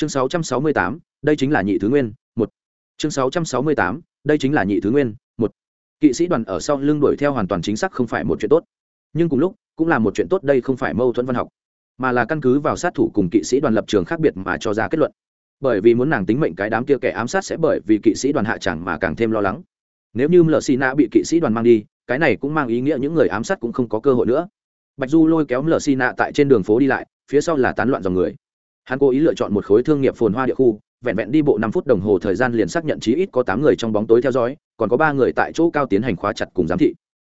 chương 668, đây chính là nhị thứ nguyên một. Chương 668, đây chính là nhị thứ nguyên một. Kỵ sĩ đoàn ở sau lưng đuổi theo hoàn toàn chính xác không phải một chuyện tốt. Nhưng cùng lúc cũng là một chuyện tốt đây không phải mâu thuẫn văn học mà là căn cứ vào sát thủ cùng kỵ sĩ đoàn lập trường khác biệt mà cho ra kết luận. Bởi vì muốn nàng tính mệnh cái đám kia kẻ ám sát sẽ bởi vì kỵ sĩ đoàn hạ chẳng mà càng thêm lo lắng. Nếu như mlc nã bị kỵ sĩ đoàn mang đi cái này cũng mang ý nghĩa những người ám sát cũng không có cơ hội nữa. Bạch du lôi kéo mlc xì nạ tại trên đường phố đi lại phía sau là tán loạn dòng người hắn cố ý lựa chọn một khối thương nghiệp phồn hoa địa khu, vẹn vẹn đi bộ năm phút đồng hồ thời gian liền xác nhận chí ít có tám người trong bóng tối theo dõi, còn có ba người tại chỗ cao tiến hành khóa chặt cùng giám thị.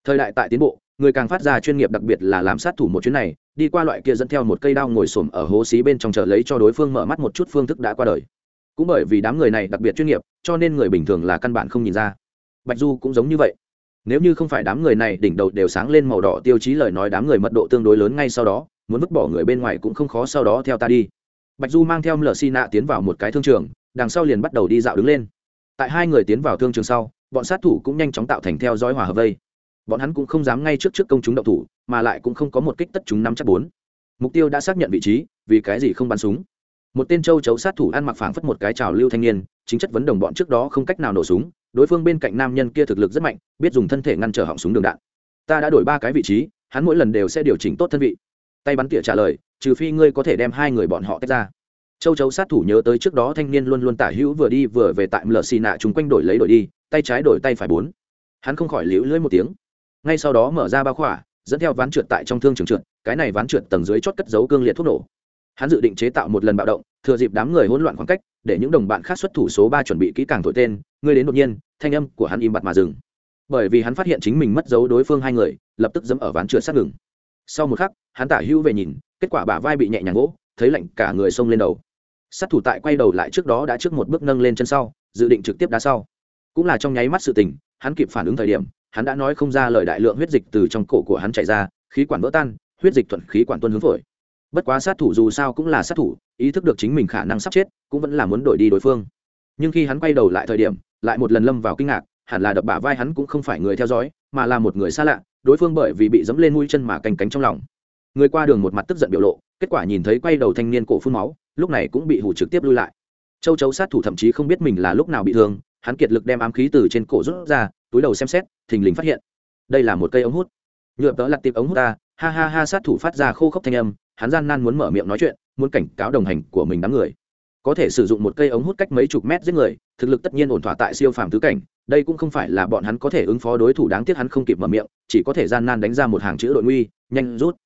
Thời đại tại tiến bộ, người càng phát ra chuyên nghiệp đặc biệt là làm sát thủ một chuyến này, đi qua loại kia dẫn theo một cây đao ngồi xổm ở hố xí bên trong chờ lấy cho đối phương mở mắt một chút phương thức đã qua đời. Cũng bởi vì đám người này đặc biệt chuyên nghiệp, cho nên người bình thường là căn bản không nhìn ra. Bạch du cũng giống như vậy. Nếu như không phải đám người này đỉnh đầu đều sáng lên màu đỏ tiêu chí lời nói đám người mật độ tương đối lớn ngay sau đó, muốn vứt bỏ người bên ngoài cũng không khó sau đó theo ta đi bạch du mang theo mlờ xi nạ tiến vào một cái thương trường, đằng sau liền bắt đầu đi dạo đứng lên. Tại hai người tiến vào thương trường sau, bọn sát thủ cũng nhanh chóng tạo thành theo dõi hòa hợp vây. Bọn hắn cũng không dám ngay trước trước công chúng động thủ, mà lại cũng không có một kích tất chúng năm chắc bốn. Mục tiêu đã xác nhận vị trí, vì cái gì không bắn súng? Một tên châu chấu sát thủ ăn mặc phảng phất một cái trào lưu thanh niên, chính chất vấn đồng bọn trước đó không cách nào nổ súng, đối phương bên cạnh nam nhân kia thực lực rất mạnh, biết dùng thân thể ngăn trở họng súng đường đạn. Ta đã đổi ba cái vị trí, hắn mỗi lần đều sẽ điều chỉnh tốt thân vị. Tay bắn tỉa trả lời trừ phi ngươi có thể đem hai người bọn họ tách ra. Châu chấu sát thủ nhớ tới trước đó thanh niên luôn luôn tả hữu vừa đi vừa về tại mờ xì nạ chúng quanh đổi lấy đổi đi, tay trái đổi tay phải bốn. Hắn không khỏi liễu lưỡi một tiếng. Ngay sau đó mở ra ba khỏa, dẫn theo ván trượt tại trong thương trường trượt, cái này ván trượt tầng dưới chót cất giấu cương liệt thuốc nổ. Hắn dự định chế tạo một lần bạo động, thừa dịp đám người hỗn loạn khoảng cách, để những đồng bạn khác xuất thủ số ba chuẩn bị kỹ càng thổi tên, ngươi đến đột nhiên, thanh âm của hắn im bặt mà dừng. Bởi vì hắn phát hiện chính mình mất dấu đối phương hai người, lập tức dẫm ở ván trượt sát ngừng. Sau một khắc, hắn tả hữu về nhìn kết quả bả vai bị nhẹ nhàng gỗ, thấy lạnh cả người xông lên đầu. Sát thủ tại quay đầu lại trước đó đã trước một bước nâng lên chân sau, dự định trực tiếp đá sau. Cũng là trong nháy mắt sự tình, hắn kịp phản ứng thời điểm, hắn đã nói không ra lời đại lượng huyết dịch từ trong cổ của hắn chảy ra, khí quản vỡ tan, huyết dịch thuận khí quản tuân hướng phổi. Bất quá sát thủ dù sao cũng là sát thủ, ý thức được chính mình khả năng sắp chết, cũng vẫn là muốn đổi đi đối phương. Nhưng khi hắn quay đầu lại thời điểm, lại một lần lâm vào kinh ngạc, hẳn là đập bả vai hắn cũng không phải người theo dõi, mà là một người xa lạ, đối phương bởi vì bị dẫm lên mũi chân mà canh cánh trong lòng người qua đường một mặt tức giận biểu lộ, kết quả nhìn thấy quay đầu thanh niên cổ phun máu, lúc này cũng bị hủ trực tiếp lui lại. Châu chấu sát thủ thậm chí không biết mình là lúc nào bị thương, hắn kiệt lực đem ám khí từ trên cổ rút ra, túi đầu xem xét, thình lình phát hiện. Đây là một cây ống hút. Nhựa tớ lặt tiệp ống hút ta, ha ha ha sát thủ phát ra khô khốc thanh âm, hắn gian nan muốn mở miệng nói chuyện, muốn cảnh cáo đồng hành của mình đám người. Có thể sử dụng một cây ống hút cách mấy chục mét giết người, thực lực tất nhiên ổn thỏa tại siêu phàm tứ cảnh, đây cũng không phải là bọn hắn có thể ứng phó đối thủ đáng tiếc hắn không kịp mở miệng, chỉ có thể gian nan đánh ra một hàng chữ đội nguy, nhanh rút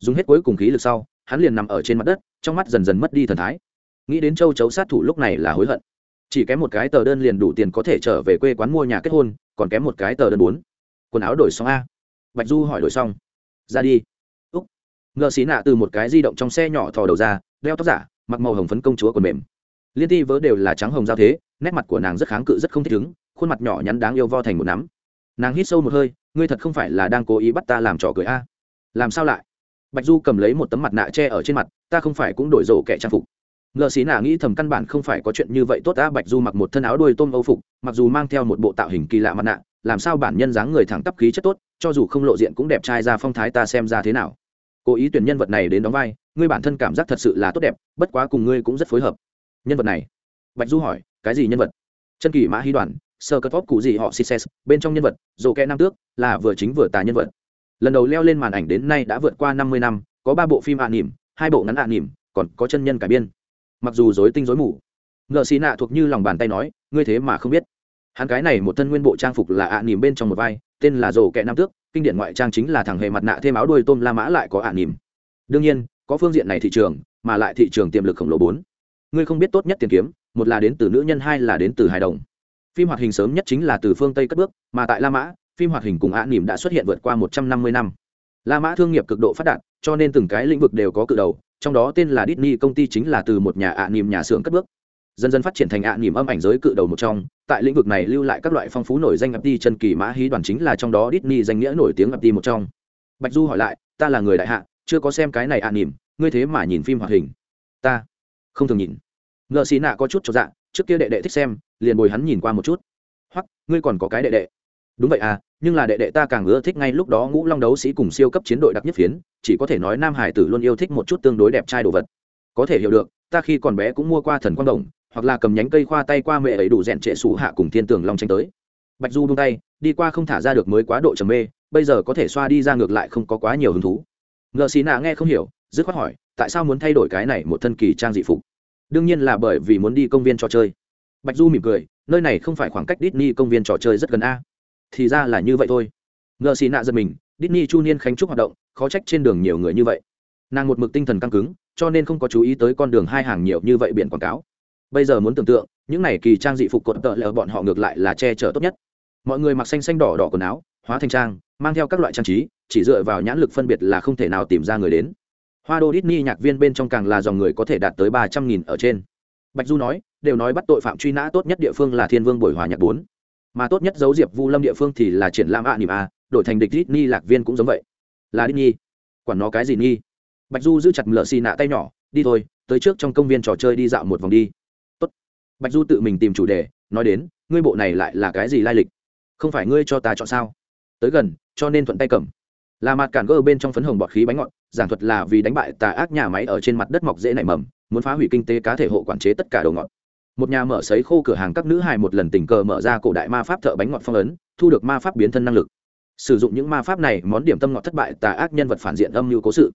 dùng hết cuối cùng khí lực sau, hắn liền nằm ở trên mặt đất, trong mắt dần dần mất đi thần thái. Nghĩ đến châu chấu sát thủ lúc này là hối hận. Chỉ kém một cái tờ đơn liền đủ tiền có thể trở về quê quán mua nhà kết hôn, còn kém một cái tờ đơn bốn. Quần áo đổi xong a. Bạch du hỏi đổi xong. Ra đi. Úc. Ngợ xí nạ từ một cái di động trong xe nhỏ thò đầu ra, đeo tóc giả, mặc màu hồng phấn công chúa còn mềm. Liên ti vớ đều là trắng hồng giao thế, nét mặt của nàng rất kháng cự rất không thích ứng, khuôn mặt nhỏ nhắn đáng yêu vo thành một nắm. Nàng hít sâu một hơi, ngươi thật không phải là đang cố ý bắt ta làm trò cười a. Làm sao lại? Bạch du cầm lấy một tấm mặt nạ che ở trên mặt, ta không phải cũng đổi rổ kẻ trang phục. Ngợ xí nạ nghĩ thầm căn bản không phải có chuyện như vậy tốt ta bạch du mặc một thân áo đuôi tôm âu phục, mặc dù mang theo một bộ tạo hình kỳ lạ mặt nạ, làm sao bản nhân dáng người thẳng tắp khí chất tốt, cho dù không lộ diện cũng đẹp trai ra phong thái ta xem ra thế nào. Cố ý tuyển nhân vật này đến đóng vai, ngươi bản thân cảm giác thật sự là tốt đẹp, bất quá cùng ngươi cũng rất phối hợp. Nhân vật này? Bạch du hỏi, cái gì nhân vật? Chân kỳ mã hy đoàn sơ cất vóc cụ gì họ xịt bên trong nhân vật dồ kẽ nam tước, là vừa chính vừa tà nhân vật lần đầu leo lên màn ảnh đến nay đã vượt qua năm mươi năm, có ba bộ phim ạ à nỉm, hai bộ ngắn ạ à nỉm, còn có chân nhân cải biên. Mặc dù dối tinh dối mù ngợ xì nạ thuộc như lòng bàn tay nói, ngươi thế mà không biết. Hắn cái này một thân nguyên bộ trang phục là ạ à nỉm bên trong một vai, tên là rổ kẹ nam tước, kinh điển ngoại trang chính là thằng hề mặt nạ thêm áo đuôi tôm la mã lại có ạ nỉm. Đương nhiên, có phương diện này thị trường, mà lại thị trường tiềm lực khổng lồ bốn. Ngươi không biết tốt nhất tiền kiếm, một là đến từ nữ nhân, hai là đến từ hài đồng. Phim hoạt hình sớm nhất chính là từ phương tây cất bước, mà tại la mã phim hoạt hình cùng ạ nỉm đã xuất hiện vượt qua một trăm năm mươi năm. La mã thương nghiệp cực độ phát đạt, cho nên từng cái lĩnh vực đều có cự đầu, trong đó tên là Disney công ty chính là từ một nhà ạ nỉm nhà xưởng cất bước. Dần dần phát triển thành ạ nỉm âm ảnh giới cự đầu một trong, tại lĩnh vực này lưu lại các loại phong phú nổi danh ập đi chân kỳ mã hí đoàn chính là trong đó Disney danh nghĩa nổi tiếng ập đi một trong. Bạch du hỏi lại, ta là người đại hạ, chưa có xem cái này ạ nỉm, ngươi thế mà nhìn phim hoạt hình? Ta, không thường nhìn. Ngợ xì nạ có chút cho dạ trước kia đệ đệ thích xem, liền bồi hắn nhìn qua một chút. Hoặc ngươi còn có cái đệ đệ. Đúng vậy à nhưng là đệ đệ ta càng ưa thích ngay lúc đó ngũ long đấu sĩ cùng siêu cấp chiến đội đặc nhất phiến, chỉ có thể nói nam hải tử luôn yêu thích một chút tương đối đẹp trai đồ vật. Có thể hiểu được, ta khi còn bé cũng mua qua thần quang đồng, hoặc là cầm nhánh cây khoa tay qua mẹ ấy đủ rèn trệ sủ hạ cùng thiên tường long tranh tới. Bạch du buông tay, đi qua không thả ra được mới quá độ trầm mê, bây giờ có thể xoa đi ra ngược lại không có quá nhiều hứng thú. Ngờ xì nạ nghe không hiểu, dứt khoát hỏi, tại sao muốn thay đổi cái này một thân kỳ trang dị phục? Đương nhiên là bởi vì muốn đi công viên trò chơi. Bạch du mỉm cười, nơi này không phải khoảng cách Disney công viên trò chơi rất gần a thì ra là như vậy thôi. Ngờ xì nạ giật mình, Disney chu niên khánh trúc hoạt động, khó trách trên đường nhiều người như vậy. Nàng một mực tinh thần căng cứng, cho nên không có chú ý tới con đường hai hàng nhiều như vậy biển quảng cáo. Bây giờ muốn tưởng tượng, những này kỳ trang dị phục cột tợ lỡ bọn họ ngược lại là che chở tốt nhất. Mọi người mặc xanh xanh đỏ đỏ quần áo, hóa thành trang, mang theo các loại trang trí, chỉ dựa vào nhãn lực phân biệt là không thể nào tìm ra người đến. Hoa đô Disney nhạc viên bên trong càng là dòng người có thể đạt tới ba trăm nghìn ở trên. Bạch du nói, đều nói bắt tội phạm truy nã tốt nhất địa phương là thiên vương buổi hòa nhạc bốn mà tốt nhất giấu diệp vu lâm địa phương thì là triển lãm ạ nỉm a, đổi thành địch Disney lạc viên cũng giống vậy. Là Disney. Quản nó cái gì nghi bạch du giữ chặt mlợ xì nạ tay nhỏ, đi thôi, tới trước trong công viên trò chơi đi dạo một vòng đi. Tốt. bạch du tự mình tìm chủ đề, nói đến, ngươi bộ này lại là cái gì lai lịch? Không phải ngươi cho ta chọn sao? Tới gần, cho nên thuận tay cầm. Là mặt cản gỡ bên trong phấn hồng bọt khí bánh ngọt, giảng thuật là vì đánh bại tà ác nhà máy ở trên mặt đất mọc dễ nảy mầm, muốn phá hủy kinh tế cá thể hộ quản chế tất cả đồ ngọt một nhà mở sấy khô cửa hàng các nữ hài một lần tình cờ mở ra cổ đại ma pháp thợ bánh ngọt phong ấn thu được ma pháp biến thân năng lực. Sử dụng những ma pháp này món điểm tâm ngọt thất bại tà ác nhân vật phản diện âm mưu cố sự.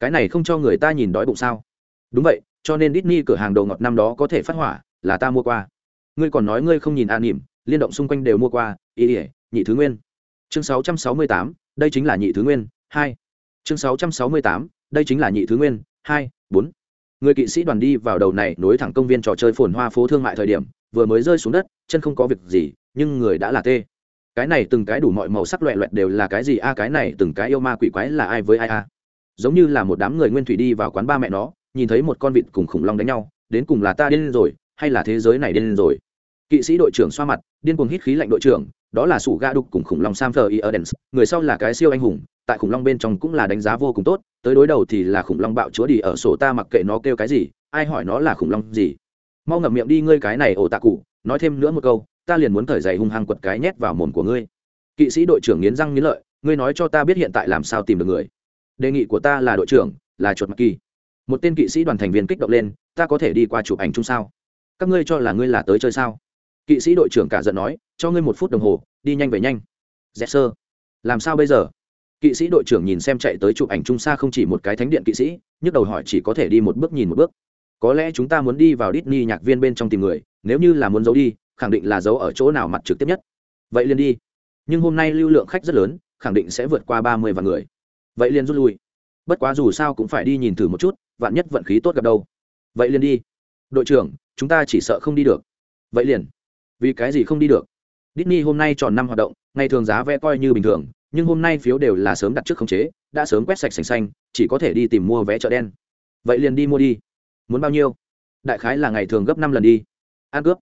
Cái này không cho người ta nhìn đói bụng sao? Đúng vậy cho nên Disney cửa hàng đồ ngọt năm đó có thể phát hỏa là ta mua qua. Ngươi còn nói ngươi không nhìn an nỉm liên động xung quanh đều mua qua ý ỉa nhị thứ nguyên. Chương 668, đây chính là nhị thứ nguyên hai. Chương 668, đây chính là nhị thứ nguyên hai bốn người kỵ sĩ đoàn đi vào đầu này nối thẳng công viên trò chơi phồn hoa phố thương mại thời điểm, vừa mới rơi xuống đất, chân không có việc gì, nhưng người đã là tê. Cái này từng cái đủ mọi màu sắc loẹ loẹt đều là cái gì? A cái này từng cái yêu ma quỷ quái là ai với ai a giống như là một đám người nguyên thủy đi vào quán ba mẹ nó, nhìn thấy một con vịt cùng khủng long đánh nhau, đến cùng là ta điên rồi, hay là thế giới này điên rồi? Kỵ sĩ đội trưởng xoa mặt, điên cuồng hít khí lạnh đội trưởng đó là sủ ga đục cùng khủng long sam thờ Erdens, người sau là cái siêu anh hùng tại khủng long bên trong cũng là đánh giá vô cùng tốt tới đối đầu thì là khủng long bạo chúa đi ở sổ ta mặc kệ nó kêu cái gì ai hỏi nó là khủng long gì. Mau ngậm miệng đi ngươi cái này ổ tạ cụ nói thêm nữa một câu ta liền muốn thời giày hung hăng quật cái nhét vào mồm của ngươi. Kỵ sĩ đội trưởng nghiến răng nghiến lợi ngươi nói cho ta biết hiện tại làm sao tìm được người. Đề nghị của ta là đội trưởng là chuột mặc kỳ. Một tên kỵ sĩ đoàn thành viên kích động lên ta có thể đi qua chụp ảnh chung sao? Các ngươi cho là ngươi là tới chơi sao? Kỵ sĩ đội trưởng cả giận nói, cho ngươi một phút đồng hồ, đi nhanh về nhanh. Dễ sơ. Làm sao bây giờ? Kỵ sĩ đội trưởng nhìn xem chạy tới chụp ảnh chung xa không chỉ một cái thánh điện kỵ sĩ, nhức đầu hỏi, chỉ có thể đi một bước nhìn một bước. Có lẽ chúng ta muốn đi vào Disney nhạc viên bên trong tìm người, nếu như là muốn giấu đi, khẳng định là giấu ở chỗ nào mặt trực tiếp nhất. Vậy liền đi. Nhưng hôm nay lưu lượng khách rất lớn, khẳng định sẽ vượt qua ba mươi vạn người. Vậy liền rút lui. Bất quá dù sao cũng phải đi nhìn thử một chút, vạn nhất vận khí tốt gặp đâu. Vậy liền đi. Đội trưởng, chúng ta chỉ sợ không đi được. Vậy liền vì cái gì không đi được? Disney hôm nay tròn năm hoạt động, ngày thường giá vé coi như bình thường, nhưng hôm nay phiếu đều là sớm đặt trước khống chế, đã sớm quét sạch sành xanh, chỉ có thể đi tìm mua vé chợ đen. Vậy liền đi mua đi. Muốn bao nhiêu? Đại khái là ngày thường gấp năm lần đi. Ăn cướp.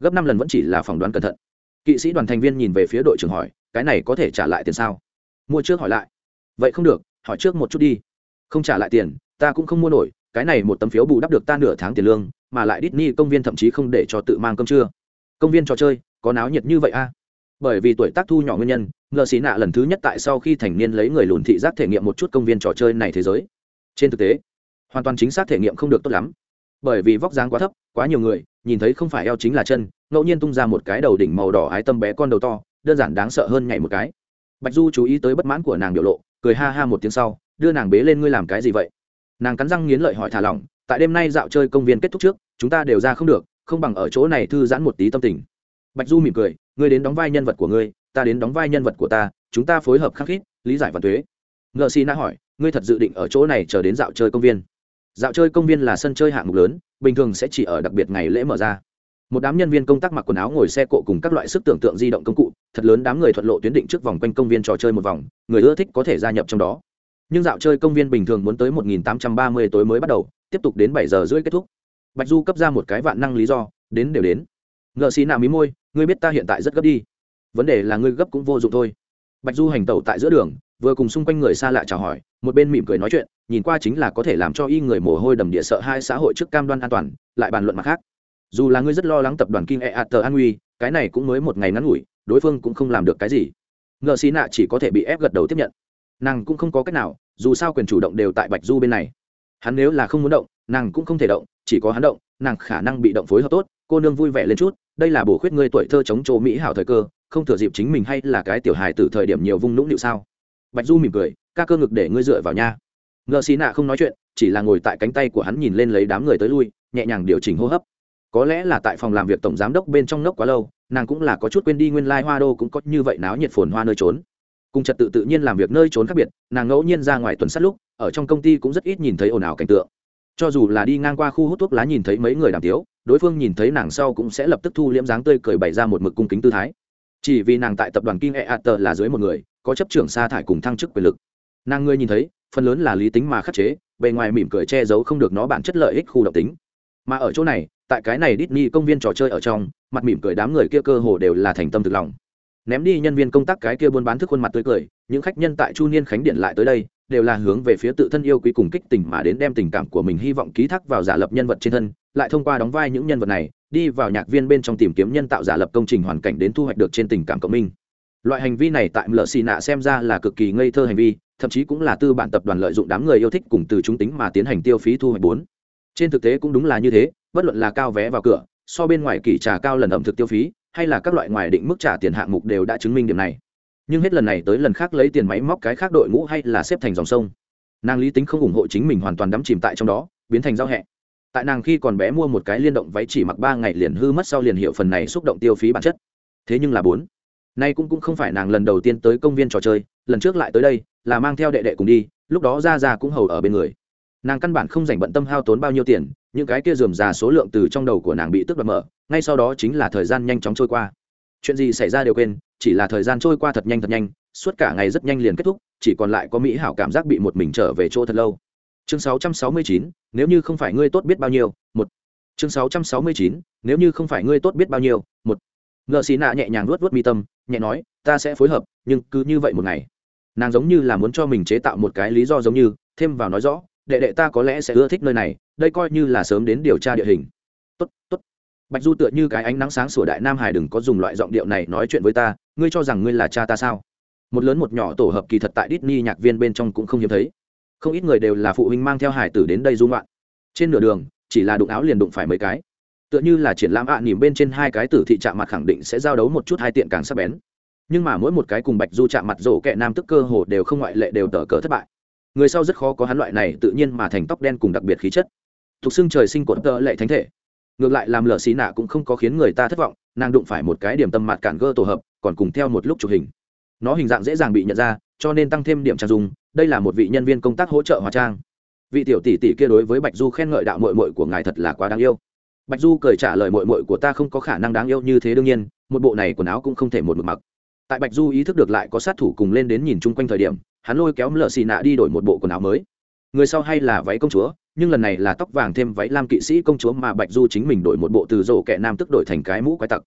Gấp năm lần vẫn chỉ là phỏng đoán cẩn thận. Kỵ sĩ đoàn thành viên nhìn về phía đội trưởng hỏi, cái này có thể trả lại tiền sao? Mua trước hỏi lại. Vậy không được, hỏi trước một chút đi. Không trả lại tiền, ta cũng không mua nổi, cái này một tấm phiếu bù đắp được ta nửa tháng tiền lương, mà lại Disney công viên thậm chí không để cho tự mang cơm trưa công viên trò chơi, có náo nhiệt như vậy a? À? bởi vì tuổi tác thu nhỏ nguyên nhân ngờ xí nạ lần thứ nhất tại sau khi thành niên lấy người lùn thị giác thể nghiệm một chút công viên trò chơi này thế giới. Trên thực tế, hoàn toàn chính xác thể nghiệm không được tốt lắm. Bởi vì vóc dáng quá thấp, quá nhiều người, nhìn thấy không phải eo chính là chân, ngẫu nhiên tung ra một cái đầu đỉnh màu đỏ ái tâm bé con đầu to, đơn giản đáng sợ hơn nhảy một cái. Bạch du chú ý tới bất mãn của nàng biểu lộ, cười ha ha một tiếng sau, đưa nàng bế lên ngươi làm cái gì vậy? Nàng cắn răng nghiến lợi hỏi thả lỏng, tại đêm nay dạo chơi công viên kết thúc trước, chúng ta đều ra không được không bằng ở chỗ này thư giãn một tí tâm tình. Bạch du mỉm cười, ngươi đến đóng vai nhân vật của ngươi, ta đến đóng vai nhân vật của ta, chúng ta phối hợp khắc khít, lý giải và thuế ngợ xì na hỏi, ngươi thật dự định ở chỗ này chờ đến dạo chơi công viên? Dạo chơi công viên là sân chơi hạng mục lớn, bình thường sẽ chỉ ở đặc biệt ngày lễ mở ra. Một đám nhân viên công tác mặc quần áo ngồi xe cộ cùng các loại sức tưởng tượng di động công cụ, thật lớn đám người thuận lộ tuyến định trước vòng quanh công viên trò chơi một vòng, người ưa thích có thể gia nhập trong đó. Nhưng dạo chơi công viên bình thường muốn tới 1830 tối mới bắt đầu, tiếp tục đến 7 giờ rưỡi kết thúc bạch du cấp ra một cái vạn năng lý do, đến đều đến. Ngợ xì nạ mí môi, ngươi biết ta hiện tại rất gấp đi. Vấn đề là ngươi gấp cũng vô dụng thôi. Bạch du hành tẩu tại giữa đường, vừa cùng xung quanh người xa lạ chào hỏi, một bên mỉm cười nói chuyện, nhìn qua chính là có thể làm cho y người mồ hôi đầm địa sợ hai xã hội trước cam đoan an toàn, lại bàn luận mặt khác. Dù là ngươi rất lo lắng tập đoàn kinh e a tờ an nguy cái này cũng mới một ngày ngắn ngủi, đối phương cũng không làm được cái gì. Ngợ xì nạ chỉ có thể bị ép gật đầu tiếp nhận. Nàng cũng không có cách nào, dù sao quyền chủ động đều tại bạch du bên này. Hắn nếu là không muốn động, nàng cũng không thể động chỉ có hắn động, nàng khả năng bị động phối hợp tốt, cô nương vui vẻ lên chút, đây là bổ khuyết ngươi tuổi thơ chống chỗ mỹ hảo thời cơ, không thừa dịp chính mình hay là cái tiểu hài từ thời điểm nhiều vung nũng nịu sao? Bạch du mỉm cười, ca cơ ngực để ngươi dựa vào nha. Ngợ xí nạ không nói chuyện, chỉ là ngồi tại cánh tay của hắn nhìn lên lấy đám người tới lui, nhẹ nhàng điều chỉnh hô hấp. Có lẽ là tại phòng làm việc tổng giám đốc bên trong nốc quá lâu, nàng cũng là có chút quên đi nguyên lai、like、hoa đô cũng có như vậy náo nhiệt phồn hoa nơi trốn. Cùng trật tự tự nhiên làm việc nơi trốn khác biệt, nàng ngẫu nhiên ra ngoài tuần sát lúc, ở trong công ty cũng rất ít nhìn thấy ồn ào cảnh tượng cho dù là đi ngang qua khu hút thuốc lá nhìn thấy mấy người đàm tiếu, đối phương nhìn thấy nàng sau cũng sẽ lập tức thu liễm dáng tươi cười bày ra một mực cung kính tư thái. Chỉ vì nàng tại tập đoàn kinh e a tờ là dưới một người, có chấp trưởng sa thải cùng thăng chức quyền lực. Nàng ngươi nhìn thấy, phần lớn là lý tính mà khắc chế, bề ngoài mỉm cười che giấu không được nó bản chất lợi ích khu độc tính. Mà ở chỗ này, tại cái này Disney công viên trò chơi ở trong, mặt mỉm cười đám người kia cơ hồ đều là thành tâm thực lòng. Ném đi nhân viên công tác cái kia buôn bán thức khuôn mặt tươi cười, những khách nhân tại chu niên khánh điện lại tới đây đều là hướng về phía tự thân yêu quý cùng kích tình mà đến đem tình cảm của mình hy vọng ký thác vào giả lập nhân vật trên thân, lại thông qua đóng vai những nhân vật này, đi vào nhạc viên bên trong tìm kiếm nhân tạo giả lập công trình hoàn cảnh đến thu hoạch được trên tình cảm cộng minh. Loại hành vi này tại mlợ xì nạ xem ra là cực kỳ ngây thơ hành vi, thậm chí cũng là tư bản tập đoàn lợi dụng đám người yêu thích cùng từ chúng tính mà tiến hành tiêu phí thu hoạch bốn. Trên thực tế cũng đúng là như thế, bất luận là cao vé vào cửa, so bên ngoài kỳ trà cao lần ẩm thực tiêu phí, hay là các loại ngoài định mức trả tiền hạng mục đều đã chứng minh điểm này nhưng hết lần này tới lần khác lấy tiền máy móc cái khác đội ngũ hay là xếp thành dòng sông. Nàng lý tính không ủng hộ chính mình hoàn toàn đắm chìm tại trong đó, biến thành giao hẹ. Tại nàng khi còn bé mua một cái liên động váy chỉ mặc ba ngày liền hư mất sau liền hiệu phần này xúc động tiêu phí bản chất. Thế nhưng là bốn. Nay cũng cũng không phải nàng lần đầu tiên tới công viên trò chơi, lần trước lại tới đây, là mang theo đệ đệ cùng đi, lúc đó ra ra cũng hầu ở bên người. Nàng căn bản không dành bận tâm hao tốn bao nhiêu tiền, những cái kia dườm già số lượng từ trong đầu của nàng bị tức đoạt mở, ngay sau đó chính là thời gian nhanh chóng trôi qua chuyện gì xảy ra đều quên chỉ là thời gian trôi qua thật nhanh thật nhanh suốt cả ngày rất nhanh liền kết thúc chỉ còn lại có mỹ hảo cảm giác bị một mình trở về chỗ thật lâu. Chương 669, nếu như không phải ngươi tốt biết bao nhiêu một. Chương 669, nếu như không phải ngươi tốt biết bao nhiêu một. Ngợ xì nạ nhẹ nhàng luốt vớt mi tâm nhẹ nói ta sẽ phối hợp nhưng cứ như vậy một ngày. Nàng giống như là muốn cho mình chế tạo một cái lý do giống như thêm vào nói rõ đệ đệ ta có lẽ sẽ ưa thích nơi này đây coi như là sớm đến điều tra địa hình. Tốt tốt bạch du tựa như cái ánh nắng sáng sủa đại nam hải đừng có dùng loại giọng điệu này nói chuyện với ta ngươi cho rằng ngươi là cha ta sao? Một lớn một nhỏ tổ hợp kỳ thật tại Disney nhạc viên bên trong cũng không hiếm thấy. Không ít người đều là phụ huynh mang theo hải tử đến đây du ngoạn. Trên nửa đường chỉ là đụng áo liền đụng phải mấy cái. Tựa như là triển lãm ạ à, nỉm bên trên hai cái tử thị chạm mặt khẳng định sẽ giao đấu một chút hai tiện càng sắc bén. Nhưng mà mỗi một cái cùng bạch du chạm mặt rổ kẹ nam tức cơ hồ đều không ngoại lệ đều tờ cờ thất bại. Người sau rất khó có hắn loại này tự nhiên mà thành tóc đen cùng đặc biệt khí chất. Thuộc xưng trời sinh cột tợ lệ thánh thể ngược lại làm lờ xì nạ cũng không có khiến người ta thất vọng, nàng đụng phải một cái điểm tâm mặt cản gơ tổ hợp, còn cùng theo một lúc chụp hình. Nó hình dạng dễ dàng bị nhận ra, cho nên tăng thêm điểm trang dung, đây là một vị nhân viên công tác hỗ trợ hóa trang. Vị tiểu tỷ tỷ kia đối với bạch du khen ngợi đạo mội mội của ngài thật là quá đáng yêu. Bạch du cười trả lời mội mội của ta không có khả năng đáng yêu như thế đương nhiên, một bộ này quần áo cũng không thể một mực mặc. Tại bạch du ý thức được lại có sát thủ cùng lên đến nhìn chung quanh thời điểm, hắn lôi kéo lợ xì nạ đi đổi một bộ quần áo mới. Người sau hay là váy công chúa? Nhưng lần này là tóc vàng thêm váy lam kỵ sĩ công chúa mà bạch du chính mình đổi một bộ từ rổ kẹ nam tức đổi thành cái mũ quái tặc.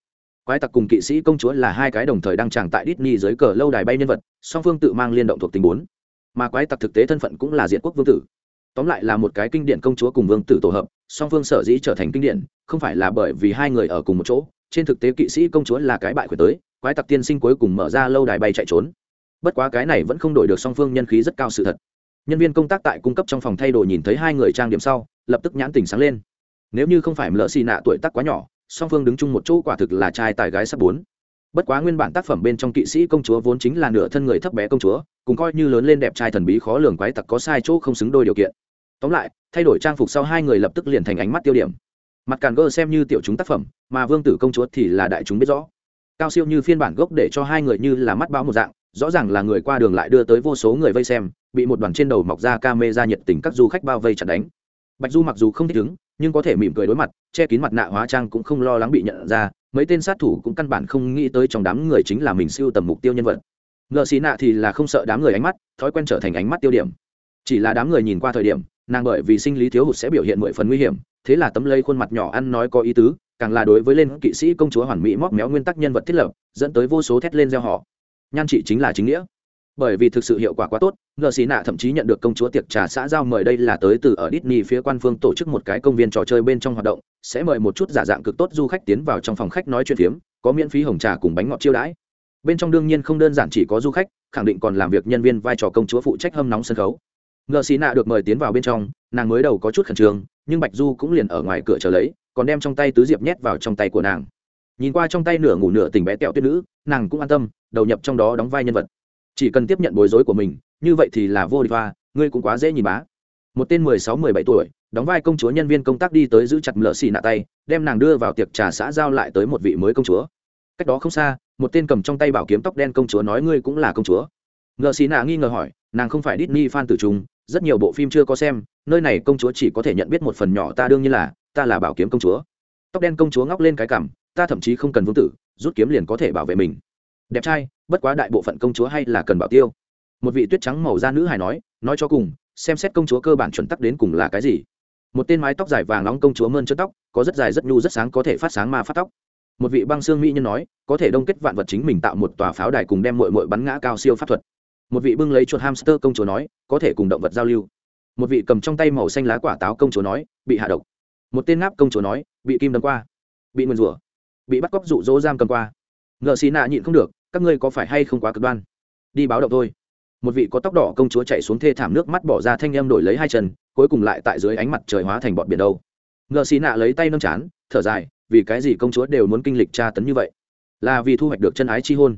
Quái tặc cùng kỵ sĩ công chúa là hai cái đồng thời đăng tràng tại Disney dưới cờ lâu đài bay nhân vật, song phương tự mang liên động thuộc tình bốn. Mà quái tặc thực tế thân phận cũng là diện quốc vương tử. Tóm lại là một cái kinh điển công chúa cùng vương tử tổ hợp, song phương sở dĩ trở thành kinh điển, không phải là bởi vì hai người ở cùng một chỗ, trên thực tế kỵ sĩ công chúa là cái bại khuyết tới, quái tặc tiên sinh cuối cùng mở ra lâu đài bay chạy trốn. Bất quá cái này vẫn không đổi được song phương nhân khí rất cao sự thật nhân viên công tác tại cung cấp trong phòng thay đồ nhìn thấy hai người trang điểm sau, lập tức nhãn tình sáng lên. Nếu như không phải mờ xì nạ tuổi tác quá nhỏ, song phương đứng chung một chỗ quả thực là trai tài gái sắp bốn. Bất quá nguyên bản tác phẩm bên trong kỵ sĩ công chúa vốn chính là nửa thân người thấp bé công chúa, cùng coi như lớn lên đẹp trai thần bí khó lường quái tặc có sai chỗ không xứng đôi điều kiện. Tóm lại, thay đổi trang phục sau hai người lập tức liền thành ánh mắt tiêu điểm. Mặt càn gơ xem như tiểu chúng tác phẩm, mà vương tử công chúa thì là đại chúng biết rõ. Cao siêu như phiên bản gốc để cho hai người như là mắt báo một dạng rõ ràng là người qua đường lại đưa tới vô số người vây xem, bị một đoàn trên đầu mọc ra ca mê ra nhiệt tình các du khách bao vây chặt đánh. Bạch du mặc dù không thích ứng, nhưng có thể mỉm cười đối mặt, che kín mặt nạ hóa trang cũng không lo lắng bị nhận ra, mấy tên sát thủ cũng căn bản không nghĩ tới trong đám người chính là mình siêu tầm mục tiêu nhân vật. Ngợ xí nạ thì là không sợ đám người ánh mắt, thói quen trở thành ánh mắt tiêu điểm. Chỉ là đám người nhìn qua thời điểm, nàng bởi vì sinh lý thiếu hụt sẽ biểu hiện mười phần nguy hiểm, thế là tấm lây khuôn mặt nhỏ ăn nói có ý tứ, càng là đối với lên kỵ sĩ công chúa hoàn mỹ móc méo nguyên tắc nhân vật thiết lập, dẫn tới vô số thét lên gieo họ nhan trị chính là chính nghĩa. Bởi vì thực sự hiệu quả quá tốt, ngờ xì nạ thậm chí nhận được công chúa tiệc trà xã giao mời đây là tới từ ở Disney phía quan phương tổ chức một cái công viên trò chơi bên trong hoạt động, sẽ mời một chút giả dạng cực tốt du khách tiến vào trong phòng khách nói chuyện phiếm, có miễn phí hồng trà cùng bánh ngọt chiêu đãi. Bên trong đương nhiên không đơn giản chỉ có du khách, khẳng định còn làm việc nhân viên vai trò công chúa phụ trách hâm nóng sân khấu. Ngờ xì nạ được mời tiến vào bên trong, nàng mới đầu có chút khẩn trương, nhưng bạch du cũng liền ở ngoài cửa chờ lấy, còn đem trong tay tứ diệp nhét vào trong tay của nàng. Nhìn qua trong tay nửa ngủ nửa tỉnh bé tẹo tuyết nữ, nàng cũng an tâm đầu nhập trong đó đóng vai nhân vật. Chỉ cần tiếp nhận bối rối của mình, như vậy thì là vô địch hoa, ngươi cũng quá dễ nhìn bá. Một tên mười sáu, mười bảy tuổi, đóng vai công chúa nhân viên công tác đi tới giữ chặt lợ xì nạ tay, đem nàng đưa vào tiệc trà xã giao lại tới một vị mới công chúa. Cách đó không xa, một tên cầm trong tay bảo kiếm tóc đen công chúa nói ngươi cũng là công chúa. Ngợ xì nạ nghi ngờ hỏi, nàng không phải Disney fan tử trung, rất nhiều bộ phim chưa có xem, nơi này công chúa chỉ có thể nhận biết một phần nhỏ ta đương nhiên là, ta là bảo kiếm công chúa. Tóc đen công chúa ngóc lên cái cằm, ta thậm chí không cần vương tử, rút kiếm liền có thể bảo vệ mình đẹp trai, bất quá đại bộ phận công chúa hay là cần bảo tiêu. Một vị tuyết trắng màu da nữ hài nói nói cho cùng, xem xét công chúa cơ bản chuẩn tắc đến cùng là cái gì. Một tên mái tóc dài vàng nóng công chúa mơn chân tóc, có rất dài rất nhu rất sáng có thể phát sáng mà phát tóc. Một vị băng xương mỹ nhân nói, có thể đông kết vạn vật chính mình tạo một tòa pháo đài cùng đem mội mội bắn ngã cao siêu pháp thuật. Một vị bưng lấy chuột hamster công chúa nói, có thể cùng động vật giao lưu. Một vị cầm trong tay màu xanh lá quả táo công chúa nói, bị hạ độc. Một tên ngáp công chúa nói, bị kim đâm qua, bị nguyền rủa, bị bắt cóc rụ rỗ giam cầm qua ngợ xì nạ nhịn không được, các ngươi có phải hay không quá cực đoan? Đi báo động thôi. Một vị có tóc đỏ công chúa chạy xuống thê thảm nước mắt bỏ ra thanh em đổi lấy hai chân, cuối cùng lại tại dưới ánh mặt trời hóa thành bọn biển đâu. Ngợ xì nạ lấy tay nâng chán, thở dài, vì cái gì công chúa đều muốn kinh lịch tra tấn như vậy? Là vì thu hoạch được chân ái chi hôn.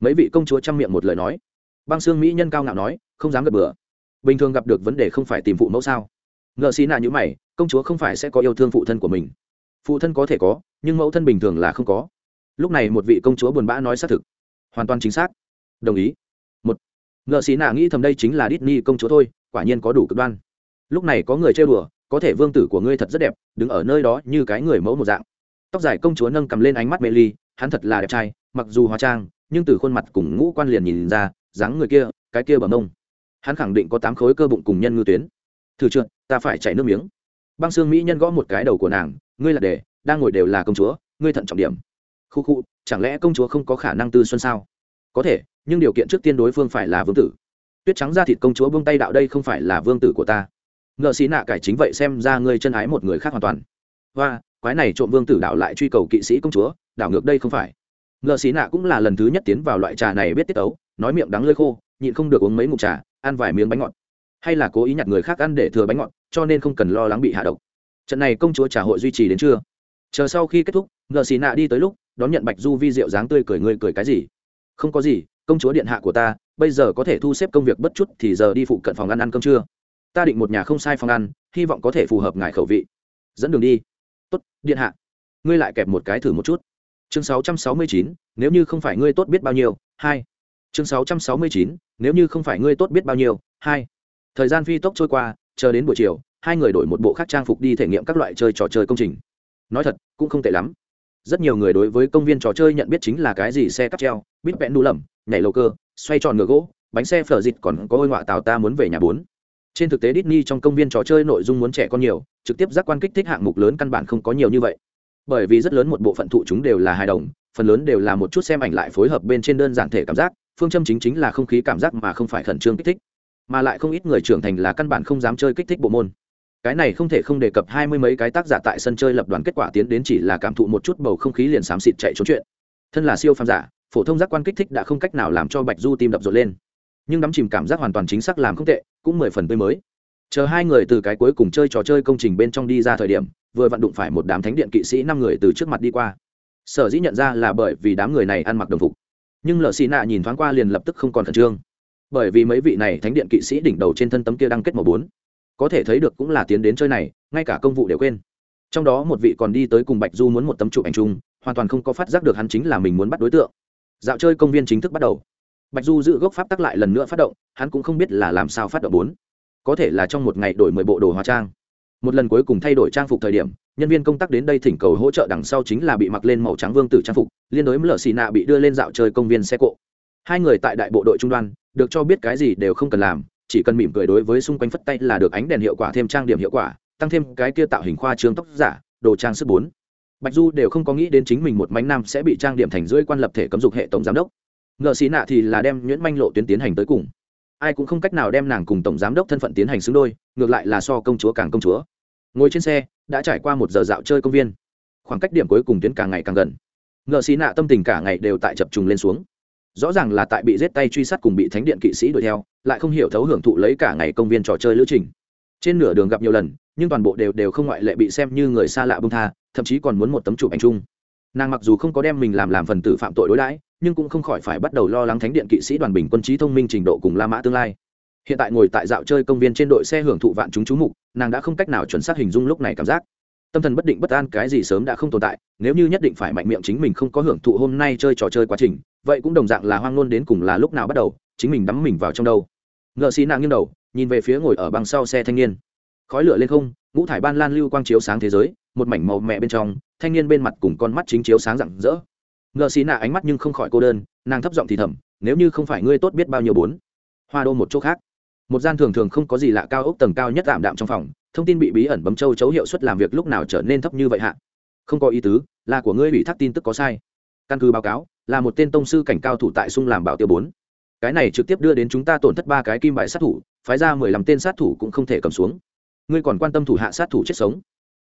Mấy vị công chúa chăm miệng một lời nói. Băng xương mỹ nhân cao ngạo nói, không dám gật bừa. Bình thường gặp được vấn đề không phải tìm phụ mẫu sao? Ngợ xì nạ như mày, công chúa không phải sẽ có yêu thương phụ thân của mình. Phụ thân có thể có, nhưng mẫu thân bình thường là không có lúc này một vị công chúa buồn bã nói xác thực. Hoàn toàn chính xác. Đồng ý. Một ngợ xí nạ nghĩ thầm đây chính là Disney công chúa thôi, quả nhiên có đủ cực đoan. Lúc này có người chơi đùa, có thể vương tử của ngươi thật rất đẹp, đứng ở nơi đó như cái người mẫu một dạng. Tóc dài công chúa nâng cầm lên ánh mắt mê ly, hắn thật là đẹp trai, mặc dù hóa trang, nhưng từ khuôn mặt cùng ngũ quan liền nhìn ra, dáng người kia, cái kia bằng ông. Hắn khẳng định có tám khối cơ bụng cùng nhân ngư tuyến. Thử trượt, ta phải chảy nước miếng. Băng xương mỹ nhân gõ một cái đầu của nàng, ngươi là đề đang ngồi đều là công chúa, ngươi thận trọng điểm khu khu, chẳng lẽ công chúa không có khả năng tư xuân sao? Có thể, nhưng điều kiện trước tiên đối phương phải là vương tử. Tuyết trắng ra thịt công chúa buông tay đạo đây không phải là vương tử của ta. Ngợ xí nạ cải chính vậy xem ra ngươi chân ái một người khác hoàn toàn. Và quái này trộm vương tử đạo lại truy cầu kỵ sĩ công chúa đảo ngược đây không phải. Ngợ xí nạ cũng là lần thứ nhất tiến vào loại trà này biết tiết ấu nói miệng đắng lơi khô, nhịn không được uống mấy mục trà, ăn vài miếng bánh ngọt. Hay là cố ý nhặt người khác ăn để thừa bánh ngọt, cho nên không cần lo lắng bị hạ độc. Trận này công chúa trà hội duy trì đến trưa. Chờ sau khi kết thúc ngợ xì nạ đi tới lúc đón nhận bạch du vi rượu dáng tươi cười ngươi cười cái gì? Không có gì công chúa điện hạ của ta bây giờ có thể thu xếp công việc bất chút thì giờ đi phụ cận phòng ăn ăn cơm trưa ta định một nhà không sai phòng ăn hy vọng có thể phù hợp ngài khẩu vị. Dẫn đường đi. Tốt điện hạ. Ngươi lại kẹp một cái thử một chút. Chương 669, nếu như không phải ngươi tốt biết bao nhiêu hai. Chương 669, nếu như không phải ngươi tốt biết bao nhiêu hai. Thời gian phi tốc trôi qua chờ đến buổi chiều hai người đổi một bộ khác trang phục đi thể nghiệm các loại chơi trò chơi công trình. Nói thật cũng không tệ lắm rất nhiều người đối với công viên trò chơi nhận biết chính là cái gì, xe cắp treo, bít vẽ đu lầm nhảy lầu cơ, xoay tròn ngựa gỗ, bánh xe phở dịt còn có ôi ngoạ tàu ta muốn về nhà bốn. Trên thực tế Disney trong công viên trò chơi nội dung muốn trẻ con nhiều, trực tiếp giác quan kích thích hạng mục lớn căn bản không có nhiều như vậy. Bởi vì rất lớn một bộ phận thụ chúng đều là hài đồng, phần lớn đều là một chút xem ảnh lại phối hợp bên trên đơn giản thể cảm giác, phương châm chính chính là không khí cảm giác mà không phải khẩn trương kích thích. Mà lại không ít người trưởng thành là căn bản không dám chơi kích thích bộ môn cái này không thể không đề cập hai mươi mấy cái tác giả tại sân chơi lập đoàn kết quả tiến đến chỉ là cảm thụ một chút bầu không khí liền xám xịt chạy trốn chuyện. Thân là siêu phàm giả, phổ thông giác quan kích thích đã không cách nào làm cho bạch du tim đập rộn lên. Nhưng đắm chìm cảm giác hoàn toàn chính xác làm không tệ, cũng mười phần tươi mới. Chờ hai người từ cái cuối cùng chơi trò chơi công trình bên trong đi ra thời điểm, vừa vặn đụng phải một đám thánh điện kỵ sĩ năm người từ trước mặt đi qua. Sở dĩ nhận ra là bởi vì đám người này ăn mặc đồng phục. Nhưng lợ xì nạ nhìn thoáng qua liền lập tức không còn khẩn trương. Bởi vì mấy vị này thánh điện kỵ sĩ đỉnh đầu trên thân tấm kia đăng kết màu bốn có thể thấy được cũng là tiến đến chơi này, ngay cả công vụ đều quên. Trong đó một vị còn đi tới cùng bạch du muốn một tấm chụp ảnh chung, hoàn toàn không có phát giác được hắn chính là mình muốn bắt đối tượng. Dạo chơi công viên chính thức bắt đầu. Bạch du giữ gốc pháp tắc lại lần nữa phát động, hắn cũng không biết là làm sao phát động bốn. Có thể là trong một ngày đổi mười bộ đồ hóa trang. Một lần cuối cùng thay đổi trang phục thời điểm, nhân viên công tác đến đây thỉnh cầu hỗ trợ đằng sau chính là bị mặc lên màu trắng vương tử trang phục, liên đối lở xì nạ bị đưa lên dạo chơi công viên xe cộ. Hai người tại đại bộ đội trung đoan, được cho biết cái gì đều không cần làm chỉ cần mỉm cười đối với xung quanh phất tay là được ánh đèn hiệu quả, thêm trang điểm hiệu quả, tăng thêm cái kia tạo hình khoa trương tóc giả, đồ trang sức bốn. Bạch du đều không có nghĩ đến chính mình một mánh nam sẽ bị trang điểm thành dưới quan lập thể cấm dục hệ tổng giám đốc. Ngợ xí nạ thì là đem nhuyễn manh lộ tuyến tiến hành tới cùng. Ai cũng không cách nào đem nàng cùng tổng giám đốc thân phận tiến hành xứng đôi, ngược lại là so công chúa càng công chúa. Ngồi trên xe, đã trải qua một giờ dạo chơi công viên. Khoảng cách điểm cuối cùng tuyến càng ngày càng gần. Ngợ xí nạ tâm tình cả ngày đều tại chập trùng lên xuống. Rõ ràng là tại bị giết tay truy sát cùng bị thánh điện kỵ sĩ đuổi theo lại không hiểu thấu hưởng thụ lấy cả ngày công viên trò chơi lữ trình. Trên nửa đường gặp nhiều lần, nhưng toàn bộ đều đều không ngoại lệ bị xem như người xa lạ bông tha, thậm chí còn muốn một tấm chụp ảnh chung. Nàng mặc dù không có đem mình làm làm phần tử phạm tội đối đãi, nhưng cũng không khỏi phải bắt đầu lo lắng thánh điện kỵ sĩ đoàn bình quân trí thông minh trình độ cùng la mã tương lai. Hiện tại ngồi tại dạo chơi công viên trên đội xe hưởng thụ vạn chúng chú mục, nàng đã không cách nào chuẩn xác hình dung lúc này cảm giác. Tâm thần bất định bất an cái gì sớm đã không tồn tại, nếu như nhất định phải mạnh miệng chính mình không có hưởng thụ hôm nay chơi trò chơi quá trình, vậy cũng đồng dạng là hoang ngôn đến cùng là lúc nào bắt đầu, chính mình đắm mình vào trong đâu ngợ xì nàng nghiêng đầu, nhìn về phía ngồi ở băng sau xe thanh niên. Khói lửa lên không, ngũ thải ban lan lưu quang chiếu sáng thế giới, một mảnh màu mẹ bên trong, thanh niên bên mặt cùng con mắt chính chiếu sáng rạng rỡ. Ngợ xì nạ ánh mắt nhưng không khỏi cô đơn, nàng thấp giọng thì thầm, nếu như không phải ngươi tốt biết bao nhiêu bốn, hoa đô một chỗ khác. Một gian thường thường không có gì lạ cao ốc tầng cao nhất tạm đạm trong phòng, thông tin bị bí ẩn bấm châu chấu hiệu suất làm việc lúc nào trở nên thấp như vậy hạ. Không có ý tứ, là của ngươi bị thác tin tức có sai. Căn cứ báo cáo, là một tên tông sư cảnh cao thủ tại sung làm bảo tiêu bốn cái này trực tiếp đưa đến chúng ta tổn thất ba cái kim bài sát thủ, phái ra mười lăm tên sát thủ cũng không thể cầm xuống. Ngươi còn quan tâm thủ hạ sát thủ chết sống?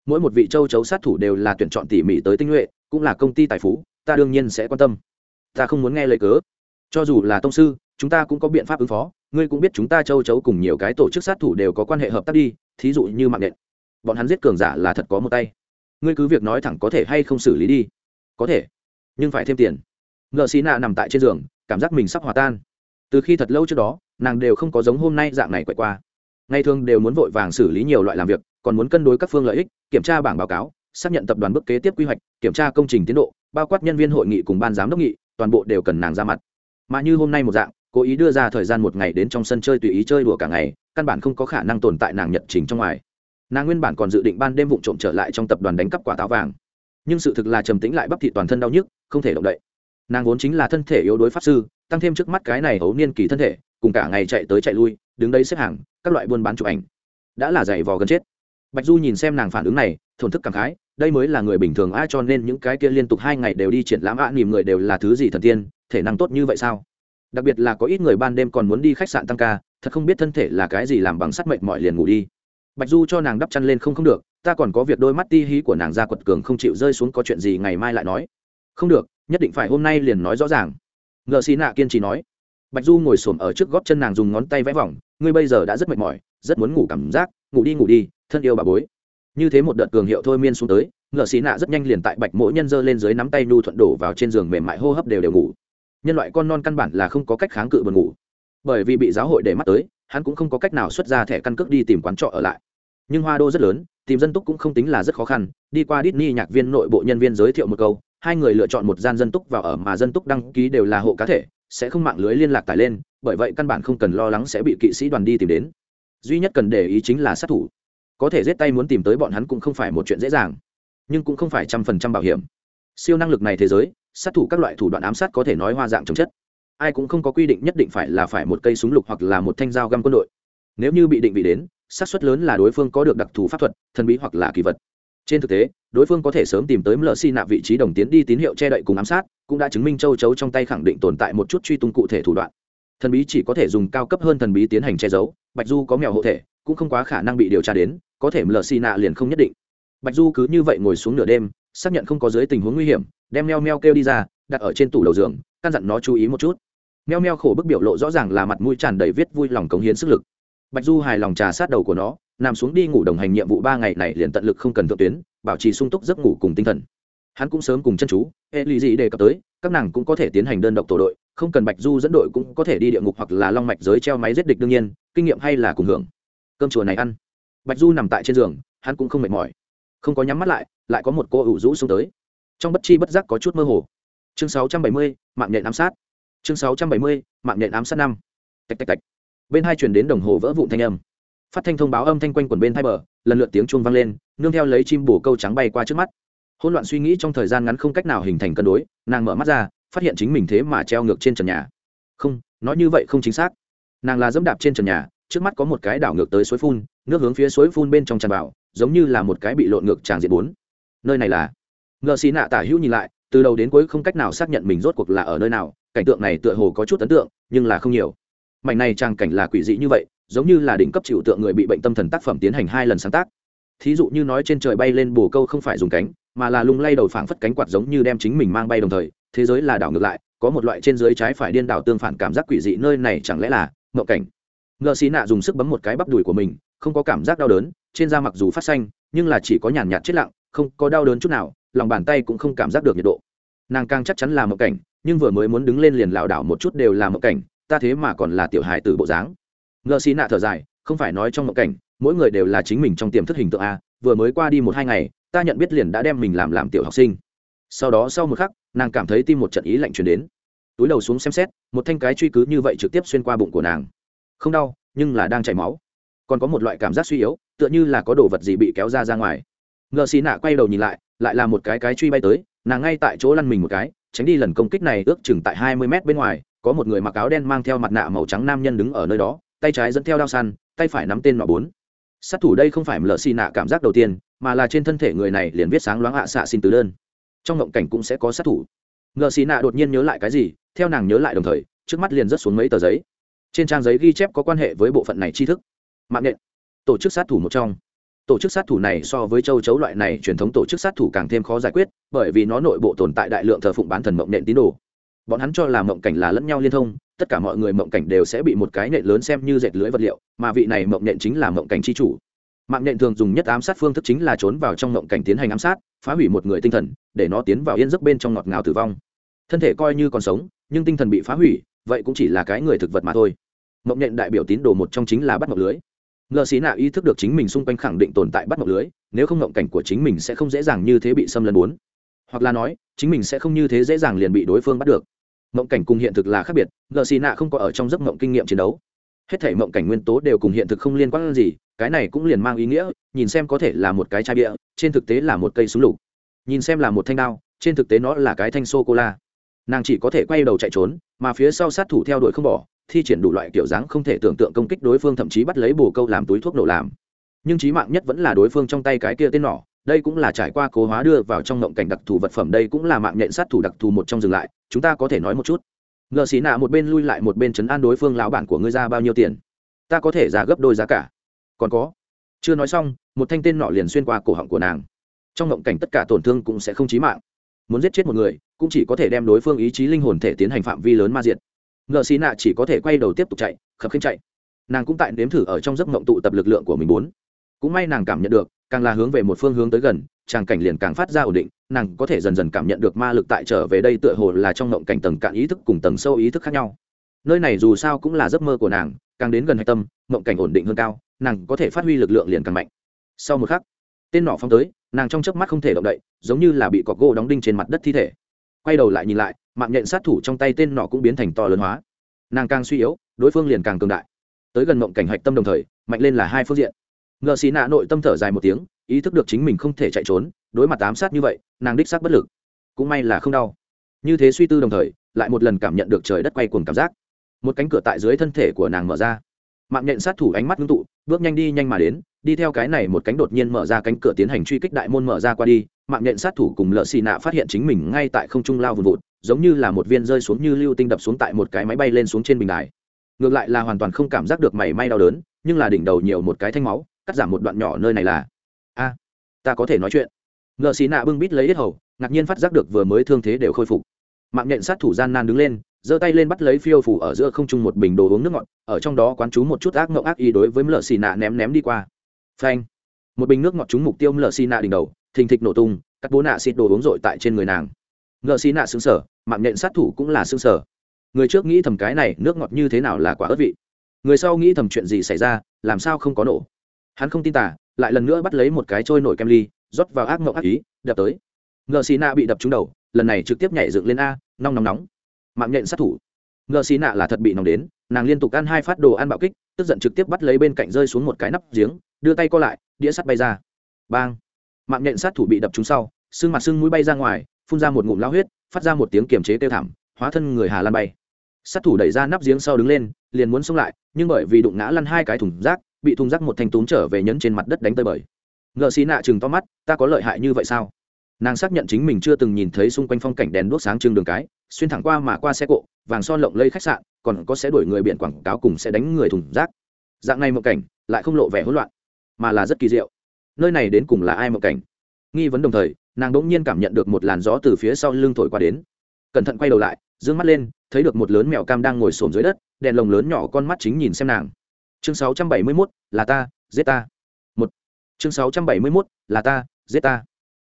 Mỗi một vị châu chấu sát thủ đều là tuyển chọn tỉ mỉ tới tinh nhuệ, cũng là công ty tài phú, ta đương nhiên sẽ quan tâm. Ta không muốn nghe lời cớ. Cho dù là tông sư, chúng ta cũng có biện pháp ứng phó. Ngươi cũng biết chúng ta châu chấu cùng nhiều cái tổ chức sát thủ đều có quan hệ hợp tác đi, thí dụ như mạng nện bọn hắn giết cường giả là thật có một tay. Ngươi cứ việc nói thẳng có thể hay không xử lý đi. Có thể, nhưng phải thêm tiền. Ngợ xí nạ nằm tại trên giường, cảm giác mình sắp hòa tan từ khi thật lâu trước đó, nàng đều không có giống hôm nay dạng này quậy qua. Ngày thường đều muốn vội vàng xử lý nhiều loại làm việc, còn muốn cân đối các phương lợi ích, kiểm tra bảng báo cáo, xác nhận tập đoàn bước kế tiếp quy hoạch, kiểm tra công trình tiến độ, bao quát nhân viên hội nghị cùng ban giám đốc nghị, toàn bộ đều cần nàng ra mặt. Mà như hôm nay một dạng, cố ý đưa ra thời gian một ngày đến trong sân chơi tùy ý chơi đùa cả ngày, căn bản không có khả năng tồn tại nàng nhật trình trong ngoài. Nàng nguyên bản còn dự định ban đêm vụ trộm trở lại trong tập đoàn đánh cắp quả táo vàng. Nhưng sự thực là trầm tĩnh lại bắp thị toàn thân đau nhức, không thể động đậy. Nàng vốn chính là thân thể yếu đối pháp sư tăng thêm trước mắt cái này hấu niên kỳ thân thể cùng cả ngày chạy tới chạy lui đứng đấy xếp hàng các loại buôn bán chụp ảnh. Đã là giày vò gần chết. Bạch du nhìn xem nàng phản ứng này thổn thức cảm khái đây mới là người bình thường ai cho nên những cái kia liên tục hai ngày đều đi triển lãm ạ à, nỉm người đều là thứ gì thần tiên thể năng tốt như vậy sao? Đặc biệt là có ít người ban đêm còn muốn đi khách sạn tăng ca thật không biết thân thể là cái gì làm bằng sắt mệnh mọi liền ngủ đi. Bạch du cho nàng đắp chăn lên không không được ta còn có việc đôi mắt ti hí của nàng ra quật cường không chịu rơi xuống có chuyện gì ngày mai lại nói. Không được nhất định phải hôm nay liền nói rõ ràng ngợ xì nạ kiên trì nói. Bạch du ngồi s ổ m ở trước gót chân nàng dùng ngón tay vẽ vòng, ngươi bây giờ đã rất mệt mỏi, rất muốn ngủ cảm giác, ngủ đi ngủ đi, thân yêu bà bối. Như thế một đợt cường hiệu thôi miên xuống tới ngợ xì nạ rất nhanh liền tại bạch mỗi nhân dơ lên dưới nắm tay nhu thuận đổ vào trên giường mềm mại hô hấp đều đều ngủ. Nhân loại con non căn bản là không có cách kháng cự buồn ngủ. Bởi vì bị giáo hội để mắt tới, hắn cũng không có cách nào xuất ra thẻ căn cước đi tìm quán trọ ở lại. Nhưng hoa đô rất lớn, tìm dân túc cũng không tính là rất khó khăn. Đi qua Disney nhạc viên nội bộ nhân viên giới thiệu một câu hai người lựa chọn một gian dân túc vào ở mà dân túc đăng ký đều là hộ cá thể, sẽ không mạng lưới liên lạc tải lên, bởi vậy căn bản không cần lo lắng sẽ bị kỵ sĩ đoàn đi tìm đến. Duy nhất cần để ý chính là sát thủ. Có thể giết tay muốn tìm tới bọn hắn cũng không phải một chuyện dễ dàng, nhưng cũng không phải trăm phần trăm bảo hiểm. Siêu năng lực này thế giới, sát thủ các loại thủ đoạn ám sát có thể nói hoa dạng trồng chất. Ai cũng không có quy định nhất định phải là phải một cây súng lục hoặc là một thanh dao găm quân đội. Nếu như bị định vị đến xác suất lớn là đối phương có được đặc thù pháp thuật, thần bí hoặc là kỳ vật trên thực tế, đối phương có thể sớm tìm tới mlc nạ vị trí đồng tiến đi tín hiệu che đậy cùng ám sát, cũng đã chứng minh châu chấu trong tay khẳng định tồn tại một chút truy tung cụ thể thủ đoạn. Thần bí chỉ có thể dùng cao cấp hơn thần bí tiến hành che giấu, bạch du có mèo hộ thể, cũng không quá khả năng bị điều tra đến, có thể mlc nạ liền không nhất định. Bạch du cứ như vậy ngồi xuống nửa đêm, xác nhận không có dưới tình huống nguy hiểm, đem meo meo kêu đi ra, đặt ở trên tủ đầu giường, căn dặn nó chú ý một chút. Meo meo khổ bức biểu lộ rõ ràng là mặt mũi tràn đầy viết vui lòng cống hiến sức lực. Bạch du hài lòng trà sát đầu của nó nằm xuống đi ngủ đồng hành nhiệm vụ ba ngày này liền tận lực không cần thượng tuyến bảo trì sung túc giấc ngủ cùng tinh thần. Hắn cũng sớm cùng chân chú hệ lụy gì đề cập tới các nàng cũng có thể tiến hành đơn độc tổ đội không cần bạch du dẫn đội cũng có thể đi địa ngục hoặc là long mạch giới treo máy giết địch đương nhiên kinh nghiệm hay là cùng hưởng. Cơm chùa này ăn. Bạch du nằm tại trên giường hắn cũng không mệt mỏi. Không có nhắm mắt lại lại có một cô ủ rũ xuống tới. Trong bất chi bất giác có chút mơ hồ. Chương 670, mạng nhện ám sát. Chương 670, mạng nhện ám sát năm. Tạch tạch tạch. Bên hai chuyển đến đồng hồ vỡ vụn thanh âm phát thanh thông báo âm thanh quanh quần bên hai bờ, lần lượt tiếng chuông vang lên, nương theo lấy chim bổ câu trắng bay qua trước mắt. Hỗn loạn suy nghĩ trong thời gian ngắn không cách nào hình thành cân đối, nàng mở mắt ra, phát hiện chính mình thế mà treo ngược trên trần nhà. Không, nói như vậy không chính xác. Nàng là dẫm đạp trên trần nhà, trước mắt có một cái đảo ngược tới suối phun, nước hướng phía suối phun bên trong tràn vào, giống như là một cái bị lộn ngược tràn diện bốn. Nơi này là? Ngờ xì nạ tả hữu nhìn lại, từ đầu đến cuối không cách nào xác nhận mình rốt cuộc là ở nơi nào, cảnh tượng này tựa hồ có chút ấn tượng, nhưng là không nhiều mảnh này trang cảnh là quỷ dị như vậy, giống như là đỉnh cấp chịu tượng người bị bệnh tâm thần tác phẩm tiến hành hai lần sáng tác. Thí dụ như nói trên trời bay lên bồ câu không phải dùng cánh, mà là lung lay đầu phảng phất cánh quạt giống như đem chính mình mang bay đồng thời, thế giới là đảo ngược lại, có một loại trên dưới trái phải điên đảo tương phản cảm giác quỷ dị nơi này chẳng lẽ là mậu cảnh? Ngợ xí nạ dùng sức bấm một cái bắp đùi của mình, không có cảm giác đau đớn, trên da mặc dù phát xanh, nhưng là chỉ có nhàn nhạt chết lặng, không có đau đớn chút nào, lòng bàn tay cũng không cảm giác được nhiệt độ. Nàng càng chắc chắn là một cảnh, nhưng vừa mới muốn đứng lên liền lảo đảo một chút đều là một cảnh ta thế mà còn là tiểu hài từ bộ dáng. Ngợ xì nạ thở dài, không phải nói trong mộng cảnh, mỗi người đều là chính mình trong tiềm thức hình tượng a, vừa mới qua đi một hai ngày, ta nhận biết liền đã đem mình làm làm tiểu học sinh. Sau đó sau một khắc, nàng cảm thấy tim một trận ý lạnh truyền đến. Túi đầu xuống xem xét, một thanh cái truy cứ như vậy trực tiếp xuyên qua bụng của nàng. Không đau, nhưng là đang chảy máu. Còn có một loại cảm giác suy yếu, tựa như là có đồ vật gì bị kéo ra ra ngoài. Ngờ xì nạ quay đầu nhìn lại lại là một cái cái truy bay tới, nàng ngay tại chỗ lăn mình một cái, tránh đi lần công kích này ước chừng tại hai mươi mét bên ngoài có một người mặc áo đen mang theo mặt nạ màu trắng nam nhân đứng ở nơi đó, tay trái dẫn theo đao săn, tay phải nắm tên nọ bốn. Sát thủ đây không phải lợ xì nạ cảm giác đầu tiên, mà là trên thân thể người này liền viết sáng loáng ạ xạ xin từ đơn. Trong ngộng cảnh cũng sẽ có sát thủ. Ngợ xì nạ đột nhiên nhớ lại cái gì, theo nàng nhớ lại đồng thời, trước mắt liền rớt xuống mấy tờ giấy. Trên trang giấy ghi chép có quan hệ với bộ phận này tri thức. Mạng nhện. Tổ chức sát thủ một trong. Tổ chức sát thủ này so với châu chấu loại này truyền thống tổ chức sát thủ càng thêm khó giải quyết, bởi vì nó nội bộ tồn tại đại lượng thờ phụng bán thần mộng nện tín đồ bọn hắn cho là mộng cảnh là lẫn nhau liên thông, tất cả mọi người mộng cảnh đều sẽ bị một cái nện lớn xem như dệt lưới vật liệu, mà vị này mộng nện chính là mộng cảnh c h i chủ. Mạng nện thường dùng nhất ám sát phương thức chính là trốn vào trong mộng cảnh tiến hành ám sát, phá hủy một người tinh thần, để nó tiến vào yên giấc bên trong ngọt ngào tử vong. Thân thể coi như còn sống, nhưng tinh thần bị phá hủy, vậy cũng chỉ là cái người thực vật mà thôi. Mộng nện đại biểu tín đồ một trong chính là bắt mộng lưới. Ngờ xí nạ ý thức được chính mình xung quanh khẳng định tồn tại bắt mộng lưới, nếu không mộng cảnh của chính mình sẽ không dễ dàng như thế bị xâm lấn bốn. Hoặc là nói, chính mình sẽ không như thế dễ dàng liền bị đối phương bắt được mộng cảnh cùng hiện thực là khác biệt ngờ xì nạ không có ở trong giấc mộng kinh nghiệm chiến đấu. Hết thể mộng cảnh nguyên tố đều cùng hiện thực không liên quan gì, cái này cũng liền mang ý nghĩa, nhìn xem có thể là một cái chai bia, trên thực tế là một cây súng lục. Nhìn xem là một thanh đao, trên thực tế nó là cái thanh sô cô la nàng chỉ có thể quay đầu chạy trốn, mà phía sau sát thủ theo đuổi không bỏ, thi triển đủ loại kiểu dáng không thể tưởng tượng công kích đối phương thậm chí bắt lấy bồ câu làm túi thuốc nổ làm. Nhưng trí mạng nhất vẫn là đối phương trong tay cái kia tên nỏ đây cũng là trải qua cố hóa đưa vào trong ngộng cảnh đặc thù vật phẩm, đây cũng là mạng nhện sát thủ đặc thù một trong dừng lại. Chúng ta có thể nói một chút. Ngờ xì nạ một bên lui lại một bên chấn an đối phương, lão bản của ngươi ra bao nhiêu tiền? Ta có thể giả gấp đôi giá cả. Còn có. Chưa nói xong, một thanh tên nọ liền xuyên qua cổ họng của nàng. Trong ngộng cảnh tất cả tổn thương cũng sẽ không chí mạng. Muốn giết chết một người, cũng chỉ có thể đem đối phương ý chí linh hồn thể tiến hành phạm vi lớn ma diệt. Ngờ xì nạ chỉ có thể quay đầu tiếp tục chạy, khập khiễng chạy. Nàng cũng tại nếm thử ở trong giấc ngộng tụ tập lực lượng của mình muốn cũng may nàng cảm nhận được càng là hướng về một phương hướng tới gần, tràng cảnh liền càng phát ra ổn định, nàng có thể dần dần cảm nhận được ma lực tại trở về đây tựa hồ là trong ngộng cảnh tầng cạn ý thức cùng tầng sâu ý thức khác nhau. Nơi này dù sao cũng là giấc mơ của nàng, càng đến gần hạch tâm, ngộng cảnh ổn định hơn cao, nàng có thể phát huy lực lượng liền càng mạnh. Sau một khắc, tên nọ phong tới, nàng trong chớp mắt không thể động đậy, giống như là bị cọc gỗ đóng đinh trên mặt đất thi thể. Quay đầu lại nhìn lại, mạng nhện sát thủ trong tay tên nọ cũng biến thành to lớn hóa. Nàng càng suy yếu, đối phương liền càng cường đại. Tới gần mộng cảnh hạch tâm đồng thời, mạnh lên là hai phương diện ngờ xì nạ nội tâm thở dài một tiếng, ý thức được chính mình không thể chạy trốn, đối mặt ám sát như vậy, nàng đích xác bất lực. Cũng may là không đau. Như thế suy tư đồng thời, lại một lần cảm nhận được trời đất quay cuồng cảm giác. Một cánh cửa tại dưới thân thể của nàng mở ra. Mạng nhện sát thủ ánh mắt ngưng tụ, bước nhanh đi nhanh mà đến, đi theo cái này một cánh đột nhiên mở ra cánh cửa tiến hành truy kích đại môn mở ra qua đi, mạng nhện sát thủ cùng lợ xì nạ phát hiện chính mình ngay tại không trung lao vùn vụt, giống như là một viên rơi xuống như lưu tinh đập xuống tại một cái máy bay lên xuống trên bình đài. Ngược lại là hoàn toàn không cảm giác được mảy may đau đớn, nhưng là đỉnh đầu nhiều một cái thanh máu cắt giảm một đoạn nhỏ nơi này là. A, ta có thể nói chuyện. Ngợ xì nạ bưng bít lấy ít hầu, ngạc nhiên phát giác được vừa mới thương thế đều khôi phục. Mạng nhện sát thủ gian nan đứng lên, giơ tay lên bắt lấy phiêu phủ ở giữa không trung một bình đồ uống nước ngọt, ở trong đó quán chú một chút ác mộng ác ý đối với lợ xì nạ ném ném đi qua. Phanh. Một bình nước ngọt trúng mục tiêu lợ xì nạ đỉnh đầu, thình thịch nổ tung, cắt bố nạ xịt đồ uống rội tại trên người nàng. Ngợ xì nạ xứng sở mạng nhện sát thủ cũng là xứng sở người trước nghĩ thầm cái này, nước ngọt như thế nào là quả ớt vị. Người sau nghĩ thầm chuyện gì xảy ra, làm sao không có nổ hắn không tin tả lại lần nữa bắt lấy một cái trôi nổi kem ly, rót vào ác mộng ác ý, đập tới. Ngờ xì nạ bị đập trúng đầu, lần này trực tiếp nhảy dựng lên a, nong nóng nóng. Mạng nhện sát thủ. Ngờ xì nạ là thật bị nóng đến, nàng liên tục ăn hai phát đồ ăn bạo kích, tức giận trực tiếp bắt lấy bên cạnh rơi xuống một cái nắp giếng, đưa tay co lại, đĩa sắt bay ra. Bang. Mạng nhện sát thủ bị đập trúng sau, xương mặt xương mũi bay ra ngoài, phun ra một ngụm lao huyết, phát ra một tiếng kiềm chế kêu thảm, hóa thân người hà lan bay. Sát thủ đẩy ra nắp giếng sau đứng lên, liền muốn xông lại, nhưng bởi vì đụng ngã lăn hai cái thùng rác bị thùng rác một thanh túm trở về nhấn trên mặt đất đánh tơi bời. Ngợ xì nạ chừng to mắt, ta có lợi hại như vậy sao? Nàng xác nhận chính mình chưa từng nhìn thấy xung quanh phong cảnh đèn đuốc sáng trưng đường cái, xuyên thẳng qua mà qua xe cộ, vàng son lộng lây khách sạn, còn có sẽ đuổi người biển quảng cáo cùng sẽ đánh người thùng rác. Dạng này một cảnh, lại không lộ vẻ hỗn loạn, mà là rất kỳ diệu. Nơi này đến cùng là ai một cảnh? Nghi vấn đồng thời, nàng đỗng nhiên cảm nhận được một làn gió từ phía sau lưng thổi qua đến. Cẩn thận quay đầu lại d ư ơ n g mắt lên, thấy được một lớn mèo cam đang ngồi xổm dưới đất, đèn lồng lớn nhỏ con mắt chính nhìn xem nàng chương 671, là ta giết ta. Một. Chương 671, là ta giết ta.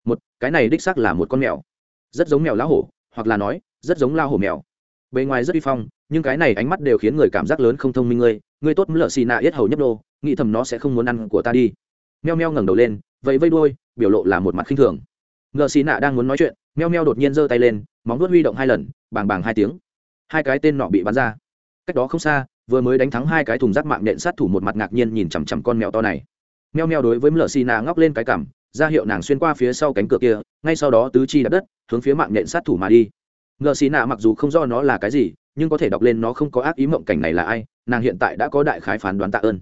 Một cái này đích xác là một con mèo. Rất giống mèo lá hổ hoặc là nói rất giống lao hổ mèo. Bề ngoài rất uy phong nhưng cái này ánh mắt đều khiến người cảm giác lớn không thông minh ngươi. Ngươi tốt lợ xì nạ yết hầu nhấp đô nghĩ thầm nó sẽ không muốn ăn của ta đi. Meo meo ngẩng đầu lên vẫy vây đuôi biểu lộ là một mặt khinh thường. Lỡ xì nạ đang muốn nói chuyện meo meo đột nhiên giơ tay lên móng vuốt huy động hai lần bàng bàng hai tiếng. Hai cái tên nọ bị bắn ra cách đó không xa, vừa mới đánh thắng hai cái thùng rác mạng nện sát thủ một mặt ngạc nhiên nhìn chằm chằm con mèo to này. Meo meo đối với mờ xì nà ngóc lên cái cằm, ra hiệu nàng xuyên qua phía sau cánh cửa kia, ngay sau đó tứ chi đặt đất, hướng phía mạng nện sát thủ mà đi. Mờ xì nà mặc dù không do nó là cái gì, nhưng có thể đọc lên nó không có ác ý mộng cảnh này là ai, nàng hiện tại đã có đại khái phán đoán tạ ơn.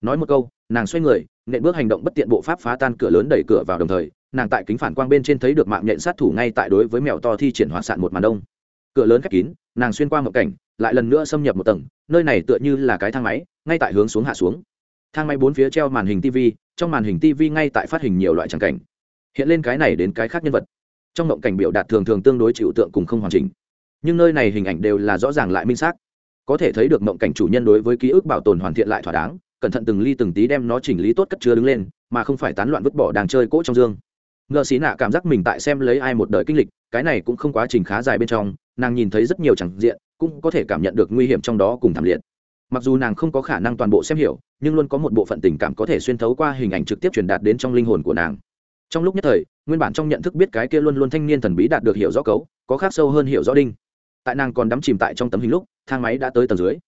Nói một câu, nàng xoay người, nện bước hành động bất tiện bộ pháp phá tan cửa lớn đẩy cửa vào đồng thời, nàng tại kính phản quang bên trên thấy được mạng nhện sát thủ ngay tại đối với mèo to thi triển hỏa sạn một màn đông. Cửa lớn khép kín, nàng xuyên qua mộng cảnh lại lần nữa xâm nhập một tầng, nơi này tựa như là cái thang máy, ngay tại hướng xuống hạ xuống. Thang máy bốn phía treo màn hình tv trong màn hình tv ngay tại phát hình nhiều loại tràng cảnh. Hiện lên cái này đến cái khác nhân vật. Trong mộng cảnh biểu đạt thường thường tương đối chịu tượng cùng không hoàn chỉnh. Nhưng nơi này hình ảnh đều là rõ ràng lại minh xác. Có thể thấy được mộng cảnh chủ nhân đối với ký ức bảo tồn hoàn thiện lại thỏa đáng, cẩn thận từng ly từng tí đem nó chỉnh lý tốt cất chứa đứng lên, mà không phải tán loạn vứt bỏ đang chơi cỗ trong dương. Ngợ xí nạ cảm giác mình tại xem lấy ai một đời kinh lịch, cái này cũng không quá trình khá dài bên trong, nàng nhìn thấy rất nhiều chẳng diện cũng có thể cảm nhận được nguy hiểm trong đó cùng thảm liệt. Mặc dù nàng không có khả năng toàn bộ xem hiểu, nhưng luôn có một bộ phận tình cảm có thể xuyên thấu qua hình ảnh trực tiếp truyền đạt đến trong linh hồn của nàng. Trong lúc nhất thời, nguyên bản trong nhận thức biết cái kia luôn luôn thanh niên thần bí đạt được hiểu rõ cấu, có khác sâu hơn hiểu rõ đinh. Tại nàng còn đắm chìm tại trong tấm hình lúc, thang máy đã tới tầng dưới.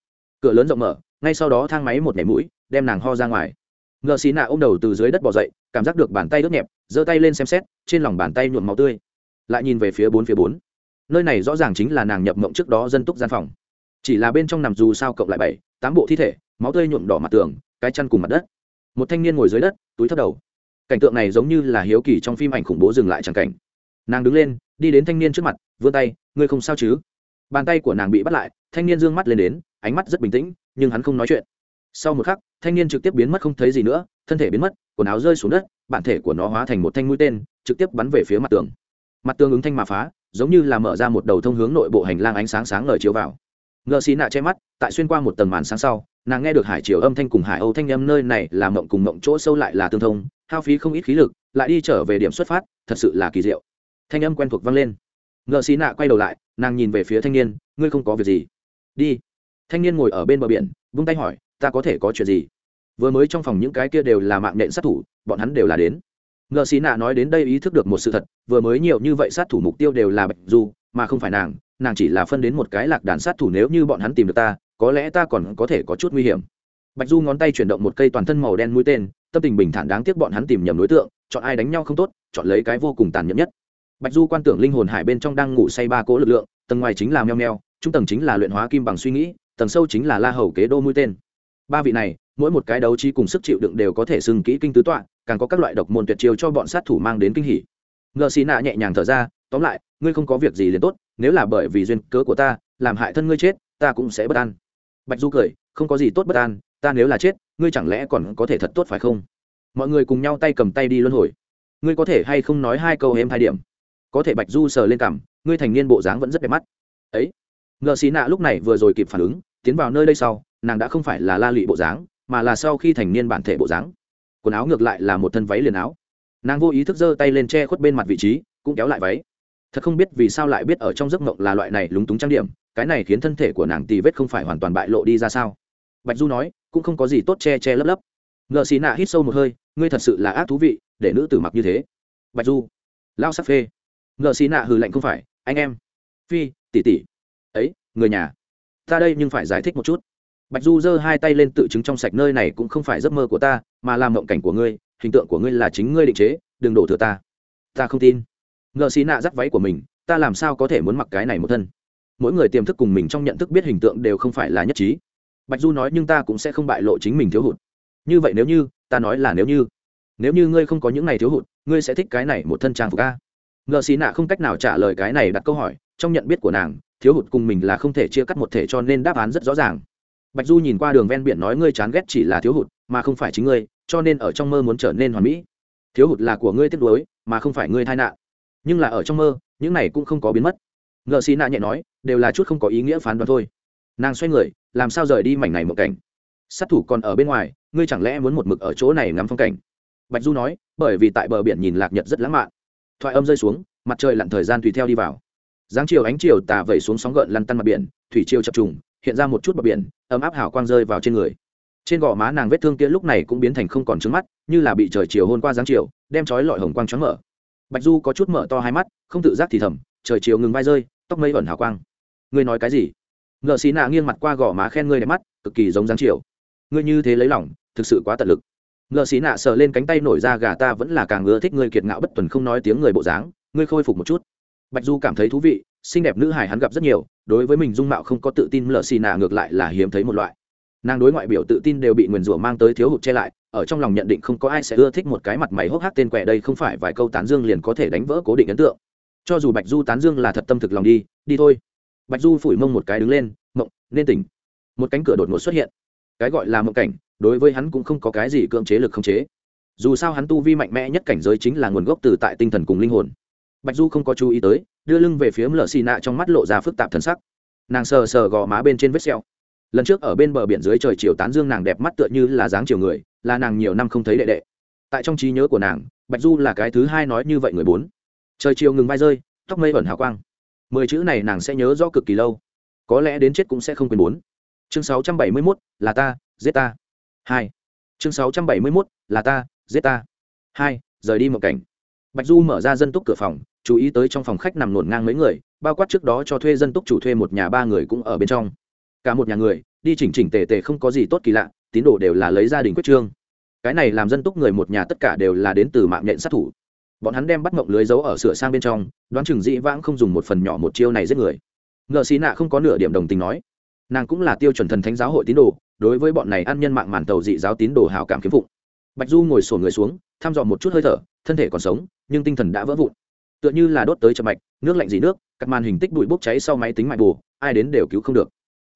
Cửa lớn rộng mở, ngay sau đó thang máy một nhảy mũi, đem nàng ho ra ngoài. Ngờ xí nạ ôm đầu từ dưới đất bỏ dậy, cảm giác được bàn tay ướt nhẹp, giơ tay lên xem xét, trên lòng bàn tay nhuộm máu tươi. Lại nhìn về phía bốn phía bốn nơi này rõ ràng chính là nàng nhập mộng trước đó dân túc gian phòng. Chỉ là bên trong nằm dù sao cộng lại bảy, tám bộ thi thể, máu tươi nhuộm đỏ mặt tường, cái chăn cùng mặt đất. Một thanh niên ngồi dưới đất, túi thấp đầu. Cảnh tượng này giống như là hiếu kỳ trong phim ảnh khủng bố dừng lại chẳng cảnh. Nàng đứng lên, đi đến thanh niên trước mặt, vươn tay, ngươi không sao chứ? Bàn tay của nàng bị bắt lại, thanh niên d ư ơ n g mắt lên đến, ánh mắt rất bình tĩnh, nhưng hắn không nói chuyện. Sau một khắc, thanh niên trực tiếp biến mất không thấy gì nữa, thân thể biến mất, quần áo rơi xuống đất, bản thể của nó hóa thành một thanh mũi tên, trực tiếp bắn về phía mặt tường. Mặt tường ứng thanh mà phá giống như là mở ra một đầu thông hướng nội bộ hành lang ánh sáng sáng ngời chiếu vào. Ngờ xì nạ che mắt, tại xuyên qua một tầng màn sáng sau, nàng nghe được hải chiều âm thanh cùng hải âu thanh âm nơi này là mộng cùng mộng chỗ sâu lại là tương thông, hao phí không ít khí lực, lại đi trở về điểm xuất phát, thật sự là kỳ diệu. Thanh âm quen thuộc vang lên. Ngờ xì nạ quay đầu lại, nàng nhìn về phía thanh niên, ngươi không có việc gì? Đi. Thanh niên ngồi ở bên bờ biển, vung tay hỏi, ta có thể có chuyện gì? Vừa mới trong phòng những cái kia đều là mạng nện sát thủ, bọn hắn đều là đến ngợ xì nạ nói đến đây ý thức được một sự thật, vừa mới nhiều như vậy sát thủ mục tiêu đều là bạch du, mà không phải nàng nàng chỉ là phân đến một cái lạc đàn sát thủ nếu như bọn hắn tìm được ta, có lẽ ta còn có thể có chút nguy hiểm. Bạch du ngón tay chuyển động một cây toàn thân màu đen mũi tên, tâm tình bình thản đáng tiếc bọn hắn tìm nhầm đối tượng, chọn ai đánh nhau không tốt, chọn lấy cái vô cùng tàn nhẫn nhất. Bạch du quan tưởng linh hồn hải bên trong đang ngủ say ba cỗ lực lượng, tầng ngoài chính là meo meo, trung tầng chính là luyện hóa kim bằng suy nghĩ, tầng sâu chính là la hầu kế đô mũi tên. Ba vị này, mỗi một cái đấu trí cùng sức chịu đựng đều có thể xưng kỹ kinh tứ tọa càng có các loại độc môn tuyệt chiêu cho bọn sát thủ mang đến kinh hỉ. Ngờ xì nạ nhẹ nhàng thở ra, tóm lại, ngươi không có việc gì liền tốt, nếu là bởi vì duyên cớ của ta, làm hại thân ngươi chết, ta cũng sẽ bất an. Bạch du cười, không có gì tốt bất an, ta nếu là chết, ngươi chẳng lẽ còn có thể thật tốt phải không? Mọi người cùng nhau tay cầm tay đi luân hồi. Ngươi có thể hay không nói hai câu em hai điểm? Có thể bạch du sờ lên cằm, ngươi thành niên bộ dáng vẫn rất đẹp mắt. Ấy. Ngờ xì nạ lúc này vừa rồi kịp phản ứng, tiến vào nơi đây sau, nàng đã không phải là la lụy bộ dáng, mà là sau khi thành niên bản thể bộ dáng quần áo ngược lại là một thân váy liền áo. Nàng vô ý thức giơ tay lên che khuất bên mặt vị trí, cũng kéo lại váy. Thật không biết vì sao lại biết ở trong giấc mộng là loại này lúng túng trang điểm, cái này khiến thân thể của nàng tì vết không phải hoàn toàn bại lộ đi ra sao? Bạch du nói, cũng không có gì tốt che che lấp lấp. Ngợ xì nạ hít sâu một hơi, ngươi thật sự là ác thú vị, để nữ tử mặc như thế. Bạch du, lao sắc phê. Ngợ xì nạ hừ lạnh không phải, anh em. Phi, tỷ tỷ. Ấy, người nhà. Ta đây nhưng phải giải thích một chút bạch du giơ hai tay lên tự chứng trong sạch nơi này cũng không phải giấc mơ của ta, mà là mộng cảnh của ngươi, hình tượng của ngươi là chính ngươi định chế, đừng đổ thừa ta. Ta không tin. Ngợ xì nạ dắt váy của mình, ta làm sao có thể muốn mặc cái này một thân? Mỗi người tiềm thức cùng mình trong nhận thức biết hình tượng đều không phải là nhất trí. Bạch du nói nhưng ta cũng sẽ không bại lộ chính mình thiếu hụt. Như vậy nếu như, ta nói là nếu như. Nếu như ngươi không có những này thiếu hụt, ngươi sẽ thích cái này một thân trang phục a. Ngợ xì nạ không cách nào trả lời cái này đặt câu hỏi, trong nhận biết của nàng, thiếu hụt cùng mình là không thể chia cắt một thể cho nên đáp án rất rõ ràng bạch du nhìn qua đường ven biển nói ngươi chán ghét chỉ là thiếu hụt, mà không phải chính ngươi, cho nên ở trong mơ muốn trở nên hoàn mỹ. Thiếu hụt là của ngươi tiếp nối mà không phải ngươi tai nạn. Nhưng là ở trong mơ, những này cũng không có biến mất. Ngợ xì nạ nhẹ nói, đều là chút không có ý nghĩa phán đoán thôi. Nàng xoay người, làm sao rời đi mảnh này một cảnh? Sát thủ còn ở bên ngoài, ngươi chẳng lẽ muốn một mực ở chỗ này ngắm phong cảnh? Bạch du nói, bởi vì tại bờ biển nhìn lạc nhật rất lãng mạn. Thoại âm rơi xuống, mặt trời lặn thời gian tùy theo đi vào. Giáng chiều ánh chiều tà vẩy xuống sóng gợn lăn tăn mặt biển, thủy chiều chập trùng hiện ra một chút bờ biển, ấm áp hào quang rơi vào trên người. Trên gò má nàng vết thương kia lúc này cũng biến thành không còn trứng mắt, như là bị trời chiều hôn qua giáng chiều, đem chói lọi hồng quang choáng mở. Bạch du có chút mở to hai mắt, không tự giác thì thầm, trời chiều ngừng vai rơi, tóc mây ẩn hào quang. Ngươi nói cái gì? Ngợ xí nạ nghiêng mặt qua gò má khen ngươi đẹp mắt, cực kỳ giống giáng chiều. Ngươi như thế lấy lòng, thực sự quá tận lực. Ngợ xí nạ sờ lên cánh tay nổi ra gà ta vẫn là càng ưa thích ngươi kiệt ngạo bất tuần không nói tiếng người bộ dáng, ngươi khôi phục một chút. Bạch du cảm thấy thú vị xinh đẹp nữ hài hắn gặp rất nhiều, đối với mình dung mạo không có tự tin lợ xì nạ ngược lại là hiếm thấy một loại. Nàng đối ngoại biểu tự tin đều bị nguyền rủa mang tới thiếu hụt che lại, ở trong lòng nhận định không có ai sẽ ưa thích một cái mặt mày hốc hác tên quẻ đây không phải vài câu tán dương liền có thể đánh vỡ cố định ấn tượng. Cho dù bạch du tán dương là thật tâm thực lòng đi đi thôi. Bạch du phủi mông một cái đứng lên, mộng, nên tỉnh. Một cánh cửa đột ngột xuất hiện. Cái gọi là mộng cảnh, đối với hắn cũng không có cái gì cưỡng chế lực không chế. Dù sao hắn tu vi mạnh mẽ nhất cảnh giới chính là nguồn gốc từ tại tinh thần cùng linh hồn. Bạch du không có chú ý tới đưa lưng về phía mờ xì nạ trong mắt lộ ra phức tạp thân sắc. Nàng sờ sờ gò má bên trên vết xẹo lần trước ở bên bờ biển dưới trời chiều tán dương nàng đẹp mắt tựa như là dáng chiều người, là nàng nhiều năm không thấy đệ đệ. Tại trong trí nhớ của nàng, bạch du là cái thứ hai nói như vậy người bốn. Trời chiều ngừng vai rơi, tóc mây vẩn hào quang. Mười chữ này nàng sẽ nhớ rõ cực kỳ lâu. Có lẽ đến chết cũng sẽ không quên bốn. Chương sáu trăm bảy mươi mốt, là ta, giết ta. Hai. Chương sáu trăm bảy mươi mốt, là ta, giết ta. Hai, rời đi một cảnh. Bạch du mở ra dân túc cửa phòng chú ý tới trong phòng khách nằm nổn ngang mấy người, bao quát trước đó cho thuê dân túc chủ thuê một nhà ba người cũng ở bên trong. Cả một nhà người, đi chỉnh chỉnh tề tề không có gì tốt kỳ lạ, tín đồ đều là lấy gia đình quyết trương. Cái này làm dân túc người một nhà tất cả đều là đến từ mạng nhện sát thủ. Bọn hắn đem bắt mộng lưới giấu ở sửa sang bên trong, đoán chừng dĩ vãng không dùng một phần nhỏ một chiêu này giết người. Ngợ xí nạ không có nửa điểm đồng tình nói. Nàng cũng là tiêu chuẩn thần thánh giáo hội tín đồ, đối với bọn này ăn nhân mạng màn tàu dị giáo tín đồ hào cảm kiếm phụng. Bạch du ngồi sổ người xuống, thăm dò một chút hơi thở, thân thể còn sống, nhưng tinh thần đã vỡ vụn tựa như là đốt tới chậm mạch, nước lạnh gì nước, cắt màn hình tích bụi bốc cháy sau máy tính mạch bù, ai đến đều cứu không được.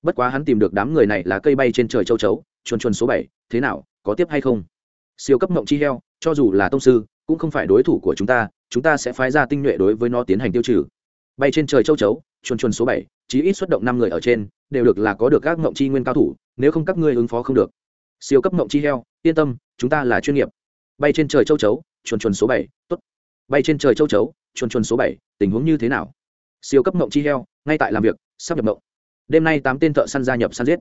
Bất quá hắn tìm được đám người này là cây bay trên trời châu chấu, chuồn chuồn số bảy, thế nào, có tiếp hay không? Siêu cấp mộng chi heo, cho dù là tông sư, cũng không phải đối thủ của chúng ta chúng ta sẽ phái ra tinh nhuệ đối với nó tiến hành tiêu trừ. Bay trên trời châu chấu, chuồn chuồn số bảy, chí ít xuất động năm người ở trên, đều được là có được các mộng chi nguyên cao thủ, nếu không các ngươi ứng phó không được. Siêu cấp mộng chi heo, yên tâm, chúng ta là chuyên nghiệp. Bay trên trời châu chấu, chuồn chuồn số bảy, tốt. Bay trên trời châu chấu chuồn chuồn số bảy, tình huống như thế nào? Siêu cấp mộng chi heo, ngay tại làm việc, sắp nhập mộng. Đêm nay tám tên thợ săn gia nhập săn giết.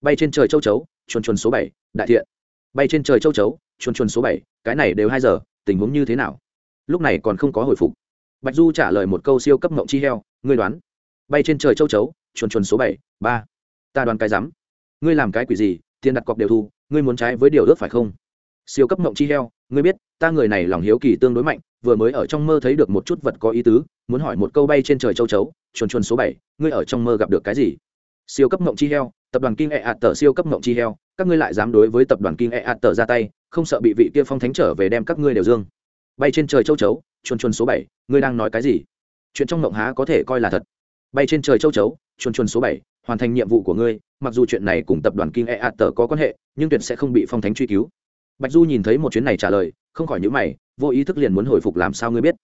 Bay trên trời châu chấu, chuồn chuồn số bảy, đại thiện. Bay trên trời châu chấu, chuồn chuồn số bảy, cái này đều hai giờ, tình huống như thế nào? Lúc này còn không có hồi phục. Bạch du trả lời một câu siêu cấp mộng chi heo, ngươi đoán. Bay trên trời châu chấu, chuồn chuồn số bảy, ba. Ta đoán cái rắm. Ngươi làm cái quỷ gì, tiền đặt cọc đều thu, ngươi muốn trái với điều ước phải không? Siêu cấp mộng chi heo, ngươi biết ta người này lòng hiếu kỳ tương đối mạnh, vừa mới ở trong mơ thấy được một chút vật có ý tứ, muốn hỏi một câu bay trên trời châu chấu, chuồn chuồn số bảy, ngươi ở trong mơ gặp được cái gì? Siêu cấp ngộng chi heo, tập đoàn kinh e ạt tờ siêu cấp ngộng chi heo, các ngươi lại dám đối với tập đoàn kinh e ạt tờ ra tay, không sợ bị vị kia phong thánh trở về đem các ngươi đều dương. Bay trên trời châu chấu, chuồn chuồn số bảy, ngươi đang nói cái gì? Chuyện trong ngộng há có thể coi là thật. Bay trên trời châu chấu, chuồn chuồn số bảy, hoàn thành nhiệm vụ của ngươi, mặc dù chuyện này cùng tập đoàn kinh e ạt tờ có quan hệ, nhưng tuyệt sẽ không bị phong thánh truy cứu. Bạch du nhìn thấy một chuyến này trả lời không khỏi nhữ mày, vô ý thức liền muốn hồi phục làm sao ngươi biết.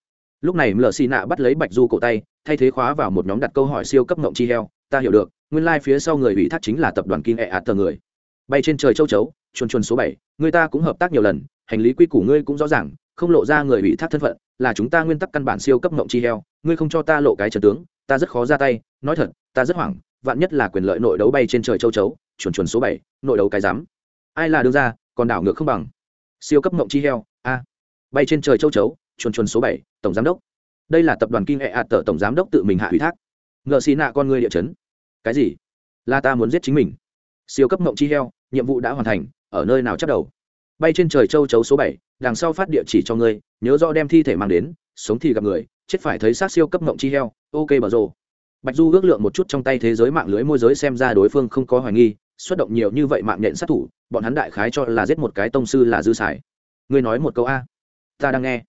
Lúc này mlờ xì nạ bắt lấy bạch du cổ tay, thay thế khóa vào một nhóm đặt câu hỏi siêu cấp ngộng chi heo. Ta hiểu được, nguyên lai、like、phía sau người ủy thác chính là tập đoàn kinh e ạt tờ người. Bay trên trời châu chấu, chuồn chuồn số bảy, người ta cũng hợp tác nhiều lần, hành lý quy củ ngươi cũng rõ ràng, không lộ ra người ủy thác thân phận, là chúng ta nguyên tắc căn bản siêu cấp ngộng chi heo. Ngươi không cho ta lộ cái trần tướng, ta rất khó ra tay. Nói thật, ta rất hoảng, vạn nhất là quyền lợi nội đấu bay trên trời châu chấu, chuồn chuồn số bảy, nội đấu cái dám ai là đương ra còn đảo ngược không bằng siêu cấp mộng chi heo, a. Bay trên trời châu chấu, chuồn chuồn số bảy, tổng giám đốc. Đây là tập đoàn kinh hệ hạt tờ tổng giám đốc tự mình hạ ủy thác. Ngợ xì nạ con người địa chấn. Cái gì? Là ta muốn giết chính mình. Siêu cấp mộng chi heo, nhiệm vụ đã hoàn thành, ở nơi nào chắc đầu? Bay trên trời châu chấu số bảy, đằng sau phát địa chỉ cho ngươi, nhớ rõ đem thi thể mang đến, sống thì gặp người, chết phải thấy xác siêu cấp mộng chi heo, ok bà rồ. Bạch du ước lượng một chút trong tay thế giới mạng lưới môi giới xem ra đối phương không có hoài nghi xuất động nhiều như vậy mạng nhện sát thủ, bọn hắn đại khái cho là giết một cái tông sư là dư xài ngươi nói một câu a. Ta đang nghe.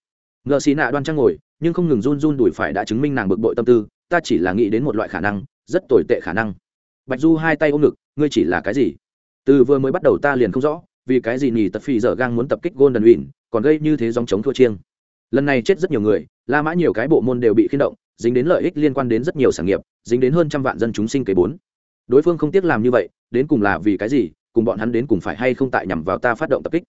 Ngợ xì nạ đoan trang ngồi, nhưng không ngừng run run đùi phải đã chứng minh nàng bực bội tâm tư, ta chỉ là nghĩ đến một loại khả năng, rất tồi tệ khả năng. Bạch du hai tay ôm ngực, ngươi chỉ là cái gì? Từ vừa mới bắt đầu ta liền không rõ, vì cái gì nhì tập phi dở gang muốn tập kích golden win còn gây như thế dòng chống thua chiêng. Lần này chết rất nhiều người, la mã nhiều cái bộ môn đều bị khiên động, dính đến lợi ích liên quan đến rất nhiều sản nghiệp, dính đến hơn trăm vạn dân chúng sinh kế bốn đối phương không tiếc làm như vậy đến cùng là vì cái gì cùng bọn hắn đến cùng phải hay không tại nhằm vào ta phát động tập kích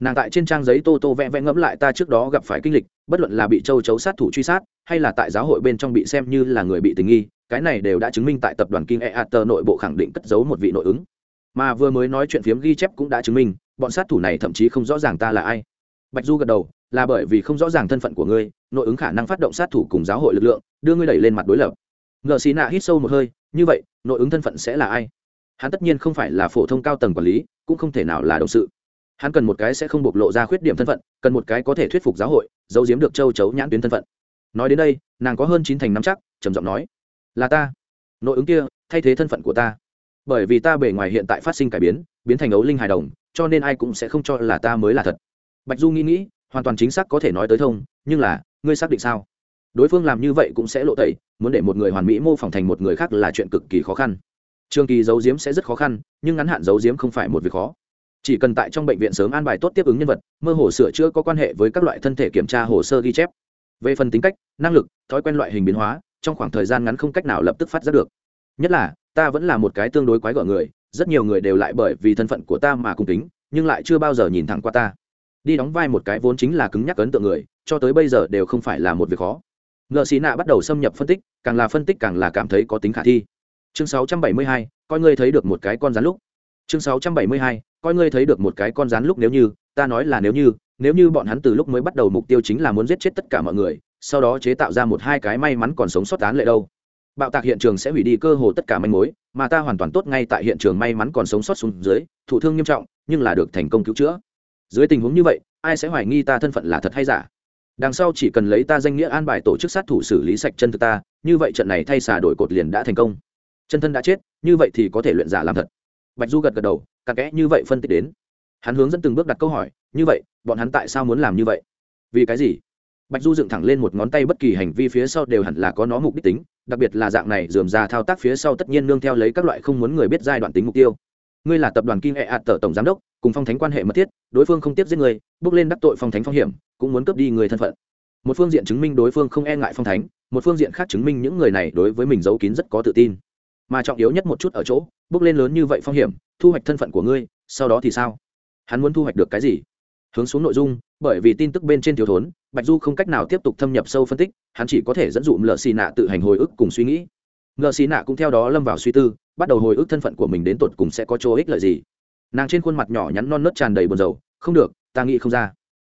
nàng tại trên trang giấy tô tô vẽ vẽ ngẫm lại ta trước đó gặp phải kinh lịch bất luận là bị châu chấu sát thủ truy sát hay là tại giáo hội bên trong bị xem như là người bị tình nghi cái này đều đã chứng minh tại tập đoàn kinh eat nội bộ khẳng định cất giấu một vị nội ứng. Mà vừa mới nói chuyện phiếm ghi chép cũng đã chứng minh, bọn sát thủ này thậm chí không rõ ràng ta là ai. Bạch Du gật đầu, là bởi vì không rõ ràng thân phận của ngươi, nội ứng khả năng phát động sát thủ cùng giáo hội lực lượng, đưa ngươi đẩy lên mặt đối lập. Ngờ Xí Nạ hít sâu một hơi, như vậy, nội ứng thân phận sẽ là ai? Hắn tất nhiên không phải là phổ thông cao tầng quản lý, cũng không thể nào là đồng sự. Hắn cần một cái sẽ không bộc lộ ra khuyết điểm thân phận, cần một cái có thể thuyết phục giáo hội, giấu giếm được châu chấu nhãn tuyến thân phận. Nói đến đây, nàng có hơn chín thành năm chắc, trầm giọng nói: "Là ta." nội ứng kia thay thế thân phận của ta bởi vì ta bề ngoài hiện tại phát sinh cải biến biến thành ấu linh hài đồng cho nên ai cũng sẽ không cho là ta mới là thật bạch du nghĩ nghĩ hoàn toàn chính xác có thể nói tới thông nhưng là ngươi xác định sao đối phương làm như vậy cũng sẽ lộ tẩy muốn để một người hoàn mỹ mô phỏng thành một người khác là chuyện cực kỳ khó khăn. Trường kỳ giấu diếm sẽ rất khó khăn, nhưng ngắn hạn giấu diếm không phải một việc khó. Chỉ cần tại trong bệnh viện sớm an bài tốt tiếp ứng nhân vật, mơ hồ sửa chữa có quan hệ với các loại thân thể kiểm tra hồ sơ ghi chép. Về phần tính cách, năng lực, thói quen loại hình biến hóa, trong khoảng thời gian ngắn không cách nào lập tức phát giác được. Nhất là, ta vẫn là một cái tương đối quái gở người, rất nhiều người đều lại bởi vì thân phận của ta mà cung kính, nhưng lại chưa bao giờ nhìn thẳng qua ta. Đi đóng vai một cái vốn chính là cứng nhắc ấn tượng người, cho tới bây giờ đều không phải là một việc khó ngợ xì nạ bắt đầu xâm nhập phân tích càng là phân tích càng là cảm thấy có tính khả thi. Chương 672, coi ngươi thấy được một cái con rắn lúc. Chương 672, coi ngươi thấy được một cái con rắn lúc nếu như ta nói là nếu như nếu như bọn hắn từ lúc mới bắt đầu mục tiêu chính là muốn giết chết tất cả mọi người sau đó chế tạo ra một hai cái may mắn còn sống sót án lệ đâu. Bạo tạc hiện trường sẽ hủy đi cơ hồ tất cả manh mối mà ta hoàn toàn tốt ngay tại hiện trường may mắn còn sống sót xuống dưới thụ thương nghiêm trọng nhưng là được thành công cứu chữa. Dưới tình huống như vậy ai sẽ hoài nghi ta thân phận là thật hay giả? Đằng sau chỉ cần lấy ta danh nghĩa an bài tổ chức sát thủ xử lý sạch chân thực ta, như vậy trận này thay xả đổi cột liền đã thành công. Chân thân đã chết, như vậy thì có thể luyện giả làm thật. Bạch du gật gật đầu, cặn kẽ như vậy phân tích đến. Hắn hướng dẫn từng bước đặt câu hỏi, như vậy, bọn hắn tại sao muốn làm như vậy? Vì cái gì? Bạch du dựng thẳng lên một ngón tay bất kỳ hành vi phía sau đều hẳn là có nó mục đích tính, đặc biệt là dạng này dườm ra thao tác phía sau tất nhiên nương theo lấy các loại không muốn người biết giai đoạn tính mục tiêu. Ngươi là tập đoàn kim hệ ạt tờ tổng giám đốc cùng phong thánh quan hệ mật thiết, đối phương không tiếp giết người, bước lên đắc tội phong thánh phong hiểm, cũng muốn cướp đi người thân phận. Một phương diện chứng minh đối phương không e ngại phong thánh, một phương diện khác chứng minh những người này đối với mình giấu kín rất có tự tin. Mà trọng yếu nhất một chút ở chỗ, bước lên lớn như vậy phong hiểm, thu hoạch thân phận của ngươi, sau đó thì sao? Hắn muốn thu hoạch được cái gì? Hướng xuống nội dung, bởi vì tin tức bên trên thiếu thốn, bạch du không cách nào tiếp tục thâm nhập sâu phân tích, hắn chỉ có thể dẫn dụ mờ xì nạ tự hành hồi ức cùng suy nghĩ. Mờ xì nạ cũng theo đó lâm vào suy tư, bắt đầu hồi ức thân phận của mình đến tột cùng sẽ có chỗ ích lợi gì nàng trên khuôn mặt nhỏ nhắn non nớt tràn đầy buồn rầu, không được, ta nghĩ không ra.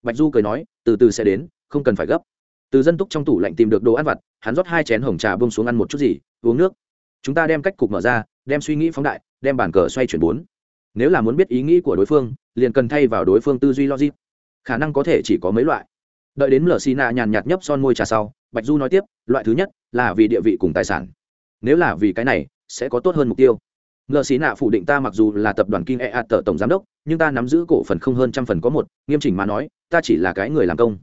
Bạch du cười nói, từ từ sẽ đến, không cần phải gấp. Từ dân túc trong tủ lạnh tìm được đồ ăn vặt, hắn rót hai chén hồng trà bông xuống ăn một chút gì, uống nước. Chúng ta đem cách cục mở ra, đem suy nghĩ phóng đại, đem bàn cờ xoay chuyển bốn. Nếu là muốn biết ý nghĩ của đối phương, liền cần thay vào đối phương tư duy logic. Khả năng có thể chỉ có mấy loại. Đợi đến lờ xì nạ nhàn nhạt nhấp son môi trà sau, bạch du nói tiếp, loại thứ nhất là vì địa vị cùng tài sản. Nếu là vì cái này, sẽ có tốt hơn mục tiêu ngợ sĩ nạ phủ định ta mặc dù là tập đoàn kinh e a tờ tổng giám đốc, nhưng ta nắm giữ cổ phần không hơn trăm phần có một, nghiêm chỉnh mà nói, ta chỉ là cái người làm công.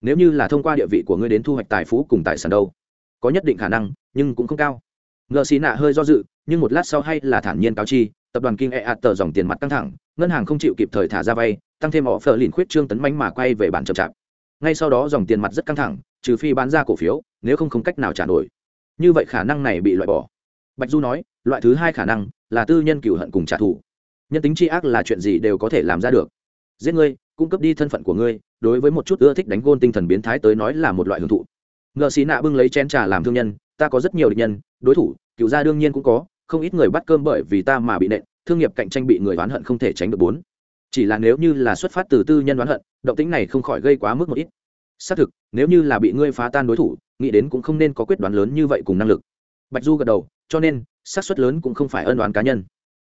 Nếu như là thông qua địa vị của ngươi đến thu hoạch tài phú cùng tài sản đâu, có nhất định khả năng, nhưng cũng không cao. Ngợ sĩ nạ hơi do dự, nhưng một lát sau hay là thản nhiên cáo chi, tập đoàn kinh e a tờ dòng tiền mặt căng thẳng, ngân hàng không chịu kịp thời thả ra vay, tăng thêm họ phờ lìn khuyết trương tấn mánh mà quay về bản chậm chạp. Ngay sau đó dòng tiền mặt rất căng thẳng, trừ phi bán ra cổ phiếu, nếu không không cách nào trả nổi. Như vậy khả năng này bị loại bỏ. Bạch du nói, loại thứ hai khả năng là tư nhân cửu hận cùng trả thù. Nhân tính tri ác là chuyện gì đều có thể làm ra được. Giết ngươi, cung cấp đi thân phận của ngươi, đối với một chút ưa thích đánh gôn tinh thần biến thái tới nói là một loại hưởng thụ. Ngợ xì nạ bưng lấy chén trà làm thương nhân, ta có rất nhiều địch nhân, đối thủ, cựu gia đương nhiên cũng có, không ít người bắt cơm bởi vì ta mà bị nện, thương nghiệp cạnh tranh bị người oán hận không thể tránh được bốn. Chỉ là nếu như là xuất phát từ tư nhân oán hận, động tính này không khỏi gây quá mức một ít. Xác thực, nếu như là bị ngươi phá tan đối thủ, nghĩ đến cũng không nên có quyết đoán lớn như vậy cùng năng lực. Bạch du gật đầu, cho nên xác suất lớn cũng không phải ân đoán cá nhân.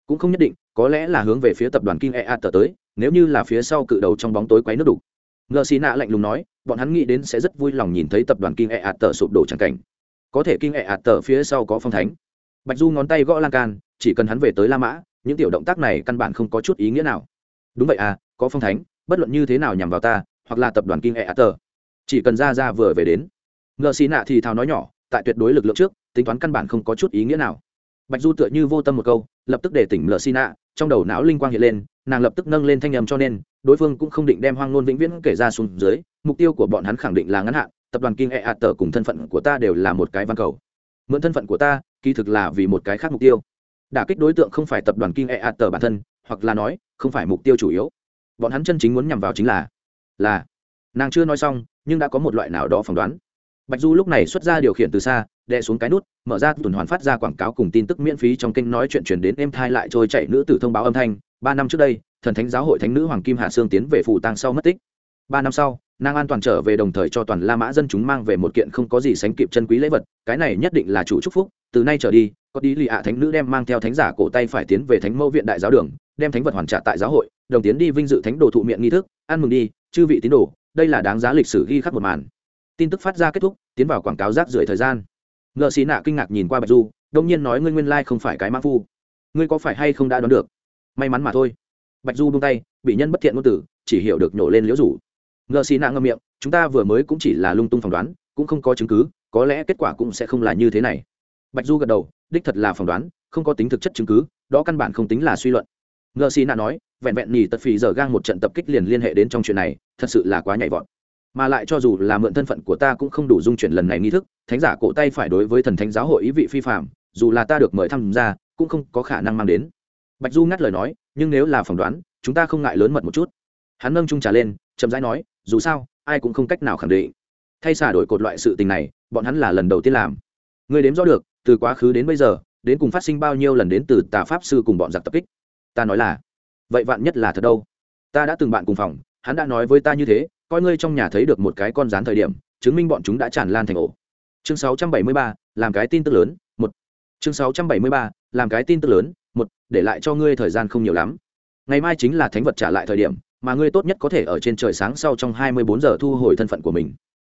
Cũng không nhất định, có lẽ là hướng về phía tập đoàn kinh ea a tờ tới, nếu như là phía sau cự đầu trong bóng tối quấy nước đục. Ngờ xì nạ lạnh lùng nói, bọn hắn nghĩ đến sẽ rất vui lòng nhìn thấy tập đoàn kinh ea a tờ sụp đổ c cảnh. Có thể kinh ea a tờ phía sau có phong thánh. Bạch du ngón tay gõ lan can, chỉ cần hắn về tới la mã, những tiểu động tác này căn bản không có chút ý nghĩa nào. Đúng vậy à có phong thánh, bất luận như thế nào nhằm vào ta, hoặc là tập đoàn kinh ea a tờ. Chỉ cần ra ra vừa về đến. Ngờ xì nạ thì thào nói nhỏ, tại tuyệt đối lực lượng trước, tính toán căn bản không có chút ý nghĩa nào bạch du tựa như vô tâm một câu, lập tức để tỉnh lờ xin nạ trong đầu não linh quang hiện lên, nàng lập tức nâng lên thanh âm cho nên, đối phương cũng không định đem hoang ngôn vĩnh viễn kể ra xuống dưới, mục tiêu của bọn hắn khẳng định là ngắn hạn, tập đoàn kinh e a tờ cùng thân phận của ta đều là một cái văn cầu. Mượn thân phận của ta, kỳ thực là vì một cái khác mục tiêu. Đả kích đối tượng không phải tập đoàn kinh e ạt tờ bản thân, hoặc là nói, không phải mục tiêu chủ yếu. Bọn hắn chân chính muốn nhằm vào chính là là, nàng chưa nói xong, nhưng đã có một loại nào đó phỏng đoán bạch du lúc này xuất ra điều khiển từ xa, đè xuống cái nút, mở ra tuần hoàn phát ra quảng cáo cùng tin tức miễn phí trong kênh nói chuyện chuyển đến em thai lại trôi chạy nữ tử thông báo âm thanh. Ba năm trước đây, thần thánh giáo hội thánh nữ hoàng kim hạ sương tiến về phủ tang sau mất tích. Ba năm sau, nàng an toàn trở về đồng thời cho toàn la mã dân chúng mang về một kiện không có gì sánh kịp chân quý lễ vật, cái này nhất định là chủ chúc phúc. Từ nay trở đi, có đi lì ạ thánh nữ đem mang theo thánh giả cổ tay phải tiến về thánh mẫu viện đại giáo đường, đem thánh vật hoàn trả tại giáo hội, đồng tiến đi vinh dự thánh đồ thụ miệng nghi thức. Ăn mừng đi, chư vị tín đồ, đây là đáng giá lịch sử ghi khắc một màn tin tức phát ra kết thúc, tiến vào quảng cáo rác rưởi thời gian. Ngợ xì nạ kinh ngạc nhìn qua bạch du, đông nhiên nói ngươi nguyên lai、like、không phải cái mã phu. Ngươi có phải hay không đã đoán được? May mắn mà thôi. Bạch du buông tay, bị nhân bất thiện ngôn tử chỉ hiểu được nhổ lên liễu rủ. Ngợ xì nạ ngâm miệng, chúng ta vừa mới cũng chỉ là lung tung phỏng đoán, cũng không có chứng cứ, có lẽ kết quả cũng sẽ không là như thế này. Bạch du gật đầu, đích thật là phỏng đoán, không có tính thực chất chứng cứ, đó căn bản không tính là suy luận. Ngợ xì nạ nói, vẹn vẹn nhì tật phì giờ gang một trận tập kích liền liên hệ đến trong chuyện này, thật sự là quá nhảy vọt mà lại cho dù là mượn thân phận của ta cũng không đủ dung chuyển lần này nghi thức, thánh giả cổ tay phải đối với thần thánh giáo hội ý vị phi phạm dù là ta được mời tham gia, cũng không có khả năng mang đến. Bạch du ngắt lời nói, nhưng nếu là phỏng đoán, chúng ta không ngại lớn mật một chút. Hắn nâng trung trà lên, chậm rãi nói, dù sao, ai cũng không cách nào khẳng định. Thay xả đổi cột loại sự tình này, bọn hắn là lần đầu tiên làm. Người đếm rõ được, từ quá khứ đến bây giờ, đến cùng phát sinh bao nhiêu lần đến từ tà pháp sư cùng bọn giặc tập kích? Ta nói là, vậy vạn nhất là thật đâu? Ta đã từng bạn cùng phòng, hắn đã nói với ta như thế coi ngươi trong nhà thấy được một cái con rán thời điểm chứng minh bọn chúng đã tràn lan thành ổ. Chương 673, làm cái tin tức lớn một. Chương 673, làm cái tin tức lớn một để lại cho ngươi thời gian không nhiều lắm. Ngày mai chính là thánh vật trả lại thời điểm mà ngươi tốt nhất có thể ở trên trời sáng sau trong 24 giờ thu hồi thân phận của mình.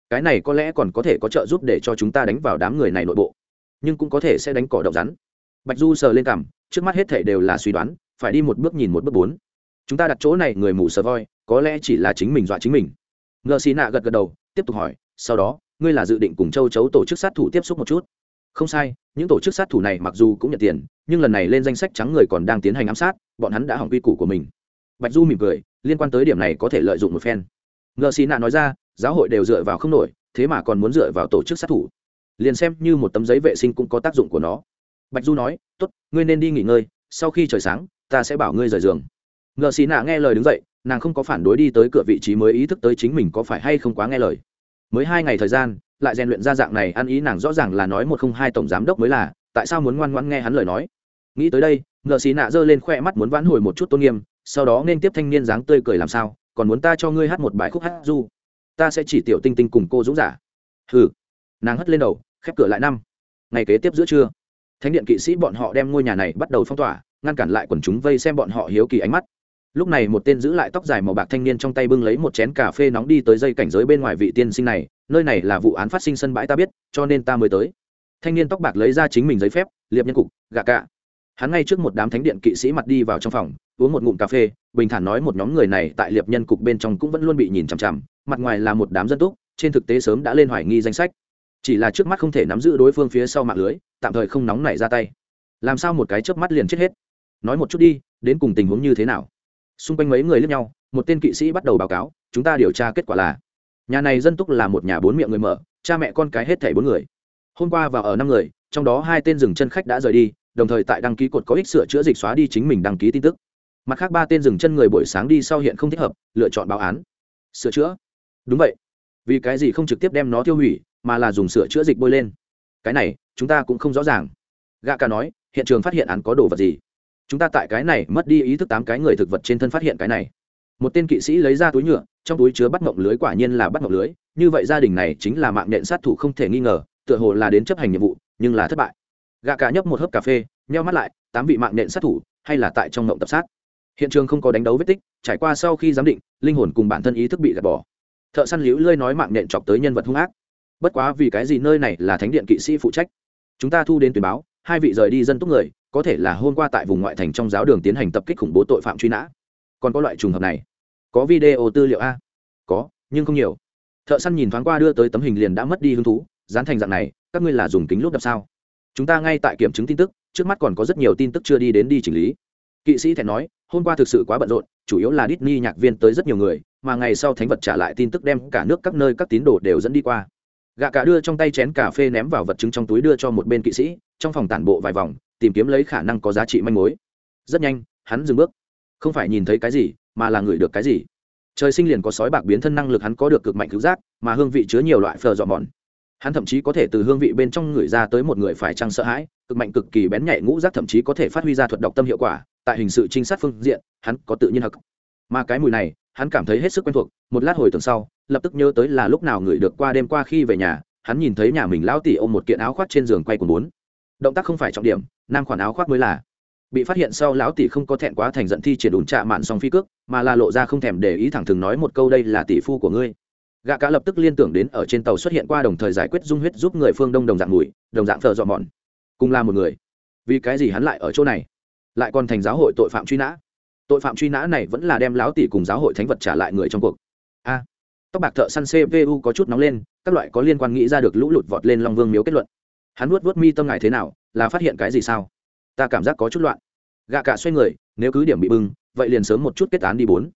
Cái này có lẽ còn có thể có trợ giúp để cho chúng ta đánh vào đám người này nội bộ nhưng cũng có thể sẽ đánh cỏ động rắn. Bạch du sờ lên cằm trước mắt hết thể đều là suy đoán phải đi một bước nhìn một bước bốn. Chúng ta đặt chỗ này người mù sờ voi có lẽ chỉ là chính mình dọa chính mình ngợ xì nạ gật gật đầu, tiếp tục hỏi, sau đó, ngươi là dự định cùng châu chấu tổ chức sát thủ tiếp xúc một chút? Không sai, những tổ chức sát thủ này mặc dù cũng nhận tiền, nhưng lần này lên danh sách trắng người còn đang tiến hành ám sát, bọn hắn đã hỏng quy củ của mình. Bạch du mỉm cười, liên quan tới điểm này có thể lợi dụng một phen. Ngợ xì nạ nói ra, giáo hội đều dựa vào không nổi, thế mà còn muốn dựa vào tổ chức sát thủ. Liền xem như một tấm giấy vệ sinh cũng có tác dụng của nó. Bạch du nói t ố t ngươi nên đi nghỉ ngơi, sau khi trời sáng, ta sẽ bảo ngươi rời giường. Ngợ xì nạ nghe lời đứng dậy nàng không có phản đối đi tới cửa vị trí mới ý thức tới chính mình có phải hay không quá nghe lời. Mới hai ngày thời gian, lại rèn luyện ra dạng này ăn ý nàng rõ ràng là nói một không hai tổng giám đốc mới là, tại sao muốn ngoan ngoãn nghe hắn lời nói? Nghĩ tới đây ngợ xì nạ giơ lên khoe mắt muốn vãn hồi một chút tôn nghiêm, sau đó nên tiếp thanh niên dáng tươi cười làm sao, còn muốn ta cho ngươi hát một bài khúc hát du. Ta sẽ chỉ tiểu tinh tinh cùng cô dũng giả. Hừ. Nàng hất lên đầu, khép cửa lại năm. Ngày kế tiếp giữa trưa, thánh điện kỵ sĩ bọn họ đem ngôi nhà này bắt đầu phong tỏa, ngăn cản lại quần chúng vây xem bọn họ hiếu kỳ ánh mắt lúc này một tên giữ lại tóc dài màu bạc thanh niên trong tay bưng lấy một chén cà phê nóng đi tới dây cảnh giới bên ngoài vị tiên sinh này, nơi này là vụ án phát sinh sân bãi ta biết, cho nên ta mới tới. Thanh niên tóc bạc lấy ra chính mình giấy phép, liệp nhân cục, gạ cạ. Hắn ngay trước một đám thánh điện kỵ sĩ mặt đi vào trong phòng, uống một ngụm cà phê, bình thản nói một nhóm người này tại liệp nhân cục bên trong cũng vẫn luôn bị nhìn chằm chằm, mặt ngoài là một đám dân túc, trên thực tế sớm đã lên hoài nghi danh sách. Chỉ là trước mắt không thể nắm giữ đối phương phía sau mạng lưới, tạm thời không nóng nảy ra tay. Làm sao một cái chớp mắt liền chết hết? Nói một chút đi, đến cùng tình huống như thế nào? Xung quanh mấy người lướt nhau, một tên kỵ sĩ bắt đầu báo cáo, chúng ta điều tra kết quả là, nhà này dân túc là một nhà bốn miệng người mở, cha mẹ con cái hết thảy bốn người. Hôm qua vào ở năm người, trong đó hai tên dừng chân khách đã rời đi, đồng thời tại đăng ký cột có ích sửa chữa dịch xóa đi chính mình đăng ký tin tức. Mặt khác ba tên dừng chân người buổi sáng đi sau hiện không thích hợp, lựa chọn báo án. Sửa chữa. Đúng vậy. Vì cái gì không trực tiếp đem nó tiêu hủy, mà là dùng sửa chữa dịch bôi lên? Cái này, chúng ta cũng không rõ ràng. Gạ ca nói, hiện trường phát hiện án có đồ vật gì? Chúng ta tại cái này mất đi ý thức tám cái người thực vật trên thân phát hiện cái này. Một tên kỵ sĩ lấy ra túi nhựa, trong túi chứa bắt mộng lưới quả nhiên là bắt mộng lưới, như vậy gia đình này chính là mạng nện sát thủ không thể nghi ngờ, tựa hồ là đến chấp hành nhiệm vụ, nhưng là thất bại. Gạ cả nhấp một hớp cà phê, nheo mắt lại, tám vị mạng nện sát thủ, hay là tại trong mộng tập sát. Hiện trường không có đánh đấu vết tích, trải qua sau khi giám định, linh hồn cùng bản thân ý thức bị gạt bỏ. Thợ săn liễu lơi nói mạng nện chọc tới nhân vật hung ác. Bất quá vì cái gì nơi này là thánh điện kỵ sĩ phụ trách? Chúng ta thu đến tuyển báo, hai vị rời đi dân túc người có thể là hôm qua tại vùng ngoại thành trong giáo đường tiến hành tập kích khủng bố tội phạm truy nã. Còn có loại trùng hợp này. Có video tư liệu a? Có, nhưng không nhiều. Thợ săn nhìn thoáng qua đưa tới tấm hình liền đã mất đi hứng thú, dán thành dạng này, các ngươi là dùng kính lúc đập sao? Chúng ta ngay tại kiểm chứng tin tức, trước mắt còn có rất nhiều tin tức chưa đi đến đi chỉnh lý. Kỵ sĩ thẹn nói, hôm qua thực sự quá bận rộn, chủ yếu là Disney nhạc viên tới rất nhiều người, mà ngày sau thánh vật trả lại tin tức đem cả nước các nơi các tín đồ đều dẫn đi qua. Gạ cả đưa trong tay chén cà phê ném vào vật chứng trong túi đưa cho một bên kỵ sĩ, trong phòng tản bộ vài vòng tìm kiếm lấy khả năng có giá trị manh mối. Rất nhanh, hắn dừng bước. Không phải nhìn thấy cái gì, mà là ngửi được cái gì. Trời sinh liền có sói bạc biến thân năng lực hắn có được cực mạnh cứu giác, mà hương vị chứa nhiều loại phờ dọn mòn. Hắn thậm chí có thể từ hương vị bên trong người ra tới một người phải trăng sợ hãi, cực mạnh cực kỳ bén nhạy ngũ giác thậm chí có thể phát huy ra thuật độc tâm hiệu quả, tại hình sự trinh sát phương diện, hắn có tự nhiên hực mà cái mùi này, hắn cảm thấy hết sức quen thuộc, một lát hồi tưởng sau, lập tức nhớ tới là lúc nào người được qua đêm qua khi về nhà, hắn nhìn thấy nhà mình lão tỷ ôm một kiện áo khoác trên giường quay cuồng bốn động tác không phải trọng điểm nam khoản áo khoác mới là. Bị phát hiện sau lão tỷ không có thẹn quá thành giận thi triển đùn trạ mạn song phi cước, mà là lộ ra không thèm để ý thẳng thừng nói một câu đây là tỷ phu của ngươi. Gã cá lập tức liên tưởng đến ở trên tàu xuất hiện qua đồng thời giải quyết dung huyết giúp người phương đông đồng dạng mùi, đồng dạng thợ dọn mòn. Cùng là một người. Vì cái gì hắn lại ở chỗ này? Lại còn thành giáo hội tội phạm truy nã. Tội phạm truy nã này vẫn là đem lão tỷ cùng giáo hội thánh vật trả lại người trong cuộc. A. Tóc bạc thợ săn cpu có chút nóng lên, các loại có liên quan nghĩ ra được lũ lụt vọt lên long vương miếu kết luận. Hắn nuốt vớt mi tâm ngài thế nào là phát hiện cái gì sao? Ta cảm giác có chút loạn. Gạ cả xoay người, nếu cứ điểm bị bưng, vậy liền sớm một chút kết án đi bốn.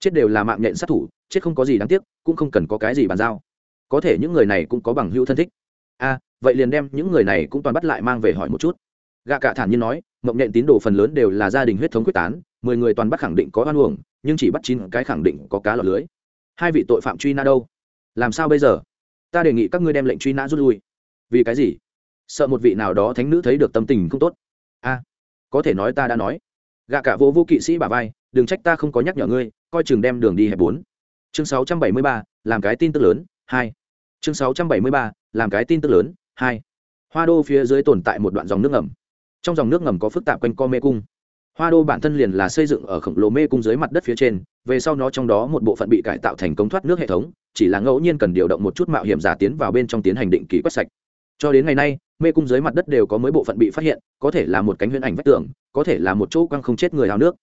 Chết đều là mạng nhện sát thủ, chết không có gì đáng tiếc, cũng không cần có cái gì bàn giao. Có thể những người này cũng có bằng hữu thân thích. A vậy liền đem những người này cũng toàn bắt lại mang về hỏi một chút. Gạ cả thản nhiên nói, mộng nhện tín đồ phần lớn đều là gia đình huyết thống quyết tán, mười người toàn bắt khẳng định có oan uổng, nhưng chỉ bắt chín cái khẳng định có cá lọt lưới. Hai vị tội phạm truy nã đâu? Làm sao bây giờ? Ta đề nghị các ngươi đem lệnh truy nã rút lui. Vì cái gì? Sợ một vị nào đó thánh nữ thấy được tâm tình không tốt. A, có thể nói ta đã nói. Gạ cả vô vô kỵ sĩ bà vai, đừng trách ta không có nhắc nhở ngươi, coi chừng đem đường đi hẹp bốn. Chương sáu trăm bảy mươi ba, làm cái tin tức lớn, hai. Chương sáu trăm bảy mươi ba, làm cái tin tức lớn, hai. Hoa đô phía dưới tồn tại một đoạn dòng nước ngầm. Trong dòng nước ngầm có phức tạp quanh co mê cung. Hoa đô bản thân liền là xây dựng ở khổng lồ mê cung dưới mặt đất phía trên, về sau nó trong đó một bộ phận bị cải tạo thành công thoát nước hệ thống, chỉ là ngẫu nhiên cần điều động một chút mạo hiểm giả tiến vào bên trong tiến hành định kỳ quét sạch. Cho đến ngày nay mê cung dưới mặt đất đều có mấy bộ phận bị phát hiện, có thể là một cánh huyễn ảnh vách tường, có thể là một chỗ quăng không chết người hào nước.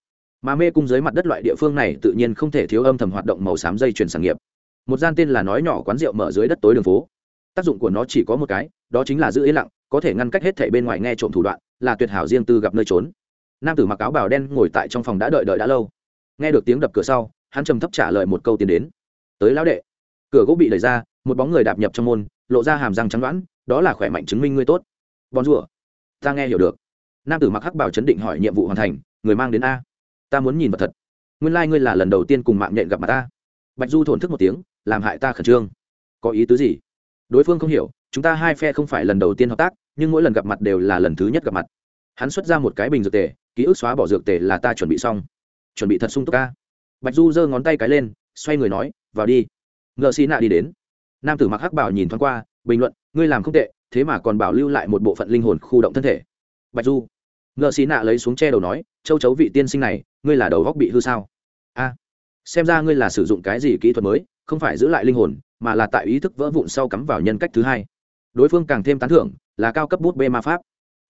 Mà mê cung dưới mặt đất loại địa phương này tự nhiên không thể thiếu âm thầm hoạt động màu xám dây chuyển sản nghiệp. Một gian tên là nói nhỏ quán rượu mở dưới đất tối đường phố. Tác dụng của nó chỉ có một cái, đó chính là giữ yên lặng, có thể ngăn cách hết thảy bên ngoài nghe trộm thủ đoạn, là tuyệt hảo riêng tư gặp nơi trốn. Nam tử mặc áo bào đen ngồi tại trong phòng đã đợi đợi đã lâu. Nghe được tiếng đập cửa sau, hắn trầm thấp trả lời một câu tiến đến. Tới lão đệ. Cửa gỗ bị đẩy ra, một bóng người đạp nhập trong môn lộ ra hàm răng trắng đoán đó là khỏe mạnh chứng minh ngươi tốt. Bón rùa, ta nghe hiểu được. Nam tử mặc hắc bảo chấn định hỏi nhiệm vụ hoàn thành, người mang đến a. Ta muốn nhìn vật thật. Nguyên lai、like、ngươi là lần đầu tiên cùng mạng nhện gặp mặt ta bạch du thổn thức một tiếng, làm hại ta khẩn trương. Có ý tứ gì? Đối phương không hiểu, chúng ta hai phe không phải lần đầu tiên hợp tác, nhưng mỗi lần gặp mặt đều là lần thứ nhất gặp mặt. Hắn xuất ra một cái bình dược tề, ký ức xóa bỏ dược tề là ta chuẩn bị xong. Chuẩn bị thật sung túc ca bạch du giơ ngón tay cái lên, xoay người nói, vào đi. Ngợ xì nạ đi đến nam tử mặc hắc bảo nhìn thoáng qua, bình luận, ngươi làm không tệ, thế mà còn bảo lưu lại một bộ phận linh hồn khu động thân thể. Bạch du ngợ xì nạ lấy xuống che đầu nói, châu chấu vị tiên sinh này, ngươi là đầu góc bị hư sao? A, xem ra ngươi là sử dụng cái gì kỹ thuật mới, không phải giữ lại linh hồn, mà là tại ý thức vỡ vụn sau cắm vào nhân cách thứ hai. Đối phương càng thêm tán thưởng, là cao cấp bút bê ma pháp.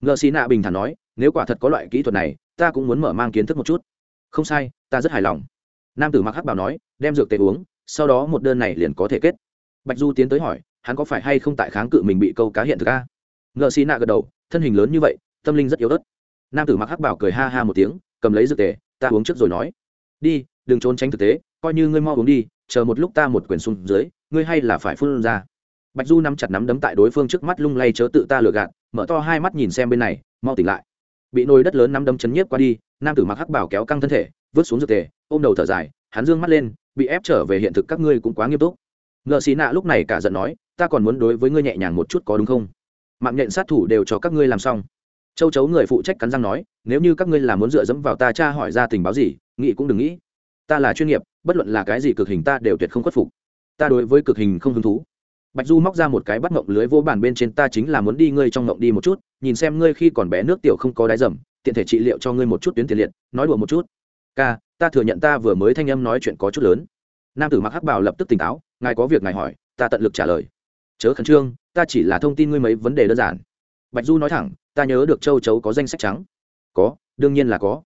Ngợ xì nạ bình thản nói, nếu quả thật có loại kỹ thuật này, ta cũng muốn mở mang kiến thức một chút. Không sai, ta rất hài lòng. Nam tử mặc hắc bảo nói, đem dược tề uống, sau đó một đơn này liền có thể kết bạch du tiến tới hỏi, hắn có phải hay không tại kháng cự mình bị câu cá hiện thực a? Ngợ xì nạ gật đầu, thân hình lớn như vậy, tâm linh rất yếu ớt. Nam tử mặc hắc bảo cười ha ha một tiếng, cầm lấy dược tề, ta uống trước rồi nói. Đi, đừng trốn tránh thực tế, coi như ngươi mau uống đi, chờ một lúc ta một quyển xuống dưới, ngươi hay là phải phun ra. Bạch du nắm chặt nắm đấm tại đối phương trước mắt lung lay chớ tự ta lừa gạt, mở to hai mắt nhìn xem bên này, mau tỉnh lại. Bị nồi đất lớn nắm đấm chấn nhiếp qua đi, nam tử mặc hắc bảo kéo căng thân thể, vứt xuống dược tề, ôm đầu thở dài, hắn dương mắt lên, bị ép trở về hiện thực các ngươi cũng quá nghiêm túc ngợ xì nạ lúc này cả giận nói, ta còn muốn đối với ngươi nhẹ nhàng một chút có đúng không? Mạng nhện sát thủ đều cho các ngươi làm xong. Châu chấu người phụ trách cắn răng nói, nếu như các ngươi làm muốn dựa dẫm vào ta cha hỏi ra tình báo gì, nghĩ cũng đừng nghĩ. Ta là chuyên nghiệp, bất luận là cái gì cực hình ta đều tuyệt không khuất phục. Ta đối với cực hình không hứng thú. Bạch du móc ra một cái bắt ngộng lưới vô bản bên trên, ta chính là muốn đi ngươi trong ngộng đi một chút, nhìn xem ngươi khi còn bé nước tiểu không có đáy dầm, tiện thể trị liệu cho ngươi một chút tuyến tiền liệt, nói đùa một chút. Ca, ta thừa nhận ta vừa mới thanh âm nói chuyện có chút lớn. Nam tử mặc hắc bảo lập tức tỉnh táo ngài có việc ngài hỏi, ta tận lực trả lời. Chớ khẩn trương, ta chỉ là thông tin ngươi mấy vấn đề đơn giản. Bạch du nói thẳng, ta nhớ được châu chấu có danh sách trắng. Có, đương nhiên là có.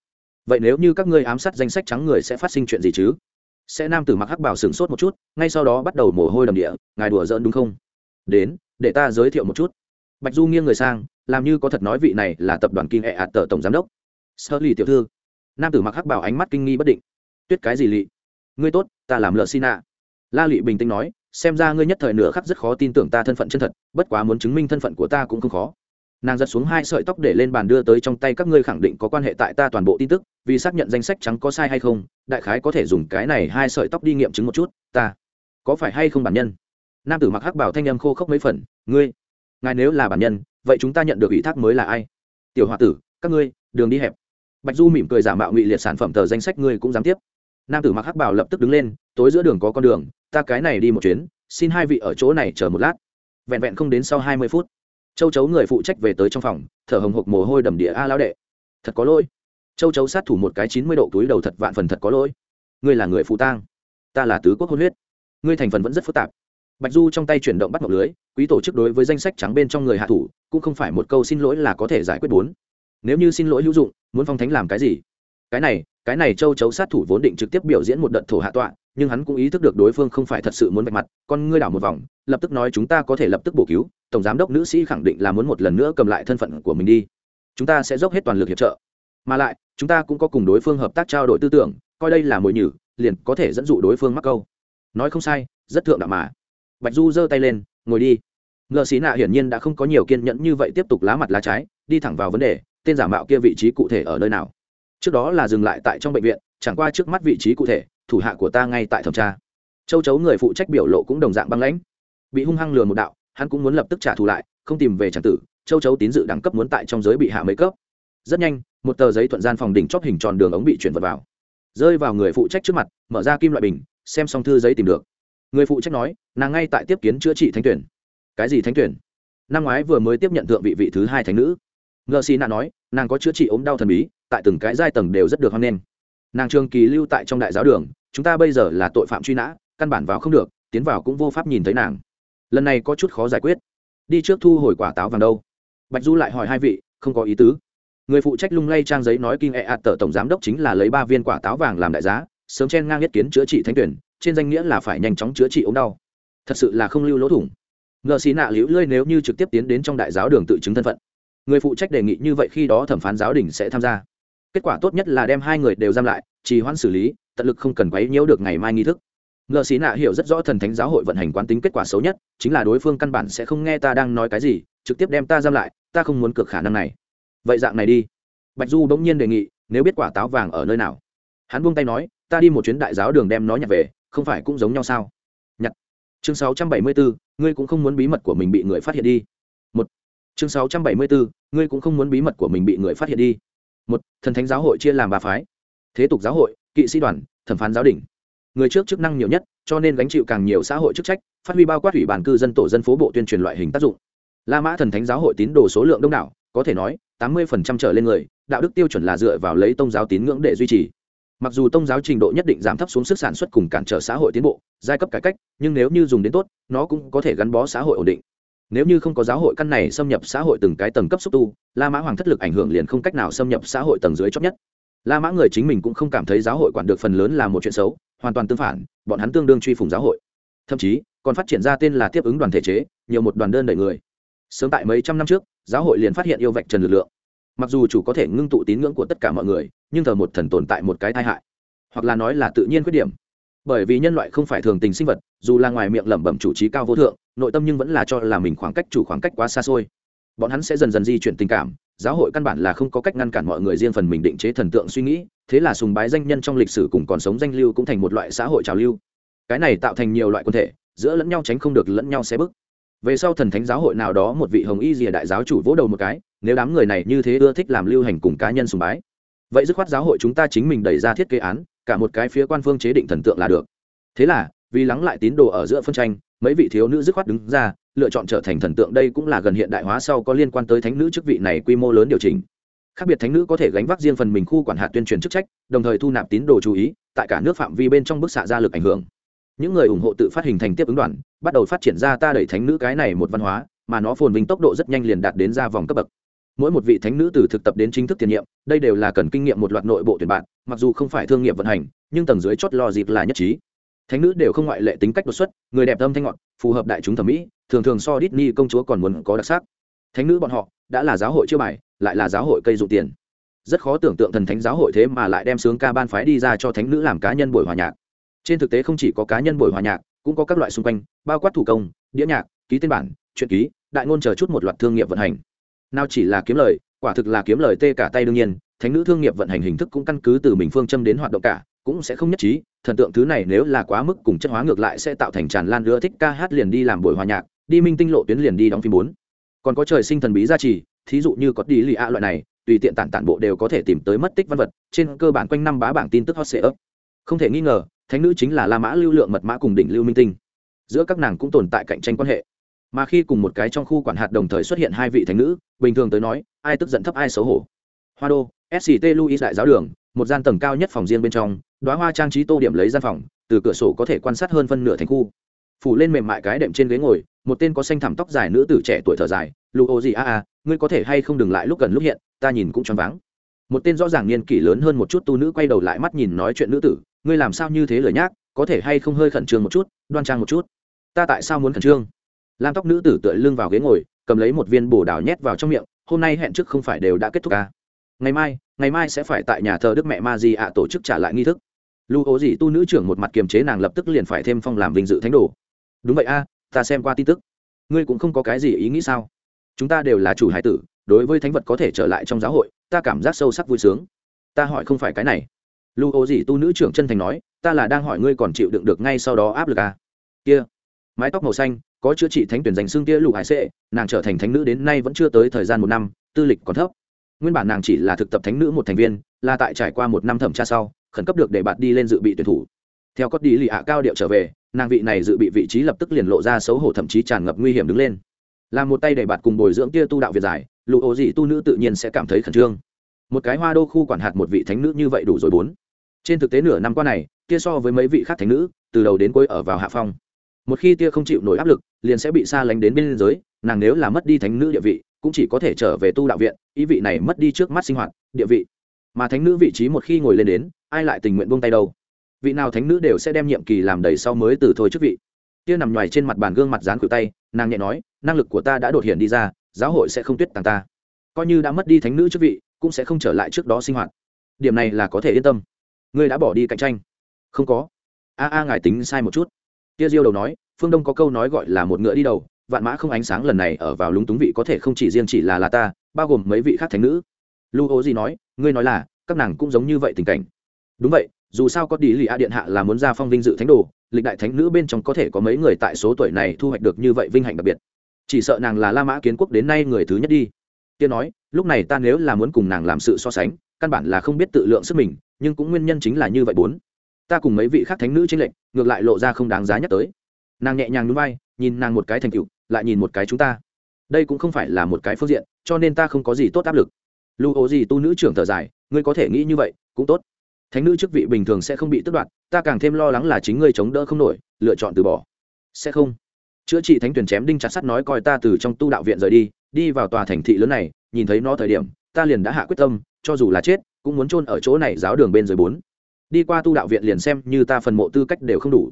Vậy nếu như các ngươi ám sát danh sách trắng người sẽ phát sinh chuyện gì chứ? Sẽ nam tử mặc hắc bảo sửng sốt một chút, ngay sau đó bắt đầu mồ hôi đầm địa, ngài đùa giỡn đúng không? Đến, để ta giới thiệu một chút. Bạch du nghiêng người sang, làm như có thật nói vị này là tập đoàn kinh hệ ạt tờ tổng giám đốc. Sơ lì tiểu thư. Nam tử mặc hắc bảo ánh mắt kinh nghi bất định. Tuyết cái gì lị? Ngươi tốt, ta làm lợ xin ạ la lị bình tĩnh nói, xem ra ngươi nhất thời nửa khắc rất khó tin tưởng ta thân phận chân thật, bất quá muốn chứng minh thân phận của ta cũng không khó. Nàng giật xuống hai sợi tóc để lên bàn đưa tới trong tay các ngươi khẳng định có quan hệ tại ta toàn bộ tin tức, vì xác nhận danh sách trắng có sai hay không, đại khái có thể dùng cái này hai sợi tóc đi nghiệm chứng một chút, ta có phải hay không bản nhân? Nam tử mặc hắc bảo thanh âm khô khốc mấy phần, ngươi, ngài nếu là bản nhân, vậy chúng ta nhận được ủy thác mới là ai? Tiểu h o a tử, các ngươi, đường đi hẹp. Bạch du mỉm cười giả mạo ngụy liệt sản phẩm tờ danh sách ngươi cũng dám tiếp nam tử mặc hắc bảo lập tức đứng lên, tối giữa đường có con đường, ta cái này đi một chuyến, xin hai vị ở chỗ này chờ một lát. Vẹn vẹn không đến sau hai mươi phút, châu chấu người phụ trách về tới trong phòng, thở hồng hộc mồ hôi đầm địa a lão đệ. Thật có lỗi. Châu chấu sát thủ một cái chín mươi độ túi đầu thật vạn phần thật có lỗi. Ngươi là người phụ tang, ta là tứ quốc hôn huyết. Ngươi thành phần vẫn rất phức tạp. Bạch du trong tay chuyển động bắt ngọc lưới, quý tổ chức đối với danh sách trắng bên trong người hạ thủ, cũng không phải một câu xin lỗi là có thể giải quyết bốn. Nếu như xin lỗi hữu dụng, muốn phong thánh làm cái gì? Cái này cái này châu chấu sát thủ vốn định trực tiếp biểu diễn một đợt thổ hạ tọa, nhưng hắn cũng ý thức được đối phương không phải thật sự muốn vạch mặt, con ngươi đảo một vòng, lập tức nói chúng ta có thể lập tức bổ cứu, tổng giám đốc nữ sĩ khẳng định là muốn một lần nữa cầm lại thân phận của mình đi. Chúng ta sẽ dốc hết toàn lực hiệp trợ. Mà lại, chúng ta cũng có cùng đối phương hợp tác trao đổi tư tưởng, coi đây là mồi nhử, liền có thể dẫn dụ đối phương mắc câu. Nói không sai, rất thượng đạo mà. Bạch du giơ tay lên, ngồi đi. Ngờ xí nạ hiển nhiên đã không có nhiều kiên nhẫn như vậy tiếp tục lá mặt lá trái, đi thẳng vào vấn đề, tên giả mạo kia vị trí cụ thể ở nơi nào? Trước đó là dừng lại tại trong bệnh viện, chẳng qua trước mắt vị trí cụ thể, thủ hạ của ta ngay tại thẩm tra. Châu chấu người phụ trách biểu lộ cũng đồng dạng băng lãnh. Bị hung hăng lừa một đạo, hắn cũng muốn lập tức trả thù lại, không tìm về tràng tử, châu chấu tín dự đẳng cấp muốn tại trong giới bị hạ mấy cấp. Rất nhanh, một tờ giấy thuận gian phòng đỉnh chóp hình tròn đường ống bị chuyển vật vào. Rơi vào người phụ trách trước mặt, mở ra kim loại bình, xem xong thư giấy tìm được. Người phụ trách nói, nàng ngay tại tiếp kiến chữa trị thánh tuyển. Cái gì thánh tuyển? Năm ngoái vừa mới tiếp nhận thượng vị vị thứ hai thánh nữ. Ngờ xì nạ nói, nàng có chữa trị ốm đau thần bí tại từng cái giai tầng đều rất được hoan nghênh. Nàng trường kỳ lưu tại trong đại giáo đường, chúng ta bây giờ là tội phạm truy nã, căn bản vào không được, tiến vào cũng vô pháp nhìn thấy nàng. Lần này có chút khó giải quyết. Đi trước thu hồi quả táo vàng đâu? Bạch du lại hỏi hai vị, không có ý tứ. Người phụ trách lung lay trang giấy nói kinh e ạt tờ tổng giám đốc chính là lấy ba viên quả táo vàng làm đại giá, sớm chen ngang nhất kiến chữa trị thánh tuyển, trên danh nghĩa là phải nhanh chóng chữa trị ốm đau. Thật sự là không lưu lỗ thủng. Ngờ xí nạ liễu lơi nếu như trực tiếp tiến đến trong đại giáo đường tự chứng thân phận. Người phụ trách đề nghị như vậy khi đó thẩm phán giáo đình sẽ tham gia kết quả tốt nhất là đem hai người đều giam lại trì hoãn xử lý tận lực không cần quấy nhiễu được ngày mai nghi thức. Ngờ xí nạ hiểu rất rõ thần thánh giáo hội vận hành quán tính kết quả xấu nhất chính là đối phương căn bản sẽ không nghe ta đang nói cái gì trực tiếp đem ta giam lại ta không muốn cược khả năng này. Vậy dạng này đi. Bạch du bỗng nhiên đề nghị nếu biết quả táo vàng ở nơi nào? Hắn buông tay nói ta đi một chuyến đại giáo đường đem nó nhặt về không phải cũng giống nhau sao? Nhặt. Chương 674, ngươi cũng không muốn bí mật của mình bị người phát hiện đi. Một. Chương 674, ngươi cũng không muốn bí mật của mình bị người phát hiện đi một, thần thánh giáo hội chia làm ba phái. Thế tục giáo hội, kỵ sĩ đoàn, thẩm phán giáo đình. Người trước chức năng nhiều nhất, cho nên gánh chịu càng nhiều xã hội chức trách, phát huy bao quát ủy ban cư dân tổ dân phố bộ tuyên truyền loại hình tác dụng. La mã thần thánh giáo hội tín đồ số lượng đông đảo, có thể nói, tám mươi trở lên người, đạo đức tiêu chuẩn là dựa vào lấy tôn giáo tín ngưỡng để duy trì. Mặc dù tôn giáo trình độ nhất định giảm thấp xuống sức sản xuất cùng cản trở xã hội tiến bộ, giai cấp cải cách, nhưng nếu như dùng đến tốt, nó cũng có thể gắn bó xã hội ổn định nếu như không có giáo hội căn này xâm nhập xã hội từng cái tầng cấp xúc tu, la mã hoàng thất lực ảnh hưởng liền không cách nào xâm nhập xã hội tầng dưới chót nhất. La mã người chính mình cũng không cảm thấy giáo hội quản được phần lớn là một chuyện xấu, hoàn toàn tương phản, bọn hắn tương đương truy phủng giáo hội. Thậm chí, còn phát triển ra tên là tiếp ứng đoàn thể chế, nhiều một đoàn đơn đẩy người. Sớm tại mấy trăm năm trước, giáo hội liền phát hiện yêu vạch trần lực lượng. Mặc dù chủ có thể ngưng tụ tín ngưỡng của tất cả mọi người, nhưng thờ một thần tồn tại một cái tai hại. Hoặc là nói là tự nhiên khuyết điểm. Bởi vì nhân loại không phải thường tình sinh vật, dù là ngoài miệng lẩm bẩm chủ trí cao vô thượng nội tâm nhưng vẫn là cho là mình khoảng cách chủ khoảng cách quá xa xôi. Bọn hắn sẽ dần dần di chuyển tình cảm, giáo hội căn bản là không có cách ngăn cản mọi người riêng phần mình định chế thần tượng suy nghĩ, thế là sùng bái danh nhân trong lịch sử cùng còn sống danh lưu cũng thành một loại xã hội trào lưu. Cái này tạo thành nhiều loại quân thể, giữa lẫn nhau tránh không được lẫn nhau xé bức. Về sau thần thánh giáo hội nào đó một vị hồng y rìa đại giáo chủ vỗ đầu một cái, nếu đám người này như thế ưa thích làm lưu hành cùng cá nhân sùng bái, vậy dứt khoát giáo hội chúng ta chính mình đẩy ra thiết kế án, cả một cái phía quan phương chế định thần tượng là được. Thế là, vì lắng lại tín đồ ở giữa phân tranh mấy vị thiếu nữ dứt khoát đứng ra, lựa chọn trở thành thần tượng đây cũng là gần hiện đại hóa sau có liên quan tới thánh nữ chức vị này quy mô lớn điều chỉnh. Khác biệt thánh nữ có thể gánh vác riêng phần mình khu quản hạt tuyên truyền chức trách, đồng thời thu nạp tín đồ chú ý, tại cả nước phạm vi bên trong bức xạ ra lực ảnh hưởng. Những người ủng hộ tự phát hình thành tiếp ứng đoàn, bắt đầu phát triển ra ta đẩy thánh nữ cái này một văn hóa, mà nó phồn vinh tốc độ rất nhanh liền đạt đến ra vòng cấp bậc. Mỗi một vị thánh nữ từ thực tập đến chính thức tiền nhiệm, đây đều là cần kinh nghiệm một loạt nội bộ tuyển bạn, mặc dù không phải thương nghiệp vận hành, nhưng tầng dưới chót lo dịp là nhất trí thánh nữ đều không ngoại lệ tính cách đột xuất, người đẹp âm thanh ngọn phù hợp đại chúng thẩm mỹ, thường thường so Disney công chúa còn muốn có đặc sắc. Thánh nữ bọn họ, đã là giáo hội chưa bài, lại là giáo hội cây dụ tiền. Rất khó tưởng tượng thần thánh giáo hội thế mà lại đem sướng ca ban phái đi ra cho thánh nữ làm cá nhân buổi hòa nhạc. Trên thực tế không chỉ có cá nhân buổi hòa nhạc, cũng có các loại xung quanh, bao quát thủ công, đĩa nhạc, ký tên bản truyện ký, đại ngôn chờ chút một loạt thương nghiệp vận hành. Nào chỉ là kiếm lời, quả thực là kiếm lời tê cả tay đương nhiên, thánh nữ thương nghiệp vận hành hình thức cũng căn cứ từ mình phương châm đến hoạt động cả cũng sẽ không nhất trí, thần tượng thứ này nếu là quá mức cùng chất hóa ngược lại sẽ tạo thành tràn lan nữa, thích ca hát liền đi làm buổi hòa nhạc, đi minh tinh lộ tuyến liền đi đóng phim bốn. Còn có trời sinh thần bí gia trì, thí dụ như có đi lì a loại này, tùy tiện tản tản bộ đều có thể tìm tới mất tích văn vật, trên cơ bản quanh năm bá bảng tin tức hot sale không thể nghi ngờ, thánh nữ chính là la mã lưu lượng mật mã cùng đỉnh lưu minh tinh. Giữa các nàng cũng tồn tại cạnh tranh quan hệ. Mà khi cùng một cái trong khu quản hạt đồng thời xuất hiện hai vị thánh nữ, bình thường tới nói, ai tức giận thấp ai xấu hổ. Hoa đô sct Luis đại giáo đường một gian tầng cao nhất phòng riêng bên trong đoá hoa trang trí tô điểm lấy gian phòng, từ cửa sổ có thể quan sát hơn phân nửa thành khu. Phủ lên mềm mại cái đệm trên ghế ngồi, một tên có xanh thảm tóc dài nữ tử trẻ tuổi thở dài lụ ô gì a a, ngươi có thể hay không đừng lại lúc gần lúc hiện, ta nhìn cũng choáng váng. Một tên rõ ràng niên kỷ lớn hơn một chút tu nữ quay đầu lại mắt nhìn nói chuyện nữ tử, ngươi làm sao như thế lời nhác, có thể hay không hơi khẩn trương một chút, đoan trang một chút? Ta tại sao muốn khẩn trương? Lam tóc nữ tử tựa lưng vào ghế ngồi, cầm lấy một viên bồ đào nhét vào trong miệng, hôm nay hẹn trước không phải đều đã kết thúc à? Ngày mai ngày mai sẽ phải tại nhà thờ đức mẹ ma di ạ tổ chức trả lại nghi thức. Lưu ố dị tu nữ trưởng một mặt kiềm chế nàng lập tức liền phải thêm phong làm vinh dự thánh đồ. Đúng vậy a, ta xem qua tin tức. Ngươi cũng không có cái gì ý nghĩ sao? Chúng ta đều là chủ hải tử, đối với thánh vật có thể trở lại trong giáo hội, ta cảm giác sâu sắc vui sướng. Ta hỏi không phải cái này. Lưu ố dị tu nữ trưởng chân thành nói, ta là đang hỏi ngươi còn chịu đựng được ngay sau đó áp lực à? kia, mái tóc màu xanh, có chữa trị thánh tuyển dành xương kia lục hải sệ, nàng trở thành thánh nữ đến nay vẫn chưa tới thời gian một năm, tư lịch còn thấp nguyên bản nàng chỉ là thực tập thánh nữ một thành viên, là tại trải qua một năm thẩm tra sau, khẩn cấp được để bạn đi lên dự bị tuyển thủ. Theo cốt đi lì hạ cao điệu trở về, nàng vị này dự bị vị trí lập tức liền lộ ra xấu hổ thậm chí tràn ngập nguy hiểm đứng lên. Là một tay để bạn cùng bồi dưỡng kia tu đạo việt giải lụ ổ dị tu nữ tự nhiên sẽ cảm thấy khẩn trương. Một cái hoa đô khu quản hạt một vị thánh nữ như vậy đủ rồi bốn. Trên thực tế nửa năm qua này kia so với mấy vị khác thánh nữ, từ đầu đến cuối ở vào hạ phong. Một khi tia không chịu nổi áp lực, liền sẽ bị xa lánh đến bên giới, nàng nếu là mất đi thánh nữ địa vị cũng chỉ có thể trở về tu đạo viện, ý vị này mất đi trước mắt sinh hoạt, địa vị. Mà thánh nữ vị trí một khi ngồi lên đến, ai lại tình nguyện buông tay đâu? Vị nào thánh nữ đều sẽ đem nhiệm kỳ làm đầy sau mới từ thôi chức vị. Tia nằm ngoài trên mặt bàn gương mặt dán cửa tay, nàng nhẹ nói, năng lực của ta đã đột hiện đi ra, giáo hội sẽ không tuyết tàng ta. Coi như đã mất đi thánh nữ chức vị, cũng sẽ không trở lại trước đó sinh hoạt. Điểm này là có thể yên tâm. Ngươi đã bỏ đi cạnh tranh. Không có. A a, ngài tính sai một chút. Tia diêu đầu nói, phương đông có câu nói gọi là một ngựa đi đầu vạn mã không ánh sáng lần này ở vào lúng túng vị có thể không chỉ riêng chỉ là là ta, bao gồm mấy vị khác thánh nữ. Lu ô gì nói, ngươi nói là, các nàng cũng giống như vậy tình cảnh. Đúng vậy, dù sao có đi lì a điện hạ là muốn ra phong vinh dự thánh đồ, lịch đại thánh nữ bên trong có thể có mấy người tại số tuổi này thu hoạch được như vậy vinh hạnh đặc biệt. Chỉ sợ nàng là la mã kiến quốc đến nay người thứ nhất đi. Tiên nói, lúc này ta nếu là muốn cùng nàng làm sự so sánh, căn bản là không biết tự lượng sức mình, nhưng cũng nguyên nhân chính là như vậy bốn. Ta cùng mấy vị khác thánh nữ trên lệnh ngược lại lộ ra không đáng giá nhắc tới. Nàng nhẹ nhàng núi vai, nhìn nàng một cái thành cựu lại nhìn một cái chúng ta. Đây cũng không phải là một cái phương diện, cho nên ta không có gì tốt áp lực. Lưu ố gì tu nữ trưởng thở dài, ngươi có thể nghĩ như vậy, cũng tốt. Thánh nữ chức vị bình thường sẽ không bị tước đoạt, ta càng thêm lo lắng là chính ngươi chống đỡ không nổi, lựa chọn từ bỏ. Sẽ không. Chữa trị thánh tuyển chém đinh chặt sắt nói coi ta từ trong tu đạo viện rời đi đi vào tòa thành thị lớn này, nhìn thấy nó thời điểm, ta liền đã hạ quyết tâm, cho dù là chết, cũng muốn chôn ở chỗ này giáo đường bên dưới bốn. Đi qua tu đạo viện liền xem như ta phần mộ tư cách đều không đủ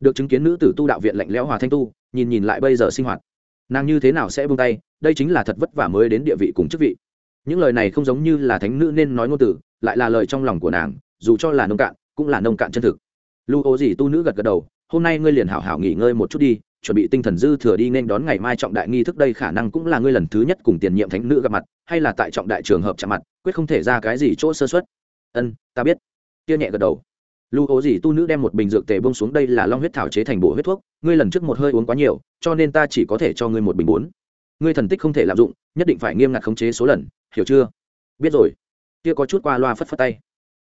được chứng kiến nữ tử tu đạo viện lạnh lẽo hòa thanh tu, nhìn nhìn lại bây giờ sinh hoạt. Nàng như thế nào sẽ buông tay, đây chính là thật vất vả mới đến địa vị cùng chức vị. Những lời này không giống như là thánh nữ nên nói ngôn từ, lại là lời trong lòng của nàng, dù cho là nông cạn, cũng là nông cạn chân thực. Lưu ô gì tu nữ gật gật đầu, hôm nay ngươi liền hảo hảo nghỉ ngơi một chút đi, chuẩn bị tinh thần dư thừa đi nên đón ngày mai trọng đại nghi thức đây khả năng cũng là ngươi lần thứ nhất cùng tiền nhiệm thánh nữ gặp mặt, hay là tại trọng đại trường hợp chạm mặt, quyết không thể ra cái gì chỗ sơ xuất ân, ta biết. Tia nhẹ gật đầu lưu ố gì tu nữ đem một bình dược tề bông xuống đây là long huyết thảo chế thành bộ huyết thuốc ngươi lần trước một hơi uống quá nhiều cho nên ta chỉ có thể cho ngươi một bình bốn. Ngươi thần tích không thể lạm dụng nhất định phải nghiêm ngặt khống chế số lần hiểu chưa? Biết rồi. Kia có chút qua loa phất phất tay.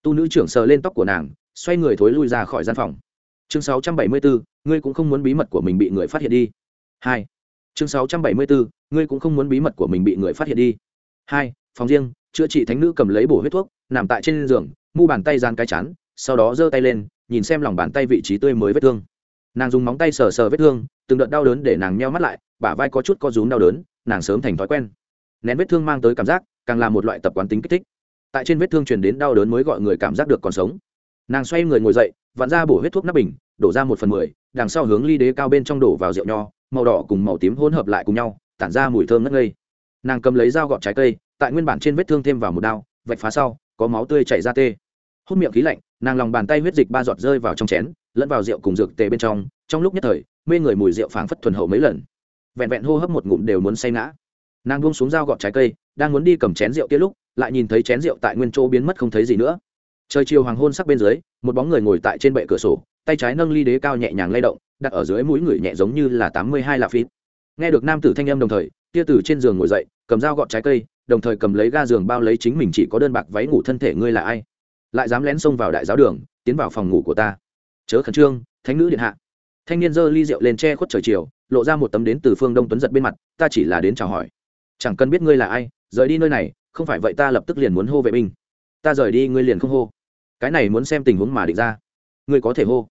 Tu nữ trưởng sờ lên tóc của nàng xoay người thối lui ra khỏi gian phòng. Chương 674, ngươi cũng không muốn bí mật của mình bị người phát hiện đi. Hai. Chương 674, ngươi cũng không muốn bí mật của mình bị người phát hiện đi. Hai phòng riêng chữa trị thánh nữ cầm lấy bổ huyết thuốc nằm tại trên giường mu bàn tay gian cái chán sau đó giơ tay lên, nhìn xem lòng bàn tay vị trí tươi mới vết thương. Nàng dùng móng tay sờ sờ vết thương, từng đợt đau đớn để nàng nheo mắt lại, bả vai có chút co rúm đau đớn, nàng sớm thành thói quen. Nén vết thương mang tới cảm giác, càng là một loại tập quán tính kích thích. Tại trên vết thương truyền đến đau đớn mới gọi người cảm giác được còn sống. Nàng xoay người ngồi dậy, vặn ra bổ huyết thuốc nắp bình, đổ ra một phần mười, đằng sau hướng ly đế cao bên trong đổ vào rượu nho, màu đỏ cùng màu tím hỗn hợp lại cùng nhau, tản ra mùi thơm ngất ngây. Nàng cầm lấy dao gọt trái cây, tại nguyên bản trên vết thương thêm vào một đao, vạch phá sau, có máu tươi chảy ra tê. Hút miệng khí lạnh nàng lòng bàn tay huyết dịch ba giọt rơi vào trong chén, lẫn vào rượu cùng dược tề bên trong trong lúc nhất thời, mê người mùi rượu phảng phất thuần hậu mấy lần. Vẹn vẹn hô hấp một ngụm đều muốn say ngã. Nàng buông xuống dao gọt trái cây, đang muốn đi cầm chén rượu kia lúc, lại nhìn thấy chén rượu tại nguyên chỗ biến mất không thấy gì nữa. Trời chiều hoàng hôn sắc bên dưới, một bóng người ngồi tại trên bệ cửa sổ, tay trái nâng ly đế cao nhẹ nhàng lay động, đặt ở dưới mũi người nhẹ giống như là tám mươi hai lạ phít nghe được nam tử thanh âm đồng thời, tia tử trên giường ngồi dậy, cầm dao gọt trái cây, đồng thời cầm lấy ga giường bao lấy chính mình chỉ có đơn bạc váy ngủ thân thể ngươi là ai? Lại dám lén xông vào đại giáo đường, tiến vào phòng ngủ của ta. Chớ khẩn trương, thánh nữ điện hạ. Thanh niên giơ ly rượu lên che khuất trời chiều, lộ ra một tấm đến từ phương đông tuấn giật bên mặt, ta chỉ là đến chào hỏi. Chẳng cần biết ngươi là ai, rời đi nơi này, không phải vậy ta lập tức liền muốn hô vệ binh. Ta rời đi, ngươi liền không hô. Cái này muốn xem tình huống mà định ra. Ngươi có thể hô.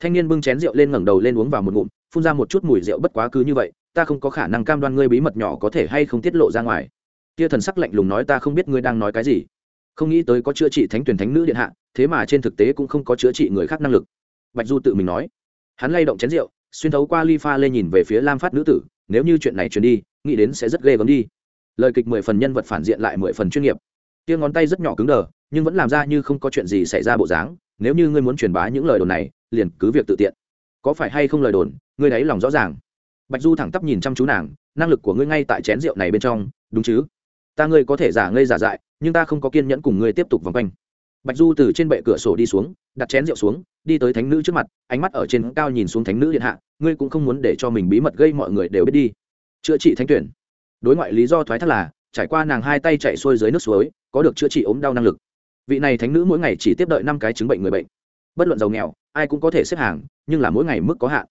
Thanh niên bưng chén rượu lên ngẩng đầu lên uống vào một ngụm, phun ra một chút mùi rượu bất quá cứ như vậy, ta không có khả năng cam đoan ngươi bí mật nhỏ có thể hay không tiết lộ ra ngoài. Tia thần sắc lạnh lùng nói ta không biết ngươi đang nói cái gì không nghĩ tới có chữa trị thánh tuyển thánh nữ điện hạ, thế mà trên thực tế cũng không có chữa trị người khác năng lực. Bạch du tự mình nói. Hắn lay động chén rượu, xuyên thấu qua ly pha lê nhìn về phía lam phát nữ tử, nếu như chuyện này truyền đi, nghĩ đến sẽ rất ghê gớm đi. Lời kịch mười phần nhân vật phản diện lại mười phần chuyên nghiệp. Tiếng ngón tay rất nhỏ cứng đờ, nhưng vẫn làm ra như không có chuyện gì xảy ra bộ dáng, nếu như ngươi muốn truyền bá những lời đồn này, liền cứ việc tự tiện. Có phải hay không lời đồn, ngươi đấy lòng rõ ràng. Bạch du thẳng tắp nhìn chăm chú nàng, năng lực của ngươi ngay tại chén rượu này bên trong, đúng chứ? Ta ngươi có thể giả ngây giả dại nhưng ta không có kiên nhẫn cùng ngươi tiếp tục vòng quanh. Bạch du từ trên bệ cửa sổ đi xuống, đặt chén rượu xuống, đi tới thánh nữ trước mặt, ánh mắt ở trên cao nhìn xuống thánh nữ điện hạ, ngươi cũng không muốn để cho mình bí mật gây mọi người đều biết đi. Chữa trị thánh tuyển. Đối ngoại lý do thoái thác là, trải qua nàng hai tay chạy xuôi dưới nước suối, có được chữa trị ốm đau năng lực. Vị này thánh nữ mỗi ngày chỉ tiếp đợi năm cái chứng bệnh người bệnh. Bất luận giàu nghèo, ai cũng có thể xếp hàng, nhưng là mỗi ngày mức có hạn.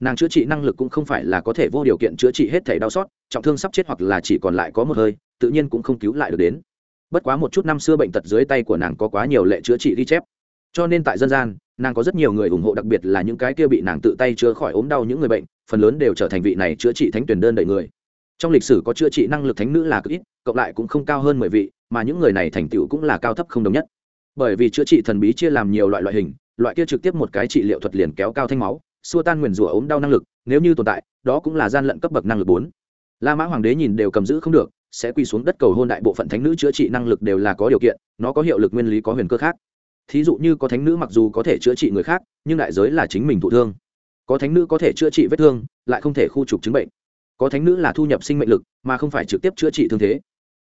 Nàng chữa trị năng lực cũng không phải là có thể vô điều kiện chữa trị hết thể đau xót, trọng thương sắp chết hoặc là chỉ còn lại có một hơi, tự nhiên cũng không cứu lại được đến bất quá một chút năm xưa bệnh tật dưới tay của nàng có quá nhiều lệ chữa trị ghi chép. Cho nên tại dân gian, nàng có rất nhiều người ủng hộ đặc biệt là những cái kia bị nàng tự tay chữa khỏi ốm đau những người bệnh, phần lớn đều trở thành vị này chữa trị thánh tuyển đơn đợi người. Trong lịch sử có chữa trị năng lực thánh nữ là cực ít, cộng lại cũng không cao hơn mười vị, mà những người này thành tựu cũng là cao thấp không đồng nhất. Bởi vì chữa trị thần bí chia làm nhiều loại loại hình, loại kia trực tiếp một cái trị liệu thuật liền kéo cao thanh máu, xua tan nguyền rủa ốm đau năng lực, nếu như tồn tại, đó cũng là gian lận cấp bậc năng lực bốn. La mã hoàng đế nhìn đều cầm giữ không được sẽ quy xuống đất cầu hôn đại bộ phận thánh nữ chữa trị năng lực đều là có điều kiện, nó có hiệu lực nguyên lý có huyền cơ khác. Thí dụ như có thánh nữ mặc dù có thể chữa trị người khác, nhưng đại giới là chính mình thụ thương. Có thánh nữ có thể chữa trị vết thương, lại không thể khu trục chứng bệnh. Có thánh nữ là thu nhập sinh mệnh lực, mà không phải trực tiếp chữa trị thương thế.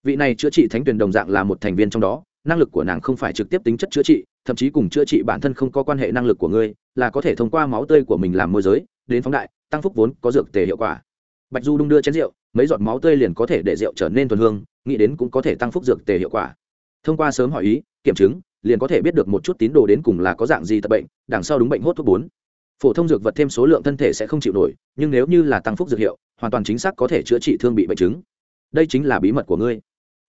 Vị này chữa trị thánh tuyển đồng dạng là một thành viên trong đó, năng lực của nàng không phải trực tiếp tính chất chữa trị, thậm chí cùng chữa trị bản thân không có quan hệ năng lực của ngươi, là có thể thông qua máu tươi của mình làm môi giới, đến phóng đại, tăng phúc vốn, có dược tề hiệu quả. Bạch du đung đưa chén rượu mấy giọt máu tươi liền có thể để rượu trở nên thuần hương, nghĩ đến cũng có thể tăng phúc dược tề hiệu quả. Thông qua sớm hỏi ý, kiểm chứng, liền có thể biết được một chút tín đồ đến cùng là có dạng gì tập bệnh, đằng sau đúng bệnh hốt thuốc bốn. Phổ thông dược vật thêm số lượng thân thể sẽ không chịu nổi, nhưng nếu như là tăng phúc dược hiệu, hoàn toàn chính xác có thể chữa trị thương bị bệnh chứng. Đây chính là bí mật của ngươi.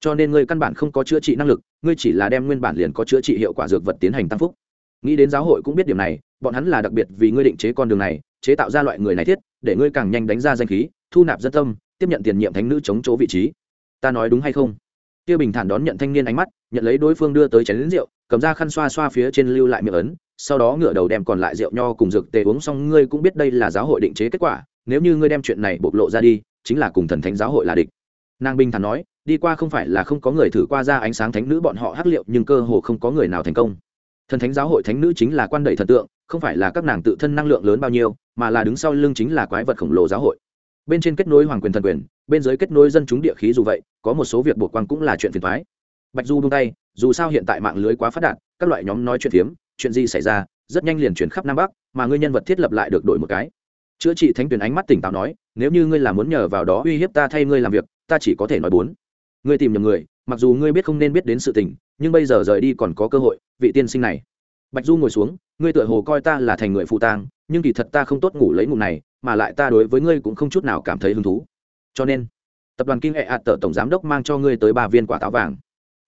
Cho nên ngươi căn bản không có chữa trị năng lực, ngươi chỉ là đem nguyên bản liền có chữa trị hiệu quả dược vật tiến hành tăng phúc. Nghĩ đến giáo hội cũng biết điểm này, bọn hắn là đặc biệt vì ngươi định chế con đường này, chế tạo ra loại người này thiết, để ngươi càng nhanh đánh ra danh khí, thu nạp dân tâm tiếp nhận tiền nhiệm thánh nữ chống chỗ vị trí. Ta nói đúng hay không? Tiêu bình thản đón nhận thanh niên ánh mắt, nhận lấy đối phương đưa tới chén lính rượu, cầm ra khăn xoa xoa phía trên lưu lại miệng ấn, sau đó ngựa đầu đem còn lại rượu nho cùng dược tề uống xong. Ngươi cũng biết đây là giáo hội định chế kết quả, nếu như ngươi đem chuyện này bộc lộ ra đi, chính là cùng thần thánh giáo hội là địch. Nàng bình thản nói, đi qua không phải là không có người thử qua ra ánh sáng thánh nữ bọn họ hắc liệu, nhưng cơ hồ không có người nào thành công. Thần thánh giáo hội thánh nữ chính là quan đầy thần tượng, không phải là các nàng tự thân năng lượng lớn bao nhiêu, mà là đứng sau lưng chính là quái vật khổng lồ giáo hội bên trên kết nối hoàng quyền thần quyền, bên dưới kết nối dân chúng địa khí dù vậy, có một số việc buộc quan cũng là chuyện phiền thoái bạch du buông tay, dù sao hiện tại mạng lưới quá phát đạt, các loại nhóm nói chuyện phiếm, chuyện gì xảy ra, rất nhanh liền chuyển khắp nam bắc, mà ngươi nhân vật thiết lập lại được đổi một cái. Chữa trị thánh tuyển ánh mắt tỉnh táo nói, nếu như ngươi là muốn nhờ vào đó uy hiếp ta thay ngươi làm việc, ta chỉ có thể nói bốn. Ngươi tìm nhầm người, mặc dù ngươi biết không nên biết đến sự tình, nhưng bây giờ rời đi còn có cơ hội, vị tiên sinh này. Bạch du ngồi xuống, ngươi tựa hồ coi ta là thành người phụ tang, nhưng kỳ thật ta không tốt ngủ lấy ngủ này mà lại ta đối với ngươi cũng không chút nào cảm thấy hứng thú. Cho nên, tập đoàn kinh hệ hạt tờ tổng giám đốc mang cho ngươi tới ba viên quả táo vàng.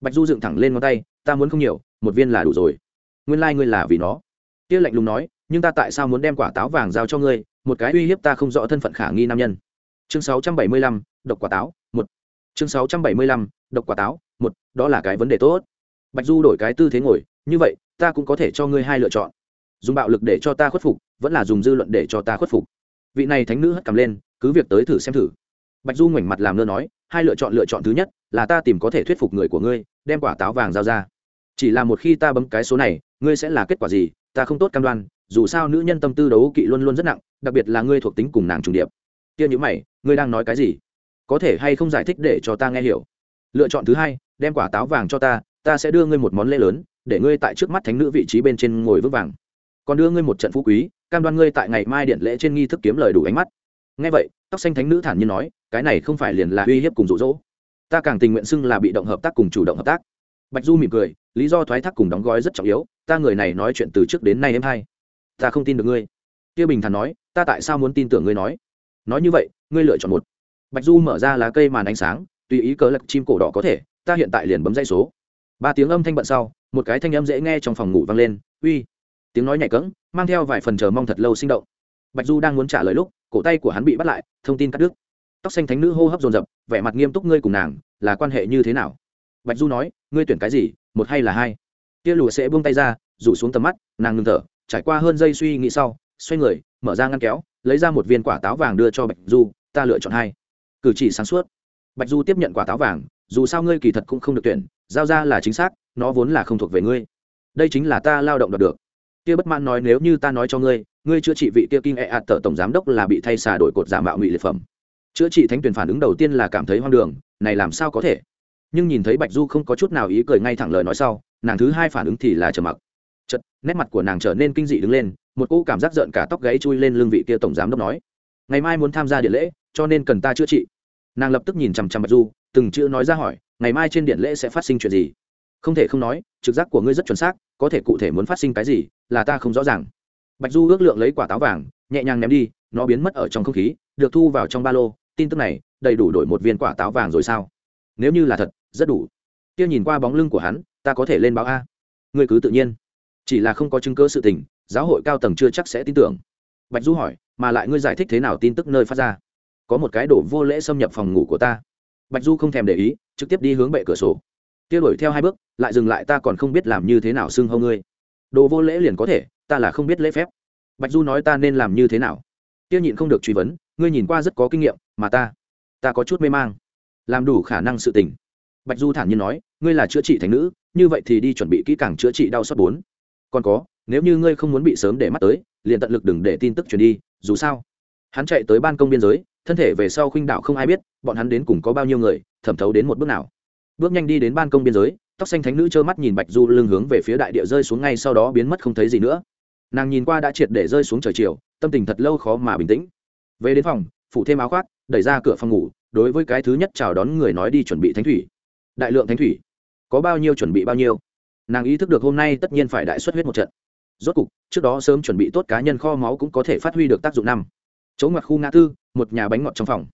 Bạch du dựng thẳng lên ngón tay, ta muốn không nhiều, một viên là đủ rồi. Nguyên lai、like、ngươi là vì nó. Tia lạnh lùng nói, nhưng ta tại sao muốn đem quả táo vàng giao cho ngươi? Một cái uy hiếp ta không rõ thân phận khả nghi nam nhân. Chương sáu trăm bảy mươi lăm, độc quả táo, một. Chương sáu trăm bảy mươi lăm, độc quả táo, một. Đó là cái vấn đề tốt. Bạch du đổi cái tư thế ngồi, như vậy, ta cũng có thể cho ngươi hai lựa chọn. Dùng bạo lực để cho ta khuất phục, vẫn là dùng dư luận để cho ta khuất phục vị này thánh nữ hất cầm lên, cứ việc tới thử xem thử. Bạch du ngoảnh mặt làm nơ nói, hai lựa chọn lựa chọn thứ nhất, là ta tìm có thể thuyết phục người của ngươi, đem quả táo vàng giao ra. Chỉ là một khi ta bấm cái số này, ngươi sẽ là kết quả gì, ta không tốt cam đoan, dù sao nữ nhân tâm tư đấu kỵ luôn luôn rất nặng, đặc biệt là ngươi thuộc tính cùng nàng trùng điệp. Kia nhữ mày, ngươi đang nói cái gì? Có thể hay không giải thích để cho ta nghe hiểu? Lựa chọn thứ hai, đem quả táo vàng cho ta ta sẽ đưa ngươi một món lễ lớn, để ngươi tại trước mắt thánh nữ vị trí bên trên ngồi vững vàng. Còn đưa ngươi một trận phú quý cam đoan ngươi tại ngày mai điện lễ trên nghi thức kiếm lời đủ ánh mắt. Ngay vậy, tóc xanh thánh nữ thản nhiên nói, cái này không phải liền là uy hiếp cùng rụ rỗ ta càng tình nguyện xưng là bị động hợp tác cùng chủ động hợp tác. Bạch du mỉm cười, lý do thoái thác cùng đóng gói rất trọng yếu, ta người này nói chuyện từ trước đến nay em hay. Ta không tin được ngươi. Tiêu bình thản nói, ta tại sao muốn tin tưởng ngươi nói? Nói như vậy, ngươi lựa chọn một. Bạch du mở ra lá cây màn ánh sáng, tùy ý cớ lật chim cổ đỏ có thể, ta hiện tại liền bấm dây số. Ba tiếng âm thanh bận sau, một cái thanh âm dễ nghe trong phòng ngủ vang lên, uy tiếng nói nhạy cẫng mang theo vài phần chờ mong thật lâu sinh động. Bạch du đang muốn trả lời lúc, cổ tay của hắn bị bắt lại, thông tin cắt đứt. Tóc xanh thánh nữ hô hấp dồn dập, vẻ mặt nghiêm túc ngươi cùng nàng, là quan hệ như thế nào? Bạch du nói, ngươi tuyển cái gì, một hay là hai? Tia lụa sẽ buông tay ra, rủ xuống tầm mắt, nàng ngừng thở, trải qua hơn giây suy nghĩ sau, xoay người, mở ra ngăn kéo, lấy ra một viên quả táo vàng đưa cho bạch du, ta lựa chọn hai. Cử chỉ sáng suốt. Bạch du tiếp nhận quả táo vàng, dù sao ngươi kỳ thật cũng không được tuyển, giao ra là chính xác, nó vốn là không thuộc về ngươi. Đây chính là ta lao động đoạt được kia bất mãn nói nếu như ta nói cho ngươi ngươi chữa trị vị kia kinh e ạt tờ tổng giám đốc là bị thay xà đổi cột giả mạo ngụy liệt phẩm. Chữa trị thánh tuyển phản ứng đầu tiên là cảm thấy hoang đường, này làm sao có thể? Nhưng nhìn thấy bạch du không có chút nào ý cười ngay thẳng lời nói sau, nàng thứ hai phản ứng thì là trầm mặc. Chật nét mặt của nàng trở nên kinh dị đứng lên, một cỗ cảm giác giận cả tóc gáy chui lên lưng vị kia tổng giám đốc nói, ngày mai muốn tham gia điện lễ, cho nên cần ta chữa trị. Nàng lập tức nhìn chằm chằm bạch du, từng chữ nói ra hỏi, ngày mai trên điện lễ sẽ phát sinh chuyện gì? Không thể không nói, trực giác của ngươi rất chuẩn xác có thể cụ thể muốn phát sinh cái gì là ta không rõ ràng. Bạch du ước lượng lấy quả táo vàng, nhẹ nhàng ném đi, nó biến mất ở trong không khí, được thu vào trong ba lô. Tin tức này, đầy đủ đổi một viên quả táo vàng rồi sao? Nếu như là thật, rất đủ. Kia nhìn qua bóng lưng của hắn, ta có thể lên báo a. Ngươi cứ tự nhiên. Chỉ là không có chứng cơ sự tình, giáo hội cao tầng chưa chắc sẽ tin tưởng. Bạch du hỏi, mà lại ngươi giải thích thế nào tin tức nơi phát ra? Có một cái đổ vô lễ xâm nhập phòng ngủ của ta. Bạch du không thèm để ý, trực tiếp đi hướng bệ cửa sổ kia đuổi theo hai bước, lại dừng lại ta còn không biết làm như thế nào xưng hâu ngươi. Đồ vô lễ liền có thể, ta là không biết lễ phép. Bạch du nói ta nên làm như thế nào? Kia nhịn không được truy vấn, ngươi nhìn qua rất có kinh nghiệm, mà ta ta có chút mê mang. Làm đủ khả năng sự tình. Bạch du thản nhiên nói, ngươi là chữa trị thành nữ, như vậy thì đi chuẩn bị kỹ càng chữa trị đau xót bốn. Còn có, nếu như ngươi không muốn bị sớm để mắt tới, liền tận lực đừng để tin tức truyền đi, dù sao. Hắn chạy tới ban công biên giới, thân thể về sau khuynh đạo không ai biết, bọn hắn đến cùng có bao nhiêu người, thẩm thấu đến một bước nào bước nhanh đi đến ban công biên giới, tóc xanh thánh nữ trơ mắt nhìn bạch du lưng hướng về phía đại địa rơi xuống ngay sau đó biến mất không thấy gì nữa. Nàng nhìn qua đã triệt để rơi xuống trời chiều, tâm tình thật lâu khó mà bình tĩnh. Về đến phòng phụ thêm áo khoác, đẩy ra cửa phòng ngủ, đối với cái thứ nhất chào đón người nói đi chuẩn bị thánh thủy. Đại lượng thánh thủy, có bao nhiêu chuẩn bị bao nhiêu? Nàng ý thức được hôm nay tất nhiên phải đại xuất huyết một trận. Rốt cục, trước đó sớm chuẩn bị tốt cá nhân kho máu cũng có thể phát huy được tác dụng năm. Chỗ ngoặt khu ngã tư, một nhà bánh ngọt trong phòng.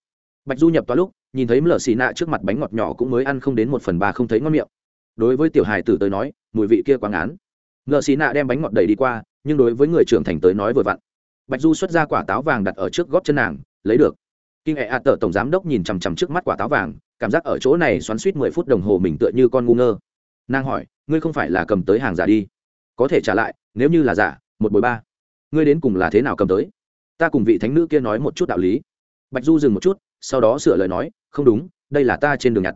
Bạch du nhập toa lúc nhìn thấy lở xì nạ trước mặt bánh ngọt nhỏ cũng mới ăn không đến một phần ba không thấy ngon miệng. Đối với tiểu hài tử tới nói, mùi vị kia quá ngán. Lở xì nạ đem bánh ngọt đẩy đi qua, nhưng đối với người trưởng thành tới nói vừa vặn. Bạch du xuất ra quả táo vàng đặt ở trước góp chân nàng, lấy được. Kinh hệ a tờ tổng giám đốc nhìn chằm chằm trước mắt quả táo vàng, cảm giác ở chỗ này xoắn suýt mười phút đồng hồ mình tựa như con ngu ngơ. Nàng hỏi, ngươi không phải là cầm tới hàng giả đi? Có thể trả lại, nếu như là giả, một bồi ba. Ngươi đến cùng là thế nào cầm tới? Ta cùng vị thánh nữ kia nói một chút đạo lý. Bạch du dừng một chút, sau đó sửa lời nói không đúng, đây là ta trên đường nhặt.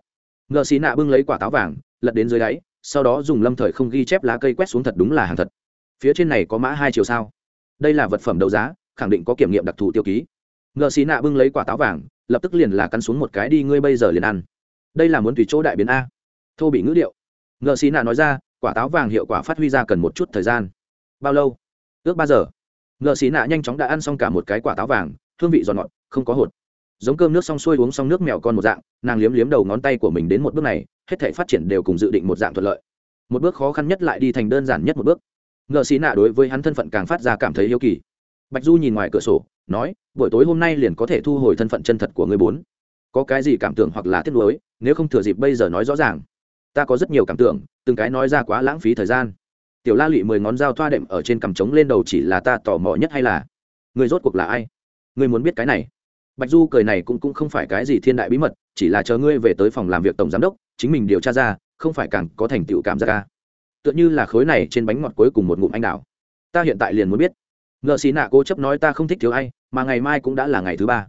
Ngợ xí nạ bưng lấy quả táo vàng, lật đến dưới đáy, sau đó dùng lâm thời không ghi chép lá cây quét xuống thật đúng là hàng thật. Phía trên này có mã hai chiều sao? Đây là vật phẩm đấu giá, khẳng định có kiểm nghiệm đặc thù tiêu ký. Ngợ xí nạ bưng lấy quả táo vàng, lập tức liền là cắn xuống một cái đi, ngươi bây giờ liền ăn. Đây là muốn tùy chỗ đại biến a. Thô bị ngữ điệu. Ngợ xí nạ nói ra, quả táo vàng hiệu quả phát huy ra cần một chút thời gian. Bao lâu? Ước ba giờ. Ngợ xí nạ nhanh chóng đã ăn xong cả một cái quả táo vàng, hương vị giòn ngọt, không có hột giống cơm nước xong xuôi uống xong nước mèo con một dạng, nàng liếm liếm đầu ngón tay của mình đến một bước này, hết thể phát triển đều cùng dự định một dạng thuận lợi. Một bước khó khăn nhất lại đi thành đơn giản nhất một bước. Ngợ xí nạ đối với hắn thân phận càng phát ra cảm thấy yêu kỳ. Bạch du nhìn ngoài cửa sổ, nói, buổi tối hôm nay liền có thể thu hồi thân phận chân thật của người bốn. Có cái gì cảm tưởng hoặc là tiếc nuối, nếu không thừa dịp bây giờ nói rõ ràng. Ta có rất nhiều cảm tưởng, từng cái nói ra quá lãng phí thời gian. Tiểu la lụy mười ngón dao thoa đệm ở trên cằm trống lên đầu chỉ là ta tò mò nhất hay là người rốt cuộc là ai? Người muốn biết cái này? Bạch du cười này cũng cũng không phải cái gì thiên đại bí mật, chỉ là chờ ngươi về tới phòng làm việc tổng giám đốc, chính mình điều tra ra, không phải càng có thành tựu cảm giác ca tựa như là khối này trên bánh ngọt cuối cùng một ngụm anh đào. Ta hiện tại liền muốn biết. Ngợ xí nạ cố chấp nói ta không thích thiếu ai, mà ngày mai cũng đã là ngày thứ ba.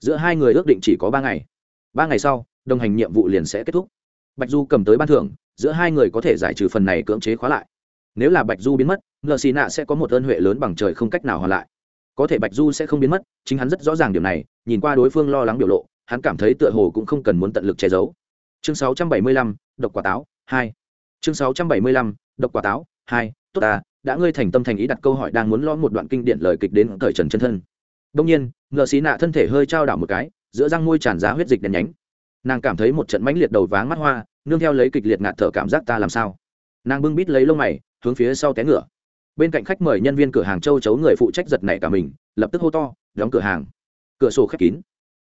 Giữa hai người ước định chỉ có ba ngày. Ba ngày sau, đồng hành nhiệm vụ liền sẽ kết thúc. Bạch du cầm tới ban thưởng, giữa hai người có thể giải trừ phần này cưỡng chế khóa lại. Nếu là bạch du biến mất ngợ xì nạ sẽ có một ơn huệ lớn bằng trời không cách nào hoàn lại có thể bạch du sẽ không biến mất chính hắn rất rõ ràng điều này nhìn qua đối phương lo lắng biểu lộ hắn cảm thấy tựa hồ cũng không cần muốn tận lực che giấu. Chương 675, độc quả táo 2. chương 675, độc quả táo 2. tốt ta đã ngươi thành tâm thành ý đặt câu hỏi đang muốn lo một đoạn kinh điển lời kịch đến thời trần chân thân. Đông nhiên ngựa xí nạ thân thể hơi trao đảo một cái giữa răng môi tràn ra huyết dịch đèn nhánh. Nàng cảm thấy một trận mãnh liệt đầu váng mắt hoa nương theo lấy kịch liệt ngạt thở cảm giác ta làm sao? Nàng bưng bít lấy lông mày hướng phía sau té ngựa bên cạnh khách mời nhân viên cửa hàng châu chấu người phụ trách giật nảy cả mình, lập tức hô to, đóng cửa hàng. Cửa sổ khép kín.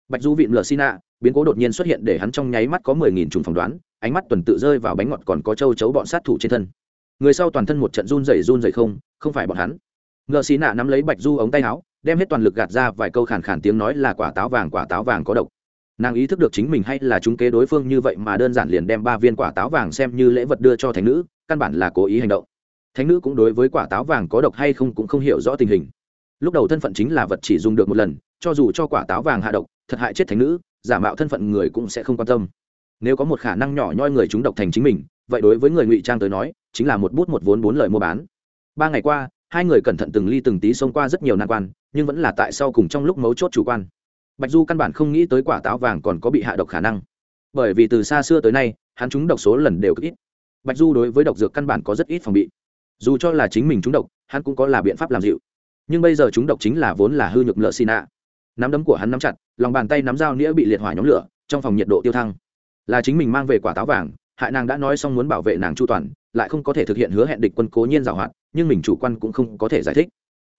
Bạch du vịn lờ xin ạ biến cố đột nhiên xuất hiện để hắn trong nháy mắt có mười nghìn trùng phỏng đoán, ánh mắt tuần tự rơi vào bánh ngọt còn có châu chấu bọn sát thủ trên thân. Người sau toàn thân một trận run rẩy run rẩy không không phải bọn hắn. Ngờ xí nạ nắm lấy bạch du ống tay áo, đem hết toàn lực gạt ra vài câu khàn khàn tiếng nói là quả táo vàng, quả táo vàng có độc. Nàng ý thức được chính mình hay là chúng kế đối phương như vậy mà đơn giản liền đem ba viên quả táo vàng xem như lễ vật đưa cho thánh nữ, căn bản là cố ý hành động thánh nữ cũng đối với quả táo vàng có độc hay không cũng không hiểu rõ tình hình. Lúc đầu thân phận chính là vật chỉ dùng được một lần, cho dù cho quả táo vàng hạ độc, thật hại chết thánh nữ, giả mạo thân phận người cũng sẽ không quan tâm. Nếu có một khả năng nhỏ nhoi người chúng độc thành chính mình, vậy đối với người ngụy trang tới nói, chính là một bút một vốn bốn lời mua bán. Ba ngày qua, hai người cẩn thận từng ly từng tí xông qua rất nhiều nan quan, nhưng vẫn là tại sau cùng trong lúc mấu chốt chủ quan. Bạch du căn bản không nghĩ tới quả táo vàng còn có bị hạ độc khả năng. Bởi vì từ xa xưa tới nay, hắn chúng độc số lần đều cực ít. Bạch du đối với độc dược căn bản có rất ít phòng bị dù cho là chính mình trúng độc, hắn cũng có là biện pháp làm dịu. Nhưng bây giờ trúng độc chính là vốn là hư nhược lợ xì nạ. Nắm đấm của hắn nắm chặt, lòng bàn tay nắm dao nĩa bị liệt hỏa nhóm lửa, trong phòng nhiệt độ tiêu thăng. Là chính mình mang về quả táo vàng, hại nàng đã nói xong muốn bảo vệ nàng chu toàn, lại không có thể thực hiện hứa hẹn địch quân cố nhiên giảo hoạt, nhưng mình chủ quan cũng không có thể giải thích.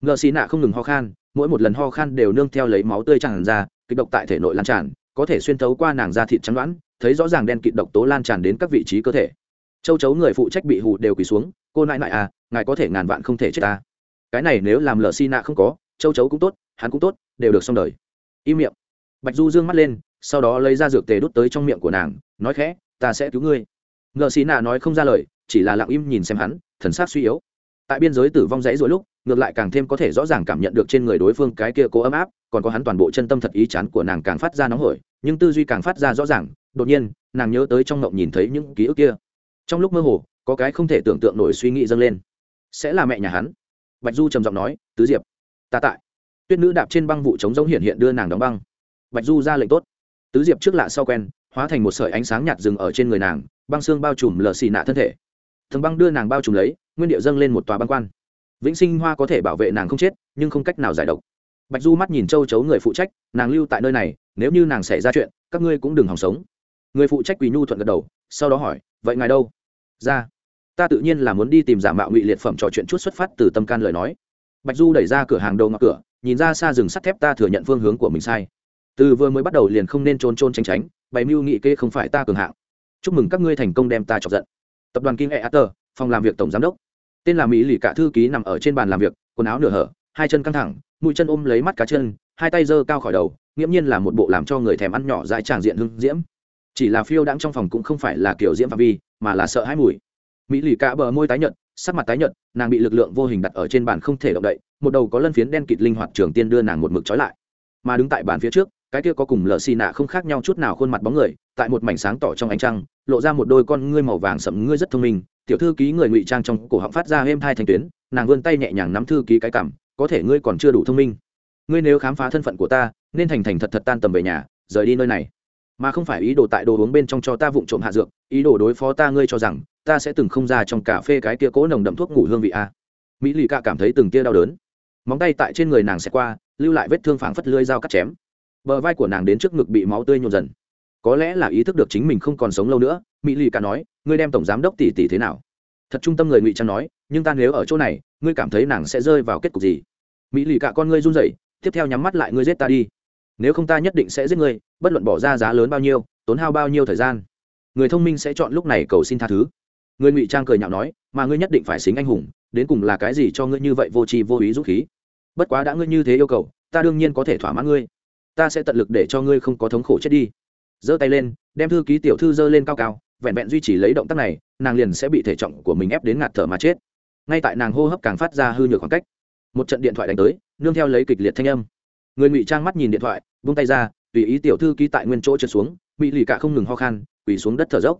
Ngợ xì nạ không ngừng ho khan, mỗi một lần ho khan đều nương theo lấy máu tươi tràn ra, kịch độc tại thể nội lan tràn, có thể xuyên thấu qua nàng da thịt trắng đoán thấy rõ ràng đen kịt độc tố lan tràn đến các vị trí cơ thể. Châu chấu người phụ trách bị hù đều quỳ xuống cô nại nại à ngài có thể ngàn vạn không thể chết ta. Cái này nếu làm lờ xi nạ không có, châu chấu cũng tốt, hắn cũng tốt, đều được xong đời. Im miệng. Bạch du dương mắt lên, sau đó lấy ra dược tề đút tới trong miệng của nàng, nói khẽ, ta sẽ cứu ngươi. Ngợ xì nạ nói không ra lời, chỉ là lặng im nhìn xem hắn, thần sát suy yếu. Tại biên giới tử vong dãy rồi lúc, ngược lại càng thêm có thể rõ ràng cảm nhận được trên người đối phương cái kia cố ấm áp, còn có hắn toàn bộ chân tâm thật ý chán của nàng càng phát ra nóng hổi, nhưng tư duy càng phát ra rõ ràng. Đột nhiên, nàng nhớ tới trong ngộng nhìn thấy những ký ức kia. Trong lúc mơ hồ có cái không thể tưởng tượng nổi suy nghĩ dâng lên. Sẽ là mẹ nhà hắn. Bạch du trầm giọng nói, tứ diệp, ta tại. Tuyết nữ đạp trên băng vụ chống giống hiện hiện đưa nàng đóng băng. Bạch du ra lệnh tốt. Tứ diệp trước lạ sau quen, hóa thành một sợi ánh sáng nhạt rừng ở trên người nàng, băng xương bao trùm lờ xì nạ thân thể. Thần băng đưa nàng bao trùm lấy, nguyên điệu dâng lên một tòa băng quan. Vĩnh sinh hoa có thể bảo vệ nàng không chết, nhưng không cách nào giải độc. Bạch du mắt nhìn châu chấu người phụ trách, nàng lưu tại nơi này, nếu như nàng xảy ra chuyện, các ngươi cũng đừng hòng sống. Người phụ trách quỳ nhu thuận gật đầu, sau đó hỏi, vậy ngài đâu? Ra ta tự nhiên là muốn đi tìm giả mạo ngụy liệt phẩm trò chuyện chút xuất phát từ tâm can lời nói. Bạch du đẩy ra cửa hàng đầu ngọc cửa, nhìn ra xa rừng sắt thép ta thừa nhận phương hướng của mình sai. Từ vừa mới bắt đầu liền không nên trôn trôn tránh tránh, bày mưu nghị kê không phải ta cường hạng. Chúc mừng các ngươi thành công đem ta chọc giận. Tập đoàn kinh e ater phòng làm việc tổng giám đốc. Tên là mỹ lì cả thư ký nằm ở trên bàn làm việc, quần áo nửa hở, hai chân căng thẳng, mũi chân ôm lấy mắt cá chân, hai tay giơ cao khỏi đầu, nghiễm nhiên là một bộ làm cho người thèm ăn nhỏ dãi tràng diện hưng diễm. Chỉ là phiêu đãng trong phòng cũng không phải là kiểu diễm phạm vi, mà là sợ hãi mùi mỹ lì cả bờ môi tái nhợt, sắc mặt tái nhợt, nàng bị lực lượng vô hình đặt ở trên bàn không thể động đậy, một đầu có lân phiến đen kịt linh hoạt trường tiên đưa nàng một mực trói lại. Mà đứng tại bàn phía trước, cái kia có cùng lờ xì nạ không khác nhau chút nào khuôn mặt bóng người, tại một mảnh sáng tỏ trong ánh trăng, lộ ra một đôi con ngươi màu vàng sậm ngươi rất thông minh, tiểu thư ký người ngụy trang trong cổ họng phát ra êm thai thành tuyến, nàng vươn tay nhẹ nhàng nắm thư ký cái cảm có thể ngươi còn chưa đủ thông minh. Ngươi nếu khám phá thân phận của ta, nên thành thành thật thật tan tầm về nhà, rời đi nơi này mà không phải ý đồ tại đồ uống bên trong cho ta vụng trộm hạ dược, ý đồ đối phó ta ngươi cho rằng, ta sẽ từng không ra trong cà phê cái kia cố nồng đậm thuốc ngủ hương vị a. Mỹ lì ca cảm thấy từng tia đau đớn. Móng tay tại trên người nàng sẽ qua, lưu lại vết thương phảng phất lưỡi dao cắt chém. Bờ vai của nàng đến trước ngực bị máu tươi nhộn dần. Có lẽ là ý thức được chính mình không còn sống lâu nữa, mỹ lì ca nói, ngươi đem tổng giám đốc tỷ tỷ thế nào? Thật trung tâm người ngụy trang nói, nhưng ta nếu ở chỗ này, ngươi cảm thấy nàng sẽ rơi vào kết cục gì? Mỹ lì cả con ngươi run rẩy, tiếp theo nhắm mắt lại, ngươi giết ta đi nếu không ta nhất định sẽ giết ngươi, bất luận bỏ ra giá lớn bao nhiêu, tốn hao bao nhiêu thời gian. Người thông minh sẽ chọn lúc này cầu xin tha thứ. Người ngụy trang cười nhạo nói, mà ngươi nhất định phải xính anh hùng, đến cùng là cái gì cho ngươi như vậy vô tri vô ý dũng khí? Bất quá đã ngươi như thế yêu cầu, ta đương nhiên có thể thỏa mãn ngươi. Ta sẽ tận lực để cho ngươi không có thống khổ chết đi. Giơ tay lên, đem thư ký tiểu thư giơ lên cao cao, vẹn vẹn duy trì lấy động tác này, nàng liền sẽ bị thể trọng của mình ép đến ngạt thở mà chết. Ngay tại nàng hô hấp càng phát ra hư nhược khoảng cách, một trận điện thoại đánh tới, nương theo lấy kịch liệt thanh âm người ngụy trang mắt nhìn điện thoại vung tay ra, tùy ý tiểu thư ký tại nguyên chỗ trượt xuống bị lì cả không ngừng ho khan, quỳ xuống đất thở dốc.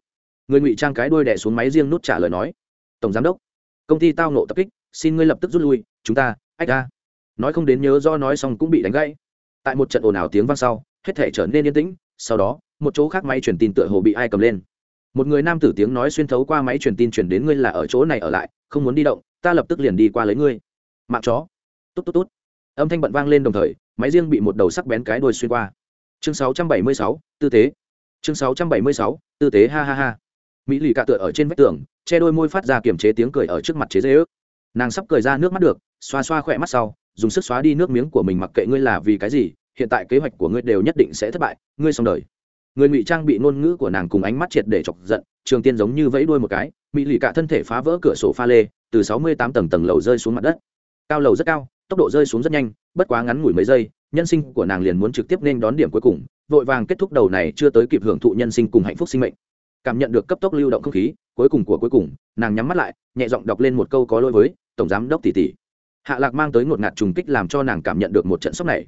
Người ngụy trang cái đuôi đẻ xuống máy riêng nút trả lời nói, tổng giám đốc, công ty tao nộ tập kích, xin ngươi lập tức rút lui, chúng ta, ách ra. Nói không đến nhớ do nói xong cũng bị đánh gãy. Tại một trận ồn ào tiếng vang sau, hết thể trở nên yên tĩnh, sau đó, một chỗ khác máy truyền tin tựa hồ bị ai cầm lên. Một người nam tử tiếng nói xuyên thấu qua máy truyền tin chuyển đến ngươi là ở chỗ này ở lại, không muốn đi động, ta lập tức liền đi qua lấy ngươi. Mạng chó. Tốt tốt tốt âm thanh bận vang lên đồng thời máy riêng bị một đầu sắc bén cái đuôi xuyên qua. Chương 676, tư tế chương 676, tư tế ha ha ha. Mỹ lì cạ tựa ở trên vách tường che đôi môi phát ra kiềm chế tiếng cười ở trước mặt chế dễ ước. Nàng sắp cười ra nước mắt được xoa xoa khỏe mắt sau dùng sức xóa đi nước miếng của mình mặc kệ ngươi là vì cái gì hiện tại kế hoạch của ngươi đều nhất định sẽ thất bại ngươi xong đời. Người ngụy trang bị ngôn ngữ của nàng cùng ánh mắt triệt để chọc giận trường tiên giống như vẫy đuôi một cái mỹ lì cả thân thể phá vỡ cửa sổ pha lê từ sáu mươi tám tầng tầng lầu rơi xuống mặt đất. Cao lầu rất cao tốc độ rơi xuống rất nhanh, bất quá ngắn ngủi mấy giây, nhân sinh của nàng liền muốn trực tiếp nên đón điểm cuối cùng, vội vàng kết thúc đầu này chưa tới kịp hưởng thụ nhân sinh cùng hạnh phúc sinh mệnh. Cảm nhận được cấp tốc lưu động không khí, cuối cùng của cuối cùng, nàng nhắm mắt lại, nhẹ giọng đọc lên một câu có lỗi với, tổng giám đốc tỷ tỷ. Hạ lạc mang tới ngột ngạt trùng kích làm cho nàng cảm nhận được một trận sốc này.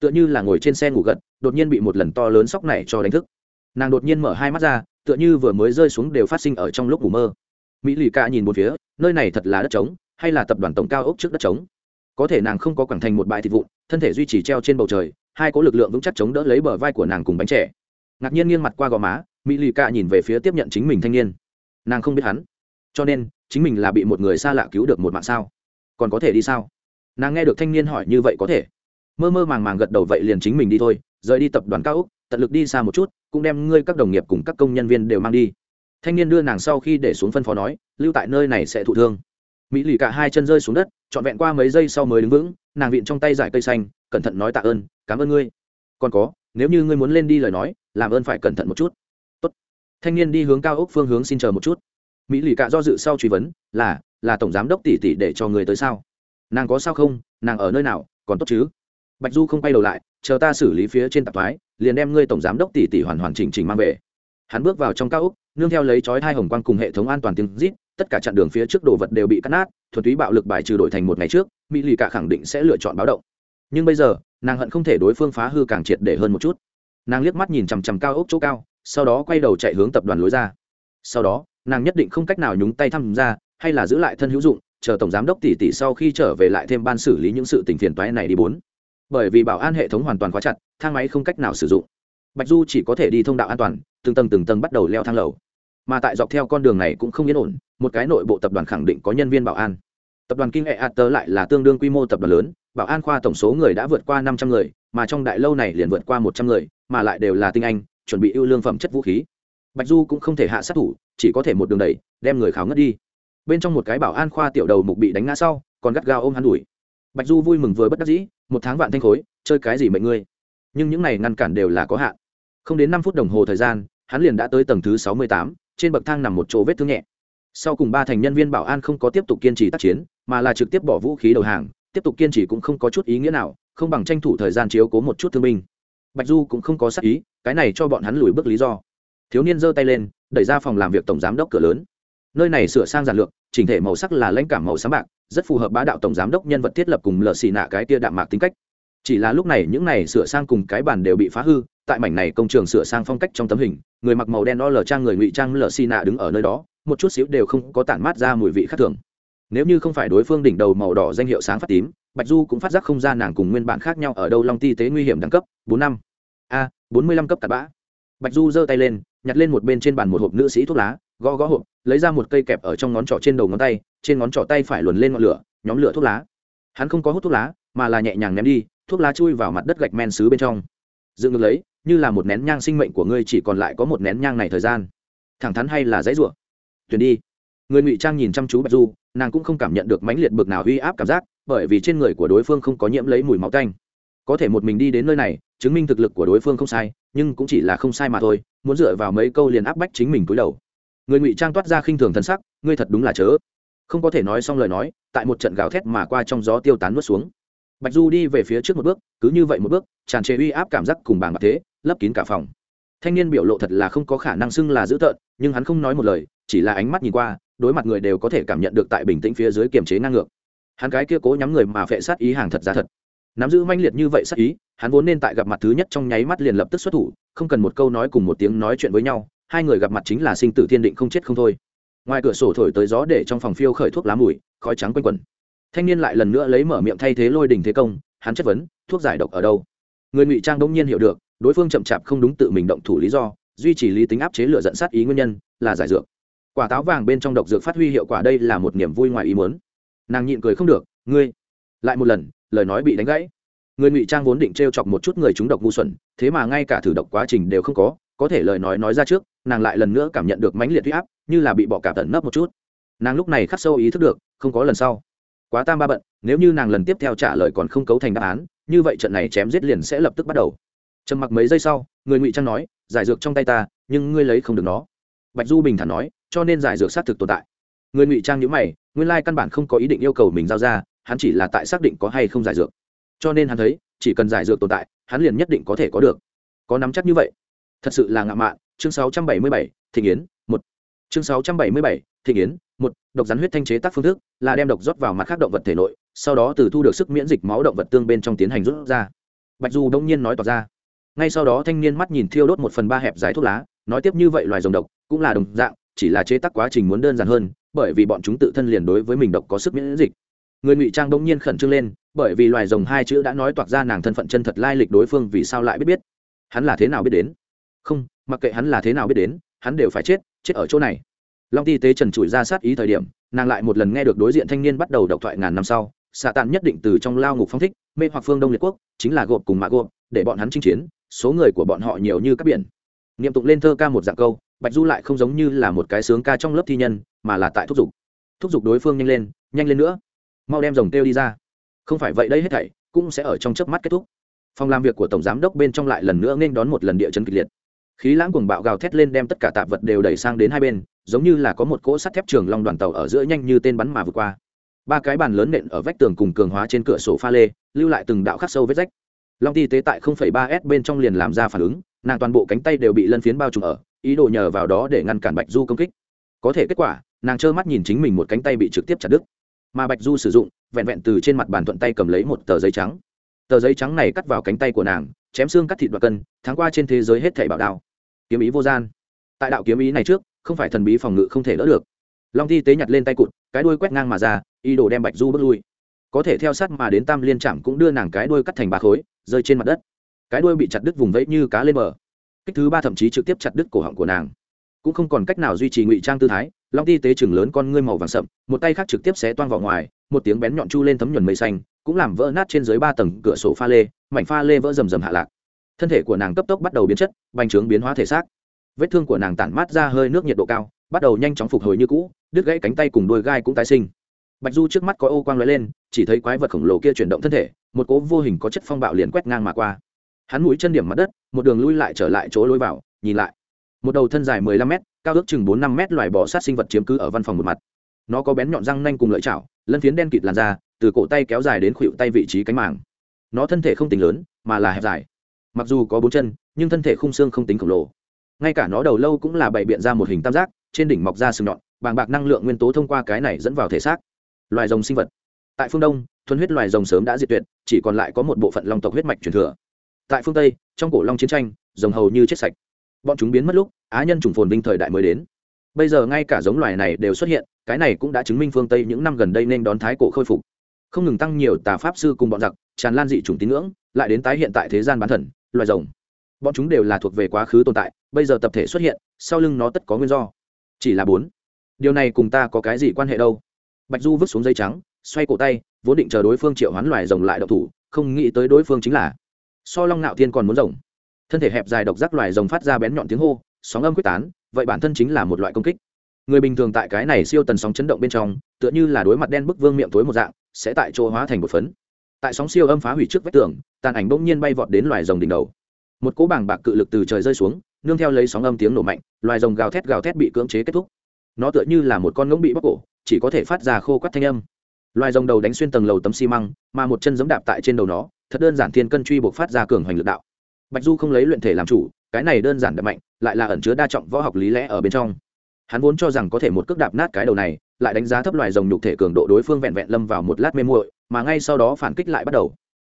Tựa như là ngồi trên xe ngủ gật, đột nhiên bị một lần to lớn sốc này cho đánh thức. Nàng đột nhiên mở hai mắt ra, tựa như vừa mới rơi xuống đều phát sinh ở trong lúc ngủ mơ. Mỹ lì ca nhìn một phía, nơi này thật là đất trống, hay là tập đoàn tổng cao ốc trước đất trống? Có thể nàng không có quẳng thành một bãi thịt vụn, thân thể duy trì treo trên bầu trời, hai có lực lượng vững chắc chống đỡ lấy bờ vai của nàng cùng bánh trẻ ngạc nhiên nghiêng mặt qua gò má, mỹ lì ca nhìn về phía tiếp nhận chính mình thanh niên. Nàng không biết hắn. Cho nên, chính mình là bị một người xa lạ cứu được một mạng sao? Còn có thể đi sao? Nàng nghe được thanh niên hỏi như vậy có thể. Mơ mơ màng màng gật đầu vậy liền chính mình đi thôi, rời đi tập đoàn cao úc tận lực đi xa một chút, cũng đem ngươi các đồng nghiệp cùng các công nhân viên đều mang đi. Thanh niên đưa nàng sau khi để xuống phân phó nói, lưu tại nơi này sẽ thụ thương. Mỹ lì cả hai chân rơi xuống đất trọn vẹn qua mấy giây sau mới đứng vững, nàng vịn trong tay giải cây xanh, cẩn thận nói tạ ơn, cảm ơn ngươi. Còn có, nếu như ngươi muốn lên đi lời nói, làm ơn phải cẩn thận một chút. Tốt. thanh niên đi hướng cao ốc phương hướng xin chờ một chút. Mỹ lì cả do dự sau truy vấn, là là tổng giám đốc tỷ tỷ để cho người tới sao? Nàng có sao không? Nàng ở nơi nào? Còn tốt chứ? Bạch du không quay đầu lại, chờ ta xử lý phía trên tạp thoái, liền đem ngươi tổng giám đốc tỷ tỷ hoàn hoàn chỉnh chỉnh mang về. Hắn bước vào trong cao ốc, nương theo lấy chói hai hồng quang cùng hệ thống an toàn tiếng rít, tất cả chặn đường phía trước đồ vật đều bị cắt nát thuần túy bạo lực bài trừ đổi thành một ngày trước, mỹ lì cả khẳng định sẽ lựa chọn báo động. Nhưng bây giờ, nàng hận không thể đối phương phá hư càng triệt để hơn một chút. Nàng liếc mắt nhìn chằm chằm cao ốc chỗ cao, sau đó quay đầu chạy hướng tập đoàn lối ra. Sau đó, nàng nhất định không cách nào nhúng tay tham gia hay là giữ lại thân hữu dụng, chờ tổng giám đốc tỷ tỷ sau khi trở về lại thêm ban xử lý những sự tình phiền toái này đi bốn. Bởi vì bảo an hệ thống hoàn toàn khóa chặt, thang máy không cách nào sử dụng. Bạch du chỉ có thể đi thông đạo an toàn, từng tầng từng tầng bắt đầu leo thang lầu mà tại dọc theo con đường này cũng không yên ổn, một cái nội bộ tập đoàn khẳng định có nhân viên bảo an. Tập đoàn kinh hệ a tớ lại là tương đương quy mô tập đoàn lớn, bảo an khoa tổng số người đã vượt qua năm trăm người, mà trong đại lâu này liền vượt qua một trăm người, mà lại đều là tinh anh, chuẩn bị ưu lương phẩm chất vũ khí. Bạch du cũng không thể hạ sát thủ, chỉ có thể một đường đẩy, đem người kháo ngất đi. Bên trong một cái bảo an khoa tiểu đầu mục bị đánh ngã sau, còn gắt gao ôm hắn đuổi. Bạch du vui mừng vừa bất đắc dĩ, một tháng vạn thanh khối, chơi cái gì mệnh ngươi? Nhưng những này ngăn cản đều là có hạn. Không đến năm phút đồng hồ thời gian, hắn liền đã tới tầng thứ sáu mươi tám trên bậc thang nằm một chỗ vết thương nhẹ. Sau cùng ba thành nhân viên bảo an không có tiếp tục kiên trì tác chiến, mà là trực tiếp bỏ vũ khí đầu hàng, tiếp tục kiên trì cũng không có chút ý nghĩa nào, không bằng tranh thủ thời gian chiếu cố một chút thương binh. Bạch du cũng không có sắc ý, cái này cho bọn hắn lùi bước lý do. Thiếu niên giơ tay lên, đẩy ra phòng làm việc tổng giám đốc cửa lớn. Nơi này sửa sang giản lược, chỉnh thể màu sắc là lãnh cảm màu sáng bạc, rất phù hợp bá đạo tổng giám đốc nhân vật thiết lập cùng lờ xì nạ cái tia đạm mạc tính cách. Chỉ là lúc này những này sửa sang cùng cái bàn đều bị phá hư tại mảnh này công trường sửa sang phong cách trong tấm hình, người mặc màu đen o lờ trang người ngụy trang lờ xi nạ đứng ở nơi đó, một chút xíu đều không có tản mát ra mùi vị khác thường. Nếu như không phải đối phương đỉnh đầu màu đỏ danh hiệu sáng phát tím, bạch du cũng phát giác không ra nàng cùng nguyên bản khác nhau ở đâu long ti tế nguy hiểm đẳng cấp, bốn năm. A, bốn mươi lăm cấp tạt bã. Bạch du giơ tay lên, nhặt lên một bên trên bàn một hộp nữ sĩ thuốc lá, gõ gõ hộp, lấy ra một cây kẹp ở trong ngón trỏ trên đầu ngón tay, trên ngón trỏ tay phải luồn lên ngọn lửa, nhóm lửa thuốc lá. Hắn không có hút thuốc lá, mà là nhẹ nhàng ném đi, thuốc lá chui vào mặt đất gạch men xứ bên trong. Dựng ngược lấy như là một nén nhang sinh mệnh của ngươi, chỉ còn lại có một nén nhang này thời gian. Thẳng thắn hay là dãy rủa? Tuyển đi. Người ngụy trang nhìn chăm chú bạch du, nàng cũng không cảm nhận được mãnh liệt bực nào uy áp cảm giác, bởi vì trên người của đối phương không có nhiễm lấy mùi máu tanh. Có thể một mình đi đến nơi này, chứng minh thực lực của đối phương không sai, nhưng cũng chỉ là không sai mà thôi, muốn dựa vào mấy câu liền áp bách chính mình cúi đầu. Người ngụy trang toát ra khinh thường thân sắc, ngươi thật đúng là chớ. Không có thể nói xong lời nói, tại một trận gào thét mà qua trong gió tiêu tán nuốt xuống. Bạch du đi về phía trước một bước, cứ như vậy một bước, tràn trề uy áp cảm giác cùng bàng bạc thế lấp kín cả phòng. Thanh niên biểu lộ thật là không có khả năng xưng là dữ tợn, nhưng hắn không nói một lời, chỉ là ánh mắt nhìn qua, đối mặt người đều có thể cảm nhận được tại bình tĩnh phía dưới kiềm chế năng ngược. Hắn cái kia cố nhắm người mà phệ sát ý hàng thật giá thật. Nắm giữ manh liệt như vậy sát ý, hắn vốn nên tại gặp mặt thứ nhất trong nháy mắt liền lập tức xuất thủ, không cần một câu nói cùng một tiếng nói chuyện với nhau, hai người gặp mặt chính là sinh tử thiên định không chết không thôi. Ngoài cửa sổ thổi tới gió để trong phòng phiêu khởi thuốc lá mùi, khói trắng quanh quẩn. Thanh niên lại lần nữa lấy mở miệng thay thế lôi đình thế công, hắn chất vấn, thuốc giải độc ở đâu? Người ngụy trang đông nhiên hiểu được đối phương chậm chạp không đúng tự mình động thủ lý do, duy trì lý tính áp chế lựa dẫn sát ý nguyên nhân là giải dược. Quả táo vàng bên trong độc dược phát huy hiệu quả đây là một niềm vui ngoài ý muốn. Nàng nhịn cười không được, ngươi. Lại một lần, lời nói bị đánh gãy. Người ngụy trang vốn định t r e o chọc một chút người chúng độc ngu xuẩn, thế mà ngay cả thử độc quá trình đều không có có thể lời nói nói ra trước, nàng lại lần nữa cảm nhận được mãnh liệt huy áp, như là bị bọ cả tận nấp một chút. Nàng lúc này khắc sâu ý thức được, không có lần sau. Quá tam ba bận, nếu như nàng lần tiếp theo trả lời còn không cấu thành đáp án, như vậy trận này chém giết liền sẽ lập tức bắt đầu trầm mặc mấy giây sau người ngụy trang nói giải dược trong tay ta nhưng ngươi lấy không được nó. Bạch du bình thản nói cho nên giải dược xác thực tồn tại. Người ngụy trang nhữ mày nguyên lai căn bản không có ý định yêu cầu mình giao ra hắn chỉ là tại xác định có hay không giải dược. Cho nên hắn thấy chỉ cần giải dược tồn tại hắn liền nhất định có thể có được. Có nắm chắc như vậy? Thật sự là ngạo mạn. Chương 677, Thịnh yến một. Chương 677, Thịnh yến một. Độc rắn huyết thanh chế tác phương thức là đem độc rót vào mặt khác động vật thể nội sau đó từ thu được sức miễn dịch máu động vật tương bên trong tiến hành rút ra. Bạch du đông nhiên nói tỏ ra ngay sau đó thanh niên mắt nhìn thiêu đốt một phần ba hẹp dài thuốc lá, nói tiếp như vậy loài rồng độc, cũng là đồng dạng, chỉ là chế tác quá trình muốn đơn giản hơn, bởi vì bọn chúng tự thân liền đối với mình độc có sức miễn dịch. Người ngụy trang đông nhiên khẩn trương lên, bởi vì loài rồng hai chữ đã nói toạc ra nàng thân phận chân thật lai lịch đối phương vì sao lại biết biết. Hắn là thế nào biết đến? Không, mặc kệ hắn là thế nào biết đến, hắn đều phải chết chết ở chỗ này. Long ti tế trần trụi ra sát ý thời điểm, nàng lại một lần nghe được đối diện thanh niên bắt đầu độc thoại ngàn năm sau xạ tàn nhất định từ trong lao ngục phong thích, mê hoặc phương đông liệt quốc, chính là gộp cùng mạ gộp, để bọn hắn chinh chiến, số người của bọn họ nhiều như các biển. Niệm tụng lên thơ ca một dạng câu, bạch du lại không giống như là một cái sướng ca trong lớp thi nhân, mà là tại thúc giục. Thúc giục đối phương nhanh lên nhanh lên nữa. Mau đem dòng têu đi ra. Không phải vậy đây hết thảy, cũng sẽ ở trong chớp mắt kết thúc. Phòng làm việc của tổng giám đốc bên trong lại lần nữa nên đón một lần địa chấn kịch liệt. Khí lãng cuồng bạo gào thét lên đem tất cả tạp vật đều đẩy sang đến hai bên, giống như là có một cỗ sắt thép trường long đoàn tàu ở giữa nhanh như tên bắn mà vượt qua ba cái bàn lớn nện ở vách tường cùng cường hóa trên cửa sổ pha lê lưu lại từng đạo khắc sâu vết rách. Long ti tế tại 0,3 s bên trong liền làm ra phản ứng nàng toàn bộ cánh tay đều bị lân phiến bao trùm ở ý đồ nhờ vào đó để ngăn cản bạch du công kích. Có thể kết quả nàng trơ mắt nhìn chính mình một cánh tay bị trực tiếp chặt đứt. Mà bạch du sử dụng vẹn vẹn từ trên mặt bàn thuận tay cầm lấy một tờ giấy trắng. Tờ giấy trắng này cắt vào cánh tay của nàng chém xương cắt thịt và cân tháng qua trên thế giới hết thảy bảo đạo kiếm ý vô gian. Tại đạo kiếm ý này trước không phải thần bí phòng ngự không thể đỡ được. Long ti tế nhặt lên tay cụt cái đuôi quét ngang mà ra ý đồ đem bạch du bước lui. Có thể theo sát mà đến tam liên trạm cũng đưa nàng cái đuôi cắt thành ba khối, rơi trên mặt đất. Cái đuôi bị chặt đứt vùng vẫy như cá lên bờ. Kích thứ ba thậm chí trực tiếp chặt đứt cổ họng của nàng. Cũng không còn cách nào duy trì ngụy trang tư thái, long ti tế chừng lớn con ngươi màu vàng sậm, một tay khác trực tiếp xé toang vào ngoài, một tiếng bén nhọn chu lên thấm nhuần mây xanh, cũng làm vỡ nát trên dưới ba tầng cửa sổ pha lê, mảnh pha lê vỡ rầm rầm hạ lạc. Thân thể của nàng cấp tốc bắt đầu biến chất, bành trướng biến hóa thể xác. Vết thương của nàng tản mát ra hơi nước nhiệt độ cao, bắt đầu nhanh chóng phục hồi như cũ, đứt gãy cánh tay cùng đuôi gai cũng tái sinh bạch du trước mắt có ô quang lóe lên, chỉ thấy quái vật khổng lồ kia chuyển động thân thể, một cố vô hình có chất phong bạo liền quét ngang mà qua. Hắn mũi chân điểm mặt đất, một đường lui lại trở lại chỗ lối vào, nhìn lại. Một đầu thân dài mười lăm m cao ước chừng bốn năm m loài bò sát sinh vật chiếm cứ ở văn phòng một mặt. Nó có bén nhọn răng nanh cùng lợi chảo, lân phiến đen kịt làn da, từ cổ tay kéo dài đến khuỵu tay vị trí cánh màng. Nó thân thể không tính lớn, mà là hẹp dài. Mặc dù có bốn chân, nhưng thân thể khung xương không tính khổng lồ. Ngay cả nó đầu lâu cũng là bày biện ra một hình tam giác, trên đỉnh mọc ra sừng nhọn, bàng bạc năng lượng nguyên tố thông qua cái này dẫn vào thể xác loài rồng sinh vật. Tại phương đông, thuần huyết loài rồng sớm đã diệt tuyệt, chỉ còn lại có một bộ phận long tộc huyết mạch truyền thừa. Tại phương tây, trong cổ long chiến tranh, rồng hầu như chết sạch. Bọn chúng biến mất lúc, á nhân chủng phồn vinh thời đại mới đến. Bây giờ ngay cả giống loài này đều xuất hiện, cái này cũng đã chứng minh phương tây những năm gần đây nên đón thái cổ khôi phục. Không ngừng tăng nhiều tà pháp sư cùng bọn giặc, tràn lan dị chủng tín ngưỡng, lại đến tái hiện tại thế gian bán thần, loài rồng. Bọn chúng đều là thuộc về quá khứ tồn tại, bây giờ tập thể xuất hiện, sau lưng nó tất có nguyên do. Chỉ là bốn. Điều này cùng ta có cái gì quan hệ đâu? Bạch du vứt xuống dây trắng, xoay cổ tay, vốn định chờ đối phương triệu hoán loài rồng lại độc thủ, không nghĩ tới đối phương chính là. So long nạo thiên còn muốn rồng. Thân thể hẹp dài độc giác loài rồng phát ra bén nhọn tiếng hô, sóng âm quyết tán, vậy bản thân chính là một loại công kích. Người bình thường tại cái này siêu tần sóng chấn động bên trong, tựa như là đối mặt đen bức vương miệng tối một dạng, sẽ tại chỗ hóa thành một phấn. Tại sóng siêu âm phá hủy trước vách tường, tàn ảnh bỗng nhiên bay vọt đến loài rồng đỉnh đầu. Một cỗ bảng bạc cự lực từ trời rơi xuống, nương theo lấy sóng âm tiếng nổ mạnh, loài rồng gào thét gào thét bị cưỡng chế kết thúc. Nó tựa như là một con ngỗng bị bóc cổ chỉ có thể phát ra khô quắt thanh âm. Loài rồng đầu đánh xuyên tầng lầu tấm xi măng, mà một chân giống đạp tại trên đầu nó, thật đơn giản thiên cân truy buộc phát ra cường hoành lực đạo. Bạch du không lấy luyện thể làm chủ, cái này đơn giản đập mạnh, lại là ẩn chứa đa trọng võ học lý lẽ ở bên trong. Hắn vốn cho rằng có thể một cước đạp nát cái đầu này, lại đánh giá thấp loài rồng nhục thể cường độ đối phương vẹn vẹn lâm vào một lát mê muội, mà ngay sau đó phản kích lại bắt đầu.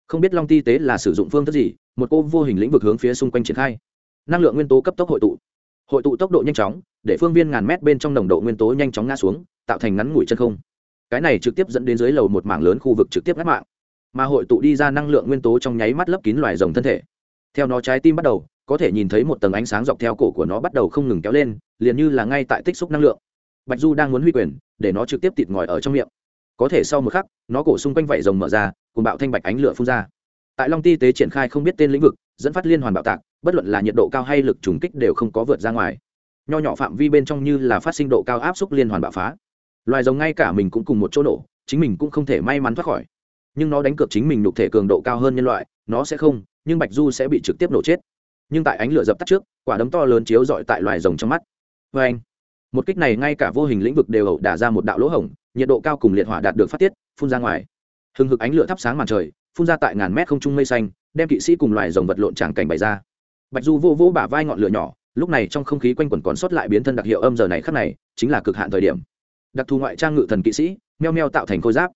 Không biết long ti tế là sử dụng phương thức gì, một cô vô hình lĩnh vực hướng phía xung quanh triển khai. Năng lượng nguyên tố cấp tốc hội tụ. Hội tụ tốc độ nhanh chóng để phương viên ngàn mét bên trong nồng độ nguyên tố nhanh chóng ngã xuống, tạo thành ngắn ngủi chân không. Cái này trực tiếp dẫn đến dưới lầu một mảng lớn khu vực trực tiếp ngắt mạng. Mà hội tụ đi ra năng lượng nguyên tố trong nháy mắt lấp kín loài rồng thân thể. Theo nó trái tim bắt đầu, có thể nhìn thấy một tầng ánh sáng dọc theo cổ của nó bắt đầu không ngừng kéo lên, liền như là ngay tại tích xúc năng lượng. Bạch du đang muốn huy quyền, để nó trực tiếp tịt ngòi ở trong miệng. Có thể sau một khắc, nó cổ xung quanh vảy rồng mở ra cùng bạo thanh bạch ánh lửa phun ra. Tại long ti tế triển khai không biết tên lĩnh vực, dẫn phát liên hoàn bạo tạc, bất luận là nhiệt độ cao hay lực trùng kích đều không có vượt ra ngoài nho nhỏ phạm vi bên trong như là phát sinh độ cao áp suất liên hoàn bạo phá. Loài rồng ngay cả mình cũng cùng một chỗ nổ, chính mình cũng không thể may mắn thoát khỏi. Nhưng nó đánh cược chính mình nhục thể cường độ cao hơn nhân loại, nó sẽ không, nhưng bạch du sẽ bị trực tiếp nổ chết. Nhưng tại ánh lửa dập tắt trước, quả đấm to lớn chiếu dọi tại loài rồng trong mắt. Vê anh, một kích này ngay cả vô hình lĩnh vực đều ẩu đả ra một đạo lỗ hổng, nhiệt độ cao cùng liệt hỏa đạt được phát tiết, phun ra ngoài. Hừng hực ánh lửa thắp sáng màn trời, phun ra tại ngàn mét không trung mây xanh, đem kỵ sĩ cùng loài rồng vật lộn tràng cảnh bày ra. Bạch du vô vô bả vai ngọn lửa nhỏ lúc này trong không khí quanh quẩn còn sót lại biến thân đặc hiệu âm giờ này khắc này, chính là cực hạn thời điểm. Đặc thù ngoại trang ngự thần kỵ sĩ, meo meo tạo thành khôi giáp.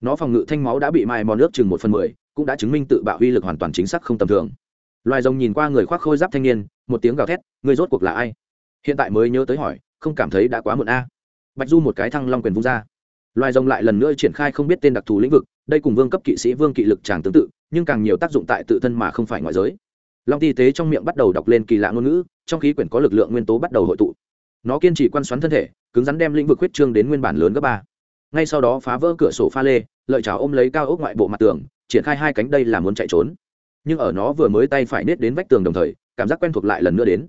Nó phòng ngự thanh máu đã bị mài mòn nước chừng một phần mười, cũng đã chứng minh tự bạo uy lực hoàn toàn chính xác không tầm thường. Loài rồng nhìn qua người khoác khôi giáp thanh niên, một tiếng gào thét, người rốt cuộc là ai? Hiện tại mới nhớ tới hỏi, không cảm thấy đã quá muộn a. Bạch du một cái thăng long quyền vung ra. Loài rồng lại lần nữa triển khai không biết tên đặc thù lĩnh vực, đây cùng vương cấp kỵ sĩ vương kỵ lực chàng tương tự, nhưng càng nhiều tác dụng tại tự thân mà không phải ngoại giới long ti tế trong miệng bắt đầu đọc lên kỳ lạ ngôn ngữ, trong khí quyển có lực lượng nguyên tố bắt đầu hội tụ. Nó kiên trì quan xoắn thân thể, cứng rắn đem lĩnh vực huyết trương đến nguyên bản lớn gấp ba. Ngay sau đó phá vỡ cửa sổ pha lê, lợi chảo ôm lấy cao ốc ngoại bộ mặt tường, triển khai hai cánh đây là muốn chạy trốn. Nhưng ở nó vừa mới tay phải nết đến vách tường đồng thời, cảm giác quen thuộc lại lần nữa đến.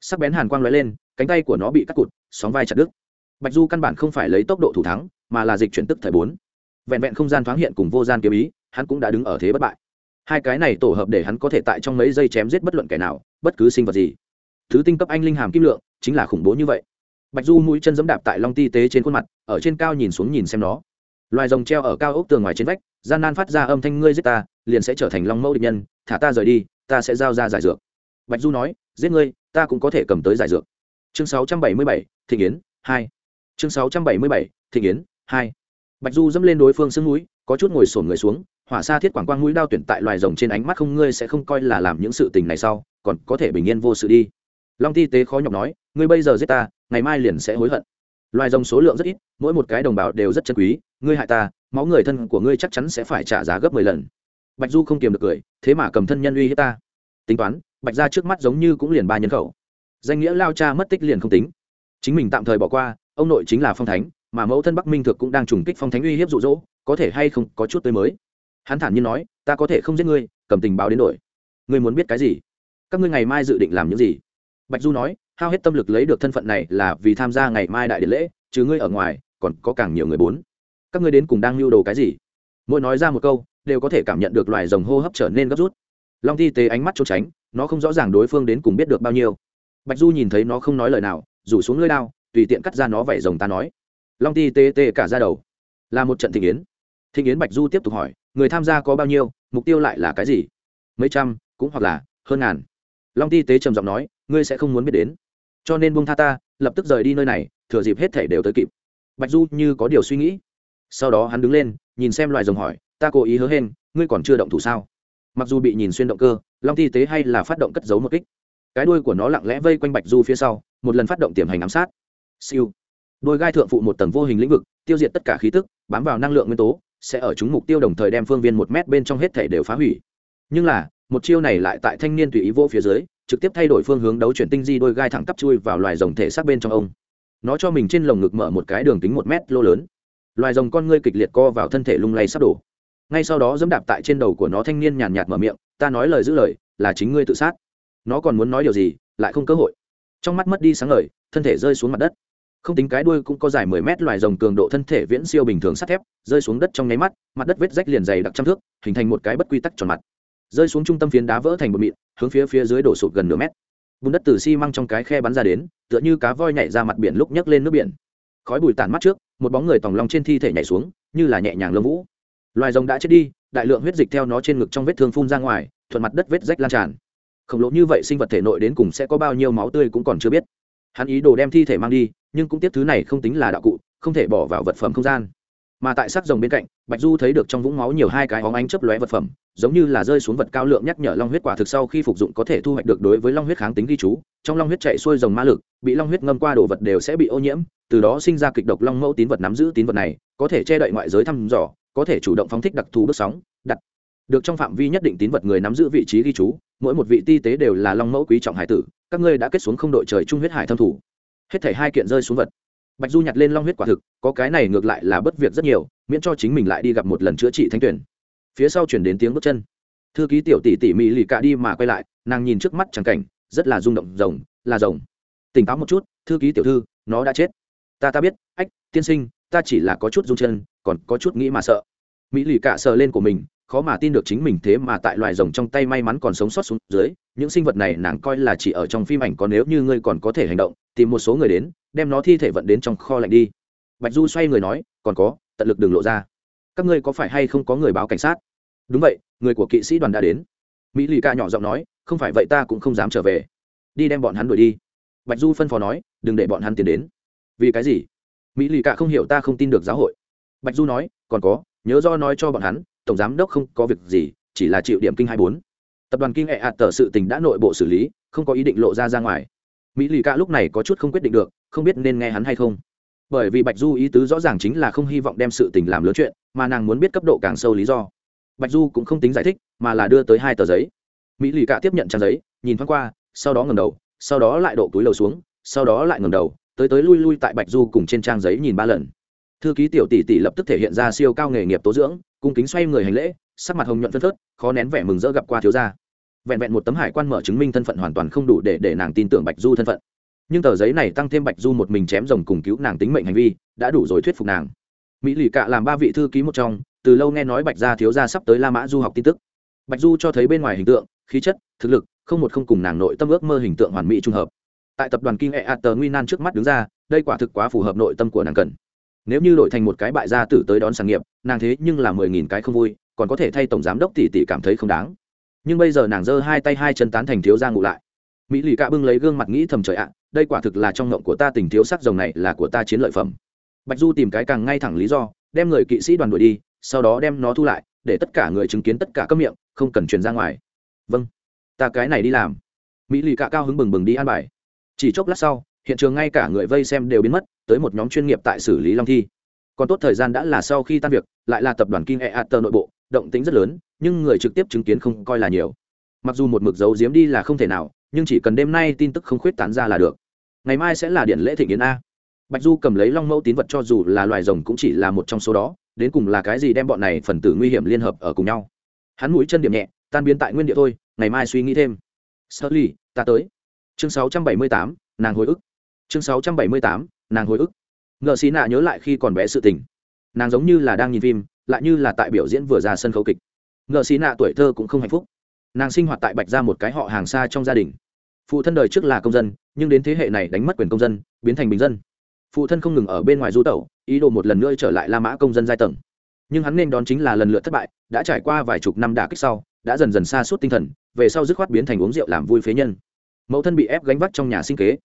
Sắc bén hàn quang lóe lên, cánh tay của nó bị cắt cụt, sóng vai chặt đứt. Bạch du căn bản không phải lấy tốc độ thủ thắng, mà là dịch chuyển tức thời bốn. Vẹn vẹn không gian thoáng hiện cùng vô gian kiếm ý, hắn cũng đã đứng ở thế bất bại hai cái này tổ hợp để hắn có thể tại trong mấy giây chém giết bất luận kẻ nào bất cứ sinh vật gì. Thứ tinh cấp anh linh hàm kim lượng chính là khủng bố như vậy. Bạch du mũi chân dẫm đạp tại long ti tế trên khuôn mặt ở trên cao nhìn xuống nhìn xem nó. Loài rồng treo ở cao ốc tường ngoài trên vách gian nan phát ra âm thanh ngươi giết ta liền sẽ trở thành long mẫu địch nhân thả ta rời đi ta sẽ giao ra giải dược. Bạch du nói giết ngươi ta cũng có thể cầm tới giải dược. Chương 677, thị yến hai. Chương 677, thị yến hai. Bạch du dẫm lên đối phương sưng núi có chút ngồi sổn người xuống hỏa xa thiết quảng quang mũi đao tuyển tại loài rồng trên ánh mắt không ngươi sẽ không coi là làm những sự tình này sau, còn có thể bình yên vô sự đi. Long ti tế khó nhọc nói, ngươi bây giờ giết ta, ngày mai liền sẽ hối hận. Loài rồng số lượng rất ít, mỗi một cái đồng bào đều rất chân quý, ngươi hại ta, máu người thân của ngươi chắc chắn sẽ phải trả giá gấp mười lần. Bạch du không kiềm được cười, thế mà cầm thân nhân uy hiếp ta. Tính toán, bạch ra trước mắt giống như cũng liền ba nhân khẩu. Danh nghĩa lao cha mất tích liền không tính. Chính mình tạm thời bỏ qua, ông nội chính là phong thánh, mà mẫu thân bắc minh thực cũng đang trùng kích phong thánh uy hiếp rụ rỗ có thể hay không có chút tới mới hắn thản nhiên nói, ta có thể không giết ngươi, cầm tình báo đến đổi. Ngươi muốn biết cái gì? Các ngươi ngày mai dự định làm những gì? Bạch du nói, hao hết tâm lực lấy được thân phận này là vì tham gia ngày mai đại điện lễ chứ ngươi ở ngoài, còn có càng nhiều người bốn. Các ngươi đến cùng đang lưu đồ cái gì? Mỗi nói ra một câu, đều có thể cảm nhận được loài rồng hô hấp trở nên gấp rút. Long thi tế ánh mắt trốn tránh, nó không rõ ràng đối phương đến cùng biết được bao nhiêu. Bạch du nhìn thấy nó không nói lời nào, rủ xuống lưỡi đao, tùy tiện cắt ra nó vảy rồng ta nói. Long ti tê tê cả ra đầu. Là một trận thịnh yến. Thịnh yến bạch du tiếp tục hỏi người tham gia có bao nhiêu, mục tiêu lại là cái gì? Mấy trăm, cũng hoặc là hơn ngàn. Long ti tế trầm giọng nói, ngươi sẽ không muốn biết đến. Cho nên buông tha ta, lập tức rời đi nơi này, thừa dịp hết thể đều tới kịp. Bạch du như có điều suy nghĩ. Sau đó hắn đứng lên, nhìn xem loài rồng hỏi, ta cố ý hứa hên ngươi còn chưa động thủ sao? Mặc dù bị nhìn xuyên động cơ, long ti tế hay là phát động cất giấu một kích. Cái đuôi của nó lặng lẽ vây quanh bạch du phía sau, một lần phát động tiềm hành ám sát. Siêu. Đôi gai thượng phụ một tầng vô hình lĩnh vực, tiêu diệt tất cả khí tức, bám vào năng lượng nguyên tố sẽ ở chúng mục tiêu đồng thời đem phương viên một mét bên trong hết thể đều phá hủy. Nhưng là, một chiêu này lại tại thanh niên tùy ý vô phía dưới, trực tiếp thay đổi phương hướng đấu chuyển tinh di đôi gai thẳng tắp chui vào loài rồng thể xác bên trong ông. Nó cho mình trên lồng ngực mở một cái đường kính một mét lô lớn. Loài rồng con ngươi kịch liệt co vào thân thể lung lay sắp đổ. Ngay sau đó dẫm đạp tại trên đầu của nó thanh niên nhàn nhạt mở miệng, ta nói lời giữ lời, là chính ngươi tự sát. Nó còn muốn nói điều gì, lại không cơ hội. Trong mắt mất đi sáng lời thân thể rơi xuống mặt đất không tính cái đuôi cũng có dài mười mét loài rồng cường độ thân thể viễn siêu bình thường sắt thép, rơi xuống đất trong nháy mắt, mặt đất vết rách liền dày đặc trăm thước, hình thành một cái bất quy tắc tròn mặt. Rơi xuống trung tâm phiến đá vỡ thành một mịn, hướng phía phía dưới đổ sụt gần nửa mét. Bùn đất từ xi măng trong cái khe bắn ra đến, tựa như cá voi nhảy ra mặt biển lúc nhấc lên nước biển. Khói bụi tản mắt trước, một bóng người tòng lòng trên thi thể nhảy xuống, như là nhẹ nhàng lông vũ. Loài rồng đã chết đi, đại lượng huyết dịch theo nó trên ngực trong vết thương phun ra ngoài, thuận mặt đất vết rách lan tràn. Khổng lồ như vậy sinh vật thể nội đến cùng sẽ có bao nhiêu máu tươi cũng còn chưa biết. Hắn ý đồ đem thi thể mang đi nhưng cũng tiếp thứ này không tính là đạo cụ, không thể bỏ vào vật phẩm không gian. Mà tại sắc rồng bên cạnh, bạch du thấy được trong vũng máu nhiều hai cái óng ánh chấp lóe vật phẩm, giống như là rơi xuống vật cao lượng nhắc nhở long huyết quả thực sau khi phục dụng có thể thu hoạch được đối với long huyết kháng tính ghi chú. Trong long huyết chạy xuôi dòng ma lực, bị long huyết ngâm qua đồ vật đều sẽ bị ô nhiễm, từ đó sinh ra kịch độc long mẫu tín vật nắm giữ tín vật này, có thể che đậy ngoại giới thăm dò, có thể chủ động phóng thích đặc thù bước sóng, đặt được trong phạm vi nhất định tín vật người nắm giữ vị trí ghi chú, mỗi một vị ti tế đều là long mẫu quý trọng hải tử, các ngươi đã kết xuống không đội trời chung huyết hải thâm thủ hết thảy hai kiện rơi xuống vật. Bạch du nhặt lên long huyết quả thực, có cái này ngược lại là bất việc rất nhiều, miễn cho chính mình lại đi gặp một lần chữa trị thanh tuyển. Phía sau chuyển đến tiếng bước chân. Thư ký tiểu tỷ tỷ mỹ lì cả đi mà quay lại, nàng nhìn trước mắt trắng cảnh, rất là rung động, rồng, là rồng. Tỉnh táo một chút, thư ký tiểu thư, nó đã chết. Ta ta biết, ách, tiên sinh, ta chỉ là có chút rung chân, còn có chút nghĩ mà sợ. Mỹ lì cả sờ lên của mình, khó mà tin được chính mình thế mà tại loài rồng trong tay may mắn còn sống sót xuống dưới, những sinh vật này nàng coi là chỉ ở trong phim ảnh còn nếu như ngươi còn có thể hành động tìm một số người đến, đem nó thi thể vận đến trong kho lạnh đi. Bạch du xoay người nói, còn có, tận lực đừng lộ ra. Các ngươi có phải hay không có người báo cảnh sát? Đúng vậy, người của kỵ sĩ đoàn đã đến. Mỹ lì ca nhỏ giọng nói, không phải vậy ta cũng không dám trở về. Đi đem bọn hắn đuổi đi. Bạch du phân phó nói, đừng để bọn hắn tiến đến. Vì cái gì? Mỹ lì ca không hiểu ta không tin được giáo hội. Bạch du nói, còn có, nhớ do nói cho bọn hắn, tổng giám đốc không có việc gì, chỉ là chịu điểm kinh hai bốn. Tập đoàn kinh hệ hạt tờ sự tình đã nội bộ xử lý, không có ý định lộ ra ra ngoài mỹ lì ca lúc này có chút không quyết định được, không biết nên nghe hắn hay không. Bởi vì bạch du ý tứ rõ ràng chính là không hy vọng đem sự tình làm lớn chuyện, mà nàng muốn biết cấp độ càng sâu lý do. Bạch du cũng không tính giải thích, mà là đưa tới hai tờ giấy. Mỹ lì cả tiếp nhận trang giấy, nhìn thoáng qua, sau đó ngầm đầu, sau đó lại độ túi lầu xuống, sau đó lại ngầm đầu, tới tới lui lui tại bạch du cùng trên trang giấy nhìn ba lần. Thư ký tiểu tỷ tỷ lập tức thể hiện ra siêu cao nghề nghiệp tố dưỡng, cung kính xoay người hành lễ, sắc mặt hồng nhuận phân phớt, khó nén vẻ mừng rỡ gặp qua thiếu gia vẹn vẹn một tấm hải quan mở chứng minh thân phận hoàn toàn không đủ để để nàng tin tưởng bạch du thân phận. Nhưng tờ giấy này tăng thêm bạch du một mình chém rồng cùng cứu nàng tính mệnh hành vi, đã đủ rồi thuyết phục nàng. Mỹ lì cạ làm ba vị thư ký một trong, từ lâu nghe nói bạch gia thiếu gia sắp tới la mã du học tin tức. Bạch du cho thấy bên ngoài hình tượng, khí chất, thực lực, không một không cùng nàng nội tâm ước mơ hình tượng hoàn mỹ trung hợp. Tại tập đoàn kinh hệ tờ nguy nan trước mắt đứng ra, đây quả thực quá phù hợp nội tâm của nàng cần. Nếu như đổi thành một cái bại gia tử tới đón sản nghiệp, nàng thế nhưng là mười nghìn cái không vui, còn có thể thay tổng giám đốc tỷ tỷ cảm thấy không đáng nhưng bây giờ nàng giơ hai tay hai chân tán thành thiếu gia ngủ lại. Mỹ lì cạ bưng lấy gương mặt nghĩ thầm trời ạ, đây quả thực là trong ngộng của ta tình thiếu sắc rồng này là của ta chiến lợi phẩm. Bạch du tìm cái càng ngay thẳng lý do, đem người kỵ sĩ đoàn đuổi đi, sau đó đem nó thu lại, để tất cả người chứng kiến tất cả các miệng, không cần truyền ra ngoài. Vâng ta cái này đi làm. Mỹ lì cạ cao hứng bừng bừng đi an bài. Chỉ chốc lát sau, hiện trường ngay cả người vây xem đều biến mất, tới một nhóm chuyên nghiệp tại xử lý long thi. Còn tốt thời gian đã là sau khi tan việc, lại là tập đoàn kinh e a nội bộ động tính rất lớn nhưng người trực tiếp chứng kiến không coi là nhiều. Mặc dù một mực dấu diếm đi là không thể nào nhưng chỉ cần đêm nay tin tức không khuyết tán ra là được. Ngày mai sẽ là điện lễ thịnh yến a. Bạch du cầm lấy long mẫu tín vật cho dù là loài rồng cũng chỉ là một trong số đó đến cùng là cái gì đem bọn này phần tử nguy hiểm liên hợp ở cùng nhau. Hắn mũi chân điểm nhẹ tan biến tại nguyên địa thôi ngày mai suy nghĩ thêm. Sơ ly ta tới. Chương 678, nàng hồi ức. Chương 678, nàng hồi ức. Ngợ xí nạ nhớ lại khi còn bé sự tình. Nàng giống như là đang nhìn phim lại như là tại biểu diễn vừa ra sân khấu kịch. Ngợ xí nạ tuổi thơ cũng không hạnh phúc. Nàng sinh hoạt tại bạch ra một cái họ hàng xa trong gia đình. Phụ thân đời trước là công dân, nhưng đến thế hệ này đánh mất quyền công dân, biến thành bình dân. Phụ thân không ngừng ở bên ngoài du tẩu, ý đồ một lần nữa trở lại la mã công dân giai tầng. Nhưng hắn nên đón chính là lần lượt thất bại, đã trải qua vài chục năm đả kích sau, đã dần dần xa suốt tinh thần, về sau dứt khoát biến thành uống rượu làm vui phế nhân. Mẫu thân bị ép gánh vác trong nhà sinh kế.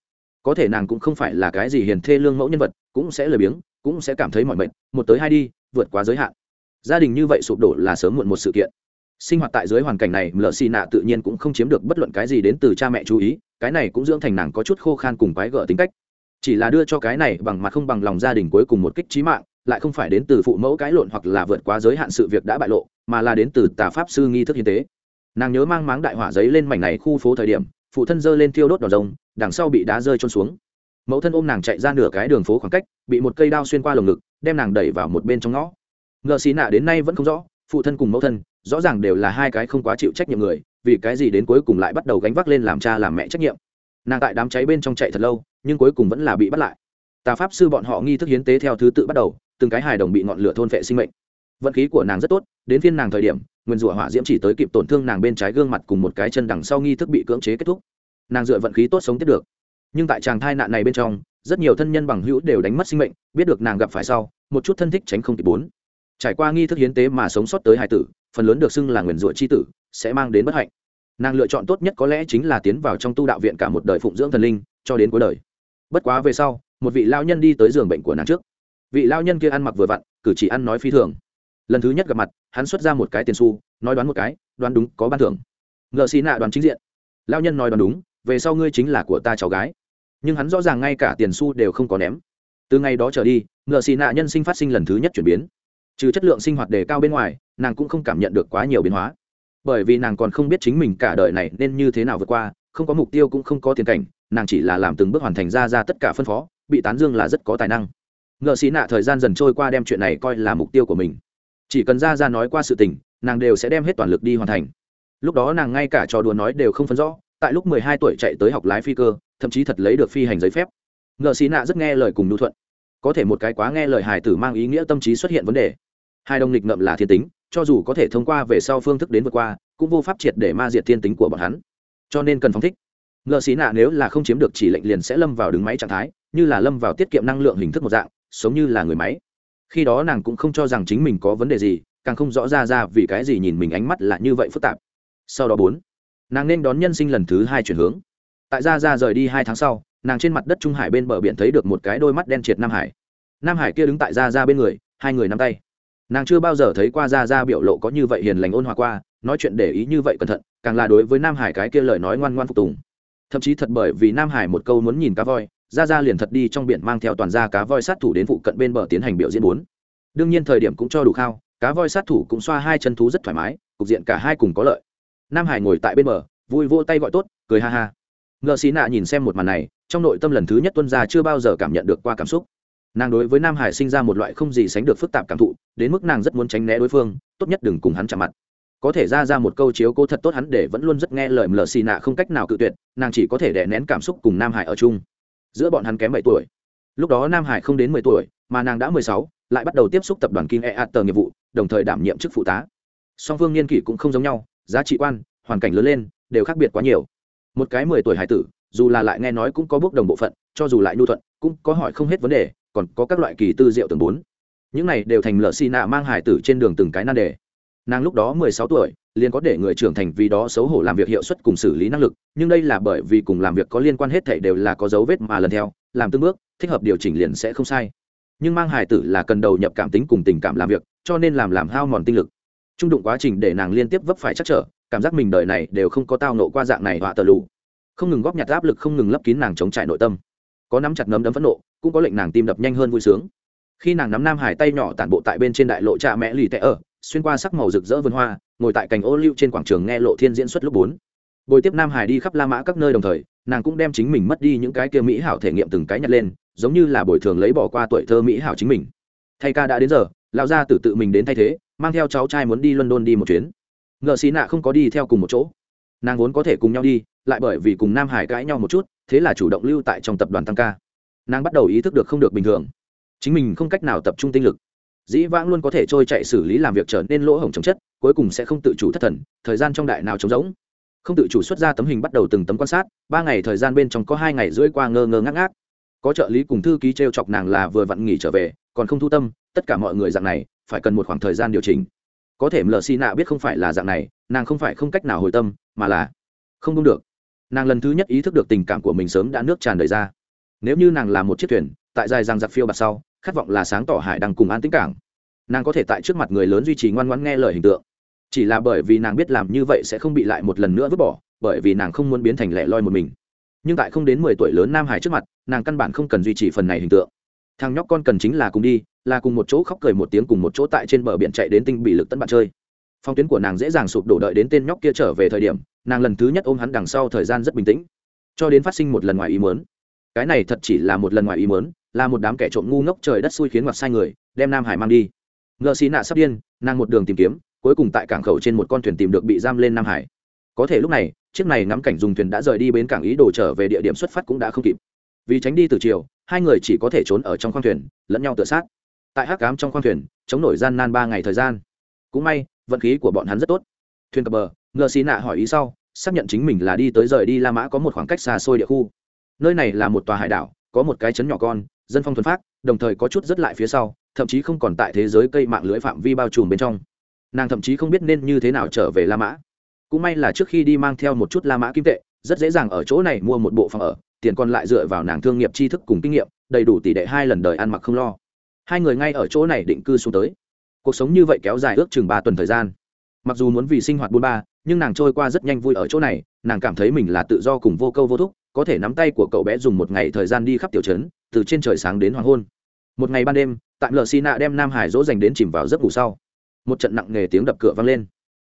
Có thể nàng cũng không phải là cái gì hiền thê lương mẫu nhân vật, cũng sẽ lười biếng, cũng sẽ cảm thấy mọi mệnh một tới hai đi, vượt quá giới hạn gia đình như vậy sụp đổ là sớm muộn một sự kiện. Sinh hoạt tại dưới hoàn cảnh này lợ xì nạ tự nhiên cũng không chiếm được bất luận cái gì đến từ cha mẹ chú ý, cái này cũng dưỡng thành nàng có chút khô khan cùng quái gở tính cách. Chỉ là đưa cho cái này bằng mặt không bằng lòng gia đình cuối cùng một kích trí mạng, lại không phải đến từ phụ mẫu cái lộn hoặc là vượt quá giới hạn sự việc đã bại lộ, mà là đến từ tà pháp sư nghi thức hiến tế. Nàng nhớ mang máng đại hỏa giấy lên mảnh này khu phố thời điểm, phụ thân giơ lên thiêu đốt đòn rồng, đằng sau bị đá rơi trôn xuống. Mẫu thân ôm nàng chạy ra nửa cái đường phố khoảng cách, bị một cây đao xuyên qua lồng ngực, đem nàng đẩy vào một bên trong ngõ ngợ xì nạ đến nay vẫn không rõ, phụ thân cùng mẫu thân, rõ ràng đều là hai cái không quá chịu trách nhiệm người, vì cái gì đến cuối cùng lại bắt đầu gánh vác lên làm cha làm mẹ trách nhiệm. Nàng tại đám cháy bên trong chạy thật lâu, nhưng cuối cùng vẫn là bị bắt lại. Tà pháp sư bọn họ nghi thức hiến tế theo thứ tự bắt đầu, từng cái hài đồng bị ngọn lửa thôn vệ sinh mệnh. Vận khí của nàng rất tốt, đến phiên nàng thời điểm, nguyên rủa hỏa diễm chỉ tới kịp tổn thương nàng bên trái gương mặt cùng một cái chân đằng sau nghi thức bị cưỡng chế kết thúc. Nàng dựa vận khí tốt sống tiếp được. Nhưng tại tràng thai nạn này bên trong, rất nhiều thân nhân bằng hữu đều đánh mất sinh mệnh, biết được nàng gặp phải sau, một chút thân thích tránh không kịp bốn trải qua nghi thức hiến tế mà sống sót tới hải tử, phần lớn được xưng là nguyền rủa c h i tử, sẽ mang đến bất hạnh. Nàng lựa chọn tốt nhất có lẽ chính là tiến vào trong tu đạo viện cả một đời phụng dưỡng thần linh, cho đến cuối đời. Bất quá về sau, một vị lao nhân đi tới giường bệnh của nàng trước. Vị lao nhân kia ăn mặc vừa vặn, cử chỉ ăn nói phi thường. Lần thứ nhất gặp mặt, hắn xuất ra một cái tiền xu, nói đoán một cái, đoán đúng có ban thưởng. Ngợ xì nạ đoán chính diện. Lao nhân nói đoán đúng, về sau ngươi chính là của ta cháu gái. Nhưng hắn rõ ràng ngay cả tiền xu đều không có ném. Từ ngày đó trở đi ngợ xì nạ nhân sinh phát sinh lần thứ nhất chuyển biến trừ chất lượng sinh hoạt đề cao bên ngoài, nàng cũng không cảm nhận được quá nhiều biến hóa. Bởi vì nàng còn không biết chính mình cả đời này nên như thế nào vượt qua, không có mục tiêu cũng không có tiền cảnh, nàng chỉ là làm từng bước hoàn thành ra ra tất cả phân phó, bị tán dương là rất có tài năng. Ngợ xí nạ thời gian dần trôi qua đem chuyện này coi là mục tiêu của mình. Chỉ cần ra ra nói qua sự tình, nàng đều sẽ đem hết toàn lực đi hoàn thành. Lúc đó nàng ngay cả trò đùa nói đều không phân rõ, tại lúc mười hai tuổi chạy tới học lái phi cơ, thậm chí thật lấy được phi hành giấy phép. Ngợ xí nạ rất nghe lời cùng nhu thuận. Có thể một cái quá nghe lời hài tử mang ý nghĩa tâm trí xuất hiện vấn đề hai đồng nghịch ngậm là thiên tính, cho dù có thể thông qua về sau phương thức đến vượt qua, cũng vô pháp triệt để ma diệt thiên tính của bọn hắn. Cho nên cần phóng thích. Ngợ xí nạ nếu là không chiếm được chỉ lệnh liền sẽ lâm vào đứng máy trạng thái, như là lâm vào tiết kiệm năng lượng hình thức một dạng, sống như là người máy. Khi đó nàng cũng không cho rằng chính mình có vấn đề gì, càng không rõ ra ra vì cái gì nhìn mình ánh mắt là như vậy phức tạp. Sau đó bốn, nàng nên đón nhân sinh lần thứ hai chuyển hướng. Tại ra ra rời đi hai tháng sau, nàng trên mặt đất trung hải bên bờ biển thấy được một cái đôi mắt đen triệt nam hải. Nam hải kia đứng tại ra ra bên người, hai người nắm tay nàng chưa bao giờ thấy qua ra ra biểu lộ có như vậy hiền lành ôn hòa qua, nói chuyện để ý như vậy cẩn thận, càng là đối với nam hải cái kia lời nói ngoan ngoan phục tùng. Thậm chí thật bởi vì nam hải một câu muốn nhìn cá voi ra ra liền thật đi trong biển mang theo toàn gia cá voi sát thủ đến phụ cận bên bờ tiến hành biểu diễn bốn. Đương nhiên thời điểm cũng cho đủ khao, cá voi sát thủ cũng xoa hai chân thú rất thoải mái, cục diện cả hai cùng có lợi. Nam hải ngồi tại bên bờ, vui vô tay gọi tốt, cười ha ha. Ngợ xí nạ nhìn xem một màn này, trong nội tâm lần thứ nhất tuân gia chưa bao giờ cảm nhận được qua cảm xúc nàng đối với nam hải sinh ra một loại không gì sánh được phức tạp cảm thụ, đến mức nàng rất muốn tránh né đối phương, tốt nhất đừng cùng hắn chạm mặt. Có thể ra ra một câu chiếu cô thật tốt hắn để vẫn luôn rất nghe lời mờ xì nạ không cách nào cự tuyệt, nàng chỉ có thể đè nén cảm xúc cùng nam hải ở chung. Giữa bọn hắn kém bảy tuổi. Lúc đó nam hải không đến mười tuổi, mà nàng đã mười sáu, lại bắt đầu tiếp xúc tập đoàn kinh e a tờ nghiệp vụ, đồng thời đảm nhiệm chức phụ tá. Song phương niên kỷ cũng không giống nhau, giá trị quan, hoàn cảnh lớn lên, đều khác biệt quá nhiều. Một cái mười tuổi hải tử, dù là lại nghe nói cũng có bước đồng bộ phận, cho dù lại nhu thuận, cũng có hỏi không hết vấn đề còn có các loại kỳ tư diệu tường bốn. Những này đều thành lợ xì nạ mang hải tử trên đường từng cái nan đề. Nàng lúc đó mười sáu tuổi, liền có để người trưởng thành vì đó xấu hổ làm việc hiệu suất cùng xử lý năng lực, nhưng đây là bởi vì cùng làm việc có liên quan hết thảy đều là có dấu vết mà lần theo, làm tương bước, thích hợp điều chỉnh liền sẽ không sai. Nhưng mang hải tử là cần đầu nhập cảm tính cùng tình cảm làm việc, cho nên làm làm hao mòn tinh lực. Trung đụng quá trình để nàng liên tiếp vấp phải chắc trở, cảm giác mình đời này đều không có tao nộ qua dạng này họa tờ lù. Không ngừng góp nhặt áp lực, không ngừng lấp kín nàng chống trải nội tâm. Có nắm chặt ngấm đấm phẫn nộ cũng có lệnh nàng tim đập nhanh hơn vui sướng. Khi nàng nắm nam hải tay nhỏ tản bộ tại bên trên đại lộ cha mẹ lì tệ ở, xuyên qua sắc màu rực rỡ vườn hoa, ngồi tại cành ô liu trên quảng trường nghe lộ thiên diễn xuất lúc bốn. Bồi tiếp nam hải đi khắp la mã các nơi đồng thời, nàng cũng đem chính mình mất đi những cái kia mỹ hảo thể nghiệm từng cái nhặt lên, giống như là bồi thường lấy bỏ qua tuổi thơ mỹ hảo chính mình. Thay ca đã đến giờ, lão gia tử tự mình đến thay thế, mang theo cháu trai muốn đi london đi một chuyến. Ngợ xì nạ không có đi theo cùng một chỗ. Nàng vốn có thể cùng nhau đi, lại bởi vì cùng nam hải cãi nhau một chút, thế là chủ động lưu tại trong tập đoàn tăng ca nàng bắt đầu ý thức được không được bình thường. Chính mình không cách nào tập trung tinh lực. Dĩ vãng luôn có thể trôi chạy xử lý làm việc trở nên lỗ hổng chống chất, cuối cùng sẽ không tự chủ thất thần, thời gian trong đại nào trống rỗng. Không tự chủ xuất ra tấm hình bắt đầu từng tấm quan sát, ba ngày thời gian bên trong có hai ngày rưỡi qua ngơ ngơ ngác ngác. Có trợ lý cùng thư ký t r e o chọc nàng là vừa vặn nghỉ trở về, còn không thu tâm, tất cả mọi người dạng này, phải cần một khoảng thời gian điều chỉnh. Có thể mờ xi nạ biết không phải là dạng này, nàng không phải không cách nào hồi tâm, mà là không đúng được. Nàng lần thứ nhất ý thức được tình cảm của mình sớm đã nước tràn đầy ra nếu như nàng là một chiếc thuyền, tại dài rằng giặc phiêu bạt sau, khát vọng là sáng tỏ hải đang cùng an tính cảng. Nàng có thể tại trước mặt người lớn duy trì ngoan ngoãn nghe lời hình tượng. Chỉ là bởi vì nàng biết làm như vậy sẽ không bị lại một lần nữa vứt bỏ, bởi vì nàng không muốn biến thành lẻ loi một mình. Nhưng tại không đến mười tuổi lớn nam hải trước mặt, nàng căn bản không cần duy trì phần này hình tượng. Thằng nhóc con cần chính là cùng đi, là cùng một chỗ khóc cười một tiếng cùng một chỗ tại trên bờ biển chạy đến tinh bị lực tấn bạn chơi. Phong tuyến của nàng dễ dàng sụp đổ đợi đến tên nhóc kia trở về thời điểm, nàng lần thứ nhất ôm hắn đằng sau thời gian rất bình tĩnh. Cho đến phát sinh một lần ngoài ý muốn cái này thật chỉ là một lần ngoài ý mớn là một đám kẻ trộm ngu ngốc trời đất xui khiến ngoặt sai người, đem nam hải mang đi. Ngợ xì nạ sắp điên, nàng một đường tìm kiếm, cuối cùng tại cảng khẩu trên một con thuyền tìm được bị giam lên nam hải. Có thể lúc này, chiếc này ngắm cảnh dùng thuyền đã rời đi bến cảng ý đồ trở về địa điểm xuất phát cũng đã không kịp. Vì tránh đi từ chiều, hai người chỉ có thể trốn ở trong khoang thuyền, lẫn nhau tự sát. Tại hắc cám trong khoang thuyền, chống nổi gian nan ba ngày thời gian. Cũng may, vận khí của bọn hắn rất tốt. Thuyền cập bờ ngờ xì nạ hỏi ý sau, xác nhận chính mình là đi tới rời đi la mã có một khoảng cách xa xôi địa khu nơi này là một tòa hải đảo, có một cái chấn nhỏ con, dân phong thuần phát đồng thời có chút rất lại phía sau, thậm chí không còn tại thế giới cây mạng lưới phạm vi bao trùm bên trong. Nàng thậm chí không biết nên như thế nào trở về la mã. Cũng may là trước khi đi mang theo một chút la mã kim tệ, rất dễ dàng ở chỗ này mua một bộ phòng ở, tiền còn lại dựa vào nàng thương nghiệp tri thức cùng kinh nghiệm, đầy đủ tỷ đệ hai lần đời ăn mặc không lo. Hai người ngay ở chỗ này định cư xuống tới. Cuộc sống như vậy kéo dài ước chừng ba tuần thời gian. Mặc dù muốn vì sinh hoạt buôn ba, nhưng nàng trôi qua rất nhanh vui ở chỗ này, nàng cảm thấy mình là tự do cùng vô câu vô thúc có thể nắm tay của cậu bé dùng một ngày thời gian đi khắp tiểu trấn, từ trên trời sáng đến hoàng hôn. Một ngày ban đêm tại lờ xì nạ đem nam hải dỗ dành đến chìm vào giấc ngủ sau. Một trận nặng nề tiếng đập cửa vang lên.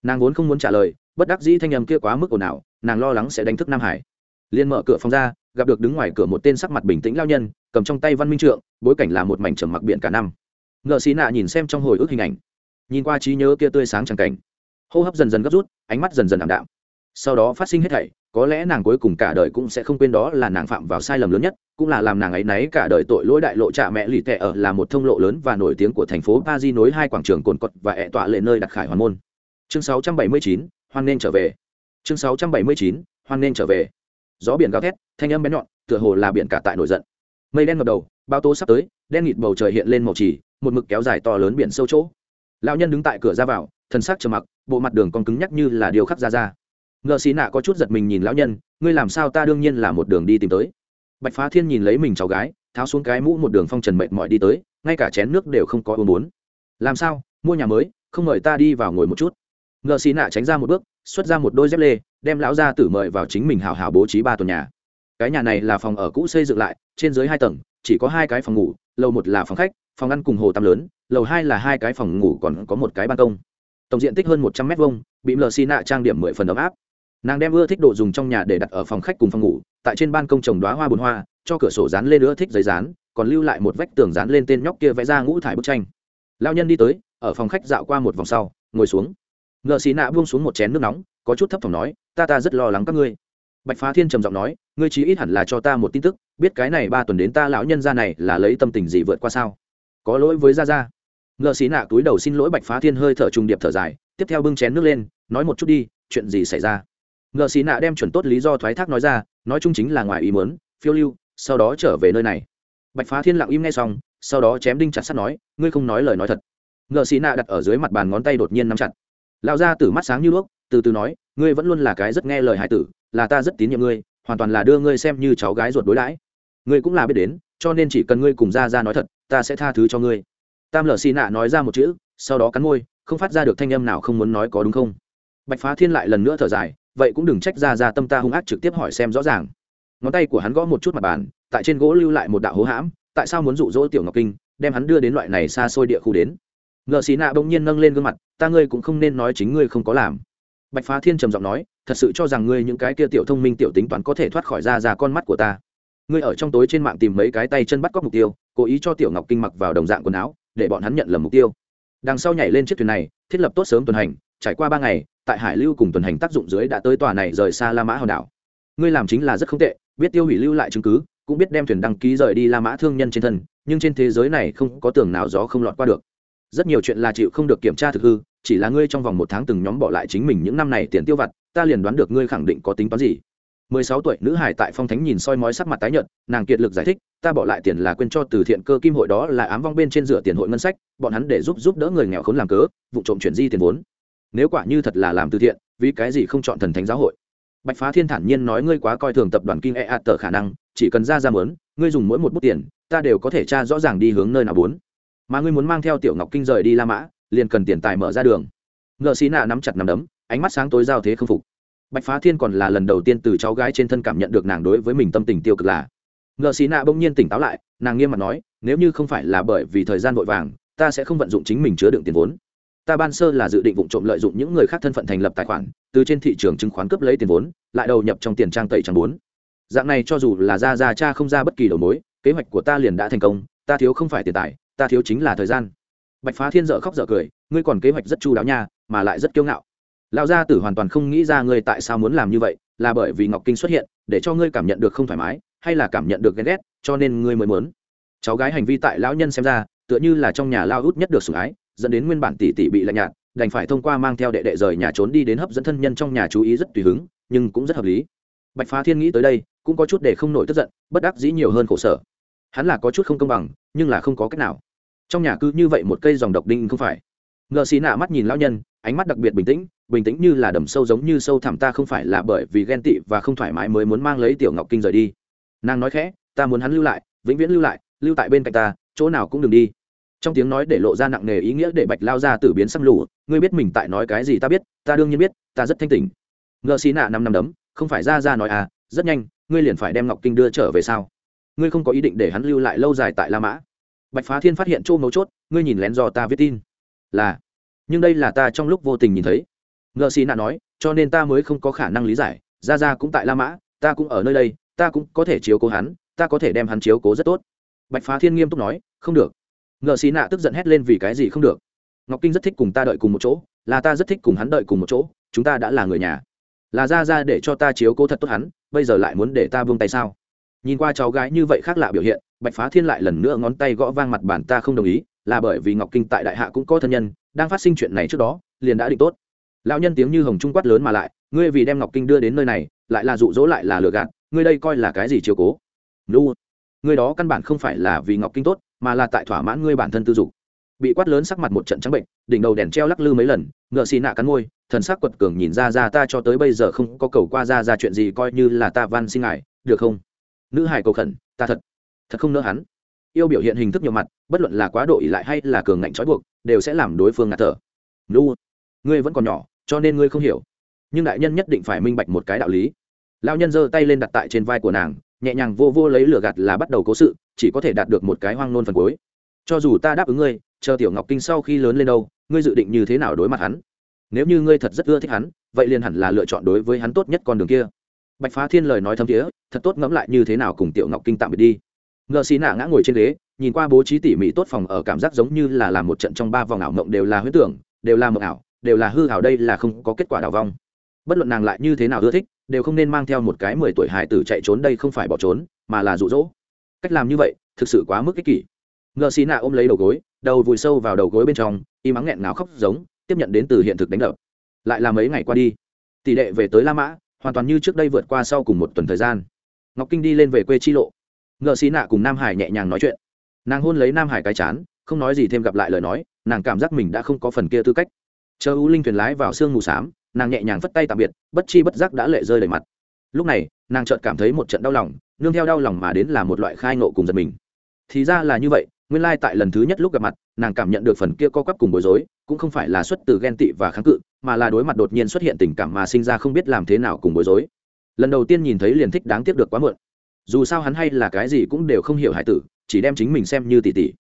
Nàng vốn không muốn trả lời, bất đắc dĩ thanh âm kia quá mức ồn ào, nàng lo lắng sẽ đánh thức nam hải. Liền mở cửa phòng ra, gặp được đứng ngoài cửa một tên sắc mặt bình tĩnh lao nhân, cầm trong tay văn minh trượng, bối cảnh là một mảnh trầm mặc biển cả năm. Ngợ xì nạ nhìn xem trong hồi ức hình ảnh, nhìn qua trí nhớ kia tươi sáng tràng cảnh. Hô hấp dần dần gấp rút, ánh mắt dần dần ảm đạm sau đó phát sinh hết thảy có lẽ nàng cuối cùng cả đời cũng sẽ không quên đó là nàng phạm vào sai lầm lớn nhất cũng là làm nàng ấy nấy cả đời tội lỗi đại lộ trả mẹ lì tệ ở là một thông lộ lớn và nổi tiếng của thành phố paris nối hai quảng trường cồn cọt và ẹ tọa lệ nơi đặt khải hoàn môn. Chương 679, hoan nên trở về. Chương 679, hoan nên trở về. Gió biển gào thét thanh âm bé nhọn tựa hồ là biển cả tại nổi giận. Mây đen ngập đầu bao tố sắp tới đen nghịt bầu trời hiện lên màu trì một mực kéo dài to lớn biển sâu chỗ. Lão nhân đứng tại cửa ra vào thân xác trầm mặc bộ mặt đường còn cứng nhắc như là điều khắc ra ra ngợ xì nạ có chút giật mình nhìn lão nhân, ngươi làm sao ta đương nhiên là một đường đi tìm tới. Bạch phá thiên nhìn lấy mình cháu gái, tháo xuống cái mũ một đường phong trần mệt mỏi đi tới, ngay cả chén nước đều không có uống muốn làm sao? Mua nhà mới, không mời ta đi vào ngồi một chút. Ngợ xì nạ tránh ra một bước, xuất ra một đôi dép lê, đem lão gia tử mời vào chính mình hào hào bố trí ba tuần nhà. Cái nhà này là phòng ở cũ xây dựng lại, trên dưới hai tầng, chỉ có hai cái phòng ngủ, lầu một là phòng khách, phòng ăn cùng hồ tắm lớn, lầu hai là hai cái phòng ngủ còn có một cái ban công. Tổng diện tích hơn một trăm m hai bị mờ xì nạ trang điểm mười phần ấm áp nàng đem ưa thích đồ dùng trong nhà để đặt ở phòng khách cùng phòng ngủ, tại trên ban công trồng đoá hoa bồn hoa, cho cửa sổ dán lên ưa thích giấy dán, còn lưu lại một vách tường dán lên tên nhóc kia vẽ ra ngũ thải bức tranh. Lao nhân đi tới, ở phòng khách dạo qua một vòng sau, ngồi xuống. Ngợ xì nạ buông xuống một chén nước nóng, có chút thấp thỏm nói, ta ta rất lo lắng các ngươi. Bạch phá thiên trầm giọng nói, ngươi chí ít hẳn là cho ta một tin tức, biết cái này ba tuần đến ta lão nhân ra này là lấy tâm tình gì vượt qua sao? Có lỗi với gia gia. Ngợ xì nạ túi đầu xin lỗi bạch phá thiên hơi thở trùng điệp thở dài, tiếp theo bưng chén nước lên, nói một chút đi, chuyện gì xảy ra? Ngợ xì nạ đem chuẩn tốt lý do thoái thác nói ra, nói chung chính là ngoài ý muốn, phiêu lưu, sau đó trở về nơi này. Bạch phá thiên lặng im nghe xong, sau đó chém đinh chặt sắt nói, ngươi không nói lời nói thật. Ngợ xì nạ đặt ở dưới mặt bàn ngón tay đột nhiên nắm chặt. Lão ra từ mắt sáng như đuốc, từ từ nói, ngươi vẫn luôn là cái rất nghe lời hải tử, là ta rất tín nhiệm ngươi, hoàn toàn là đưa ngươi xem như cháu gái ruột đối đãi. Ngươi cũng là biết đến, cho nên chỉ cần ngươi cùng ra ra nói thật, ta sẽ tha thứ cho ngươi. Tam lờ xì nạ nói ra một chữ, sau đó cắn môi, không phát ra được thanh âm nào không muốn nói có đúng không? Bạch phá thiên lại lần nữa thở dài vậy cũng đừng trách ra ra tâm ta hung ác trực tiếp hỏi xem rõ ràng. Ngón tay của hắn gõ một chút mặt bàn, tại trên gỗ lưu lại một đạo hố hãm, tại sao muốn dụ dỗ tiểu ngọc kinh, đem hắn đưa đến loại này xa xôi địa khu đến? Ngợ xì nạ bỗng nhiên nâng lên gương mặt, ta ngươi cũng không nên nói chính ngươi không có làm. Bạch phá thiên trầm giọng nói, thật sự cho rằng ngươi những cái kia tiểu thông minh tiểu tính toán có thể thoát khỏi ra ra con mắt của ta. Ngươi ở trong tối trên mạng tìm mấy cái tay chân bắt cóc mục tiêu, cố ý cho tiểu ngọc kinh mặc vào đồng dạng quần áo, để bọn hắn nhận lầm mục tiêu. Đằng sau nhảy lên chiếc thuyền này, thiết lập tốt sớm tuần hành, trải qua ba ngày tại hải lưu cùng tuần hành tác dụng dưới đã tới tòa này rời xa la mã hòn đảo. Ngươi làm chính là rất không tệ, biết tiêu hủy lưu lại chứng cứ, cũng biết đem thuyền đăng ký rời đi la mã thương nhân trên thân, nhưng trên thế giới này không có tường nào gió không lọt qua được. Rất nhiều chuyện là chịu không được kiểm tra thực hư, chỉ là ngươi trong vòng một tháng từng nhóm bỏ lại chính mình những năm này tiền tiêu vặt, ta liền đoán được ngươi khẳng định có tính toán gì. Mười sáu tuổi, nữ hải tại phong thánh nhìn soi mói sắc mặt tái nhợt, nàng kiệt lực giải thích, ta bỏ lại tiền là quên cho từ thiện cơ kim hội đó là ám vong bên trên rửa tiền hội ngân sách, bọn hắn để giúp giúp đỡ người nghèo khốn làm cớ, vụ trộm chuyển di tiền vốn nếu quả như thật là làm từ thiện, vì cái gì không chọn thần thánh giáo hội? Bạch phá thiên thản nhiên nói ngươi quá coi thường tập đoàn kinh e ạt tờ khả năng, chỉ cần ra ra mớn, ngươi dùng mỗi một bút tiền, ta đều có thể tra rõ ràng đi hướng nơi nào muốn. Mà ngươi muốn mang theo tiểu ngọc kinh rời đi la mã, liền cần tiền tài mở ra đường. Ngợ xí nạ nắm chặt nắm đấm, ánh mắt sáng tối giao thế không phục. Bạch phá thiên còn là lần đầu tiên từ cháu gái trên thân cảm nhận được nàng đối với mình tâm tình tiêu cực là. Ngợ xí nạ bỗng nhiên tỉnh táo lại, nàng nghiêm mặt nói, nếu như không phải là bởi vì thời gian vội vàng, ta sẽ không vận dụng chính mình chứa đựng tiền vốn ta ban sơ là dự định vụ trộm lợi dụng những người khác thân phận thành lập tài khoản, từ trên thị trường chứng khoán cướp lấy tiền vốn, lại đầu nhập trong tiền trang tẩy trang bốn. Dạng này cho dù là ra ra cha không ra bất kỳ đầu mối, kế hoạch của ta liền đã thành công, ta thiếu không phải tiền tài, ta thiếu chính là thời gian. Bạch phá thiên dợ khóc dợ cười, ngươi còn kế hoạch rất chu đáo nha, mà lại rất kiêu ngạo. Lão gia tử hoàn toàn không nghĩ ra ngươi tại sao muốn làm như vậy, là bởi vì ngọc kinh xuất hiện, để cho ngươi cảm nhận được không thoải mái, hay là cảm nhận được ghen ghét, cho nên ngươi mới muốn. Cháu gái hành vi tại lão nhân xem ra, tựa như là trong nhà lao út nhất được sủng ái dẫn đến nguyên bản tỷ tỷ bị lạnh nhạt, đành phải thông qua mang theo đệ đệ rời nhà trốn đi đến hấp dẫn thân nhân trong nhà chú ý rất tùy hứng, nhưng cũng rất hợp lý. Bạch phá thiên nghĩ tới đây, cũng có chút để không nổi tức giận, bất đắc dĩ nhiều hơn khổ sở. Hắn là có chút không công bằng, nhưng là không có cách nào. Trong nhà cứ như vậy một cây dòng độc đinh không phải. Ngợ xì nạ mắt nhìn lão nhân, ánh mắt đặc biệt bình tĩnh bình tĩnh như là đầm sâu giống như sâu thẳm ta không phải là bởi vì ghen tị và không thoải mái mới muốn mang lấy tiểu ngọc kinh rời đi. Nàng nói khẽ, ta muốn hắn lưu lại, vĩnh viễn lưu lại, lưu tại bên cạnh ta, chỗ nào cũng đừng đi trong tiếng nói để lộ ra nặng nề ý nghĩa để bạch lao ra từ biến xăm lù. Ngươi biết mình tại nói cái gì ta biết, ta đương nhiên biết, ta rất thanh tỉnh. Ngợ xì nạ năm năm đấm, không phải ra ra nói à rất nhanh, ngươi liền phải đem ngọc kinh đưa trở về sao? Ngươi không có ý định để hắn lưu lại lâu dài tại la mã. Bạch phá thiên phát hiện chỗ mấu chốt, ngươi nhìn lén do ta viết tin. Là. Nhưng đây là ta trong lúc vô tình nhìn thấy. Ngợ xì nạ nói, cho nên ta mới không có khả năng lý giải, ra ra cũng tại la mã, ta cũng ở nơi đây, ta cũng có thể chiếu cố hắn, ta có thể đem hắn chiếu cố rất tốt. Bạch phá thiên nghiêm túc nói, không được ngợ xì nạ tức giận hét lên vì cái gì không được. Ngọc kinh rất thích cùng ta đợi cùng một chỗ, là ta rất thích cùng hắn đợi cùng một chỗ, chúng ta đã là người nhà. Là ra ra để cho ta chiếu cố thật tốt hắn, bây giờ lại muốn để ta buông tay sao? Nhìn qua cháu gái như vậy khác lạ biểu hiện, bạch phá thiên lại lần nữa ngón tay gõ vang mặt bản ta không đồng ý, là bởi vì ngọc kinh tại đại hạ cũng có thân nhân, đang phát sinh chuyện này trước đó, liền đã định tốt. Lão nhân tiếng như hồng trung quát lớn mà lại, ngươi vì đem ngọc kinh đưa đến nơi này, lại là dụ dỗ lại là lừa gạt, ngươi đây coi là cái gì chiếu cố? Lu, ngươi đó căn bản không phải là vì ngọc kinh tốt mà là tại thỏa mãn ngươi bản thân tư dục. Bị quát lớn sắc mặt một trận trắng bệnh, đỉnh đầu đèn treo lắc lư mấy lần, ngựa xì nạ cắn môi, thần sắc quật cường nhìn ra ra ta cho tới bây giờ không có cầu qua ra ra chuyện gì coi như là ta van xin ngài, được không? Nữ hải cầu khẩn, ta thật thật không nỡ hắn. Yêu biểu hiện hình thức nhiều mặt, bất luận là quá độ ỉ lại hay là cường ngạnh trói buộc, đều sẽ làm đối phương ngạt thở. Lu ngươi vẫn còn nhỏ, cho nên ngươi không hiểu. Nhưng đại nhân nhất định phải minh bạch một cái đạo lý. Lao nhân giơ tay lên đặt tại trên vai của nàng nhẹ nhàng vô vô lấy lửa gạt là bắt đầu cố sự, chỉ có thể đạt được một cái hoang nôn phần cuối. Cho dù ta đáp ứng ngươi, chờ tiểu ngọc kinh sau khi lớn lên đâu, ngươi dự định như thế nào đối mặt hắn? Nếu như ngươi thật rất ưa thích hắn, vậy liền hẳn là lựa chọn đối với hắn tốt nhất con đường kia. Bạch phá thiên lời nói thấm thiế, thật tốt ngẫm lại như thế nào cùng tiểu ngọc kinh tạm biệt đi. Ngợ xì nạ ngã ngồi trên ghế, nhìn qua bố trí tỉ mỉ tốt phòng ở cảm giác giống như là làm một trận trong ba vòng ảo mộng đều là huyết tưởng, đều là mộng ảo, đều là hư ảo, đây là không có kết quả đảo vong bất luận nàng lại như thế nào ưa thích, đều không nên mang theo một cái mười tuổi hải tử chạy trốn đây không phải bỏ trốn, mà là rụ rỗ cách làm như vậy, thực sự quá mức ích kỷ. Ngờ xì nạ ôm lấy đầu gối, đầu vùi sâu vào đầu gối bên trong im mắng nghẹn ngào khóc giống, tiếp nhận đến từ hiện thực đánh đập. Lại là mấy ngày qua đi, tỷ lệ về tới la mã, hoàn toàn như trước đây vượt qua sau cùng một tuần thời gian. Ngọc kinh đi lên về quê chi lộ. Ngợ xì nạ cùng nam hải nhẹ nhàng nói chuyện. Nàng hôn lấy nam hải cái chán, không nói gì thêm gặp lại lời nói, nàng cảm giác mình đã không có phần kia tư cách. Chờ u linh thuyền lái vào sương mù s á m nàng nhẹ nhàng phất tay tạm biệt, bất chi bất giác đã lệ rơi đầy mặt. Lúc này, nàng chợt cảm thấy một trận đau lòng, nương theo đau lòng mà đến là một loại khai nộ cùng giật mình. Thì ra là như vậy, nguyên lai tại lần thứ nhất lúc gặp mặt, nàng cảm nhận được phần kia co quắp cùng bối rối, cũng không phải là xuất từ ghen tị và kháng cự, mà là đối mặt đột nhiên xuất hiện tình cảm mà sinh ra không biết làm thế nào cùng bối rối. Lần đầu tiên nhìn thấy liền thích đáng tiếc được quá muộn. Dù sao hắn hay là cái gì cũng đều không hiểu hải tử, chỉ đem chính mình xem như tỷ tỷ.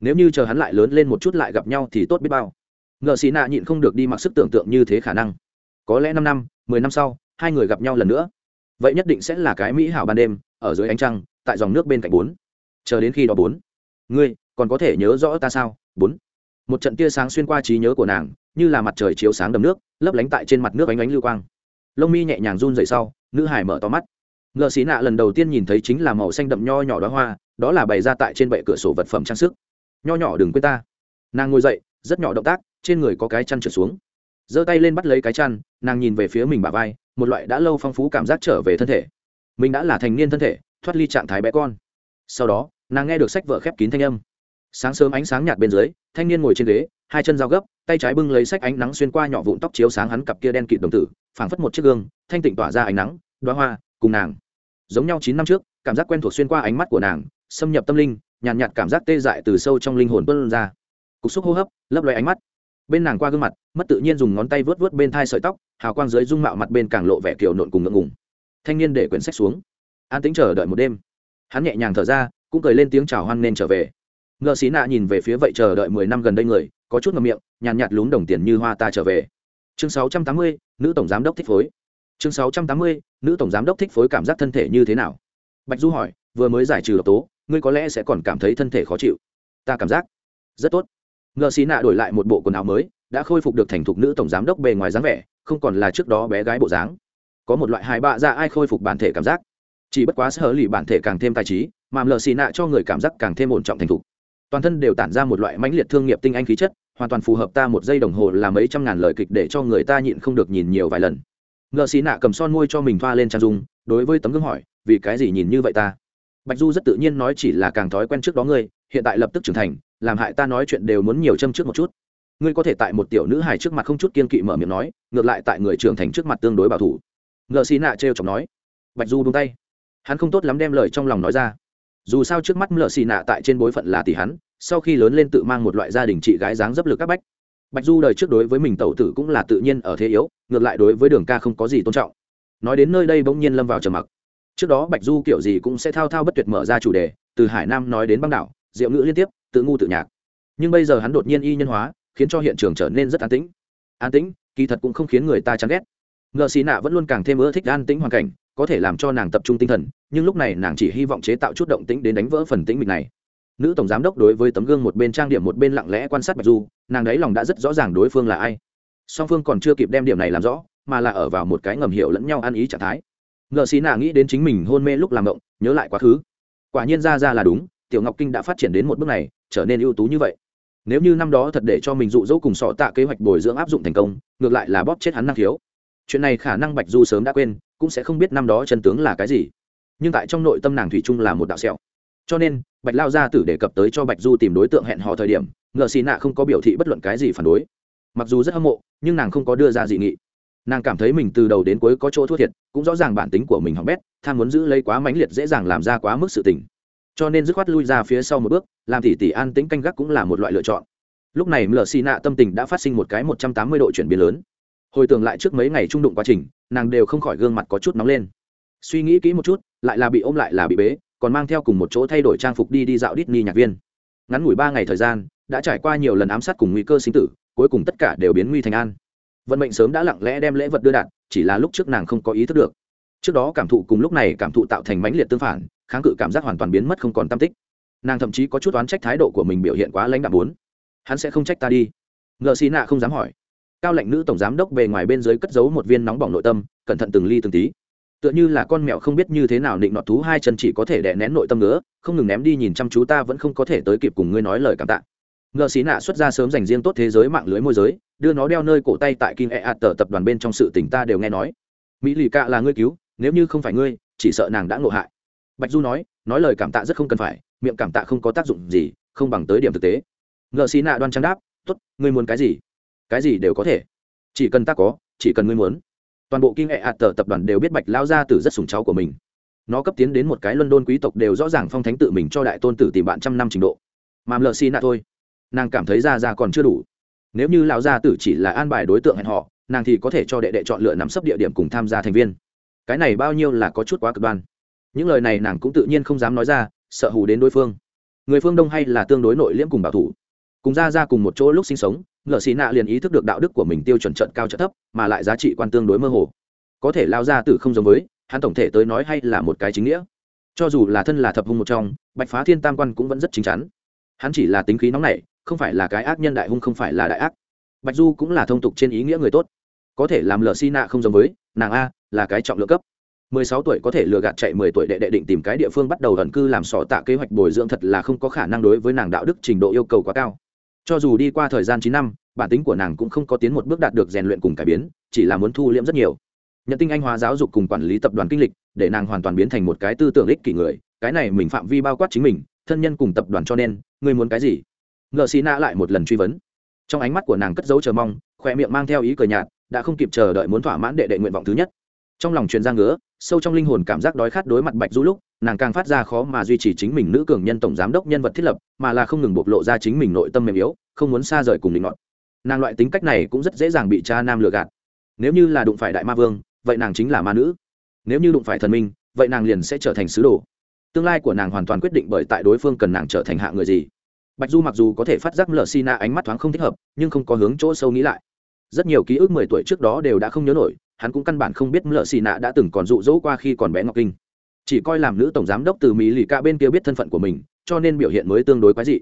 Nếu như chờ hắn lại lớn lên một chút lại gặp nhau thì tốt biết bao. Ngợ xì nạ nhịn không được đi mặc sức tưởng tượng như thế khả năng có lẽ năm năm, mười năm sau, hai người gặp nhau lần nữa. Vậy nhất định sẽ là cái mỹ hảo ban đêm, ở dưới ánh trăng, tại dòng nước bên cạnh bốn. Chờ đến khi đó bốn. Ngươi, còn có thể nhớ rõ ta sao? Bốn. Một trận tia sáng xuyên qua trí nhớ của nàng, như là mặt trời chiếu sáng đầm nước, lấp lánh tại trên mặt nước ánh ánh lưu quang. Lông mi nhẹ nhàng run dậy sau, nữ hải mở to mắt. Ngợ xí nạ lần đầu tiên nhìn thấy chính là màu xanh đậm nho nhỏ đó hoa, đó là bày ra tại trên bệ cửa sổ vật phẩm trang sức. Nho nhỏ đừng quên ta. Nàng ngồi dậy, rất nhỏ động tác, trên người có cái chăn trượt xuống giơ tay lên bắt lấy cái chăn nàng nhìn về phía mình bà vai một loại đã lâu phong phú cảm giác trở về thân thể. Mình đã là thành niên thân thể thoát ly trạng thái bé con. Sau đó nàng nghe được sách vợ khép kín thanh âm. Sáng sớm ánh sáng nhạt bên dưới thanh niên ngồi trên ghế hai chân dao gấp tay trái bưng lấy sách ánh nắng xuyên qua nhỏ vụn tóc chiếu sáng hắn cặp kia đen kịt đồng tử phảng phất một chiếc gương thanh tịnh tỏa ra ánh nắng đoá hoa cùng nàng. Giống nhau chín năm trước cảm giác quen thuộc xuyên qua ánh mắt của nàng xâm nhập tâm linh nhàn nhạt, nhạt cảm giác tê dại từ sâu trong linh hồn tuân ra. Cục xúc hô hấp lấp loay ánh mắt bên nàng qua gương mặt mất tự nhiên dùng ngón tay vớt vớt bên thai sợi tóc hào quang dưới dung mạo mặt bên càng lộ vẻ kiểu nộn cùng ngượng ngùng. Thanh niên để quyển sách xuống. An tính chờ đợi một đêm. Hắn nhẹ nhàng thở ra cũng cười lên tiếng chào hoan nên trở về. Ngợ xí nạ nhìn về phía vậy chờ đợi mười năm gần đây người có chút ngầm miệng nhàn nhạt, nhạt lún đồng tiền như hoa ta trở về. Chương sáu trăm tám mươi nữ tổng giám đốc thích phối. Chương sáu trăm tám mươi nữ tổng giám đốc thích phối cảm giác thân thể như thế nào? Bạch du hỏi vừa mới giải trừ độc tố ngươi có lẽ sẽ còn cảm thấy thân thể khó chịu. Ta cảm giác rất tốt ngợ xí nạ đổi lại một bộ quần áo mới, đã khôi phục được thành thục nữ tổng giám đốc bề ngoài dáng vẻ, không còn là trước đó bé gái bộ dáng. Có một loại hài bạ ra ai khôi phục bản thể cảm giác. Chỉ bất quá sở lì bản thể càng thêm tài trí, mà lờ xì nạ cho người cảm giác càng thêm ổn trọng thành thục. Toàn thân đều tản ra một loại mãnh liệt thương nghiệp tinh anh khí chất, hoàn toàn phù hợp ta một giây đồng hồ là mấy trăm ngàn lời kịch để cho người ta nhịn không được nhìn nhiều vài lần. Ngợ xì nạ cầm son môi cho mình thoa lên trang dung, đối với tấm gương hỏi, vì cái gì nhìn như vậy ta? Bạch du rất tự nhiên nói chỉ là càng thói quen trước đó ngươi, hiện tại lập tức trưởng thành làm hại ta nói chuyện đều muốn nhiều châm trước một chút. Ngươi có thể tại một tiểu nữ hài trước mặt không chút kiên kỵ mở miệng nói, ngược lại tại người trưởng thành trước mặt tương đối bảo thủ. Ngợ xì nạ trêu chọc nói. Bạch du đúng tay. Hắn không tốt lắm đem lời trong lòng nói ra. Dù sao trước mắt mợ xì nạ tại trên bối phận là tỷ hắn, sau khi lớn lên tự mang một loại gia đình chị gái dáng dấp lực các bách. Bạch du đời trước đối với mình tẩu tử cũng là tự nhiên ở thế yếu, ngược lại đối với đường ca không có gì tôn trọng. Nói đến nơi đây bỗng nhiên lâm vào trầm mặc. Trước đó bạch du kiểu gì cũng sẽ thao thao bất tuyệt mở ra chủ đề, từ hải nam nói đến băng đảo diệu ngữ liên tiếp tự ngu tự nhạc. Nhưng bây giờ hắn đột nhiên y nhân hóa, khiến cho hiện trường trở nên rất an tĩnh. An tĩnh, kỳ thật cũng không khiến người ta chán ghét. Ngờ xì nạ vẫn luôn càng thêm ưa thích an tĩnh hoàn cảnh, có thể làm cho nàng tập trung tinh thần, nhưng lúc này nàng chỉ hy vọng chế tạo chút động tĩnh đến đánh vỡ phần tĩnh mịch này. Nữ tổng giám đốc đối với tấm gương một bên trang điểm một bên lặng lẽ quan sát bạch du, nàng đấy lòng đã rất rõ ràng đối phương là ai. Song phương còn chưa kịp đem điểm này làm rõ, mà là ở vào một cái ngầm hiểu lẫn nhau ăn ý trạng thái. Ngờ xì nạ nghĩ đến chính mình hôn mê lúc làm động, nhớ lại quá khứ. Quả nhiên ra ra là đúng tiểu ngọc kinh đã phát triển đến một bước này, trở nên ưu tú như vậy. Nếu như năm đó thật để cho mình dụ dỗ cùng sọ tạ kế hoạch bồi dưỡng áp dụng thành công, ngược lại là bóp chết hắn năng khiếu. Chuyện này khả năng bạch du sớm đã quên, cũng sẽ không biết năm đó chân tướng là cái gì. Nhưng tại trong nội tâm nàng thủy chung là một đạo sẹo. Cho nên, bạch lao gia tử đề cập tới cho bạch du tìm đối tượng hẹn hò thời điểm, ngờ xì nạ không có biểu thị bất luận cái gì phản đối. Mặc dù rất hâm mộ, nhưng nàng không có đưa ra dị nghị. Nàng cảm thấy mình từ đầu đến cuối có chỗ thua thiệt, cũng rõ ràng bản tính của mình hỏng bét, tham muốn giữ lấy quá mãnh liệt dễ dàng làm ra quá mức sự tình cho nên dứt khoát lui ra phía sau một bước, làm tỉ tỉ an tĩnh canh gác cũng là một loại lựa chọn. Lúc này mờ xì nạ tâm tình đã phát sinh một cái một trăm tám mươi độ chuyển biến lớn. Hồi tưởng lại trước mấy ngày trung đụng quá trình, nàng đều không khỏi gương mặt có chút nóng lên. Suy nghĩ kỹ một chút, lại là bị ôm lại là bị bế, còn mang theo cùng một chỗ thay đổi trang phục đi đi dạo Disney nhạc viên. Ngắn ngủi ba ngày thời gian, đã trải qua nhiều lần ám sát cùng nguy cơ sinh tử, cuối cùng tất cả đều biến nguy thành an. Vận mệnh sớm đã lặng lẽ đem lễ vật đưa đạt, chỉ là lúc trước nàng không có ý thức được. Trước đó cảm thụ cùng lúc này cảm thụ tạo thành mãnh liệt tương phản kháng cự cảm giác hoàn toàn biến mất không còn tam tích. Nàng thậm chí có chút oán trách thái độ của mình biểu hiện quá lãnh đạm bốn hắn sẽ không trách ta đi. Ngợ xì nạ không dám hỏi. Cao lệnh nữ tổng giám đốc bề ngoài bên dưới cất giấu một viên nóng bỏng nội tâm, cẩn thận từng ly từng tí. Tựa như là con mèo không biết như thế nào định nọt thú hai chân chỉ có thể đè nén nội tâm nữa không ngừng ném đi nhìn chăm chú ta vẫn không có thể tới kịp cùng ngươi nói lời cảm tạ. Ngợ xí nạ xuất ra sớm dành riêng tốt thế giới mạng lưới môi giới, đưa nó đeo nơi cổ tay tại kinh e ạt tờ tập đoàn bên trong sự tình ta đều nghe nói. Mỹ lì cạ là ngươi cứu, nếu như không phải ngươi, chỉ sợ nàng đã ngộ hại bạch du nói nói lời cảm tạ rất không cần phải, miệng cảm tạ không có tác dụng gì, không bằng tới điểm thực tế. Ngợ xí nạ đoan trang đáp t ố t ngươi muốn cái gì? Cái gì đều có thể. Chỉ cần ta có, chỉ cần ngươi muốn. Toàn bộ kinh hệ hạt tờ tập đoàn đều biết bạch lao gia tử rất sùng cháu của mình. Nó cấp tiến đến một cái luân đôn quý tộc đều rõ ràng phong thánh tự mình cho đại tôn tử tìm bạn trăm năm trình độ. Mà lợ xì nạ thôi. Nàng cảm thấy ra ra còn chưa đủ. Nếu như lão gia tử chỉ là an bài đối tượng hẹn họ nàng thì có thể cho đệ đệ chọn lựa nắm sấp địa điểm cùng tham gia thành viên. Cái này bao nhiêu là có chút quá cực đoan những lời này nàng cũng tự nhiên không dám nói ra, sợ hù đến đối phương. Người phương đông hay là tương đối nội liễm cùng bảo thủ. Cùng ra ra cùng một chỗ lúc sinh sống ngợ xì nạ liền ý thức được đạo đức của mình tiêu chuẩn trận cao trận thấp, mà lại giá trị quan tương đối mơ hồ. Có thể lao ra từ không giống với, hắn tổng thể tới nói hay là một cái chính nghĩa. Cho dù là thân là thập hung một trong, bạch phá thiên tam quan cũng vẫn rất chính chắn. Hắn chỉ là tính khí nóng nảy, không phải là cái ác nhân đại hung không phải là đại ác. Bạch du cũng là thông tục trên ý nghĩa người tốt. Có thể làm lờ xi nạ không giống với, nàng a là cái trọng lượng cấp mười sáu tuổi có thể lừa gạt chạy mười tuổi đệ đệ định tìm cái địa phương bắt đầu ẩn cư làm sọ tạ kế hoạch bồi dưỡng thật là không có khả năng đối với nàng đạo đức trình độ yêu cầu quá cao. Cho dù đi qua thời gian chín năm, bản tính của nàng cũng không có tiến một bước đạt được rèn luyện cùng cải biến, chỉ là muốn thu liễm rất nhiều. Nhận tinh anh hóa giáo dục cùng quản lý tập đoàn kinh lịch, để nàng hoàn toàn biến thành một cái tư tưởng ích kỷ người, cái này mình phạm vi bao quát chính mình, thân nhân cùng tập đoàn cho nên, ngươi muốn cái gì? Ngờ xì nạ lại một lần truy vấn. Trong ánh mắt của nàng cất dấu chờ mong, khoe miệng mang theo ý cười nhạt, đã không kịp chờ đợi muốn thỏa mãn đệ đệ nguyện vọng thứ nhất. Trong lòng truyền ra ngứa sâu trong linh hồn cảm giác đói khát đối mặt bạch du lúc, nàng càng phát ra khó mà duy trì chính mình nữ cường nhân tổng giám đốc nhân vật thiết lập, mà là không ngừng bộc lộ ra chính mình nội tâm mềm yếu, không muốn xa rời cùng định ngọn nàng loại tính cách này cũng rất dễ dàng bị cha nam lừa gạt. Nếu như là đụng phải đại ma vương, vậy nàng chính là ma nữ. Nếu như đụng phải thần minh, vậy nàng liền sẽ trở thành sứ đồ. Tương lai của nàng hoàn toàn quyết định bởi tại đối phương cần nàng trở thành hạ người gì. Bạch du mặc dù có thể phát giác lờ xi na ánh mắt thoáng không thích hợp, nhưng không có hướng chỗ sâu nghĩ lại. Rất nhiều ký ức mười tuổi trước đó đều đã không nhớ nổi hắn cũng căn bản không biết lờ xì nạ đã từng còn dụ dỗ qua khi còn bé ngọc kinh. Chỉ coi làm nữ tổng giám đốc từ mỹ lì ca bên kia biết thân phận của mình, cho nên biểu hiện mới tương đối quái dị.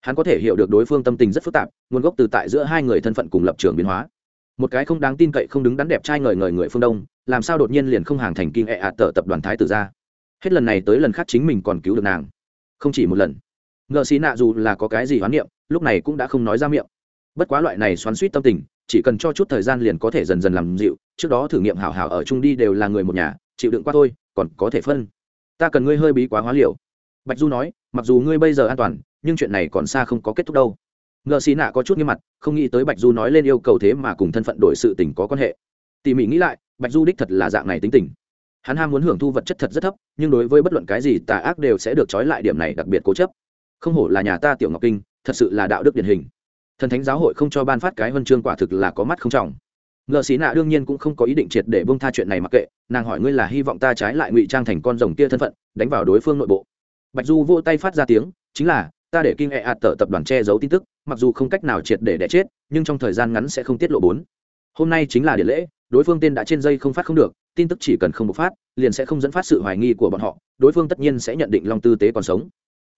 Hắn có thể hiểu được đối phương tâm tình rất phức tạp, nguồn gốc từ tại giữa hai người thân phận cùng lập trường biến hóa. Một cái không đáng tin cậy không đứng đắn đẹp trai ngời ngời người phương đông, làm sao đột nhiên liền không hàng thành kinh ẹ ạt tờ tập đoàn thái tử ra. Hết lần này tới lần khác chính mình còn cứu được nàng. Không chỉ một lần. Ngợ xí nạ dù là có cái gì hoán niệm, lúc này cũng đã không nói ra miệng. Bất quá loại này xoắn suýt tâm tình chỉ cần cho chút thời gian liền có thể dần dần làm dịu, trước đó thử nghiệm hảo hảo ở chung đi đều là người một nhà, chịu đựng qua thôi, còn có thể phân. Ta cần ngươi hơi bí quá hóa liều. Bạch du nói, mặc dù ngươi bây giờ an toàn, nhưng chuyện này còn xa không có kết thúc đâu. Ngợ xì nạ có chút nghiêm mặt, không nghĩ tới bạch du nói lên yêu cầu thế mà cùng thân phận đổi sự tình có quan hệ. Tỉ mỉ nghĩ lại, bạch du đích thật là dạng này tính tình. Hắn ham muốn hưởng thu vật chất thật rất thấp, nhưng đối với bất luận cái gì, tà ác đều sẽ được trói lại điểm này đặc biệt cố chấp. Không hổ là nhà ta tiểu ngọc kinh, thật sự là đạo đức điển hình thần thánh giáo hội không cho ban phát cái huân chương quả thực là có mắt không trọng. Ngợ xí nạ đương nhiên cũng không có ý định triệt để bông tha chuyện này mặc kệ, nàng hỏi ngươi là hy vọng ta trái lại ngụy trang thành con rồng kia thân phận, đánh vào đối phương nội bộ. Bạch du vô tay phát ra tiếng, chính là, ta để kinh e ạt tờ tập đoàn che giấu tin tức, mặc dù không cách nào triệt để đẻ chết, nhưng trong thời gian ngắn sẽ không tiết lộ bốn. Hôm nay chính là điện lễ, đối phương tên đã trên dây không phát không được, tin tức chỉ cần không bộc phát, liền sẽ không dẫn phát sự hoài nghi của bọn họ, đối phương tất nhiên sẽ nhận định long tư tế còn sống.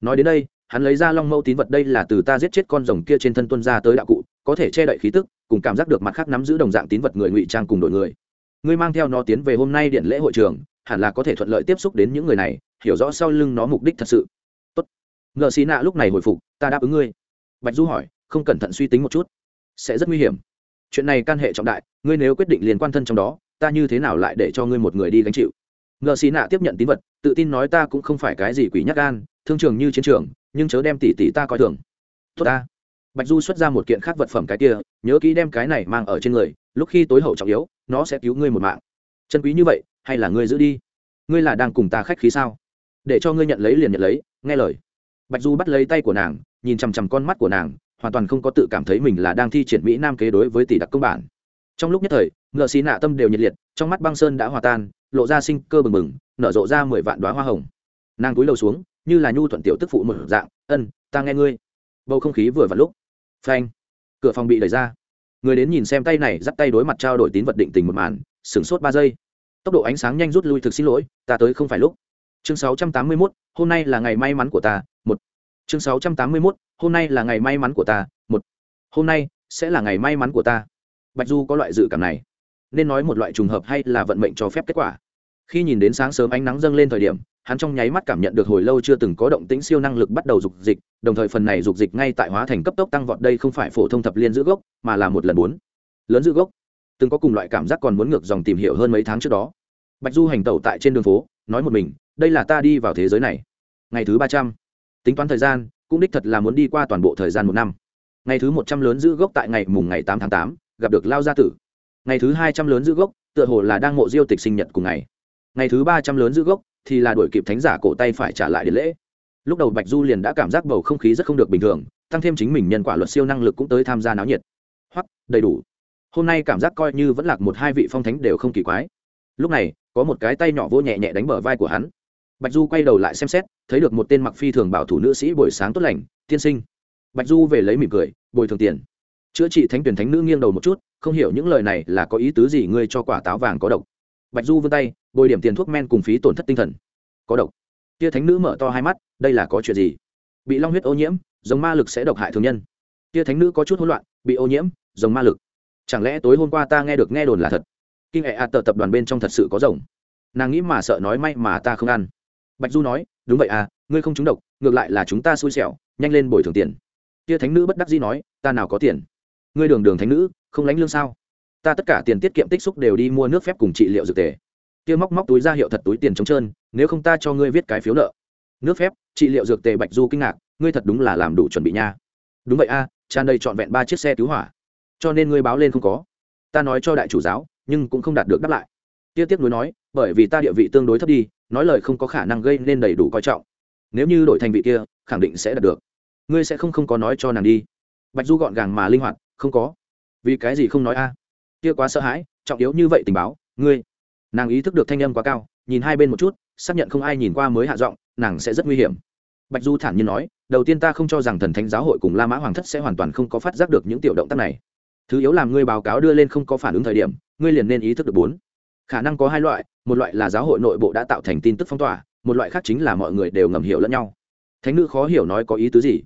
Nói đến đây hắn lấy ra long mâu tín vật đây là từ ta giết chết con rồng kia trên thân tuân ra tới đạo cụ, có thể che đậy khí tức, cùng cảm giác được mặt khác nắm giữ đồng dạng tín vật người ngụy trang cùng đội người. Ngươi mang theo nó tiến về hôm nay điện lễ hội trường, hẳn là có thể thuận lợi tiếp xúc đến những người này, hiểu rõ sau lưng nó mục đích thật sự. Tốt. Ngờ xì nạ lúc này hồi phục, ta đáp ứng ngươi. Bạch du hỏi, không cẩn thận suy tính một chút, sẽ rất nguy hiểm. Chuyện này can hệ trọng đại, ngươi nếu quyết định liên quan thân trong đó, ta như thế nào lại để cho ngươi một người đi gánh chịu? Ngờ xì nạ tiếp nhận tín vật, tự tin nói ta cũng không phải cái gì quỷ nhắc gan, thương trường như chiến trường nhưng chớ đem tỷ tỷ ta coi thường. Tốt ta. Bạch du xuất ra một kiện khác vật phẩm cái kia, nhớ kỹ đem cái này mang ở trên người, lúc khi tối hậu trọng yếu, nó sẽ cứu ngươi một mạng. Chân quý như vậy, hay là ngươi giữ đi? Ngươi là đang cùng ta khách khí sao? Để cho ngươi nhận lấy liền nhận lấy, nghe lời. Bạch du bắt lấy tay của nàng, nhìn chằm chằm con mắt của nàng, hoàn toàn không có tự cảm thấy mình là đang thi triển mỹ nam kế đối với tỷ đặc công bản. Trong lúc nhất thời, ngựa xí nạ tâm đều nhiệt liệt, trong mắt băng sơn đã hòa tan, lộ ra sinh cơ bừng bừng, nở rộ ra mười vạn đoá hoa hồng. Nàng cúi đầu xuống như là nhu thuận tiểu tức phụ một dạng ân ta nghe ngươi. Bầu không khí vừa vặn lúc phanh cửa phòng bị đẩy ra. Người đến nhìn xem tay này dắt tay đối mặt trao đổi tín vật định tình một màn sửng sốt ba giây. Tốc độ ánh sáng nhanh rút lui thực xin lỗi ta tới không phải lúc. Chương 681, hôm nay là ngày may mắn của ta một. Chương 681, hôm nay là ngày may mắn của ta một. Hôm nay sẽ là ngày may mắn của ta. Bạch du có loại dự cảm này nên nói một loại trùng hợp hay là vận mệnh cho phép kết quả. Khi nhìn đến sáng sớm ánh nắng dâng lên thời điểm hắn trong nháy mắt cảm nhận được hồi lâu chưa từng có động tĩnh siêu năng lực bắt đầu dục dịch, đồng thời phần này dục dịch ngay tại hóa thành cấp tốc tăng vọt đây không phải phổ thông thập liên giữ gốc, mà là một lần bốn. Lớn giữ gốc. Từng có cùng loại cảm giác còn muốn ngược dòng tìm hiểu hơn mấy tháng trước đó. Bạch du hành tẩu tại trên đường phố, nói một mình, đây là ta đi vào thế giới này. Ngày thứ ba trăm. Tính toán thời gian, cũng đích thật là muốn đi qua toàn bộ thời gian một năm. Ngày thứ một trăm lớn giữ gốc tại ngày mùng ngày tám tháng tám, gặp được lao gia tử. Ngày thứ hai trăm lớn giữ gốc, tựa hồ là đang mộ diêu tịch sinh nhật cùng ngày. Ngày thứ ba trăm lớn giữ gốc thì là đuổi kịp thánh giả cổ tay phải trả lại điện lễ. Lúc đầu bạch du liền đã cảm giác bầu không khí rất không được bình thường, tăng thêm chính mình nhân quả luật siêu năng lực cũng tới tham gia náo nhiệt. Hoặc, đầy đủ. Hôm nay cảm giác coi như vẫn lạc một hai vị phong thánh đều không kỳ quái. Lúc này, có một cái tay nhỏ vô nhẹ nhẹ đánh bờ vai của hắn. Bạch du quay đầu lại xem xét, thấy được một tên mặc phi thường bảo thủ nữ sĩ buổi sáng tốt lành, tiên sinh. Bạch du về lấy mỉm cười, bồi thường tiền. Chữa trị thánh tuyển thánh nữ nghiêng đầu một chút, không hiểu những lời này là có ý tứ gì, ngươi cho quả táo vàng có độc bạch du vươn tay, bồi điểm tiền thuốc men cùng phí tổn thất tinh thần. Có độc. Tia thánh nữ mở to hai mắt, đây là có chuyện gì? Bị long huyết ô nhiễm, giống ma lực sẽ độc hại thường nhân. Tia thánh nữ có chút hỗn loạn, bị ô nhiễm, giống ma lực. Chẳng lẽ tối hôm qua ta nghe được nghe đồn là thật? Kinh hệ ạt tờ tập đoàn bên trong thật sự có rồng. Nàng nghĩ mà sợ nói may mà ta không ăn. Bạch du nói, đúng vậy à ngươi không trúng độc, ngược lại là chúng ta xui xẻo, nhanh lên bồi thường tiền. Tia thánh nữ bất đắc dĩ nói, ta nào có tiền? Ngươi đường đường thánh nữ, không lánh lương sao? Ta tất cả tiền tiết kiệm tích xúc đều đi mua nước phép cùng trị liệu dược tề. Kia móc móc túi ra hiệu thật túi tiền trống trơn, nếu không ta cho ngươi viết cái phiếu nợ. Nước phép, trị liệu dược tề bạch du kinh ngạc, ngươi thật đúng là làm đủ chuẩn bị nha. Đúng vậy a, tràn đầy trọn vẹn ba chiếc xe cứu hỏa. Cho nên ngươi báo lên không có. Ta nói cho đại chủ giáo, nhưng cũng không đạt được đáp lại. Tiêu tiếc nuối nói, bởi vì ta địa vị tương đối thấp đi, nói lời không có khả năng gây nên đầy đủ coi trọng. Nếu như đổi thành vị kia, khẳng định sẽ đạt được. Ngươi sẽ không không có nói cho nàng đi. Bạch du gọn gàng mà linh hoạt, không có. Vì cái gì không nói a? Kia quá sợ hãi, trọng yếu như vậy tình báo, ngươi. Nàng ý thức được thanh âm quá cao, nhìn hai bên một chút, xác nhận không ai nhìn qua mới hạ giọng, nàng sẽ rất nguy hiểm. Bạch du thản nhiên nói, đầu tiên ta không cho rằng thần thánh giáo hội cùng la mã hoàng thất sẽ hoàn toàn không có phát giác được những tiểu động tác này. Thứ yếu làm ngươi báo cáo đưa lên không có phản ứng thời điểm, ngươi liền nên ý thức được bốn. Khả năng có hai loại, một loại là giáo hội nội bộ đã tạo thành tin tức phong tỏa, một loại khác chính là mọi người đều ngầm hiểu lẫn nhau. Thánh nữ khó hiểu nói có ý tứ gì?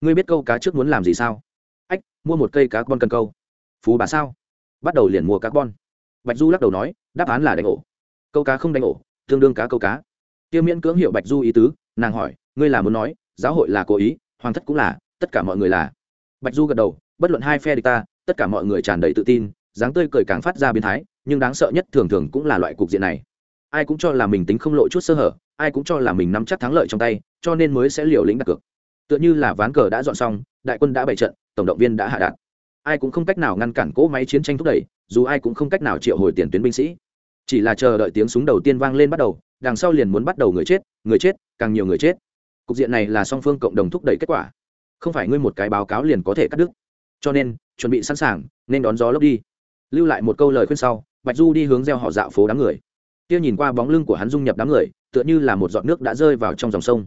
Ngươi biết câu cá trước muốn làm gì sao? Ách, mua một cây cá con cần câu. Phú bà sao? Bắt đầu liền mua carbon. Bạch du lắc đầu nói, đáp án là đánh ổ. Câu cá không đánh ổ, tương đương cá câu cá. Tiêu miễn cưỡng hiểu bạch du ý tứ, nàng hỏi, ngươi là muốn nói, giáo hội là cố ý, hoàng thất cũng là, tất cả mọi người là. Bạch du gật đầu, bất luận hai phe địch ta, tất cả mọi người tràn đầy tự tin, dáng tươi cười càng phát ra biến thái, nhưng đáng sợ nhất thường thường cũng là loại cục diện này. Ai cũng cho là mình tính không lộ chút sơ hở, ai cũng cho là mình nắm chắc thắng lợi trong tay, cho nên mới sẽ liều lĩnh đặt cược. Tựa như là ván cờ đã dọn xong, đại quân đã bày trận, tổng động viên đã hạ đạn ai cũng không cách nào ngăn cản cỗ máy chiến tranh thúc đẩy, dù ai cũng không cách nào triệu hồi tiền tuyến binh sĩ. Chỉ là chờ đợi tiếng súng đầu tiên vang lên bắt đầu, đằng sau liền muốn bắt đầu người chết người chết, càng nhiều người chết. Cục diện này là song phương cộng đồng thúc đẩy kết quả. Không phải ngươi một cái báo cáo liền có thể cắt đứt. Cho nên, chuẩn bị sẵn sàng, nên đón gió lốc đi. Lưu lại một câu lời khuyên sau, bạch du đi hướng gieo họ dạo phố đám người. Tiêu nhìn qua bóng lưng của hắn dung nhập đám người, tựa như là một giọt nước đã rơi vào trong dòng sông.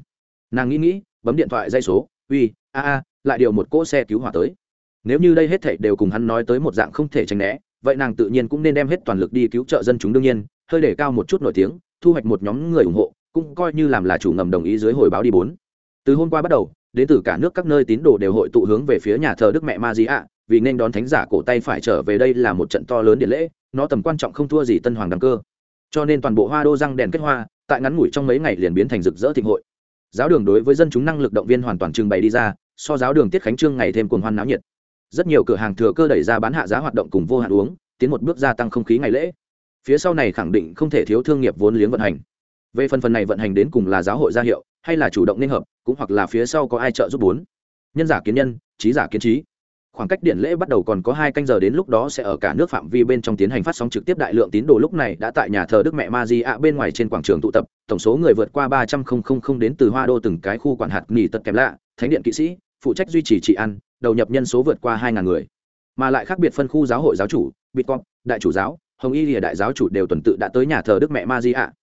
Nàng nghĩ nghĩ, bấm điện thoại dây số, uy, a a, lại điều một cỗ xe cứu hỏa tới nếu như đây hết thảy đều cùng hắn nói tới một dạng không thể tránh né, vậy nàng tự nhiên cũng nên đem hết toàn lực đi cứu trợ dân chúng đương nhiên, hơi để cao một chút nổi tiếng, thu hoạch một nhóm người ủng hộ, cũng coi như làm là chủ ngầm đồng ý dưới hồi báo đi bốn. Từ hôm qua bắt đầu, đến từ cả nước các nơi tín đồ đều hội tụ hướng về phía nhà thờ đức mẹ ma di ạ, vì nên đón thánh giả cổ tay phải trở về đây là một trận to lớn điện lễ, nó tầm quan trọng không thua gì tân hoàng đăng cơ. Cho nên toàn bộ hoa đô răng đèn kết hoa, tại ngắn ngủi trong mấy ngày liền biến thành rực rỡ thịnh hội. Giáo đường đối với dân chúng năng lực động viên hoàn toàn trưng bày đi ra, so giáo đường tiết khánh trương ngày thêm cuồng hoan náo nhiệt rất nhiều cửa hàng thừa cơ đẩy ra bán hạ giá hoạt động cùng vô hạn uống, tiến một bước gia tăng không khí ngày lễ. Phía sau này khẳng định không thể thiếu thương nghiệp vốn liếng vận hành. Về phần phần này vận hành đến cùng là giáo hội gia hiệu, hay là chủ động nên hợp, cũng hoặc là phía sau có ai trợ giúp bốn. Nhân giả kiến nhân, trí giả kiến trí. Khoảng cách điện lễ bắt đầu còn có hai canh giờ đến lúc đó sẽ ở cả nước phạm vi bên trong tiến hành phát sóng trực tiếp đại lượng tín đồ lúc này đã tại nhà thờ đức mẹ ma di ạ bên ngoài trên quảng trường tụ tập, tổng số người vượt qua ba trăm linh đến từ hoa đô từng cái khu quản hạt nghỉ tật kèm lạ, thánh điện kỵ sĩ, phụ trách duy trì trị ăn đầu nhập nhân số vượt qua hai ngàn người. Mà lại khác biệt phân khu giáo hội giáo chủ bitcom đại chủ giáo, hồng y lìa đại giáo chủ đều tuần tự đã tới nhà thờ đức mẹ ma di ạ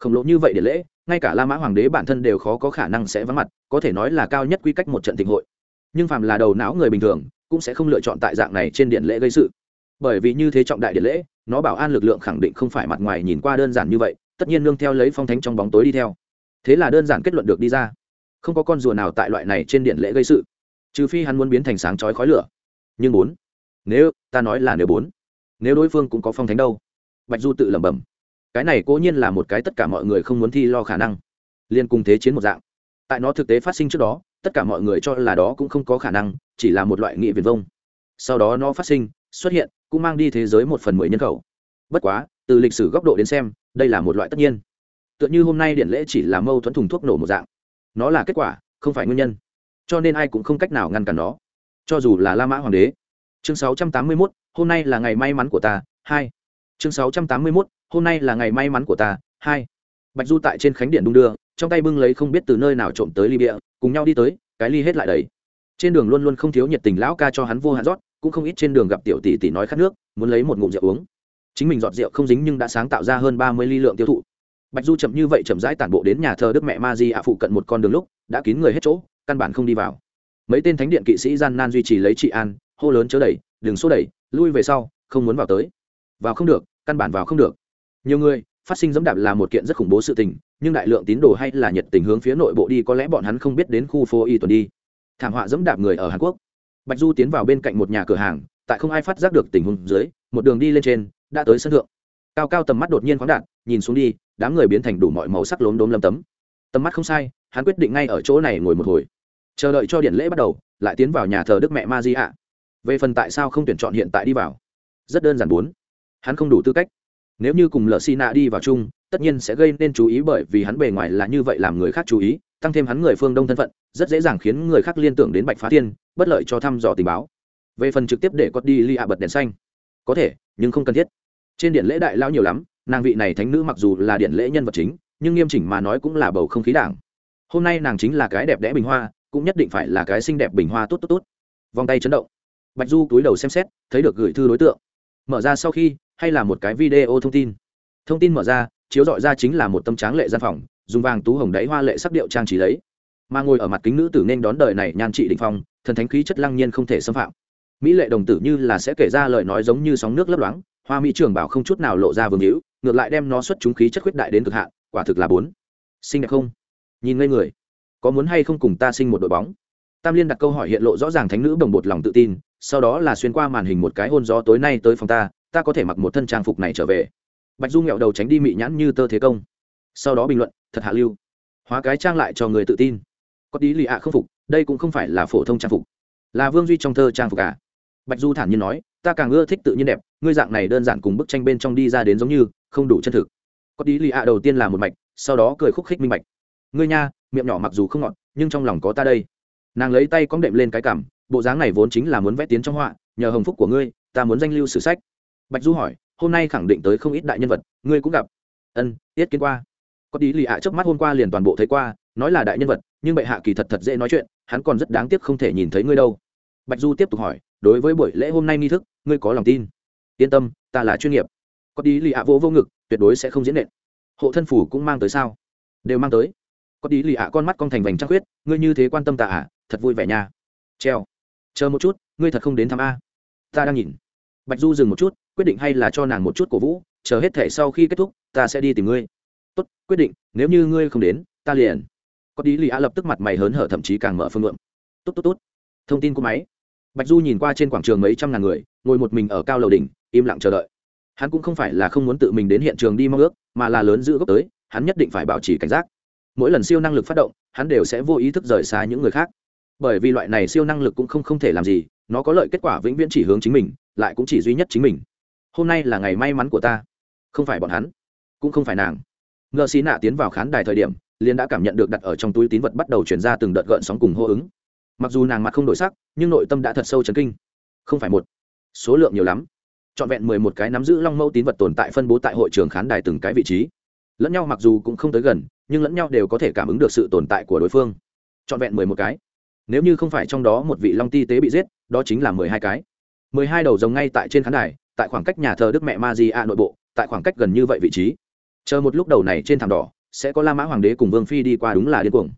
khổng lồ như vậy để lễ, ngay cả la mã hoàng đế bản thân đều khó có khả năng sẽ vắng mặt, có thể nói là cao nhất quy cách một trận thịnh hội. Nhưng phàm là đầu não người bình thường, cũng sẽ không lựa chọn tại dạng này trên điện lễ gây sự. Bởi vì như thế trọng đại điện lễ, nó bảo an lực lượng khẳng định không phải mặt ngoài nhìn qua đơn giản như vậy, tất nhiên nương theo lấy phong thánh trong bóng tối đi theo. Thế là đơn giản kết luận được đi ra. Không có con rùa nào tại loại này trên điện lễ gây sự trừ phi hắn muốn biến thành sáng chói khói lửa. Nhưng bốn, nếu, ta nói là nếu bốn, nếu đối phương cũng có phong thánh đâu? Bạch du tự lẩm bẩm. Cái này cố nhiên là một cái tất cả mọi người không muốn thi lo khả năng. Liên cùng thế chiến một dạng. Tại nó thực tế phát sinh trước đó, tất cả mọi người cho là đó cũng không có khả năng, chỉ là một loại nghị viền vông. Sau đó nó phát sinh, xuất hiện, cũng mang đi thế giới một phần mười nhân khẩu. Bất quá, từ lịch sử góc độ đến xem, đây là một loại tất nhiên. Tựa như hôm nay điện lễ chỉ là mâu thuẫn thùng thuốc nổ một dạng. Nó là kết quả, không phải nguyên nhân cho nên ai cũng không cách nào ngăn cản nó. Cho dù là la mã hoàng đế. Chương 681, hôm nay là ngày may mắn của ta hai. Chương 681, hôm nay là ngày may mắn của ta hai. Bạch du tại trên khánh điện đung đưa trong tay bưng lấy không biết từ nơi nào trộm tới ly bia cùng nhau đi tới cái ly hết lại đấy trên đường luôn luôn không thiếu nhiệt tình lão ca cho hắn vô hạn rót cũng không ít trên đường gặp tiểu tỷ tỷ nói khát nước muốn lấy một ngụm rượu uống. Chính mình dọn rượu không dính nhưng đã sáng tạo ra hơn ba mươi ly lượng tiêu thụ. Bạch du chậm như vậy chậm rãi tản bộ đến nhà thờ đức mẹ ma di ạ phụ cận một con đường lúc đã kín người hết chỗ căn bản không đi vào. Mấy tên thánh điện kỵ sĩ gian nan duy trì lấy trị an, hô lớn chớ đẩy, đừng xô đẩy, lui về sau, không muốn vào tới. Vào không được, căn bản vào không được. Nhiều người, phát sinh dẫm đạp là một kiện rất khủng bố sự tình, nhưng đại lượng tín đồ hay là nhiệt tình hướng phía nội bộ đi, có lẽ bọn hắn không biết đến khu phố y tuần đi. Thảm họa dẫm đạp người ở hàn quốc. Bạch du tiến vào bên cạnh một nhà cửa hàng, tại không ai phát giác được tình huống dưới, một đường đi lên trên, đã tới sân thượng. Cao cao tầm mắt đột nhiên khoáng đạt, nhìn xuống đi, đám người biến thành đủ mọi màu sắc lốm đốm lâm tấm. Tầm mắt không sai hắn quyết định ngay ở chỗ này ngồi một hồi. Chờ đợi cho điện lễ bắt đầu, lại tiến vào nhà thờ đức mẹ ma di ạ về phần tại sao không tuyển chọn hiện tại đi vào? Rất đơn giản bốn. Hắn không đủ tư cách. Nếu như cùng lờ xi nạ đi vào chung, tất nhiên sẽ gây nên chú ý bởi vì hắn bề ngoài là như vậy làm người khác chú ý, tăng thêm hắn người phương đông thân phận, rất dễ dàng khiến người khác liên tưởng đến bạch phá thiên, bất lợi cho thăm dò tình báo. Về phần trực tiếp để có đi li ạ bật đèn xanh. Có thể, nhưng không cần thiết. Trên điện lễ đại lao nhiều lắm, nàng vị này thánh nữ mặc dù là điện lễ nhân vật chính, nhưng nghiêm chỉnh mà nói cũng là bầu không khí đảng hôm nay nàng chính là cái đẹp đẽ bình hoa, cũng nhất định phải là cái xinh đẹp bình hoa tốt tốt tốt. Vòng tay chấn động. Bạch du túi đầu xem xét, thấy được gửi thư đối tượng. Mở ra sau khi, hay là một cái video thông tin? Thông tin mở ra, chiếu dọi ra chính là một tâm tráng lệ gian phòng, dùng vàng tú hồng đáy hoa lệ sắc điệu trang trí lấy. Mà ngồi ở mặt kính nữ tử nên đón đời này nhan trị định phong, thần thánh khí chất lăng nhiên không thể xâm phạm. Mỹ lệ đồng tử như là sẽ kể ra lời nói giống như sóng nước lấp loáng, hoa mỹ trường bảo không chút nào lộ ra vương hữu, ngược lại đem nó xuất chúng khí chất khuyết đại đến cực hạn, quả thực là bốn. Xinh đẹp không? Nhìn ngây người. Có muốn hay không cùng ta sinh một đội bóng? Tam liên đặt câu hỏi hiện lộ rõ ràng thánh nữ đồng bột lòng tự tin, sau đó là xuyên qua màn hình một cái hôn gió tối nay tới phòng ta ta có thể mặc một thân trang phục này trở về. Bạch du nghẹo đầu tránh đi mị nhãn như tơ thế công. Sau đó bình luận, thật hạ lưu. Hóa cái trang lại cho người tự tin. Có tí lì ạ không phục, đây cũng không phải là phổ thông trang phục. Là vương duy trong thơ trang phục cả à? bạch du thản nhiên nói, ta càng ưa thích tự nhiên đẹp, ngươi dạng này đơn giản cùng bức tranh bên trong đi ra đến giống như, không đủ chân thực. Có tí lì ạ đầu tiên là một mạch, sau đó cười khúc khích minh mạch ngươi nha, miệng nhỏ mặc dù không ngọt, nhưng trong lòng có ta đây. Nàng lấy tay cóng đệm lên cái cảm, bộ dáng này vốn chính là muốn vẽ tiến trong họa, nhờ hồng phúc của ngươi, ta muốn danh lưu sử sách. Bạch du hỏi, hôm nay khẳng định tới không ít đại nhân vật, ngươi cũng gặp. Ân, tiết kiến qua. Có tí lì ạ trước mắt hôm qua liền toàn bộ thấy qua, nói là đại nhân vật, nhưng bệ hạ kỳ thật thật dễ nói chuyện, hắn còn rất đáng tiếc không thể nhìn thấy ngươi đâu. Bạch du tiếp tục hỏi, đối với buổi lễ hôm nay nghi thức, ngươi có lòng tin? Yên tâm, ta là chuyên nghiệp. Có tí lì ạ vô vô ngực, tuyệt đối sẽ không diễn nện. Hộ thân phủ cũng mang tới sao? Đều mang tới có tí lì ạ, con mắt con thành vành trăng khuyết, ngươi như thế quan tâm ta à? Thật vui vẻ nha. Treo. Chờ một chút, ngươi thật không đến thăm a. Ta đang nhìn. Bạch du dừng một chút, quyết định hay là cho nàng một chút cổ vũ, chờ hết thể sau khi kết thúc, ta sẽ đi tìm ngươi. Tốt, quyết định, nếu như ngươi không đến, ta liền. Có tí lì a lập tức mặt mày hớn hở thậm chí càng mở phương lượng tốt tốt tốt. Thông tin của máy. Bạch du nhìn qua trên quảng trường mấy trăm ngàn người, ngồi một mình ở cao lầu đỉnh, im lặng chờ đợi. Hắn cũng không phải là không muốn tự mình đến hiện trường đi mong ước, mà là lớn giữ gốc tới, hắn nhất định phải bảo trì cảnh giác mỗi lần siêu năng lực phát động, hắn đều sẽ vô ý thức rời xa những người khác. Bởi vì loại này siêu năng lực cũng không không thể làm gì, nó có lợi kết quả vĩnh viễn chỉ hướng chính mình, lại cũng chỉ duy nhất chính mình. Hôm nay là ngày may mắn của ta. Không phải bọn hắn, cũng không phải nàng. Ngờ xí nạ tiến vào khán đài thời điểm liên đã cảm nhận được đặt ở trong túi tín vật bắt đầu chuyển ra từng đợt gợn sóng cùng hô ứng. Mặc dù nàng mặt không đổi sắc, nhưng nội tâm đã thật sâu chấn kinh. Không phải một, số lượng nhiều lắm. Trọn vẹn mười một cái nắm giữ long mẫu tín vật tồn tại phân bố tại hội trường khán đài từng cái vị trí. Lẫn nhau mặc dù cũng không tới gần nhưng lẫn nhau đều có thể cảm ứng được sự tồn tại của đối phương. Trọn vẹn mười một cái. Nếu như không phải trong đó một vị long ti tế bị giết, đó chính là mười hai cái. Mười hai đầu rồng ngay tại trên khán đài, tại khoảng cách nhà thờ đức mẹ ma di a nội bộ, tại khoảng cách gần như vậy vị trí. Chờ một lúc đầu này trên thảm đỏ, sẽ có la mã hoàng đế cùng vương phi đi qua đúng là điên cuồng.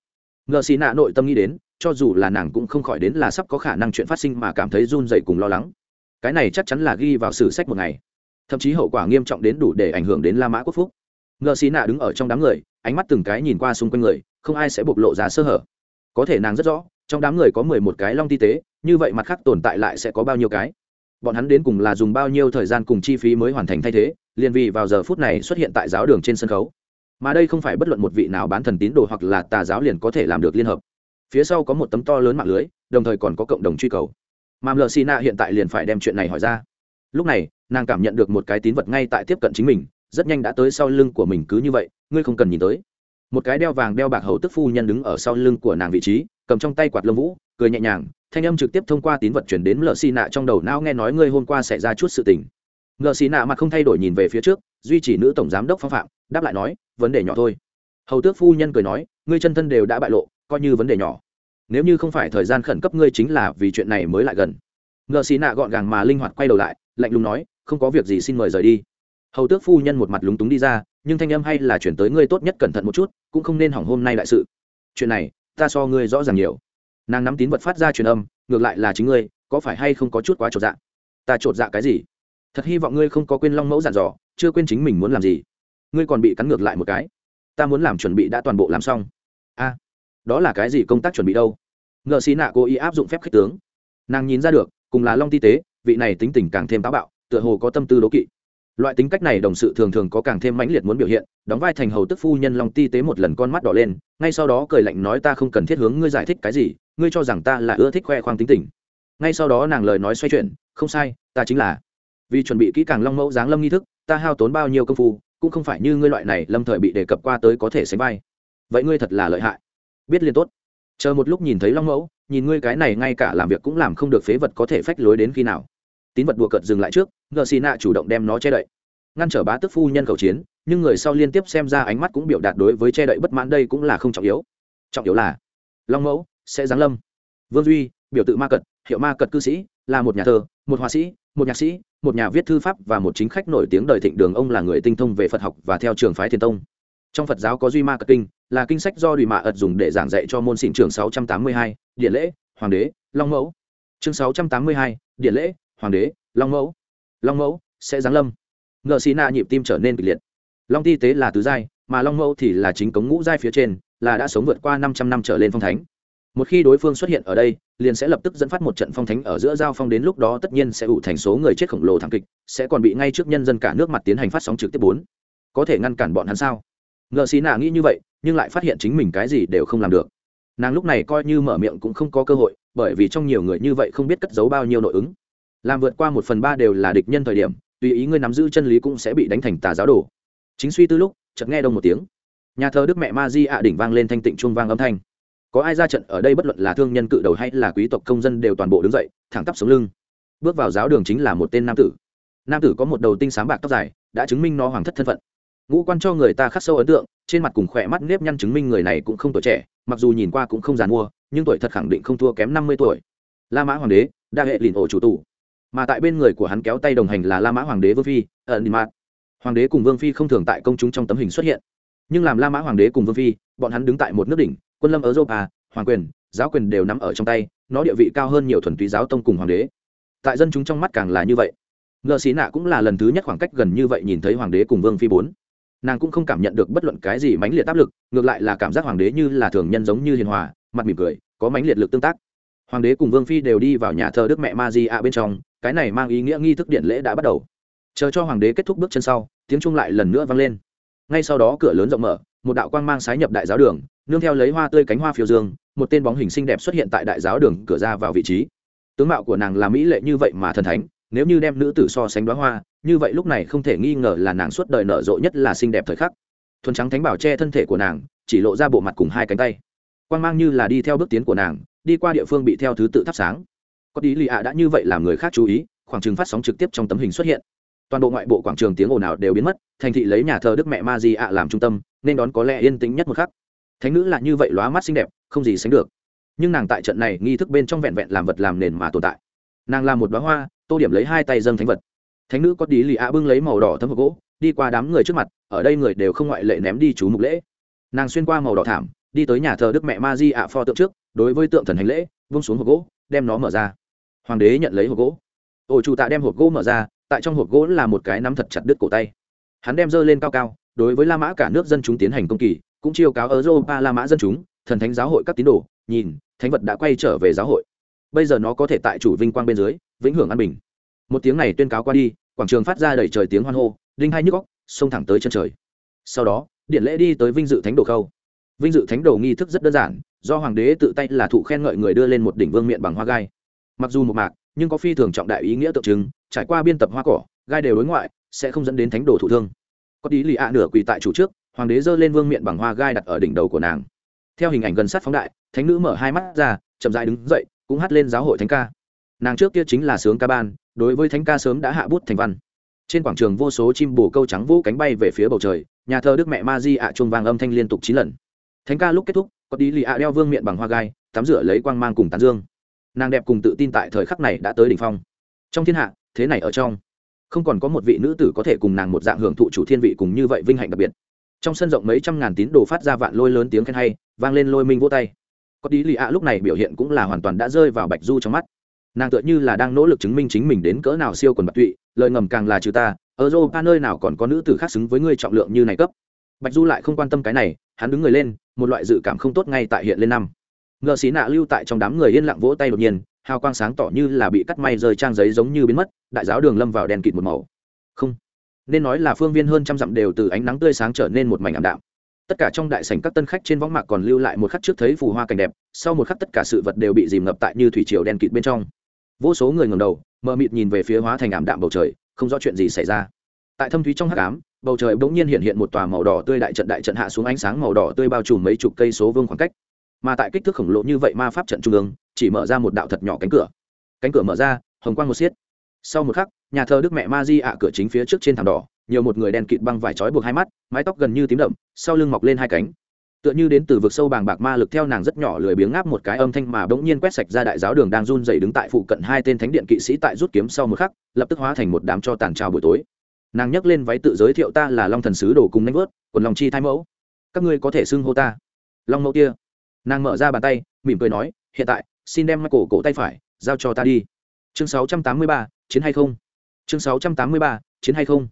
Ngờ xì nạ nội tâm nghĩ đến, cho dù là nàng cũng không khỏi đến là sắp có khả năng chuyện phát sinh mà cảm thấy run dậy cùng lo lắng. Cái này chắc chắn là ghi vào sử sách một ngày. Thậm chí hậu quả nghiêm trọng đến đủ để ảnh hưởng đến la mã quốc phúc ngợ xì nạ đứng ở trong đám người, ánh mắt từng cái nhìn qua xung quanh người, không ai sẽ bộc lộ ra sơ hở. Có thể nàng rất rõ, trong đám người có mười một cái long ti tế, như vậy mặt khác tồn tại lại sẽ có bao nhiêu cái? Bọn hắn đến cùng là dùng bao nhiêu thời gian cùng chi phí mới hoàn thành thay thế, liền vì vào giờ phút này xuất hiện tại giáo đường trên sân khấu. Mà đây không phải bất luận một vị nào bán thần tín đồ hoặc là tà giáo liền có thể làm được liên hợp. Phía sau có một tấm to lớn mạng lưới, đồng thời còn có cộng đồng truy cầu. Mà mờ xì hiện tại liền phải đem chuyện này hỏi ra. Lúc này, nàng cảm nhận được một cái tín vật ngay tại tiếp cận chính mình rất nhanh đã tới sau lưng của mình cứ như vậy, ngươi không cần nhìn tới. Một cái đeo vàng đeo bạc hầu tức phu nhân đứng ở sau lưng của nàng vị trí, cầm trong tay quạt lông vũ, cười nhẹ nhàng, thanh âm trực tiếp thông qua tín vật chuyển đến lợ xì nạ trong đầu não nghe nói ngươi hôm qua xảy ra chút sự tình. Lợ xì nạ mặt không thay đổi nhìn về phía trước, duy trì nữ tổng giám đốc phong phạm, đáp lại nói, vấn đề nhỏ thôi. Hầu tước phu nhân cười nói, ngươi chân thân đều đã bại lộ, coi như vấn đề nhỏ. Nếu như không phải thời gian khẩn cấp ngươi chính là vì chuyện này mới lại gần. Ngợ xì nạ gọn gàng mà linh hoạt quay đầu lại, lạnh lùng nói, không có việc gì xin mời rời đi hầu tước phu nhân một mặt lúng túng đi ra, nhưng thanh âm hay là chuyển tới ngươi tốt nhất cẩn thận một chút, cũng không nên hỏng hôm nay đại sự. Chuyện này, ta so ngươi rõ ràng nhiều. Nàng nắm tín vật phát ra truyền âm, ngược lại là chính ngươi, có phải hay không có chút quá trột dạ? Ta trột dạ cái gì? Thật hy vọng ngươi không có quên long mẫu dặn dò, chưa quên chính mình muốn làm gì. Ngươi còn bị cắn ngược lại một cái. Ta muốn làm chuẩn bị đã toàn bộ làm xong. A, đó là cái gì công tác chuẩn bị đâu? Ngợ xí nạ cố ý áp dụng phép khích tướng. Nàng nhìn ra được, cùng là long ti tế, vị này tính tình càng thêm táo bạo, tựa hồ có tâm tư đố kỵ loại tính cách này đồng sự thường thường có càng thêm mãnh liệt muốn biểu hiện, đóng vai thành hầu tức phu nhân long ti tế một lần con mắt đỏ lên, ngay sau đó cười lạnh nói ta không cần thiết hướng ngươi giải thích cái gì, ngươi cho rằng ta là ưa thích khoe khoang tính tình. Ngay sau đó nàng lời nói xoay chuyển, không sai, ta chính là. Vì chuẩn bị kỹ càng long mẫu giáng lâm nghi thức, ta hao tốn bao nhiêu công phu, cũng không phải như ngươi loại này lâm thời bị đề cập qua tới có thể sánh vai. Vậy ngươi thật là lợi hại. Biết liên tốt. Chờ một lúc nhìn thấy long mẫu, nhìn ngươi cái này ngay cả làm việc cũng làm không được phế vật có thể phách lối đến khi nào tín vật đùa cợt dừng lại trước ngờ xì nạ chủ động đem nó che đậy. Ngăn trở bá tức phu nhân khẩu chiến nhưng người sau liên tiếp xem ra ánh mắt cũng biểu đạt đối với che đậy bất mãn đây cũng là không trọng yếu. Trọng yếu là long mẫu sẽ giáng lâm. Vương duy biểu tự ma cật hiệu ma cật cư sĩ là một nhà thơ một họa sĩ một nhạc sĩ một nhà viết thư pháp và một chính khách nổi tiếng đời thịnh đường ông là người tinh thông về phật học và theo trường phái thiền tông. Trong phật giáo có duy ma cật kinh là kinh sách do đùi mạ ật dùng để giảng dạy cho môn xịn trường 682, điện lễ hoàng đế long mẫu. Chương 682, điện lễ hoàng đế, long mẫu. Long mẫu sẽ giáng lâm. Ngợ xì na nhịp tim trở nên kịch liệt. Long ti tế là tứ giai, mà long mẫu thì là chính cống ngũ giai phía trên, là đã sống vượt qua năm trăm năm trở lên phong thánh. Một khi đối phương xuất hiện ở đây, liền sẽ lập tức dẫn phát một trận phong thánh ở giữa giao phong đến lúc đó tất nhiên sẽ ủ thành số người chết khổng lồ thảm kịch, sẽ còn bị ngay trước nhân dân cả nước mặt tiến hành phát sóng trực tiếp bốn. Có thể ngăn cản bọn hắn sao? Ngợ xì nạ nghĩ như vậy, nhưng lại phát hiện chính mình cái gì đều không làm được. Nàng lúc này coi như mở miệng cũng không có cơ hội, bởi vì trong nhiều người như vậy không biết cất giấu bao nhiêu nội ứng làm vượt qua một phần ba đều là địch nhân thời điểm, tùy ý ngươi nắm giữ chân lý cũng sẽ bị đánh thành tà giáo đồ. Chính suy tư lúc, chợt nghe đông một tiếng. Nhà thờ đức mẹ ma di ạ đỉnh vang lên thanh tịnh chuông vang âm thanh. Có ai ra trận ở đây bất luận là thương nhân cự đầu hay là quý tộc công dân đều toàn bộ đứng dậy, thẳng tắp sống lưng. Bước vào giáo đường chính là một tên nam tử. Nam tử có một đầu tinh sáng bạc tóc dài, đã chứng minh nó hoàng thất thân phận. Ngũ quan cho người ta khắc sâu ấn tượng, trên mặt cùng khỏe mắt nếp nhăn chứng minh người này cũng không tuổi trẻ, mặc dù nhìn qua cũng không giàn mua nhưng tuổi thật khẳng định không thua kém năm mươi tuổi. La mã hoàng đế, đa hệ lìn ổ chủ tù mà tại bên người của hắn kéo tay đồng hành là la mã hoàng đế vương phi ẩn mạt hoàng đế cùng vương phi không thường tại công chúng trong tấm hình xuất hiện. Nhưng làm la mã hoàng đế cùng vương phi, bọn hắn đứng tại một nước đỉnh, quân lâm ở europa, hoàng quyền, giáo quyền đều nắm ở trong tay, nó địa vị cao hơn nhiều thuần túy giáo tông cùng hoàng đế. Tại dân chúng trong mắt càng là như vậy. Ngờ xí nạ cũng là lần thứ nhất khoảng cách gần như vậy nhìn thấy hoàng đế cùng vương phi bốn. Nàng cũng không cảm nhận được bất luận cái gì mãnh liệt áp lực, ngược lại là cảm giác hoàng đế như là thường nhân giống như hiền hòa, mặt mỉm cười, có mãnh liệt lực tương tác. Hoàng đế cùng vương phi đều đi vào nhà thờ đức mẹ ma di a bên trong cái này mang ý nghĩa nghi thức điện lễ đã bắt đầu. Chờ cho hoàng đế kết thúc bước chân sau, tiếng trung lại lần nữa vang lên. Ngay sau đó cửa lớn rộng mở, một đạo quang mang sái nhập đại giáo đường, nương theo lấy hoa tươi cánh hoa phiêu dương, một tên bóng hình xinh đẹp xuất hiện tại đại giáo đường cửa ra vào vị trí. Tướng mạo của nàng là mỹ lệ như vậy mà thần thánh, nếu như đem nữ tử so sánh đoá hoa, như vậy lúc này không thể nghi ngờ là nàng suốt đời nở rộ nhất là xinh đẹp thời khắc. Thuần trắng thánh bảo che thân thể của nàng, chỉ lộ ra bộ mặt cùng hai cánh tay. Quang mang như là đi theo bước tiến của nàng, đi qua địa phương bị theo thứ tự thắp sáng có đi lì ạ đã như vậy làm người khác chú ý, khoảng trừng phát sóng trực tiếp trong tấm hình xuất hiện. Toàn bộ ngoại bộ quảng trường tiếng ồn ào đều biến mất, thành thị lấy nhà thờ đức mẹ ma di ạ làm trung tâm, nên đón có lẽ yên tĩnh nhất một khắc. Thánh nữ là như vậy lóa mắt xinh đẹp, không gì sánh được. Nhưng nàng tại trận này nghi thức bên trong vẹn vẹn làm vật làm nền mà tồn tại. Nàng là một đoá hoa, tô điểm lấy hai tay dâng thánh vật. Thánh nữ có đi lì ạ bưng lấy màu đỏ thấm hộp gỗ, đi qua đám người trước mặt, ở đây người đều không ngoại lệ ném đi chú mục lễ. Nàng xuyên qua màu đỏ thảm, đi tới nhà thờ đức mẹ ma di ạ pho tượng trước, đối với tượng thần hành lễ, vung xuống hộp gỗ, đem nó mở ra hoàng đế nhận lấy hộp gỗ. Ổ chủ tạ đem hộp gỗ mở ra, tại trong hộp gỗ là một cái nắm thật chặt đứt cổ tay. Hắn đem dơ lên cao cao, đối với la mã cả nước dân chúng tiến hành công kỳ, cũng chiêu cáo ở europa la mã dân chúng, thần thánh giáo hội các tín đồ, nhìn, thánh vật đã quay trở về giáo hội. Bây giờ nó có thể tại chủ vinh quang bên dưới, vĩnh hưởng an bình. Một tiếng này tuyên cáo qua đi, quảng trường phát ra đầy trời tiếng hoan hô, đinh hai nhức góc xông thẳng tới chân trời. Sau đó, điện lễ đi tới vinh dự thánh đồ khâu. Vinh dự thánh đồ nghi thức rất đơn giản, do hoàng đế tự tay là thụ khen ngợi người đưa lên một đỉnh vương miện bằng hoa gai mặc dù một mạc, nhưng có phi thường trọng đại ý nghĩa tượng trưng, trải qua biên tập hoa cỏ, gai đều đối ngoại, sẽ không dẫn đến thánh đồ thụ thương. Có tí lì ạ nửa quỳ tại chủ trước, hoàng đế giơ lên vương miện bằng hoa gai đặt ở đỉnh đầu của nàng. Theo hình ảnh gần sát phóng đại, thánh nữ mở hai mắt ra, chậm dại đứng dậy, cũng hát lên giáo hội thánh ca. Nàng trước kia chính là sướng ca ban, đối với thánh ca sớm đã hạ bút thành văn. Trên quảng trường vô số chim bồ câu trắng vũ cánh bay về phía bầu trời, nhà thờ đức mẹ ma di ạ chuông vàng âm thanh liên tục chín lần. Thánh ca lúc kết thúc, có tí lì ạ đeo vương miệng bằng hoa gai, tắm rửa lấy quang mang cùng tán dương nàng đẹp cùng tự tin tại thời khắc này đã tới đỉnh phong. Trong thiên hạ, thế này ở trong, không còn có một vị nữ tử có thể cùng nàng một dạng hưởng thụ chủ thiên vị cùng như vậy vinh hạnh đặc biệt. Trong sân rộng mấy trăm ngàn tín đồ phát ra vạn lôi lớn tiếng khen hay, vang lên lôi minh vỗ tay. Có tí lì ạ lúc này biểu hiện cũng là hoàn toàn đã rơi vào bạch du trong mắt. Nàng tựa như là đang nỗ lực chứng minh chính mình đến cỡ nào siêu quần bạch tụy, lời ngầm càng là trừ ta, ở europa nơi nào còn có nữ tử khác xứng với ngươi trọng lượng như này cấp. Bạch du lại không quan tâm cái này, hắn đứng người lên, một loại dự cảm không tốt ngay tại hiện lên năm ngờ xí nạ lưu tại trong đám người yên lặng vỗ tay đột nhiên, hào quang sáng tỏ như là bị cắt may rơi trang giấy giống như biến mất, đại giáo đường lâm vào đèn kịt một màu. Không, nên nói là phương viên hơn trăm dặm đều từ ánh nắng tươi sáng trở nên một mảnh ảm đạm. Tất cả trong đại sảnh các tân khách trên võng mạc còn lưu lại một khắc trước thấy phù hoa cảnh đẹp, sau một khắc tất cả sự vật đều bị dìm ngập tại như thủy triều đen kịt bên trong. Vô số người ngầm đầu, mờ mịt nhìn về phía hóa thành ảm đạm bầu trời, không rõ chuyện gì xảy ra. Tại thâm thúy trong hắc ám, bầu trời bỗng nhiên hiện hiện một tòa màu đỏ tươi đại trận đại trận hạ xuống ánh sáng màu đỏ tươi bao trùm mấy chục cây số vương khoảng cách mà tại kích thước khổng lồ như vậy ma pháp trận trung ương, chỉ mở ra một đạo thật nhỏ cánh cửa. Cánh cửa mở ra, hồng quang một xiết. Sau một khắc, nhà thờ đức mẹ ma di ạ cửa chính phía trước trên thảm đỏ, nhiều một người đen kịt băng vải trói buộc hai mắt, mái tóc gần như tím đậm, sau lưng mọc lên hai cánh. Tựa như đến từ vực sâu bàng bạc ma lực theo nàng rất nhỏ lười biếng ngáp một cái âm thanh mà bỗng nhiên quét sạch ra đại giáo đường đang run dày đứng tại phụ cận hai tên thánh điện kỵ sĩ tại rút kiếm sau một khắc, lập tức hóa thành một đám cho tàn trào buổi tối. Nàng nhấc lên váy tự giới thiệu ta là long thần sứ đồ cùng nanh vớt, quần lòng chi thái mẫu. Các ngươi có thể xưng hô ta. Long mẫu kia nàng mở ra bàn tay mỉm cười nói hiện tại xin đem cổ cổ tay phải giao cho ta đi. Chương 683, chiến hay không? Chương 683, chiến hay không?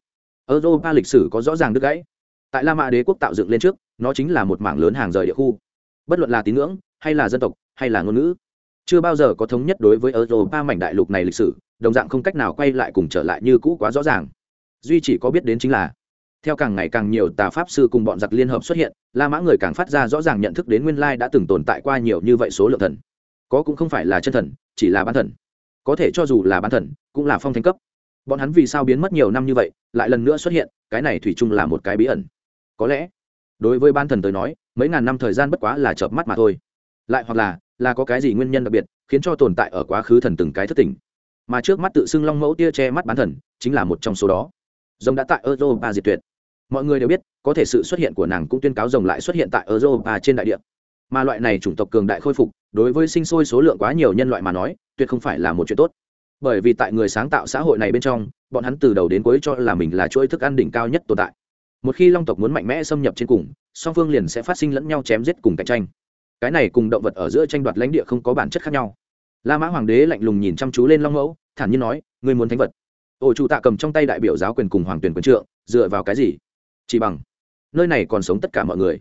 Europa lịch sử có rõ ràng đứt gãy. Tại la mã đế quốc tạo dựng lên trước nó chính là một mảng lớn hàng rời địa khu. Bất luận là tín ngưỡng hay là dân tộc hay là ngôn ngữ chưa bao giờ có thống nhất đối với europa mảnh đại lục này lịch sử đồng dạng không cách nào quay lại cùng trở lại như cũ quá rõ ràng. Duy chỉ có biết đến chính là theo càng ngày càng nhiều tà pháp sư cùng bọn giặc liên hợp xuất hiện, la mã người càng phát ra rõ ràng nhận thức đến nguyên lai đã từng tồn tại qua nhiều như vậy số lượng thần. Có cũng không phải là chân thần, chỉ là bán thần. Có thể cho dù là bán thần, cũng là phong thánh cấp. Bọn hắn vì sao biến mất nhiều năm như vậy, lại lần nữa xuất hiện, cái này thủy chung là một cái bí ẩn. Có lẽ, đối với ban thần tới nói, mấy ngàn năm thời gian bất quá là chợp mắt mà thôi. Lại hoặc là là có cái gì nguyên nhân đặc biệt, khiến cho tồn tại ở quá khứ thần từng cái thất tình. Mà trước mắt tự xưng long mẫu tia che mắt bán thần, chính là một trong số đó. Rồng đã tại europa diệt tuyệt mọi người đều biết, có thể sự xuất hiện của nàng cũng tuyên cáo rồng lại xuất hiện tại europa trên đại địa. Mà loại này chủng tộc cường đại khôi phục, đối với sinh sôi số lượng quá nhiều nhân loại mà nói, tuyệt không phải là một chuyện tốt. Bởi vì tại người sáng tạo xã hội này bên trong, bọn hắn từ đầu đến cuối cho là mình là chuỗi thức ăn đỉnh cao nhất tồn tại. Một khi long tộc muốn mạnh mẽ xâm nhập trên cùng, song phương liền sẽ phát sinh lẫn nhau chém giết cùng cạnh tranh. Cái này cùng động vật ở giữa tranh đoạt lãnh địa không có bản chất khác nhau. La mã hoàng đế lạnh lùng nhìn chăm chú lên long mẫu, thản nhiên nói, ngươi muốn thánh vật. Ổ chủ tạ cầm trong tay đại biểu giáo quyền cùng hoàng tuyển quyền trượng, dựa vào cái gì? Chỉ bằng. Nơi này còn sống tất cả mọi người.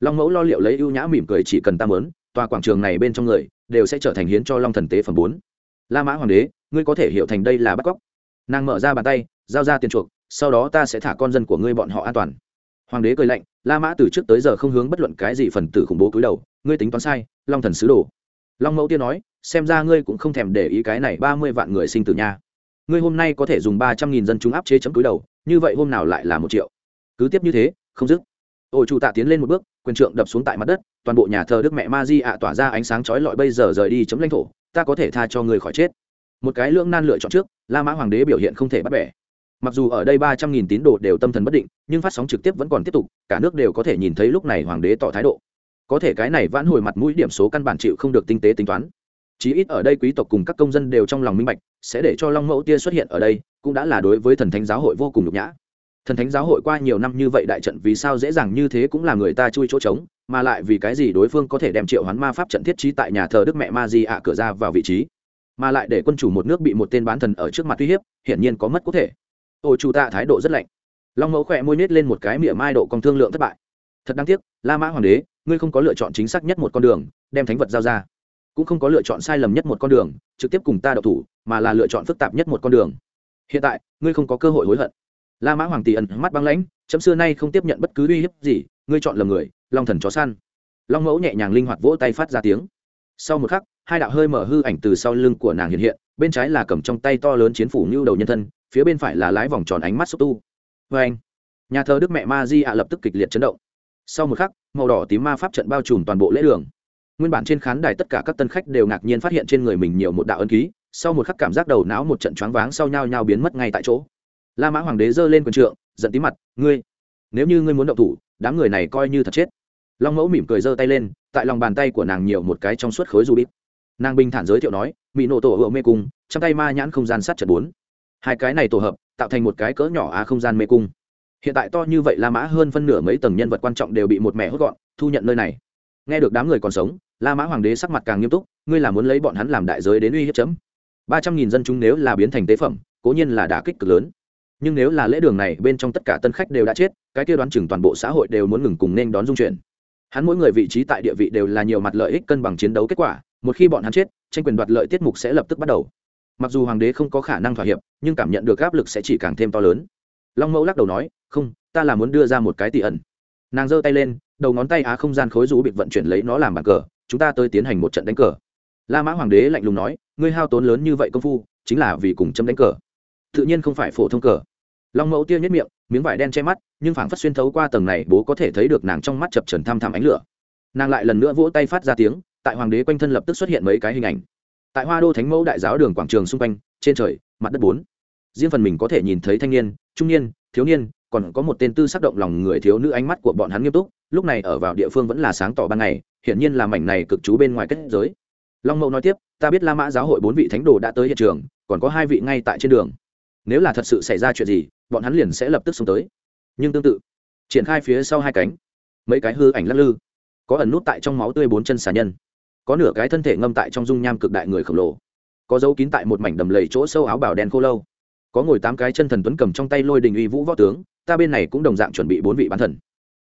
Long mẫu lo liệu lấy ưu nhã mỉm cười chỉ cần ta mớn tòa quảng trường này bên trong người đều sẽ trở thành hiến cho long thần tế phẩm bốn. La mã hoàng đế, ngươi có thể hiểu thành đây là bắt cóc. Nàng mở ra bàn tay, giao ra tiền chuộc, sau đó ta sẽ thả con dân của ngươi bọn họ an toàn. Hoàng đế cười lạnh, la mã từ trước tới giờ không hướng bất luận cái gì phần tử khủng bố cúi đầu, ngươi tính toán sai, long thần sứ đồ. Long mẫu tiên nói, xem ra ngươi cũng không thèm để ý cái này ba mươi vạn người sinh tử nha. Ngươi hôm nay có thể dùng ba trăm nghìn dân chúng áp chế chấm cúi đầu, như vậy hôm nào lại là một triệu cứ tiếp như thế, không dứt. Ổ chủ tạ tiến lên một bước, quyền trượng đập xuống tại mặt đất, toàn bộ nhà thờ đức mẹ ma di ạ tỏa ra ánh sáng chói lọi bây giờ rời đi chấm lãnh thổ, ta có thể tha cho người khỏi chết. Một cái lưỡng nan lựa chọn trước, la mã hoàng đế biểu hiện không thể bắt bẻ. Mặc dù ở đây ba trăm nghìn tín đồ đều tâm thần bất định, nhưng phát sóng trực tiếp vẫn còn tiếp tục, cả nước đều có thể nhìn thấy lúc này hoàng đế tỏ thái độ. Có thể cái này vãn hồi mặt mũi điểm số căn bản chịu không được tinh tế tính toán. Chí ít ở đây quý tộc cùng các công dân đều trong lòng minh bạch, sẽ để cho long mẫu tia xuất hiện ở đây, cũng đã là đối với thần thánh giáo hội vô cùng nhục nhã thần thánh giáo hội qua nhiều năm như vậy đại trận vì sao dễ dàng như thế cũng là người ta chui chỗ trống, mà lại vì cái gì đối phương có thể đem triệu hoán ma pháp trận thiết trí tại nhà thờ đức mẹ ma di ạ cửa ra vào vị trí? Mà lại để quân chủ một nước bị một tên bán thần ở trước mặt uy hiếp, hiển nhiên có mất có thể. Ôi chủ tạ thái độ rất lạnh. Long mẫu khỏe môi nết lên một cái miệng mai độ còn thương lượng thất bại. Thật đáng tiếc, la mã hoàng đế, ngươi không có lựa chọn chính xác nhất một con đường, đem thánh vật giao ra. Cũng không có lựa chọn sai lầm nhất một con đường, trực tiếp cùng ta đậu thủ, mà là lựa chọn phức tạp nhất một con đường. Hiện tại, ngươi không có cơ hội hối hận la mã hoàng tỷ ẩn mắt băng lãnh, chấm xưa nay không tiếp nhận bất cứ uy hiếp gì, ngươi chọn lầm người, long thần chó săn. Long mẫu nhẹ nhàng linh hoạt vỗ tay phát ra tiếng. Sau một khắc, hai đạo hơi mở hư ảnh từ sau lưng của nàng hiện hiện, bên trái là cầm trong tay to lớn chiến phủ như đầu nhân thân, phía bên phải là lái vòng tròn ánh mắt xúc tu. Vê anh, nhà thờ đức mẹ ma di ạ lập tức kịch liệt chấn động. Sau một khắc, màu đỏ tím ma pháp trận bao trùm toàn bộ lễ đường. Nguyên bản trên khán đài tất cả các tân khách đều ngạc nhiên phát hiện trên người mình nhiều một đạo ân ký, sau một khắc cảm giác đầu não một trận choáng váng sau nhau nhau biến mất ngay tại chỗ la mã hoàng đế giơ lên quần trượng, giận tí mặt, ngươi, nếu như ngươi muốn động thủ, đám người này coi như thật chết. Long mẫu mỉm cười giơ tay lên, tại lòng bàn tay của nàng nhiều một cái trong suốt khối du bít nàng bình thản giới thiệu nói mỹ nổ tổ hựa mê cung trong tay ma nhãn không gian sát trận bốn. Hai cái này tổ hợp, tạo thành một cái cỡ nhỏ á không gian mê cung. Hiện tại to như vậy la mã hơn phân nửa mấy tầng nhân vật quan trọng đều bị một mẹ hốt gọn, thu nhận nơi này. Nghe được đám người còn sống, la mã hoàng đế sắc mặt càng nghiêm túc, ngươi là muốn lấy bọn hắn làm đại giới đến uy hiếp chấm? Ba trăm nghìn dân chúng nếu là biến thành tế phẩm, cố nhiên là đả kích cực lớn nhưng nếu là lễ đường này bên trong tất cả tân khách đều đã chết, cái kia đoán chừng toàn bộ xã hội đều muốn ngừng cùng nên đón dung chuyển. Hắn mỗi người vị trí tại địa vị đều là nhiều mặt lợi ích cân bằng chiến đấu kết quả, một khi bọn hắn chết, tranh quyền đoạt lợi tiết mục sẽ lập tức bắt đầu. Mặc dù hoàng đế không có khả năng thỏa hiệp, nhưng cảm nhận được áp lực sẽ chỉ càng thêm to lớn. Long mẫu lắc đầu nói, không, ta là muốn đưa ra một cái tỷ ẩn. Nàng giơ tay lên, đầu ngón tay á không gian khối rũ bị vận chuyển lấy nó làm bàn cờ, chúng ta tới tiến hành một trận đánh cờ. La mã hoàng đế lạnh lùng nói, ngươi hao tốn lớn như vậy công phu, chính là vì cùng châm đánh cờ. Tự nhiên không phải phổ thông cờ long mẫu tia nhất miệng, miếng vải đen che mắt, nhưng phảng phất xuyên thấu qua tầng này, bố có thể thấy được nàng trong mắt chập trần tham tham ánh lửa. Nàng lại lần nữa vỗ tay phát ra tiếng, tại hoàng đế quanh thân lập tức xuất hiện mấy cái hình ảnh. Tại hoa đô thánh mẫu đại giáo đường quảng trường xung quanh, trên trời, mặt đất bốn. Riêng phần mình có thể nhìn thấy thanh niên, trung niên, thiếu niên, còn có một tên tư sắc động lòng người thiếu nữ ánh mắt của bọn hắn nghiêm túc, lúc này ở vào địa phương vẫn là sáng tỏ ban ngày, hiển nhiên là mảnh này cực trú bên ngoài kết giới. Long mẫu nói tiếp, ta biết la mã giáo hội bốn vị thánh đồ đã tới hiện trường, còn có hai vị ngay tại trên đường nếu là thật sự xảy ra chuyện gì, bọn hắn liền sẽ lập tức xuống tới. Nhưng tương tự, triển khai phía sau hai cánh, mấy cái hư ảnh lắc lư, có ẩn nút tại trong máu tươi bốn chân xà nhân, có nửa cái thân thể ngâm tại trong dung nham cực đại người khổng lồ, có dấu kín tại một mảnh đầm lầy chỗ sâu áo bảo đen khô lâu, có ngồi tám cái chân thần tuấn cầm trong tay lôi đình uy vũ võ tướng, ta bên này cũng đồng dạng chuẩn bị bốn vị bán thần.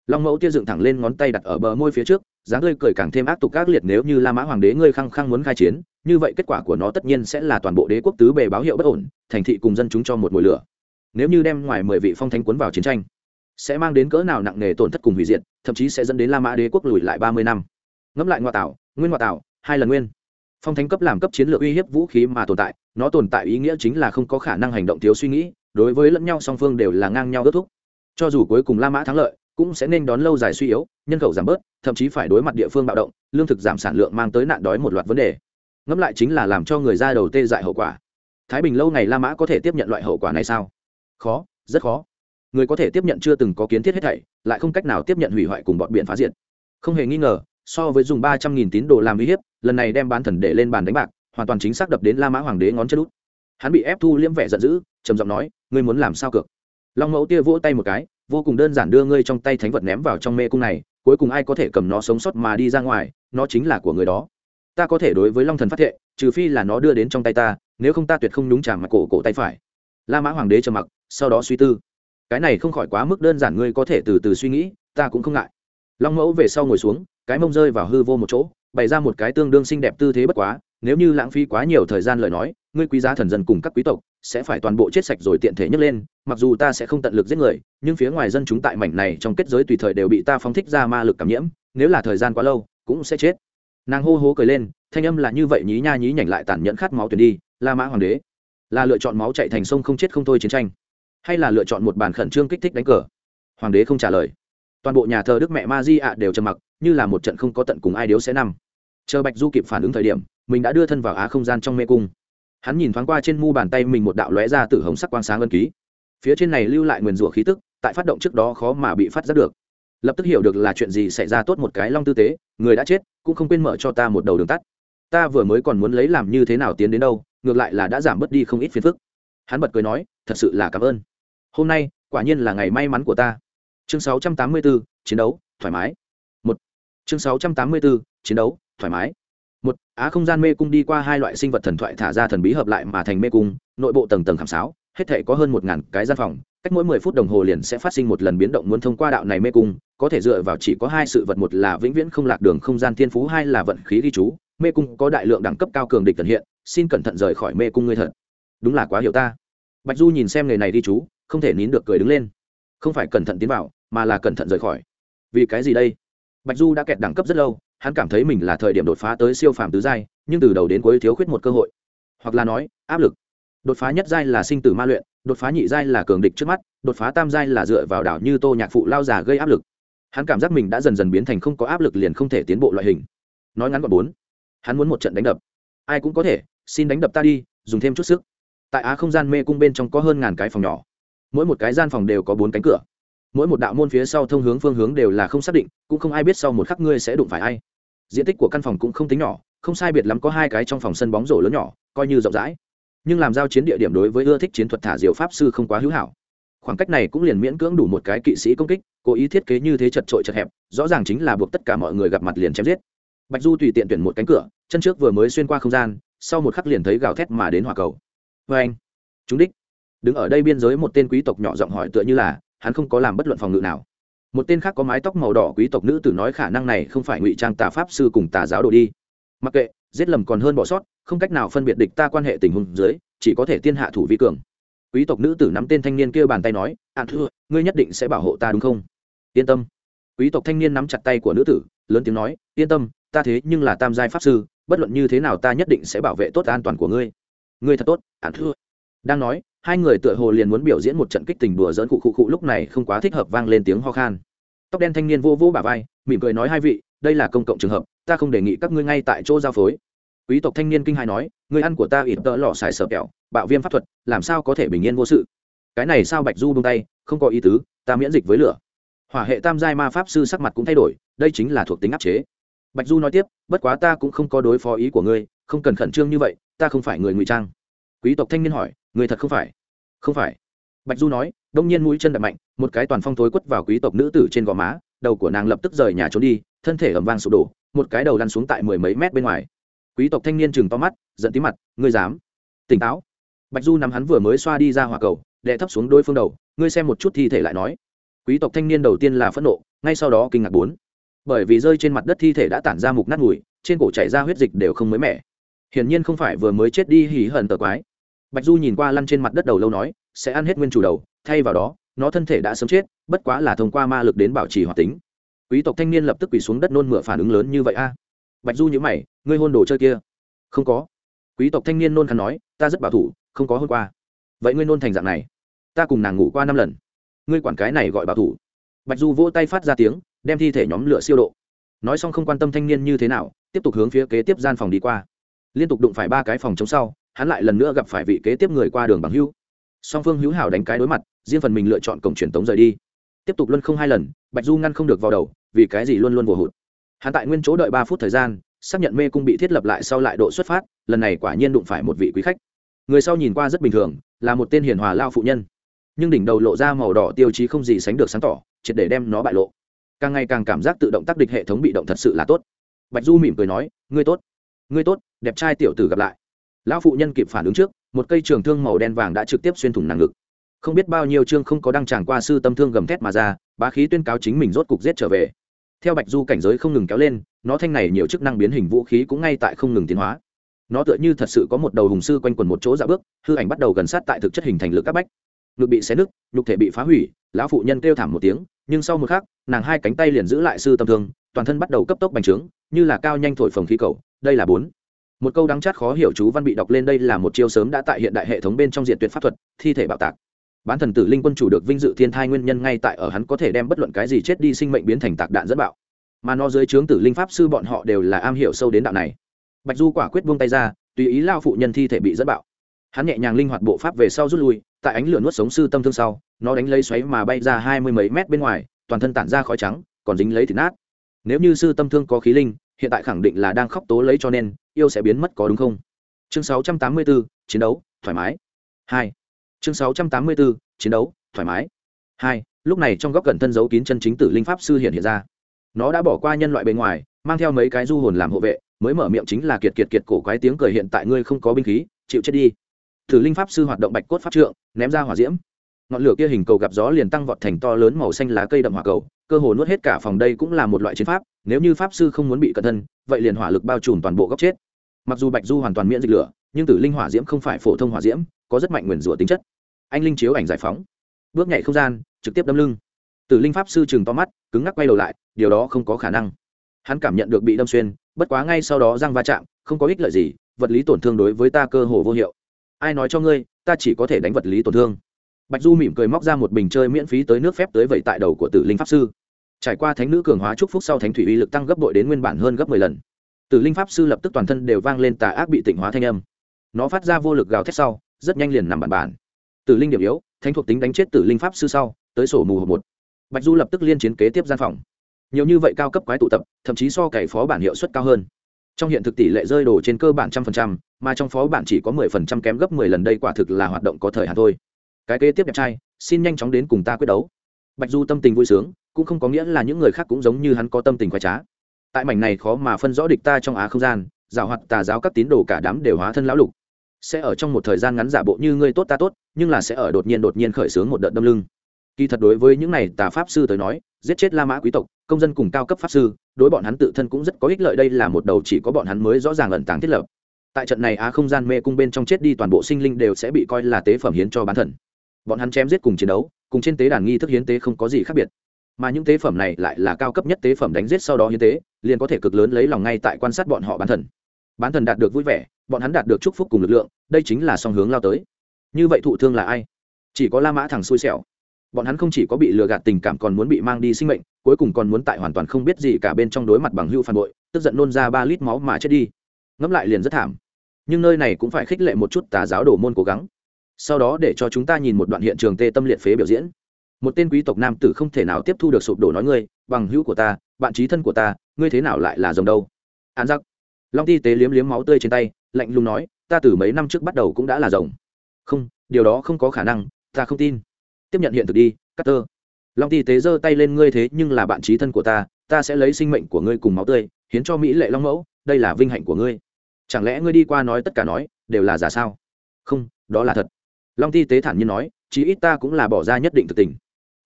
Long mẫu tia dựng thẳng lên ngón tay đặt ở bờ môi phía trước, dáng tươi cười càng thêm ác tục ác liệt nếu như la mã hoàng đế ngươi khăng khăng muốn khai chiến như vậy kết quả của nó tất nhiên sẽ là toàn bộ đế quốc tứ bề báo hiệu bất ổn, thành thị cùng dân chúng cho một mùi lửa. Nếu như đem ngoài mười vị phong thánh cuốn vào chiến tranh, sẽ mang đến cỡ nào nặng nề tổn thất cùng hủy diệt, thậm chí sẽ dẫn đến la mã đế quốc lùi lại ba mươi năm. Ngẫm lại ngoại tạo nguyên ngoại tạo hai lần nguyên. Phong thánh cấp làm cấp chiến lược uy hiếp vũ khí mà tồn tại, nó tồn tại ý nghĩa chính là không có khả năng hành động thiếu suy nghĩ, đối với lẫn nhau song phương đều là ngang nhau kết thúc. Cho dù cuối cùng la mã thắng lợi, cũng sẽ nên đón lâu dài suy yếu, nhân khẩu giảm bớt, thậm chí phải đối mặt địa phương bạo động, lương thực giảm sản lượng mang tới nạn đói một loạt vấn đề ngẫm lại chính là làm cho người ra đầu tê dại hậu quả. Thái bình lâu ngày la mã có thể tiếp nhận loại hậu quả này sao? Khó, rất khó. Người có thể tiếp nhận chưa từng có kiến thiết hết thảy, lại không cách nào tiếp nhận hủy hoại cùng bọn biển phá diệt. Không hề nghi ngờ, so với dùng ba trăm nghìn tín đồ làm uy hiếp, lần này đem bán thần để lên bàn đánh bạc, hoàn toàn chính xác đập đến la mã hoàng đế ngón chân út. Hắn bị ép thu liễm vẻ giận dữ, trầm giọng nói, ngươi muốn làm sao cược? Long mẫu tia vỗ tay một cái, vô cùng đơn giản đưa ngươi trong tay thánh vật ném vào trong mê cung này, cuối cùng ai có thể cầm nó sống sót mà đi ra ngoài, nó chính là của người đó ta có thể đối với long thần phát thệ, trừ phi là nó đưa đến trong tay ta, nếu không ta tuyệt không nhúng chàng mặt cổ cổ tay phải. La mã hoàng đế trầm mặc, sau đó suy tư. Cái này không khỏi quá mức đơn giản, ngươi có thể từ từ suy nghĩ, ta cũng không ngại. Long mẫu về sau ngồi xuống, cái mông rơi vào hư vô một chỗ, bày ra một cái tương đương xinh đẹp tư thế bất quá, nếu như lãng phí quá nhiều thời gian lời nói, ngươi quý giá thần dân cùng các quý tộc, sẽ phải toàn bộ chết sạch rồi tiện thể nhấc lên, mặc dù ta sẽ không tận lực giết người, nhưng phía ngoài dân chúng tại mảnh này trong kết giới tùy thời đều bị ta phóng thích ra ma lực cảm nhiễm, nếu là thời gian quá lâu, cũng sẽ chết nàng hô hố cười lên, thanh âm là như vậy nhí nha nhí nhảnh lại tàn nhẫn khát máu tuyển đi, la mã hoàng đế. Là lựa chọn máu chạy thành sông không chết không thôi chiến tranh. Hay là lựa chọn một bàn khẩn trương kích thích đánh cờ? Hoàng đế không trả lời. Toàn bộ nhà thờ đức mẹ ma di ạ đều trầm mặc, như là một trận không có tận cùng ai điếu sẽ nằm. Chờ bạch du kịp phản ứng thời điểm, mình đã đưa thân vào á không gian trong mê cung. Hắn nhìn thoáng qua trên mu bàn tay mình một đạo lóe ra từ hồng sắc quang sáng ân ký. Phía trên này lưu lại nguyền rủa khí tức, tại phát động trước đó khó mà bị phát giác được lập tức hiểu được là chuyện gì xảy ra tốt một cái long tư tế người đã chết cũng không quên mở cho ta một đầu đường tắt. Ta vừa mới còn muốn lấy làm như thế nào tiến đến đâu ngược lại là đã giảm bớt đi không ít phiền phức. Hắn bật cười nói thật sự là cảm ơn. Hôm nay quả nhiên là ngày may mắn của ta. Chương 684, chiến đấu thoải mái. Một. Chương 684, chiến đấu thoải mái. Một. Á không gian mê cung đi qua hai loại sinh vật thần thoại thả ra thần bí hợp lại mà thành mê cung nội bộ tầng tầng khảm sáo hết thể có hơn một ngàn cái gian phòng, cách mỗi mười phút đồng hồ liền sẽ phát sinh một lần biến động muốn thông qua đạo này mê cung, có thể dựa vào chỉ có hai sự vật, một là vĩnh viễn không lạc đường không gian thiên phú, hai là vận khí ghi chú. Mê cung có đại lượng đẳng cấp cao cường địch tận hiện, xin cẩn thận rời khỏi mê cung ngươi thật. Đúng là quá hiểu ta. Bạch du nhìn xem người này ghi chú, không thể nín được cười đứng lên. Không phải cẩn thận tiến vào, mà là cẩn thận rời khỏi. Vì cái gì đây? Bạch du đã kẹt đẳng cấp rất lâu, hắn cảm thấy mình là thời điểm đột phá tới siêu phàm tứ giai, nhưng từ đầu đến cuối thiếu khuyết một cơ hội. Hoặc là nói, áp lực đột phá nhất giai là sinh tử ma luyện, đột phá nhị giai là cường địch trước mắt, đột phá tam giai là dựa vào đảo như tô nhạc phụ lao già gây áp lực. Hắn cảm giác mình đã dần dần biến thành không có áp lực liền không thể tiến bộ loại hình. Nói ngắn gọn bốn, hắn muốn một trận đánh đập. Ai cũng có thể, xin đánh đập ta đi, dùng thêm chút sức. Tại á không gian mê cung bên trong có hơn ngàn cái phòng nhỏ. Mỗi một cái gian phòng đều có bốn cánh cửa. Mỗi một đạo môn phía sau thông hướng phương hướng đều là không xác định, cũng không ai biết sau một khắc ngươi sẽ đụng phải ai. Diện tích của căn phòng cũng không tính nhỏ, không sai biệt lắm có hai cái trong phòng sân bóng rổ lớn nhỏ, coi như rộng rãi nhưng làm giao chiến địa điểm đối với ưa thích chiến thuật thả diều pháp sư không quá hữu hảo. Khoảng cách này cũng liền miễn cưỡng đủ một cái kỵ sĩ công kích, cố ý thiết kế như thế chật trội chật hẹp, rõ ràng chính là buộc tất cả mọi người gặp mặt liền chém giết. Bạch du tùy tiện tuyển một cánh cửa, chân trước vừa mới xuyên qua không gian, sau một khắc liền thấy gào thét mà đến hỏa cầu. Vê anh chúng đích. Đứng ở đây biên giới một tên quý tộc nhỏ giọng hỏi tựa như là, hắn không có làm bất luận phòng ngự nào. Một tên khác có mái tóc màu đỏ quý tộc nữ tử nói khả năng này không phải ngụy trang tà pháp sư cùng tà giáo đồ đi. Mặc kệ giết lầm còn hơn bỏ sót, không cách nào phân biệt địch ta quan hệ tình huống dưới, chỉ có thể tiên hạ thủ vi cường. Quý tộc nữ tử nắm tên thanh niên kia bàn tay nói an thưa, ngươi nhất định sẽ bảo hộ ta đúng không? Yên tâm. Quý tộc thanh niên nắm chặt tay của nữ tử, lớn tiếng nói, yên tâm, ta thế nhưng là tam giai pháp sư, bất luận như thế nào ta nhất định sẽ bảo vệ tốt an toàn của ngươi. Ngươi thật tốt an thưa. Đang nói, hai người tựa hồ liền muốn biểu diễn một trận kích tình đùa dỡn cụ cụ cụ lúc này không quá thích hợp vang lên tiếng ho khan. Tóc đen thanh niên vô vô bả vai, mỉm cười nói hai vị đây là công cộng trường hợp, ta không đề nghị các ngươi ngay tại chỗ giao phối. Quý tộc thanh niên kinh hai nói, người ăn của ta ít tỡ lò xài sợ kẹo, bạo viêm pháp thuật, làm sao có thể bình yên vô sự? Cái này sao bạch du bông tay, không có ý tứ, ta miễn dịch với lửa. Hỏa hệ tam giai ma pháp sư sắc mặt cũng thay đổi, đây chính là thuộc tính áp chế. Bạch du nói tiếp, bất quá ta cũng không có đối phó ý của ngươi, không cần khẩn trương như vậy, ta không phải người ngụy trang. Quý tộc thanh niên hỏi, người thật không phải? Không phải. Bạch du nói, đông nhiên mũi chân đập mạnh, một cái toàn phong thối quất vào quý tộc nữ tử trên gò má, đầu của nàng lập tức rời nhà trốn đi thân thể ầm vang sụp đổ, một cái đầu lăn xuống tại mười mấy mét bên ngoài. Quý tộc thanh niên chừng to mắt, giận tí mặt, ngươi dám? Tỉnh táo. Bạch du nắm hắn vừa mới xoa đi ra hỏa cầu đệ thấp xuống đôi phương đầu, ngươi xem một chút thi thể lại nói. Quý tộc thanh niên đầu tiên là phẫn nộ, ngay sau đó kinh ngạc bốn. Bởi vì rơi trên mặt đất thi thể đã tản ra mục nát mùi, trên cổ chảy ra huyết dịch đều không mới mẻ. Hiển nhiên không phải vừa mới chết đi hỉ hận tờ quái. Bạch du nhìn qua lăn trên mặt đất đầu lâu nói, sẽ ăn hết nguyên chủ đầu, thay vào đó, nó thân thể đã sớm chết, bất quá là thông qua ma lực đến bảo trì hoạt tính quý tộc thanh niên lập tức quỳ xuống đất nôn mửa phản ứng lớn như vậy a? Bạch du nhữ mày, ngươi hôn đồ chơi kia? Không có. Quý tộc thanh niên nôn khăn nói, ta rất bảo thủ, không có hôn qua. Vậy ngươi nôn thành dạng này? Ta cùng nàng ngủ qua năm lần. Ngươi quản cái này gọi bảo thủ. Bạch du vỗ tay phát ra tiếng, đem thi thể nhóm lửa siêu độ. Nói xong không quan tâm thanh niên như thế nào, tiếp tục hướng phía kế tiếp gian phòng đi qua. Liên tục đụng phải ba cái phòng chống sau, hắn lại lần nữa gặp phải vị kế tiếp người qua đường bằng hữu song phương hữu hảo đánh cái đối mặt, riêng phần mình lựa chọn cổng truyền tống rời đi. Tiếp tục luân không hai lần, bạch du ngăn không được vào đầu vì cái gì luôn luôn vô hụt. Hắn tại nguyên chỗ đợi ba phút thời gian, xác nhận mê cung bị thiết lập lại sau lại độ xuất phát, lần này quả nhiên đụng phải một vị quý khách. Người sau nhìn qua rất bình thường, là một tên hiền hòa lao phụ nhân. Nhưng đỉnh đầu lộ ra màu đỏ tiêu chí không gì sánh được sáng tỏ, triệt để đem nó bại lộ. Càng ngày càng cảm giác tự động tác địch hệ thống bị động thật sự là tốt. Bạch du mỉm cười nói, ngươi tốt ngươi tốt, đẹp trai tiểu tử gặp lại. Lão phụ nhân kịp phản ứng trước, một cây trường thương màu đen vàng đã trực tiếp xuyên thủng nàng ngực không biết bao nhiêu chương không có đăng tràng qua sư tâm thương gầm thét mà ra, bá khí tuyên cáo chính mình rốt cục giết trở về. Theo bạch du cảnh giới không ngừng kéo lên, nó thanh này nhiều chức năng biến hình vũ khí cũng ngay tại không ngừng tiến hóa. Nó tựa như thật sự có một đầu hùng sư quanh quần một chỗ dạ bước, hư ảnh bắt đầu gần sát tại thực chất hình thành lực các bách. Ngực bị xé nứt, nhục thể bị phá hủy, lão phụ nhân kêu thảm một tiếng, nhưng sau một khắc, nàng hai cánh tay liền giữ lại sư tâm thương, toàn thân bắt đầu cấp tốc bành trướng, như là cao nhanh thổi phồng khí cầu, đây là bốn. Một câu đáng chát khó hiểu chú văn bị đọc lên đây là một chiêu sớm đã tại hiện đại hệ thống bên trong diện tuyệt pháp thuật, thi thể bạo tạc bán thần tử linh quân chủ được vinh dự thiên thai nguyên nhân ngay tại ở hắn có thể đem bất luận cái gì chết đi sinh mệnh biến thành tạc đạn dẫn bạo. Mà nó dưới trướng tử linh pháp sư bọn họ đều là am hiểu sâu đến đạo này. Bạch du quả quyết buông tay ra tùy ý lao phụ nhân thi thể bị dẫn bạo. Hắn nhẹ nhàng linh hoạt bộ pháp về sau rút lui tại ánh lửa nuốt sống sư tâm thương sau nó đánh lấy xoáy mà bay ra hai mươi mấy mét bên ngoài toàn thân tản ra khói trắng còn dính lấy thịt nát. Nếu như sư tâm thương có khí linh hiện tại khẳng định là đang khóc tố lấy cho nên yêu sẽ biến mất có đúng không? Chương 684, chiến đấu thoải mái. Hai chương 684, chiến đấu thoải mái. Hai lúc này trong góc cẩn thân giấu kín chân chính tử linh pháp sư hiện hiện ra. Nó đã bỏ qua nhân loại bề ngoài mang theo mấy cái du hồn làm hộ vệ mới mở miệng chính là kiệt kiệt kiệt cổ quái tiếng cười hiện tại ngươi không có binh khí chịu chết đi. Thử linh pháp sư hoạt động bạch cốt pháp trượng ném ra hỏa diễm. Ngọn lửa kia hình cầu gặp gió liền tăng vọt thành to lớn màu xanh lá cây đậm hỏa cầu cơ hồ nuốt hết cả phòng đây cũng là một loại chiến pháp nếu như pháp sư không muốn bị cẩn thân vậy liền hỏa lực bao trùm toàn bộ góc chết. Mặc dù bạch du hoàn toàn miễn dịch lửa nhưng tử linh hỏa diễm không phải phổ thông hỏa diễm có rất mạnh nguyền rủa tính chất. Anh linh chiếu ảnh giải phóng. Bước nhảy không gian, trực tiếp đâm lưng. Tử linh pháp sư chừng to mắt, cứng ngắc quay đầu lại, điều đó không có khả năng. Hắn cảm nhận được bị đâm xuyên, bất quá ngay sau đó răng va chạm, không có ích lợi gì, vật lý tổn thương đối với ta cơ hồ vô hiệu. Ai nói cho ngươi, ta chỉ có thể đánh vật lý tổn thương. Bạch du mỉm cười móc ra một bình chơi miễn phí tới nước phép tới vậy tại đầu của tử linh pháp sư. Trải qua thánh nữ cường hóa chúc phúc sau thánh thủy uy lực tăng gấp bội đến nguyên bản hơn gấp mười lần. Tử linh pháp sư lập tức toàn thân đều vang lên tà ác bị tịnh hóa thanh âm. Nó phát ra vô lực gào thét sau rất nhanh liền nằm bản bản. Tử linh điểm yếu, thánh thuộc tính đánh chết tử linh pháp sư sau, tới sổ mù hộp một. Bạch du lập tức liên chiến kế tiếp gian phòng. Nhiều như vậy cao cấp quái tụ tập, thậm chí so cày phó bản hiệu suất cao hơn. Trong hiện thực tỷ lệ rơi đồ trên cơ bản trăm phần trăm, mà trong phó bản chỉ có mười phần trăm kém gấp mười lần đây quả thực là hoạt động có thời hạn thôi. Cái kế tiếp đẹp trai, xin nhanh chóng đến cùng ta quyết đấu. Bạch du tâm tình vui sướng, cũng không có nghĩa là những người khác cũng giống như hắn có tâm tình khoái trá. Tại mảnh này khó mà phân rõ địch ta trong á không gian, giảo hoạt tà giáo các tín đồ cả đám đều hóa thân lão lục sẽ ở trong một thời gian ngắn giả bộ như ngươi tốt ta tốt, nhưng là sẽ ở đột nhiên đột nhiên khởi xướng một đợt đâm lưng. Kỳ thật đối với những này tà pháp sư tới nói, giết chết la mã quý tộc, công dân cùng cao cấp pháp sư, đối bọn hắn tự thân cũng rất có ích lợi đây là một đầu chỉ có bọn hắn mới rõ ràng ẩn tàng thiết lập. Tại trận này á không gian mê cung bên trong chết đi toàn bộ sinh linh đều sẽ bị coi là tế phẩm hiến cho bán thần. Bọn hắn chém giết cùng chiến đấu, cùng trên tế đàn nghi thức hiến tế không có gì khác biệt. Mà những tế phẩm này lại là cao cấp nhất tế phẩm đánh giết sau đó hiến tế, liền có thể cực lớn lấy lòng ngay tại quan sát bọn họ bán thần bán thần đạt được vui vẻ, bọn hắn đạt được chúc phúc cùng lực lượng, đây chính là song hướng lao tới. Như vậy thụ thương là ai? Chỉ có la mã thằng xui xẻo. Bọn hắn không chỉ có bị lừa gạt tình cảm còn muốn bị mang đi sinh mệnh, cuối cùng còn muốn tại hoàn toàn không biết gì cả bên trong đối mặt bằng hưu phản bội, tức giận nôn ra ba lít máu mà chết đi. Ngẫm lại liền rất thảm. Nhưng nơi này cũng phải khích lệ một chút tà giáo đổ môn cố gắng. Sau đó để cho chúng ta nhìn một đoạn hiện trường tê tâm liệt phế biểu diễn. Một tên quý tộc nam tử không thể nào tiếp thu được sụp đổ nói ngươi, bằng hữu của ta, bạn trí thân của ta, ngươi thế nào lại là rồng đâu? An giặc long ti tế liếm liếm máu tươi trên tay, lạnh lùng nói, ta từ mấy năm trước bắt đầu cũng đã là rồng. Không, điều đó không có khả năng, ta không tin. Tiếp nhận hiện thực đi cắt tơ long ti tế giơ tay lên, ngươi thế nhưng là bạn trí thân của ta ta sẽ lấy sinh mệnh của ngươi cùng máu tươi, hiến cho mỹ lệ long mẫu, đây là vinh hạnh của ngươi. Chẳng lẽ ngươi đi qua nói tất cả nói, đều là giả sao? Không, đó là thật. Long ti tế thản nhiên nói, chí ít ta cũng là bỏ ra nhất định thực tình.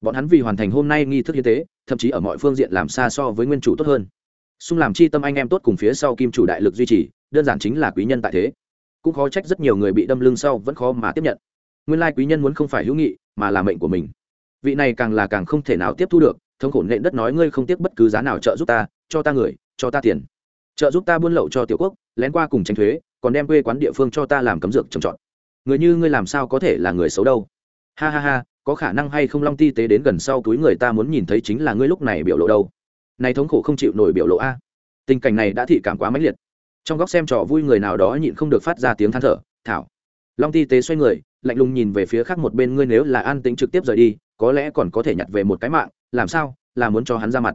Bọn hắn vì hoàn thành hôm nay nghi thức hiến tế, thậm chí ở mọi phương diện làm xa so với nguyên chủ tốt hơn xung làm chi tâm anh em tốt cùng phía sau kim chủ đại lực duy trì, đơn giản chính là quý nhân tại thế. Cũng khó trách rất nhiều người bị đâm lưng sau vẫn khó mà tiếp nhận. Nguyên lai quý nhân muốn không phải hữu nghị, mà là mệnh của mình. Vị này càng là càng không thể nào tiếp thu được, thống khổ nện đất nói ngươi không tiếc bất cứ giá nào trợ giúp ta, cho ta người, cho ta tiền. Trợ giúp ta buôn lậu cho tiểu quốc, lén qua cùng tranh thuế, còn đem quê quán địa phương cho ta làm cấm dược trồng trọt. Người như ngươi làm sao có thể là người xấu đâu? Ha ha ha, có khả năng hay không long ti tế đến gần sau túi người ta muốn nhìn thấy chính là ngươi lúc này biểu lộ đâu? Này thống khổ không chịu nổi biểu lộ a. Tình cảnh này đã thị cảm quá mãnh liệt. Trong góc xem trò vui người nào đó nhịn không được phát ra tiếng than thở, thảo. Long ti tế xoay người, lạnh lùng nhìn về phía khác một bên ngươi nếu là an tính trực tiếp rời đi, có lẽ còn có thể nhặt về một cái mạng, làm sao? Là muốn cho hắn ra mặt.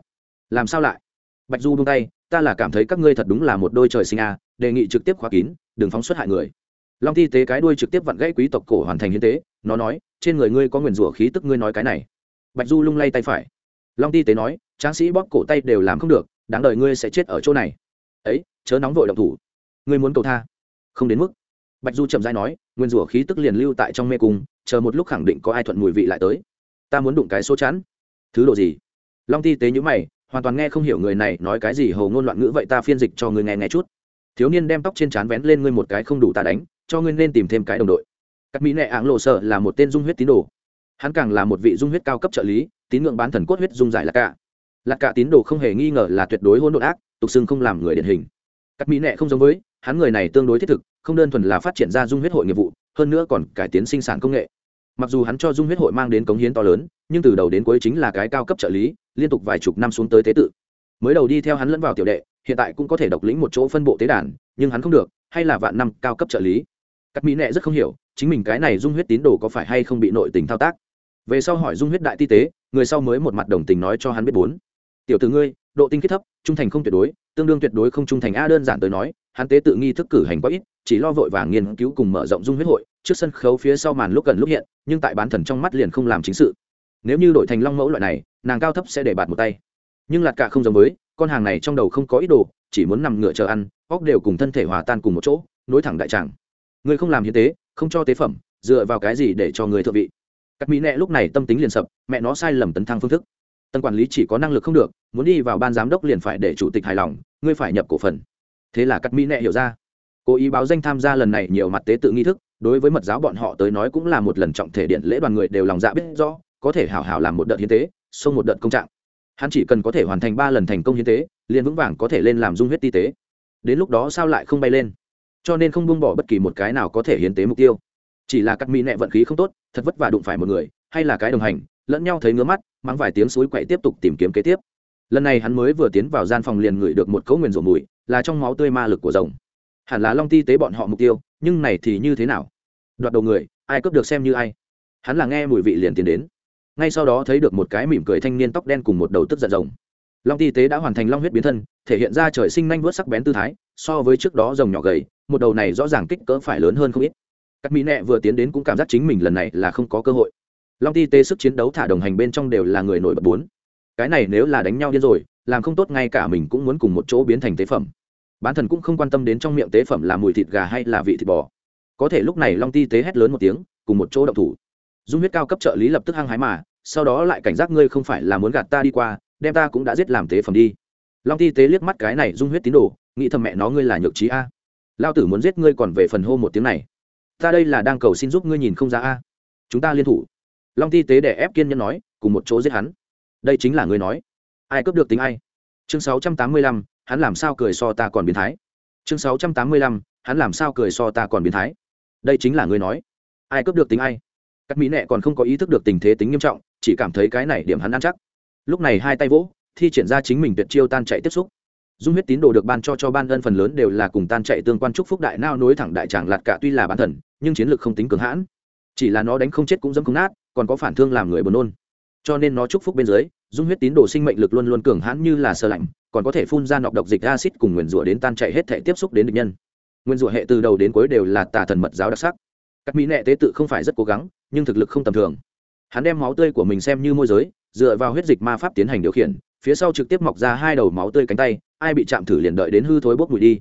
Làm sao lại? Bạch du buông tay, ta là cảm thấy các ngươi thật đúng là một đôi trời sinh a, đề nghị trực tiếp khóa kín, đừng phóng xuất hại người. Long ti tế cái đuôi trực tiếp vặn gãy quý tộc cổ hoàn thành hiến tế, nó nói, trên người ngươi có nguyền rủa khí tức ngươi nói cái này. Bạch du lung lay tay phải long ti tế nói, tráng sĩ bóp cổ tay đều làm không được, đáng đời ngươi sẽ chết ở chỗ này. Ấy, chớ nóng vội động thủ. Ngươi muốn cầu tha. Không đến mức. Bạch du chậm dai nói, nguyên rủa khí tức liền lưu tại trong mê cung, chờ một lúc khẳng định có ai thuận mùi vị lại tới. Ta muốn đụng cái số chắn thứ đồ gì? Long ti tế nhữ mày, hoàn toàn nghe không hiểu người này nói cái gì hầu ngôn loạn ngữ vậy ta phiên dịch cho ngươi nghe nghe chút. Thiếu niên đem tóc trên trán vén lên ngươi một cái không đủ ta đánh, cho ngươi nên tìm thêm cái đồng đội. Các mỹ nệ áng lộ sợ là một tên dung huyết tín đồ. Hắn càng là một vị dung huyết cao cấp trợ lý tín ngưỡng bán thần cốt huyết dung giải là cả là cả tín đồ không hề nghi ngờ là tuyệt đối hỗn độn ác, tục xưng không làm người điển hình. Cắt mỹ nệ không giống với, hắn người này tương đối thiết thực, không đơn thuần là phát triển ra dung huyết hội nghiệp vụ, hơn nữa còn cải tiến sinh sản công nghệ. Mặc dù hắn cho dung huyết hội mang đến cống hiến to lớn, nhưng từ đầu đến cuối chính là cái cao cấp trợ lý, liên tục vài chục năm xuống tới tế tự. Mới đầu đi theo hắn lẫn vào tiểu đệ, hiện tại cũng có thể độc lĩnh một chỗ phân bộ tế đàn, nhưng hắn không được, hay là vạn năm cao cấp trợ lý. Cắt mỹ nệ rất không hiểu, chính mình cái này dung huyết tín đồ có phải hay không bị nội tình thao tác. Về sau hỏi dung huyết đại ti tế người sau mới một mặt đồng tình nói cho hắn biết bốn. Tiểu từ ngươi, độ tinh khiết thấp, trung thành không tuyệt đối, tương đương tuyệt đối không trung thành. A, đơn giản tới nói, hắn tế tự nghi thức cử hành quá ít, chỉ lo vội vàng nghiên cứu cùng mở rộng dung huyết hội, trước sân khấu phía sau màn lúc gần lúc hiện, nhưng tại bán thần trong mắt liền không làm chính sự. Nếu như đổi thành long mẫu loại này, nàng cao thấp sẽ để bạt một tay. Nhưng lạt cả không giống với, con hàng này trong đầu không có ý đồ, chỉ muốn nằm ngựa chờ ăn, óc đều cùng thân thể hòa tan cùng một chỗ, nối thẳng đại tràng. Người không làm hiến tế, không cho tế phẩm, dựa vào cái gì để cho người thượng vị? Cắt mỹ nệ lúc này tâm tính liền sập, mẹ nó sai lầm tấn thăng phương thức. Tần quản lý chỉ có năng lực không được, muốn đi vào ban giám đốc liền phải để chủ tịch hài lòng, ngươi phải nhập cổ phần. Thế là cắt mỹ nệ hiểu ra. Cố ý báo danh tham gia lần này nhiều mặt tế tự nghi thức, đối với mật giáo bọn họ tới nói cũng là một lần trọng thể điện lễ đoàn người đều lòng dạ biết rõ, có thể hảo hảo làm một đợt hiến tế, xông một đợt công trạng. Hắn chỉ cần có thể hoàn thành ba lần thành công hiến tế, liền vững vàng có thể lên làm dung huyết ti tế. Đến lúc đó sao lại không bay lên? Cho nên không buông bỏ bất kỳ một cái nào có thể hiến tế mục tiêu chỉ là cắt mỹ nẹ vận khí không tốt, thật vất vả đụng phải một người, hay là cái đồng hành, lẫn nhau thấy ngứa mắt, mắng vài tiếng suối quậy tiếp tục tìm kiếm kế tiếp. Lần này hắn mới vừa tiến vào gian phòng liền ngửi được một cấu nguyền rổ mùi, là trong máu tươi ma lực của rồng. Hẳn là long ti tế bọn họ mục tiêu, nhưng này thì như thế nào? Đoạt đầu người, ai cướp được xem như ai? Hắn là nghe mùi vị liền tiến đến. Ngay sau đó thấy được một cái mỉm cười thanh niên tóc đen cùng một đầu tức giận rồng. Long ti tế đã hoàn thành long huyết biến thân, thể hiện ra trời sinh nhanh vớt sắc bén tư thái, so với trước đó rồng nhỏ gầy, một đầu này rõ ràng kích cỡ phải lớn hơn không ít các mỹ nẹ vừa tiến đến cũng cảm giác chính mình lần này là không có cơ hội. Long ti Tê sức chiến đấu thả đồng hành bên trong đều là người nổi bật bốn. Cái này nếu là đánh nhau điên rồi, làm không tốt ngay cả mình cũng muốn cùng một chỗ biến thành tế phẩm. Bán thần cũng không quan tâm đến trong miệng tế phẩm là mùi thịt gà hay là vị thịt bò. Có thể lúc này long ti tế hét lớn một tiếng, cùng một chỗ động thủ. Dung huyết cao cấp trợ lý lập tức hăng hái mà, sau đó lại cảnh giác ngươi không phải là muốn gạt ta đi qua, đem ta cũng đã giết làm tế phẩm đi. Long ti tế liếc mắt cái này, dung huyết tín đồ, nghĩ thầm mẹ nó ngươi là nhược trí a. Lao tử muốn giết ngươi còn về phần hô một tiếng này ta đây là đang cầu xin giúp ngươi nhìn không ra a. Chúng ta liên thủ. Long ti tế để ép kiên nhân nói, cùng một chỗ giết hắn. Đây chính là ngươi nói. Ai cướp được tính ai? Chương sáu trăm tám mươi lăm, hắn làm sao cười so ta còn biến thái? Chương sáu trăm tám mươi lăm, hắn làm sao cười so ta còn biến thái? Đây chính là ngươi nói. Ai cướp được tính ai? Các mỹ nệ còn không có ý thức được tình thế tính nghiêm trọng, chỉ cảm thấy cái này điểm hắn ăn chắc. Lúc này hai tay vỗ, thi triển ra chính mình tuyệt chiêu tan chạy tiếp xúc. Dung huyết tín đồ được ban cho cho ban ân phần lớn đều là cùng tan chạy tương quan trúc phúc đại nao nối thẳng đại tràng lạt cả tuy là bán thần nhưng chiến lược không tính cường hãn. Chỉ là nó đánh không chết cũng dẫm không nát, còn có phản thương làm người buồn nôn. Cho nên nó chúc phúc bên dưới, dung huyết tín đồ sinh mệnh lực luôn luôn cường hãn như là sơ lạnh, còn có thể phun ra nọc độc dịch acid cùng nguyền rủa đến tan chảy hết thể tiếp xúc đến địch nhân. Nguyên rủa hệ từ đầu đến cuối đều là tà thần mật giáo đặc sắc. Các mỹ nệ tế tự không phải rất cố gắng, nhưng thực lực không tầm thường. Hắn đem máu tươi của mình xem như môi giới, dựa vào huyết dịch ma pháp tiến hành điều khiển, phía sau trực tiếp mọc ra hai đầu máu tươi cánh tay, ai bị chạm thử liền đợi đến hư thối bốc mùi đi.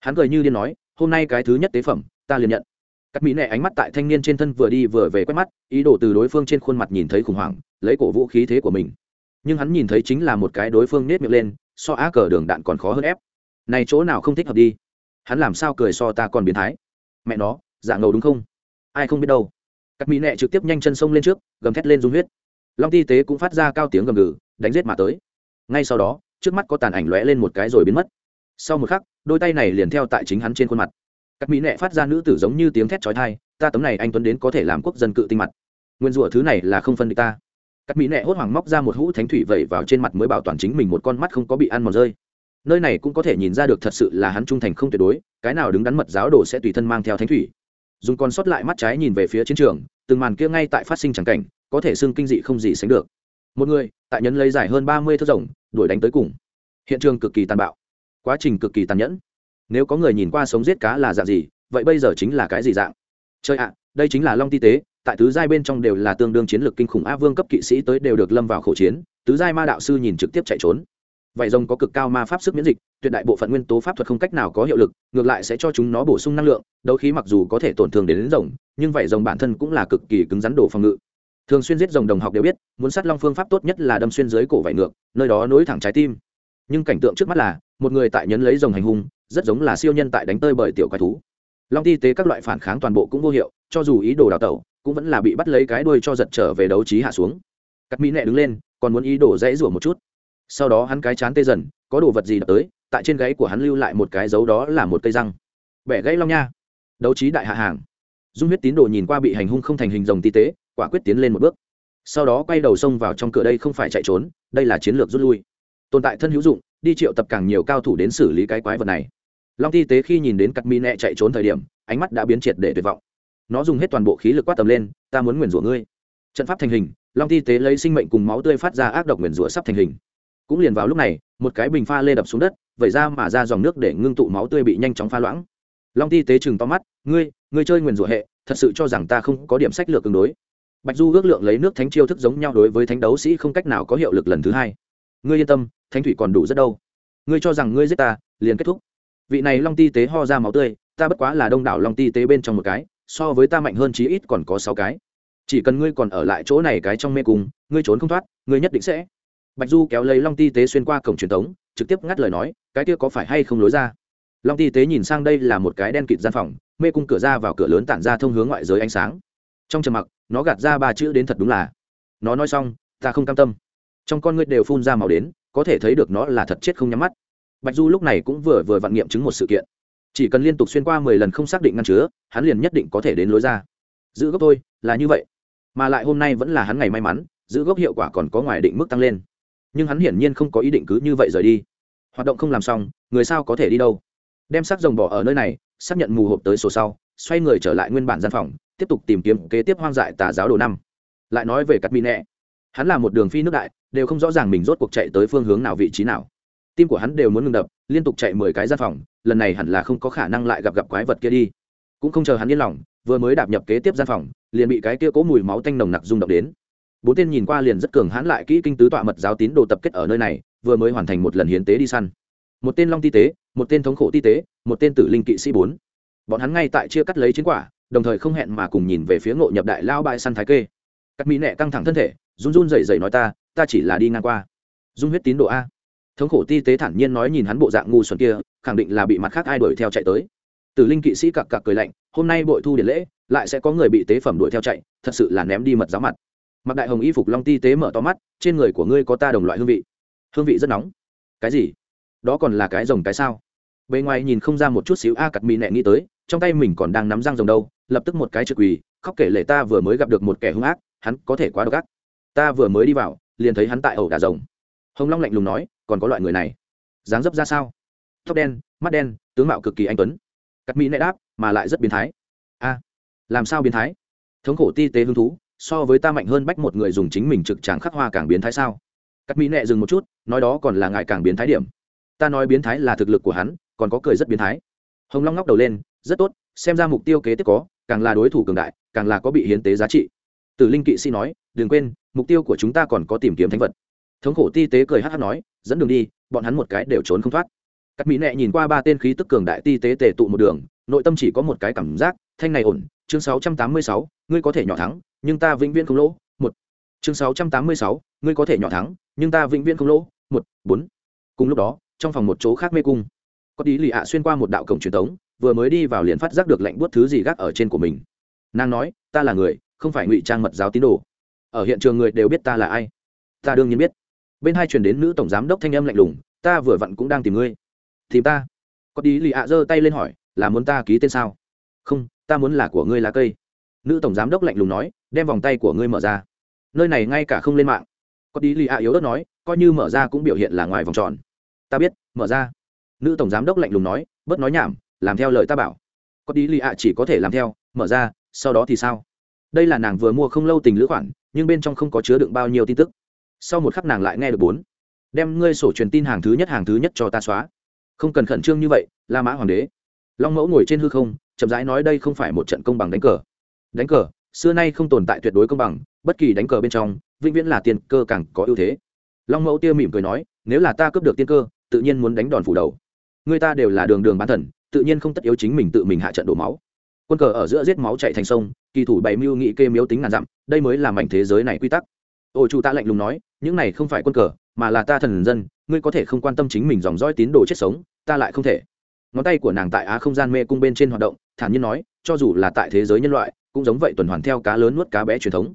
Hắn cười như điên nói, hôm nay cái thứ nhất tế phẩm, ta liền nhận. Cắt mỹ nệ ánh mắt tại thanh niên trên thân vừa đi vừa về quét mắt, ý đồ từ đối phương trên khuôn mặt nhìn thấy khủng hoảng, lấy cổ vũ khí thế của mình. Nhưng hắn nhìn thấy chính là một cái đối phương nết miệng lên, so á cờ đường đạn còn khó hơn ép. Này chỗ nào không thích hợp đi? Hắn làm sao cười so ta còn biến thái? Mẹ nó, giả ngầu đúng không? Ai không biết đâu. Cắt mỹ nệ trực tiếp nhanh chân sông lên trước, gầm thét lên dung huyết. Long ti tế cũng phát ra cao tiếng gầm gừ, đánh giết mà tới. Ngay sau đó, trước mắt có tàn ảnh lóe lên một cái rồi biến mất. Sau một khắc, đôi tay này liền theo tại chính hắn trên khuôn mặt. Cắt mỹ nệ phát ra nữ tử giống như tiếng thét trói thai ta tấm này anh tuấn đến có thể làm quốc dân cự tinh mặt. Nguyên rủa thứ này là không phân địch ta. Cắt mỹ nệ hốt hoảng móc ra một hũ thánh thủy vẩy vào trên mặt mới bảo toàn chính mình một con mắt không có bị ăn mòn rơi. Nơi này cũng có thể nhìn ra được thật sự là hắn trung thành không tuyệt đối, cái nào đứng đắn mật giáo đồ sẽ tùy thân mang theo thánh thủy. Dùng con sót lại mắt trái nhìn về phía chiến trường, từng màn kia ngay tại phát sinh chẳng cảnh, có thể xưng kinh dị không gì sánh được. Một người, tại nhấn lấy dài hơn ba mươi thước rồng đuổi đánh tới cùng. Hiện trường cực kỳ tàn bạo. Quá trình cực kỳ tàn nhẫn nếu có người nhìn qua sống giết cá là dạng gì vậy bây giờ chính là cái gì dạng? Chơi ạ đây chính là long ti tế tại tứ giai bên trong đều là tương đương chiến lược kinh khủng a vương cấp kỵ sĩ tới đều được lâm vào khẩu chiến tứ giai ma đạo sư nhìn trực tiếp chạy trốn. Vậy rồng có cực cao ma pháp sức miễn dịch tuyệt đại bộ phận nguyên tố pháp thuật không cách nào có hiệu lực ngược lại sẽ cho chúng nó bổ sung năng lượng đấu khí mặc dù có thể tổn thương đến, đến rồng nhưng vậy rồng bản thân cũng là cực kỳ cứng rắn đổ phòng ngự. Thường xuyên giết rồng đồng học đều biết muốn sát long phương pháp tốt nhất là đâm xuyên dưới cổ vải ngược nơi đó nối thẳng trái tim nhưng cảnh tượng trước mắt là, một người tại nhấn lấy rồng hành hung, rất giống là siêu nhân tại đánh tơi bởi tiểu quái thú. Long ti tế các loại phản kháng toàn bộ cũng vô hiệu, cho dù ý đồ đào tẩu, cũng vẫn là bị bắt lấy cái đuôi cho giật trở về đấu trí hạ xuống. Cắt mỹ nẹ đứng lên, còn muốn ý đồ dãy rủa một chút. Sau đó hắn cái chán tê dần, có đồ vật gì đập tới, tại trên gáy của hắn lưu lại một cái dấu đó là một cây răng. Bẻ gãy long nha. Đấu trí đại hạ hàng. Dung huyết tín đồ nhìn qua bị hành hung không thành hình rồng ti tế, quả quyết tiến lên một bước. Sau đó quay đầu xông vào trong cửa đây không phải chạy trốn, đây là chiến lược rút lui tồn tại thân hữu dụng, đi triệu tập càng nhiều cao thủ đến xử lý cái quái vật này. Long ti tế khi nhìn đến cắt mi nẹ chạy trốn thời điểm, ánh mắt đã biến triệt để tuyệt vọng. Nó dùng hết toàn bộ khí lực quát tầm lên, ta muốn nguyền rủa ngươi. Trận pháp thành hình, long ti tế lấy sinh mệnh cùng máu tươi phát ra ác độc nguyền rủa sắp thành hình. Cũng liền vào lúc này, một cái bình pha lê đập xuống đất, vẩy ra mà ra dòng nước để ngưng tụ máu tươi bị nhanh chóng pha loãng. Long ti tế chừng to mắt, ngươi ngươi chơi nguyền rủa hệ, thật sự cho rằng ta không có điểm sách lược tương đối? Bạch du ước lượng lấy nước thánh chiêu thức giống nhau đối với thánh đấu sĩ không cách nào có hiệu lực lần thứ hai ngươi yên tâm, thánh thủy còn đủ rất đâu. Ngươi cho rằng ngươi giết ta, liền kết thúc. Vị này long ti tế ho ra máu tươi, ta bất quá là đông đảo long ti tế bên trong một cái, so với ta mạnh hơn chí ít còn có sáu cái. Chỉ cần ngươi còn ở lại chỗ này cái trong mê cung, ngươi trốn không thoát, ngươi nhất định sẽ. Bạch du kéo lấy long ti tế xuyên qua cổng truyền thống, trực tiếp ngắt lời nói, cái kia có phải hay không lối ra? Long ti tế nhìn sang đây là một cái đen kịt gian phòng, mê cung cửa ra vào cửa lớn tản ra thông hướng ngoại giới ánh sáng. Trong trầm mặc, nó gạt ra ba chữ đến thật đúng là. Nó nói xong, ta không cam tâm trong con ngươi đều phun ra màu đến, có thể thấy được nó là thật chết không nhắm mắt. Bạch du lúc này cũng vừa vừa vặn nghiệm chứng một sự kiện. Chỉ cần liên tục xuyên qua mười lần không xác định ngăn chứa, hắn liền nhất định có thể đến lối ra. Giữ gốc thôi, là như vậy. Mà lại hôm nay vẫn là hắn ngày may mắn, giữ gốc hiệu quả còn có ngoài định mức tăng lên. Nhưng hắn hiển nhiên không có ý định cứ như vậy rời đi. Hoạt động không làm xong, người sao có thể đi đâu? Đem xác rồng bỏ ở nơi này, xác nhận mù hộp tới sổ sau, xoay người trở lại nguyên bản gian phòng, tiếp tục tìm kiếm kế tiếp hoang dại tà giáo đồ năm. Lại nói về cắt mi nẹ hắn là một đường phi nước đại, đều không rõ ràng mình rốt cuộc chạy tới phương hướng nào vị trí nào. Tim của hắn đều muốn ngừng đập, liên tục chạy mười cái gian phòng, lần này hẳn là không có khả năng lại gặp gặp quái vật kia đi. Cũng không chờ hắn yên lòng, vừa mới đạp nhập kế tiếp gian phòng, liền bị cái kia cố mùi máu tanh nồng nặc rung động đến. Bốn tên nhìn qua liền rất cường hãn lại kỹ kinh tứ tọa mật giáo tín đồ tập kết ở nơi này, vừa mới hoàn thành một lần hiến tế đi săn. Một tên long ti tế, một tên thống khổ ti tế, một tên tử linh kỵ sĩ bốn. Bọn hắn ngay tại chia cắt lấy chiến quả, đồng thời không hẹn mà cùng nhìn về phía ngộ nhập đại lao bại săn thái kê. Cắt mỹ nẹ căng thẳng thân thể run run rẩy rẩy nói ta ta chỉ là đi ngang qua. Dung huyết tín đồ a. Thống khổ ti tế thản nhiên nói nhìn hắn bộ dạng ngu xuẩn kia khẳng định là bị mặt khác ai đuổi theo chạy tới. Tử linh kỵ sĩ cặc cặc cười lạnh hôm nay bội thu điện lễ lại sẽ có người bị tế phẩm đuổi theo chạy thật sự là ném đi mật giáo mặt. Mặc đại hồng y phục long ti tế mở to mắt trên người của ngươi có ta đồng loại hương vị. Hương vị rất nóng. Cái gì? Đó còn là cái rồng cái sao? Bề ngoài nhìn không ra một chút xíu a à, cặt mỹ nẹ nghĩ tới trong tay mình còn đang nắm răng rồng đâu lập tức một cái trực quỳ khóc kể lệ ta vừa mới gặp được một kẻ hung ác hắn có thể quá độc ác ta vừa mới đi vào, liền thấy hắn tại ẩu đà rồng. Hồng long lạnh lùng nói, còn có loại người này. Dáng dấp ra sao? Tóc đen, mắt đen, tướng mạo cực kỳ anh tuấn. Cắt mỹ nệ đáp, mà lại rất biến thái. A, làm sao biến thái? Thống khổ ti tế hứng thú, so với ta mạnh hơn bách một người dùng chính mình trực tràng khắc hoa càng biến thái sao? Cắt mỹ nẹ dừng một chút, nói đó còn là ngại càng biến thái điểm. Ta nói biến thái là thực lực của hắn, còn có cười rất biến thái. Hồng long ngóc đầu lên, rất tốt, xem ra mục tiêu kế tiếp có, càng là đối thủ cường đại, càng là có bị hiến tế giá trị. Tử linh kỵ sĩ nói đừng quên, mục tiêu của chúng ta còn có tìm kiếm thánh vật. Thống khổ ti tế cười hát hát nói, dẫn đường đi, bọn hắn một cái đều trốn không thoát. Cắt mỹ nẹ nhìn qua ba tên khí tức cường đại ti tế tề tụ một đường, nội tâm chỉ có một cái cảm giác, thanh này ổn, chương sáu trăm tám mươi sáu, ngươi có thể nhỏ thắng, nhưng ta vĩnh viễn không lỗ, một. Chương sáu trăm tám mươi sáu, ngươi có thể nhỏ thắng, nhưng ta vĩnh viễn không lỗ, một, bốn. Cùng lúc đó, trong phòng một chỗ khác mê cung, có tí lì ạ xuyên qua một đạo cổng truyền thống vừa mới đi vào liền phát giác được lệnh buốt thứ gì gác ở trên của mình. Nàng nói, ta là người, không phải ngụy trang mật giáo tín đồ ở hiện trường người đều biết ta là ai. Ta đương nhiên biết. Bên hai truyền đến nữ tổng giám đốc thanh âm lạnh lùng, ta vừa vặn cũng đang tìm ngươi. Tìm ta? Có đi lì ạ giơ tay lên hỏi, là muốn ta ký tên sao? Không, ta muốn là của ngươi lá cây. Nữ tổng giám đốc lạnh lùng nói, đem vòng tay của ngươi mở ra. Nơi này ngay cả không lên mạng. Có đi lì ạ yếu ớt nói, coi như mở ra cũng biểu hiện là ngoài vòng tròn. Ta biết, mở ra. Nữ tổng giám đốc lạnh lùng nói, bớt nói nhảm, làm theo lời ta bảo. Có đi lì ạ chỉ có thể làm theo, mở ra, sau đó thì sao? Đây là nàng vừa mua không lâu tình lữ khoản, nhưng bên trong không có chứa đựng bao nhiêu tin tức. Sau một khắc nàng lại nghe được bốn. Đem ngươi sổ truyền tin hàng thứ nhất hàng thứ nhất cho ta xóa. Không cần khẩn trương như vậy, la mã hoàng đế. Long mẫu ngồi trên hư không, chậm rãi nói đây không phải một trận công bằng đánh cờ. Đánh cờ, xưa nay không tồn tại tuyệt đối công bằng, bất kỳ đánh cờ bên trong, vĩnh viễn là tiền cơ càng có ưu thế. Long mẫu tia mỉm cười nói, nếu là ta cướp được tiên cơ, tự nhiên muốn đánh đòn phủ đầu. Người ta đều là đường đường bán thần, tự nhiên không tất yếu chính mình tự mình hạ trận đổ máu quân cờ ở giữa giết máu chạy thành sông, kỳ thủ bày mưu nghị kê miếu tính ngàn dặm, đây mới là mảnh thế giới này quy tắc. Ôi chủ ta lạnh lùng nói, những này không phải quân cờ, mà là ta thần dân, ngươi có thể không quan tâm chính mình dòng dõi tín đồ chết sống, ta lại không thể. Ngón tay của nàng tại á không gian mê cung bên trên hoạt động, thản nhiên nói, cho dù là tại thế giới nhân loại, cũng giống vậy tuần hoàn theo cá lớn nuốt cá bé truyền thống.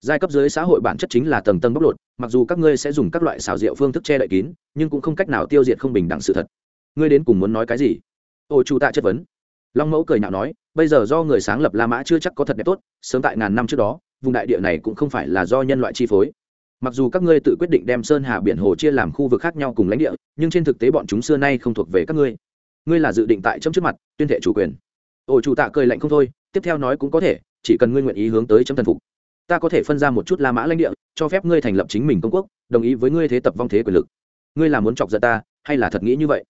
Giai cấp dưới xã hội bản chất chính là tầng tầng bóc lột, mặc dù các ngươi sẽ dùng các loại xào rượu phương thức che đậy kín, nhưng cũng không cách nào tiêu diệt không bình đẳng sự thật. Ngươi đến cùng muốn nói cái gì? Ô chủ tạ chất vấn long mẫu cười nhạo nói, bây giờ do người sáng lập la mã chưa chắc có thật đẹp tốt, sớm tại ngàn năm trước đó, vùng đại địa này cũng không phải là do nhân loại chi phối. Mặc dù các ngươi tự quyết định đem sơn hà biển hồ chia làm khu vực khác nhau cùng lãnh địa, nhưng trên thực tế bọn chúng xưa nay không thuộc về các ngươi. Ngươi là dự định tại chấm trước mặt, tuyên thệ chủ quyền. Ổ chủ tạ cười lạnh không thôi, tiếp theo nói cũng có thể, chỉ cần ngươi nguyện ý hướng tới chấm thần phục. Ta có thể phân ra một chút la mã lãnh địa, cho phép ngươi thành lập chính mình công quốc, đồng ý với ngươi thế tập vong thế quyền lực. Ngươi là muốn chọc giận ta, hay là thật nghĩ như vậy?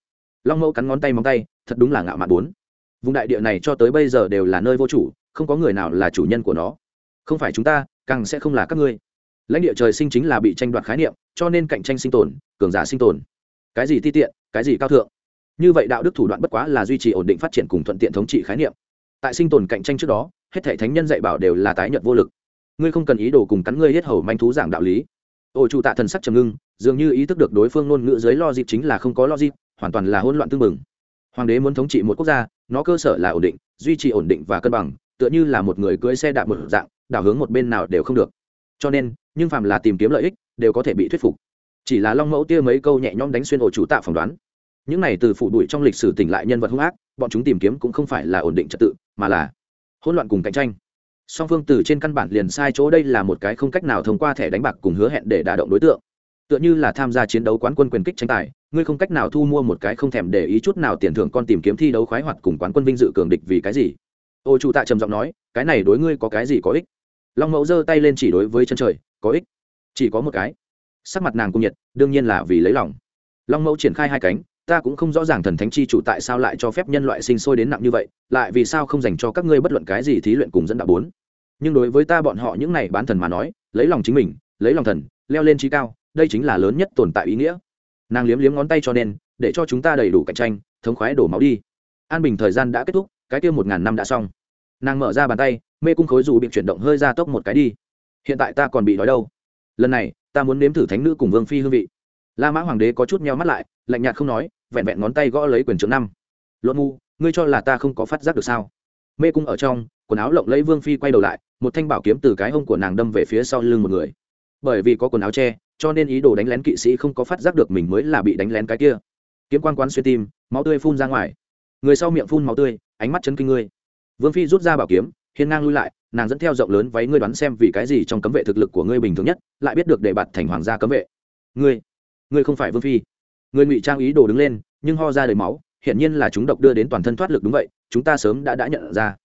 Long mẫu cắn ngón tay móng tay, thật đúng là ngạo mạn bốn vùng đại địa này cho tới bây giờ đều là nơi vô chủ, không có người nào là chủ nhân của nó. Không phải chúng ta, càng sẽ không là các ngươi. Lãnh địa trời sinh chính là bị tranh đoạt khái niệm, cho nên cạnh tranh sinh tồn, cường giả sinh tồn. Cái gì ti tiện, cái gì cao thượng? Như vậy đạo đức thủ đoạn bất quá là duy trì ổn định phát triển cùng thuận tiện thống trị khái niệm. Tại sinh tồn cạnh tranh trước đó, hết thể thánh nhân dạy bảo đều là tái nhật vô lực. Ngươi không cần ý đồ cùng cắn ngươi hết hầu manh thú giảng đạo lý. Ổ chủ tạ thần sắc trầm ngưng, dường như ý thức được đối phương ngôn ngữ dưới lo dịp chính là không có lo dịp hoàn toàn là hỗn loạn tương mừng hoàng đế muốn thống trị một quốc gia, nó cơ sở là ổn định, duy trì ổn định và cân bằng, tựa như là một người cưỡi xe đạp một dạng, đảo hướng một bên nào đều không được. Cho nên, nhưng phàm là tìm kiếm lợi ích, đều có thể bị thuyết phục. Chỉ là long mẫu tia mấy câu nhẹ nhõm đánh xuyên ổ chủ tạ phỏng đoán. Những này từ phụ đuổi trong lịch sử tỉnh lại nhân vật hung ác, bọn chúng tìm kiếm cũng không phải là ổn định trật tự, mà là hỗn loạn cùng cạnh tranh. Song phương từ trên căn bản liền sai chỗ đây là một cái không cách nào thông qua thẻ đánh bạc cùng hứa hẹn để đả động đối tượng. Tựa như là tham gia chiến đấu quán quân quyền kích tranh tài ngươi không cách nào thu mua một cái không thèm để ý chút nào tiền thưởng con tìm kiếm thi đấu khoái hoạt cùng quán quân vinh dự cường địch vì cái gì? Ô chủ tạ trầm giọng nói, cái này đối ngươi có cái gì có ích? Long mẫu giơ tay lên chỉ đối với chân trời, có ích? Chỉ có một cái. Sắc mặt nàng cung nhiệt, đương nhiên là vì lấy lòng. Long mẫu triển khai hai cánh, ta cũng không rõ ràng thần thánh chi chủ tại sao lại cho phép nhân loại sinh sôi đến nặng như vậy, lại vì sao không dành cho các ngươi bất luận cái gì thí luyện cùng dẫn đạo bốn. Nhưng đối với ta bọn họ những này bán thần mà nói, lấy lòng chính mình, lấy lòng thần, leo lên trí cao, đây chính là lớn nhất tồn tại ý nghĩa nàng liếm liếm ngón tay cho nên, để cho chúng ta đầy đủ cạnh tranh, thống khoái đổ máu đi. An bình thời gian đã kết thúc, cái kia một ngàn năm đã xong. Nàng mở ra bàn tay, mê cung khối dù bị chuyển động hơi ra tốc một cái đi. Hiện tại ta còn bị đói đâu. Lần này, ta muốn nếm thử thánh nữ cùng vương phi hương vị. La mã hoàng đế có chút meo mắt lại, lạnh nhạt không nói, vẹn vẹn ngón tay gõ lấy quyền trưởng năm. Luận ngu, ngươi cho là ta không có phát giác được sao? Mê cung ở trong, quần áo lộng lấy vương phi quay đầu lại, một thanh bảo kiếm từ cái hông của nàng đâm về phía sau lưng một người. Bởi vì có quần áo che cho nên ý đồ đánh lén kỵ sĩ không có phát giác được mình mới là bị đánh lén cái kia. Kiếm quan quán xuyên tim, máu tươi phun ra ngoài. Người sau miệng phun máu tươi, ánh mắt chấn kinh ngươi. Vương phi rút ra bảo kiếm, hiên ngang lui lại, nàng dẫn theo rộng lớn váy ngươi đoán xem vì cái gì trong cấm vệ thực lực của ngươi bình thường nhất, lại biết được để bạt thành hoàng gia cấm vệ. Ngươi ngươi không phải vương phi. Ngươi ngụy trang ý đồ đứng lên, nhưng ho ra đầy máu, hiển nhiên là chúng độc đưa đến toàn thân thoát lực đúng vậy, chúng ta sớm đã đã nhận ra.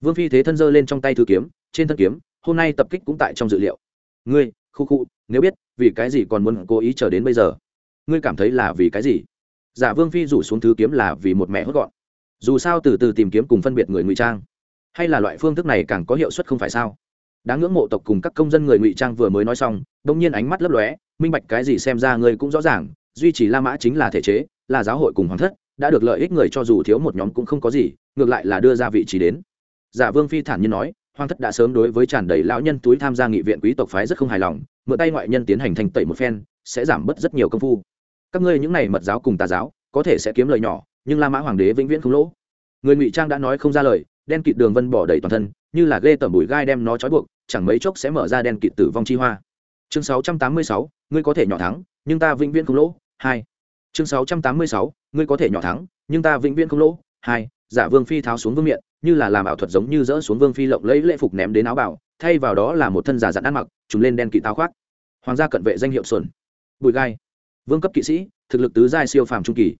Vương phi thế thân giơ lên trong tay thư kiếm, trên thân kiếm, hôm nay tập kích cũng tại trong dự liệu. Ngươi, khu khu, nếu biết vì cái gì còn muốn cố ý chờ đến bây giờ? Ngươi cảm thấy là vì cái gì? Giả vương phi rủ xuống thứ kiếm là vì một mẹ hốt gọn. Dù sao từ từ tìm kiếm cùng phân biệt người ngụy trang. Hay là loại phương thức này càng có hiệu suất không phải sao? Đáng ngưỡng mộ tộc cùng các công dân người ngụy trang vừa mới nói xong đ ỗ n g nhiên ánh mắt lấp lóe, minh bạch cái gì xem ra ngươi cũng rõ ràng, duy trì la mã chính là thể chế, là giáo hội cùng hoàng thất, đã được lợi ích người cho dù thiếu một nhóm cũng không có gì, ngược lại là đưa ra vị trí đến. Giả vương phi thản nhiên nói, hoàng thất đã sớm đối với tràn đầy lão nhân túi tham gia nghị viện quý tộc phái rất không hài lòng mượn tay ngoại nhân tiến hành thành tẩy một phen sẽ giảm bớt rất nhiều công phu. Các ngươi những n à y mật giáo cùng tà giáo có thể sẽ kiếm lời nhỏ nhưng la mã hoàng đế vĩnh viễn không lỗ. Người ngụy trang đã nói không ra lời đen kịt đường vân bỏ đầy toàn thân như là ghê tởm bụi gai đem nó trói buộc chẳng mấy chốc sẽ mở ra đen kịt tử vong chi hoa. Chương 686, ngươi có thể nhỏ thắng nhưng ta vĩnh viễn không lỗ. Hai. Chương 686, ngươi có thể nhỏ thắng nhưng ta vĩnh viễn không lỗ. Hai. Giả vương phi tháo xuống vương miện như là làm ảo thuật giống như dỡ xuống vương phi lộng lấy lễ phục ném đến áo bảo thay vào đó là một thân giả dặn ăn mặc chúng lên đen kịt táo khoác. Hoàng gia cận vệ danh hiệu xuân. Bùi gai. Vương cấp kỵ sĩ, thực lực tứ giai siêu phàm trung kỳ.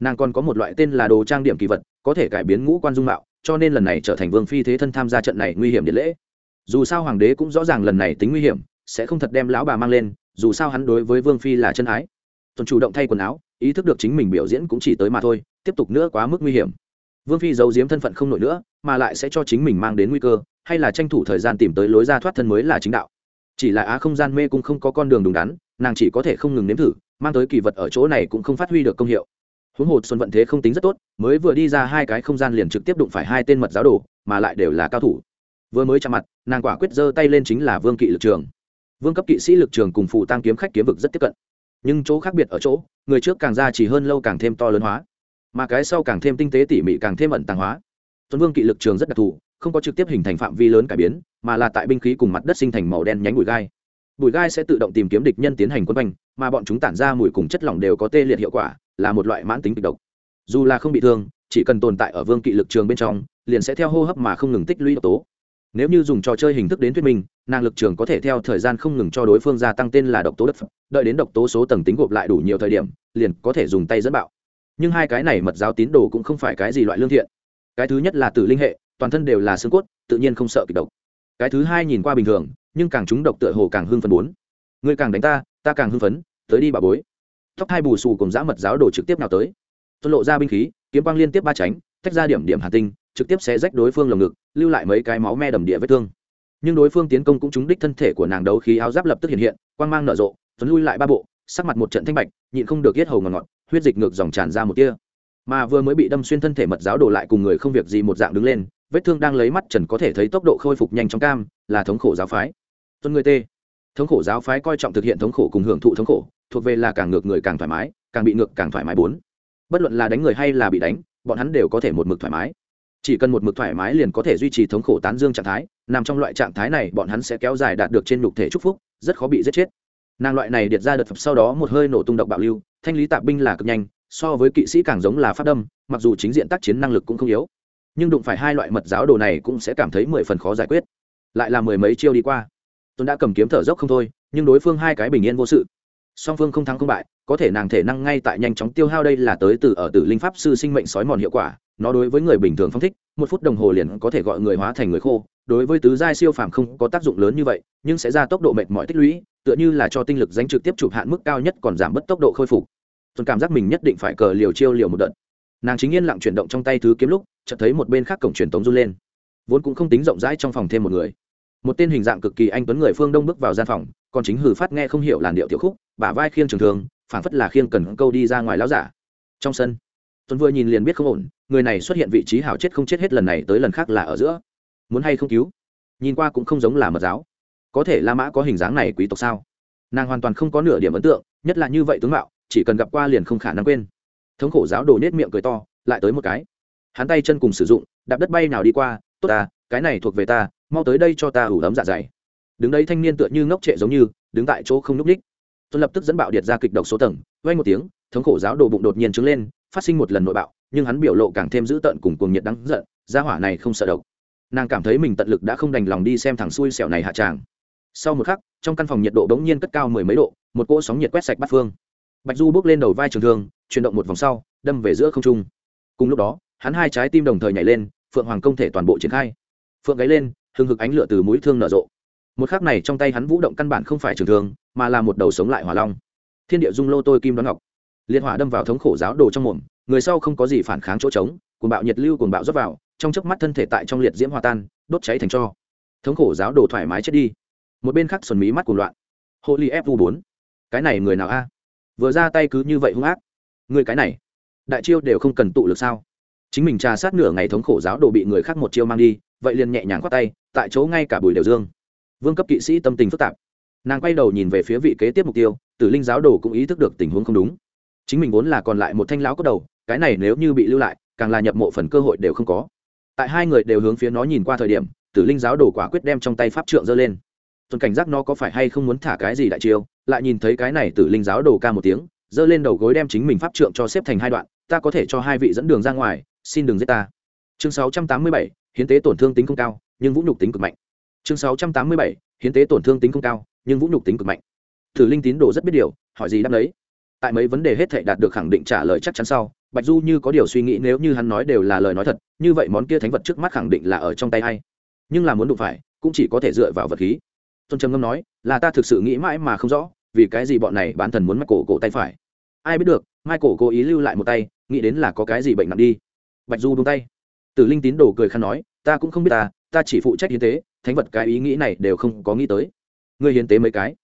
Nàng còn có một loại tên là đồ trang điểm kỳ vật, có thể cải biến ngũ quan dung mạo, cho nên lần này trở thành vương phi thế thân tham gia trận này nguy hiểm điện lễ. Dù sao hoàng đế cũng rõ ràng lần này tính nguy hiểm, sẽ không thật đem lão bà mang lên, dù sao hắn đối với vương phi là chân ái. Tuần chủ động thay quần áo, ý thức được chính mình biểu diễn cũng chỉ tới mà thôi, tiếp tục nữa quá mức nguy hiểm vương phi giấu giếm thân phận không nổi nữa, mà lại sẽ cho chính mình mang đến nguy cơ, hay là tranh thủ thời gian tìm tới lối ra thoát thân mới là chính đạo. Chỉ là á không gian mê cũng không có con đường đúng đắn, nàng chỉ có thể không ngừng nếm thử, mang tới kỳ vật ở chỗ này cũng không phát huy được công hiệu. Huống hồ xuân vận thế không tính rất tốt, mới vừa đi ra hai cái không gian liền trực tiếp đụng phải hai tên mật giáo đồ, mà lại đều là cao thủ. Vừa mới chạm mặt, nàng quả quyết giơ tay lên chính là vương kỵ lực trường. Vương cấp kỵ sĩ lực trường cùng phụ tăng kiếm khách kiếm vực rất tiếp cận. Nhưng chỗ khác biệt ở chỗ, người trước càng ra chỉ hơn lâu càng thêm to lớn hóa mà cái sau càng thêm tinh tế tỉ mỉ càng thêm ẩn tàng hóa. Tuấn vương kỵ lực trường rất đặc thù, không có trực tiếp hình thành phạm vi lớn cải biến, mà là tại binh khí cùng mặt đất sinh thành màu đen nhánh bụi gai. Bụi gai sẽ tự động tìm kiếm địch nhân tiến hành quân quanh, mà bọn chúng tản ra mùi cùng chất lỏng đều có tê liệt hiệu quả, là một loại mãn tính kịch độc. Dù là không bị thương, chỉ cần tồn tại ở vương kỵ lực trường bên trong, liền sẽ theo hô hấp mà không ngừng tích lũy độc tố. Nếu như dùng trò chơi hình thức đến thuyết minh năng lực trường có thể theo thời gian không ngừng cho đối phương gia tăng tên là độc tố đất đợi đến độc tố số tầng tính gộp lại đủ nhiều thời điểm, liền có thể dùng tay dẫn bạo nhưng hai cái này mật giáo tín đồ cũng không phải cái gì loại lương thiện. Cái thứ nhất là tử linh hệ, toàn thân đều là xương cốt, tự nhiên không sợ kịch độc. Cái thứ hai nhìn qua bình thường, nhưng càng trúng độc tựa hồ càng hưng phấn bốn. Người càng đánh ta ta càng hưng phấn, tới đi bà bối. Tóc hai bù xù cùng dã mật giáo đồ trực tiếp nào tới. Tuân lộ ra binh khí, kiếm quang liên tiếp ba tránh, tách ra điểm điểm hà tinh, trực tiếp sẽ rách đối phương lồng ngực, lưu lại mấy cái máu me đầm địa vết thương. Nhưng đối phương tiến công cũng trúng đích thân thể của nàng đấu khí áo giáp lập tức hiện hiện, quang mang nở rộ, tuấn lui lại ba bộ sắc mặt một trận thanh bạch, nhịn không được yết hầu ngọt ngọt, huyết dịch ngược dòng tràn ra một tia. Mà vừa mới bị đâm xuyên thân thể mật giáo đổ lại cùng người không việc gì một dạng đứng lên, vết thương đang lấy mắt trần có thể thấy tốc độ khôi phục nhanh trong cam, là thống khổ giáo phái. Tuân người t thống khổ giáo phái coi trọng thực hiện thống khổ cùng hưởng thụ thống khổ, thuộc về là càng ngược người càng thoải mái, càng bị ngược càng thoải mái bốn. Bất luận là đánh người hay là bị đánh, bọn hắn đều có thể một mực thoải mái. Chỉ cần một mực thoải mái liền có thể duy trì thống khổ tán dương trạng thái, nằm trong loại trạng thái này bọn hắn sẽ kéo dài đạt được trên nhục thể chúc phúc, rất khó bị giết chết nàng loại này điệt ra đợt phập sau đó một hơi nổ tung độc bạo lưu, thanh lý tạp binh là cực nhanh, so với kỵ sĩ càng giống là phát đâm, mặc dù chính diện tác chiến năng lực cũng không yếu. Nhưng đụng phải hai loại mật giáo đồ này cũng sẽ cảm thấy mười phần khó giải quyết. Lại là mười mấy chiêu đi qua. Tôi đã cầm kiếm thở dốc không thôi, nhưng đối phương hai cái bình yên vô sự. Song phương không thắng không bại, có thể nàng thể năng ngay tại nhanh chóng tiêu hao đây là tới từ ở tử linh pháp sư sinh mệnh sói mòn hiệu quả, nó đối với người bình thường phong thích, một phút đồng hồ liền có thể gọi người hóa thành người khô đối với tứ giai siêu phàm không có tác dụng lớn như vậy, nhưng sẽ ra tốc độ mệt mỏi tích lũy, tựa như là cho tinh lực danh trực tiếp chụp hạn mức cao nhất còn giảm bớt tốc độ khôi phục. Tuần cảm giác mình nhất định phải cờ liều chiêu liều một đợt. Nàng chính yên lặng chuyển động trong tay thứ kiếm lúc, chợt thấy một bên khác cổng truyền tống run lên. Vốn cũng không tính rộng rãi trong phòng thêm một người. Một tên hình dạng cực kỳ anh tuấn người phương đông bước vào gian phòng, còn chính hử phát nghe không hiểu làn điệu tiểu khúc, bả vai khiêng trường thường phảng phất là khiêng cần câu đi ra ngoài lão giả. Trong sân, tuấn vừa nhìn liền biết không ổn, người này xuất hiện vị trí hảo chết không chết hết lần này tới lần khác là ở giữa muốn hay không cứu? Nhìn qua cũng không giống là mật giáo. Có thể la mã có hình dáng này quý tộc sao? Nàng hoàn toàn không có nửa điểm ấn tượng, nhất là như vậy tướng mạo, chỉ cần gặp qua liền không khả năng quên. Thống khổ giáo đồ nết miệng cười to, lại tới một cái. Hắn tay chân cùng sử dụng, đạp đất bay nào đi qua, tốt ta, cái này thuộc về ta, mau tới đây cho ta ủ ấm dạ dày. Đứng đấy thanh niên tựa như ngốc trệ giống như, đứng tại chỗ không n ú c ních tôi lập tức dẫn bạo điệt ra kịch độc số tầng vay một tiếng, thống khổ giáo đồ bụng đột nhiên trứng lên, phát sinh một lần nội bạo, nhưng hắn biểu lộ càng thêm dữ tợn cùng cuồng nhiệt đắng giận, gia hỏa này không sợ độc nàng cảm thấy mình tận lực đã không đành lòng đi xem thằng xui xẻo này hạ tràng. Sau một khắc, trong căn phòng nhiệt độ bỗng nhiên cất cao mười mấy độ, một cỗ sóng nhiệt quét sạch bắt phương. Bạch du bước lên đầu vai trường thương, chuyển động một vòng sau, đâm về giữa không trung. Cùng lúc đó, hắn hai trái tim đồng thời nhảy lên, phượng hoàng công thể toàn bộ triển khai. Phượng gáy lên, hừng hực ánh lửa từ mũi thương nở rộ. Một khắc này trong tay hắn vũ động căn bản không phải trường thương, mà là một đầu sống lại hỏa long. Thiên địa dung lô tôi kim đoán ngọc. Liên hỏa đâm vào thống khổ giáo đồ trong mồm, người sau không có gì phản kháng chỗ trống, cuồng bạo nhiệt lưu cuồng bạo rót vào trong chớp mắt thân thể tại trong liệt diễm hòa tan, đốt cháy thành cho. Thống khổ giáo đồ thoải mái chết đi. Một bên khác xuân mí mắt cuồng loạn. Hộ ly fu bốn. Cái này người nào a? Vừa ra tay cứ như vậy hung ác. Người cái này, đại chiêu đều không cần tụ lực sao? Chính mình trà sát nửa ngày thống khổ giáo đồ bị người khác một chiêu mang đi, vậy liền nhẹ nhàng khoát tay, tại chỗ ngay cả bùi đều dương. Vương cấp kỵ sĩ tâm tình phức tạp. Nàng quay đầu nhìn về phía vị kế tiếp mục tiêu, tử linh giáo đồ cũng ý thức được tình huống không đúng. Chính mình vốn là còn lại một thanh lão cốt đầu, cái này nếu như bị lưu lại, càng là nhập mộ phần cơ hội đều không có tại hai người đều hướng phía nó nhìn qua thời điểm tử linh giáo đồ quả quyết đem trong tay pháp trượng giơ lên. Tuần cảnh giác nó có phải hay không muốn thả cái gì đại chiêu lại nhìn thấy cái này tử linh giáo đồ ca một tiếng giơ lên đầu gối đem chính mình pháp trượng cho xếp thành hai đoạn ta có thể cho hai vị dẫn đường ra ngoài xin đừng giết ta. Chương 687, hiến tế tổn thương tính không cao nhưng vũ nhục tính cực mạnh. Chương 687, hiến tế tổn thương tính không cao nhưng vũ nhục tính cực mạnh. Tử linh tín đồ rất biết điều hỏi gì đáp đấy tại mấy vấn đề hết thảy đạt được khẳng định trả lời chắc chắn sau bạch du như có điều suy nghĩ nếu như hắn nói đều là lời nói thật, như vậy món kia thánh vật trước mắt khẳng định là ở trong tay hay nhưng là muốn đụng phải, cũng chỉ có thể dựa vào vật khí. Tôn trầm ngâm nói, là ta thực sự nghĩ mãi mà không rõ, vì cái gì bọn này bán thần muốn mắc cổ cổ tay phải. Ai biết được mai cổ cố ý lưu lại một tay, nghĩ đến là có cái gì bệnh nặng đi. Bạch du đúng tay. Tử linh tín đồ cười khăn nói, ta cũng không biết ta ta chỉ phụ trách hiến tế, thánh vật cái ý nghĩ này đều không có nghĩ tới. Ngươi hiến tế mấy cái?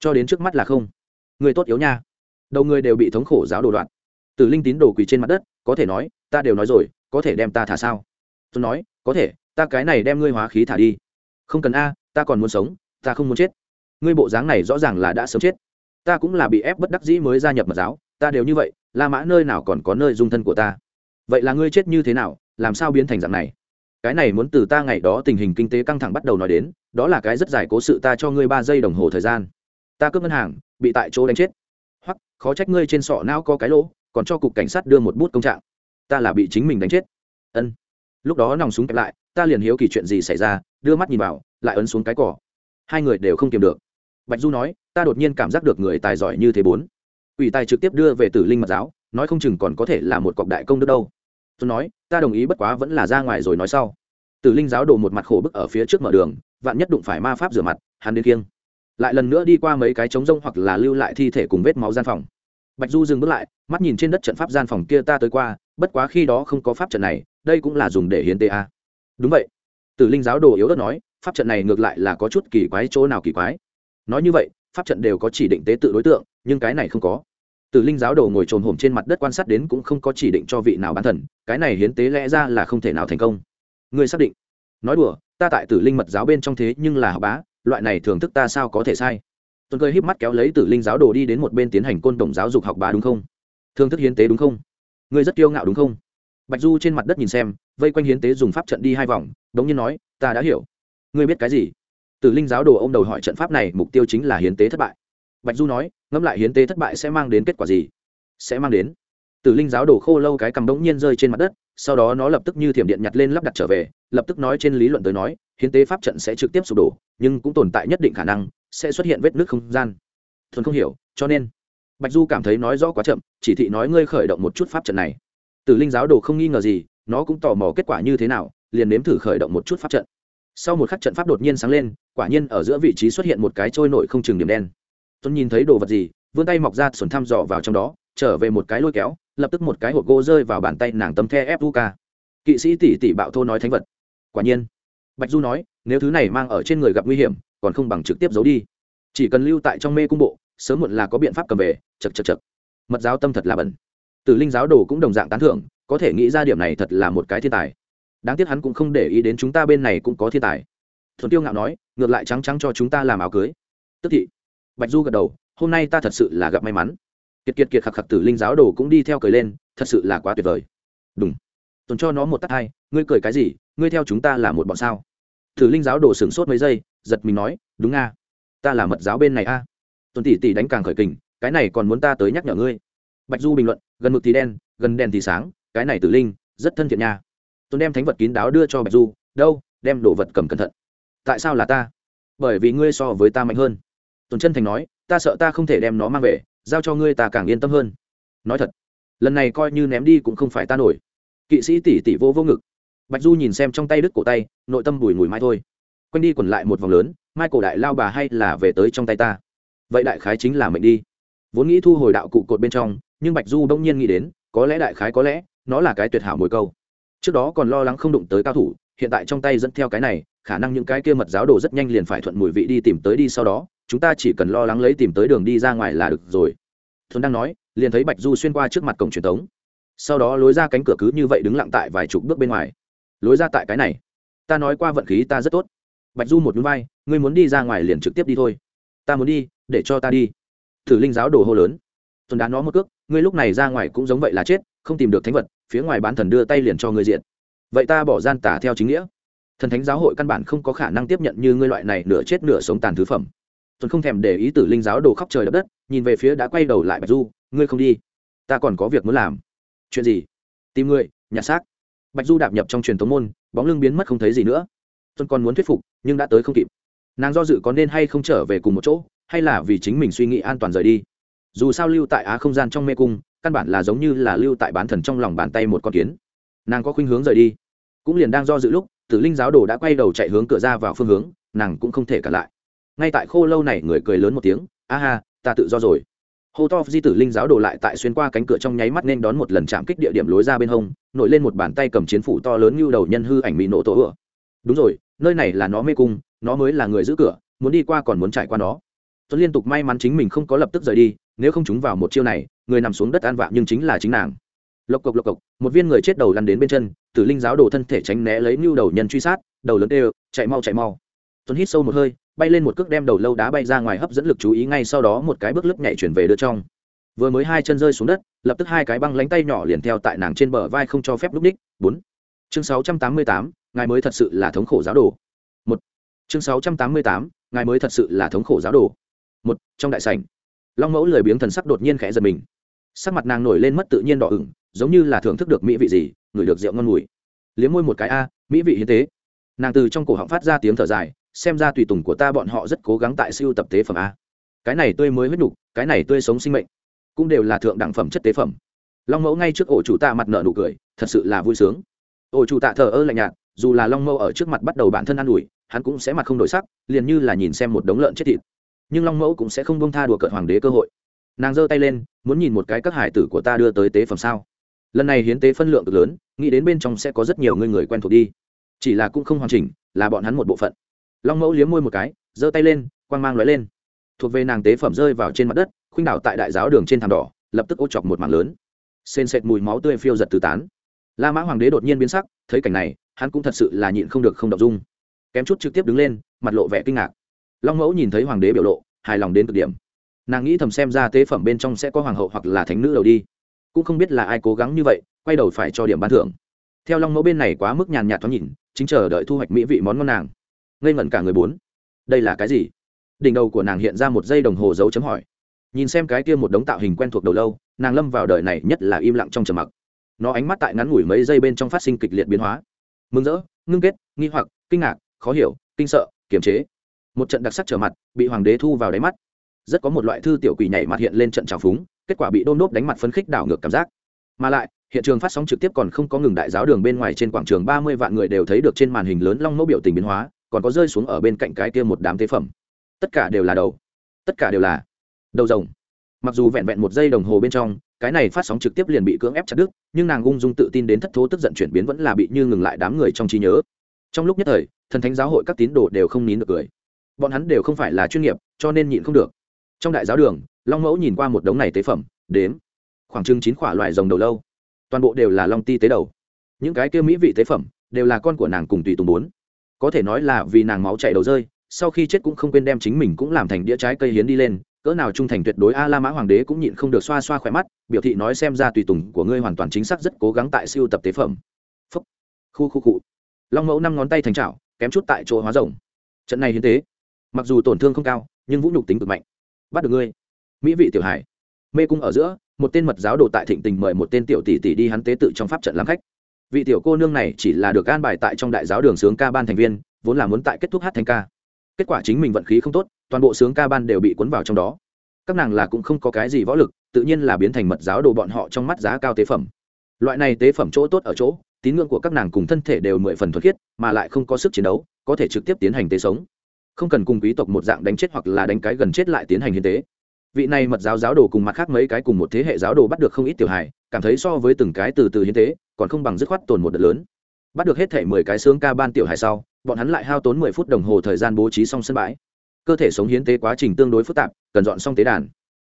Cho đến trước mắt là không. Người tốt yếu nha. Đầu người đều bị thống khổ giáo đồ đoạn tử linh tín đồ quỳ trên mặt đất, có thể nói, ta đều nói rồi, có thể đem ta thả sao? Tôi nói, có thể, ta cái này đem ngươi hóa khí thả đi. Không cần a, ta còn muốn sống, ta không muốn chết. Ngươi bộ dáng này rõ ràng là đã sớm chết. Ta cũng là bị ép bất đắc dĩ mới gia nhập mật giáo, ta đều như vậy, la mã nơi nào còn có nơi dung thân của ta? Vậy là ngươi chết như thế nào, làm sao biến thành dạng này? Cái này muốn từ ta ngày đó tình hình kinh tế căng thẳng bắt đầu nói đến, đó là cái rất dài cố sự ta cho ngươi ba giây đồng hồ thời gian. Ta cướp ngân hàng, bị tại chỗ đánh chết. Hoặc khó trách ngươi trên sọ não có cái lỗ còn cho cục cảnh sát đưa một bút công trạng. Ta là bị chính mình đánh chết. Ân. Lúc đó nòng súng kẹp lại, ta liền hiếu kỳ chuyện gì xảy ra, đưa mắt nhìn vào, lại ấn xuống cái cỏ. Hai người đều không kiềm được. Bạch du nói, ta đột nhiên cảm giác được người tài giỏi như thế bốn. Ủy tài trực tiếp đưa về tử linh mật giáo, nói không chừng còn có thể là một cọc đại công đức đâu. Tôi nói, ta đồng ý bất quá vẫn là ra ngoài rồi nói sau. Tử linh giáo đồ một mặt khổ bức ở phía trước mở đường, vạn nhất đụng phải ma pháp rửa mặt, hắn đến kiêng. Lại lần nữa đi qua mấy cái trống rông hoặc là lưu lại thi thể cùng vết máu gian phòng bạch du dừng bước lại, mắt nhìn trên đất trận pháp gian phòng kia ta tới qua, bất quá khi đó không có pháp trận này, đây cũng là dùng để hiến tế a. Đúng vậy. Tử linh giáo đồ yếu đất nói, pháp trận này ngược lại là có chút kỳ quái chỗ nào kỳ quái. Nói như vậy, pháp trận đều có chỉ định tế tự đối tượng, nhưng cái này không có. Tử linh giáo đồ ngồi trồm hổm trên mặt đất quan sát đến cũng không có chỉ định cho vị nào bán thần, cái này hiến tế lẽ ra là không thể nào thành công. Ngươi xác định. Nói đùa, ta tại tử linh mật giáo bên trong thế nhưng là học bá, loại này thưởng thức ta sao có thể sai? Tuần cười híp mắt kéo lấy tử linh giáo đồ đi đến một bên tiến hành côn đồng giáo dục học bá đúng không? Thương thức hiến tế đúng không? Ngươi rất kiêu ngạo đúng không? Bạch du trên mặt đất nhìn xem, vây quanh hiến tế dùng pháp trận đi hai vòng, đống nhiên nói, ta đã hiểu. Ngươi biết cái gì? Tử linh giáo đồ ô m đầu hỏi trận pháp này, mục tiêu chính là hiến tế thất bại. Bạch du nói, ngẫm lại hiến tế thất bại sẽ mang đến kết quả gì? Sẽ mang đến. Tử linh giáo đồ khô lâu cái cầm đống nhiên rơi trên mặt đất, sau đó nó lập tức như thiểm điện nhặt lên lắp đặt trở về, lập tức nói trên lý luận tới nói, hiến tế pháp trận sẽ trực tiếp sụp đổ, nhưng cũng tồn tại nhất định khả năng sẽ xuất hiện vết nước không gian. Thuần không hiểu, cho nên, bạch du cảm thấy nói rõ quá chậm, chỉ thị nói ngươi khởi động một chút pháp trận này. Tử linh giáo đồ không nghi ngờ gì, nó cũng tò mò kết quả như thế nào, liền nếm thử khởi động một chút pháp trận. Sau một khắc trận pháp đột nhiên sáng lên, quả nhiên ở giữa vị trí xuất hiện một cái trôi nổi không chừng điểm đen. Tuấn nhìn thấy đồ vật gì, vươn tay mọc ra xuẩn thăm dò vào trong đó, trở về một cái lôi kéo, lập tức một cái hộp gỗ rơi vào bàn tay nàng tấm the ép ca kỵ sĩ tỷ tỷ bạo thô nói thánh vật. Quả nhiên, bạch du nói, nếu thứ này mang ở trên người gặp nguy hiểm còn không bằng trực tiếp giấu đi. Chỉ cần lưu tại trong mê cung bộ, sớm muộn là có biện pháp cầm về chật chật chật mật giáo tâm thật là bẩn. Tử linh giáo đồ cũng đồng dạng tán thưởng, có thể nghĩ ra điểm này thật là một cái thiên tài. Đáng tiếc hắn cũng không để ý đến chúng ta bên này cũng có thiên tài. Thuần tiêu ngạo nói, ngược lại trắng trắng cho chúng ta làm áo cưới. Tức thị. Bạch du gật đầu, hôm nay ta thật sự là gặp may mắn. Kiệt kiệt kiệt khạc khạc tử linh giáo đồ cũng đi theo cười lên, thật sự là quá tuyệt vời. Đúng tuần cho nó một tắt hai, ngươi cười cái gì, ngươi theo chúng ta là một bọn sao? Tử linh giáo đồ sửng sốt mấy giây giật mình nói, đúng nga ta là mật giáo bên này a. Tuần tỷ tỷ đánh càng khởi kình, cái này còn muốn ta tới nhắc nhở ngươi? Bạch du bình luận, gần mực thì đen, gần đèn thì sáng, cái này tử linh, rất thân thiện nha. Tôn đem thánh vật kín đáo đưa cho bạch du, đâu, đem đồ vật cầm cẩn thận. Tại sao là ta? Bởi vì ngươi so với ta mạnh hơn. Tuần chân thành nói, ta sợ ta không thể đem nó mang về, giao cho ngươi ta càng yên tâm hơn. Nói thật, lần này coi như ném đi cũng không phải ta nổi. Kỵ sĩ tỷ tỷ vô vô ngực. Bạch du nhìn xem trong tay đứt cổ tay, nội tâm bùi ngùi mai thôi quanh đi quẩn lại một vòng lớn mai cổ đại lao bà hay là về tới trong tay ta. Vậy đại khái chính là mệnh đi. Vốn nghĩ thu hồi đạo cụ cột bên trong, nhưng bạch du đông nhiên nghĩ đến, có lẽ đại khái có lẽ, nó là cái tuyệt hảo mồi câu. Trước đó còn lo lắng không đụng tới cao thủ, hiện tại trong tay dẫn theo cái này, khả năng những cái kia mật giáo đồ rất nhanh liền phải thuận mùi vị đi tìm tới đi sau đó, chúng ta chỉ cần lo lắng lấy tìm tới đường đi ra ngoài là được rồi. Thuần đang nói, liền thấy bạch du xuyên qua trước mặt cổng truyền thống sau đó lối ra cánh cửa cứ như vậy đứng lặng tại vài chục bước bên ngoài. Lối ra tại cái này. Ta nói qua vận khí ta rất tốt bạch du một núi vai, ngươi muốn đi ra ngoài liền trực tiếp đi thôi. Ta muốn đi, để cho ta đi. Thử linh giáo đồ hô lớn. Tuần đá nó một cước, ngươi lúc này ra ngoài cũng giống vậy là chết, không tìm được thánh vật, phía ngoài bán thần đưa tay liền cho ngươi diện. Vậy ta bỏ gian tả theo chính nghĩa. Thần thánh giáo hội căn bản không có khả năng tiếp nhận như ngươi loại này nửa chết nửa sống tàn thứ phẩm. Tuần không thèm để ý tử linh giáo đồ khóc trời đập đất, nhìn về phía đã quay đầu lại bạch du, ngươi không đi, ta còn có việc muốn làm. Chuyện gì? Tìm ngươi nhà xác. Bạch du đạp nhập trong truyền thống môn, bóng lưng biến mất không thấy gì nữa tuân còn muốn thuyết phục, nhưng đã tới không kịp. Nàng do dự có nên hay không trở về cùng một chỗ, hay là vì chính mình suy nghĩ an toàn rời đi. Dù sao lưu tại á không gian trong mê cung, căn bản là giống như là lưu tại bán thần trong lòng bàn tay một con kiến. Nàng có khuynh hướng rời đi. Cũng liền đang do dự lúc, tử linh giáo đồ đã quay đầu chạy hướng cửa ra vào phương hướng, nàng cũng không thể cản lại. Ngay tại khô lâu này người cười lớn một tiếng, a ha, ta tự do rồi. Hô to di tử linh giáo đồ lại tại xuyên qua cánh cửa trong nháy mắt nên đón một lần chạm kích địa điểm lối ra bên hông, nổi lên một bàn tay cầm chiến phủ to lớn như đầu nhân hư ảnh mỹ nổ tổ ựa. Đúng rồi nơi này là nó mê cung, nó mới là người giữ cửa, muốn đi qua còn muốn trải qua nó. Tuấn liên tục may mắn chính mình không có lập tức rời đi, nếu không chúng vào một chiêu này, người nằm xuống đất an vạ nhưng chính là chính nàng. Lộc cộc lộc cộc, một viên người chết đầu lăn đến bên chân, tử linh giáo đồ thân thể tránh né lấy mưu đầu nhân truy sát, đầu lớn đều, chạy mau chạy mau. Tuấn hít sâu một hơi, bay lên một cước đem đầu lâu đá bay ra ngoài hấp dẫn lực chú ý ngay sau đó một cái bước lướt nhảy chuyển về đưa trong. Vừa mới hai chân rơi xuống đất, lập tức hai cái băng lánh tay nhỏ liền theo tại nàng trên bờ vai không cho phép lúc ních bốn chương sáu trăm tám mươi tám, ngài mới thật sự là thống khổ giáo đồ. Một. Chương sáu trăm tám mươi tám, ngài mới thật sự là thống khổ giáo đồ. Một, trong đại sảnh, long mẫu lười biếng thần sắc đột nhiên khẽ giật mình. Sắc mặt nàng nổi lên mất tự nhiên đỏ ửng, giống như là thưởng thức được mỹ vị gì, ngửi được rượu ngon mùi. Liếm môi một cái, a, mỹ vị hiến tế. Nàng từ trong cổ họng phát ra tiếng thở dài, xem ra tùy tùng của ta bọn họ rất cố gắng tại siêu tập tế phẩm a. Cái này tươi mới huyết nhục, cái này tươi sống sinh mệnh, cũng đều là thượng đẳng phẩm chất tế phẩm. Long mẫu ngay trước ổ chủ ta mặt nợ nụ cười, thật sự là vui sướng ổ chủ tạ thờ ơ lạnh nhạt, dù là long mẫu ở trước mặt bắt đầu bản thân ă n ủi, hắn cũng sẽ mặt không đổi sắc, liền như là nhìn xem một đống lợn chết thịt. Nhưng long mẫu cũng sẽ không bông tha đùa cợt hoàng đế cơ hội. Nàng giơ tay lên, muốn nhìn một cái các hải tử của ta đưa tới tế phẩm sao? Lần này hiến tế phân lượng cực lớn, nghĩ đến bên trong sẽ có rất nhiều người người quen thuộc đi. Chỉ là cũng không hoàn chỉnh, là bọn hắn một bộ phận. Long mẫu liếm môi một cái, giơ tay lên, quang mang lóe lên. Thuộc về nàng tế phẩm rơi vào trên mặt đất, khuynh đảo tại đại giáo đường trên thảm đỏ, lập tức ô chọc một mảng lớn. Sên sệt mùi máu tươi phiêu giật tứ tán la mã hoàng đế đột nhiên biến sắc, thấy cảnh này, hắn cũng thật sự là nhịn không được không đọc dung. Kém chút trực tiếp đứng lên, mặt lộ vẻ kinh ngạc. Long mẫu nhìn thấy hoàng đế biểu lộ, hài lòng đến cực điểm. Nàng nghĩ thầm xem ra tế phẩm bên trong sẽ có hoàng hậu hoặc là thánh nữ đầu đi. Cũng không biết là ai cố gắng như vậy, quay đầu phải cho điểm ban thưởng. Theo long mẫu bên này quá mức nhàn nhạt thoáng nhìn, chính chờ đợi thu hoạch mỹ vị món ngon nàng. Ngây ngẩn cả người bốn. Đây là cái gì? Đỉnh đầu của nàng hiện ra một giây đồng hồ dấu chấm hỏi. Nhìn xem cái kia một đống tạo hình quen thuộc đầu lâu, nàng lâm vào đời này nhất là im lặng trong trầm mặc nó ánh mắt tại ngắn ngủi mấy giây bên trong phát sinh kịch liệt biến hóa. Mừng rỡ, ngưng kết, nghi hoặc, kinh ngạc, khó hiểu, kinh sợ, kiềm chế. Một trận đặc sắc trở mặt, bị hoàng đế thu vào đáy mắt. Rất có một loại thư tiểu quỷ nhảy mặt hiện lên trận trào phúng, kết quả bị đôn đốp đánh mặt phấn khích đảo ngược cảm giác. Mà lại, hiện trường phát sóng trực tiếp còn không có ngừng đại giáo đường bên ngoài trên quảng trường ba mươi vạn người đều thấy được trên màn hình lớn long mẫu biểu tình biến hóa, còn có rơi xuống ở bên cạnh cái kia một đám tế phẩm. Tất cả đều là đầu. Tất cả đều là đầu rồng mặc dù vẹn vẹn một giây đồng hồ bên trong, cái này phát sóng trực tiếp liền bị cưỡng ép chặt đứt, nhưng nàng ung dung tự tin đến thất thố tức giận chuyển biến vẫn là bị như ngừng lại đám người trong trí nhớ. Trong lúc nhất thời, thần thánh giáo hội các tín đồ đều không nín được cười. Bọn hắn đều không phải là chuyên nghiệp, cho nên nhịn không được. Trong đại giáo đường, long mẫu nhìn qua một đống này tế phẩm, đếm. Khoảng chừng chín khỏa loại rồng đầu lâu. Toàn bộ đều là long ti tế đầu. Những cái kia mỹ vị tế phẩm, đều là con của nàng cùng tùy tùng bốn. Có thể nói là vì nàng máu chảy đầu rơi, sau khi chết cũng không quên đem chính mình cũng làm thành đĩa trái cây hiến đi lên cỡ nào trung thành tuyệt đối a la mã hoàng đế cũng nhịn không được xoa xoa khỏe mắt, biểu thị nói xem ra tùy tùng của ngươi hoàn toàn chính xác rất cố gắng tại siêu tập tế phẩm. Phúc. Khu khu cụ long mẫu năm ngón tay thành trào kém chút tại chỗ hóa rồng. Trận này hiến tế. Mặc dù tổn thương không cao, nhưng vũ nhục tính cực mạnh. Bắt được ngươi. Mỹ vị tiểu hải. Mê cung ở giữa, một tên mật giáo đồ tại thịnh tình mời một tên tiểu tỷ tỷ đi hắn tế tự trong pháp trận làm khách. Vị tiểu cô nương này chỉ là được an bài tại trong đại giáo đường sướng ca ban thành viên, vốn là muốn tại kết thúc hát thành ca. Kết quả chính mình vận khí không tốt toàn bộ sướng ca ban đều bị cuốn vào trong đó. Các nàng là cũng không có cái gì võ lực, tự nhiên là biến thành mật giáo đồ bọn họ trong mắt giá cao tế phẩm. Loại này tế phẩm chỗ tốt ở chỗ, tín ngưỡng của các nàng cùng thân thể đều mười phần thuật khiết, mà lại không có sức chiến đấu, có thể trực tiếp tiến hành tế sống. Không cần cùng quý tộc một dạng đánh chết hoặc là đánh cái gần chết lại tiến hành hiến tế. Vị này mật giáo giáo đồ cùng mặt khác mấy cái cùng một thế hệ giáo đồ bắt được không ít tiểu hài, cảm thấy so với từng cái từ từ hiến tế, còn không bằng dứt khoát tồn một đợt lớn. Bắt được hết thể mười cái sướng ca ban tiểu hài sau, bọn hắn lại hao tốn mười phút đồng hồ thời gian bố trí xong sân bãi cơ thể sống hiến tế quá trình tương đối phức tạp, cần dọn xong tế đàn.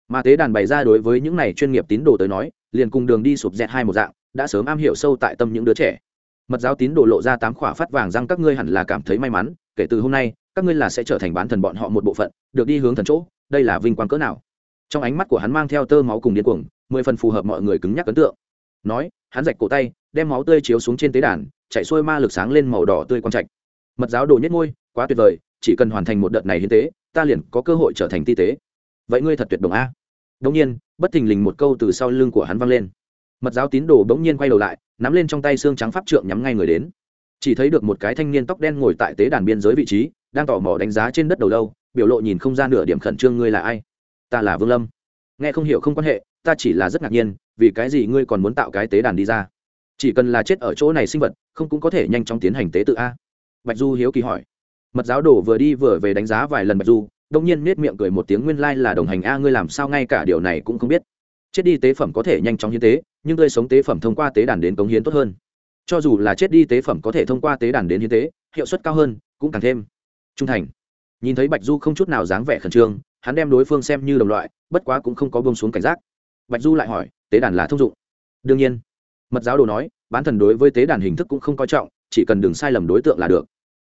Mà tế đàn bày ra đối với những này chuyên nghiệp tín đồ tới nói, liền cùng đường đi sụp dẹt hai một dạng, đã sớm am hiểu sâu tại tâm những đứa trẻ. Mật giáo tín đồ lộ ra tám khỏa phát vàng rằng các ngươi hẳn là cảm thấy may mắn, kể từ hôm nay, các ngươi là sẽ trở thành bán thần bọn họ một bộ phận, được đi hướng thần chỗ, đây là vinh quang cỡ nào. Trong ánh mắt của hắn mang theo tơ máu cùng điên cuồng, mười phần phù hợp mọi người cứng nhắc ấn tượng. Nói, hắn rạch cổ tay, đem máu tươi chiếu xuống trên tế đàn, chạy xuôi ma lực sáng lên màu đỏ tươi quang trạch. Mật giáo đồ nhất ngôi quá tuyệt vời chỉ cần hoàn thành một đợt này hiến tế, ta liền có cơ hội trở thành ti tế. Vậy ngươi thật tuyệt đồng a. Đông nhiên, bất thình lình một câu từ sau lưng của hắn vang lên. Mật giáo tín đồ bỗng nhiên quay đầu lại, nắm lên trong tay xương trắng pháp trượng nhắm ngay người đến. Chỉ thấy được một cái thanh niên tóc đen ngồi tại tế đàn biên giới vị trí, đang tò mò đánh giá trên đất đầu lâu, biểu lộ nhìn không ra nửa điểm khẩn trương ngươi là ai. Ta là vương lâm. Nghe không hiểu không quan hệ, ta chỉ là rất ngạc nhiên, vì cái gì ngươi còn muốn tạo cái tế đàn đi ra? Chỉ cần là chết ở chỗ này sinh vật, không cũng có thể nhanh chóng tiến hành tế tự a. Bạch du hiếu kỳ hỏi mật giáo đồ vừa đi vừa về đánh giá vài lần bạch du đông nhiên nết miệng cười một tiếng, nguyên lai là đồng hành a, ngươi làm sao ngay cả điều này cũng không biết. Chết đi tế phẩm có thể nhanh chóng hiến tế, nhưng ngươi sống tế phẩm thông qua tế đàn đến cống hiến tốt hơn. Cho dù là chết đi tế phẩm có thể thông qua tế đàn đến hiến tế, hiệu suất cao hơn, cũng càng thêm trung thành. Nhìn thấy bạch du không chút nào dáng vẻ khẩn trương, hắn đem đối phương xem như đồng loại, bất quá cũng không có bông xuống cảnh giác. Bạch du lại hỏi, tế đàn là thông dụng? Đương nhiên. Mật giáo đồ nói, bán thần đối với tế đàn hình thức cũng không coi trọng, chỉ cần đừng sai lầm đối tượng là được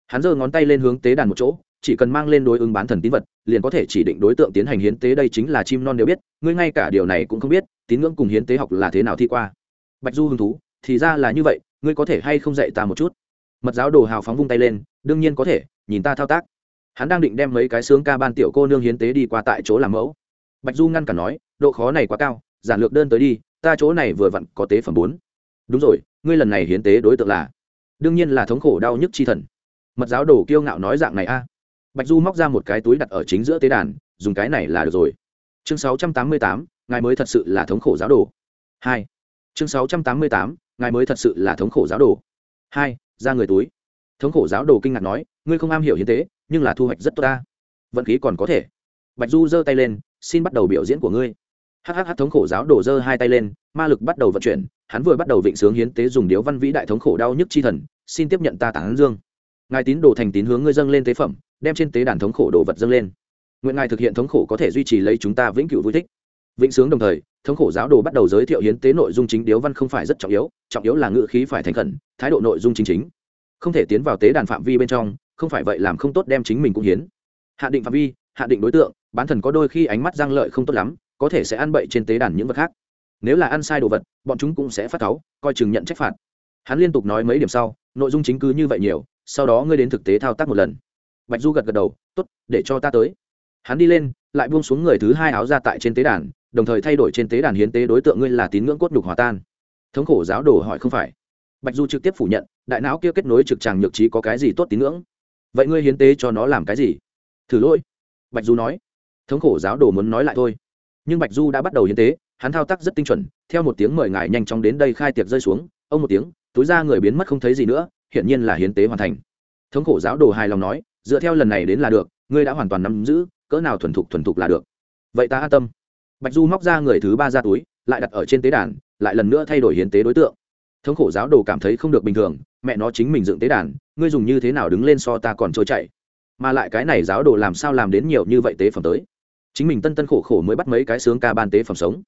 hắn giơ ngón tay lên hướng tế đàn một chỗ, chỉ cần mang lên đối ứng bán thần tín vật, liền có thể chỉ định đối tượng tiến hành hiến tế. Đây chính là chim non nếu biết, ngươi ngay cả điều này cũng không biết, tín ngưỡng cùng hiến tế học là thế nào thi qua. Bạch du hứng thú, thì ra là như vậy, ngươi có thể hay không dạy ta một chút? Mật giáo đồ hào phóng vung tay lên, đương nhiên có thể, nhìn ta thao tác. Hắn đang định đem mấy cái xướng ca ban tiểu cô nương hiến tế đi qua tại chỗ làm mẫu. Bạch du ngăn cản nói, độ khó này quá cao, giản lược đơn tới đi, ta chỗ này vừa vặn có tế phẩm bốn. Đúng rồi, ngươi lần này hiến tế đối tượng là, đương nhiên là thống khổ đau nhức chi thần mật giáo đồ kiêu ngạo nói dạng này a. Bạch du móc ra một cái túi đặt ở chính giữa tế đàn, dùng cái này là được rồi. Chương sáu trăm tám mươi tám, ngài mới thật sự là thống khổ giáo đồ. Hai. Chương sáu trăm tám mươi tám, ngài mới thật sự là thống khổ giáo đồ. Hai, ra người túi. Thống khổ giáo đồ kinh ngạc nói, ngươi không am hiểu hiến tế, nhưng là thu hoạch rất tốt ta. Vận khí còn có thể. Bạch du giơ tay lên, xin bắt đầu biểu diễn của ngươi. Hhh thống khổ giáo đồ giơ hai tay lên, ma lực bắt đầu vận chuyển, hắn vừa bắt đầu vịnh sướng hiến tế dùng điếu văn vĩ đại thống khổ đau nhức chi thần, xin tiếp nhận ta tản dương ngài tín đồ thành tín hướng ngươi dâng lên tế phẩm, đem trên tế đàn thống khổ đồ vật dâng lên. Nguyện ngài thực hiện thống khổ có thể duy trì lấy chúng ta vĩnh cửu vui thích. Vĩnh sướng đồng thời, thống khổ giáo đồ bắt đầu giới thiệu hiến tế nội dung chính điếu văn không phải rất trọng yếu trọng yếu là ngữ khí phải thành khẩn, thái độ nội dung chính chính. Không thể tiến vào tế đàn phạm vi bên trong, không phải vậy làm không tốt đem chính mình cũng hiến. Hạ định phạm vi, hạ định đối tượng, bán thần có đôi khi ánh mắt giang lợi không tốt lắm, có thể sẽ ăn bậy trên tế đàn những vật khác. Nếu là ăn sai đồ vật, bọn chúng cũng sẽ phát cáu, coi chừng nhận trách phạt. Hắn liên tục nói mấy điểm sau, nội dung chính cứ như vậy nhiều sau đó ngươi đến thực tế thao tác một lần. Bạch du gật gật đầu t ố t để cho ta tới. Hắn đi lên, lại buông xuống người thứ hai áo ra tại trên tế đàn, đồng thời thay đổi trên tế đàn hiến tế đối tượng ngươi là tín ngưỡng cốt nhục hòa tan. Thống khổ giáo đồ hỏi không phải. Bạch du trực tiếp phủ nhận, đại não kia kết nối trực tràng nhược trí có cái gì tốt tín ngưỡng? Vậy ngươi hiến tế cho nó làm cái gì? Thử lỗi, bạch du nói. Thống khổ giáo đồ muốn nói lại thôi. Nhưng bạch du đã bắt đầu hiến tế, hắn thao tác rất tinh chuẩn, theo một tiếng mời ngài nhanh chóng đến đây khai tiệc rơi xuống, ông một tiếng, túi ra người biến mất không thấy gì nữa hiển nhiên là hiến tế hoàn thành. Thống khổ giáo đồ hài lòng nói, dựa theo lần này đến là được, ngươi đã hoàn toàn nắm giữ, cỡ nào thuần thục thuần thục là được. Vậy ta an tâm. Bạch du móc ra người thứ ba ra túi, lại đặt ở trên tế đàn, lại lần nữa thay đổi hiến tế đối tượng. Thống khổ giáo đồ cảm thấy không được bình thường, mẹ nó chính mình dựng tế đàn, ngươi dùng như thế nào đứng lên so ta còn trôi chạy mà lại cái này giáo đồ làm sao làm đến nhiều như vậy tế phẩm tới? Chính mình tân tân khổ khổ mới bắt mấy cái sướng ca ban tế phẩm sống.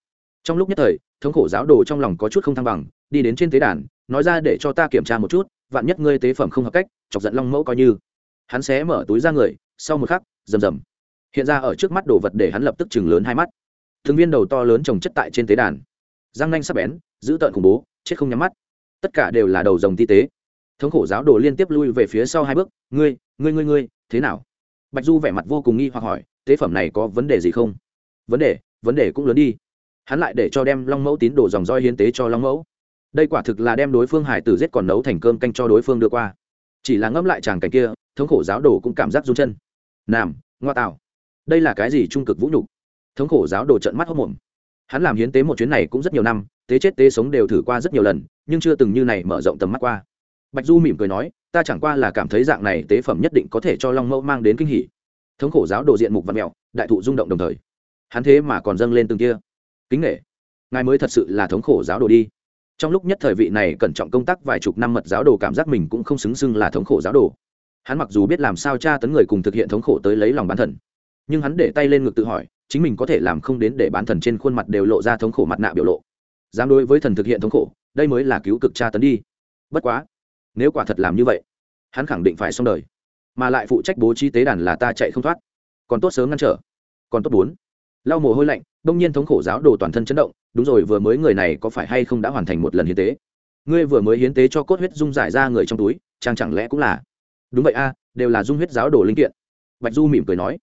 Trong lúc nhất thời, thống khổ giáo đồ trong lòng có chút không thăng bằng, đi đến trên tế đàn nói ra để cho ta kiểm tra một chút, vạn nhất ngươi tế phẩm không hợp cách, chọc giận long mẫu coi như. Hắn xé mở túi ra người, sau một khắc, rầm rầm. Hiện ra ở trước mắt đồ vật để hắn lập tức chừng lớn hai mắt. Thường viên đầu to lớn trồng chất tại trên tế đàn. Răng nanh sắp bén giữ tợn khủng bố, chết không nhắm mắt. Tất cả đều là đầu rồng ti tế. Thống khổ giáo đồ liên tiếp lui về phía sau hai bước, ngươi ngươi ngươi ngươi, thế nào? Bạch du vẻ mặt vô cùng nghi hoặc hỏi, tế phẩm này có vấn đề gì không? Vấn đề vấn đề cũng lớn đi. Hắn lại để cho đem long mẫu tín đồ dòng roi hiến tế cho long mẫu đây quả thực là đem đối phương hải tử giết còn nấu thành cơm canh cho đối phương đưa qua. Chỉ là ngâm lại chàng cảnh kia, thống khổ giáo đồ cũng cảm giác run chân. Nam, ngoa tạo đây là cái gì trung cực vũ nhục? Thống khổ giáo đồ trận mắt hốc mồm. Hắn làm hiến tế một chuyến này cũng rất nhiều năm, tế chết tế sống đều thử qua rất nhiều lần, nhưng chưa từng như này mở rộng tầm mắt qua. Bạch du mỉm cười nói, ta chẳng qua là cảm thấy dạng này tế phẩm nhất định có thể cho long mẫu mang đến kinh hỉ. Thống khổ giáo đồ diện mục văn mẹo, đại thụ rung động đồng thời. Hắn thế mà còn dâng lên từng kia. Kính nghệ ngài mới thật sự là thống khổ giáo đồ đi trong lúc nhất thời vị này cẩn trọng công tác vài chục năm mật giáo đồ cảm giác mình cũng không xứng xưng là thống khổ giáo đồ. Hắn mặc dù biết làm sao tra tấn người cùng thực hiện thống khổ tới lấy lòng bán thần, nhưng hắn để tay lên ngực tự hỏi, chính mình có thể làm không đến để bán thần trên khuôn mặt đều lộ ra thống khổ mặt nạ biểu lộ. Dám đối với thần thực hiện thống khổ, đây mới là cứu cực tra tấn đi. Bất quá, nếu quả thật làm như vậy, hắn khẳng định phải xong đời. Mà lại phụ trách bố trí tế đàn là ta chạy không thoát. Còn tốt sớm ngăn trở, còn tốt bốn lau mồ hôi lạnh, đông nhiên thống khổ giáo đồ toàn thân chấn động, đúng rồi, vừa mới người này có phải hay không đã hoàn thành một lần hiến tế? Ngươi vừa mới hiến tế cho cốt huyết dung giải ra người trong túi, chàng chẳng lẽ cũng là? Đúng vậy a, đều là dung huyết giáo đồ linh kiện. Bạch du mỉm cười nói.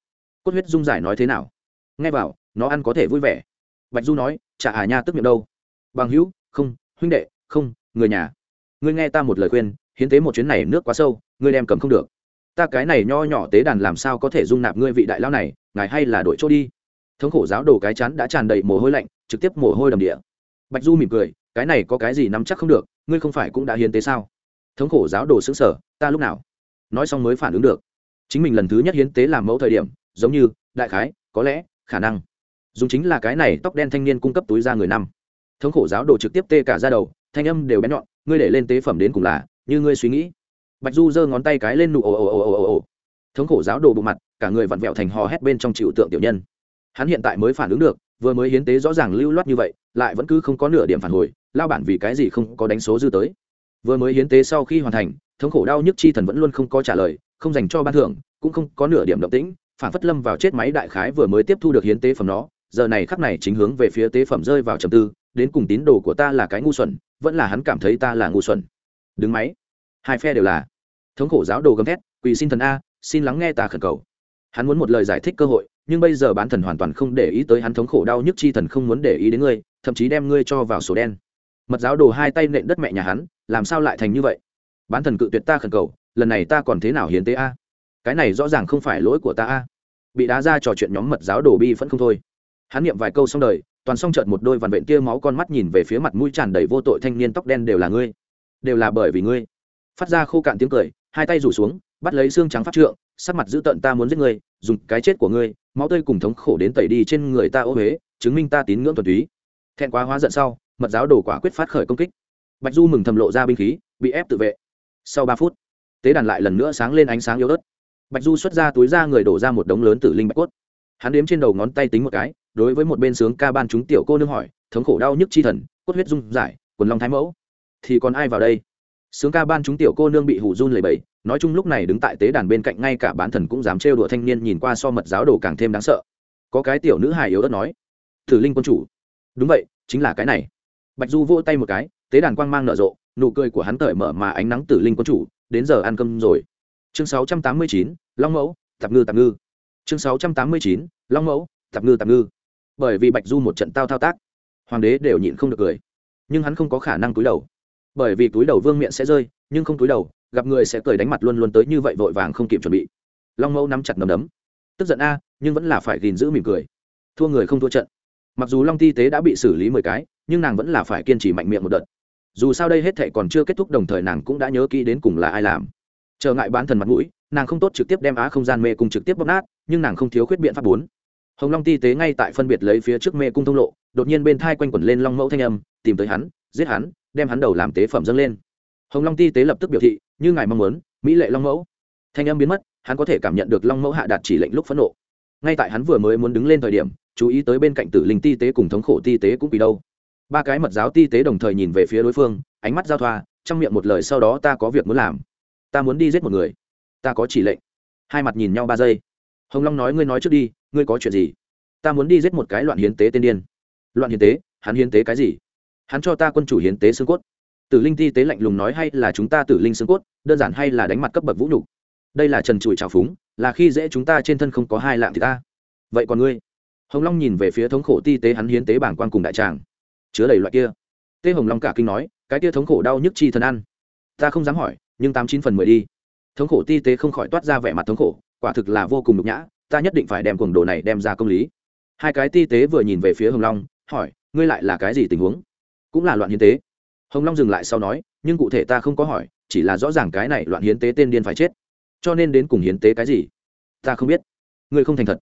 Cốt huyết dung giải nói thế nào? Nghe vào, nó ăn có thể vui vẻ. Bạch du nói, chả à nha, tức miệng đâu. Bằng hữu, không, huynh đệ, không, người nhà. Ngươi nghe ta một lời khuyên, hiến tế một chuyến này nước quá sâu, ngươi đem cầm không được. Ta cái này nho nhỏ tế đàn làm sao có thể dung nạp ngươi vị đại lao này, ngài hay là đổi chỗ đi thống khổ giáo đồ cái chán đã tràn đầy mồ hôi lạnh, trực tiếp mồ hôi đầm địa. Bạch du mỉm cười, cái này có cái gì nắm chắc không được, ngươi không phải cũng đã hiến tế sao? Thống khổ giáo đồ xứng sở ta lúc nào? Nói xong mới phản ứng được. Chính mình lần thứ nhất hiến tế làm mẫu thời điểm, giống như, đại khái, có lẽ, khả năng. Dùng chính là cái này tóc đen thanh niên cung cấp túi ra người năm. Thống khổ giáo đồ trực tiếp tê cả ra đầu, thanh âm đều bén nhọn, ngươi để lên tế phẩm đến cùng là, như ngươi suy nghĩ. Bạch du giơ ngón tay cái lên nụ ồ ồ ồ ồ ồ thống khổ giáo đồ bộ mặt, cả người vặn vẹo thành hò hét bên trong chịu tượng tiểu nhân hắn hiện tại mới phản ứng được, vừa mới hiến tế rõ ràng lưu loát như vậy, lại vẫn cứ không có nửa điểm phản hồi, lao bản vì cái gì không có đánh số dư tới. Vừa mới hiến tế sau khi hoàn thành, thống khổ đau nhức chi thần vẫn luôn không có trả lời, không dành cho ban thưởng, cũng không có nửa điểm động tĩnh, phản phất lâm vào chết máy đại khái vừa mới tiếp thu được hiến tế phẩm nó giờ này khắc này chính hướng về phía tế phẩm rơi vào trầm tư, đến cùng tín đồ của ta là cái ngu xuẩn, vẫn là hắn cảm thấy ta là ngu xuẩn. Đứng máy. Hai phe đều là. Thống khổ giáo đồ gầm thét, quỳ xin thần a, xin lắng nghe ta khẩn cầu. Hắn muốn một lời giải thích cơ hội nhưng bây giờ bán thần hoàn toàn không để ý tới hắn thống khổ đau nhức chi thần không muốn để ý đến ngươi, thậm chí đem ngươi cho vào sổ đen. Mật giáo đồ hai tay nện đất mẹ nhà hắn, làm sao lại thành như vậy? Bán thần cự tuyệt ta khẩn cầu, lần này ta còn thế nào hiến tế a? Cái này rõ ràng không phải lỗi của ta a. Bị đá ra trò chuyện nhóm mật giáo đồ bi vẫn không thôi. Hắn niệm vài câu xong đời, toàn xong trợt một đôi vằn vện tia máu con mắt nhìn về phía mặt mũi tràn đầy vô tội thanh niên tóc đen đều là ngươi. Đều là bởi vì ngươi. Phát ra khô cạn tiếng cười, hai tay rủ xuống, bắt lấy xương trắng phát trượng, sắc mặt dữ tận ta muốn giết ngươi, dùng cái chết của ngươi máu tươi cùng thống khổ đến tẩy đi trên người ta ô huế, chứng minh ta tín ngưỡng thuần túy. Thẹn quá hóa giận sau, mật giáo đổ quả quyết phát khởi công kích. Bạch du mừng thầm lộ ra binh khí, bị ép tự vệ. Sau ba phút, tế đàn lại lần nữa sáng lên ánh sáng yếu ớt. Bạch du xuất ra túi ra người đổ ra một đống lớn tử linh bạch cốt. Hắn đếm trên đầu ngón tay tính một cái, đối với một bên sướng ca ban chúng tiểu cô nương hỏi, thống khổ đau nhức chi thần, cốt huyết dung giải quần long thái mẫu. Thì còn ai vào đây? Sướng ca ban chúng tiểu cô nương bị hủ run lầy bẫy nói chung lúc này đứng tại tế đàn bên cạnh ngay cả bán thần cũng dám trêu đùa thanh niên nhìn qua so mật giáo đồ càng thêm đáng sợ. Có cái tiểu nữ hài yếu ớt nói thử linh quân chủ. Đúng vậy chính là cái này. Bạch du vỗ tay một cái tế đàn quang mang nở rộ nụ cười của hắn cởi mở mà ánh nắng tử linh quân chủ đến giờ ăn cơm rồi. Chương 689, long mẫu tạp ngư tạp ngư. Chương 689, long mẫu tạp ngư tạp ngư. Bởi vì bạch du một trận tao thao tác hoàng đế đều nhịn không được cười. Nhưng hắn không có khả năng cúi đầu bởi vì túi đầu vương miệng sẽ rơi, nhưng không túi đầu, gặp người sẽ cười đánh mặt luôn luôn tới như vậy vội vàng không kịp chuẩn bị. Long mẫu nắm chặt nằm đấm. Tức giận a, nhưng vẫn là phải gìn giữ mỉm cười. Thua người không thua trận. Mặc dù long ti tế đã bị xử lý mười cái, nhưng nàng vẫn là phải kiên trì mạnh miệng một đợt. Dù sao đây hết thệ còn chưa kết thúc đồng thời nàng cũng đã nhớ kỹ đến cùng là ai làm. Trở ngại bán thần mặt mũi, nàng không tốt trực tiếp đem á không gian mê cung trực tiếp bóp nát, nhưng nàng không thiếu khuyết biện pháp bốn. Hồng long ti tế ngay tại phân biệt lấy phía trước mê cung thông lộ, đột nhiên bên thai quanh quẩn lên long mẫu thanh âm, tìm tới hắn, giết hắn đem hắn đầu làm tế phẩm dâng lên. Hồng long ti tế lập tức biểu thị, như ngài mong muốn, mỹ lệ long mẫu. Thanh âm biến mất, hắn có thể cảm nhận được long mẫu hạ đạt chỉ lệnh lúc phẫn nộ. Ngay tại hắn vừa mới muốn đứng lên thời điểm, chú ý tới bên cạnh tử linh ti tế cùng thống khổ ti tế cũng vì đâu. Ba cái mật giáo ti tế đồng thời nhìn về phía đối phương, ánh mắt giao thoa, trong miệng một lời, sau đó ta có việc muốn làm. Ta muốn đi giết một người. Ta có chỉ lệnh. Hai mặt nhìn nhau ba giây. Hồng long nói, ngươi nói trước đi, ngươi có chuyện gì? Ta muốn đi giết một cái loạn hiến tế tên điên. Loạn hiến tế? Hắn hiến tế cái gì? Hắn cho ta quân chủ hiến tế xương cốt. Tử linh ti tế lạnh lùng nói hay là chúng ta tử linh xương cốt, đơn giản hay là đánh mặt cấp bậc vũ nhục? Đây là trần trụi trào phúng, là khi dễ chúng ta trên thân không có hai lạng thì ta. Vậy còn ngươi? Hồng long nhìn về phía thống khổ ti tế hắn hiến tế bảng quan cùng đại tràng. Chứa đầy loại kia. Tê hồng long cả kinh nói, cái kia thống khổ đau nhức chi thân ăn. Ta không dám hỏi, nhưng tám chín phần mười đi. Thống khổ ti tế không khỏi toát ra vẻ mặt thống khổ, quả thực là vô cùng nhục nhã, ta nhất định phải đem cuồng đồ này đem ra công lý. Hai cái ti tế vừa nhìn về phía hồng long, hỏi, ngươi lại là cái gì tình huống? Cũng là loạn hiến tế. Hồng long dừng lại sau nói, nhưng cụ thể ta không có hỏi, chỉ là rõ ràng cái này loạn hiến tế tên điên phải chết. Cho nên đến cùng hiến tế cái gì? Ta không biết. Ngươi không thành thật.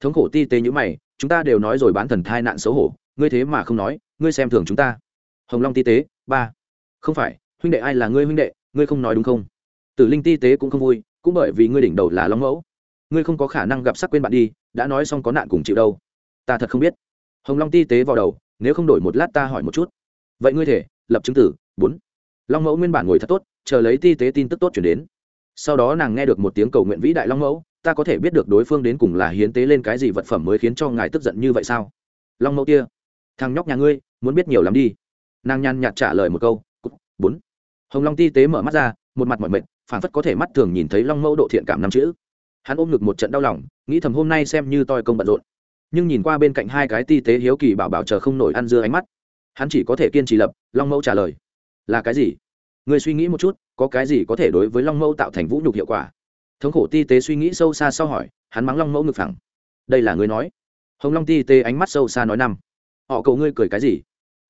Thống khổ ti tế như mày, chúng ta đều nói rồi bán thần thai nạn xấu hổ, ngươi thế mà không nói, ngươi xem thường chúng ta. Hồng long ti tế, ba. Không phải, huynh đệ ai là ngươi huynh đệ, ngươi không nói đúng không? Tử linh ti tế cũng không vui, cũng bởi vì ngươi đỉnh đầu là long mẫu. Ngươi không có khả năng gặp sắc quên bạn đi, đã nói xong có nạn cùng chịu đâu. Ta thật không biết. Hồng long ti tế vào đầu, nếu không đổi một lát ta hỏi một chút vậy ngươi thể, lập chứng tử, bốn. Long mẫu nguyên bản ngồi thật tốt, chờ lấy ti tế tin tức tốt chuyển đến. Sau đó nàng nghe được một tiếng cầu nguyện vĩ đại long mẫu, ta có thể biết được đối phương đến cùng là hiến tế lên cái gì vật phẩm mới khiến cho ngài tức giận như vậy sao? Long mẫu kia, thằng nhóc nhà ngươi, muốn biết nhiều lắm đi. Nàng nhàn nhạt trả lời một câu bốn. Hồng long ti tế mở mắt ra, một mặt mọi mệt phản phất có thể mắt thường nhìn thấy long mẫu độ thiện cảm năm chữ. Hắn ôm ngực một trận đau lòng, nghĩ thầm hôm nay xem như toi công bận rộn. Nhưng nhìn qua bên cạnh hai cái ti tế hiếu kỳ bảo bảo chờ không nổi ăn dưa ánh mắt hắn chỉ có thể kiên trì lập, long mẫu trả lời. Là cái gì? Người suy nghĩ một chút, có cái gì có thể đối với long mẫu tạo thành vũ nhục hiệu quả? Thống khổ ti tế suy nghĩ sâu xa sau hỏi, hắn mắng long mẫu ngực phẳng. Đây là người nói. Hồng long ti tế ánh mắt sâu xa nói năm. Họ cậu ngươi cười cái gì?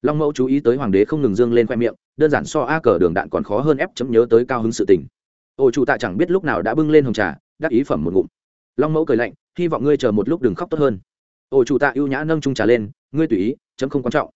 Long mẫu chú ý tới hoàng đế không ngừng dương lên khoe miệng, đơn giản so a cờ đường đạn còn khó hơn ép chấm nhớ tới cao hứng sự tình. Ô chủ tạ chẳng biết lúc nào đã bưng lên hồng trà, đắc ý phẩm một ngụm. Long mẫu cười lạnh, hy vọng ngươi chờ một lúc đừng khóc tốt hơn. Ô chủ tạ ưu nhã nâng trung trà lên, ngươi tùy ý, chấm không quan trọng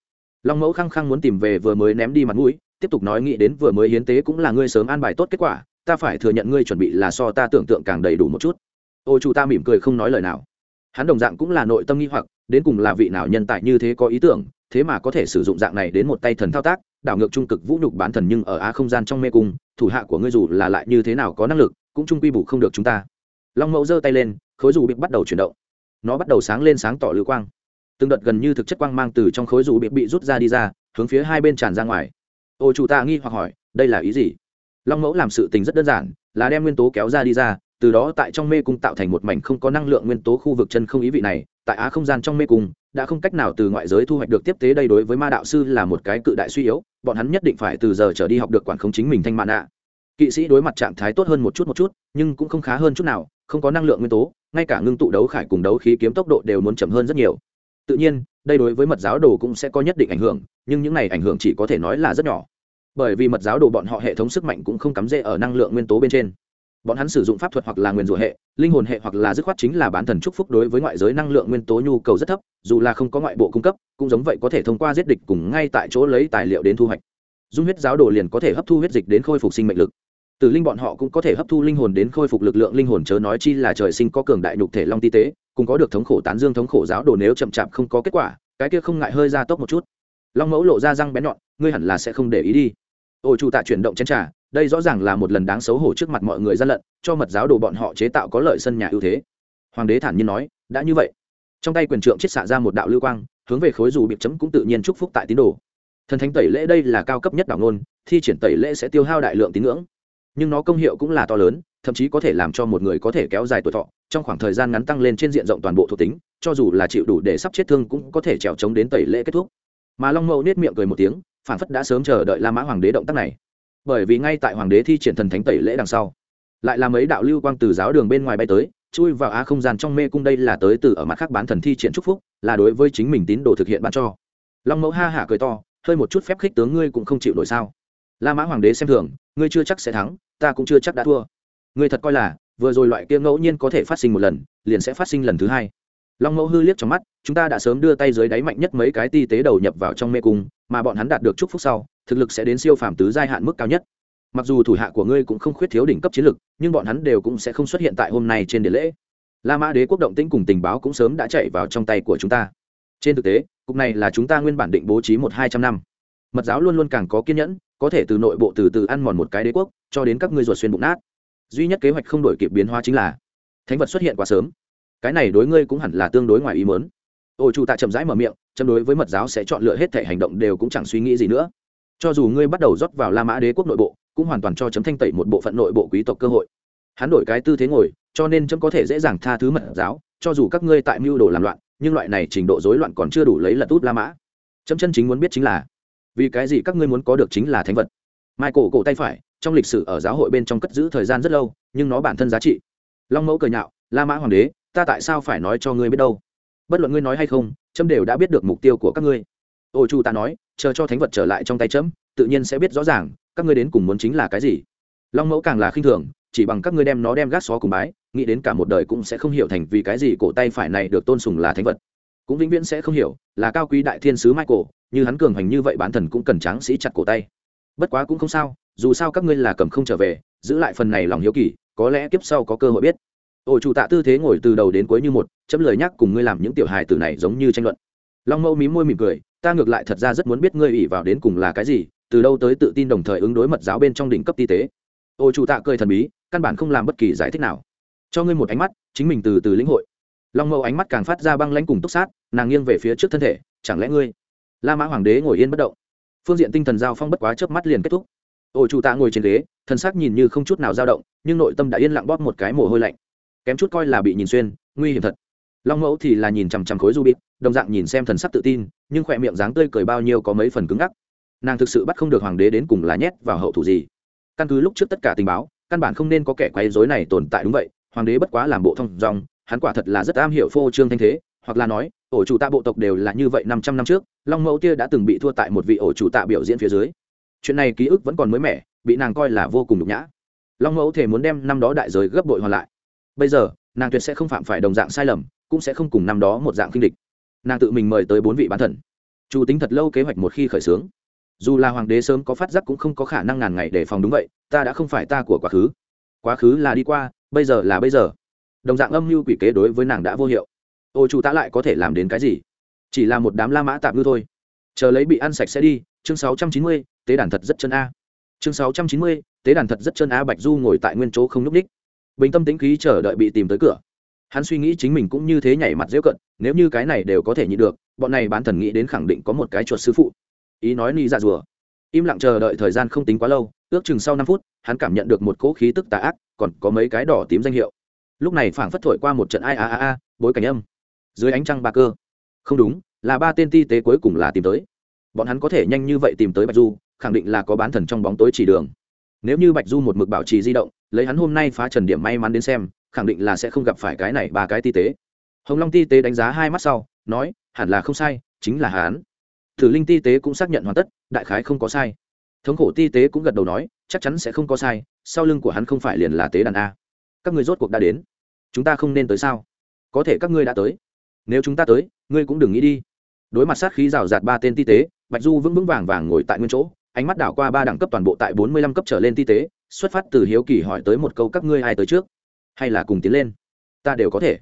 long mẫu khăng khăng muốn tìm về vừa mới ném đi mặt mũi, tiếp tục nói nghĩ đến vừa mới hiến tế cũng là ngươi sớm an bài tốt kết quả, ta phải thừa nhận ngươi chuẩn bị là so ta tưởng tượng càng đầy đủ một chút. Ô chủ ta mỉm cười không nói lời nào. Hắn đồng dạng cũng là nội tâm nghi hoặc, đến cùng là vị nào nhân tài như thế có ý tưởng, thế mà có thể sử dụng dạng này đến một tay thần thao tác, đảo ngược trung cực vũ nhục bán thần nhưng ở á không gian trong mê cung, thủ hạ của ngươi dù là lại như thế nào có năng lực, cũng trung quy bù không được chúng ta. Long mẫu giơ tay lên, khối dù bị bắt đầu chuyển động. Nó bắt đầu sáng lên sáng tỏ lưu quang từng đợt gần như thực chất quang mang từ trong khối dù bị bị rút ra đi ra, hướng phía hai bên tràn ra ngoài. Ô chủ ta nghi hoặc hỏi, đây là ý gì? Long mẫu làm sự tình rất đơn giản, là đem nguyên tố kéo ra đi ra, từ đó tại trong mê cung tạo thành một mảnh không có năng lượng nguyên tố khu vực chân không ý vị này, tại á không gian trong mê cung, đã không cách nào từ ngoại giới thu hoạch được tiếp tế đây đối với ma đạo sư là một cái cự đại suy yếu, bọn hắn nhất định phải từ giờ trở đi học được quản khống chính mình thanh mạn ạ. Kỵ sĩ đối mặt trạng thái tốt hơn một chút một chút, nhưng cũng không khá hơn chút nào, không có năng lượng nguyên tố, ngay cả ngưng tụ đấu khải cùng đấu khí kiếm tốc độ đều muốn chậm hơn rất nhiều tự nhiên, đây đối với mật giáo đồ cũng sẽ có nhất định ảnh hưởng, nhưng những này ảnh hưởng chỉ có thể nói là rất nhỏ. Bởi vì mật giáo đồ bọn họ hệ thống sức mạnh cũng không cắm rễ ở năng lượng nguyên tố bên trên. Bọn hắn sử dụng pháp thuật hoặc là nguyên rủa hệ, linh hồn hệ hoặc là dứt khoát chính là bán thần chúc phúc đối với ngoại giới năng lượng nguyên tố nhu cầu rất thấp, dù là không có ngoại bộ cung cấp, cũng giống vậy có thể thông qua giết địch cùng ngay tại chỗ lấy tài liệu đến thu hoạch. Dung huyết giáo đồ liền có thể hấp thu huyết dịch đến khôi phục sinh mệnh lực tử linh bọn họ cũng có thể hấp thu linh hồn đến khôi phục lực lượng linh hồn, chớ nói chi là trời sinh có cường đại nhục thể long ti tế cũng có được thống khổ tán dương thống khổ giáo đồ nếu chậm chạp không có kết quả, cái kia không ngại hơi ra tốc một chút. Long mẫu lộ ra răng bén nhọn, ngươi hẳn là sẽ không để ý đi. Ôi chủ tạ chuyển động chén trà, đây rõ ràng là một lần đáng xấu hổ trước mặt mọi người gian lận, cho mật giáo đồ bọn họ chế tạo có lợi sân nhà ưu thế. Hoàng đế thản nhiên nói, đã như vậy. Trong tay quyền trượng chiết xạ ra một đạo lưu quang, hướng về khối dù bị chấm cũng tự nhiên chúc phúc tại tín đồ. Thần thánh tẩy lễ đây là cao cấp nhất đảo ngôn, thi triển tẩy lễ sẽ tiêu hao đại lượng tín ngưỡng nhưng nó công hiệu cũng là to lớn, thậm chí có thể làm cho một người có thể kéo dài tuổi thọ, trong khoảng thời gian ngắn tăng lên trên diện rộng toàn bộ thuộc tính, cho dù là chịu đủ để sắp chết thương cũng có thể trèo trống đến tẩy lễ kết thúc. Mà long mẫu nết miệng cười một tiếng phản phất đã sớm chờ đợi la mã hoàng đế động tác này. Bởi vì ngay tại hoàng đế thi triển thần thánh tẩy lễ đằng sau, lại là mấy đạo lưu quang từ giáo đường bên ngoài bay tới, chui vào á không gian trong mê cung đây là tới từ ở mặt khác bán thần thi triển chúc phúc, là đối với chính mình tín đồ thực hiện bán cho. Long mẫu ha hả cười to, hơi một chút phép khích tướng ngươi cũng không chịu nổi sao? La mã hoàng đế xem thường, ngươi chưa chắc sẽ thắng, ta cũng chưa chắc đã thua. Ngươi thật coi là, vừa rồi loại kia ngẫu nhiên có thể phát sinh một lần, liền sẽ phát sinh lần thứ hai. Long mẫu hư liếc trong mắt, chúng ta đã sớm đưa tay dưới đáy mạnh nhất mấy cái ti tế đầu nhập vào trong mê cung, mà bọn hắn đạt được chúc phúc sau, thực lực sẽ đến siêu phàm tứ giai hạn mức cao nhất. Mặc dù thủ hạ của ngươi cũng không khuyết thiếu đỉnh cấp chiến lực, nhưng bọn hắn đều cũng sẽ không xuất hiện tại hôm nay trên điện lễ. La mã đế quốc động tĩnh cùng tình báo cũng sớm đã chạy vào trong tay của chúng ta. Trên thực tế, cục này là chúng ta nguyên bản định bố trí một hai trăm năm. Mật giáo luôn luôn càng có kiên nhẫn có thể từ nội bộ từ từ ăn mòn một cái đế quốc, cho đến các ngươi ruột xuyên bụng nát. Duy nhất kế hoạch không đổi kịp biến hóa chính là, thánh vật xuất hiện quá sớm. Cái này đối ngươi cũng hẳn là tương đối ngoài ý mớn ôi chủ tạ chậm rãi mở miệng châm đối với mật giáo sẽ chọn lựa hết thể hành động đều cũng chẳng suy nghĩ gì nữa. Cho dù ngươi bắt đầu rót vào la mã đế quốc nội bộ, cũng hoàn toàn cho chấm thanh tẩy một bộ phận nội bộ quý tộc cơ hội. Hắn đổi cái tư thế ngồi, cho nên chấm có thể dễ dàng tha thứ mật giáo, cho dù các ngươi tại mưu đồ làm loạn, nhưng loại này trình độ rối loạn còn chưa đủ lấy lật út la mã. Chấm chân chính muốn biết chính là vì cái gì các ngươi muốn có được chính là thánh vật? Michael cổ tay phải, trong lịch sử ở giáo hội bên trong cất giữ thời gian rất lâu, nhưng nó bản thân giá trị. Long mẫu cười nhạo, la mã hoàng đế, ta tại sao phải nói cho ngươi biết đâu? Bất luận ngươi nói hay không trâm đều đã biết được mục tiêu của các ngươi. Ô chu ta nói, chờ cho thánh vật trở lại trong tay trẫm tự nhiên sẽ biết rõ ràng, các ngươi đến cùng muốn chính là cái gì. Long mẫu càng là khinh thường, chỉ bằng các ngươi đem nó đem gác xó cùng bái, nghĩ đến cả một đời cũng sẽ không hiểu thành vì cái gì cổ tay phải này được tôn sùng là thánh vật. Cũng vĩnh viễn sẽ không hiểu là cao quý đại thiên sứ michael như hắn cường hành như vậy bán thần cũng cần tráng sĩ chặt cổ tay. Bất quá cũng không sao, dù sao các ngươi là cầm không trở về, giữ lại phần này lòng hiếu kỳ, có lẽ kiếp sau có cơ hội biết. Ổ chủ tạ tư thế ngồi từ đầu đến cuối như một, chấm lời nhắc cùng ngươi làm những tiểu hài tử này giống như tranh luận. Long mẫu mí môi mỉm cười, ta ngược lại thật ra rất muốn biết ngươi ủy vào đến cùng là cái gì, từ đâu tới tự tin đồng thời ứng đối mật giáo bên trong đỉnh cấp ti tế. Ổ chủ tạ cười thần bí, căn bản không làm bất kỳ giải thích nào. Cho ngươi một ánh mắt, chính mình từ từ lĩnh hội. Long mẫu ánh mắt càng phát ra băng lãnh cùng túc sát, nàng nghiêng về phía trước thân thể, chẳng lẽ ngươi la mã hoàng đế ngồi yên bất động. Phương diện tinh thần giao phong bất quá chớp mắt liền kết thúc. Ổ chủ tạ ngồi trên ghế thân xác nhìn như không chút nào dao động, nhưng nội tâm đã yên lặng bóp một cái mồ hôi lạnh. Kém chút coi là bị nhìn xuyên, nguy hiểm thật. Long mẫu thì là nhìn chằm chằm khối du bịt đồng dạng nhìn xem thần sắc tự tin, nhưng khỏe miệng dáng tươi cười bao nhiêu có mấy phần cứng ngắc. Nàng thực sự bắt không được hoàng đế đến cùng là nhét vào hậu thủ gì. Căn cứ lúc trước tất cả tình báo, căn bản không nên có kẻ quấy rối này tồn tại đúng vậy, hoàng đế bất quá làm bộ thông dòng, hắn quả thật là rất am hiểu phô trương thanh thế hoặc là nói, ổ chủ tạ bộ tộc đều là như vậy năm trăm năm trước, long mẫu tia đã từng bị thua tại một vị ổ chủ tạ biểu diễn phía dưới. Chuyện này ký ức vẫn còn mới mẻ, bị nàng coi là vô cùng nhục nhã. Long mẫu thể muốn đem năm đó đại giới gấp bội hoàn lại. Bây giờ, nàng tuyệt sẽ không phạm phải đồng dạng sai lầm, cũng sẽ không cùng năm đó một dạng kinh địch. Nàng tự mình mời tới bốn vị bán thần. Chủ tính thật lâu kế hoạch một khi khởi xướng. Dù là hoàng đế sớm có phát giác cũng không có khả năng ngàn ngày để phòng đúng vậy, ta đã không phải ta của quá khứ. Quá khứ là đi qua, bây giờ là bây giờ. Đồng dạng âm mưu quỷ kế đối với nàng đã vô hiệu ô chủ tạ lại có thể làm đến cái gì? Chỉ là một đám la mã tạm ngư thôi. Chờ lấy bị ăn sạch sẽ đi, chương sáu trăm chín mươi, tế đàn thật rất chân a. Chương sáu trăm chín mươi, tế đàn thật rất chân a, bạch du ngồi tại nguyên chỗ không n ú c ních bình tâm tính khí chờ đợi bị tìm tới cửa. Hắn suy nghĩ chính mình cũng như thế nhảy mặt dễ cận, nếu như cái này đều có thể nhịn được, bọn này bán thần nghĩ đến khẳng định có một cái chuột sư phụ. Ý nói ni dạ rùa. Im lặng chờ đợi thời gian không tính quá lâu, ước chừng sau năm phút, hắn cảm nhận được một cỗ khí tức tà ác, còn có mấy cái đỏ tím danh hiệu. Lúc này phảng phất thổi qua một trận ai a a a, bối cảnh âm dưới ánh trăng ba cơ. Không đúng, là ba tên ti tế cuối cùng là tìm tới. Bọn hắn có thể nhanh như vậy tìm tới bạch du, khẳng định là có bán thần trong bóng tối chỉ đường. Nếu như bạch du một mực bảo trì di động, lấy hắn hôm nay phá trần điểm may mắn đến xem, khẳng định là sẽ không gặp phải cái này ba cái ti tế. Hồng long ti tế đánh giá hai mắt sau, nói, hẳn là không sai, chính là hắn. Thử linh ti tế cũng xác nhận hoàn tất, đại khái không có sai. Thống khổ ti tế cũng gật đầu nói, chắc chắn sẽ không có sai, sau lưng của hắn không phải liền là tế đàn a. Các người rốt cuộc đã đến. Chúng ta không nên tới sao? Có thể các ngươi đã tới nếu chúng ta tới, ngươi cũng đừng nghĩ đi. Đối mặt sát khí rào rạt ba tên ti tế, bạch du vững vững vàng vàng ngồi tại nguyên chỗ, ánh mắt đảo qua ba đẳng cấp toàn bộ tại bốn mươi lăm cấp trở lên ti tế, xuất phát từ hiếu kỳ hỏi tới một câu các ngươi ai tới trước, hay là cùng tiến lên? Ta đều có thể.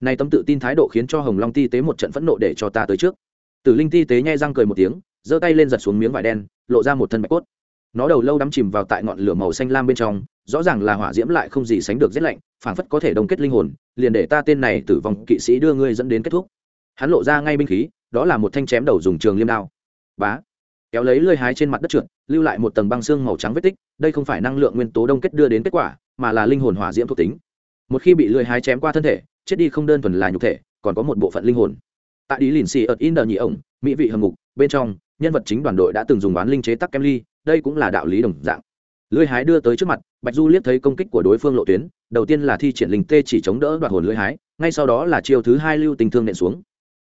Nay tâm tự tin thái độ khiến cho hồng long ti tế một trận phẫn nộ để cho ta tới trước. Tử linh ti tế nhai răng cười một tiếng, giơ tay lên giật xuống miếng vải đen, lộ ra một thân bạch cốt. Nó đầu lâu đắm chìm vào tại ngọn lửa màu xanh lam bên trong, rõ ràng là hỏa diễm lại không gì sánh được rét lạnh, phảng phất có thể đồng kết linh hồn liền để ta tên này tử vong kỵ sĩ đưa ngươi dẫn đến kết thúc. Hắn lộ ra ngay binh khí, đó là một thanh chém đầu dùng trường liêm đao. Bá. Kéo lấy lơi hái trên mặt đất trượt, lưu lại một tầng băng xương màu trắng vết tích, đây không phải năng lượng nguyên tố đông kết đưa đến kết quả, mà là linh hồn hỏa diễm thuộc tính. Một khi bị lưỡi hái chém qua thân thể, chết đi không đơn thuần là nhục thể, còn có một bộ phận linh hồn. Tại đi lìn xì ợt in đờ nhị ổng, mỹ vị hầm ngục bên trong, nhân vật chính đoàn đội đã từng dùng oán linh chế tắc kem ly, đây cũng là đạo lý đồng dạng lưỡi hái đưa tới trước mặt, bạch du liếc thấy công kích của đối phương lộ tuyến, đầu tiên là thi triển linh tê chỉ chống đỡ đoạt hồn lưỡi hái, ngay sau đó là chiêu thứ hai lưu tình thương nện xuống.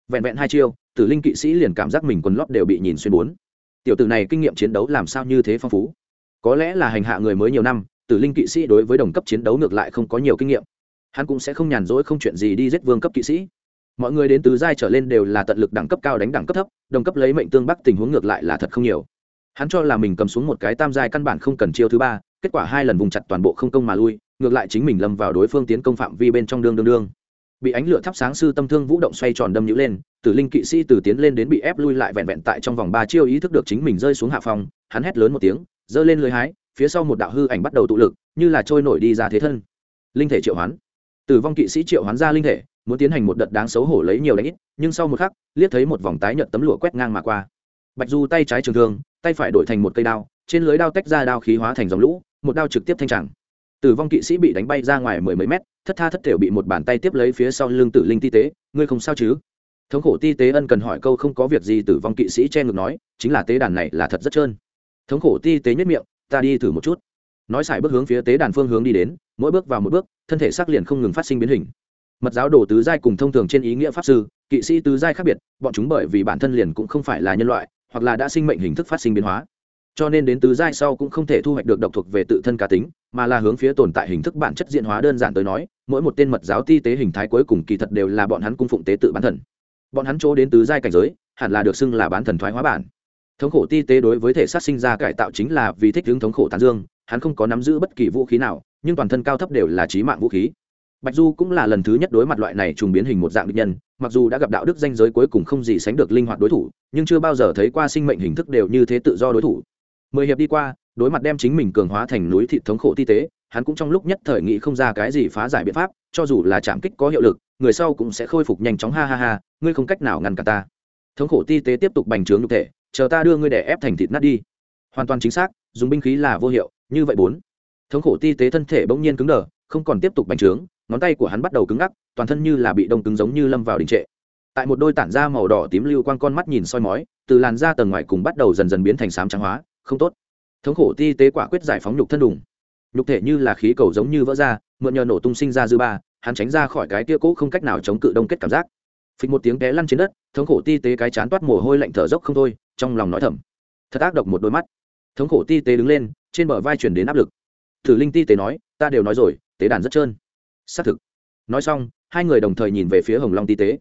Vẹn vẹn hai chiêu, tử linh kỵ sĩ liền cảm giác mình quần lót đều bị nhìn xuyên bốn. Tiểu tử này kinh nghiệm chiến đấu làm sao như thế phong phú? Có lẽ là hành hạ người mới nhiều năm, tử linh kỵ sĩ đối với đồng cấp chiến đấu ngược lại không có nhiều kinh nghiệm. Hắn cũng sẽ không nhàn rỗi không chuyện gì đi giết vương cấp kỵ sĩ. Mọi người đến từ giai trở lên đều là tận lực đẳng cấp cao đánh đẳng cấp thấp, đồng cấp lấy mệnh tương bắc tình huống ngược lại là thật không nhiều hắn cho là mình cầm xuống một cái tam giai căn bản không cần chiêu thứ ba, kết quả hai lần vùng chặt toàn bộ không công mà lui, ngược lại chính mình lâm vào đối phương tiến công phạm vi bên trong đương đương đương. Bị ánh lửa thắp sáng sư tâm thương vũ động xoay tròn đâm nhữ lên, tử linh kỵ sĩ từ tiến lên đến bị ép lui lại vẹn vẹn tại trong vòng ba chiêu ý thức được chính mình rơi xuống hạ phòng, hắn hét lớn một tiếng, giơ lên lưới hái, phía sau một đạo hư ảnh bắt đầu tụ lực, như là trôi nổi đi ra thế thân. Linh thể triệu hoán. Tử vong kỵ sĩ triệu hoán ra linh thể, muốn tiến hành một đợt đáng xấu hổ lấy nhiều đánh ít, nhưng sau một khắc, liếc thấy một vòng tái nhợt tấm lụa quét ngang mà qua. Bạch du tay trái trường thương tay phải đổi thành một cây đao, trên lưới đao tách ra đao khí hóa thành dòng lũ, một đao trực tiếp thanh tràng. Tử vong kỵ sĩ bị đánh bay ra ngoài mười mấy mét, thất tha thất thểu bị một bàn tay tiếp lấy phía sau lưng tử linh ti tế, ngươi không sao chứ? Thống khổ ti tế ân cần hỏi câu không có việc gì, tử vong kỵ sĩ che ngực nói, chính là tế đàn này là thật rất trơn. Thống khổ ti tế nhất miệng, ta đi thử một chút. Nói xài bước hướng phía tế đàn phương hướng đi đến, mỗi bước vào một bước, thân thể sắc liền không ngừng phát sinh biến hình. Mật giáo đồ tứ giai cùng thông thường trên ý nghĩa pháp sư, kỵ sĩ tứ giai khác biệt, bọn chúng bởi vì bản thân liền cũng không phải là nhân loại hoặc là đã sinh mệnh hình thức phát sinh biến hóa. Cho nên đến tứ giai sau cũng không thể thu hoạch được độc thuộc về tự thân cá tính, mà là hướng phía tồn tại hình thức bản chất diện hóa đơn giản tới nói, mỗi một tên mật giáo ti tế hình thái cuối cùng kỳ thật đều là bọn hắn cung phụng tế tự bán thần. Bọn hắn chỗ đến tứ giai cảnh giới, hẳn là được xưng là bán thần thoái hóa bản. Thống khổ ti tế đối với thể sát sinh ra cải tạo chính là vì thích hướng thống khổ tàn dương, hắn không có nắm giữ bất kỳ vũ khí nào, nhưng toàn thân cao thấp đều là trí mạng vũ khí bạch du cũng là lần thứ nhất đối mặt loại này trùng biến hình một dạng địch nhân, mặc dù đã gặp đạo đức danh giới cuối cùng không gì sánh được linh hoạt đối thủ, nhưng chưa bao giờ thấy qua sinh mệnh hình thức đều như thế tự do đối thủ. Mười hiệp đi qua, đối mặt đem chính mình cường hóa thành núi thị thống khổ ti tế, hắn cũng trong lúc nhất thời nghĩ không ra cái gì phá giải biện pháp, cho dù là chạm kích có hiệu lực, người sau cũng sẽ khôi phục nhanh chóng, ha ha ha, ngươi không cách nào ngăn cả ta. Thống khổ ti tế tiếp tục bành trướng nhục thể, chờ ta đưa ngươi đẻ ép thành thịt nát đi. Hoàn toàn chính xác, dùng binh khí là vô hiệu, như vậy bốn. Thống khổ ti tế thân thể bỗng nhiên cứng đờ, không còn tiếp tục bành trướng ngón tay của hắn bắt đầu cứng ngắc, toàn thân như là bị đông cứng giống như lâm vào đình trệ. Tại một đôi tản da màu đỏ tím lưu quang con mắt nhìn soi mói, từ làn da tầng ngoài cùng bắt đầu dần dần biến thành sám trắng hóa, không tốt. Thống khổ ti tế quả quyết giải phóng nhục thân đùng. Nhục thể như là khí cầu giống như vỡ ra, mượn nhờ nổ tung sinh ra dư ba, hắn tránh ra khỏi cái tia cũ không cách nào chống cự đông kết cảm giác. Phịch một tiếng té lăn trên đất, thống khổ ti tế cái chán toát mồ hôi lạnh thở dốc không thôi, trong lòng nói thầm. Thật ác độc một đôi mắt. Thống khổ ti tế đứng lên, trên bờ vai chuyển đến áp lực. Thử linh ti tế nói, ta đều nói rồi, tế đàn rất trơn xác thực. Nói xong, hai người đồng thời nhìn về phía hồng long ti tế.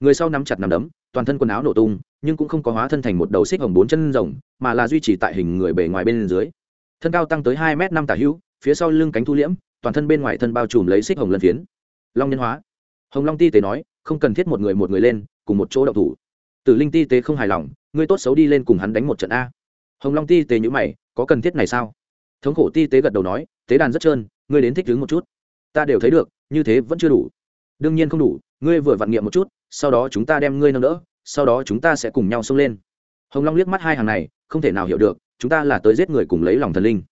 Người sau nắm chặt nằm đấm, toàn thân quần áo nổ tung, nhưng cũng không có hóa thân thành một đầu xích hồng bốn chân rồng, mà là duy trì tại hình người bề ngoài bên dưới. Thân cao tăng tới hai m năm tả hữu, phía sau lưng cánh thu liễm, toàn thân bên ngoài thân bao trùm lấy xích hồng lân phiến. Long nhân hóa. Hồng long ti tế nói, không cần thiết một người một người lên, cùng một chỗ đậu thủ. Tử linh ti tế không hài lòng ngươi tốt xấu đi lên cùng hắn đánh một trận a. Hồng long ti tế nhữ mày, có cần thiết này sao? Thống khổ ti tế gật đầu nói, tế đàn rất trơn ngươi đến thích đứng một chút ta đều thấy được, như thế vẫn chưa đủ. Đương nhiên không đủ, ngươi vừa vặn nghiệm một chút, sau đó chúng ta đem ngươi nâng đỡ, sau đó chúng ta sẽ cùng nhau xông lên. Hồng long liếc mắt hai hàng này, không thể nào hiểu được, chúng ta là tới giết người cùng lấy lòng thần linh.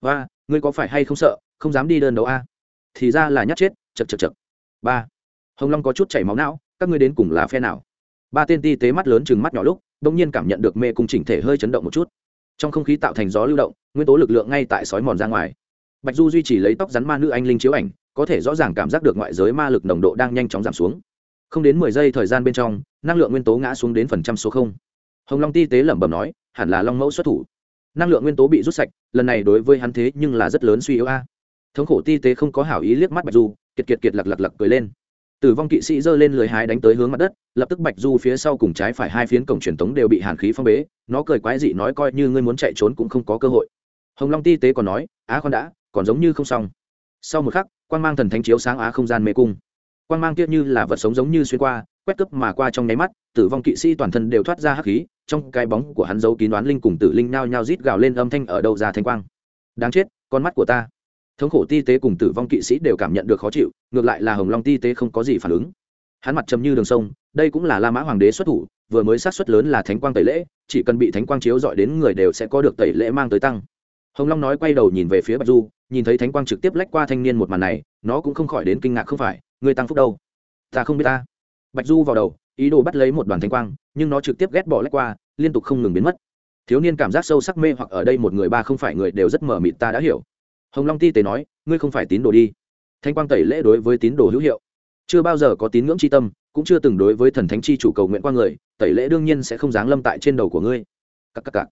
Và ngươi có phải hay không sợ, không dám đi đơn đấu a? Thì ra là nhát chết, chật chật chật. Ba. Hồng long có chút chảy máu não, các ngươi đến cùng là phe nào? Ba tên ti tế mắt lớn chừng mắt nhỏ lúc đ nhiên cảm nhận được mê cung chỉnh thể hơi chấn động một chút. Trong không khí tạo thành gió lưu động, nguyên tố lực lượng ngay tại sói mòn ra ngoài. Bạch du duy trì lấy tóc rắn ma nữ anh linh chiếu ảnh có thể rõ ràng cảm giác được ngoại giới ma lực nồng độ đang nhanh chóng giảm xuống. Không đến mười giây thời gian bên trong, năng lượng nguyên tố ngã xuống đến phần trăm số không. Hồng long ti tế lẩm bẩm nói, hẳn là long mẫu xuất thủ. Năng lượng nguyên tố bị rút sạch, lần này đối với hắn thế nhưng là rất lớn suy yếu a. Thống khổ ti tế không có hảo ý liếc mắt bạch du, kiệt kiệt kiệt lặc lặc lặc cười lên. Tử vong kỵ sĩ giơ lên lưới hái đánh tới hướng mặt đất, lập tức bạch du phía sau cùng trái phải hai phiến cổng truyền thống đều bị hàn khí phong bế, nó cười quái dị nói coi như ngươi muốn chạy trốn cũng không có cơ hội. Hồng long ti tế còn nói, á con đã, còn giống như không xong. Sau một khắc quan g mang thần thánh chiếu sáng á không gian mê cung. Quan g mang kia như là vật sống giống như xuyên qua, quét cướp mà qua trong nháy mắt, tử vong kỵ sĩ toàn thân đều thoát ra hắc khí, trong cái bóng của hắn giấu kín đoán linh cùng tử linh nao nhao rít gào lên âm thanh ở đâu ra thanh quang. Đáng chết, con mắt của ta. Thống khổ ti tế cùng tử vong kỵ sĩ đều cảm nhận được khó chịu, ngược lại là hồng long ti tế không có gì phản ứng. Hắn mặt trầm như đường sông, đây cũng là la mã hoàng đế xuất thủ, vừa mới sát xuất lớn là thánh quang tẩy lễ, chỉ cần bị thánh quang chiếu dọi đến người đều sẽ có được tẩy lễ mang tới tăng. Hồng long nói quay đầu nhìn về phía bạch du nhìn thấy thánh quang trực tiếp lách qua thanh niên một màn này, nó cũng không khỏi đến kinh ngạc không phải, người tăng phúc đâu? Ta không biết ta. Bạch du vào đầu, ý đồ bắt lấy một đoàn thánh quang, nhưng nó trực tiếp ghét bỏ lách qua, liên tục không ngừng biến mất. Thiếu niên cảm giác sâu sắc mê hoặc ở đây một người ba không phải người đều rất mở mịt ta đã hiểu. Hồng long ti tế nói, ngươi không phải tín đồ đi. Thanh quang tẩy lễ đối với tín đồ hữu hiệu. Chưa bao giờ có tín ngưỡng c h i tâm, cũng chưa từng đối với thần thánh chi chủ cầu nguyện qua người, tẩy lễ đương nhiên sẽ không giáng lâm tại trên đầu của ngươi. Cắc cắc cắc.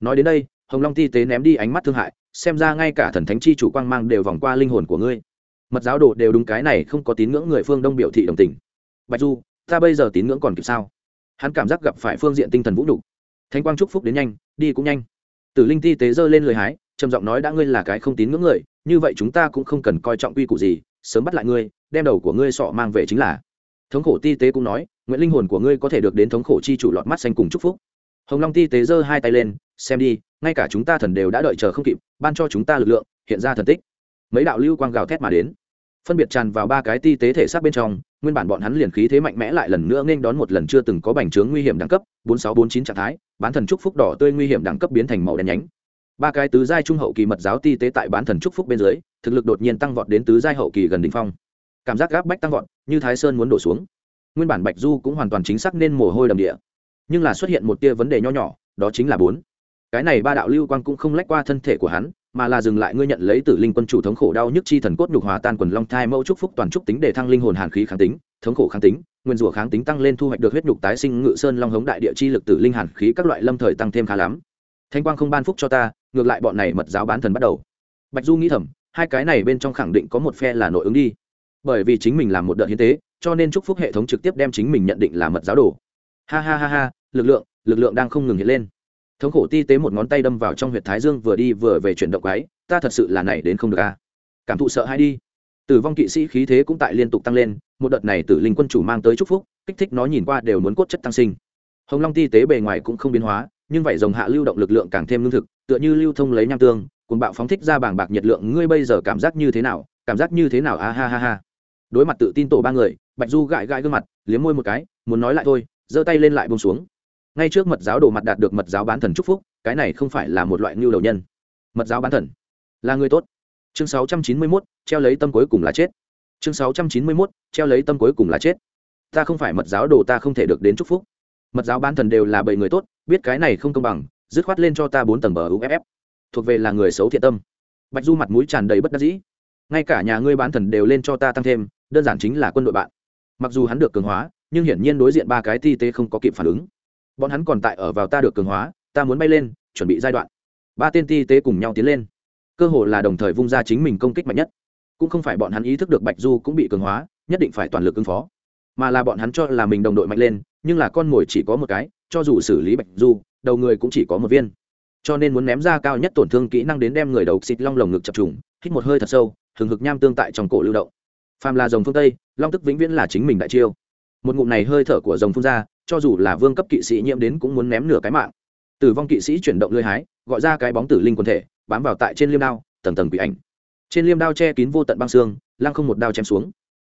nói đến đây, hồng long ti tế ném đi ánh mắt thương hại xem ra ngay cả thần thánh chi chủ quang mang đều vòng qua linh hồn của ngươi. Mật giáo đồ đều đúng cái này không có tín ngưỡng người phương đông biểu thị đồng tình. Bạch du, ta bây giờ tín ngưỡng còn kịp sao? Hắn cảm giác gặp phải phương diện tinh thần vũ nhục. Thánh quang chúc phúc đến nhanh, đi cũng nhanh. Tử linh ti tế giơ lên lời hái, trầm giọng nói đã ngươi là cái không tín ngưỡng người, như vậy chúng ta cũng không cần coi trọng quy củ gì, sớm bắt lại ngươi, đem đầu của ngươi sọ mang về chính là. Thống khổ ti tế cũng nói, nguyện linh hồn của ngươi có thể được đến thống khổ chi chủ lọt mắt xanh cùng chúc phúc. Hồng long ti tế giơ hai tay lên, xem đi, ngay cả chúng ta thần đều đã đợi chờ không kịp ban cho chúng ta lực lượng, hiện ra thần tích. Mấy đạo lưu quang gào thét mà đến. Phân biệt tràn vào ba cái ti tế thể xác bên trong, nguyên bản bọn hắn liền khí thế mạnh mẽ lại lần nữa nên đón một lần chưa từng có bành trướng nguy hiểm đẳng cấp, bốn sáu bốn chín trạng thái, bán thần trúc phúc đỏ tươi nguy hiểm đẳng cấp biến thành màu đen nhánh. Ba cái tứ giai trung hậu kỳ mật giáo ti tế tại bán thần trúc phúc bên dưới, thực lực đột nhiên tăng vọt đến tứ giai hậu kỳ gần đ ỉ n h phong. Cảm giác gáp bách tăng vọt, như thái sơn muốn đổ xuống. Nguyên bản bạch du cũng hoàn toàn chính xác nên mồ hôi đầm địa. Nhưng là xuất hiện một tia vấn đề nho nhỏ, đó chính là bốn cái này ba đạo lưu quang cũng không lách qua thân thể của hắn, mà là dừng lại ngươi nhận lấy tử linh quân chủ thống khổ đau nhức chi thần cốt nhục hòa tan quần long thai mẫu trúc phúc toàn trúc tính để thăng linh hồn hàn khí kháng tính, thống khổ kháng tính, nguyên rủa kháng tính tăng lên thu hoạch được huyết nhục tái sinh ngự sơn long hống đại địa chi lực tử linh hàn khí các loại lâm thời tăng thêm khá lắm. Thanh quang không ban phúc cho ta, ngược lại bọn này mật giáo bán thần bắt đầu. Bạch du nghĩ thầm, hai cái này bên trong khẳng định có một phe là nội ứng đi. Bởi vì chính mình làm một đợt hiến tế, cho nên chúc phúc hệ thống trực tiếp đem chính mình nhận định là mật giáo đồ. Ha ha ha ha, lực lượng lực lượng đang không ngừng hiện lên thống khổ ti tế một ngón tay đâm vào trong huyệt thái dương vừa đi vừa về chuyển động ấy, ta thật sự là này đến không được a. Cảm thụ sợ hay đi. Tử vong kỵ sĩ khí thế cũng tại liên tục tăng lên, một đợt này tử linh quân chủ mang tới chúc phúc, kích thích nó nhìn qua đều muốn cốt chất tăng sinh. Hồng long ti tế bề ngoài cũng không biến hóa, nhưng vậy dòng hạ lưu động lực lượng càng thêm lương thực, tựa như lưu thông lấy nham tương cùng bạo phóng thích ra bảng bạc nhiệt lượng, ngươi bây giờ cảm giác như thế nào? Cảm giác như thế nào? A ha ha ha. Đối mặt tự tin tổ ba người, bạch du gãi gãi gương mặt, liếm môi một cái, muốn nói lại thôi, giơ tay lên lại bông xuống ngay trước mật giáo đồ mặt đạt được mật giáo bán thần chúc phúc cái này không phải là một loại ngưu đầu nhân. Mật giáo bán thần. Là người tốt. Chương 691, treo lấy tâm cuối cùng là chết. Chương 691, treo lấy tâm cuối cùng là chết. Ta không phải mật giáo đồ ta không thể được đến chúc phúc. Mật giáo bán thần đều là bảy người tốt biết cái này không công bằng dứt khoát lên cho ta bốn tầng bờ uff thuộc về là người xấu thiện tâm. Bạch du mặt mũi tràn đầy bất đắc dĩ. Ngay cả nhà ngươi bán thần đều lên cho ta tăng thêm đơn giản chính là quân đội bạn. Mặc dù hắn được cường hóa nhưng hiển nhiên đối diện ba cái ti tế không có kịp phản ứng bọn hắn còn tại ở vào ta được cường hóa, ta muốn bay lên, chuẩn bị giai đoạn. Ba tên ti tế cùng nhau tiến lên. Cơ hội là đồng thời vung ra chính mình công kích mạnh nhất. Cũng không phải bọn hắn ý thức được bạch du cũng bị cường hóa, nhất định phải toàn lực ứng phó. Mà là bọn hắn cho là mình đồng đội mạnh lên, nhưng là con mồi chỉ có một cái, cho dù xử lý bạch du, đầu người cũng chỉ có một viên. Cho nên muốn ném ra cao nhất tổn thương kỹ năng đến đem người đầu xịt long lồng ngực chập trùng, hít một hơi thật sâu, hừng hực nham tương tại trong cổ lưu động. Phàm là dòng phương tây, long tức vĩnh viễn là chính mình đại chiêu một ngụm này hơi thở của rồng phun ra, cho dù là vương cấp kỵ sĩ nhiễm đến cũng muốn ném nửa cái mạng. Tử vong kỵ sĩ chuyển động lưới hái, gọi ra cái bóng tử linh quần thể, bám vào tại trên liêm đao, tầng tầng quỷ ảnh. Trên liêm đao che kín vô tận băng xương, lăng không một đao chém xuống.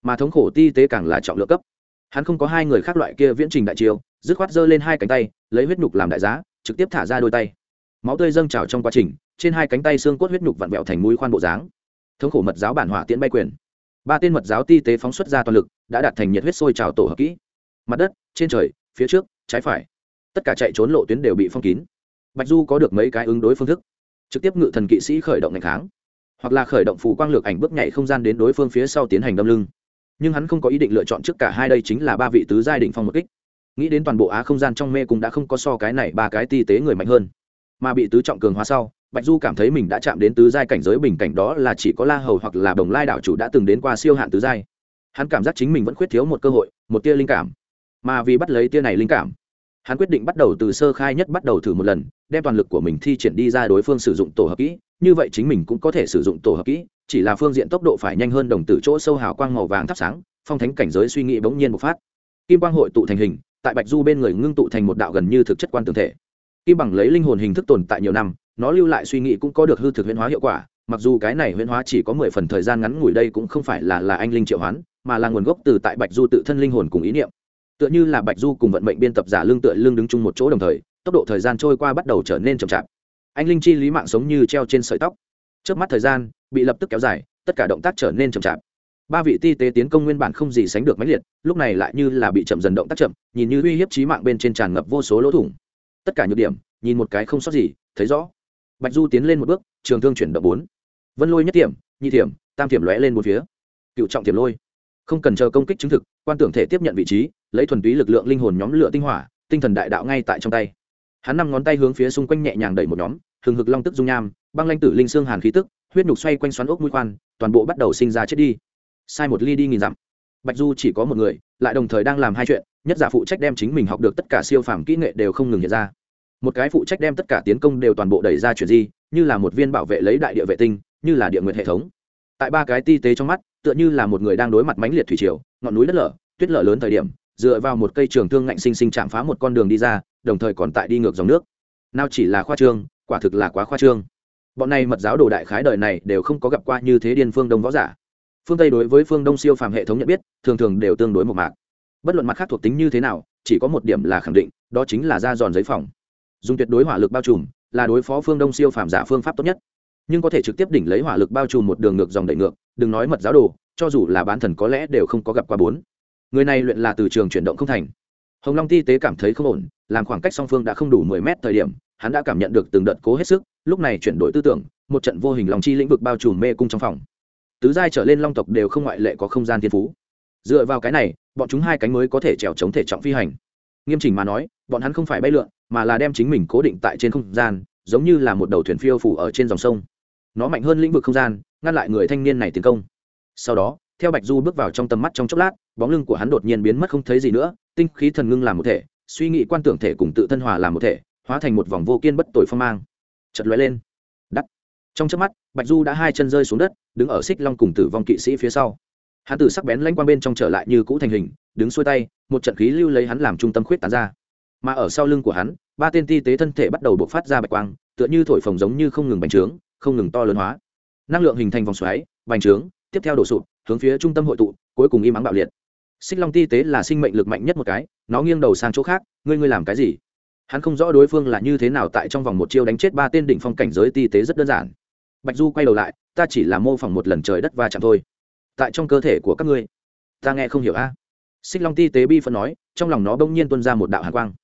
Mà thống khổ ti tế càng là trọng lượng cấp. Hắn không có hai người khác loại kia viễn trình đại chiêu, dứt khoát giơ lên hai cánh tay, lấy huyết nhục làm đại giá, trực tiếp thả ra đôi tay. Máu tươi dâng trào trong quá trình, trên hai cánh tay xương cốt huyết nhục vặn vẹo thành mũi khoan bộ dáng. Thống khổ mật giáo bản hỏa tiễn bay quyền ba tên mật giáo ti tế phóng xuất ra toàn lực, đã đạt thành nhiệt huyết sôi trào tổ hợp kỹ. Mặt đất, trên trời, phía trước, trái phải, tất cả chạy trốn lộ tuyến đều bị phong kín. Bạch du có được mấy cái ứng đối phương thức. Trực tiếp ngự thần kỵ sĩ khởi động ngày kháng, hoặc là khởi động phù quang lược ảnh bước nhảy không gian đến đối phương phía sau tiến hành đâm lưng. Nhưng hắn không có ý định lựa chọn trước cả hai đây chính là ba vị tứ giai định phong một kích. Nghĩ đến toàn bộ á không gian trong mê cũng đã không có so cái này ba cái ti tế người mạnh hơn, mà bị tứ trọng cường hóa sau bạch du cảm thấy mình đã chạm đến tứ giai cảnh giới bình cảnh đó là chỉ có la hầu hoặc là đồng lai đảo chủ đã từng đến qua siêu hạn tứ giai. Hắn cảm giác chính mình vẫn khuyết thiếu một cơ hội, một tia linh cảm. Mà vì bắt lấy tia này linh cảm, hắn quyết định bắt đầu từ sơ khai nhất bắt đầu thử một lần, đem toàn lực của mình thi triển đi ra đối phương sử dụng tổ hợp kỹ. Như vậy chính mình cũng có thể sử dụng tổ hợp kỹ, chỉ là phương diện tốc độ phải nhanh hơn đồng tử chỗ sâu hào quang màu vàng thắp sáng, phong thánh cảnh giới suy nghĩ bỗng nhiên một phát. Kim quang hội tụ thành hình, tại bạch du bên người ngưng tụ thành một đạo gần như thực chất quan tường thể kim bằng lấy linh hồn hình thức tồn tại nhiều năm, nó lưu lại suy nghĩ cũng có được hư thực huyễn hóa hiệu quả, mặc dù cái này huyễn hóa chỉ có mười phần thời gian ngắn ngủi đây cũng không phải là là anh linh triệu hoán, mà là nguồn gốc từ tại bạch du tự thân linh hồn cùng ý niệm. Tựa như là bạch du cùng vận mệnh biên tập giả lương tựa lương đứng chung một chỗ đồng thời, tốc độ thời gian trôi qua bắt đầu trở nên chậm chạp. Anh linh chi lý mạng sống như treo trên sợi tóc. Trước mắt thời gian, bị lập tức kéo dài, tất cả động tác trở nên chậm chạp. Ba vị ti tế tiến công nguyên bản không gì sánh được máy liệt, lúc này lại như là bị chậm dần động tác chậm, nhìn như uy hiếp trí mạng bên trên tràn ngập vô số lỗ thủng tất cả nhược điểm, nhìn một cái không sót gì, thấy rõ. Bạch du tiến lên một bước, trường thương chuyển động bốn. Vân lôi nhất điểm nhị điểm tam điểm lóe lên một phía. Cựu trọng tiềm lôi. Không cần chờ công kích chứng thực, quan tưởng thể tiếp nhận vị trí, lấy thuần túy lực lượng linh hồn nhóm lửa tinh hỏa, tinh thần đại đạo ngay tại trong tay. Hắn năm ngón tay hướng phía xung quanh nhẹ nhàng đẩy một nhóm, hừng hực long tức dung nham, băng lanh tử linh xương hàn khí tức, huyết nhục xoay quanh xoắn ốc mũi khoan, toàn bộ bắt đầu sinh ra chết đi. Sai một ly đi nghìn dặm bạch du chỉ có một người, lại đồng thời đang làm hai chuyện, nhất giả phụ trách đem chính mình học được tất cả siêu phàm kỹ nghệ đều không ngừng hiện ra. Một cái phụ trách đem tất cả tiến công đều toàn bộ đẩy ra chuyển di, như là một viên bảo vệ lấy đại địa vệ tinh, như là địa nguyện hệ thống. Tại ba cái ti tế trong mắt, tựa như là một người đang đối mặt mãnh liệt thủy triều, ngọn núi đất lở, tuyết lở lớn thời điểm, dựa vào một cây trường thương ngạnh sinh sinh chạm phá một con đường đi ra, đồng thời còn tại đi ngược dòng nước. Nào chỉ là khoa trương, quả thực là quá khoa trương. Bọn này mật giáo đồ đại khái đời này đều không có gặp qua như thế điên phương đông võ giả phương tây đối với phương đông siêu phàm hệ thống nhận biết, thường thường đều tương đối một mạc. Bất luận mặt khác thuộc tính như thế nào, chỉ có một điểm là khẳng định, đó chính là ra giòn giấy phòng. Dùng tuyệt đối hỏa lực bao trùm, là đối phó phương đông siêu phàm giả phương pháp tốt nhất. Nhưng có thể trực tiếp đỉnh lấy hỏa lực bao trùm một đường ngược dòng đẩy ngược, đừng nói mật giáo đồ, cho dù là bán thần có lẽ đều không có gặp qua bốn. Người này luyện là từ trường chuyển động không thành. Hồng long ti tế cảm thấy không ổn, làm khoảng cách song phương đã không đủ mười mét thời điểm, hắn đã cảm nhận được từng đợt cố hết sức, lúc này chuyển đổi tư tưởng, một trận vô hình lòng chi lĩnh vực bao trùm mê cung trong phòng tứ giai trở lên long tộc đều không ngoại lệ có không gian thiên phú. Dựa vào cái này, bọn chúng hai cánh mới có thể trèo chống thể trọng phi hành. Nghiêm chỉnh mà nói, bọn hắn không phải bay lượn, mà là đem chính mình cố định tại trên không gian, giống như là một đầu thuyền phiêu phủ ở trên dòng sông. Nó mạnh hơn lĩnh vực không gian, ngăn lại người thanh niên này tiến công. Sau đó, theo bạch du bước vào trong tầm mắt trong chốc lát, bóng lưng của hắn đột nhiên biến mất không thấy gì nữa, tinh khí thần ngưng làm một thể, suy nghĩ quan tưởng thể cùng tự thân hòa làm một thể, hóa thành một vòng vô kiên bất tội phong mang. Chật lóe lên trong chớp mắt, bạch du đã hai chân rơi xuống đất, đứng ở xích long cùng tử vong kỵ sĩ phía sau. Hắn từ sắc bén lanh quang bên trong trở lại như cũ thành hình, đứng xuôi tay, một trận khí lưu lấy hắn làm trung tâm khuyết tán ra. Mà ở sau lưng của hắn, ba tên ti tế thân thể bắt đầu bộc phát ra bạch quang, tựa như thổi phồng giống như không ngừng bành trướng, không ngừng to lớn hóa. Năng lượng hình thành vòng xoáy, bành trướng, tiếp theo đổ sụp, hướng phía trung tâm hội tụ, cuối cùng im ắng bạo liệt. Xích long ti tế là sinh mệnh lực mạnh nhất một cái, nó nghiêng đầu sang chỗ khác, ngươi ngươi làm cái gì? Hắn không rõ đối phương là như thế nào tại trong vòng một chiêu đánh chết ba tên đỉnh phong cảnh giới ti tế rất đơn giản bạch du quay đầu lại, ta chỉ là mô phỏng một lần trời đất va chạm thôi. Tại trong cơ thể của các ngươi, ta nghe không hiểu a. Xích long ti tế bi phân nói, trong lòng nó bỗng nhiên tuân ra một đạo hàn quang.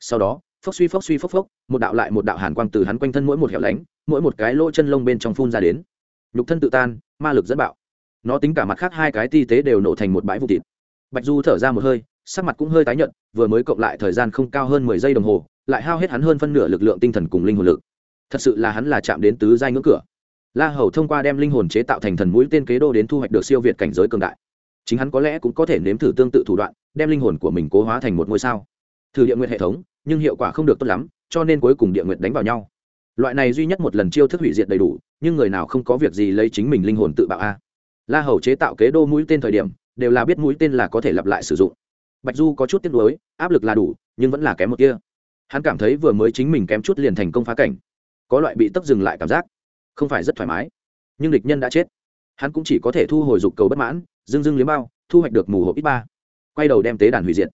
Sau đó, phốc suy phốc suy phốc phốc, một đạo lại một đạo hàn quang từ hắn quanh thân mỗi một hẻo lánh, mỗi một cái lỗ chân lông bên trong phun ra đến. Nhục thân tự tan, ma lực dẫn bạo. Nó tính cả mặt khác hai cái ti tế đều nổ thành một bãi vụ thịt. Bạch du thở ra một hơi, sắc mặt cũng hơi tái nhợt, vừa mới cộng lại thời gian không cao hơn mười giây đồng hồ, lại hao hết hắn hơn phân nửa lực lượng tinh thần cùng linh hồn lực. Thật sự là hắn là chạm đến tứ giai ngưỡng cửa la hầu thông qua đem linh hồn chế tạo thành thần mũi tên kế đô đến thu hoạch được siêu việt cảnh giới cường đại. Chính hắn có lẽ cũng có thể nếm thử tương tự thủ đoạn, đem linh hồn của mình cố hóa thành một ngôi sao. Thử địa nguyện hệ thống, nhưng hiệu quả không được tốt lắm, cho nên cuối cùng địa nguyện đánh vào nhau. Loại này duy nhất một lần chiêu thức hủy diệt đầy đủ, nhưng người nào không có việc gì lấy chính mình linh hồn tự bạo a. La hầu chế tạo kế đô mũi tên thời điểm, đều là biết mũi tên là có thể lặp lại sử dụng. Bạch du có chút tiếc nuối, áp lực là đủ, nhưng vẫn là kém một kia hắn cảm thấy vừa mới chính mình kém chút liền thành công phá cảnh. Có loại bị tấp dừng lại cảm giác không phải rất thoải mái. Nhưng địch nhân đã chết. Hắn cũng chỉ có thể thu hồi dục cầu bất mãn dưng dưng liếm bao, thu hoạch được mù hộp ít ba. Quay đầu đem tế đàn hủy diệt.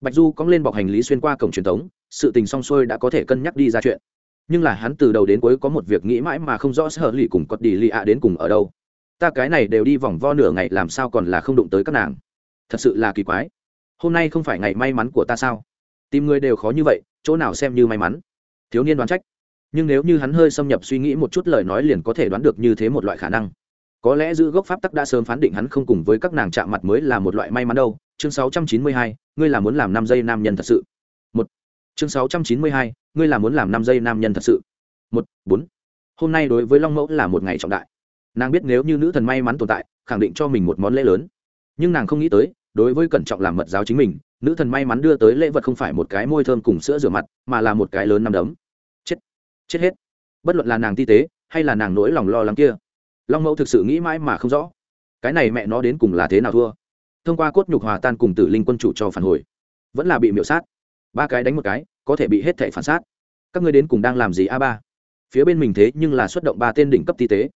Bạch du cóng lên bọc hành lý xuyên qua cổng truyền thống, sự tình xong xuôi đã có thể cân nhắc đi ra chuyện. Nhưng là hắn từ đầu đến cuối có một việc nghĩ mãi mà không rõ sở lì cùng cọt đi lì ạ đến cùng ở đâu. Ta cái này đều đi vòng vo nửa ngày làm sao còn là không đụng tới các nàng. Thật sự là kỳ quái. Hôm nay không phải ngày may mắn của ta sao? Tìm người đều khó như vậy, chỗ nào xem như may mắn? Thiếu niên đoán trách nhưng nếu như hắn hơi xâm nhập suy nghĩ một chút lời nói liền có thể đoán được như thế một loại khả năng. Có lẽ giữ gốc pháp tắc đã sớm phán định hắn không cùng với các nàng chạm mặt mới là một loại may mắn đâu. Chương 692, ngươi là muốn làm năm giây nam nhân thật sự. Một. Chương 692, ngươi là muốn làm năm giây nam nhân thật sự. Một. Bốn. Hôm nay đối với long mẫu là một ngày trọng đại. Nàng biết nếu như nữ thần may mắn tồn tại khẳng định cho mình một món lễ lớn. Nhưng nàng không nghĩ tới đối với cẩn trọng làm mật giáo chính mình nữ thần may mắn đưa tới lễ vật không phải một cái môi thơm cùng sữa rửa mặt mà là một cái lớn nằm đấm chết hết. Bất luận là nàng ti tế, hay là nàng nỗi lòng lo lắng kia, long mẫu thực sự nghĩ mãi mà không rõ, cái này mẹ nó đến cùng là thế nào thua. Thông qua cốt nhục hòa tan cùng tử linh quân chủ cho phản hồi, vẫn là bị miễu sát. Ba cái đánh một cái, có thể bị hết thẻ phản sát. Các ngươi đến cùng đang làm gì a ba? Phía bên mình thế nhưng là xuất động ba tên đỉnh cấp ti tế.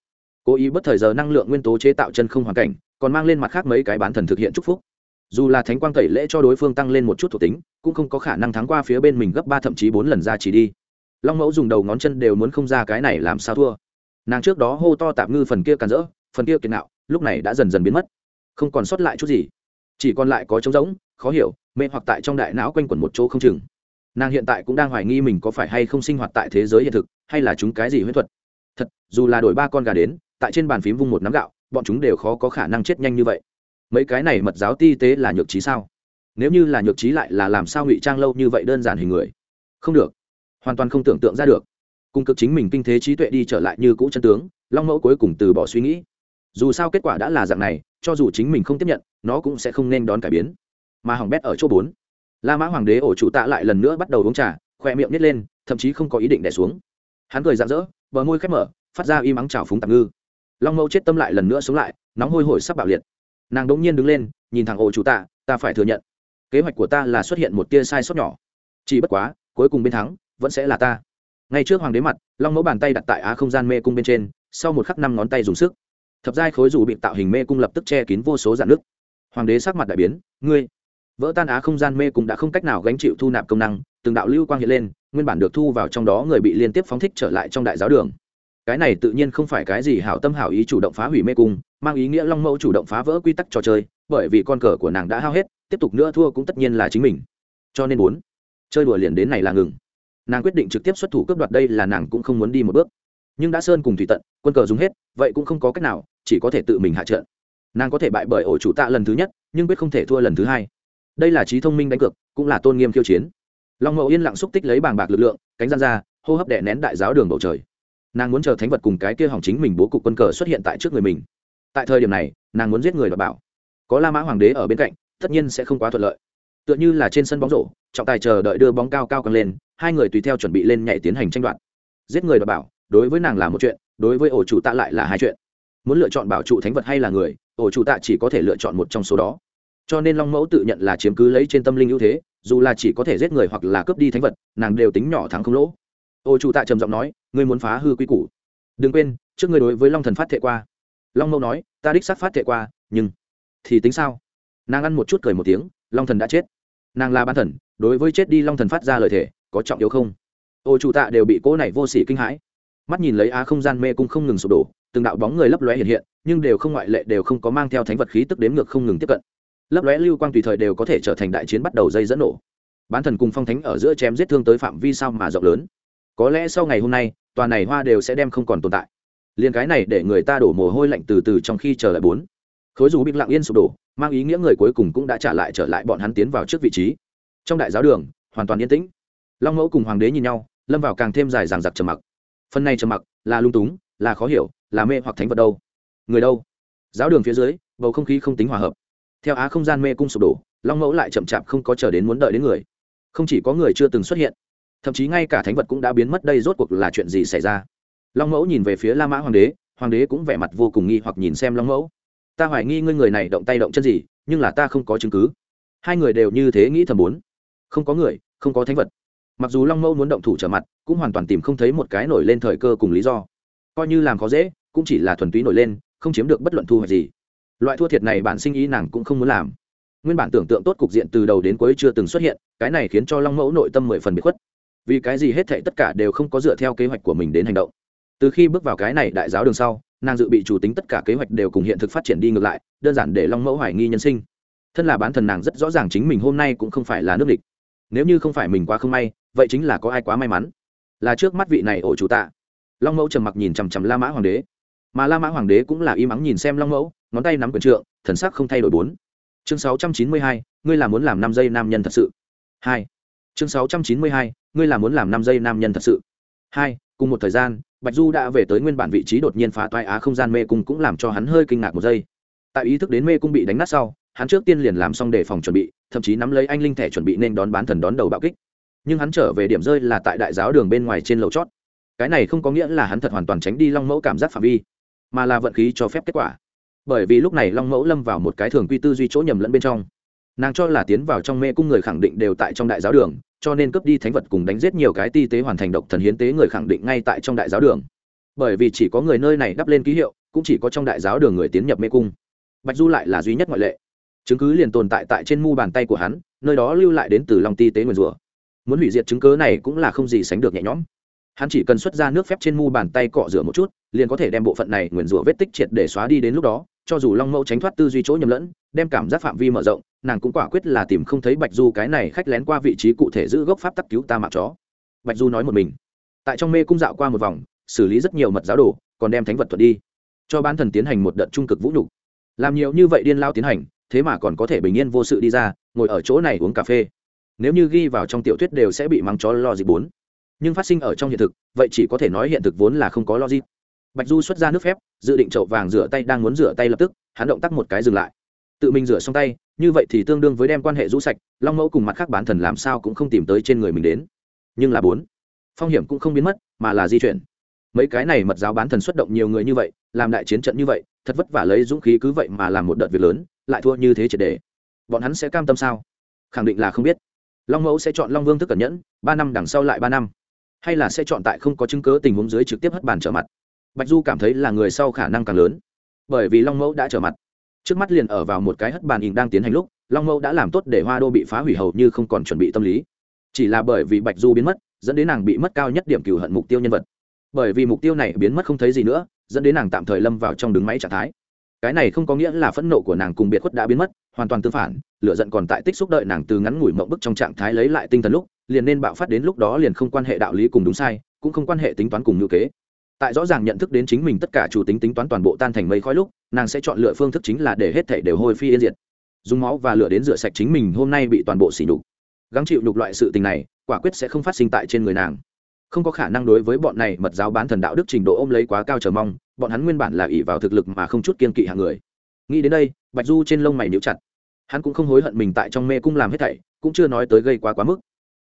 Cố ý bất thời giờ năng lượng nguyên tố chế tạo chân không hoàn cảnh, còn mang lên mặt khác mấy cái bán thần thực hiện chúc phúc. Dù là thánh quang tẩy lễ cho đối phương tăng lên một chút thuộc tính, cũng không có khả năng thắng qua phía bên mình gấp ba thậm chí bốn lần ra chỉ đi long mẫu dùng đầu ngón chân đều muốn không ra cái này làm sao thua. Nàng trước đó hô to tạm ngư phần kia càn rỡ, phần kia kiệt nạo, lúc này đã dần dần biến mất. Không còn sót lại chút gì. Chỉ còn lại có trống rỗng, khó hiểu, mê hoặc tại trong đại não quanh quẩn một chỗ không chừng. Nàng hiện tại cũng đang hoài nghi mình có phải hay không sinh hoạt tại thế giới hiện thực, hay là chúng cái gì huyết thuật. Thật, dù là đổi ba con gà đến, tại trên bàn phím vung một nắm gạo, bọn chúng đều khó có khả năng chết nhanh như vậy. Mấy cái này mật giáo ti tế là nhược trí sao? Nếu như là nhược trí lại là làm sao ngụy trang lâu như vậy đơn giản hình người? Không được hoàn toàn không tưởng tượng ra được. Cung cực chính mình kinh thế trí tuệ đi trở lại như cũ chân tướng, long mẫu cuối cùng từ bỏ suy nghĩ. Dù sao kết quả đã là dạng này, cho dù chính mình không tiếp nhận, nó cũng sẽ không nên đón cải biến. Mà hỏng bét ở chỗ bốn. La mã hoàng đế ổ chủ tạ lại lần nữa bắt đầu uống trà, khoe miệng nít lên, thậm chí không có ý định đẻ xuống. Hắn cười rạng rỡ, bờ môi khép mở, phát ra y mắng trào phúng tạm ngư. Long mẫu chết tâm lại lần nữa sống lại, nóng hôi hổi sắp bạo liệt. Nàng đống nhiên đứng lên, nhìn thẳng ổ chủ tạ, ta phải thừa nhận, kế hoạch của ta là xuất hiện một tia sai sót nhỏ. Chỉ bất quá, cuối cùng bên thắng vẫn sẽ là ta. Ngay trước hoàng đế mặt, long mẫu bàn tay đặt tại á không gian mê cung bên trên, sau một khắc năm ngón tay dùng sức. Thập giai khối dù bị tạo hình mê cung lập tức che kín vô số dạn nước. Hoàng đế sắc mặt đại biến, ngươi, vỡ tan á không gian mê cung đã không cách nào gánh chịu thu nạp công năng, từng đạo lưu quang hiện lên, nguyên bản được thu vào trong đó người bị liên tiếp phóng thích trở lại trong đại giáo đường. Cái này tự nhiên không phải cái gì hảo tâm hảo ý chủ động phá hủy mê cung, mang ý nghĩa long mẫu chủ động phá vỡ quy tắc trò chơi, bởi vì con cờ của nàng đã hao hết, tiếp tục nữa thua cũng tất nhiên là chính mình. Cho nên muốn chơi đùa liền đến này là ngừng nàng quyết định trực tiếp xuất thủ cướp đoạt đây là nàng cũng không muốn đi một bước. Nhưng đã sơn cùng thủy tận, quân cờ dùng hết, vậy cũng không có cách nào, chỉ có thể tự mình hạ trận. Nàng có thể bại bởi ổ chủ tạ lần thứ nhất, nhưng quyết không thể thua lần thứ hai. Đây là trí thông minh đánh cược, cũng là tôn nghiêm khiêu chiến. Long mẫu yên lặng xúc tích lấy bàng bạc lực lượng, cánh gian ra, hô hấp đè nén đại giáo đường bầu trời. Nàng muốn chờ thánh vật cùng cái kia hỏng chính mình bố cục quân cờ xuất hiện tại trước người mình. Tại thời điểm này, nàng muốn giết người và bảo. Có la mã hoàng đế ở bên cạnh, tất nhiên sẽ không quá thuận lợi. Tựa như là trên sân bóng rổ, trọng tài chờ đợi đưa bóng cao cao căng lên hai người tùy theo chuẩn bị lên nhảy tiến hành tranh đoạt. Giết người và bảo, đối với nàng là một chuyện, đối với ổ chủ tạ lại là hai chuyện. Muốn lựa chọn bảo trụ thánh vật hay là người, ổ chủ tạ chỉ có thể lựa chọn một trong số đó. Cho nên long mẫu tự nhận là chiếm cứ lấy trên tâm linh ưu thế, dù là chỉ có thể giết người hoặc là cướp đi thánh vật, nàng đều tính nhỏ thắng không lỗ. Ổ chủ tạ trầm giọng nói, ngươi muốn phá hư quy củ. Đừng quên, trước ngươi đối với long thần phát thệ qua. Long mẫu nói, ta đích xác phát thệ qua, nhưng thì tính sao? Nàng ăn một chút cười một tiếng, long thần đã chết. Nàng là ban thần, đối với chết đi long thần phát ra lời thề có trọng yếu không? Ô chủ tạ đều bị cỗ này vô sỉ kinh hãi. Mắt nhìn lấy á không gian mê cung không ngừng sụp đổ, từng đạo bóng người lấp lóe hiện hiện, nhưng đều không ngoại lệ, đều không có mang theo thánh vật khí tức đếm ngược không ngừng tiếp cận. Lấp lóe lưu quang tùy thời đều có thể trở thành đại chiến bắt đầu dây dẫn nổ. Bán thần cùng phong thánh ở giữa chém giết thương tới phạm vi sao mà rộng lớn. Có lẽ sau ngày hôm nay, tòa này hoa đều sẽ đem không còn tồn tại. Liền cái này để người ta đổ mồ hôi lạnh từ từ trong khi chờ lại bốn. Khối dù bị lặng yên sụp đổ, mang ý nghĩa người cuối cùng cũng đã trả lại trở lại bọn hắn tiến vào trước vị trí. Trong đại giáo đường, hoàn toàn yên tĩnh long mẫu cùng hoàng đế nhìn nhau, lâm vào càng thêm dài dằng dặc trầm mặc. Phần này trầm mặc là lung túng, là khó hiểu, là mê hoặc thánh vật đâu. Người đâu? Giáo đường phía dưới, bầu không khí không tính hòa hợp. Theo á không gian mê cung sụp đổ, long mẫu lại chậm chạp không có chờ đến muốn đợi đến người. Không chỉ có người chưa từng xuất hiện, thậm chí ngay cả thánh vật cũng đã biến mất đây rốt cuộc là chuyện gì xảy ra? Long mẫu nhìn về phía la mã hoàng đế hoàng đế cũng vẻ mặt vô cùng nghi hoặc nhìn xem long mẫu. Ta hoài nghi ngươi người này động tay động chân gì, nhưng là ta không có chứng cứ. Hai người đều như thế nghĩ thầm bốn. Không có người, không có thánh vật mặc dù long mẫu muốn động thủ trở mặt, cũng hoàn toàn tìm không thấy một cái nổi lên thời cơ cùng lý do. Coi như làm khó dễ, cũng chỉ là thuần túy nổi lên, không chiếm được bất luận thu hoạch gì. Loại thua thiệt này bản sinh ý nàng cũng không muốn làm. Nguyên bản tưởng tượng tốt cục diện từ đầu đến cuối chưa từng xuất hiện, cái này khiến cho long mẫu nội tâm mười phần bị khuất. Vì cái gì hết thệ tất cả đều không có dựa theo kế hoạch của mình đến hành động. Từ khi bước vào cái này đại giáo đường sau, nàng dự bị chủ tính tất cả kế hoạch đều cùng hiện thực phát triển đi ngược lại, đơn giản để long mẫu hoài nghi nhân sinh. Thân là bán thần nàng rất rõ ràng chính mình hôm nay cũng không phải là nước địch. Nếu như không phải mình quá không may vậy chính là có ai quá may mắn? Là trước mắt vị này ổ chủ tạ. Long mẫu trầm mặc nhìn chằm chằm la mã hoàng đế. Mà la mã hoàng đế cũng là im ắng nhìn xem long mẫu, ngón tay nắm quyền trượng, thần sắc không thay đổi bốn. Chương sáu trăm chín mươi hai, ngươi là muốn làm năm giây nam nhân thật sự. Hai. Chương sáu trăm chín mươi hai, ngươi là muốn làm năm giây nam nhân thật sự. Hai, cùng một thời gian, bạch du đã về tới nguyên bản vị trí đột nhiên phá toai á không gian mê cung cũng làm cho hắn hơi kinh ngạc một giây. Tại ý thức đến mê cung bị đánh nát sau, hắn trước tiên liền làm xong đề phòng chuẩn bị, thậm chí nắm lấy anh linh thẻ chuẩn bị nên đón bán thần đón đầu bạo kích nhưng hắn trở về điểm rơi là tại đại giáo đường bên ngoài trên lầu chót. Cái này không có nghĩa là hắn thật hoàn toàn tránh đi long mẫu cảm giác phạm vi, mà là vận khí cho phép kết quả. Bởi vì lúc này long mẫu lâm vào một cái thường quy tư duy chỗ nhầm lẫn bên trong. Nàng cho là tiến vào trong mê cung người khẳng định đều tại trong đại giáo đường, cho nên cướp đi thánh vật cùng đánh giết nhiều cái ti tế hoàn thành độc thần hiến tế người khẳng định ngay tại trong đại giáo đường. Bởi vì chỉ có người nơi này đắp lên ký hiệu, cũng chỉ có trong đại giáo đường người tiến nhập mê cung. Bạch du lại là duy nhất ngoại lệ. Chứng cứ liền tồn tại tại trên mu bàn tay của hắn, nơi đó lưu lại đến từ lòng ti tế nguyền rủa muốn hủy diệt chứng cứ này cũng là không gì sánh được nhẹ nhõm. Hắn chỉ cần xuất ra nước phép trên mu bàn tay cọ rửa một chút, liền có thể đem bộ phận này nguyền rủa vết tích triệt để xóa đi đến lúc đó, cho dù long mẫu tránh thoát tư duy chỗ nhầm lẫn, đem cảm giác phạm vi mở rộng, nàng cũng quả quyết là tìm không thấy bạch du cái này khách lén qua vị trí cụ thể giữ gốc pháp tắc cứu ta mạng chó. Bạch du nói một mình. Tại trong mê cung dạo qua một vòng, xử lý rất nhiều mật giáo đồ, còn đem thánh vật thuật đi, cho bán thần tiến hành một đợt trung cực vũ nhục. Làm nhiều như vậy điên lao tiến hành, thế mà còn có thể bình yên vô sự đi ra, ngồi ở chỗ này uống cà phê nếu như ghi vào trong tiểu thuyết đều sẽ bị mắng chó lo bốn. Nhưng phát sinh ở trong hiện thực, vậy chỉ có thể nói hiện thực vốn là không có logic. Bạch du xuất ra nước phép, dự định chậu vàng rửa tay, đang muốn rửa tay lập tức, hắn động tác một cái dừng lại. Tự mình rửa xong tay, như vậy thì tương đương với đem quan hệ rũ sạch, long mẫu cùng mặt khác bán thần làm sao cũng không tìm tới trên người mình đến. Nhưng là bốn, phong hiểm cũng không biến mất, mà là di chuyển. Mấy cái này mật giáo bán thần xuất động nhiều người như vậy, làm đại chiến trận như vậy, thật vất vả lấy dũng khí cứ vậy mà làm một đợt việc lớn, lại thua như thế triệt đề bọn hắn sẽ cam tâm sao? Khẳng định là không biết long mẫu sẽ chọn long vương thức cẩn nhẫn, ba năm đằng sau lại ba năm. Hay là sẽ chọn tại không có chứng cớ tình huống dưới trực tiếp hất bàn trở mặt. Bạch du cảm thấy là người sau khả năng càng lớn. Bởi vì long mẫu đã trở mặt. Trước mắt liền ở vào một cái hất bàn ỉn đang tiến hành lúc, long mẫu đã làm tốt để hoa đô bị phá hủy hầu như không còn chuẩn bị tâm lý. Chỉ là bởi vì bạch du biến mất, dẫn đến nàng bị mất cao nhất điểm cửu hận mục tiêu nhân vật. Bởi vì mục tiêu này biến mất không thấy gì nữa, dẫn đến nàng tạm thời lâm vào trong đứng máy trạng thái. Cái này không có nghĩa là phẫn nộ của nàng cùng biệt khuất đã biến mất hoàn toàn tương phản lựa giận còn tại tích xúc đợi nàng từ ngắn ngủi mộng bức trong trạng thái lấy lại tinh thần lúc, liền nên bạo phát đến lúc đó liền không quan hệ đạo lý cùng đúng sai, cũng không quan hệ tính toán cùng ngữ kế. Tại rõ ràng nhận thức đến chính mình tất cả chủ tính tính toán toàn bộ tan thành mây khói lúc, nàng sẽ chọn lựa phương thức chính là để hết thể đều hôi phi yên diệt. Dùng máu và lửa đến rửa sạch chính mình hôm nay bị toàn bộ xỉ nhục. Gắng chịu nhục loại sự tình này, quả quyết sẽ không phát sinh tại trên người nàng. Không có khả năng đối với bọn này mật giáo bán thần đạo đức trình độ ôm lấy quá cao chờ mong, bọn hắn nguyên bản là ỷ vào thực lực mà không chút kiên kỵ hàng người. Nghĩ đến đây bạch du trên lông mày níu chặt. Hắn cũng không hối hận mình tại trong mê cung làm hết thảy, cũng chưa nói tới gây quá quá mức.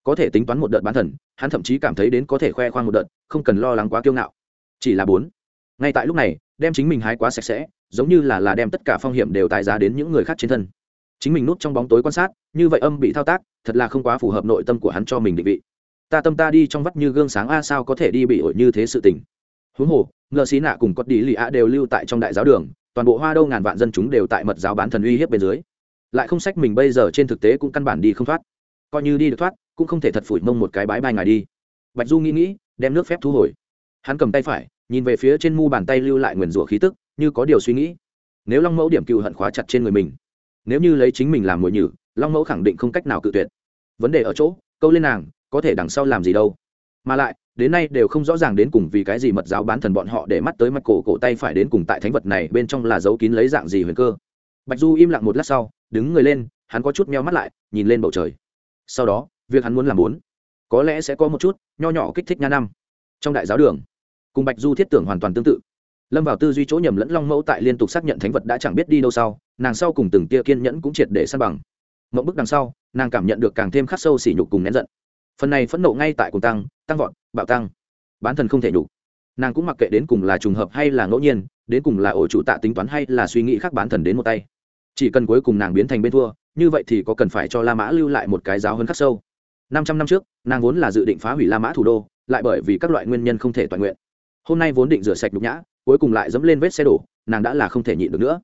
Có thể tính toán một đợt bán thần, hắn thậm chí cảm thấy đến có thể khoe khoang một đợt, không cần lo lắng quá kiêu ngạo. Chỉ là bốn. Ngay tại lúc này, đem chính mình hái quá sạch sẽ, giống như là là đem tất cả phong hiểm đều tài giá đến những người khác trên thân. Chính mình núp trong bóng tối quan sát, như vậy âm bị thao tác, thật là không quá phù hợp nội tâm của hắn cho mình định vị. Ta tâm ta đi trong vắt như gương sáng a, sao có thể đi bị ổi như thế sự tình? Huống hồ, ngờ xí nạ cùng cốt đi lì a đều lưu tại trong đại giáo đường toàn bộ hoa đâu ngàn vạn dân chúng đều tại mật giáo bán thần uy hiếp bên dưới. Lại không sách mình bây giờ trên thực tế cũng căn bản đi không thoát. Coi như đi được thoát, cũng không thể thật phủi mông một cái bãi bay ngài đi. Bạch du nghĩ nghĩ, đem nước phép thu hồi. Hắn cầm tay phải, nhìn về phía trên mu bàn tay lưu lại nguyền rủa khí tức, như có điều suy nghĩ. Nếu long mẫu điểm cựu hận khóa chặt trên người mình, nếu như lấy chính mình làm mồi nhử, long mẫu khẳng định không cách nào cự tuyệt. Vấn đề ở chỗ, câu lên nàng, có thể đằng sau làm gì đâu. Mà lại đến nay đều không rõ ràng đến cùng vì cái gì mật giáo bán thần bọn họ để mắt tới mặt cổ cổ tay phải đến cùng tại thánh vật này bên trong là dấu kín lấy dạng gì huyền cơ. Bạch du im lặng một lát sau, đứng người lên, hắn có chút meo mắt lại, nhìn lên bầu trời. Sau đó, việc hắn muốn làm muốn có lẽ sẽ có một chút nho nhỏ kích thích nha năm. Trong đại giáo đường, cùng bạch du thiết tưởng hoàn toàn tương tự. Lâm vào tư duy chỗ nhầm lẫn long mẫu tại liên tục xác nhận thánh vật đã chẳng biết đi đâu sau, nàng sau cùng từng tia kiên nhẫn cũng triệt để săn bằng. Mẫu bức đằng sau, nàng cảm nhận được càng thêm khắc sâu sỉ nhục cùng nén giận phần này phẫn nộ ngay tại cùng tăng tăng vọt, bạo tăng. Bán thần không thể đủ nàng cũng mặc kệ đến cùng là trùng hợp hay là ngẫu nhiên, đến cùng là ổ chủ tạ tính toán hay là suy nghĩ khác bán thần đến một tay. Chỉ cần cuối cùng nàng biến thành bên thua, như vậy thì có cần phải cho la mã lưu lại một cái giáo hơn khắc sâu. Năm trăm năm trước, nàng vốn là dự định phá hủy la mã thủ đô, lại bởi vì các loại nguyên nhân không thể toàn nguyện. Hôm nay vốn định rửa sạch nhục nhã, cuối cùng lại dẫm lên vết xe đổ, nàng đã là không thể nhịn được nữa.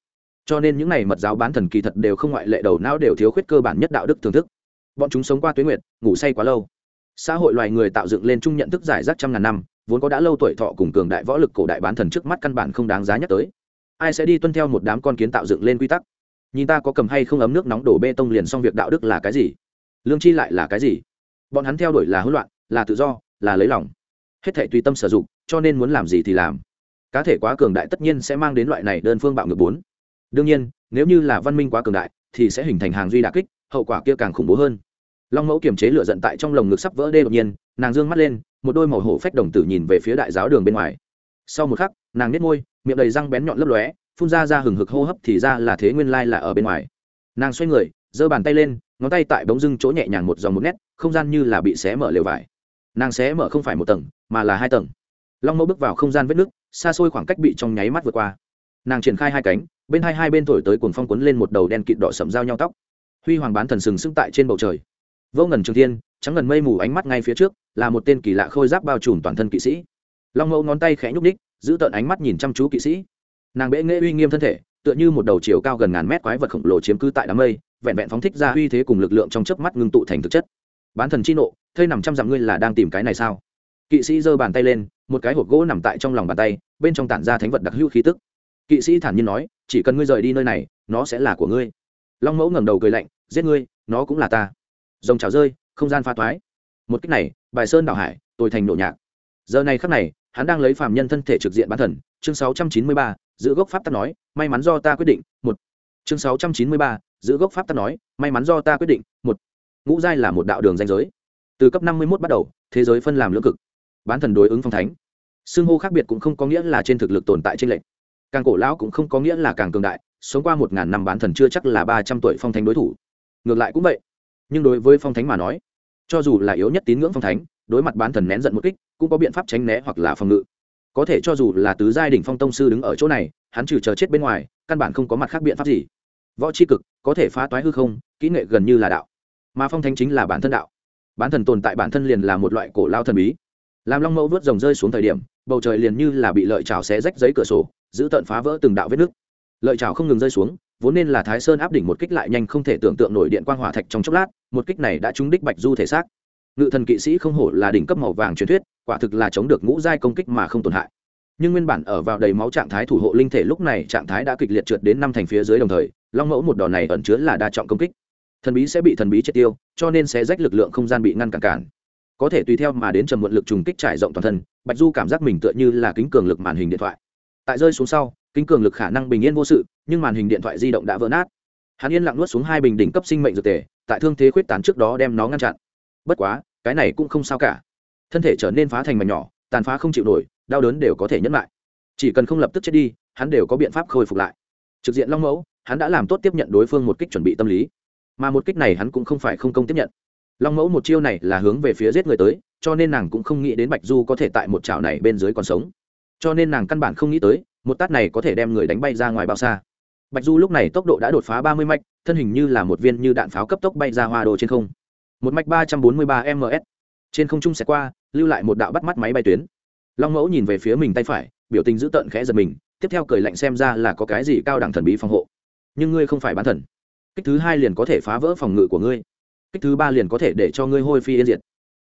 Cho nên những n à y mật giáo bán thần kỳ thật đều không ngoại lệ đầu não đều thiếu khuyết cơ bản nhất đạo đức thưởng thức. Bọn chúng sống qua tuyến nguyệt, ngủ say quá lâu xã hội loài người tạo dựng lên chung nhận thức giải rác trăm ngàn năm, vốn có đã lâu tuổi thọ cùng cường đại võ lực cổ đại bán thần trước mắt căn bản không đáng giá nhắc tới. Ai sẽ đi tuân theo một đám con kiến tạo dựng lên quy tắc? Nhìn ta có cầm hay không ấm nước nóng đổ bê tông liền xong việc đạo đức là cái gì? Lương chi lại là cái gì? Bọn hắn theo đuổi là hỗn loạn, là tự do, là lấy lòng. Hết thể tùy tâm sử dụng, cho nên muốn làm gì thì làm. Cá thể quá cường đại tất nhiên sẽ mang đến loại này đơn phương bạo ngược bốn. Đương nhiên, nếu như là văn minh quá cường đại, thì sẽ hình thành hàng duy đà kích, hậu quả kia càng khủng bố hơn long mẫu kiềm chế lửa giận tại trong lồng ngực sắp vỡ đê đột nhiên, nàng d ư ơ n g mắt lên, một đôi màu hổ phách đồng tử nhìn về phía đại giáo đường bên ngoài. Sau một khắc, nàng nết môi, miệng đầy răng bén nhọn lấp lóe, phun ra ra hừng hực hô hấp thì ra là thế nguyên lai là ở bên ngoài. Nàng xoay người, giơ bàn tay lên, ngón tay tại bóng dưng chỗ nhẹ nhàng một dòng một nét, không gian như là bị xé mở lều vải. Nàng xé mở không phải một tầng, mà là hai tầng. Long mẫu bước vào không gian vết nước, xa xôi khoảng cách bị trong nháy mắt vượt qua. Nàng triển khai hai cánh, bên hai hai bên thổi tới cuồng phong quấn lên một đầu đen kịt đỏ sậm giao nhau tóc. Huy hoàng bán thần sừng sững tại trên bầu trời vô ngần trường thiên, trắng ngần mây mù ánh mắt ngay phía trước, là một tên kỳ lạ khôi giáp bao trùm toàn thân kỵ sĩ. Long mẫu ngón tay khẽ nhúc ních giữ tợn ánh mắt nhìn chăm chú kỵ sĩ. Nàng bệ nghệ uy nghiêm thân thể, tựa như một đầu chiều cao gần ngàn mét quái vật khổng lồ chiếm cứ tại đám mây, vẹn vẹn phóng thích ra uy thế cùng lực lượng trong chớp mắt ngưng tụ thành thực chất. Bán thần chi nộ, thây nằm trăm dặm ngươi là đang tìm cái này sao? Kỵ sĩ giơ bàn tay lên, một cái hộp gỗ nằm tại trong lòng bàn tay, bên trong tản ra thánh vật đặc hữu khí tức. Kỵ sĩ thản nhiên nói, chỉ cần ngươi rời đi nơi này, nó sẽ là của ngươi. Long mẫu ngẩng đầu cười lạnh, giết ngươi, nó cũng là ta rồng trào rơi không gian pha toái một cách này bài sơn đảo hải tôi thành nổ nhạc. Giờ này khắc này hắn đang lấy phàm nhân thân thể trực diện bán thần. Chương 693, giữ gốc pháp tắc nói may mắn do ta quyết định một. Chương 693, giữ gốc pháp tắc nói may mắn do ta quyết định một. Ngũ giai là một đạo đường danh giới. Từ cấp 51 bắt đầu thế giới phân làm lưỡng cực. Bán thần đối ứng phong thánh. Xưng hô khác biệt cũng không có nghĩa là trên thực lực tồn tại trên lệnh càng cổ lão cũng không có nghĩa là càng cường đại sống qua một ngàn năm bán thần chưa chắc là ba trăm tuổi phong thánh đối thủ. Ngược lại cũng vậy nhưng đối với phong thánh mà nói, cho dù là yếu nhất tín ngưỡng phong thánh, đối mặt bán thần nén giận một kích, cũng có biện pháp tránh né hoặc là phòng ngự. Có thể cho dù là tứ giai đ ỉ n h phong tông sư đứng ở chỗ này, hắn trừ chờ chết bên ngoài, căn bản không có mặt khác biện pháp gì. Võ c h i cực, có thể phá toái hư không, kỹ nghệ gần như là đạo. Mà phong thánh chính là bản thân đạo. Bán thần tồn tại bản thân liền là một loại cổ lao thần bí. Làm long mẫu vớt rồng rơi xuống thời điểm, bầu trời liền như là bị lợi trào xé rách giấy cửa sổ, giữ tận phá vỡ từng đạo vết nước lợi trào không ngừng rơi xuống vốn nên là thái sơn áp đỉnh một kích lại nhanh không thể tưởng tượng nổi điện quang hỏa thạch trong chốc lát, một kích này đã trúng đích bạch du thể xác. Ngự thần kỵ sĩ không hổ là đỉnh cấp màu vàng truyền thuyết, quả thực là chống được ngũ giai công kích mà không tổn hại. Nhưng nguyên bản ở vào đầy máu trạng thái thủ hộ linh thể lúc này trạng thái đã kịch liệt trượt đến năm thành phía dưới đồng thời, long mẫu một đòn này ẩn chứa là đa trọng công kích. Thần bí sẽ bị thần bí triệt tiêu, cho nên sẽ rách lực lượng không gian bị ngăn cản cản. Có thể tùy theo mà đến trầm muộn lực trùng kích trải rộng toàn thân, bạch du cảm giác mình tựa như là kính cường lực màn hình điện thoại. Tại rơi xuống sau kính cường lực khả năng bình yên vô sự, nhưng màn hình điện thoại di động đã vỡ nát. Hắn yên lặng nuốt xuống hai bình đỉnh cấp sinh mệnh dược tề, tại thương thế khuyết tán trước đó đem nó ngăn chặn. Bất quá, cái này cũng không sao cả. Thân thể trở nên phá thành mảnh nhỏ, tàn phá không chịu nổi, đau đớn đều có thể nhẫn lại. Chỉ cần không lập tức chết đi, hắn đều có biện pháp khôi phục lại. Trực diện long mẫu, hắn đã làm tốt tiếp nhận đối phương một kích chuẩn bị tâm lý. Mà một kích này hắn cũng không phải không công tiếp nhận. Long mẫu một chiêu này là hướng về phía giết người tới, cho nên nàng cũng không nghĩ đến bạch du có thể tại một chảo này bên dưới còn sống. Cho nên nàng căn bản không nghĩ tới một tát này có thể đem người đánh bay ra ngoài bao xa. Bạch du lúc này tốc độ đã đột phá ba mươi mạch, thân hình như là một viên như đạn pháo cấp tốc bay ra hoa đồ trên không. Một mạch ba trăm bốn mươi ba ms trên không trung sẽ qua, lưu lại một đạo bắt mắt máy bay tuyến. Long mẫu nhìn về phía mình tay phải, biểu tình giữ tợn khẽ giật mình, tiếp theo cười lạnh xem ra là có cái gì cao đẳng thần bí phòng hộ. Nhưng ngươi không phải bán thần. Kích thứ hai liền có thể phá vỡ phòng ngự của ngươi. Kích thứ ba liền có thể để cho ngươi hôi phi yên diệt.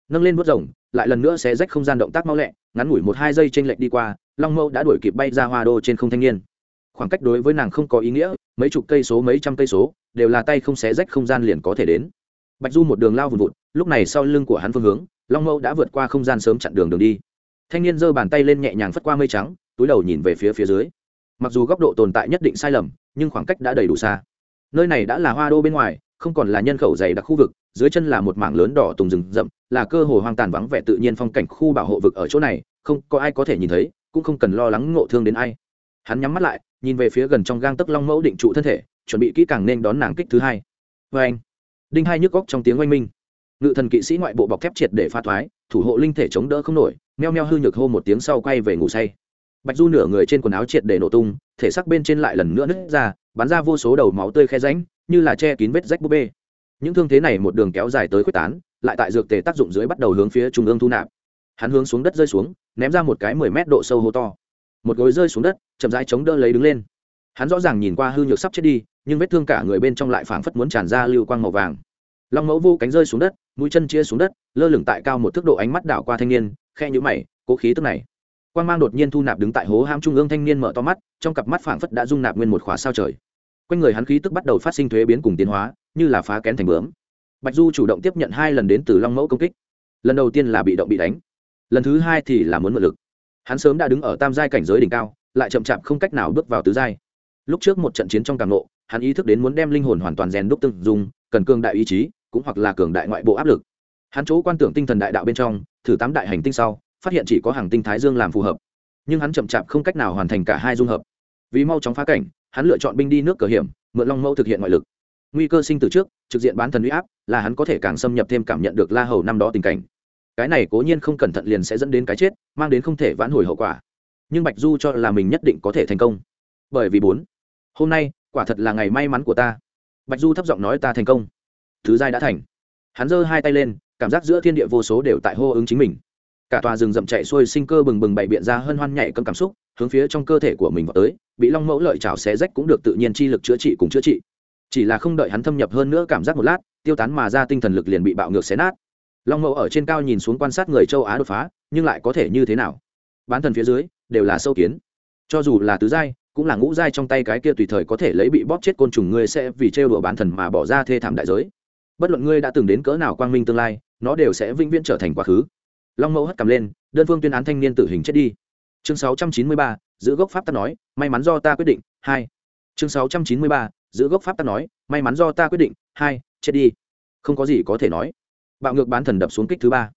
Nâng lên vớt rồng lại lần nữa sẽ rách không gian động tác mau lẹ, ngắn ngủi một hai giây t r ê n lệch đi qua, long mẫu đã đuổi kịp bay ra hoa đô trên không thanh niên. Khoảng cách đối với nàng không có ý nghĩa, mấy chục cây số, mấy trăm cây số, đều là tay không xé rách không gian liền có thể đến. Bạch du một đường lao vùn vụt, lúc này sau lưng của hắn phương hướng, long mẫu đã vượt qua không gian sớm chặn đường đường đi. Thanh niên giơ bàn tay lên nhẹ nhàng phất qua mây trắng, túi đầu nhìn về phía phía dưới. Mặc dù góc độ tồn tại nhất định sai lầm, nhưng khoảng cách đã đầy đủ xa. Nơi này đã là hoa đô bên ngoài không còn là nhân khẩu dày đặc khu vực, dưới chân là một mảng lớn đỏ tùng rừng rậm, là cơ hồ hoang tàn vắng vẻ tự nhiên phong cảnh khu bảo hộ vực ở chỗ này, không có ai có thể nhìn thấy, cũng không cần lo lắng ngộ thương đến ai. Hắn nhắm mắt lại, nhìn về phía gần trong gang tấc long mẫu định trụ thân thể, chuẩn bị kỹ càng nên đón nàng kích thứ hai. Vê anh, đinh hai nhức góc trong tiếng oanh minh. Ngự thần kỵ sĩ ngoại bộ bọc thép triệt để pha thoái, thủ hộ linh thể chống đỡ không nổi, meo meo hư nhược hô một tiếng sau quay về ngủ say. Bạch du nửa người trên quần áo triệt để nổ tung, thể xác bên trên lại lần nữa nứt ra, bắn ra vô số đầu máu tươi khe ránh như là che kín vết rách búp bê. Những thương thế này một đường kéo dài tới quyết tán, lại tại dược tề tác dụng dưới bắt đầu hướng phía trung ương thu nạp. Hắn hướng xuống đất rơi xuống, ném ra một cái mười mét độ sâu hô to. Một gối rơi xuống đất, chậm rãi chống đỡ lấy đứng lên. Hắn rõ ràng nhìn qua hư nhược sắp chết đi, nhưng vết thương cả người bên trong lại phảng phất muốn tràn ra lưu quang màu vàng. Long mẫu vô cánh rơi xuống đất, mũi chân chia xuống đất, lơ lửng tại cao một thước độ ánh mắt đảo qua thanh niên khe nhũ mày, cố khí tức này. Quang mang đột nhiên thu nạp đứng tại hố ham trung ương thanh niên mở to mắt, trong cặp mắt phảng phất đã dung nạp nguyên một khóa sao trời quanh người hắn khí tức bắt đầu phát sinh thuế biến cùng tiến hóa, như là phá kén thành bướm. Bạch du chủ động tiếp nhận hai lần đến từ long mẫu công kích. Lần đầu tiên là bị động bị đánh. Lần thứ hai thì là muốn mượn lực. Hắn sớm đã đứng ở tam giai cảnh giới đỉnh cao, lại chậm chạp không cách nào bước vào tứ giai. Lúc trước một trận chiến trong càng nộ hắn ý thức đến muốn đem linh hồn hoàn toàn rèn đúc từng dùng cần cường đại ý chí, cũng hoặc là cường đại ngoại bộ áp lực. Hắn chỗ quan tưởng tinh thần đại đạo bên trong, thử tám đại hành tinh sau, phát hiện chỉ có hàng tinh thái dương làm phù hợp. Nhưng hắn chậm chạp không cách nào hoàn thành cả hai dung hợp. Vì mau chóng phá cảnh hắn lựa chọn binh đi nước cờ hiểm, mượn long mẫu thực hiện ngoại lực. Nguy cơ sinh từ trước, trực diện bán thần uy áp, là hắn có thể càng xâm nhập thêm cảm nhận được la hầu năm đó tình cảnh. Cái này cố nhiên không cẩn thận liền sẽ dẫn đến cái chết, mang đến không thể vãn hồi hậu quả. Nhưng bạch du cho là mình nhất định có thể thành công. Bởi vì bốn, hôm nay, quả thật là ngày may mắn của ta. Bạch du thấp giọng nói ta thành công. Thứ giai đã thành. Hắn giơ hai tay lên, cảm giác giữa thiên địa vô số đều tại hô ứng chính mình cả tòa rừng rậm chạy xuôi sinh cơ bừng bừng bày biện ra hân hoan nhảy cấm cảm xúc, hướng phía trong cơ thể của mình vào tới, bị long mẫu lợi chảo xé rách cũng được tự nhiên chi lực chữa trị cùng chữa trị. Chỉ là không đợi hắn thâm nhập hơn nữa cảm giác một lát, tiêu tán mà ra tinh thần lực liền bị bạo ngược xé nát. Long mẫu ở trên cao nhìn xuống quan sát người châu á đột phá, nhưng lại có thể như thế nào? Bán thần phía dưới, đều là sâu kiến. Cho dù là tứ giai, cũng là ngũ giai trong tay cái kia tùy thời có thể lấy bị bóp chết côn trùng ngươi sẽ vì trêu đùa bán thần mà bỏ ra thê thảm đại giới. Bất luận ngươi đã từng đến cỡ nào quang minh tương lai, nó đều sẽ vĩnh viễn trở thành quá khứ long mẫu hất cầm lên đơn phương tuyên án thanh niên tử hình chết đi. Chương 693, giữ gốc pháp ta nói may mắn do ta quyết định hai. Chương 693, giữ gốc pháp ta nói may mắn do ta quyết định hai chết đi. Không có gì có thể nói. Bạo ngược bán thần đập xuống kích thứ ba.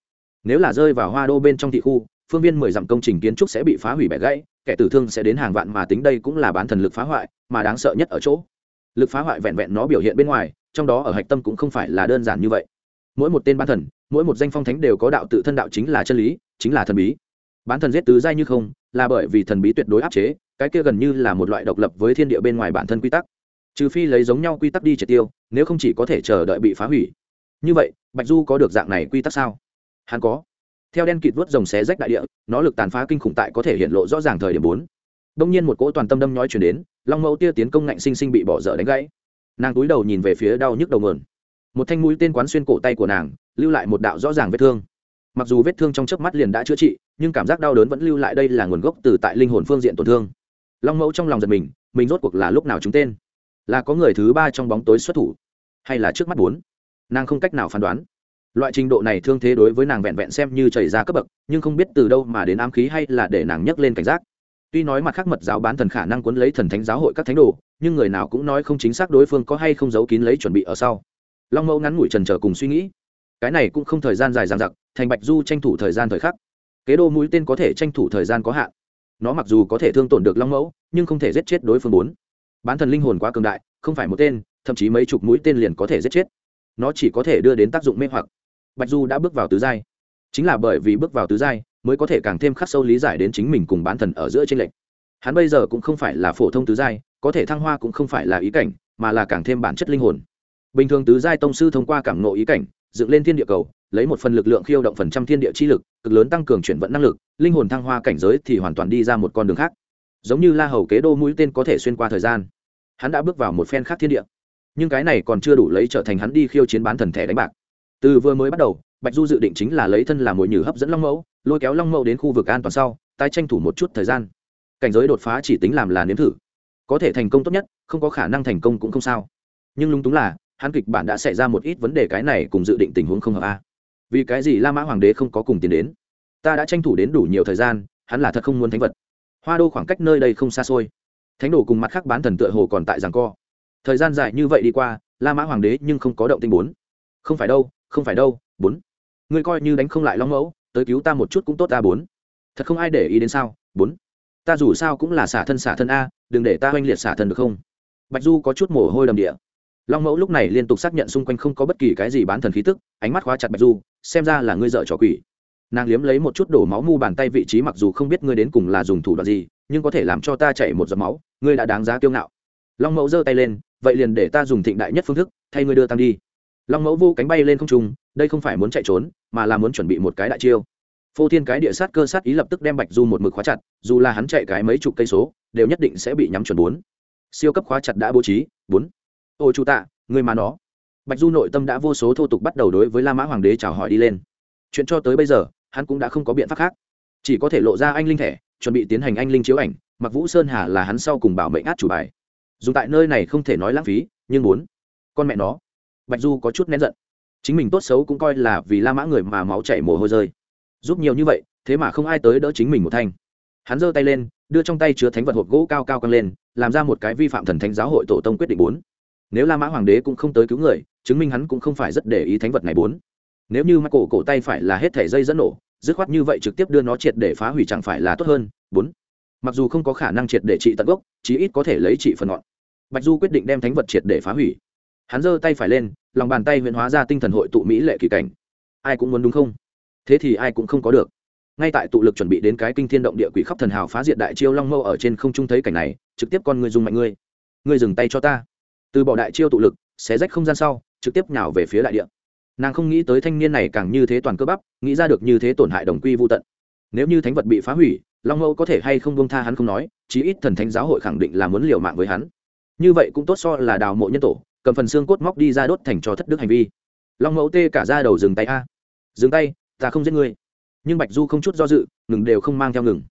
Nếu là rơi vào hoa đô bên trong thị khu phương viên mười dặm công trình kiến trúc sẽ bị phá hủy bẻ gãy kẻ tử thương sẽ đến hàng vạn mà tính đây cũng là bán thần lực phá hoại mà đáng sợ nhất ở chỗ. Lực phá hoại vẹn vẹn nó biểu hiện bên ngoài trong đó ở hạch tâm cũng không phải là đơn giản như vậy mỗi một tên bán thần, mỗi một danh phong thánh đều có đạo tự thân đạo chính là chân lý, chính là thần bí. Bán thần giết tứ giai như không, là bởi vì thần bí tuyệt đối áp chế, cái kia gần như là một loại độc lập với thiên địa bên ngoài bản thân quy tắc. Trừ phi lấy giống nhau quy tắc đi triệt tiêu, nếu không chỉ có thể chờ đợi bị phá hủy. Như vậy, bạch du có được dạng này quy tắc sao? Hắn có. Theo đen kịt vớt rồng xé rách đại địa, nó lực tàn phá kinh khủng tại có thể hiện lộ rõ ràng thời điểm bốn. Đông nhiên một cỗ toàn tâm đâm nhói chuyển đến, long mẫu tia tiến công ngạnh sinh sinh bị bỏ dở đánh gãy. Nàng túi đầu nhìn về phía đau nhức đầu mườn một thanh mũi tên quán xuyên cổ tay của nàng, lưu lại một đạo rõ ràng vết thương. Mặc dù vết thương trong chớp mắt liền đã chữa trị, nhưng cảm giác đau đớn vẫn lưu lại đây là nguồn gốc từ tại linh hồn phương diện tổn thương. Long mẫu trong lòng giật mình mình rốt cuộc là lúc nào chúng tên? Là có người thứ ba trong bóng tối xuất thủ, hay là trước mắt bốn? Nàng không cách nào phán đoán. Loại trình độ này thương thế đối với nàng vẹn vẹn xem như chảy ra cấp bậc, nhưng không biết từ đâu mà đến ám khí hay là để nàng nhấc lên cảnh giác. Tuy nói mặt khác mật giáo bán thần khả năng cuốn lấy thần thánh giáo hội các thánh đồ, nhưng người nào cũng nói không chính xác đối phương có hay không giấu kín lấy chuẩn bị ở sau long mẫu ngắn ngủi trần trở cùng suy nghĩ. Cái này cũng không thời gian dài dằng dặc, thành bạch du tranh thủ thời gian thời khắc. Kế đô mũi tên có thể tranh thủ thời gian có hạn. Nó mặc dù có thể thương tổn được long mẫu, nhưng không thể giết chết đối phương bốn. Bán thần linh hồn quá cường đại, không phải một tên, thậm chí mấy chục mũi tên liền có thể giết chết. Nó chỉ có thể đưa đến tác dụng mê hoặc. Bạch du đã bước vào tứ giai. Chính là bởi vì bước vào tứ giai, mới có thể càng thêm khắc sâu lý giải đến chính mình cùng bán thần ở giữa tranh lệch. Hắn bây giờ cũng không phải là phổ thông tứ giai, có thể thăng hoa cũng không phải là ý cảnh, mà là càng thêm bản chất linh hồn bình thường tứ giai tông sư thông qua cảm nộ ý cảnh, dựng lên thiên địa cầu, lấy một phần lực lượng khiêu động phần trăm thiên địa chi lực, cực lớn tăng cường chuyển vận năng lực, linh hồn thăng hoa cảnh giới thì hoàn toàn đi ra một con đường khác. Giống như la hầu kế đô mũi tên có thể xuyên qua thời gian. Hắn đã bước vào một phen khác thiên địa. Nhưng cái này còn chưa đủ lấy trở thành hắn đi khiêu chiến bán thần thẻ đánh bạc. Từ vừa mới bắt đầu, bạch du dự định chính là lấy thân làm mồi nhử hấp dẫn long mẫu, lôi kéo long mẫu đến khu vực an toàn sau, tái tranh thủ một chút thời gian. Cảnh giới đột phá chỉ tính làm là nếm thử. Có thể thành công tốt nhất, không có khả năng thành công cũng không sao. Nhưng lúng túng là hắn kịch bản đã xảy ra một ít vấn đề cái này cùng dự định tình huống không hợp a. Vì cái gì la mã hoàng đế không có cùng tiền đến? Ta đã tranh thủ đến đủ nhiều thời gian, hắn là thật không muốn thánh vật. Hoa đô khoảng cách nơi đây không xa xôi. Thánh đồ cùng mặt khác bán thần tựa hồ còn tại rằng co. Thời gian dài như vậy đi qua, la mã hoàng đế nhưng không có động tinh bốn. Không phải đâu, không phải đâu, bốn. Ngươi coi như đánh không lại long mẫu, tới cứu ta một chút cũng tốt ta bốn. Thật không ai để ý đến sao, bốn. Ta dù sao cũng là xả thân xả thân a, đừng để ta oanh liệt xả thân được không? Bạch du có chút mồ hôi đầm địa long mẫu lúc này liên tục xác nhận xung quanh không có bất kỳ cái gì bán thần khí tức, ánh mắt khóa chặt bạch du, xem ra là ngươi dợ trò quỷ. Nàng liếm lấy một chút đổ máu mu bàn tay vị trí mặc dù không biết ngươi đến cùng là dùng thủ đoạn gì, nhưng có thể làm cho ta chảy một giọt máu, ngươi đã đáng giá kiêu ngạo. Long mẫu giơ tay lên, vậy liền để ta dùng thịnh đại nhất phương thức, thay ngươi đưa tăng đi. Long mẫu vô cánh bay lên không trung, đây không phải muốn chạy trốn, mà là muốn chuẩn bị một cái đại chiêu. Phô thiên cái địa sát cơ sát ý lập tức đem bạch du một mực khóa chặt, dù là hắn chạy cái mấy chục cây số, đều nhất định sẽ bị nhắm chuẩn bốn. Siêu cấp khóa chặt đã bố trí, bốn ôi chủ tạ, người mà nó. Bạch du nội tâm đã vô số thô tục bắt đầu đối với la mã hoàng đế chào hỏi đi lên. Chuyện cho tới bây giờ, hắn cũng đã không có biện pháp khác. Chỉ có thể lộ ra anh linh thẻ, chuẩn bị tiến hành anh linh chiếu ảnh, mặc vũ sơn hà là hắn sau cùng bảo mệnh át chủ bài. Dù tại nơi này không thể nói lãng phí, nhưng muốn. Con mẹ nó. Bạch du có chút nén giận. Chính mình tốt xấu cũng coi là vì la mã người mà máu chảy mồ hôi rơi. Giúp nhiều như vậy, thế mà không ai tới đỡ chính mình một thanh. Hắn giơ tay lên, đưa trong tay chứa thánh vật hộp gỗ cao cao căng lên, làm ra một cái vi phạm thần thánh giáo hội tổ tông quyết định bốn nếu la mã hoàng đế cũng không tới cứu người, chứng minh hắn cũng không phải rất để ý thánh vật này bốn. Nếu như mắt cổ cổ tay phải là hết thẻ dây dẫn nổ, dứt khoát như vậy trực tiếp đưa nó triệt để phá hủy chẳng phải là tốt hơn, bốn. Mặc dù không có khả năng triệt để trị tận gốc, chí ít có thể lấy trị phần ngọn. Bạch du quyết định đem thánh vật triệt để phá hủy. Hắn giơ tay phải lên, lòng bàn tay huyện hóa ra tinh thần hội tụ mỹ lệ kỳ cảnh. Ai cũng muốn đúng không? Thế thì ai cũng không có được. Ngay tại tụ lực chuẩn bị đến cái kinh thiên động địa quỷ khắp thần hào phá diệt đại chiêu long mâu ở trên không trung thấy cảnh này, trực tiếp con người dùng mạnh ngươi. Ngươi dừng tay cho ta từ bỏ đại chiêu tụ lực, xé rách không gian sau, trực tiếp nhào về phía đại địa. Nàng không nghĩ tới thanh niên này càng như thế toàn cơ bắp, nghĩ ra được như thế tổn hại đồng quy vô tận. Nếu như thánh vật bị phá hủy, long mẫu có thể hay không bông tha hắn không nói, chí ít thần thánh giáo hội khẳng định là muốn liều mạng với hắn. Như vậy cũng tốt so là đào mộ nhân tổ, cầm phần xương cốt móc đi ra đốt thành cho thất đức hành vi. Long mẫu tê cả ra đầu dừng tay a. Dừng tay, ta không giết ngươi. Nhưng bạch du không chút do dự, ngừng đều không mang theo ngừng.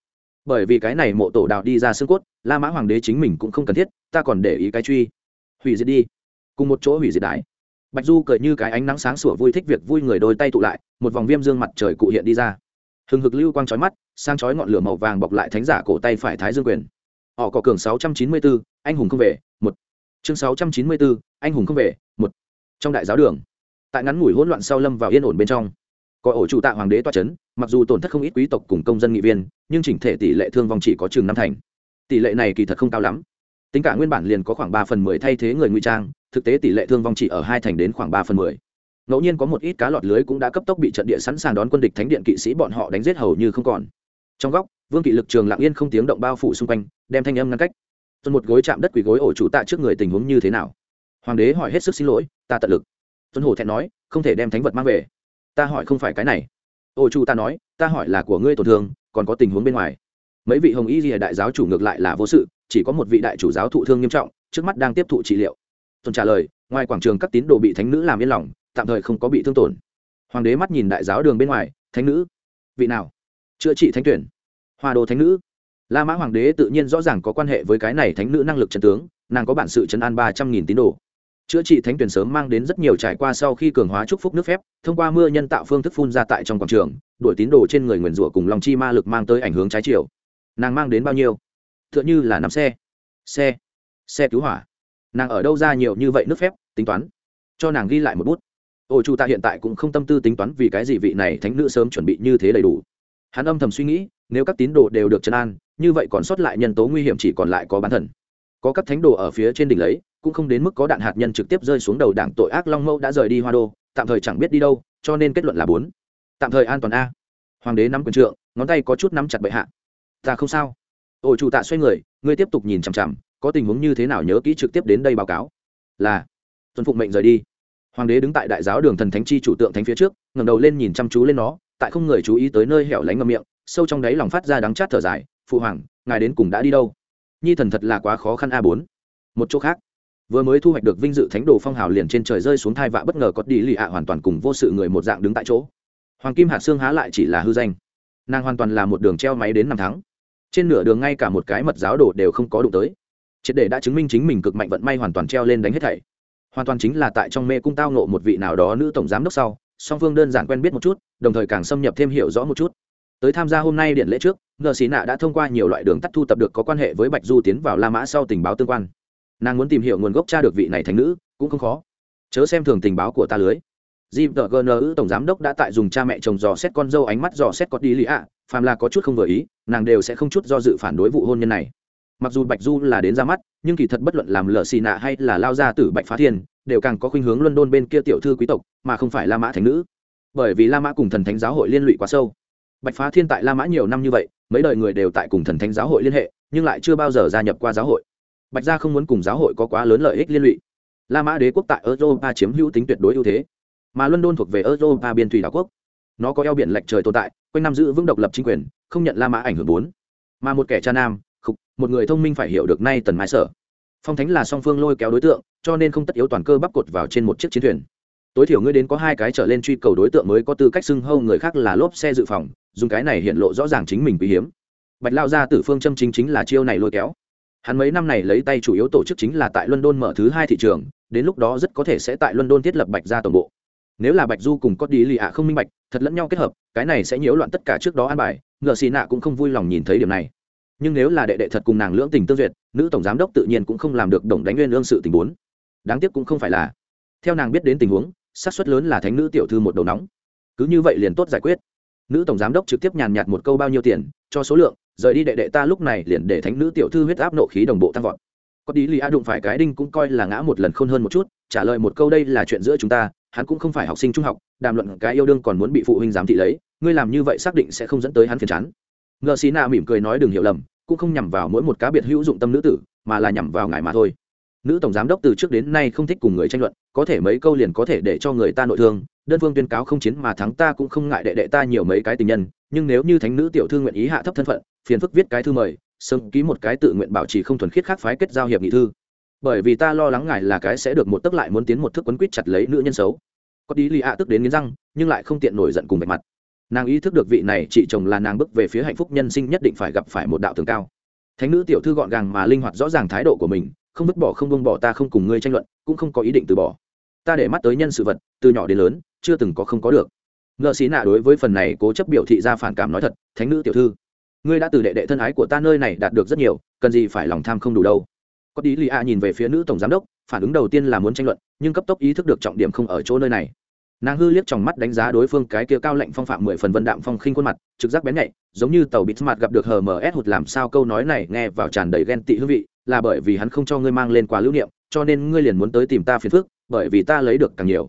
Bởi vì cái này mộ tổ đào đi ra xương cốt, la mã hoàng đế chính mình cũng không cần thiết, ta còn để ý cái truy hủy diệt đi. Cùng một chỗ hủy diệt đái bạch du cười như cái ánh nắng sáng sủa vui thích việc vui người đôi tay tụ lại, một vòng viêm dương mặt trời cụ hiện đi ra. Hừng hực lưu quang trói mắt sang chói ngọn lửa màu vàng bọc lại thánh giả cổ tay phải thái dương quyền. Họ có cường sáu trăm chín mươi bốn anh hùng không về, một. Chương sáu trăm chín mươi bốn anh hùng không về, một. Trong đại giáo đường, tại ngắn ngủi hỗn loạn sau lâm vào yên ổn bên trong, có ổ chủ tạ hoàng đế toa c h ấ n mặc dù tổn thất không ít quý tộc cùng công dân nghị viên, nhưng chỉnh thể tỷ lệ thương vong chỉ có chừng năm thành. Tỷ lệ này kỳ thật không cao lắm tính cả nguyên bản liền có khoảng ba phần mười thay thế người nguy trang, thực tế tỷ lệ thương vong chỉ ở hai thành đến khoảng ba phần mười. Ngẫu nhiên có một ít cá lọt lưới cũng đã cấp tốc bị trận địa sẵn sàng đón quân địch thánh điện kỵ sĩ bọn họ đánh giết hầu như không còn. Trong góc, vương kỵ lực trường lặng yên không tiếng động bao phủ xung quanh, đem thanh âm ngăn cách. Tuần một gối chạm đất quỳ gối ổ chủ tạ trước người tình huống như thế nào? Hoàng đế hỏi hết sức xin lỗi, ta tận lực. Tuần hồ thẹn nói, không thể đem thánh vật mang về. Ta hỏi không phải cái này. Ổ chủ ta nói, ta hỏi là của ngươi tổn thương, còn có tình huống bên ngoài. Mấy vị hồng y lìa đại giáo chủ ngược lại là vô sự chỉ có một vị đại chủ giáo thụ thương nghiêm trọng, trước mắt đang tiếp thụ trị liệu. Tuần trả lời, ngoài quảng trường các tín đồ bị thánh nữ làm yên lòng, tạm thời không có bị thương tổn. Hoàng đế mắt nhìn đại giáo đường bên ngoài, thánh nữ, vị nào? Chữa trị thánh tuyển. Hoa đồ thánh nữ. La mã hoàng đế tự nhiên rõ ràng có quan hệ với cái này thánh nữ năng lực trận tướng, nàng có bản sự trấn an ba trăm nghìn tín đồ. Chữa trị thánh tuyển sớm mang đến rất nhiều trải qua sau khi cường hóa chúc phúc nước phép, thông qua mưa nhân tạo phương thức phun ra tại trong quảng trường, đuổi tín đồ trên người nguyền rủa cùng lòng chi ma lực mang tới ảnh hướng trái chiều. Nàng mang đến bao nhiêu? Tựa như là nắm xe. Xe. Xe cứu hỏa. Nàng ở đâu ra nhiều như vậy nước phép, tính toán. Cho nàng ghi lại một bút. Ôi chu ta hiện tại cũng không tâm tư tính toán vì cái gì vị này thánh nữ sớm chuẩn bị như thế đầy đủ. Hắn âm thầm suy nghĩ, nếu các tín đồ đều được trấn an, như vậy còn sót lại nhân tố nguy hiểm chỉ còn lại có bán thần. Có các thánh đồ ở phía trên đỉnh lấy, cũng không đến mức có đạn hạt nhân trực tiếp rơi xuống đầu đảng tội ác long mâu đã rời đi hoa đô, tạm thời chẳng biết đi đâu, cho nên kết luận là bốn. Tạm thời an toàn a. Hoàng đế nắm quyền trượng, ngón tay có chút nắm chặt bệ hạ. Ta không sao ổ chủ tạ xoay người, ngươi tiếp tục nhìn chằm chằm, có tình huống như thế nào nhớ kỹ trực tiếp đến đây báo cáo. Là, tuân phụng mệnh rời đi. Hoàng đế đứng tại đại giáo đường thần thánh chi chủ tượng thánh phía trước, ngẩng đầu lên nhìn chăm chú lên nó, tại không người chú ý tới nơi hẻo lánh ngầm miệng, sâu trong đáy lòng phát ra đắng chát thở dài, phụ hoàng, ngài đến cùng đã đi đâu? Nhi thần thật là quá khó khăn a bốn. Một chỗ khác, vừa mới thu hoạch được vinh dự thánh đồ phong hào liền trên trời rơi xuống thai vạ bất ngờ có đi lì ạ hoàn toàn cùng vô sự người một dạng đứng tại chỗ. Hoàng kim hạ xương há lại chỉ là hư danh. Nàng hoàn toàn là một đường treo máy đến năm tháng trên nửa đường ngay cả một cái mật giáo đồ đều không có đụng tới. Triệt để đã chứng minh chính mình cực mạnh vận may hoàn toàn treo lên đánh hết thảy. Hoàn toàn chính là tại trong mê cung tao nộ một vị nào đó nữ tổng giám đốc sau, song phương đơn giản quen biết một chút, đồng thời càng xâm nhập thêm hiểu rõ một chút. Tới tham gia hôm nay điện lễ trước, ngờ xí nạ đã thông qua nhiều loại đường tắt thu tập được có quan hệ với bạch du tiến vào la mã sau tình báo tương quan. Nàng muốn tìm hiểu nguồn gốc cha được vị này thành nữ, cũng không khó. Chớ xem thường tình báo của ta lưới gvgn tổng giám đốc đã tại dùng cha mẹ chồng dò xét con dâu ánh mắt dò xét có đi lý ạ. Phàm là có chút không vừa ý, nàng đều sẽ không chút do dự phản đối vụ hôn nhân này. Mặc dù bạch du là đến ra mắt, nhưng kỳ thật bất luận làm lở xì nạ hay là lao ra tử bạch phá thiên, đều càng có khuynh hướng london bên kia tiểu thư quý tộc, mà không phải la mã thánh nữ. Bởi vì la mã cùng thần thánh giáo hội liên lụy quá sâu. Bạch phá thiên tại la mã nhiều năm như vậy, mấy đời người đều tại cùng thần thánh giáo hội liên hệ, nhưng lại chưa bao giờ gia nhập qua giáo hội. Bạch gia không muốn cùng giáo hội có quá lớn lợi ích liên lụy. La mã đế quốc tại europa chiếm hữu tính tuyệt đối ưu thế mà london thuộc về europa biên thủy đảo quốc. Nó có eo biển lệch trời tồn tại, quanh năm giữ vững độc lập chính quyền, không nhận la mã ảnh hưởng bốn. Mà một kẻ cha nam, khục, một người thông minh phải hiểu được nay tần mái sở. Phong thánh là song phương lôi kéo đối tượng, cho nên không tất yếu toàn cơ bắp cột vào trên một chiếc chiến thuyền. Tối thiểu ngươi đến có hai cái trở lên truy cầu đối tượng mới có tư cách xưng hâu người khác là lốp xe dự phòng, dùng cái này hiện lộ rõ ràng chính mình quý hiếm. Bạch lao ra tử phương châm chính chính là chiêu này lôi kéo. Hắn mấy năm này lấy tay chủ yếu tổ chức chính là tại london mở thứ hai thị trường, đến lúc đó rất có thể sẽ tại london thiết lập bạch ra toàn bộ nếu là bạch du cùng có đi lì ạ không minh bạch, thật lẫn nhau kết hợp, cái này sẽ nhiễu loạn tất cả trước đó an bài ngựa xì nạ cũng không vui lòng nhìn thấy điểm này. Nhưng nếu là đệ đệ thật cùng nàng lưỡng tình tương duyệt, nữ tổng giám đốc tự nhiên cũng không làm được đồng đánh nguyên lương sự tình bốn. Đáng tiếc cũng không phải là. Theo nàng biết đến tình huống, xác suất lớn là thánh nữ tiểu thư một đầu nóng. Cứ như vậy liền tốt giải quyết. Nữ tổng giám đốc trực tiếp nhàn nhạt một câu bao nhiêu tiền, cho số lượng, rời đi đệ đệ ta lúc này liền để thánh nữ tiểu thư huyết áp nộ khí đồng bộ tăng vọt. Có đi lì a đụng phải cái đinh cũng coi là ngã một lần khôn hơn một chút, trả lời một câu đây là chuyện giữa chúng ta hắn cũng không phải học sinh trung học, đàm luận cái yêu đương còn muốn bị phụ huynh giám thị lấy, ngươi làm như vậy xác định sẽ không dẫn tới hắn phiền chán. Ngợ xí nạ mỉm cười nói đừng hiểu lầm, cũng không nhằm vào mỗi một cá biệt hữu dụng tâm nữ tử, mà là nhằm vào ngài mà thôi. Nữ tổng giám đốc từ trước đến nay không thích cùng người tranh luận, có thể mấy câu liền có thể để cho người ta nội thương, đơn phương tuyên cáo không chiến mà thắng ta cũng không ngại đệ đệ ta nhiều mấy cái tình nhân, nhưng nếu như thánh nữ tiểu thư nguyện ý hạ thấp thân phận, phiền phức viết cái thư mời, sớm ký một cái tự nguyện bảo trì không thuần khiết khác phái kết giao hiệp nghị thư bởi vì ta lo lắng ngài là cái sẽ được một tức lại muốn tiến một thước quấn quýt chặt lấy nữ nhân xấu. Có đi lì ạ tức đến nghiến răng, nhưng lại không tiện nổi giận cùng bề mặt. Nàng ý thức được vị này chị chồng là nàng bước về phía hạnh phúc nhân sinh nhất định phải gặp phải một đạo tường cao. Thánh nữ tiểu thư gọn gàng mà linh hoạt rõ ràng thái độ của mình, không vứt bỏ không buông bỏ ta không cùng ngươi tranh luận, cũng không có ý định từ bỏ. Ta để mắt tới nhân sự vật, từ nhỏ đến lớn, chưa từng có không có được. Ngợ xí nạ đối với phần này cố chấp biểu thị ra phản cảm nói thật, thánh nữ tiểu thư, ngươi đã từ đệ đệ thân ái của ta nơi này đạt được rất nhiều, cần gì phải lòng tham không đủ đâu có đi lì a nhìn về phía nữ tổng giám đốc, phản ứng đầu tiên là muốn tranh luận, nhưng cấp tốc ý thức được trọng điểm không ở chỗ nơi này. Nàng hư liếc trong mắt đánh giá đối phương cái kia cao lạnh phong phạm mười phần vân đạm phong khinh khuôn mặt, trực giác bén nhạy, giống như tàu bịt mặt gặp được hờ mờ ép hụt làm sao câu nói này nghe vào tràn đầy ghen tị hương vị, là bởi vì hắn không cho ngươi mang lên quà lưu niệm, cho nên ngươi liền muốn tới tìm ta phiền phức, bởi vì ta lấy được càng nhiều.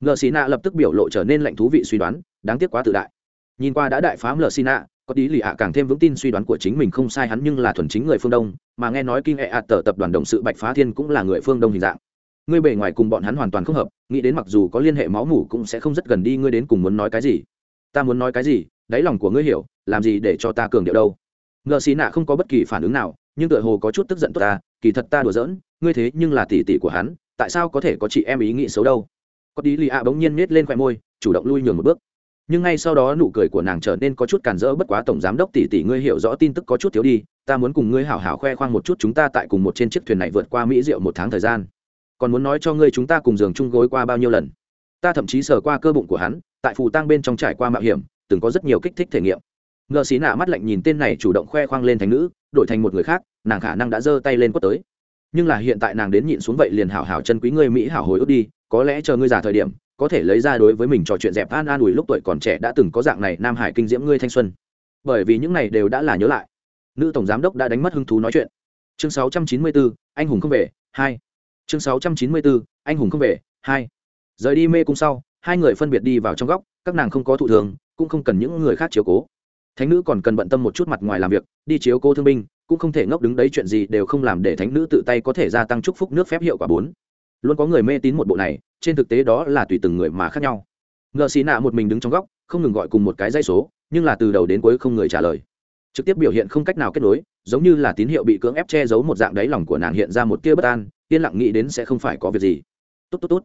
Ngợ xì nạ lập tức biểu lộ trở nên lạnh thú vị suy đoán, đáng tiếc quá tự đại. Nhìn qua đã đại phá ngợ xì nạ có tí lì ạ càng thêm vững tin suy đoán của chính mình không sai hắn nhưng là thuần chính người phương đông, mà nghe nói kinh hệ ạ tờ tập đoàn đồng sự bạch phá thiên cũng là người phương đông hình dạng. Ngươi bề ngoài cùng bọn hắn hoàn toàn không hợp, nghĩ đến mặc dù có liên hệ máu mủ cũng sẽ không rất gần đi, ngươi đến cùng muốn nói cái gì? Ta muốn nói cái gì? Đáy lòng của ngươi hiểu, làm gì để cho ta cường điệu đâu? Ngờ xì nạ không có bất kỳ phản ứng nào, nhưng tựa hồ có chút tức giận tốt ta, kỳ thật ta đùa giỡn, ngươi thế nhưng là tỷ tỷ của hắn, tại sao có thể có chị em ý nghĩ xấu đâu? Có tí lì ạ bỗng nhiên nết lên khoe môi, chủ động lui nhường một bước nhưng ngay sau đó nụ cười của nàng trở nên có chút cản rỡ, bất quá tổng giám đốc tỷ tỷ ngươi hiểu rõ tin tức có chút thiếu đi, ta muốn cùng ngươi hảo hảo khoe khoang một chút chúng ta tại cùng một trên chiếc thuyền này vượt qua mỹ rượu một tháng thời gian. Còn muốn nói cho ngươi chúng ta cùng giường chung gối qua bao nhiêu lần. Ta thậm chí sờ qua cơ bụng của hắn, tại phù tang bên trong trải qua mạo hiểm, từng có rất nhiều kích thích thể nghiệm. Ngờ xí nạ mắt lạnh nhìn tên này chủ động khoe khoang lên thành nữ, đổi thành một người khác, nàng khả năng đã giơ tay lên quất tới nhưng là hiện tại nàng đến nhịn xuống vậy liền hảo hảo chân quý ngươi mỹ hảo hồi ức đi có lẽ chờ ngươi già thời điểm có thể lấy ra đối với mình trò chuyện dẹp an an ủi lúc tuổi còn trẻ đã từng có dạng này nam hải kinh diễm ngươi thanh xuân. Bởi vì những này đều đã là nhớ lại. Nữ tổng giám đốc đã đánh mất hứng thú nói chuyện. Chương 694, anh hùng không về hai. Chương 694, anh hùng không về hai. Rời đi mê cung sau hai người phân biệt đi vào trong góc các nàng không có thụ thường cũng không cần những người khác chiếu cố. Thánh nữ còn cần bận tâm một chút mặt ngoài làm việc đi chiếu cố thương binh cũng không thể ngốc đứng đấy chuyện gì đều không làm để thánh nữ tự tay có thể gia tăng chúc phúc nước phép hiệu quả bốn. Luôn có người mê tín một bộ này, trên thực tế đó là tùy từng người mà khác nhau. Ngợ xì nạ một mình đứng trong góc, không ngừng gọi cùng một cái dây số, nhưng là từ đầu đến cuối không người trả lời. Trực tiếp biểu hiện không cách nào kết nối, giống như là tín hiệu bị cưỡng ép che giấu một dạng đáy lòng của nàng hiện ra một tia bất an, yên lặng nghĩ đến sẽ không phải có việc gì. Tốt tốt tốt.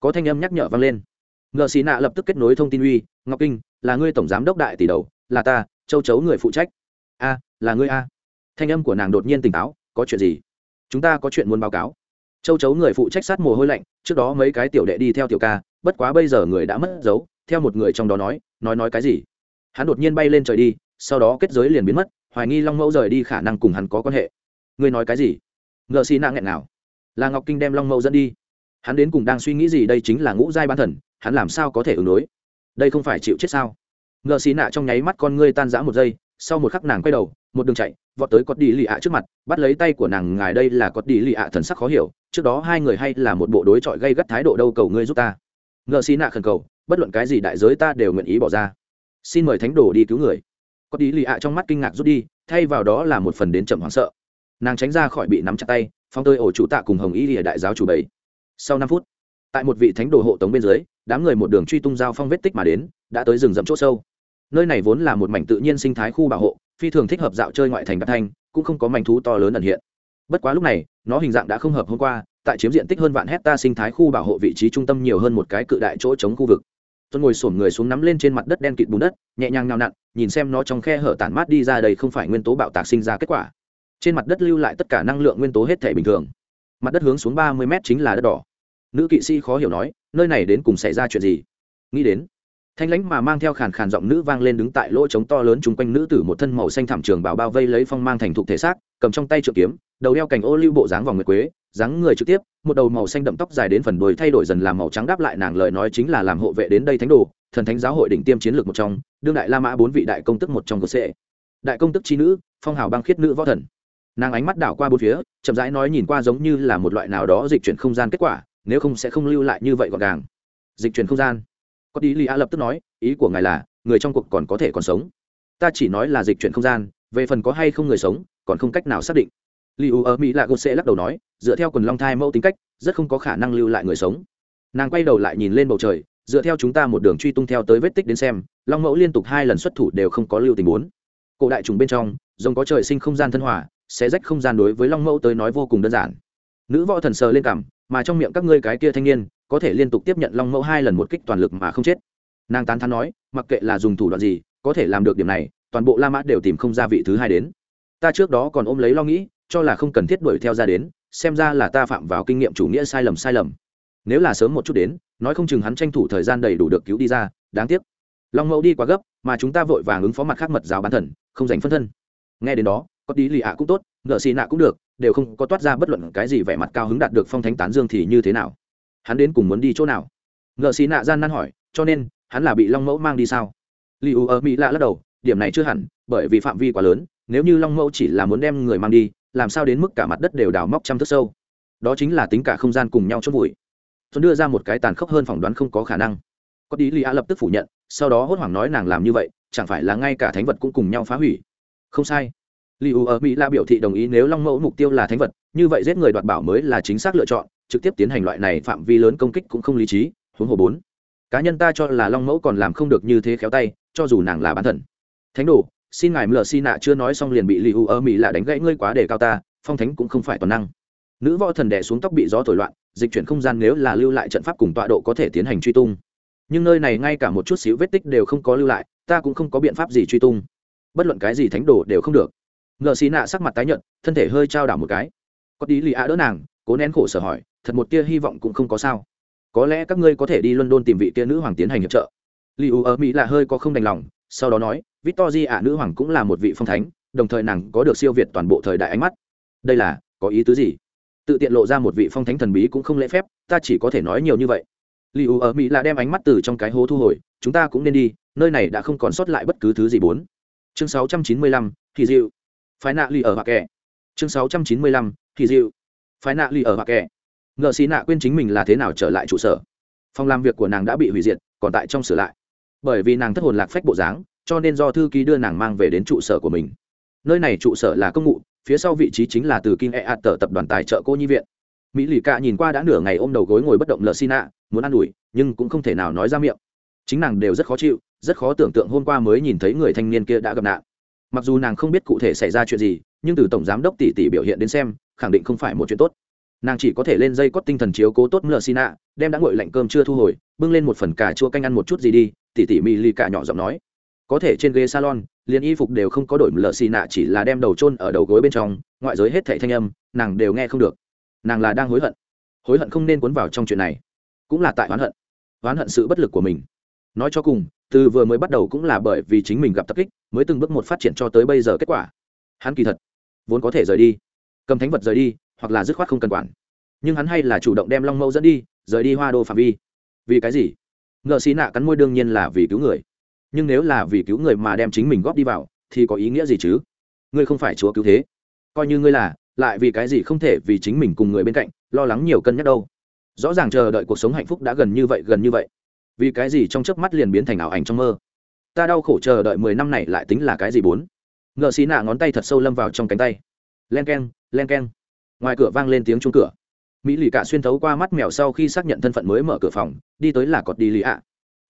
Có thanh âm nhắc nhở vang lên. Ngợ xì nạ lập tức kết nối thông tin uy, ngọc kinh, là ngươi tổng giám đốc đại tỷ đầu, là ta, châu chấu người phụ trách. A, là ngươi a thanh âm của nàng đột nhiên tỉnh táo, có chuyện gì? Chúng ta có chuyện muốn báo cáo. Châu chấu người phụ trách sát mồ hôi lạnh, trước đó mấy cái tiểu đệ đi theo tiểu ca, bất quá bây giờ người đã mất dấu, theo một người trong đó nói nói nói cái gì? Hắn đột nhiên bay lên trời đi, sau đó kết giới liền biến mất, hoài nghi long mẫu rời đi khả năng cùng hắn có quan hệ. Ngươi nói cái gì? Ngợ xì nạ nghẹn nào là ngọc kinh đem long mẫu dẫn đi. Hắn đến cùng đang suy nghĩ gì đây chính là ngũ giai ban thần, hắn làm sao có thể ứng đối? Đây không phải chịu chết sao? Ngợ xì nạ trong nháy mắt con ngươi tan rã một giây, sau một khắc nàng quay đầu, một đường chạy vọt tới cọt đi lì ạ trước mặt, bắt lấy tay của nàng, ngài đây là cọt đi lì ạ, thần sắc khó hiểu, trước đó hai người hay là một bộ đối chọi gây gắt thái độ đâu, cầu ngươi giúp ta. Ngợ xì nạ khẩn cầu, bất luận cái gì đại giới ta đều nguyện ý bỏ ra. Xin mời thánh đồ đi cứu người. Cọt đi lì ạ trong mắt kinh ngạc rút đi, thay vào đó là một phần đến chậm hoảng sợ. Nàng tránh ra khỏi bị nắm chặt tay phong tơi ổ chủ tạ cùng hồng y lìa đại giáo chủ bảy. Sau năm phút, tại một vị thánh đồ hộ tống bên dưới, đám người một đường truy tung giao phong vết tích mà đến, đã tới rừng rậm chỗ sâu nơi này vốn là một mảnh tự nhiên sinh thái khu bảo hộ, phi thường thích hợp dạo chơi ngoại thành đạp thanh, cũng không có mảnh thú to lớn ẩn hiện. Bất quá lúc này, nó hình dạng đã không hợp hôm qua, tại chiếm diện tích hơn vạn hecta sinh thái khu bảo hộ vị trí trung tâm nhiều hơn một cái cự đại chỗ chống khu vực. Tuân ngồi sổm người xuống nắm lên trên mặt đất đen kịt bùn đất, nhẹ nhàng nào nặn, nhìn xem nó trong khe hở tản mát đi ra đây không phải nguyên tố bạo tạc sinh ra kết quả. Trên mặt đất lưu lại tất cả năng lượng nguyên tố hết thể bình thường. Mặt đất hướng xuống ba mươi mét chính là đất đỏ. Nữ kỵ sĩ khó hiểu nói, nơi này đến cùng xảy ra chuyện gì? Nghĩ đến thanh lãnh mà mang theo khàn khàn giọng nữ vang lên đứng tại lỗ trống to lớn chung quanh nữ tử một thân màu xanh thảm trường bảo bao vây lấy phong mang thành thục thể xác, cầm trong tay trượng kiếm, đầu đeo cành ô lưu bộ dáng vòng nguyệt quế, dáng người trực tiếp, một đầu màu xanh đậm tóc dài đến phần đuôi thay đổi dần làm màu trắng đáp lại nàng lời nói chính là làm hộ vệ đến đây thánh đồ, thần thánh giáo hội đỉnh tiêm chiến lược một trong, đương đại la mã bốn vị đại công tức một trong cơ sệ đại công tức chi nữ, phong hào băng khiết nữ võ thần. Nàng ánh mắt đảo qua bốn phía, chậm rãi nói nhìn qua giống như là một loại nào đó dịch chuyển không gian kết quả, nếu không sẽ không lưu lại như vậy gọn gàng. Dịch chuyển không gian có đi li a lập tức nói, ý của ngài là, người trong cuộc còn có thể còn sống. Ta chỉ nói là dịch chuyển không gian, về phần có hay không người sống, còn không cách nào xác định. Li u ở mỹ là gột sẽ lắc đầu nói, dựa theo quần long thai mẫu tính cách, rất không có khả năng lưu lại người sống. Nàng quay đầu lại nhìn lên bầu trời, dựa theo chúng ta một đường truy tung theo tới vết tích đến xem, long mẫu liên tục hai lần xuất thủ đều không có lưu tình muốn cổ đại trùng bên trong rồng có trời sinh không gian thân hòa, sẽ rách không gian đối với long mẫu tới nói vô cùng đơn giản. Nữ võ thần sờ lên cảm, mà trong miệng các ngươi cái kia thanh niên có thể liên tục tiếp nhận long mẫu hai lần một kích toàn lực mà không chết. Nàng tán thán nói, mặc kệ là dùng thủ đoạn gì, có thể làm được điểm này, toàn bộ la mã đều tìm không ra vị thứ hai đến. Ta trước đó còn ôm lấy lo nghĩ, cho là không cần thiết đuổi theo ra đến, xem ra là ta phạm vào kinh nghiệm chủ nghĩa sai lầm sai lầm. Nếu là sớm một chút đến, nói không chừng hắn tranh thủ thời gian đầy đủ được cứu đi ra, đáng tiếc. Long mẫu đi quá gấp, mà chúng ta vội vàng ứng phó mặt khác mật giáo bán thần, không dành phân thân. Nghe đến đó, có tí lì ạ cũng tốt ngợ xì nạ cũng được, đều không có toát ra bất luận cái gì vẻ mặt cao hứng đạt được phong thánh tán dương thì như thế nào hắn đến cùng muốn đi chỗ nào? Ngợ xì nạ gian nan hỏi, cho nên, hắn là bị long mẫu mang đi sao? Li u ở mỹ lạ lắc đầu, điểm này chưa hẳn, bởi vì phạm vi quá lớn, nếu như long mẫu chỉ là muốn đem người mang đi, làm sao đến mức cả mặt đất đều đào móc trăm thước sâu? Đó chính là tính cả không gian cùng nhau chốt vùi. Tuấn đưa ra một cái tàn khốc hơn phỏng đoán không có khả năng. Có tí li a lập tức phủ nhận, sau đó hốt hoảng nói nàng làm như vậy, chẳng phải là ngay cả thánh vật cũng cùng nhau phá hủy. Không sai. Li u ở mỹ la biểu thị đồng ý nếu long mẫu mục tiêu là thánh vật, như vậy giết người đoạt bảo mới là chính xác lựa chọn trực tiếp tiến hành loại này phạm vi lớn công kích cũng không lý trí, huống hồ bốn. Cá nhân ta cho là long mẫu còn làm không được như thế khéo tay, cho dù nàng là bán thần. Thánh đồ, xin ngài mờ xi nạ chưa nói xong liền bị lì u ở mỹ là đánh gãy ngươi quá đề cao ta, phong thánh cũng không phải toàn năng. Nữ võ thần đẻ xuống tóc bị gió thổi loạn, dịch chuyển không gian nếu là lưu lại trận pháp cùng tọa độ có thể tiến hành truy tung. Nhưng nơi này ngay cả một chút xíu vết tích đều không có lưu lại, ta cũng không có biện pháp gì truy tung. Bất luận cái gì thánh đồ đều không được. Ngờ xì nạ sắc mặt tái nhợt, thân thể hơi trao đảo một cái. Có tí lì ạ đỡ nàng, cố nén khổ sở hỏi thật một tia hy vọng cũng không có sao. Có lẽ các ngươi có thể đi london tìm vị kia nữ hoàng tiến hành hiệp trợ. Li u ở mỹ là hơi có không đành lòng, sau đó nói Victory ạ nữ hoàng cũng là một vị phong thánh, đồng thời nàng có được siêu việt toàn bộ thời đại ánh mắt. Đây là, có ý tứ gì? Tự tiện lộ ra một vị phong thánh thần bí cũng không lễ phép, ta chỉ có thể nói nhiều như vậy. Li u ở mỹ là đem ánh mắt từ trong cái hố thu hồi, chúng ta cũng nên đi, nơi này đã không còn sót lại bất cứ thứ gì bốn. Chương sáu trăm chín mươi lăm, thì dịu. Phái nạ li ở bạc kẻ chương sáu trăm chín mươi lăm, thì dịu. Phái nạ li ở bạc kẻ ngợ xì nạ quên chính mình là thế nào trở lại trụ sở. Phòng làm việc của nàng đã bị hủy diệt, còn tại trong sửa lại. Bởi vì nàng thất hồn lạc phách bộ dáng, cho nên do thư ký đưa nàng mang về đến trụ sở của mình. Nơi này trụ sở là công ngụ, phía sau vị trí chính là từ kinh e ạt tờ tập đoàn tài trợ cô nhi viện. Mỹ lì cạ nhìn qua đã nửa ngày ôm đầu gối ngồi bất động lờ xi nạ, muốn ă n ủi, nhưng cũng không thể nào nói ra miệng. Chính nàng đều rất khó chịu, rất khó tưởng tượng hôm qua mới nhìn thấy người thanh niên kia đã gặp nạn. Mặc dù nàng không biết cụ thể xảy ra chuyện gì, nhưng từ tổng giám đốc tỷ tỷ biểu hiện đến xem, khẳng định không phải một chuyện tốt nàng chỉ có thể lên dây cót tinh thần chiếu cố tốt mờ xin ạ đem đã ngồi lạnh cơm chưa thu hồi, bưng lên một phần cà chua canh ăn một chút gì đi tỷ tỷ mì lì cả nhỏ giọng nói. Có thể trên ghế salon, liền y phục đều không có đổi mờ xì nạ, chỉ là đem đầu chôn ở đầu gối bên trong, ngoại giới hết thảy thanh âm, nàng đều nghe không được. Nàng là đang hối hận. Hối hận không nên cuốn vào trong chuyện này. Cũng là tại oán hận. Oán hận sự bất lực của mình. Nói cho cùng, từ vừa mới bắt đầu cũng là bởi vì chính mình gặp tập kích, mới từng bước một phát triển cho tới bây giờ kết quả. Hắn kỳ thật, vốn có thể rời đi. Cầm thánh vật rời đi hoặc là dứt khoát không cần quản. Nhưng hắn hay là chủ động đem long mẫu dẫn đi, rời đi hoa đô phạm vi. Vì cái gì? Ngợ xí nạ cắn môi đương nhiên là vì cứu người. Nhưng nếu là vì cứu người mà đem chính mình góp đi vào, thì có ý nghĩa gì chứ? Ngươi không phải chúa cứu thế. Coi như ngươi là, lại vì cái gì không thể vì chính mình cùng người bên cạnh, lo lắng nhiều cân nhắc đâu? Rõ ràng chờ đợi cuộc sống hạnh phúc đã gần như vậy, gần như vậy. Vì cái gì trong chớp mắt liền biến thành ảo ảnh trong mơ? Ta đau khổ chờ đợi mười năm này lại tính là cái gì bốn? Ngợ xí nạ ngón tay thật sâu lâm vào trong cánh tay. Len k e n len k e n ngoài cửa vang lên tiếng chuông cửa. Mỹ lì cả xuyên thấu qua mắt mèo sau khi xác nhận thân phận mới mở cửa phòng, đi tới là cọt đi lì ạ.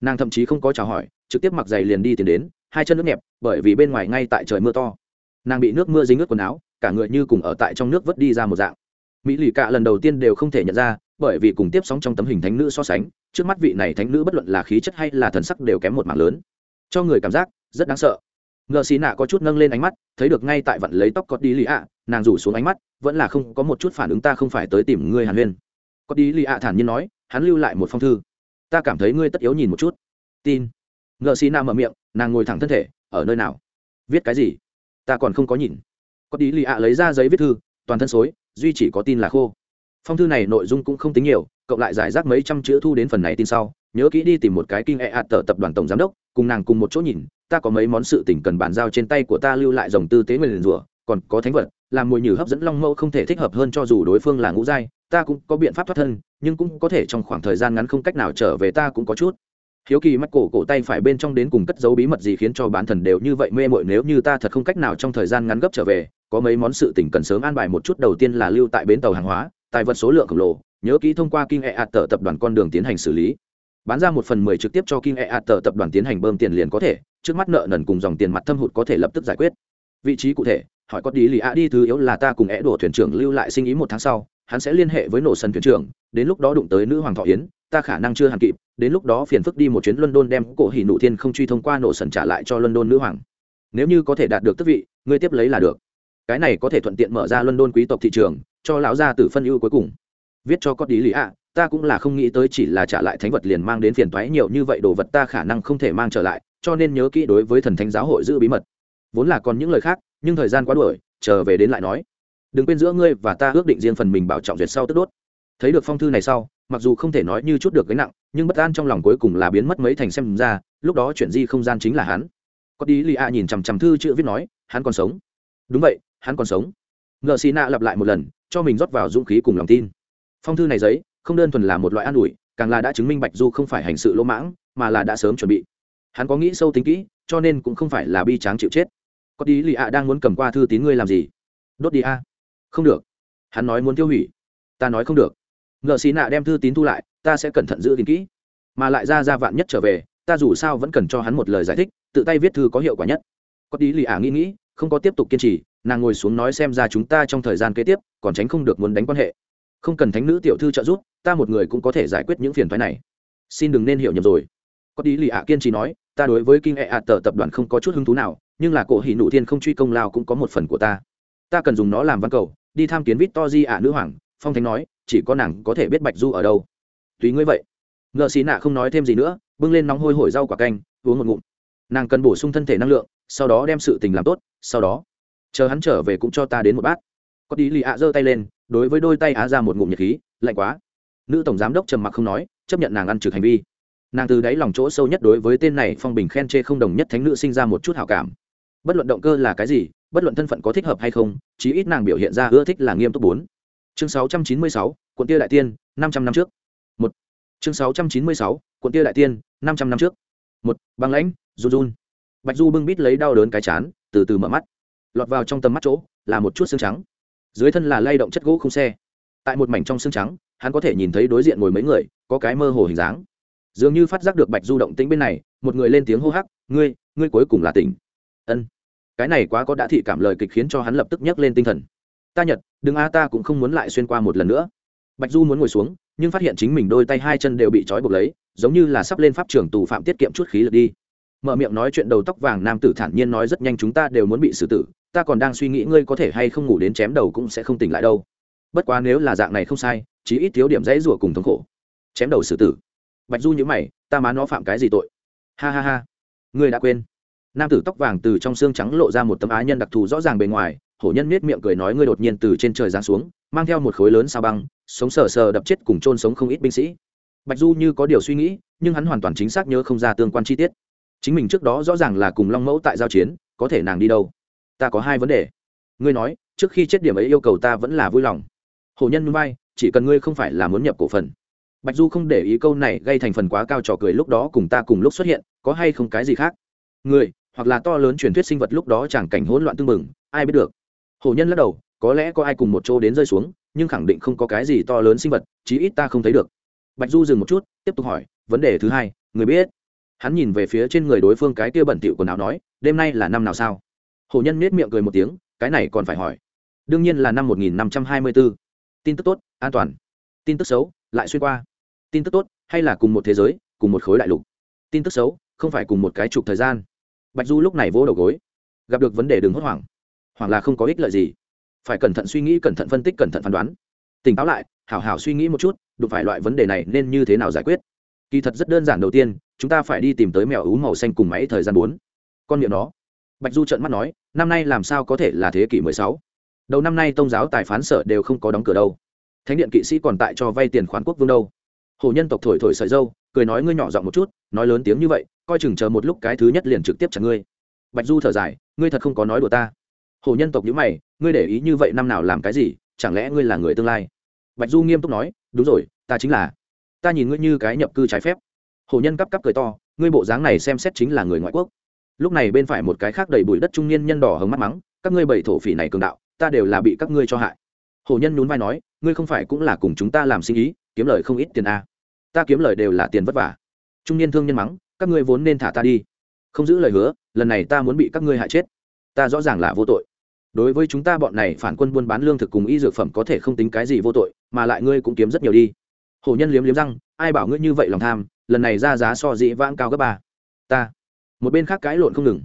Nàng thậm chí không có chào hỏi, trực tiếp mặc giày liền đi tìm đến, hai chân nước nhẹp, bởi vì bên ngoài ngay tại trời mưa to. Nàng bị nước mưa dính ướt quần áo, cả người như cùng ở tại trong nước vớt đi ra một dạng. Mỹ lì cả lần đầu tiên đều không thể nhận ra, bởi vì cùng tiếp sóng trong tấm hình thánh nữ so sánh, trước mắt vị này thánh nữ bất luận là khí chất hay là thần sắc đều kém một mảng lớn. Cho người cảm giác, rất đáng sợ ngợ xì nạ có chút nâng lên ánh mắt, thấy được ngay tại vận lấy tóc cọt đi lì ạ nàng rủ xuống ánh mắt, vẫn là không có một chút phản ứng ta không phải tới tìm ngươi hàn huyên. Cọt đi lì ạ thản nhiên nói, hắn lưu lại một phong thư. Ta cảm thấy ngươi tất yếu nhìn một chút. Tin. Ngợ xì nạ mở miệng, nàng ngồi thẳng thân thể, ở nơi nào? Viết cái gì? Ta còn không có nhìn. Cọt đi lì ạ lấy ra giấy viết thư, toàn thân xối, duy chỉ có tin là khô. Phong thư này nội dung cũng không tính nhiều, cộng lại giải rác mấy trăm chữ thu đến phần này tin sau, nhớ kỹ đi tìm một cái kinh e ạt tờ tập đoàn tổng giám đốc, cùng nàng cùng một chỗ nhìn ta có mấy món sự tình cần bàn giao trên tay của ta lưu lại dòng tư tế nguyền rủa, còn có thánh vật, làm mùi nhử hấp dẫn long mẫu không thể thích hợp hơn cho dù đối phương là ngũ giai, ta cũng có biện pháp thoát thân, nhưng cũng có thể trong khoảng thời gian ngắn không cách nào trở về ta cũng có chút. Hiếu kỳ mắt cổ cổ tay phải bên trong đến cùng cất dấu bí mật gì khiến cho bán thần đều như vậy mê mội nếu như ta thật không cách nào trong thời gian ngắn gấp trở về, có mấy món sự tình cần sớm an bài một chút đầu tiên là lưu tại bến tàu hàng hóa, tài vật số lượng khổng lồ, nhớ kỹ thông qua kinh e hạt tờ tập đoàn con đường tiến hành xử lý bán ra một phần mười trực tiếp cho kinh e tờ tập đoàn tiến hành bơm tiền liền có thể, trước mắt nợ nần cùng dòng tiền mặt thâm hụt có thể lập tức giải quyết. Vị trí cụ thể, hỏi có đi lì a đi, thứ yếu là ta cùng é đổ thuyền trưởng lưu lại sinh ý một tháng sau, hắn sẽ liên hệ với nổ sân thuyền trưởng, đến lúc đó đụng tới nữ hoàng thọ yến, ta khả năng chưa hẳn kịp, đến lúc đó phiền phức đi một chuyến london đem cổ hỉ nụ thiên không truy thông qua nổ sân trả lại cho london nữ hoàng. Nếu như có thể đạt được tức vị, ngươi tiếp lấy là được. Cái này có thể thuận tiện mở ra london quý tộc thị trường, cho lão gia tử phân ưu cuối cùng. Viết cho có đi lý a ta cũng là không nghĩ tới chỉ là trả lại thánh vật liền mang đến phiền toái nhiều như vậy, đồ vật ta khả năng không thể mang trở lại, cho nên nhớ kỹ đối với thần thánh giáo hội giữ bí mật. Vốn là còn những lời khác, nhưng thời gian quá đuổi, chờ về đến lại nói. Đừng quên giữa ngươi và ta ước định riêng phần mình bảo trọng duyệt sau tức đốt. Thấy được phong thư này sau, mặc dù không thể nói như chút được gánh nặng, nhưng bất an trong lòng cuối cùng là biến mất mấy thành xem ra, lúc đó chuyện di không gian chính là hắn. Có đi lì a nhìn chằm chằm thư chữ viết nói, hắn còn sống. Đúng vậy, hắn còn sống. Ngợ xì nạ lặp lại một lần, cho mình rót vào dũng khí cùng lòng tin. Phong thư này giấy không đơn thuần là một loại an ủi, càng là đã chứng minh bạch du không phải hành sự lỗ mãng, mà là đã sớm chuẩn bị. Hắn có nghĩ sâu tính kỹ, cho nên cũng không phải là bi tráng chịu chết. Có tí lì ạ đang muốn cầm qua thư tín ngươi làm gì? Đốt đi a. Không được. Hắn nói muốn tiêu hủy. Ta nói không được. Ngợ xì nạ đem thư tín thu lại, ta sẽ cẩn thận giữ tín kỹ. Mà lại ra ra vạn nhất trở về, ta dù sao vẫn cần cho hắn một lời giải thích, tự tay viết thư có hiệu quả nhất. Có tí lì ạ nghĩ nghĩ, không có tiếp tục kiên trì, nàng ngồi xuống nói xem ra chúng ta trong thời gian kế tiếp, còn tránh không được muốn đánh quan hệ. Không cần thánh nữ tiểu thư trợ giúp ta một người cũng có thể giải quyết những phiền thoái này. Xin đừng nên hiểu nhầm rồi. Có đi lì ạ kiên trì nói, ta đối với kinh e ạ tờ tập đoàn không có chút hứng thú nào, nhưng là cổ hỷ nụ thiên không truy công lao cũng có một phần của ta. Ta cần dùng nó làm văn cầu, đi tham kiến vít to di ạ nữ hoàng, phong thánh nói, chỉ có nàng có thể biết bạch du ở đâu. Tùy ngươi vậy. Ngợ xì nạ không nói thêm gì nữa, bưng lên nóng hôi hổi rau quả canh, uống một ngụm. Nàng cần bổ sung thân thể năng lượng, sau đó đem sự tình làm tốt, sau đó, chờ hắn trở về cũng cho ta đến một bát. Có tí lì ạ giơ tay lên, đối với đôi tay á ra một ngụm nhiệt khí, lạnh quá nữ tổng giám đốc trầm mặc không nói chấp nhận nàng ăn trực hành vi. Nàng từ đáy lòng chỗ sâu nhất đối với tên này phong bình khen chê không đồng nhất thánh nữ sinh ra một chút hảo cảm. Bất luận động cơ là cái gì bất luận thân phận có thích hợp hay không chí ít nàng biểu hiện ra ưa thích là nghiêm túc bốn. Chương 696, quận tia đại tiên năm trăm năm trước. Một. Chương 696, quận tia đại tiên năm trăm năm trước. Một băng lãnh run run. Bạch du bưng bít lấy đau đớn cái chán từ từ mở mắt. Lọt vào trong tầm mắt chỗ là một chút xương trắng. Dưới thân là lay động chất gỗ không xe. Tại một mảnh trong xương trắng hắn có thể nhìn thấy đối diện ngồi mấy người, có cái mơ hồ hình dáng. Dường như phát giác được bạch du động tĩnh bên này, một người lên tiếng hô hắc, ngươi ngươi cuối cùng là tỉnh. Ân. Cái này quá có đã thị cảm lời kịch khiến cho hắn lập tức nhấc lên tinh thần. Ta nhật, đừng a, ta cũng không muốn lại xuyên qua một lần nữa. Bạch du muốn ngồi xuống, nhưng phát hiện chính mình đôi tay hai chân đều bị trói buộc lấy, giống như là sắp lên pháp trường tù phạm tiết kiệm chút khí lực đi. Mở miệng nói chuyện đầu tóc vàng nam tử thản nhiên nói rất nhanh, chúng ta đều muốn bị xử tử, ta còn đang suy nghĩ ngươi có thể hay không ngủ đến chém đầu cũng sẽ không tỉnh lại đâu. Bất quá nếu là dạng này không sai chí ít thiếu điểm dãy rủa cùng thống khổ. Chém đầu xử tử. Bạch du nhữ mày, ta má nó phạm cái gì tội? Ha ha ha. Ngươi đã quên. Nam tử tóc vàng từ trong xương trắng lộ ra một tấm á nhân đặc thù rõ ràng bề ngoài, hổ nhân miết miệng cười nói, ngươi đột nhiên từ trên trời giáng xuống, mang theo một khối lớn sao băng, sống sờ sờ đập chết cùng chôn sống không ít binh sĩ. Bạch du như có điều suy nghĩ, nhưng hắn hoàn toàn chính xác nhớ không ra tương quan chi tiết. Chính mình trước đó rõ ràng là cùng long mẫu tại giao chiến, có thể nàng đi đâu? Ta có hai vấn đề. Ngươi nói, trước khi chết điểm ấy yêu cầu ta vẫn là vui lòng. Hổ nhân vai chỉ cần ngươi không phải là muốn nhập cổ phần. Bạch du không để ý câu này gây thành phần quá cao trò cười lúc đó cùng ta cùng lúc xuất hiện, có hay không cái gì khác? Người hoặc là to lớn truyền thuyết sinh vật lúc đó chẳng cảnh hỗn loạn tương mừng ai biết được? Hổ nhân lắc đầu, có lẽ có ai cùng một chỗ đến rơi xuống, nhưng khẳng định không có cái gì to lớn sinh vật, chí ít ta không thấy được. Bạch du dừng một chút, tiếp tục hỏi, vấn đề thứ hai, người biết? Hắn nhìn về phía trên người đối phương cái kia bẩn thỉu quần áo nói, đêm nay là năm nào sao? Hồ nhân nết miệng cười một tiếng, cái này còn phải hỏi. Đương nhiên là năm 1524 tin tức tốt, an toàn. Tin tức xấu, lại xuyên qua. Tin tức tốt, hay là cùng một thế giới, cùng một khối đại lục. Tin tức xấu, không phải cùng một cái chục thời gian. Bạch du lúc này vỗ đầu gối. Gặp được vấn đề đừng hốt hoảng. Hoảng là không có ích lợi gì. Phải cẩn thận suy nghĩ, cẩn thận phân tích, cẩn thận phán đoán. Tỉnh táo lại, hảo hảo suy nghĩ một chút, đụng phải loại vấn đề này nên như thế nào giải quyết. Kỳ thật rất đơn giản đầu tiên, chúng ta phải đi tìm tới mèo ú màu xanh cùng máy thời gian bốn. Con miệng nó. Bạch du trợn mắt nói, năm nay làm sao có thể là thế kỷ mười sáu? Đầu năm nay tôn giáo tài phán sở đều không có đóng cửa đâu. Thánh điện kỵ sĩ còn tại cho vay tiền khoán quốc vương đâu. Hồ nhân tộc thổi thổi sợi dâu, cười nói ngươi nhỏ giọng một chút, nói lớn tiếng như vậy, coi chừng chờ một lúc cái thứ nhất liền trực tiếp chặt ngươi. Bạch du thở dài, ngươi thật không có nói đùa ta. Hồ nhân tộc nhữ mày, ngươi để ý như vậy năm nào làm cái gì, chẳng lẽ ngươi là người tương lai? Bạch du nghiêm túc nói, đúng rồi, ta chính là. Ta nhìn ngươi như cái nhập cư trái phép. Hồ nhân cắp cắp cười to, ngươi bộ dáng này xem xét chính là người ngoại quốc. Lúc này bên phải một cái khác đầy bụi đất trung niên nhân đỏ hồng mắt mắng, các ngươi bảy thổ phỉ này cường đạo ta đều là bị các ngươi cho hại. Hồ nhân nhún vai nói, ngươi không phải cũng là cùng chúng ta làm sinh ý, kiếm lời không ít tiền a à. ta kiếm lời đều là tiền vất vả. Trung niên thương nhân mắng, các ngươi vốn nên thả ta đi. Không giữ lời hứa, lần này ta muốn bị các ngươi hại chết. Ta rõ ràng là vô tội. Đối với chúng ta bọn này phản quân buôn bán lương thực cùng y dược phẩm có thể không tính cái gì vô tội, mà lại ngươi cũng kiếm rất nhiều đi. Hổ nhân liếm liếm răng, ai bảo ngươi như vậy lòng tham, lần này ra giá so dĩ vãng cao gấp ba. Ta. Một bên khác cãi lộn không ngừng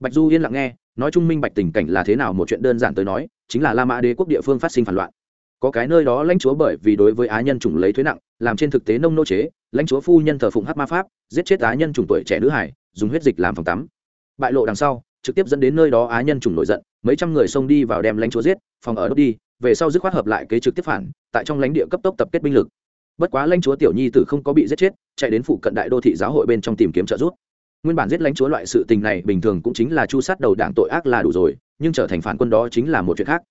bạch du yên lặng nghe, nói chung minh bạch tình cảnh là thế nào, một chuyện đơn giản tới nói, chính là la mã đế quốc địa phương phát sinh phản loạn. Có cái nơi đó lãnh chúa bởi vì đối với á nhân chủng lấy thuế nặng, làm trên thực tế nông nô chế, lãnh chúa phu nhân thờ phụng hát ma pháp, giết chết á nhân chủng tuổi trẻ nữ hải, dùng huyết dịch làm phòng tắm. Bại lộ đằng sau, trực tiếp dẫn đến nơi đó á nhân chủng nổi giận, mấy trăm người xông đi vào đem lãnh chúa giết, phòng ở đốt đi, về sau dứt khoát hợp lại kế trực tiếp phản, tại trong lãnh địa cấp tốc tập kết binh lực. Bất quá lãnh chúa tiểu nhi tử không có bị giết chết, chạy đến phụ cận đại đô thị giáo hội bên trong tìm kiếm trợ giúp nguyên bản giết lãnh chúa loại sự tình này bình thường cũng chính là chu sát đầu đảng tội ác là đủ rồi, nhưng trở thành phản quân đó chính là một chuyện khác.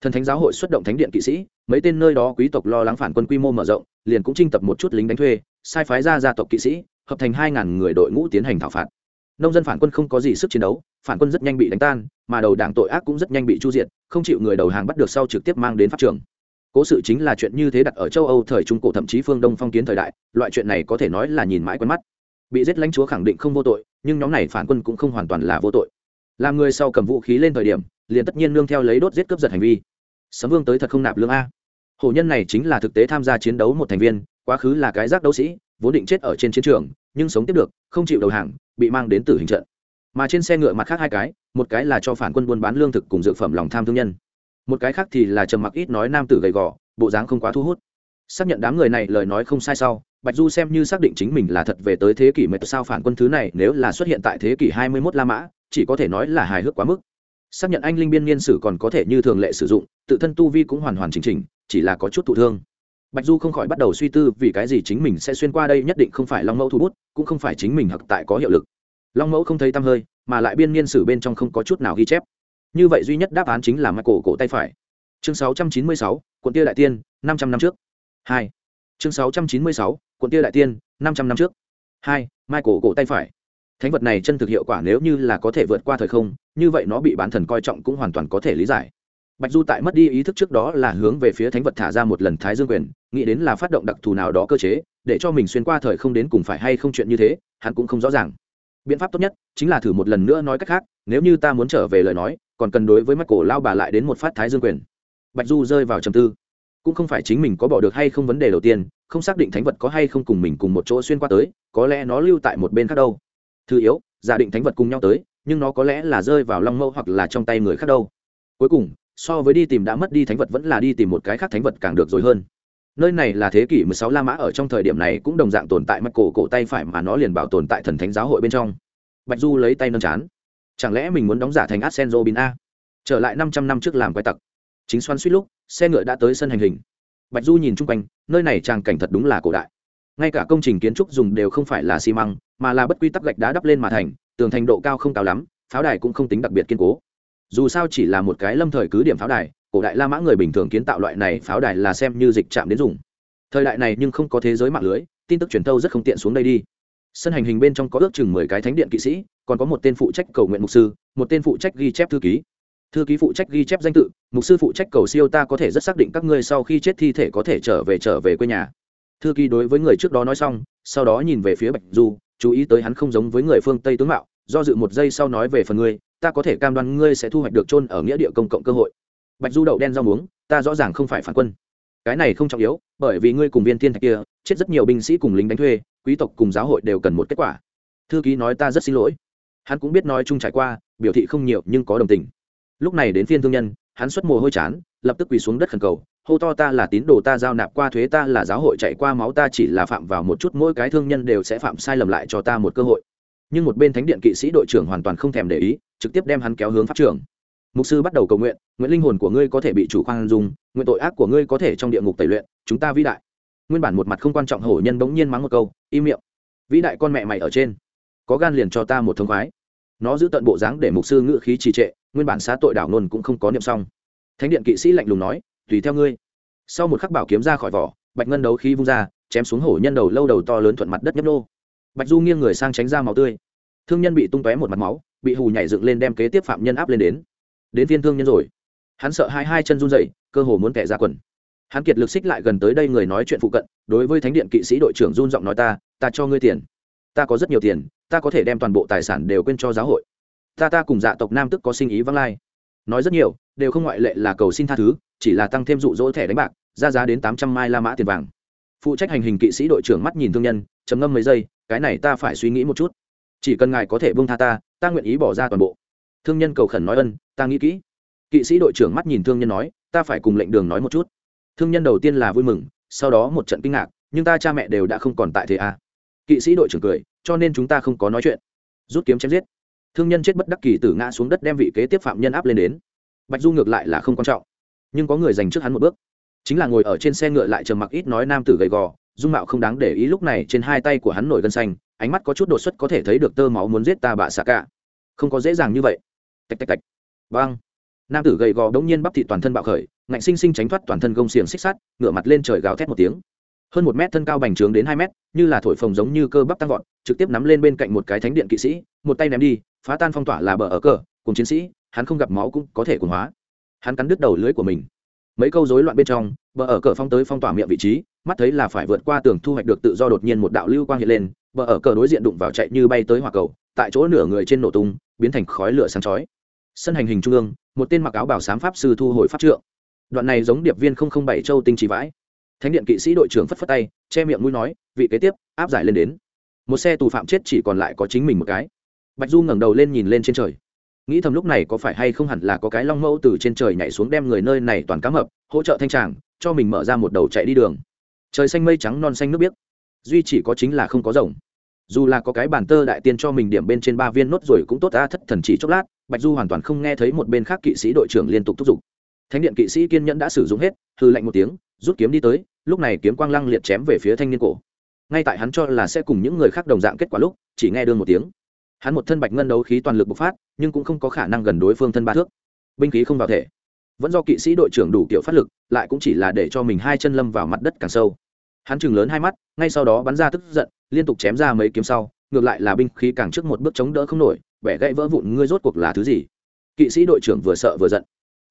Thần thánh giáo hội xuất động thánh điện kỵ sĩ, mấy tên nơi đó quý tộc lo lắng phản quân quy mô mở rộng, liền cũng trinh tập một chút lính đánh thuê, sai phái ra gia tộc kỵ sĩ, hợp thành hai ngàn người đội ngũ tiến hành thảo phạt. Nông dân phản quân không có gì sức chiến đấu, phản quân rất nhanh bị đánh tan, mà đầu đảng tội ác cũng rất nhanh bị chu diệt, không chịu người đầu hàng bắt được sau trực tiếp mang đến pháp trường. Cố sự chính là chuyện như thế đặt ở châu âu thời trung cổ, thậm chí phương đông phong kiến thời đại, loại chuyện này có thể nói là nhìn mãi quen mắt bị giết lãnh chúa khẳng định không vô tội, nhưng nhóm này phản quân cũng không hoàn toàn là vô tội. Làm người sau cầm vũ khí lên thời điểm, liền tất nhiên nương theo lấy đốt giết cướp giật hành vi. Sấm vương tới thật không nạp lương a. Hổ nhân này chính là thực tế tham gia chiến đấu một thành viên, quá khứ là cái giác đấu sĩ, vốn định chết ở trên chiến trường, nhưng sống tiếp được, không chịu đầu hàng, bị mang đến tử hình trận. Mà trên xe ngựa mặt khác hai cái, một cái là cho phản quân buôn bán lương thực cùng dược phẩm lòng tham thương nhân. Một cái khác thì là trầm mặc ít nói nam tử gầy gò, bộ dáng không quá thu hút. Xác nhận đám người này lời nói không sai sau bạch du xem như xác định chính mình là thật về tới thế kỷ mệt sao phản quân thứ này nếu là xuất hiện tại thế kỷ hai mươi 21 la mã chỉ có thể nói là hài hước quá mức. Xác nhận anh linh biên niên sử còn có thể như thường lệ sử dụng tự thân tu vi cũng hoàn hoàn chỉnh chỉnh chỉ là có chút thụ thương. Bạch du không khỏi bắt đầu suy tư vì cái gì chính mình sẽ xuyên qua đây nhất định không phải long mẫu thu bút cũng không phải chính mình hặc tại có hiệu lực. Long mẫu không thấy tăm hơi mà lại biên niên sử bên trong không có chút nào ghi chép. Như vậy duy nhất đáp án chính là mặt cổ cổ tay phải. Chương 696, quận tia đại tiên năm trăm năm trước. Hai. Chương 696, quận tia đại tiên, năm trăm năm trước. Hai mai cổ cổ tay phải. Thánh vật này chân thực hiệu quả nếu như là có thể vượt qua thời không, như vậy nó bị bán thần coi trọng cũng hoàn toàn có thể lý giải. Bạch du tại mất đi ý thức trước đó là hướng về phía thánh vật thả ra một lần thái dương quyền, nghĩ đến là phát động đặc thù nào đó cơ chế, để cho mình xuyên qua thời không đến cùng phải hay không chuyện như thế, hắn cũng không rõ ràng. Biện pháp tốt nhất chính là thử một lần nữa nói cách khác, nếu như ta muốn trở về lời nói, còn cần đối với mắt cổ lao bà lại đến một phát thái dương quyền. Bạch du rơi vào trầm tư. Cũng không phải chính mình có bỏ được hay không vấn đề đầu tiên không xác định thánh vật có hay không cùng mình cùng một chỗ xuyên qua tới có lẽ nó lưu tại một bên khác đâu thứ yếu giả định thánh vật cùng nhau tới nhưng nó có lẽ là rơi vào long mâu hoặc là trong tay người khác đâu cuối cùng so với đi tìm đã mất đi thánh vật vẫn là đi tìm một cái khác thánh vật càng được rồi hơn nơi này là thế kỷ 16 La Mã ở trong thời điểm này cũng đồng dạng tồn tại mắt cổ cổ tay phải mà nó liền bảo tồn tại thần thánh giáo hội bên trong. Bạch Du lấy tay nâng chán. Chẳng lẽ mình muốn đóng giả thành Arsen Bin a? Trở lại 500 năm trước làm quái tặc. Chính xoan suýt lúc, xe ngựa đã tới sân hành hình. Bạch Du nhìn chung quanh, nơi này tràng cảnh thật đúng là cổ đại. Ngay cả công trình kiến trúc dùng đều không phải là xi măng, mà là bất quy tắc gạch đá đắp lên mà thành, tường thành độ cao không cao lắm, pháo đài cũng không tính đặc biệt kiên cố. Dù sao chỉ là một cái lâm thời cứ điểm pháo đài, cổ đại la mã người bình thường kiến tạo loại này pháo đài là xem như dịch chạm đến dùng thời đại này nhưng không có thế giới mạng lưới tin tức truyền thâu rất không tiện xuống đây đi sân hành hình bên trong có ước chừng mười cái thánh điện kỵ sĩ còn có một tên phụ trách cầu nguyện mục sư một tên phụ trách ghi chép thư ký thư ký phụ trách ghi chép danh tự, mục sư phụ trách cầu siêu ta có thể rất xác định các ngươi sau khi chết thi thể có thể trở về trở về quê nhà. Thư ký đối với người trước đó nói xong, sau đó nhìn về phía bạch du, chú ý tới hắn không giống với người phương tây tướng mạo, do dự một giây sau nói về phần ngươi, ta có thể cam đoan ngươi sẽ thu hoạch được chôn ở nghĩa địa công cộng cơ hội. Bạch du đậu đen rau muống, ta rõ ràng không phải phản quân. Cái này không trọng yếu, bởi vì ngươi cùng viên thiên thạch kia, chết rất nhiều binh sĩ cùng lính đánh thuê, quý tộc cùng giáo hội đều cần một kết quả. Thư ký nói ta rất xin lỗi. Hắn cũng biết nói chung trải qua, biểu thị không nhiều nhưng có đồng tình lúc này đến phiên thương nhân hắn xuất mồ hôi chán lập tức quỳ xuống đất khẩn cầu hô to ta là tín đồ ta giao nạp qua thuế ta là giáo hội chạy qua máu ta chỉ là phạm vào một chút mỗi cái thương nhân đều sẽ phạm sai lầm lại cho ta một cơ hội. Nhưng một bên thánh điện kỵ sĩ đội trưởng hoàn toàn không thèm để ý trực tiếp đem hắn kéo hướng pháp trưởng mục sư bắt đầu cầu nguyện nguyện linh hồn của ngươi có thể bị chủ khoan dùng, nguyện tội ác của ngươi có thể trong địa ngục tẩy luyện chúng ta vĩ đại. Nguyên bản một mặt không quan trọng hổ nhân bỗng nhiên mắng một câu im miệng. Vĩ đại con mẹ mày ở trên có gan liền cho ta một thông khoái nó giữ tận bộ dáng để mục sư ngự khí trì trệ, nguyên bản xá tội đảo nôn cũng không có niệm xong. Thánh điện kỵ sĩ lạnh lùng nói, tùy theo ngươi. Sau một khắc bảo kiếm ra khỏi vỏ, bạch ngân đấu khí vung ra, chém xuống hổ nhân đầu lâu đầu to lớn thuận mặt đất nhấp nô. Bạch du nghiêng người sang tránh ra máu tươi. Thương nhân bị tung tóe một mặt máu, bị hù nhảy dựng lên đem kế tiếp phạm nhân áp lên đến. Đến viên thương nhân rồi. Hắn sợ hai hai chân run dậy cơ hồ muốn kẻ ra quần. Hắn kiệt lực xích lại gần tới đây người nói chuyện phụ cận, đối với thánh điện kỵ sĩ đội trưởng run giọng nói ta ta cho ngươi tiền. Ta có rất nhiều tiền ta có thể đem toàn bộ tài sản đều quên cho giáo hội. Ta ta cùng dạ tộc nam tức có sinh ý văng lai. Nói rất nhiều, đều không ngoại lệ là cầu xin tha thứ, chỉ là tăng thêm dụ dỗ thẻ đánh bạc, ra giá đến tám trăm mai la mã tiền vàng. Phụ trách hành hình kỵ sĩ đội trưởng mắt nhìn thương nhân, trầm ngâm mấy giây, cái này ta phải suy nghĩ một chút. Chỉ cần ngài có thể buông tha ta ta nguyện ý bỏ ra toàn bộ. Thương nhân cầu khẩn nói ân, ta nghĩ kỹ. Kỵ sĩ đội trưởng mắt nhìn thương nhân nói, ta phải cùng lệnh đường nói một chút. Thương nhân đầu tiên là vui mừng, sau đó một trận kinh ngạc, nhưng ta cha mẹ đều đã không còn tại thế à kỵ sĩ đội trưởng cười, cho nên chúng ta không có nói chuyện. Rút kiếm chém giết. Thương nhân chết bất đắc kỳ tử ngã xuống đất đem vị kế tiếp phạm nhân áp lên đến. Bạch du ngược lại là không quan trọng. Nhưng có người dành trước hắn một bước. Chính là ngồi ở trên xe ngựa lại trầm mặc ít nói nam tử gầy gò, dung mạo không đáng để ý lúc này trên hai tay của hắn nổi gân xanh, ánh mắt có chút đột xuất có thể thấy được tơ máu muốn giết ta bà xạ cả. Không có dễ dàng như vậy. Tạch tạch tạch. Vang nam tử gầy gò đống nhiên bắp thị toàn thân bạo khởi, ngạnh sinh sinh tránh thoát toàn thân gông xiềng xích sắt, ngửa mặt lên trời gào thét một tiếng hơn một mét thân cao bành trướng đến hai mét, như là thổi phồng giống như cơ bắp tăng vọt, trực tiếp nắm lên bên cạnh một cái thánh điện kỵ sĩ, một tay ném đi, phá tan phong tỏa là bờ ở cờ, cùng chiến sĩ, hắn không gặp máu cũng có thể cuồng hóa. Hắn cắn đứt đầu lưới của mình. Mấy câu rối loạn bên trong, bờ ở cờ phong tới phong tỏa miệng vị trí, mắt thấy là phải vượt qua tường thu hoạch được tự do đột nhiên một đạo lưu quang hiện lên, bờ ở cờ đối diện đụng vào chạy như bay tới hỏa cầu, tại chỗ nửa người trên nổ tung, biến thành khói lửa sáng chói. Sân hành hình trung ương, một tên mặc áo bảo sám pháp sư thu hồi pháp trượng. Đoạn này giống điệp viên bảy châu tinh trì vãi thánh điện kỵ sĩ đội trưởng phất phất tay, che miệng mũi nói, vị kế tiếp, áp giải lên đến. Một xe tù phạm chết chỉ còn lại có chính mình một cái. Bạch du ngẩng đầu lên nhìn lên trên trời. Nghĩ thầm lúc này có phải hay không hẳn là có cái long mẫu từ trên trời nhảy xuống đem người nơi này toàn cá mập, hỗ trợ thanh tràng, cho mình mở ra một đầu chạy đi đường. Trời xanh mây trắng non xanh nước biếc. Duy chỉ có chính là không có rồng. Dù là có cái bàn tơ đại tiên cho mình điểm bên trên ba viên nốt rồi cũng tốt ta thất thần chỉ chốc lát, bạch du hoàn toàn không nghe thấy một bên khác kỵ sĩ đội trưởng liên tục thúc giục. Thánh điện kỵ sĩ kiên nhẫn đã sử dụng hết hư lạnh một tiếng rút kiếm đi tới, lúc này kiếm quang lăng liệt chém về phía thanh niên cổ. Ngay tại hắn cho là sẽ cùng những người khác đồng dạng kết quả lúc, chỉ nghe đương một tiếng. Hắn một thân bạch ngân đấu khí toàn lực bộc phát, nhưng cũng không có khả năng gần đối phương thân ba thước. Binh khí không vào thể. Vẫn do kỵ sĩ đội trưởng đủ kiểu phát lực, lại cũng chỉ là để cho mình hai chân lâm vào mặt đất càng sâu. Hắn chừng lớn hai mắt, ngay sau đó bắn ra tức giận, liên tục chém ra mấy kiếm sau, ngược lại là binh khí càng trước một bước chống đỡ không nổi vẻ gãy vỡ vụn, ngươi rốt cuộc là thứ gì? Kỵ sĩ đội trưởng vừa sợ vừa giận.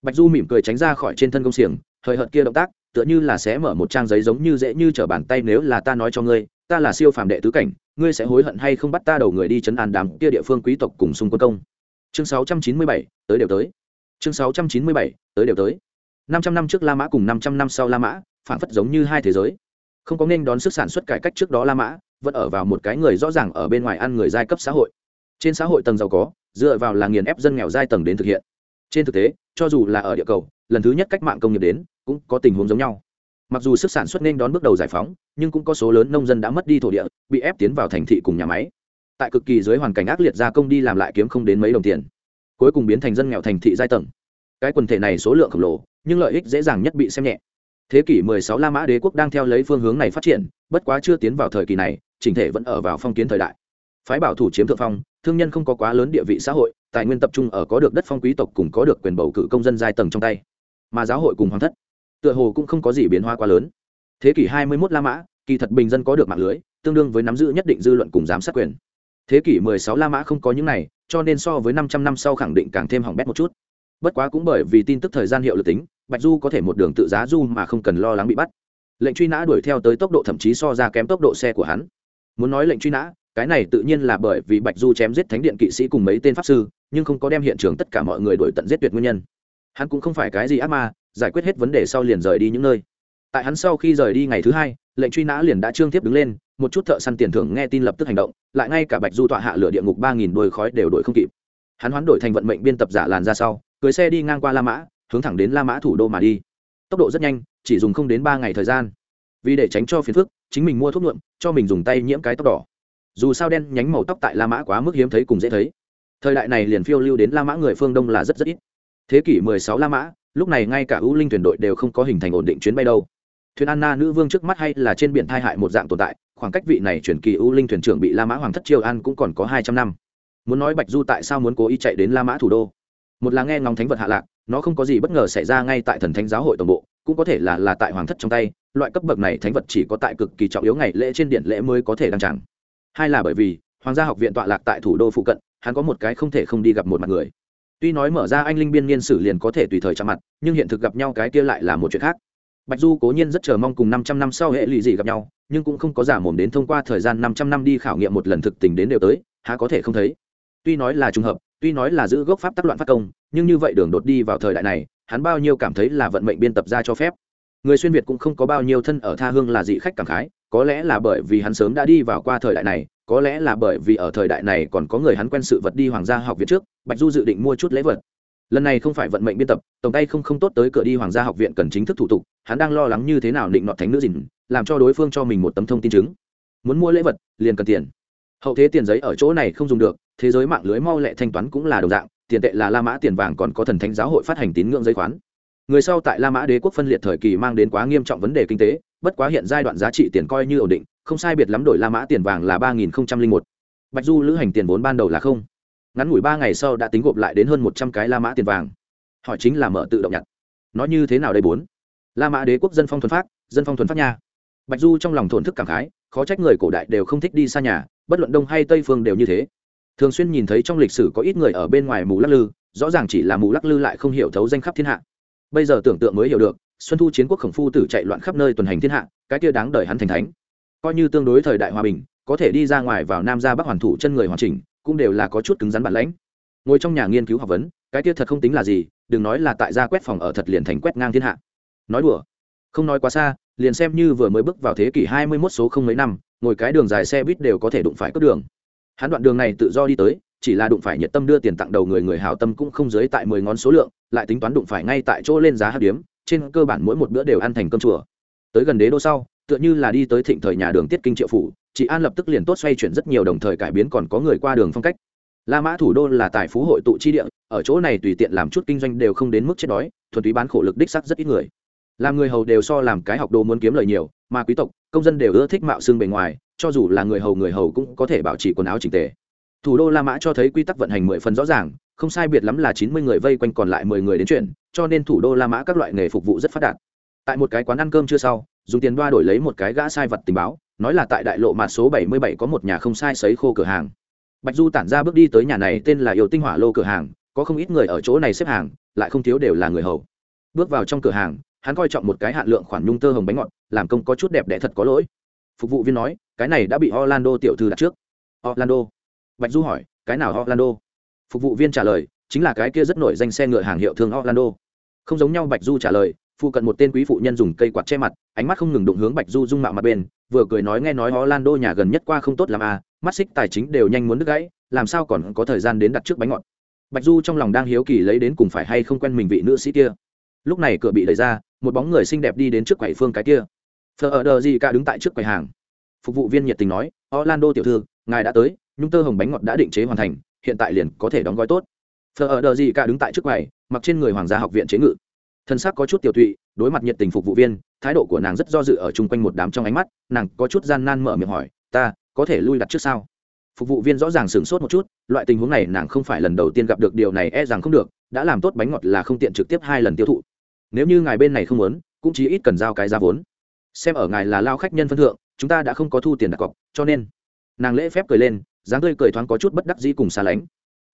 Bạch du mỉm cười tránh ra khỏi trên thân công xiềng, hời hợt kia động tác tựa như là sẽ mở một trang giấy giống như dễ như trở bàn tay nếu là ta nói cho ngươi ta là siêu phàm đệ tứ cảnh ngươi sẽ hối hận hay không bắt ta đầu người đi chấn an đám kia địa phương quý tộc cùng xung quân công. Chương 697, tới đều tới. Chương 697, tới đều tới. Năm trăm năm trước la mã cùng năm trăm năm sau la mã phản phất giống như hai thế giới. Không có nên đón sức sản xuất cải cách trước đó la mã vẫn ở vào một cái người rõ ràng ở bên ngoài ăn người giai cấp xã hội. Trên xã hội tầng giàu có dựa vào là nghiền ép dân nghèo giai tầng đến thực hiện. Trên thực tế cho dù là ở địa cầu, lần thứ nhất cách mạng công nghiệp đến, cũng có tình huống giống nhau. Mặc dù sức sản xuất nên đón bước đầu giải phóng, nhưng cũng có số lớn nông dân đã mất đi thổ địa, bị ép tiến vào thành thị cùng nhà máy. Tại cực kỳ dưới hoàn cảnh ác liệt gia công đi làm lại kiếm không đến mấy đồng tiền. Cuối cùng biến thành dân nghèo thành thị giai tầng. Cái quần thể này số lượng khổng lồ, nhưng lợi ích dễ dàng nhất bị xem nhẹ. Thế kỷ 16 la mã đế quốc đang theo lấy phương hướng này phát triển, bất quá chưa tiến vào thời kỳ này, chỉnh thể vẫn ở vào phong kiến thời đại phái bảo thủ chiếm thượng phong, thương nhân không có quá lớn địa vị xã hội, tài nguyên tập trung ở có được đất phong quý tộc cùng có được quyền bầu cử công dân giai tầng trong tay. Mà giáo hội cùng hoàng thất, tựa hồ cũng không có gì biến hóa quá lớn. Thế kỷ 21 la mã, kỳ thật bình dân có được mạng lưới, tương đương với nắm giữ nhất định dư luận cùng giám sát quyền. Thế kỷ 16 la mã không có những này, cho nên so với 500 năm sau khẳng định càng thêm hỏng bét một chút. Bất quá cũng bởi vì tin tức thời gian hiệu lực tính, bạch du có thể một đường tự giá du mà không cần lo lắng bị bắt. Lệnh truy nã đuổi theo tới tốc độ thậm chí so ra kém tốc độ xe của hắn. Muốn nói lệnh truy nã cái này tự nhiên là bởi vì bạch du chém giết thánh điện kỵ sĩ cùng mấy tên pháp sư, nhưng không có đem hiện trường tất cả mọi người đuổi tận giết tuyệt nguyên nhân. Hắn cũng không phải cái gì ác ma, giải quyết hết vấn đề sau liền rời đi những nơi. Tại hắn sau khi rời đi ngày thứ hai, lệnh truy nã liền đã trương tiếp đứng lên, một chút thợ săn tiền thưởng nghe tin lập tức hành động, lại ngay cả bạch du tọa hạ lửa địa ngục ba nghìn đôi khói đều đổi không kịp. Hắn hoán đổi thành vận mệnh biên tập giả làn ra sau, cưới xe đi ngang qua la mã, hướng thẳng đến la mã thủ đô mà đi. Tốc độ rất nhanh, chỉ dùng không đến ba ngày thời gian. Vì để tránh cho phiền phức, chính mình mua thuốc nhuộm, cho mình dùng tay nhiễm cái tóc đỏ dù sao đen nhánh màu tóc tại la mã quá mức hiếm thấy cùng dễ thấy. Thời đại này liền phiêu lưu đến la mã người phương đông là rất rất ít. Thế kỷ 16 la mã, lúc này ngay cả ưu linh thuyền đội đều không có hình thành ổn định chuyến bay đâu. Thuyền anna nữ vương trước mắt hay là trên biển thai hại một dạng tồn tại, khoảng cách vị này chuyển kỳ ưu linh thuyền trưởng bị la mã hoàng thất triều an cũng còn có hai trăm năm. Muốn nói bạch du tại sao muốn cố ý chạy đến la mã thủ đô? Một là nghe ngóng thánh vật hạ lạc, nó không có gì bất ngờ xảy ra ngay tại thần thánh giáo hội tổng bộ, cũng có thể là là tại hoàng thất trong tay, loại cấp bậc này thánh vật chỉ có tại cực kỳ trọng yếu ngày lễ trên điện lễ mới có thể đăng tràng hai là bởi vì, hoàng gia học viện tọa lạc tại thủ đô phụ cận, hắn có một cái không thể không đi gặp một mặt người. Tuy nói mở ra anh linh biên niên sử liền có thể tùy thời chạm mặt, nhưng hiện thực gặp nhau cái kia lại là một chuyện khác. Bạch du cố nhiên rất chờ mong cùng năm trăm năm sau hệ lụy gì gặp nhau, nhưng cũng không có giả mồm đến thông qua thời gian năm trăm năm đi khảo nghiệm một lần thực tình đến đều tới, há có thể không thấy. Tuy nói là trùng hợp, tuy nói là giữ gốc pháp tác loạn phát công, nhưng như vậy đường đột đi vào thời đại này, hắn bao nhiêu cảm thấy là vận mệnh biên tập ra cho phép. Người xuyên việt cũng không có bao nhiêu thân ở tha hương là dị khách cảm khái có lẽ là bởi vì hắn sớm đã đi vào qua thời đại này, có lẽ là bởi vì ở thời đại này còn có người hắn quen sự vật đi hoàng gia học viện trước, bạch du dự định mua chút lễ vật. Lần này không phải vận mệnh biên tập, tổng tay không không tốt tới cửa đi hoàng gia học viện cần chính thức thủ tục, hắn đang lo lắng như thế nào định nọt thánh nữ dìn làm cho đối phương cho mình một tấm thông tin chứng. Muốn mua lễ vật, liền cần tiền. Hậu thế tiền giấy ở chỗ này không dùng được, thế giới mạng lưới mau lẹ thanh toán cũng là đồng dạng, tiền tệ là la mã tiền vàng còn có thần thánh giáo hội phát hành tín ngưỡng giấy khoán. Người sau tại la mã đế quốc phân liệt thời kỳ mang đến quá nghiêm trọng vấn đề kinh tế bất quá hiện giai đoạn giá trị tiền coi như ổn định, không sai biệt lắm đổi la mã tiền vàng là ba nghìn một. Bạch du lữ hành tiền vốn ban đầu là không. Ngắn ngủi ba ngày sau đã tính gộp lại đến hơn một trăm cái la mã tiền vàng. Họ chính là mở tự động nhặt. Nó như thế nào đây bốn? La mã đế quốc dân phong thuần phát, dân phong thuần phát nha. Bạch du trong lòng thổn thức cảm khái, khó trách người cổ đại đều không thích đi xa nhà, bất luận đông hay tây phương đều như thế. Thường xuyên nhìn thấy trong lịch sử có ít người ở bên ngoài mù lắc lư, rõ ràng chỉ là mù lắc lư lại không hiểu thấu danh khắp thiên hạ. Bây giờ tưởng tượng mới hiểu được xuân thu chiến quốc khổng phu tử chạy loạn khắp nơi tuần hành thiên hạ, cái kia đáng đời hắn thành thánh. Coi như tương đối thời đại hòa bình, có thể đi ra ngoài vào nam ra bắc hoàn thủ chân người hoàn chỉnh, cũng đều là có chút cứng rắn bản lãnh. Ngồi trong nhà nghiên cứu học vấn, cái kia thật không tính là gì, đừng nói là tại gia quét phòng ở thật liền thành quét ngang thiên hạ. Nói đùa, không nói quá xa, liền xem như vừa mới bước vào thế kỷ hai mươi 21 số không mấy năm, ngồi cái đường dài xe buýt đều có thể đụng phải cướp đường. Hắn đoạn đường này tự do đi tới, chỉ là đụng phải nhiệt tâm đưa tiền tặng đầu người người hào tâm cũng không dưới tại mười ngón số lượng, lại tính toán đụng phải ngay tại chỗ lên giá hát điếm trên cơ bản mỗi một bữa đều ăn thành cơm chùa. Tới gần đế đô sau, tựa như là đi tới thịnh thời nhà đường tiết kinh triệu phủ, chị an lập tức liền tốt xoay chuyển rất nhiều đồng thời cải biến còn có người qua đường phong cách. La mã thủ đô là tài phú hội tụ chi địa, ở chỗ này tùy tiện làm chút kinh doanh đều không đến mức chết đói, thuần túy bán khổ lực đích sắc rất ít người. Làm người hầu đều so làm cái học đồ muốn kiếm lời nhiều, mà quý tộc, công dân đều ưa thích mạo xương bề ngoài, cho dù là người hầu người hầu cũng có thể bảo trì quần áo chỉnh tề. Thủ đô la mã cho thấy quy tắc vận hành mười phần rõ ràng không sai biệt lắm là chín mươi người vây quanh còn lại mười người đến chuyện cho nên thủ đô la mã các loại nghề phục vụ rất phát đạt. Tại một cái quán ăn cơm chưa sau, dùng tiền đoa đổi lấy một cái gã sai vật tình báo, nói là tại đại lộ mặt số bảy mươi bảy có một nhà không sai sấy khô cửa hàng. Bạch du tản ra bước đi tới nhà này tên là yêu tinh hỏa lô cửa hàng, có không ít người ở chỗ này xếp hàng, lại không thiếu đều là người hầu. Bước vào trong cửa hàng, hắn coi trọng một cái hạn lượng khoản nhung tơ hồng bánh ngọt, làm công có chút đẹp đẽ thật có lỗi. Phục vụ viên nói, cái này đã bị orlando tiểu thư đặt trước. Orlando? Bạch du hỏi, cái nào orlando? Phục vụ viên trả lời chính là cái kia rất nổi danh xe ngựa hàng hiệu thương orlando. Không giống nhau bạch du trả lời, phụ cận một tên quý phụ nhân dùng cây quạt che mặt, ánh mắt không ngừng đụng hướng bạch du dung mạo mặt bên, vừa cười nói nghe nói orlando nhà gần nhất qua không tốt làm à mắt xích tài chính đều nhanh muốn đứt gãy, làm sao còn có thời gian đến đặt trước bánh ngọt. Bạch du trong lòng đang hiếu kỳ lấy đến cùng phải hay không quen mình vị nữ sĩ kia. Lúc này cửa bị đẩy ra, một bóng người xinh đẹp đi đến trước quầy phương cái kia. Thờ ở đờ gì cả đứng tại trước quầy hàng. Phục vụ viên nhiệt tình nói, orlando tiểu thư, ngài đã tới, nhung tơ hồng bánh ngọt đã định chế hoàn thành hiện tại liền có thể đóng gói tốt. Thờ ở đờ gì cả đứng tại trước quầy mặc trên người hoàng gia học viện chế ngự. Thân xác có chút tiểu tụy, đối mặt nhiệt tình phục vụ viên, thái độ của nàng rất do dự ở chung quanh một đám trong ánh mắt, nàng có chút gian nan mở miệng hỏi, ta, có thể lui đặt trước sao? Phục vụ viên rõ ràng sửng sốt một chút, loại tình huống này nàng không phải lần đầu tiên gặp được điều này e rằng không được, đã làm tốt bánh ngọt là không tiện trực tiếp hai lần tiêu thụ. Nếu như ngài bên này không muốn, cũng chỉ ít cần giao cái giá vốn. Xem ở ngài là lao khách nhân phân thượng, chúng ta đã không có thu tiền đặt cọc, cho nên. Nàng lễ phép cười lên dáng tươi cười thoáng có chút bất đắc dĩ cùng xa lánh.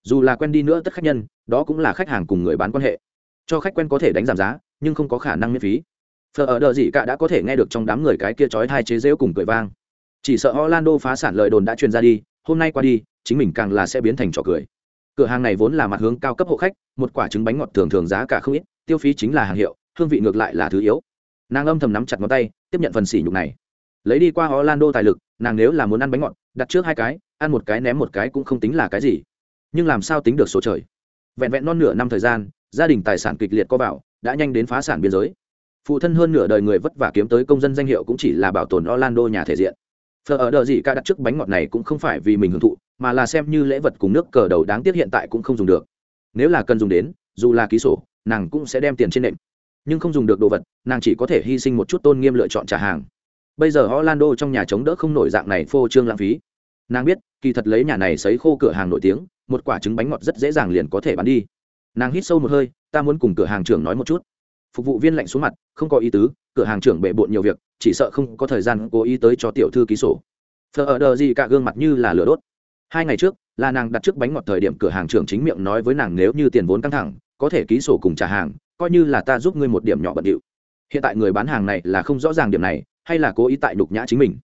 Dù là quen đi nữa tất khách nhân, đó cũng là khách hàng cùng người bán quan hệ. Cho khách quen có thể đánh giảm giá, nhưng không có khả năng miễn phí. Phở ở đợi gì cả đã có thể nghe được trong đám người cái kia chói thai chế rễu cùng cười vang. Chỉ sợ orlando phá sản lời đồn đã truyền ra đi, hôm nay qua đi, chính mình càng là sẽ biến thành trò cười. Cửa hàng này vốn là mặt hướng cao cấp hộ khách, một quả trứng bánh ngọt thường thường giá cả không ít, tiêu phí chính là hàng hiệu, hương vị ngược lại là thứ yếu. Nàng âm thầm nắm chặt ngón tay, tiếp nhận phần sỉ nhục này. Lấy đi qua orlando tài lực, nàng nếu là muốn ăn bánh ngọt, đặt trước hai cái ăn một cái ném một cái cũng không tính là cái gì. Nhưng làm sao tính được số trời? Vẹn vẹn non nửa năm thời gian, gia đình tài sản kịch liệt có vào, đã nhanh đến phá sản biên giới. Phụ thân hơn nửa đời người vất vả kiếm tới công dân danh hiệu cũng chỉ là bảo tồn orlando nhà thể diện. Phở ở đợi gì ca đặt trước bánh ngọt này cũng không phải vì mình hưởng thụ, mà là xem như lễ vật cùng nước cờ đầu đáng tiếc hiện tại cũng không dùng được. Nếu là cần dùng đến, dù là ký sổ, nàng cũng sẽ đem tiền trên nệm. Nhưng không dùng được đồ vật, nàng chỉ có thể hy sinh một chút tôn nghiêm lựa chọn trả hàng. Bây giờ orlando trong nhà chống đỡ không nổi dạng này phô trương lãng phí nàng biết, kỳ thật lấy nhà này sấy khô cửa hàng nổi tiếng, một quả trứng bánh ngọt rất dễ dàng liền có thể bán đi. Nàng hít sâu một hơi, ta muốn cùng cửa hàng trưởng nói một chút. Phục vụ viên lạnh xuống mặt, không có ý tứ, cửa hàng trưởng bệ bộn nhiều việc, chỉ sợ không có thời gian cố ý tới cho tiểu thư ký sổ. Thờ ở đờ gì cả gương mặt như là lửa đốt. Hai ngày trước, là nàng đặt trước bánh ngọt thời điểm, cửa hàng trưởng chính miệng nói với nàng nếu như tiền vốn căng thẳng, có thể ký sổ cùng trả hàng, coi như là ta giúp ngươi một điểm nhỏ bận điệu. Hiện tại người bán hàng này là không rõ ràng điểm này, hay là cố ý tại đục nhã chính mình.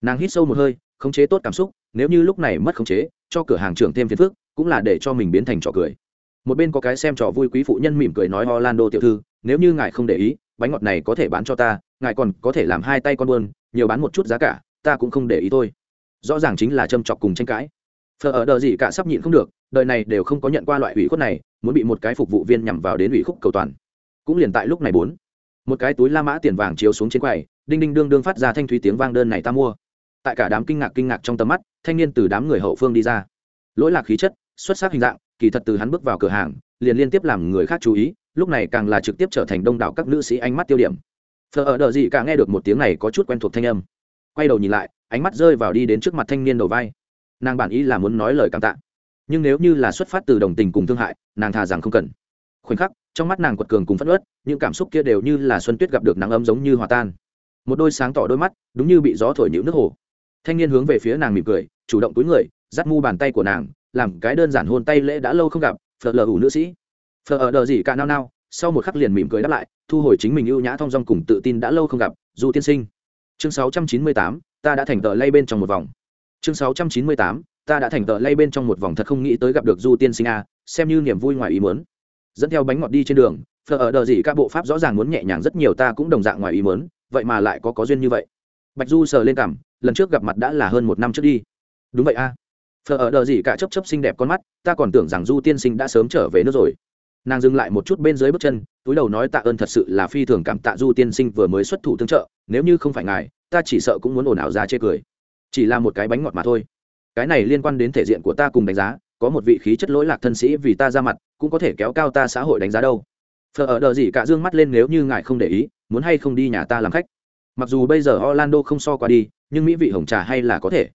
Nàng hít sâu một hơi, khống chế tốt cảm xúc nếu như lúc này mất khống chế, cho cửa hàng trưởng thêm phiền phức, cũng là để cho mình biến thành trò cười. Một bên có cái xem trò vui quý phụ nhân mỉm cười nói, orlando tiểu thư, nếu như ngài không để ý, bánh ngọt này có thể bán cho ta, ngài còn có thể làm hai tay con buôn, nhiều bán một chút giá cả, ta cũng không để ý thôi. Rõ ràng chính là châm chọc cùng tranh cãi. Phờ ở đờ gì cả sắp nhịn không được, đời này đều không có nhận qua loại ủy khuất này, muốn bị một cái phục vụ viên nhằm vào đến ủy khúc cầu toàn. Cũng liền tại lúc này bốn, một cái túi la mã tiền vàng chiếu xuống trên quầy, đinh đinh đương đương phát ra thanh thúy tiếng vang đơn này ta mua tại cả đám kinh ngạc kinh ngạc trong tầm mắt, thanh niên từ đám người hậu phương đi ra. Lỗi lạc khí chất, xuất sắc hình dạng, kỳ thật từ hắn bước vào cửa hàng, liền liên tiếp làm người khác chú ý, lúc này càng là trực tiếp trở thành đông đảo các nữ sĩ ánh mắt tiêu điểm. Thờ ở đợi gì cả nghe được một tiếng này có chút quen thuộc thanh âm. Quay đầu nhìn lại, ánh mắt rơi vào đi đến trước mặt thanh niên đầu vai. Nàng bản ý là muốn nói lời cảm tạ. Nhưng nếu như là xuất phát từ đồng tình cùng thương hại, nàng thà rằng không cần. Khoảnh khắc, trong mắt nàng quật cường cùng phất ớt những cảm xúc kia đều như là xuân tuyết gặp được nắng ấm giống như hòa tan. Một đôi sáng tỏ đôi mắt, đúng như bị gió thổi nhũ nước hồ thanh niên hướng về phía nàng mỉm cười chủ động túi người dắt mu bàn tay của nàng làm cái đơn giản hôn tay lễ đã lâu không gặp phờ lờ ủ nữ sĩ. Phờ ở đờ gì cả nao nao sau một khắc liền mỉm cười đáp lại thu hồi chính mình ưu nhã thong dong cùng tự tin đã lâu không gặp du tiên sinh. Chương 698, ta đã thành tờ lay bên trong một vòng. Chương 698, ta đã thành tờ lay bên trong một vòng thật không nghĩ tới gặp được du tiên sinh a xem như niềm vui ngoài ý muốn. Dẫn theo bánh ngọt đi trên đường phờ ở đờ gì các bộ pháp rõ ràng muốn nhẹ nhàng rất nhiều ta cũng đồng dạng ngoài ý muốn vậy mà lại có có duyên như vậy. Bạch du sờ lên cảm lần trước gặp mặt đã là hơn một năm trước đi. Đúng vậy a. À. ở đờ gì cả chấp chấp xinh đẹp con mắt, ta còn tưởng rằng du tiên sinh đã sớm trở về nước rồi. Nàng dừng lại một chút bên dưới bước chân, túi đầu nói tạ ơn thật sự là phi thường cảm tạ du tiên sinh vừa mới xuất thủ tương trợ, nếu như không phải ngài, ta chỉ sợ cũng muốn ồn ào ra chê cười. Chỉ là một cái bánh ngọt mà thôi. Cái này liên quan đến thể diện của ta cùng đánh giá, có một vị khí chất lỗi lạc thân sĩ vì ta ra mặt, cũng có thể kéo cao ta xã hội đánh giá đâu. Phờ ở đờ gì cả dương mắt lên nếu như ngài không để ý, muốn hay không đi nhà ta làm khách. Mặc dù bây giờ orlando không so qua đi nhưng mỹ vị hồng trà hay là có thể.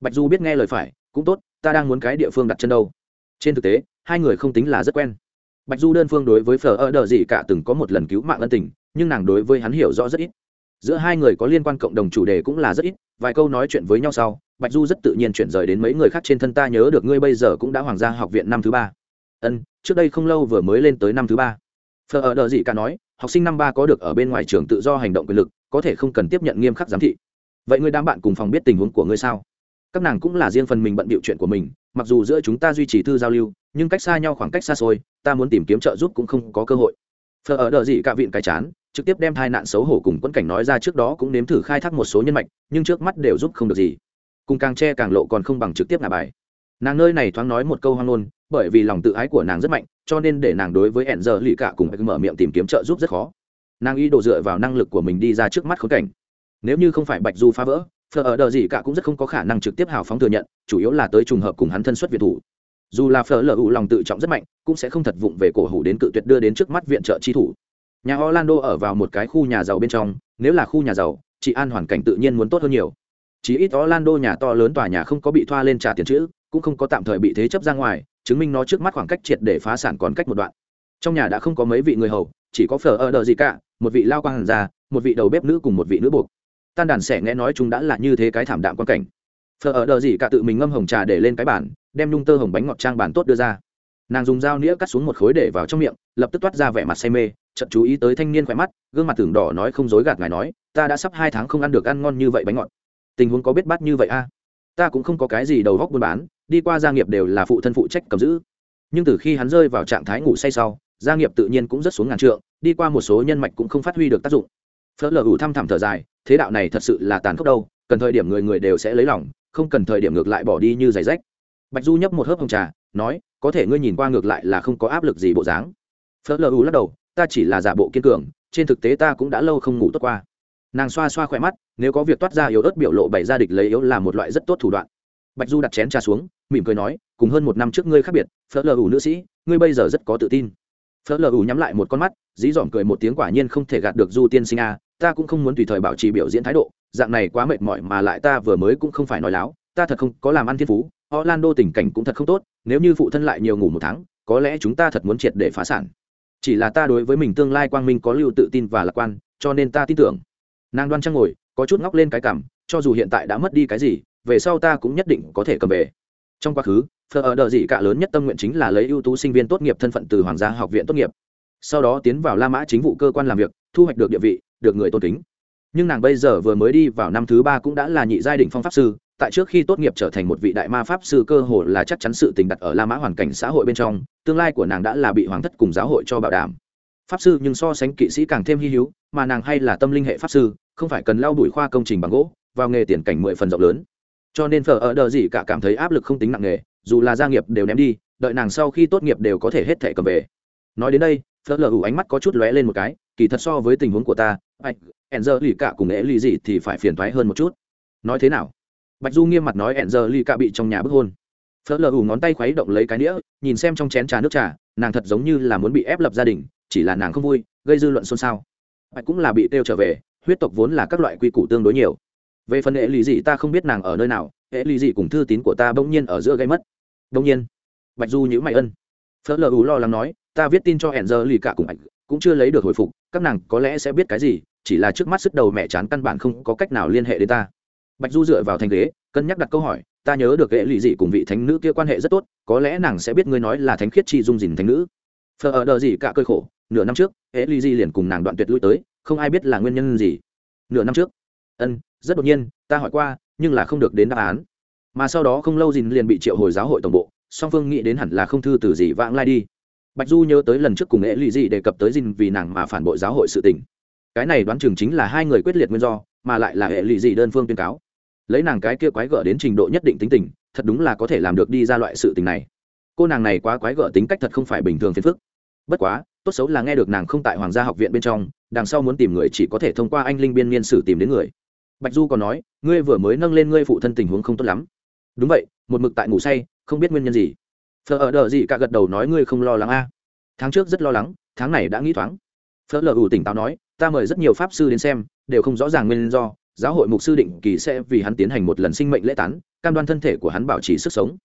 Bạch du biết nghe lời phải, cũng tốt, ta đang muốn cái địa phương đặt chân đâu. Trên thực tế, hai người không tính là rất quen. Bạch du đơn phương đối với phở ở đờ gì cả từng có một lần cứu mạng ân tình, nhưng nàng đối với hắn hiểu rõ rất ít. Giữa hai người có liên quan cộng đồng chủ đề cũng là rất ít, vài câu nói chuyện với nhau sau, bạch du rất tự nhiên chuyển rời đến mấy người khác trên thân ta nhớ được ngươi bây giờ cũng đã hoàng gia học viện năm thứ ba. Ân, trước đây không lâu vừa mới lên tới năm thứ ba. Phở ở đờ gì cả nói, học sinh năm ba có được ở bên ngoài trường tự do hành động quyền lực, có thể không cần tiếp nhận nghiêm khắc giám thị vậy ngươi đám bạn cùng phòng biết tình huống của ngươi sao? Các nàng cũng là riêng phần mình bận bịu chuyện của mình, mặc dù giữa chúng ta duy trì thư giao lưu, nhưng cách xa nhau khoảng cách xa xôi, ta muốn tìm kiếm trợ giúp cũng không có cơ hội. Phở ở đợi gì cả vịn cái chán, trực tiếp đem hai nạn xấu hổ cùng quẫn cảnh nói ra trước đó cũng nếm thử khai thác một số nhân mạch, nhưng trước mắt đều giúp không được gì. Cùng càng che càng lộ còn không bằng trực tiếp ngả bài. Nàng nơi này thoáng nói một câu hoang ngôn, bởi vì lòng tự ái của nàng rất mạnh, cho nên để nàng đối với hẹn giờ lì cả cùng mở miệng tìm kiếm trợ giúp rất khó. Nàng y đổ dựa vào năng lực của mình đi ra trước mắt khốn cảnh nếu như không phải bạch du phá vỡ, phờ ở đờ gì cả cũng rất không có khả năng trực tiếp hào phóng thừa nhận, chủ yếu là tới trùng hợp cùng hắn thân xuất việt thủ. Dù là phở lờ ủ lòng tự trọng rất mạnh, cũng sẽ không thật vụng về cổ hủ đến cự tuyệt đưa đến trước mắt viện trợ chi thủ. Nhà orlando ở vào một cái khu nhà giàu bên trong, nếu là khu nhà giàu, chị an hoàn cảnh tự nhiên muốn tốt hơn nhiều. Chỉ ít orlando nhà to lớn tòa nhà không có bị thoa lên trả tiền chữ, cũng không có tạm thời bị thế chấp ra ngoài, chứng minh nó trước mắt khoảng cách triệt để phá sản còn cách một đoạn. Trong nhà đã không có mấy vị người hầu, chỉ có phở ở đờ gì cả, một vị lao quang hàn già một vị đầu bếp nữ cùng một vị nữ buộc tan đàn sẻ nghe nói chúng đã là như thế cái thảm đạm quan cảnh. Phở ở đờ gì cả tự mình ngâm hồng trà để lên cái bàn, đem nhung tơ hồng bánh ngọt trang bàn tốt đưa ra. Nàng dùng dao nĩa cắt xuống một khối để vào trong miệng, lập tức toát ra vẻ mặt say mê chậm chú ý tới thanh niên khỏe mắt, gương mặt tưởng đỏ nói không dối gạt ngài nói, ta đã sắp hai tháng không ăn được ăn ngon như vậy bánh ngọt. Tình huống có biết bắt như vậy a ta cũng không có cái gì đầu góc buôn bán, đi qua gia nghiệp đều là phụ thân phụ trách cầm giữ. Nhưng từ khi hắn rơi vào trạng thái ngủ say sau, gia nghiệp tự nhiên cũng rất xuống ngàn trượng, đi qua một số nhân mạch cũng không phát huy được tác dụng. Phớt lờ ủ thăm thẳm thở dài thế đạo này thật sự là tàn khốc đâu, cần thời điểm người người đều sẽ lấy lòng, không cần thời điểm ngược lại bỏ đi như giày rách. Bạch du nhấp một hớp hồng trà, nói, có thể ngươi nhìn qua ngược lại là không có áp lực gì bộ dáng. Phớt lờ u lắc đầu, ta chỉ là giả bộ kiên cường, trên thực tế ta cũng đã lâu không ngủ tốt qua. Nàng xoa xoa khỏe mắt, nếu có việc toát ra yếu ớt biểu lộ bày ra địch lấy yếu là một loại rất tốt thủ đoạn. Bạch du đặt chén trà xuống, mỉm cười nói, cùng hơn một năm trước ngươi khác biệt, phớt lờ ủ nữ sĩ, ngươi bây giờ rất có tự tin phớt lờ ủ nhắm lại một con mắt, dí dỏm cười một tiếng quả nhiên không thể gạt được du tiên sinh a, ta cũng không muốn tùy thời bảo trì biểu diễn thái độ, dạng này quá mệt mỏi mà lại ta vừa mới cũng không phải nói láo, ta thật không có làm ăn thiên phú, orlando tình cảnh cũng thật không tốt, nếu như phụ thân lại nhiều ngủ một tháng, có lẽ chúng ta thật muốn triệt để phá sản. Chỉ là ta đối với mình tương lai quang minh có lưu tự tin và lạc quan, cho nên ta tin tưởng. Nàng đoan trang ngồi, có chút ngóc lên cái cảm cho dù hiện tại đã mất đi cái gì, về sau ta cũng nhất định có thể cầm về trong quá khứ phờ ở đợi gì cả lớn nhất tâm nguyện chính là lấy ưu tú sinh viên tốt nghiệp thân phận từ hoàng gia học viện tốt nghiệp. Sau đó tiến vào la mã chính vụ cơ quan làm việc, thu hoạch được địa vị, được người tôn kính. Nhưng nàng bây giờ vừa mới đi vào năm thứ ba cũng đã là nhị giai đ phong pháp sư, tại trước khi tốt nghiệp trở thành một vị đại ma pháp sư cơ hồ là chắc chắn sự tình đặt ở la mã hoàn cảnh xã hội bên trong, tương lai của nàng đã là bị hoàng thất cùng giáo hội cho bảo đảm. Pháp sư nhưng so sánh kỵ sĩ càng thêm hy hữu, mà nàng hay là tâm linh hệ pháp sư, không phải cần lao đuổi khoa công trình bằng gỗ, vào nghề tiền cảnh mười phần rộng lớn cho nên phở ở đờ gì cả cảm thấy áp lực không tính nặng nề, dù là gia nghiệp đều ném đi đợi nàng sau khi tốt nghiệp đều có thể hết thẻ cầm về. Nói đến đây phở lờ ủ ánh mắt có chút lóe lên một cái kỳ thật so với tình huống của ta anh ẻn giờ lì cả cùng ế lì gì thì phải phiền thoái hơn một chút. Nói thế nào? Bạch du nghiêm mặt nói ẻn giờ lì cả bị trong nhà bức hôn. Phở lờ ủ ngón tay khuấy động lấy cái đĩa nhìn xem trong chén trà nước trà nàng thật giống như là muốn bị ép lập gia đình chỉ là nàng không vui gây dư luận xôn xao. Bạch cũng là bị tiêu trở về huyết tộc vốn là các loại quy củ tương đối nhiều về phần hệ lì dị ta không biết nàng ở nơi nào hệ lì dị cùng thư tín của ta bỗng nhiên ở giữa gây mất. Bỗng nhiên bạch du nhữ mày ân. Phớt lờ ú lo lắng nói ta viết tin cho hẹn giờ lì cả cùng ảnh, cũng chưa lấy được hồi phục các nàng có lẽ sẽ biết cái gì chỉ là trước mắt sức đầu mẹ chán căn bản không có cách nào liên hệ đến ta. Bạch du dựa vào thành ghế cân nhắc đặt câu hỏi ta nhớ được hệ lụy dị cùng vị thánh nữ kia quan hệ rất tốt có lẽ nàng sẽ biết ngươi nói là thánh khiết chi dung dìn thánh nữ. Phờ ở đờ gì cả cơi khổ nửa năm trước hệ lụy dị liền cùng nàng đoạn tuyệt lui tới không ai biết là nguyên nhân gì. Nửa năm trước ân rất đột nhiên, ta hỏi qua, nhưng là không được đến đáp án. Mà sau đó không lâu dìn liền bị triệu hồi giáo hội tổng bộ, song phương nghĩ đến hẳn là không thư từ gì vãng lai đi. Bạch du nhớ tới lần trước cùng nghệ lụy dị đề cập tới dìn vì nàng mà phản bội giáo hội sự tình. Cái này đoán chừng chính là hai người quyết liệt nguyên do, mà lại là hệ lụy dị đơn phương tuyên cáo. Lấy nàng cái kia quái gở đến trình độ nhất định tính tình, thật đúng là có thể làm được đi ra loại sự tình này. Cô nàng này quá quái gở tính cách thật không phải bình thường phiền phức. Bất quá, tốt xấu là nghe được nàng không tại hoàng gia học viện bên trong, đằng sau muốn tìm người chỉ có thể thông qua anh linh biên niên sử tìm đến người bạch du còn nói, ngươi vừa mới nâng lên ngươi phụ thân tình huống không tốt lắm. Đúng vậy, một mực tại ngủ say, không biết nguyên nhân gì. Phở ở đờ gì cả gật đầu nói, ngươi không lo lắng a. Tháng trước rất lo lắng, tháng này đã nghĩ thoáng. Phở lờ ủ tỉnh táo nói, ta mời rất nhiều pháp sư đến xem, đều không rõ ràng nguyên do, giáo hội mục sư định kỳ sẽ vì hắn tiến hành một lần sinh mệnh lễ tán, cam đoan thân thể của hắn bảo trì sức sống.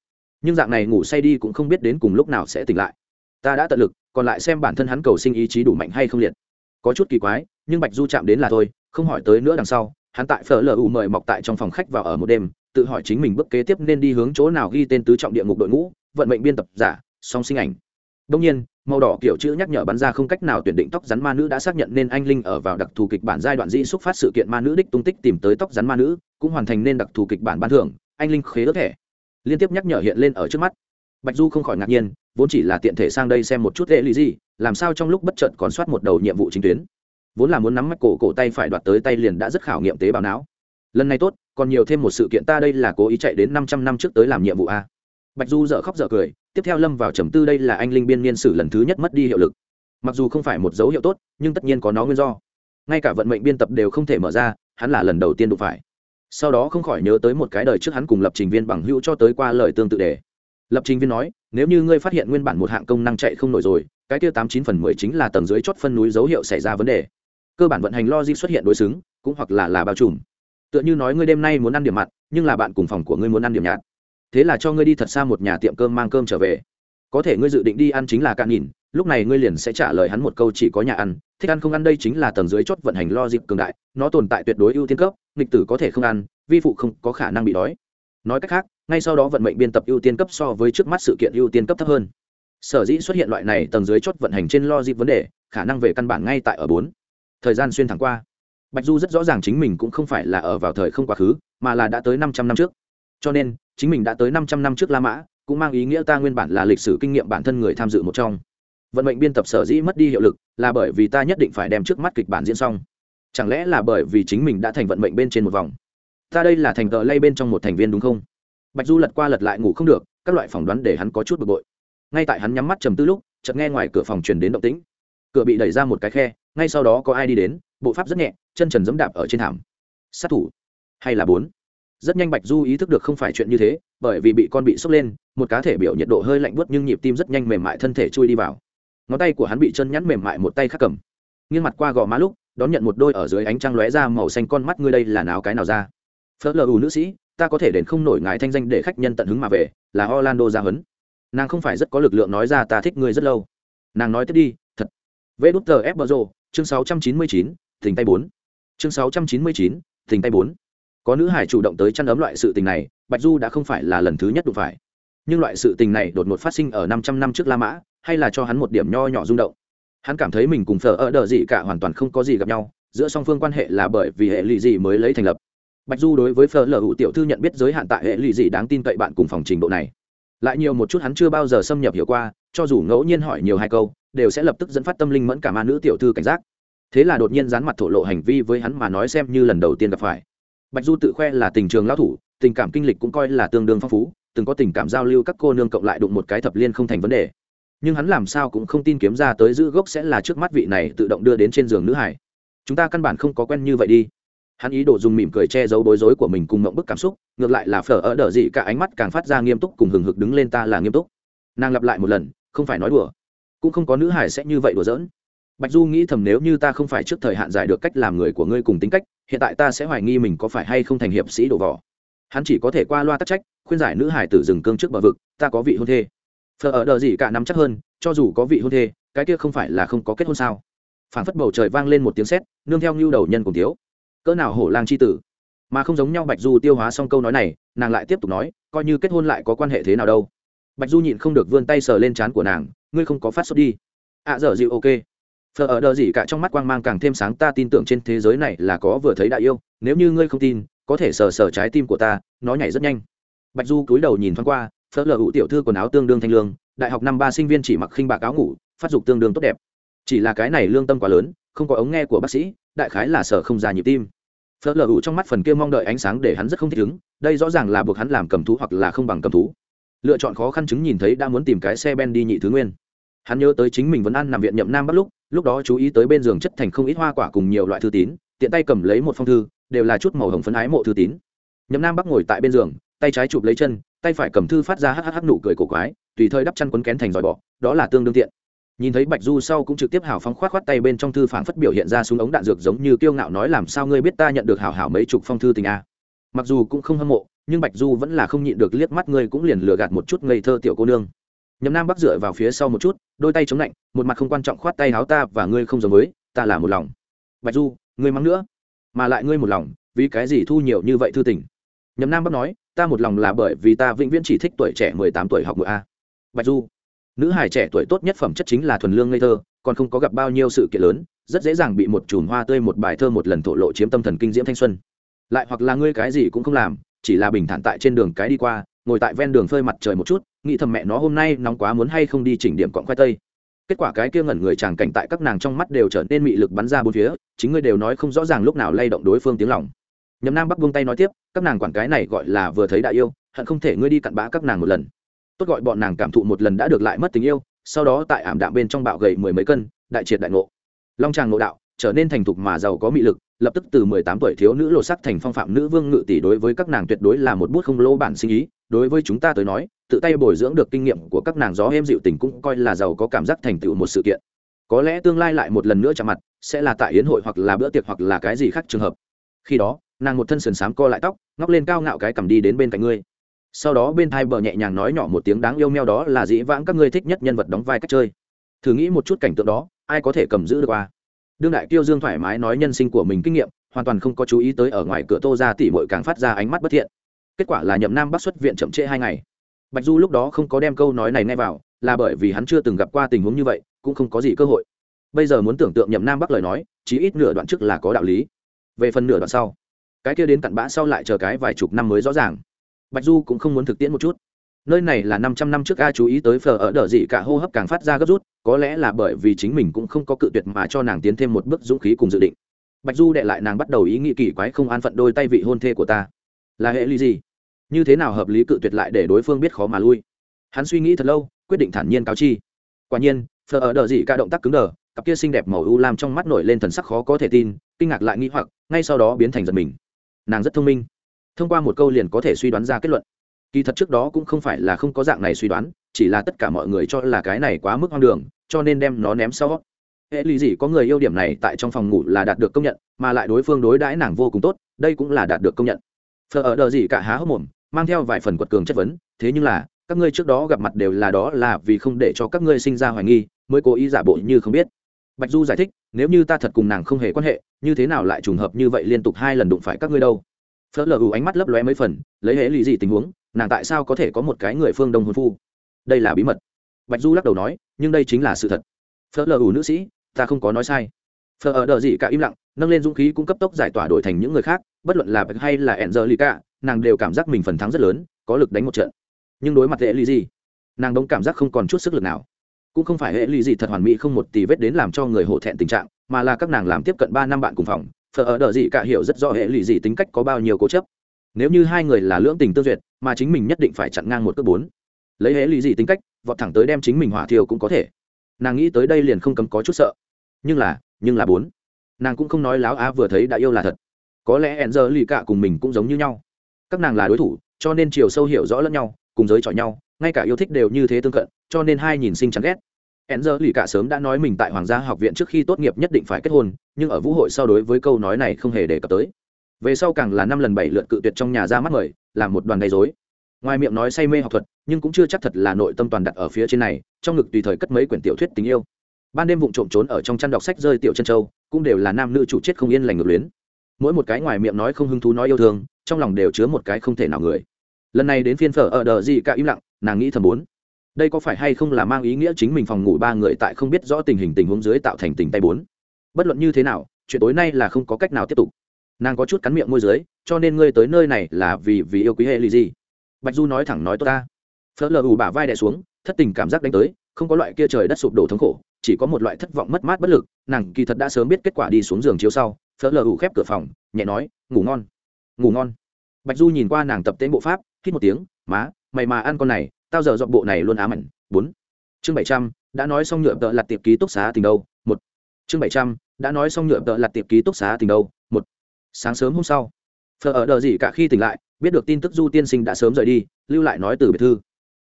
Nhưng dạng này ngủ say đi cũng không biết đến cùng lúc nào sẽ tỉnh lại. Ta đã tận lực, còn lại xem bản thân hắn cầu sinh ý chí đủ mạnh hay không liệt. Có chút kỳ quái, nhưng bạch du chạm đến là thôi, không hỏi tới nữa đằng sau hắn tại phở lờ u mời mọc tại trong phòng khách vào ở một đêm, tự hỏi chính mình bước kế tiếp nên đi hướng chỗ nào ghi tên tứ trọng địa ngục đội ngũ, vận mệnh biên tập giả, song sinh ảnh. Đông nhiên, màu đỏ kiểu chữ nhắc nhở bắn ra không cách nào tuyển định tóc rắn ma nữ đã xác nhận nên anh linh ở vào đặc thù kịch bản giai đoạn di xúc phát sự kiện ma nữ đích tung tích tìm tới tóc rắn ma nữ, cũng hoàn thành nên đặc thù kịch bản ban thưởng, anh linh khế ước thẻ. Liên tiếp nhắc nhở hiện lên ở trước mắt. Bạch du không khỏi ngạc nhiên, vốn chỉ là tiện thể sang đây xem một chút lễ lý gì, làm sao trong lúc bất trận còn soát một đầu nhiệm vụ chính tuyến vốn là muốn nắm mắt cổ cổ tay phải đoạt tới tay liền đã rất khảo nghiệm tế bào não. Lần này tốt, còn nhiều thêm một sự kiện ta đây là cố ý chạy đến năm trăm năm trước tới làm nhiệm vụ a. Bạch du dợ khóc dợ cười, tiếp theo lâm vào trầm tư đây là anh linh biên niên sử lần thứ nhất mất đi hiệu lực. Mặc dù không phải một dấu hiệu tốt, nhưng tất nhiên có nó nguyên do. Ngay cả vận mệnh biên tập đều không thể mở ra, hắn là lần đầu tiên đụng phải. Sau đó không khỏi nhớ tới một cái đời trước hắn cùng lập trình viên bằng hữu cho tới qua lời tương tự đề. Lập trình viên nói, nếu như ngươi phát hiện nguyên bản một hạng công năng chạy không nổi rồi, cái tiêu tám chín phần mười chính là tầng dưới chót phân núi dấu hiệu xảy ra vấn đề cơ bản vận hành logic xuất hiện đối xứng, cũng hoặc là là bao trùm. Tựa như nói ngươi đêm nay muốn ăn điểm mặn, nhưng là bạn cùng phòng của ngươi muốn ăn điểm nhạt. Thế là cho ngươi đi thật xa một nhà tiệm cơm mang cơm trở về. Có thể ngươi dự định đi ăn chính là cạn nhìn, lúc này ngươi liền sẽ trả lời hắn một câu chỉ có nhà ăn, thích ăn không ăn đây chính là tầng dưới chốt vận hành lo cường đại, nó tồn tại tuyệt đối ưu tiên cấp, nghịch tử có thể không ăn, vi phụ không có khả năng bị đói. Nói cách khác, ngay sau đó vận mệnh biên tập ưu tiên cấp so với trước mắt sự kiện ưu tiên cấp thấp hơn. Sở dĩ xuất hiện loại này tầng dưới chốt vận hành trên logic vấn đề, khả năng về căn bản ngay tại ở bốn thời gian xuyên thẳng qua. Bạch du rất rõ ràng chính mình cũng không phải là ở vào thời không quá khứ, mà là đã tới năm trăm năm trước. Cho nên, chính mình đã tới năm trăm năm trước la mã, cũng mang ý nghĩa ta nguyên bản là lịch sử kinh nghiệm bản thân người tham dự một trong. Vận mệnh biên tập sở dĩ mất đi hiệu lực, là bởi vì ta nhất định phải đem trước mắt kịch bản diễn xong. Chẳng lẽ là bởi vì chính mình đã thành vận mệnh bên trên một vòng? Ta đây là thành tờ lay bên trong một thành viên đúng không? Bạch du lật qua lật lại ngủ không được, các loại phỏng đoán để hắn có chút bực bội. Ngay tại hắn nhắm mắt trầm tư lúc, chợt nghe ngoài cửa phòng truyền đến động tĩnh. Cửa bị đẩy ra một cái khe ngay sau đó có ai đi đến, bộ pháp rất nhẹ, chân trần dẫm đạp ở trên thảm. Sát thủ. Hay là bốn? Rất nhanh bạch du ý thức được không phải chuyện như thế, bởi vì bị con bị sốc lên, một cá thể biểu nhiệt độ hơi lạnh buốt nhưng nhịp tim rất nhanh mềm mại thân thể chui đi vào. Ngón tay của hắn bị chân nhắn mềm mại một tay khắc cầm. Nghiêng mặt qua gò má lúc, đón nhận một đôi ở dưới ánh trăng lóe ra màu xanh con mắt ngươi đây là nào cái nào ra? Phớt lờ ù nữ sĩ, ta có thể đến không nổi ngài thanh danh để khách nhân tận hứng mà về, là orlando ra hấn nàng không phải rất có lực lượng nói ra ta thích ngươi rất lâu. Nàng nói tiếp đi, thật. Vê đút tờ ép bờ rồ chương sáu trăm chín mươi chín tình tay bốn. Chương sáu trăm chín mươi chín tình tay bốn. Có nữ hải chủ động tới chăn ấm loại sự tình này, bạch du đã không phải là lần thứ nhất đụng phải. Nhưng loại sự tình này đột ngột phát sinh ở năm trăm năm trước la mã, hay là cho hắn một điểm nho nhỏ rung động. Hắn cảm thấy mình cùng phở ở đờ gì cả hoàn toàn không có gì gặp nhau, giữa song phương quan hệ là bởi vì hệ lụy gì mới lấy thành lập. Bạch du đối với phở lờ hữu tiểu thư nhận biết giới hạn tại hệ lụy gì đáng tin cậy bạn cùng phòng trình độ này lại nhiều một chút hắn chưa bao giờ xâm nhập hiểu qua, cho dù ngẫu nhiên hỏi nhiều hai câu, đều sẽ lập tức dẫn phát tâm linh mẫn cả ma nữ tiểu thư cảnh giác. Thế là đột nhiên dán mặt thổ lộ hành vi với hắn mà nói xem như lần đầu tiên gặp phải. Bạch du tự khoe là tình trường lão thủ, tình cảm kinh lịch cũng coi là tương đương phong phú, từng có tình cảm giao lưu các cô nương cộng lại đụng một cái thập liên không thành vấn đề. Nhưng hắn làm sao cũng không tin kiếm ra tới giữ gốc sẽ là trước mắt vị này tự động đưa đến trên giường nữ hải. Chúng ta căn bản không có quen như vậy đi hắn ý đồ dùng mỉm cười che giấu bối rối của mình cùng mộng bức cảm xúc, ngược lại là phở ở đờ dị cả ánh mắt càng phát ra nghiêm túc cùng hừng hực đứng lên ta là nghiêm túc. Nàng lặp lại một lần, không phải nói đùa. Cũng không có nữ hải sẽ như vậy đùa giỡn. Bạch du nghĩ thầm nếu như ta không phải trước thời hạn giải được cách làm người của ngươi cùng tính cách, hiện tại ta sẽ hoài nghi mình có phải hay không thành hiệp sĩ đổ vỏ hắn chỉ có thể qua loa tắc trách, khuyên giải nữ hải tử dừng cương trước bờ vực, ta có vị hôn thê. Phở ở đờ gì cả nắm chắc hơn, cho dù có vị hôn thê, cái kia không phải là không có kết hôn sao? Phản phất bầu trời vang lên một tiếng sét, nương theo ngưu đầu nhân cùng thiếu cỡ nào hổ lang c h i tử. Mà không giống nhau bạch du tiêu hóa xong câu nói này nàng lại tiếp tục nói coi như kết hôn lại có quan hệ thế nào đâu. Bạch du nhịn không được vươn tay sờ lên trán của nàng ngươi không có phát sốt đi. Ạ à, dở dịu ok. Phờ ở đờ gì cả trong mắt quang mang càng thêm sáng ta tin tưởng trên thế giới này là có vừa thấy đại yêu nếu như ngươi không tin có thể sờ sờ trái tim của ta nó nhảy rất nhanh. Bạch du cúi đầu nhìn thoáng qua phớt lờ hữu tiểu thư quần áo tương đương thanh lương đại học năm ba sinh viên chỉ mặc khinh bạc áo ngủ phát dục tương đương tốt đẹp. Chỉ là cái này lương tâm quá lớn không có ống nghe của bác sĩ đại khái là sở không ra nhịp tim phớt lờ ủ trong mắt phần kia mong đợi ánh sáng để hắn rất không thích ứng, đây rõ ràng là buộc hắn làm cầm thú hoặc là không bằng cầm thú. Lựa chọn khó khăn chứng nhìn thấy đã muốn tìm cái xe ben đi nhị thứ nguyên. Hắn nhớ tới chính mình vẫn ăn nằm viện nhậm nam bắt lúc lúc đó chú ý tới bên giường chất thành không ít hoa quả cùng nhiều loại thư tín, tiện tay cầm lấy một phong thư, đều là chút màu hồng phấn ái mộ thư tín. Nhậm nam bắc ngồi tại bên giường, tay trái chụp lấy chân, tay phải cầm thư phát ra hắc nụ cười cổ quái, tùy thời đắp chăn quấn kén thành dòi bọ, đó là tương đương tiện nhìn thấy bạch du sau cũng trực tiếp hào phóng khoát khoát tay bên trong thư phản phất biểu hiện ra súng ống đạn dược giống như kiêu ngạo nói làm sao ngươi biết ta nhận được hảo hảo mấy chục phong thư tình a. Mặc dù cũng không hâm mộ, nhưng bạch du vẫn là không nhịn được liếc mắt ngươi cũng liền lừa gạt một chút ngây thơ tiểu cô nương. Nhậm nam bắc dựa vào phía sau một chút, đôi tay chống lạnh, một mặt không quan trọng khoát tay háo ta và ngươi không giống với, ta là một lòng. Bạch du, ngươi mắng nữa, mà lại ngươi một lòng, vì cái gì thu nhiều như vậy thư tình? Nhậm nam bắc nói, ta một lòng là bởi vì ta vĩnh viễn chỉ thích tuổi trẻ mười tám tuổi học mười a. Bạch du nữ hài trẻ tuổi tốt nhất phẩm chất chính là thuần lương ngây thơ, còn không có gặp bao nhiêu sự kiện lớn, rất dễ dàng bị một chùm hoa tươi một bài thơ một lần thổ lộ chiếm tâm thần kinh diễm thanh xuân. Lại hoặc là ngươi cái gì cũng không làm, chỉ là bình thản tại trên đường cái đi qua, ngồi tại ven đường phơi mặt trời một chút, nghĩ thầm mẹ nó hôm nay nóng quá muốn hay không đi chỉnh điểm cọn khoai tây. Kết quả cái kia ngẩn người chàng cảnh tại các nàng trong mắt đều trở nên mị lực bắn ra bốn phía, chính ngươi đều nói không rõ ràng lúc nào lay động đối phương tiếng lòng. Nhầm nam bắc buông tay nói tiếp, các nàng quản cái này gọi là vừa thấy đại yêu, hận không thể ngươi đi cặn bã các nàng một lần tốt gọi bọn nàng cảm thụ một lần đã được lại mất tình yêu, sau đó tại ảm đạm bên trong bạo gầy mười mấy cân, đại triệt đại ngộ. Long tràng ngộ đạo trở nên thành thục mà giàu có mị lực, lập tức từ mười tám tuổi thiếu nữ lột sắc thành phong phạm nữ vương ngự tỷ đối với các nàng tuyệt đối là một bút không lô bản sinh ý, đối với chúng ta tới nói, tự tay bồi dưỡng được kinh nghiệm của các nàng gió êm dịu tình cũng coi là giàu có cảm giác thành tựu một sự kiện. Có lẽ tương lai lại một lần nữa chạm mặt, sẽ là tại yến hội hoặc là bữa tiệc hoặc là cái gì khác trường hợp. Khi đó, nàng một thân sườn xám co lại tóc, ngóc lên cao ngạo cái cầm đi đến bên cạnh ngươi sau đó bên thai bờ nhẹ nhàng nói nhỏ một tiếng đáng yêu meo đó là dĩ vãng các ngươi thích nhất nhân vật đóng vai cách chơi. Thử nghĩ một chút cảnh tượng đó, ai có thể cầm giữ được qua đương đại tiêu dương thoải mái nói nhân sinh của mình kinh nghiệm, hoàn toàn không có chú ý tới ở ngoài cửa tô ra tỉ mội càng phát ra ánh mắt bất thiện. Kết quả là nhậm nam bắc xuất viện chậm trễ hai ngày. Bạch du lúc đó không có đem câu nói này ngay vào, là bởi vì hắn chưa từng gặp qua tình huống như vậy, cũng không có gì cơ hội. Bây giờ muốn tưởng tượng nhậm nam bắc lời nói chỉ ít nửa đoạn trước là có đạo lý. Về phần nửa đoạn sau, cái kia đến cặn bã sau lại chờ cái vài chục năm mới rõ ràng bạch du cũng không muốn thực tiễn một chút. Nơi này là năm trăm năm trước a chú ý tới phở ở đờ gì cả hô hấp càng phát ra gấp rút, có lẽ là bởi vì chính mình cũng không có cự tuyệt mà cho nàng tiến thêm một bước dũng khí cùng dự định. Bạch du đệ lại nàng bắt đầu ý nghĩ kỳ quái không an phận đôi tay vị hôn thê của ta. Là hệ lý gì? Như thế nào hợp lý cự tuyệt lại để đối phương biết khó mà lui? Hắn suy nghĩ thật lâu, quyết định thản nhiên cáo chi. Quả nhiên, phở ở đờ gì cả động tác cứng đờ, cặp kia xinh đẹp màu u lam trong mắt nổi lên thần sắc khó có thể tin, kinh ngạc lại nghĩ hoặc, ngay sau đó biến thành giật mình. Nàng rất thông minh thông qua một câu liền có thể suy đoán ra kết luận. Kỳ thật trước đó cũng không phải là không có dạng này suy đoán, chỉ là tất cả mọi người cho là cái này quá mức hoang đường, cho nên đem nó ném sau. Hệ lý gì có người yêu điểm này tại trong phòng ngủ là đạt được công nhận, mà lại đối phương đối đãi nàng vô cùng tốt, đây cũng là đạt được công nhận. Phờ ở đờ gì cả há hốc mồm, mang theo vài phần quật cường chất vấn, thế nhưng là, các ngươi trước đó gặp mặt đều là đó là vì không để cho các ngươi sinh ra hoài nghi, mới cố ý giả bộ như không biết. Bạch du giải thích, nếu như ta thật cùng nàng không hề quan hệ, như thế nào lại trùng hợp như vậy liên tục hai lần đụng phải các ngươi đâu? Phớt lờ ưu ánh mắt lấp lóe mấy phần, lấy hễ lì gì tình huống, nàng tại sao có thể có một cái người phương đông hôn phu? Đây là bí mật. Bạch du lắc đầu nói, nhưng đây chính là sự thật. Phớt lờ ưu nữ sĩ, ta không có nói sai. Phớt ở đờ gì cả im lặng, nâng lên dũng khí cũng cấp tốc giải tỏa đổi thành những người khác, bất luận là bạch hay là ẹn giờ lì cả nàng đều cảm giác mình phần thắng rất lớn, có lực đánh một trận. Nhưng đối mặt hệ lì gì? Nàng đống cảm giác không còn chút sức lực nào. Cũng không phải hệ lì gì thật hoàn mỹ không một tì vết đến làm cho người hổ thẹn tình trạng, mà là các nàng làm tiếp cận ba năm bạn cùng phòng phở ở đờ gì cả hiểu rất rõ hệ lụy gì tính cách có bao nhiêu cố chấp. Nếu như hai người là lưỡng tình tương duyệt, mà chính mình nhất định phải chặn ngang một cước bốn. Lấy hệ lụy gì tính cách, vọt thẳng tới đem chính mình hỏa thiêu cũng có thể. Nàng nghĩ tới đây liền không cấm có chút sợ. Nhưng là nhưng là bốn. Nàng cũng không nói láo á vừa thấy đã yêu là thật. Có lẽ hẹn giờ lì cả cùng mình cũng giống như nhau. Các nàng là đối thủ, cho nên chiều sâu hiểu rõ lẫn nhau, cùng giới chọi nhau, ngay cả yêu thích đều như thế tương cận, cho nên hai nhìn sinh chán ghét hẹn giờ lì cả sớm đã nói mình tại hoàng gia học viện trước khi tốt nghiệp nhất định phải kết hôn, nhưng ở vũ hội sau đối với câu nói này không hề đề cập tới. Về sau càng là năm lần bảy lượt cự tuyệt trong nhà ra mắt mời làm một đoàn gây dối ngoài miệng nói say mê học thuật, nhưng cũng chưa chắc thật là nội tâm toàn đặt ở phía trên này, trong ngực tùy thời cất mấy quyển tiểu thuyết tình yêu. Ban đêm vụng trộm trốn ở trong chăn đọc sách rơi tiểu chân châu, cũng đều là nam nữ chủ chết không yên lành ngược luyến. Mỗi một cái ngoài miệng nói không hứng thú nói yêu thương, trong lòng đều chứa một cái không thể nào người. Lần này đến phiên phở ở đờ gì cả im lặng, nàng nghĩ thầm bốn đây có phải hay không là mang ý nghĩa chính mình phòng ngủ ba người tại không biết rõ tình hình tình huống dưới tạo thành tình tay bốn? Bất luận như thế nào, chuyện tối nay là không có cách nào tiếp tục. Nàng có chút cắn miệng môi dưới, cho nên ngươi tới nơi này là vì vì yêu quý hệ lì gì? Bạch du nói thẳng nói tốt ta. Phớt lờ ù bả vai đẻ xuống, thất tình cảm giác đánh tới, không có loại kia trời đất sụp đổ thống khổ, chỉ có một loại thất vọng mất mát bất lực, nàng kỳ thật đã sớm biết kết quả đi xuống giường chiếu sau, phớt lờ ù khép cửa phòng, nhẹ nói, ngủ ngon. Ngủ ngon. Bạch du nhìn qua nàng tập tên bộ pháp, hít một tiếng, má, mày mà ăn con này tao giờ dọn bộ này luôn ám ảnh bốn. Chương bảy trăm, đã nói xong nhựa tợ lặt tiệp ký túc xá tình đâu. Một. Chương bảy trăm, đã nói xong nhựa tợ lặt tiệp ký túc xá tình đâu. Một. Sáng sớm hôm sau, phở ở đờ gì cả khi tỉnh lại, biết được tin tức du tiên sinh đã sớm rời đi, lưu lại nói từ biệt thư.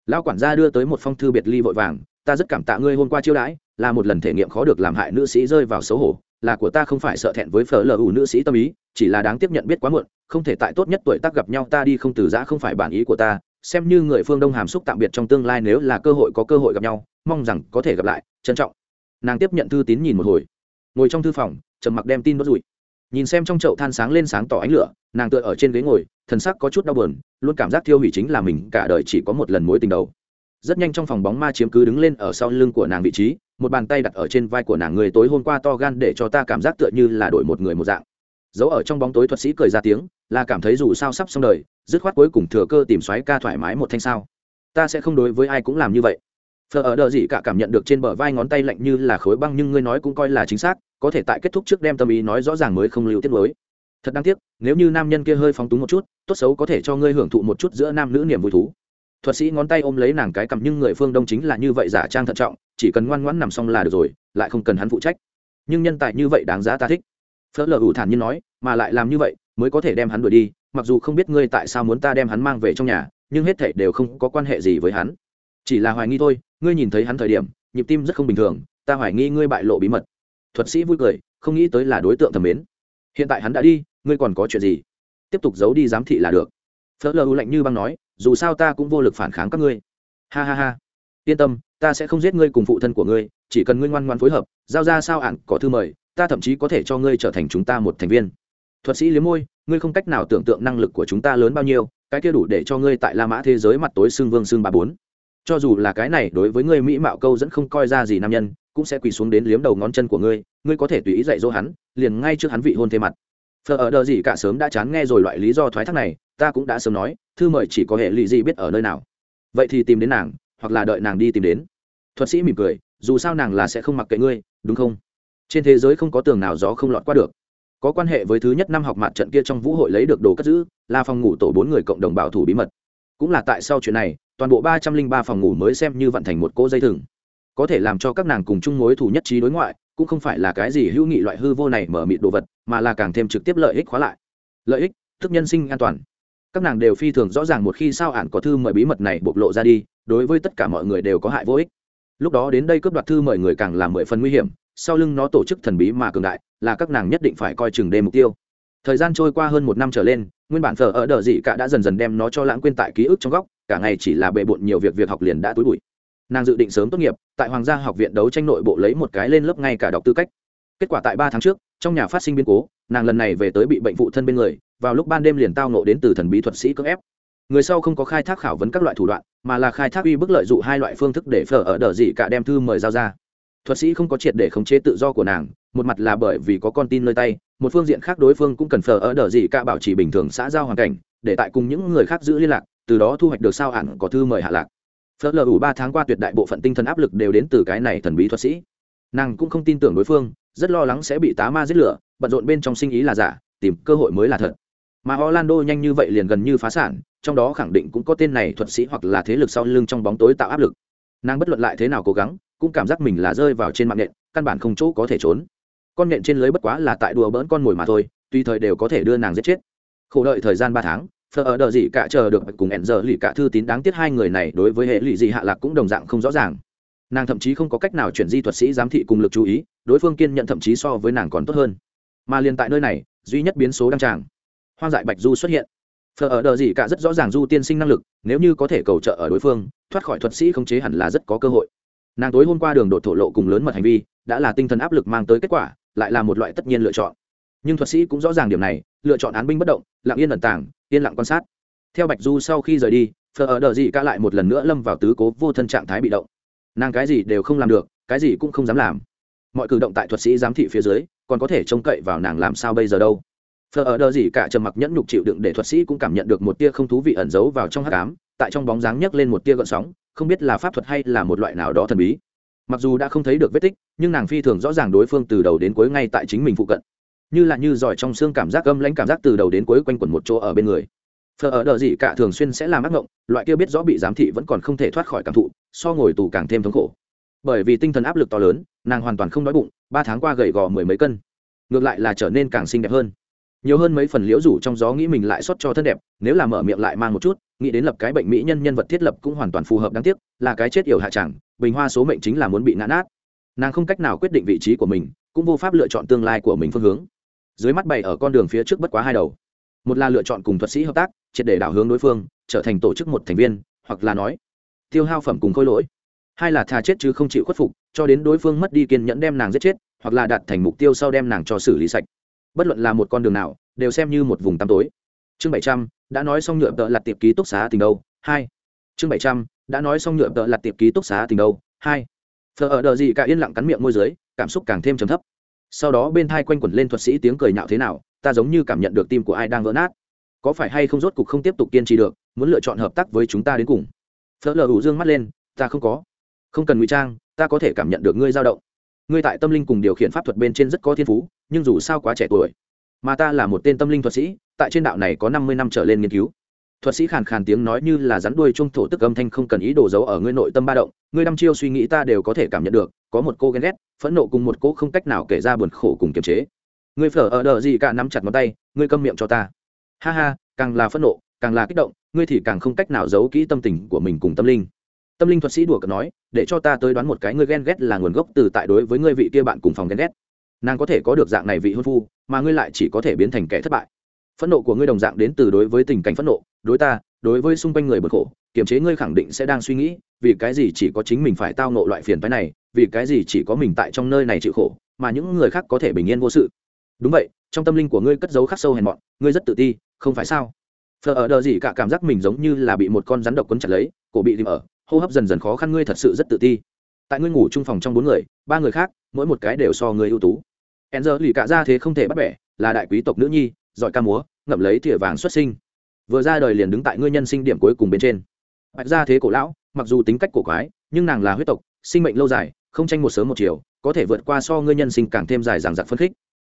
Lão quản gia đưa tới một phong thư biệt ly vội vàng, ta rất cảm tạ ngươi hôm qua chiêu đãi, là một lần thể nghiệm khó được làm hại nữ sĩ rơi vào xấu hổ, là của ta không phải sợ thẹn với phở lờ ủ nữ sĩ tâm ý, chỉ là đáng tiếp nhận biết quá muộn, không thể tại tốt nhất tuổi tác gặp nhau, ta đi không từ giã không phải bản ý của ta xem như người phương đông hàm xúc tạm biệt trong tương lai nếu là cơ hội có cơ hội gặp nhau, mong rằng có thể gặp lại, trân trọng. Nàng tiếp nhận thư tín nhìn một hồi. Ngồi trong thư phòng, trầm mặc đem tin đốt rụi nhìn xem trong chậu than sáng lên sáng tỏ ánh lửa, nàng tựa ở trên ghế ngồi, thần sắc có chút đau buồn, luôn cảm giác thiêu hủy chính là mình, cả đời chỉ có một lần mối tình đầu. Rất nhanh trong phòng bóng ma chiếm cứ đứng lên ở sau lưng của nàng vị trí, một bàn tay đặt ở trên vai của nàng người tối hôm qua to gan để cho ta cảm giác tựa như là đổi một người một dạng giấu ở trong bóng tối thuật sĩ cười ra tiếng là cảm thấy dù sao sắp xong đời, dứt khoát cuối cùng thừa cơ tìm xoáy ca thoải mái một thanh sao. Ta sẽ không đối với ai cũng làm như vậy. Phờ ở đờ gì cả cảm nhận được trên bờ vai ngón tay lạnh như là khối băng nhưng ngươi nói cũng coi là chính xác, có thể tại kết thúc trước đem tâm ý nói rõ ràng mới không lưu tiết lối. Thật đáng tiếc, nếu như nam nhân kia hơi phóng túng một chút, tốt xấu có thể cho ngươi hưởng thụ một chút giữa nam nữ niềm vui thú. Thuật sĩ ngón tay ôm lấy nàng cái cầm nhưng người phương đông chính là như vậy giả trang thận trọng, chỉ cần ngoan ngoãn nằm xong là được rồi, lại không cần hắn phụ trách. Nhưng nhân tài như vậy đáng giá ta thích phớt lờ ủ thản nhiên nói, mà lại làm như vậy, mới có thể đem hắn đuổi đi, mặc dù không biết ngươi tại sao muốn ta đem hắn mang về trong nhà, nhưng hết thảy đều không có quan hệ gì với hắn. Chỉ là hoài nghi thôi, ngươi nhìn thấy hắn thời điểm, nhịp tim rất không bình thường, ta hoài nghi ngươi bại lộ bí mật. Thuật sĩ vui cười, không nghĩ tới là đối tượng thầm mến. Hiện tại hắn đã đi, ngươi còn có chuyện gì? Tiếp tục giấu đi giám thị là được. Phớt lờ ủ lạnh như băng nói, dù sao ta cũng vô lực phản kháng các ngươi. Ha ha ha, yên tâm, ta sẽ không giết ngươi cùng phụ thân của ngươi, chỉ cần ngươi ngoan ngoan phối hợp, giao ra sao ạn có thư mời ta thậm chí có thể cho ngươi trở thành chúng ta một thành viên. Thuật sĩ liếm môi, ngươi không cách nào tưởng tượng năng lực của chúng ta lớn bao nhiêu, cái kia đủ để cho ngươi tại la mã thế giới mặt tối xương vương xương ba bốn. Cho dù là cái này, đối với ngươi mỹ mạo câu dẫn không coi ra gì nam nhân, cũng sẽ quỳ xuống đến liếm đầu ngón chân của ngươi ngươi có thể tùy ý dạy dỗ hắn, liền ngay trước hắn vị hôn thế mặt. Phờ ở đờ gì cả sớm đã chán nghe rồi loại lý do thoái thác này, ta cũng đã sớm nói, thư mời chỉ có hệ lụy gì biết ở nơi nào. Vậy thì tìm đến nàng, hoặc là đợi nàng đi tìm đến. Thuật sĩ mỉm cười, dù sao nàng là sẽ không mặc kệ ngươi, đúng không? Trên thế giới không có tường nào gió không lọt qua được. Có quan hệ với thứ nhất năm học mặt trận kia trong vũ hội lấy được đồ cất giữ, là phòng ngủ tổ bốn người cộng đồng bảo thủ bí mật. Cũng là tại sau chuyện này, toàn bộ ba trăm linh ba phòng ngủ mới xem như vận thành một cỗ dây thừng. Có thể làm cho các nàng cùng chung mối thủ nhất trí đối ngoại, cũng không phải là cái gì hữu nghị loại hư vô này mở mịt đồ vật, mà là càng thêm trực tiếp lợi ích khóa lại. Lợi ích, thức nhân sinh an toàn. Các nàng đều phi thường rõ ràng một khi sao ản có thư mời bí mật này bộc lộ ra đi, đối với tất cả mọi người đều có hại vô ích. Lúc đó đến đây cướp đoạt thư mời người càng làm mười phần nguy hiểm sau lưng nó tổ chức thần bí mà cường đại, là các nàng nhất định phải coi chừng đêm mục tiêu. Thời gian trôi qua hơn một năm trở lên, nguyên bản thờ ở đờ dị cả đã dần dần đem nó cho lãng quên tại ký ức trong góc, cả ngày chỉ là bề bộn nhiều việc việc học liền đã túi bụi. Nàng dự định sớm tốt nghiệp, tại hoàng gia học viện đấu tranh nội bộ lấy một cái lên lớp ngay cả đọc tư cách. Kết quả tại ba tháng trước, trong nhà phát sinh biến cố, nàng lần này về tới bị bệnh phụ thân bên người, vào lúc ban đêm liền tao nộ đến từ thần bí thuật sĩ cưỡng ép. Người sau không có khai thác khảo vấn các loại thủ đoạn, mà là khai thác uy bức lợi dụng hai loại phương thức để phở ở đờ dị cả đem thư mời giao ra thuật sĩ không có triệt để khống chế tự do của nàng, một mặt là bởi vì có con tin nơi tay, một phương diện khác đối phương cũng cần phờ ở đờ gì cả bảo trì bình thường xã giao hoàn cảnh, để tại cùng những người khác giữ liên lạc, từ đó thu hoạch được sao hẳn có thư mời hạ lạc. Phớt lờ ủ ba tháng qua tuyệt đại bộ phận tinh thần áp lực đều đến từ cái này thần bí thuật sĩ. Nàng cũng không tin tưởng đối phương, rất lo lắng sẽ bị tá ma giết lửa, bận rộn bên trong sinh ý là giả, tìm cơ hội mới là thật. Mà orlando nhanh như vậy liền gần như phá sản, trong đó khẳng định cũng có tên này thuật sĩ hoặc là thế lực sau lưng trong bóng tối tạo áp lực. Nàng bất luận lại thế nào cố gắng cũng cảm giác mình là rơi vào trên mạng nện, căn bản không chỗ có thể trốn. Con nện trên lưới bất quá là tại đùa bỡn con mồi mà thôi, tùy thời đều có thể đưa nàng giết chết. Khổ đợi thời gian ba tháng phờ ở đợi gì cả chờ được cùng hẹn giờ lì cả thư tín đáng tiếc hai người này đối với hệ lụy gì hạ lạc cũng đồng dạng không rõ ràng. Nàng thậm chí không có cách nào chuyển di thuật sĩ giám thị cùng lực chú ý, đối phương kiên nhận thậm chí so với nàng còn tốt hơn. Mà liền tại nơi này, duy nhất biến số đăng tràng, hoang dại bạch du xuất hiện. Phờ ở đợi gì cả rất rõ ràng du tiên sinh năng lực, nếu như có thể cầu trợ ở đối phương, thoát khỏi thuật sĩ không chế hẳn là rất có cơ hội nàng tối hôm qua đường đột thổ lộ cùng lớn mật hành vi, đã là tinh thần áp lực mang tới kết quả, lại là một loại tất nhiên lựa chọn. Nhưng thuật sĩ cũng rõ ràng điểm này, lựa chọn án binh bất động, lặng yên ẩn tàng, yên lặng quan sát. Theo bạch du sau khi rời đi, phờ ở đờ gì ca lại một lần nữa lâm vào tứ cố vô thân trạng thái bị động. Nàng cái gì đều không làm được, cái gì cũng không dám làm. Mọi cử động tại thuật sĩ giám thị phía dưới, còn có thể trông cậy vào nàng làm sao bây giờ đâu? Phờ ở đờ gì cả trầm mặc nhẫn nhục chịu đựng để thuật sĩ cũng cảm nhận được một tia không thú vị ẩn giấu vào trong hát cám tại trong bóng dáng nhấc lên một tia gợn sóng không biết là pháp thuật hay là một loại nào đó thần bí. Mặc dù đã không thấy được vết tích, nhưng nàng phi thường rõ ràng đối phương từ đầu đến cuối ngay tại chính mình phụ cận. Như là như giỏi trong xương cảm giác âm lãnh cảm giác từ đầu đến cuối quanh quẩn một chỗ ở bên người. Phờ ở đợi gì cả thường xuyên sẽ làm ác ngộng, loại kia biết rõ bị giám thị vẫn còn không thể thoát khỏi cảm thụ, so ngồi tù càng thêm thống khổ. Bởi vì tinh thần áp lực to lớn, nàng hoàn toàn không đói bụng, ba tháng qua gầy gò mười mấy cân. Ngược lại là trở nên càng xinh đẹp hơn nhiều hơn mấy phần liễu rủ trong gió nghĩ mình lại xót cho thân đẹp, nếu là mở miệng lại mang một chút, nghĩ đến lập cái bệnh mỹ nhân nhân vật thiết lập cũng hoàn toàn phù hợp đáng tiếc, là cái chết yểu hạ chẳng, bình hoa số mệnh chính là muốn bị ngã nát. Nàng không cách nào quyết định vị trí của mình, cũng vô pháp lựa chọn tương lai của mình phương hướng. Dưới mắt bày ở con đường phía trước bất quá hai đầu. Một là lựa chọn cùng thuật sĩ hợp tác, triệt để đảo hướng đối phương, trở thành tổ chức một thành viên, hoặc là nói, tiêu hao phẩm cùng khôi lỗi. Hai là thà chết chứ không chịu khuất phục, cho đến đối phương mất đi kiên nhẫn đem nàng giết chết, hoặc là đạt thành mục tiêu sau đem nàng cho xử lý sạch bất luận là một con đường nào, đều xem như một vùng tăm tối. Chương bảy trăm, đã nói xong nhựa tợ lặt tiệp ký túc xá tình đâu, hai. Chương bảy trăm, đã nói xong nhựa tợ lặt tiệp ký túc xá tình đâu, hai. Phở ở đờ gì cả yên lặng cắn miệng môi dưới, cảm xúc càng thêm trầm thấp. Sau đó bên thai quanh quẩn lên thuật sĩ tiếng cười nhạo thế nào, ta giống như cảm nhận được tim của ai đang vỡ nát. Có phải hay không rốt cục không tiếp tục kiên trì được, muốn lựa chọn hợp tác với chúng ta đến cùng? Phở lờ ủ dương mắt lên, ta không có. Không cần ngụy trang, ta có thể cảm nhận được ngươi dao động. Ngươi tại tâm linh cùng điều khiển pháp thuật bên trên rất có thiên phú nhưng dù sao quá trẻ tuổi. Mà ta là một tên tâm linh thuật sĩ, tại trên đạo này có năm mươi năm trở lên nghiên cứu. Thuật sĩ khàn khàn tiếng nói như là rắn đuôi trung thổ tức âm thanh không cần ý đồ giấu ở ngươi nội tâm ba động, ngươi đăm chiêu suy nghĩ ta đều có thể cảm nhận được, có một cô ghen ghét, phẫn nộ cùng một cô không cách nào kể ra buồn khổ cùng kiềm chế. Ngươi phở ở đờ gì cả nắm chặt ngón tay, ngươi câm miệng cho ta. Ha ha, càng là phẫn nộ, càng là kích động, ngươi thì càng không cách nào giấu kỹ tâm tình của mình cùng tâm linh. Tâm linh thuật sĩ đùa cợt nói, để cho ta tới đoán một cái ngươi ghen ghét là nguồn gốc từ tại đối với ngươi vị kia bạn cùng phòng ghen ghét nàng có thể có được dạng này vị hôn phu, mà ngươi lại chỉ có thể biến thành kẻ thất bại. Phẫn nộ của ngươi đồng dạng đến từ đối với tình cảnh phẫn nộ, đối ta, đối với xung quanh người bật khổ, kiềm chế ngươi khẳng định sẽ đang suy nghĩ, vì cái gì chỉ có chính mình phải tao nộ loại phiền phái này, vì cái gì chỉ có mình tại trong nơi này chịu khổ, mà những người khác có thể bình yên vô sự. Đúng vậy, trong tâm linh của ngươi cất giấu khắc sâu hèn mọn, ngươi rất tự ti, không phải sao? Phờ ở đờ gì cả cảm giác mình giống như là bị một con rắn độc quấn chặt lấy, cổ bị tìm ở, hô hấp dần dần khó khăn ngươi thật sự rất tự ti. Tại ngươi ngủ chung phòng trong bốn người, ba người khác, mỗi một cái đều so người ưu tú hẹn giờ lì cả ra thế không thể bắt bẻ, là đại quý tộc nữ nhi, giỏi ca múa, ngậm lấy thìa vàng xuất sinh. Vừa ra đời liền đứng tại ngươi nhân sinh điểm cuối cùng bên trên. Bạch ra thế cổ lão, mặc dù tính cách cổ quái, nhưng nàng là huyết tộc, sinh mệnh lâu dài, không tranh một sớm một chiều, có thể vượt qua so ngươi nhân sinh càng thêm dài dằng dặc phân khích.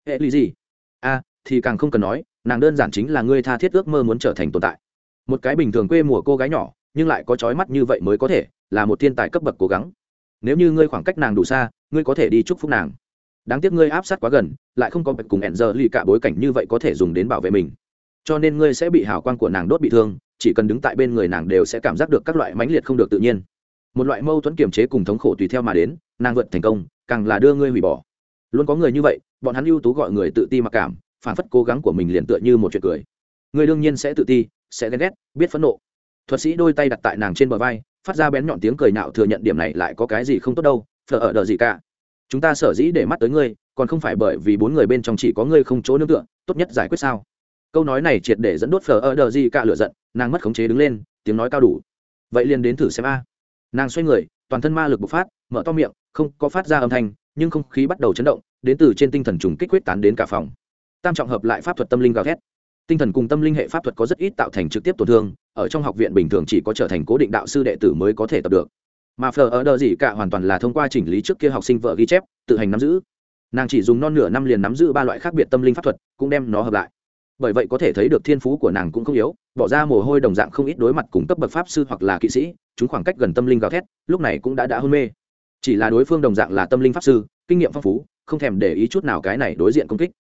Hệ lý gì? A thì càng không cần nói, nàng đơn giản chính là ngươi tha thiết ước mơ muốn trở thành tồn tại. Một cái bình thường quê mùa cô gái nhỏ, nhưng lại có trói mắt như vậy mới có thể, là một thiên tài cấp bậc cố gắng. Nếu như ngươi khoảng cách nàng đủ xa, ngươi có thể đi chúc phúc nàng đáng tiếc ngươi áp sát quá gần, lại không có bạch cùng ẹn giờ lì cả bối cảnh như vậy có thể dùng đến bảo vệ mình. Cho nên ngươi sẽ bị hào quang của nàng đốt bị thương, chỉ cần đứng tại bên người nàng đều sẽ cảm giác được các loại mãnh liệt không được tự nhiên. Một loại mâu thuẫn kiềm chế cùng thống khổ tùy theo mà đến, nàng vượt thành công, càng là đưa ngươi hủy bỏ. Luôn có người như vậy, bọn hắn ưu tú gọi người tự ti mặc cảm, phản phất cố gắng của mình liền tựa như một chuyện cười. Người đương nhiên sẽ tự ti, sẽ ghen ghét, biết phẫn nộ. Thuật sĩ đôi tay đặt tại nàng trên bờ vai, phát ra bén nhọn tiếng cười nạo thừa nhận điểm này lại có cái gì không tốt đâu, phở ở đờ gì cả chúng ta sở dĩ để mắt tới ngươi, còn không phải bởi vì bốn người bên trong chỉ có ngươi không chỗ nương tựa, tốt nhất giải quyết sao? Câu nói này triệt để dẫn đốt phở ở đờ gì cả lửa giận, nàng mất khống chế đứng lên, tiếng nói cao đủ. Vậy liền đến thử xem a. Nàng xoay người, toàn thân ma lực bộc phát, mở to miệng, không có phát ra âm thanh, nhưng không khí bắt đầu chấn động, đến từ trên tinh thần trùng kích quyết tán đến cả phòng. Tam trọng hợp lại pháp thuật tâm linh gào thét. Tinh thần cùng tâm linh hệ pháp thuật có rất ít tạo thành trực tiếp tổn thương, ở trong học viện bình thường chỉ có trở thành cố định đạo sư đệ tử mới có thể tập được mà phờ ở đờ gì cả hoàn toàn là thông qua chỉnh lý trước kia học sinh vợ ghi chép, tự hành nắm giữ. Nàng chỉ dùng non nửa năm liền nắm giữ ba loại khác biệt tâm linh pháp thuật, cũng đem nó hợp lại. Bởi vậy có thể thấy được thiên phú của nàng cũng không yếu, bỏ ra mồ hôi đồng dạng không ít đối mặt cùng cấp bậc pháp sư hoặc là kỵ sĩ, chúng khoảng cách gần tâm linh gào thét, lúc này cũng đã đã hôn mê. Chỉ là đối phương đồng dạng là tâm linh pháp sư, kinh nghiệm phong phú, không thèm để ý chút nào cái này đối diện công kích.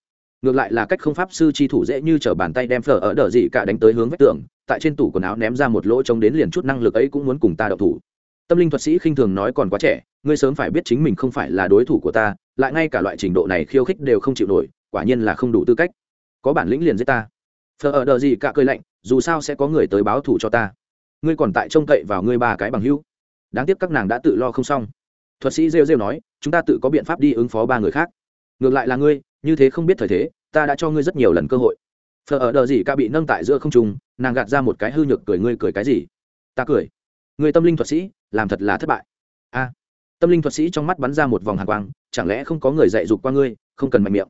Ngược lại là cách không pháp sư chi thủ dễ như t r ở bàn tay đem phở ở đờ gì cả đánh tới hướng vách tường, tại trên tủ quần áo ném ra một lỗ trống đến liền chút năng lực ấy cũng muốn cùng ta đậu thủ tâm linh thuật sĩ khinh thường nói còn quá trẻ, ngươi sớm phải biết chính mình không phải là đối thủ của ta, lại ngay cả loại trình độ này khiêu khích đều không chịu nổi, quả nhiên là không đủ tư cách. Có bản lĩnh liền giết ta. Phờ ở đờ gì cả cười lạnh, dù sao sẽ có người tới báo thù cho ta. Ngươi còn tại trông cậy vào ngươi ba cái bằng hữu. Đáng tiếc các nàng đã tự lo không xong. Thuật sĩ rêu rêu nói, chúng ta tự có biện pháp đi ứng phó ba người khác. Ngược lại là ngươi, như thế không biết thời thế, ta đã cho ngươi rất nhiều lần cơ hội. Phờ ở đờ gì ca bị nâng tại giữa không trung, nàng gạt ra một cái hư nhược cười, ngươi cười cái gì? Ta cười người tâm linh thuật sĩ, làm thật là thất bại. A, tâm linh thuật sĩ trong mắt bắn ra một vòng hàn quang, chẳng lẽ không có người dạy dục qua ngươi, không cần mạnh miệng.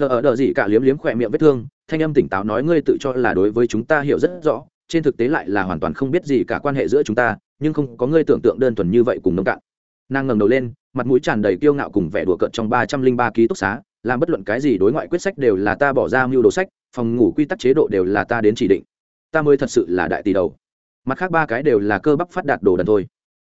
Phờ ở đờ gì cả liếm liếm khỏe miệng vết thương, thanh âm tỉnh táo nói ngươi tự cho là đối với chúng ta hiểu rất rõ, trên thực tế lại là hoàn toàn không biết gì cả quan hệ giữa chúng ta, nhưng không có ngươi tưởng tượng đơn thuần như vậy cùng nông cạn. Nàng ngẩng đầu lên, mặt mũi tràn đầy kiêu ngạo cùng vẻ đùa cợt trong ba trăm linh ba ký túc xá, làm bất luận cái gì đối ngoại quyết sách đều là ta bỏ ra mưu đồ sách, phòng ngủ quy tắc chế độ đều là ta đến chỉ định. Ta mới thật sự là đại tỷ đầu mặt khác ba cái đều là cơ bắp phát đạt đồ đần thôi.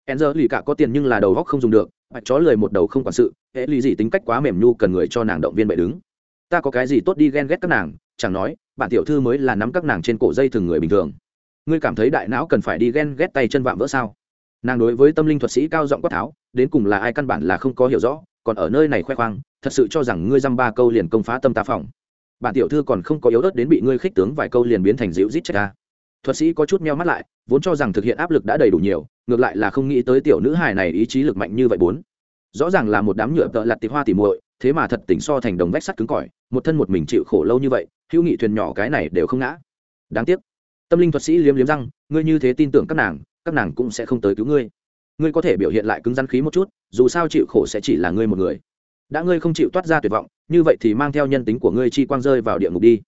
Hẹn giờ lì cả có tiền nhưng là đầu góc không dùng được bạch chó lười một đầu không quản sự, hễ lì gì tính cách quá mềm nhu cần người cho nàng động viên bệ đứng. Ta có cái gì tốt đi ghen ghét các nàng, chẳng nói, bản tiểu thư mới là nắm các nàng trên cổ dây thường người bình thường. Ngươi cảm thấy đại não cần phải đi ghen ghét tay chân vạm vỡ sao? Nàng đối với tâm linh thuật sĩ cao giọng quát tháo, đến cùng là ai căn bản là không có hiểu rõ, còn ở nơi này khoe khoang, thật sự cho rằng ngươi dăm ba câu liền công phá tâm tá phòng. Bản tiểu thư còn không có yếu ớt đến bị ngươi khích tướng vài câu liền biến thành dịu rít chết ta thuật sĩ có chút meo mắt lại, vốn cho rằng thực hiện áp lực đã đầy đủ nhiều, ngược lại là không nghĩ tới tiểu nữ hài này ý chí lực mạnh như vậy bốn. Rõ ràng là một đám nhựa tợ lặt tị hoa tỉ muội, thế mà thật tỉnh so thành đồng vách sắt cứng cỏi, một thân một mình chịu khổ lâu như vậy, hữu nghị thuyền nhỏ cái này đều không ngã. Đáng tiếc. Tâm linh thuật sĩ liếm liếm răng, ngươi như thế tin tưởng các nàng các nàng cũng sẽ không tới cứu ngươi. Ngươi có thể biểu hiện lại cứng rắn khí một chút, dù sao chịu khổ sẽ chỉ là ngươi một người. Đã ngươi không chịu toát ra tuyệt vọng, như vậy thì mang theo nhân tính của ngươi chi quang rơi vào địa ngục đi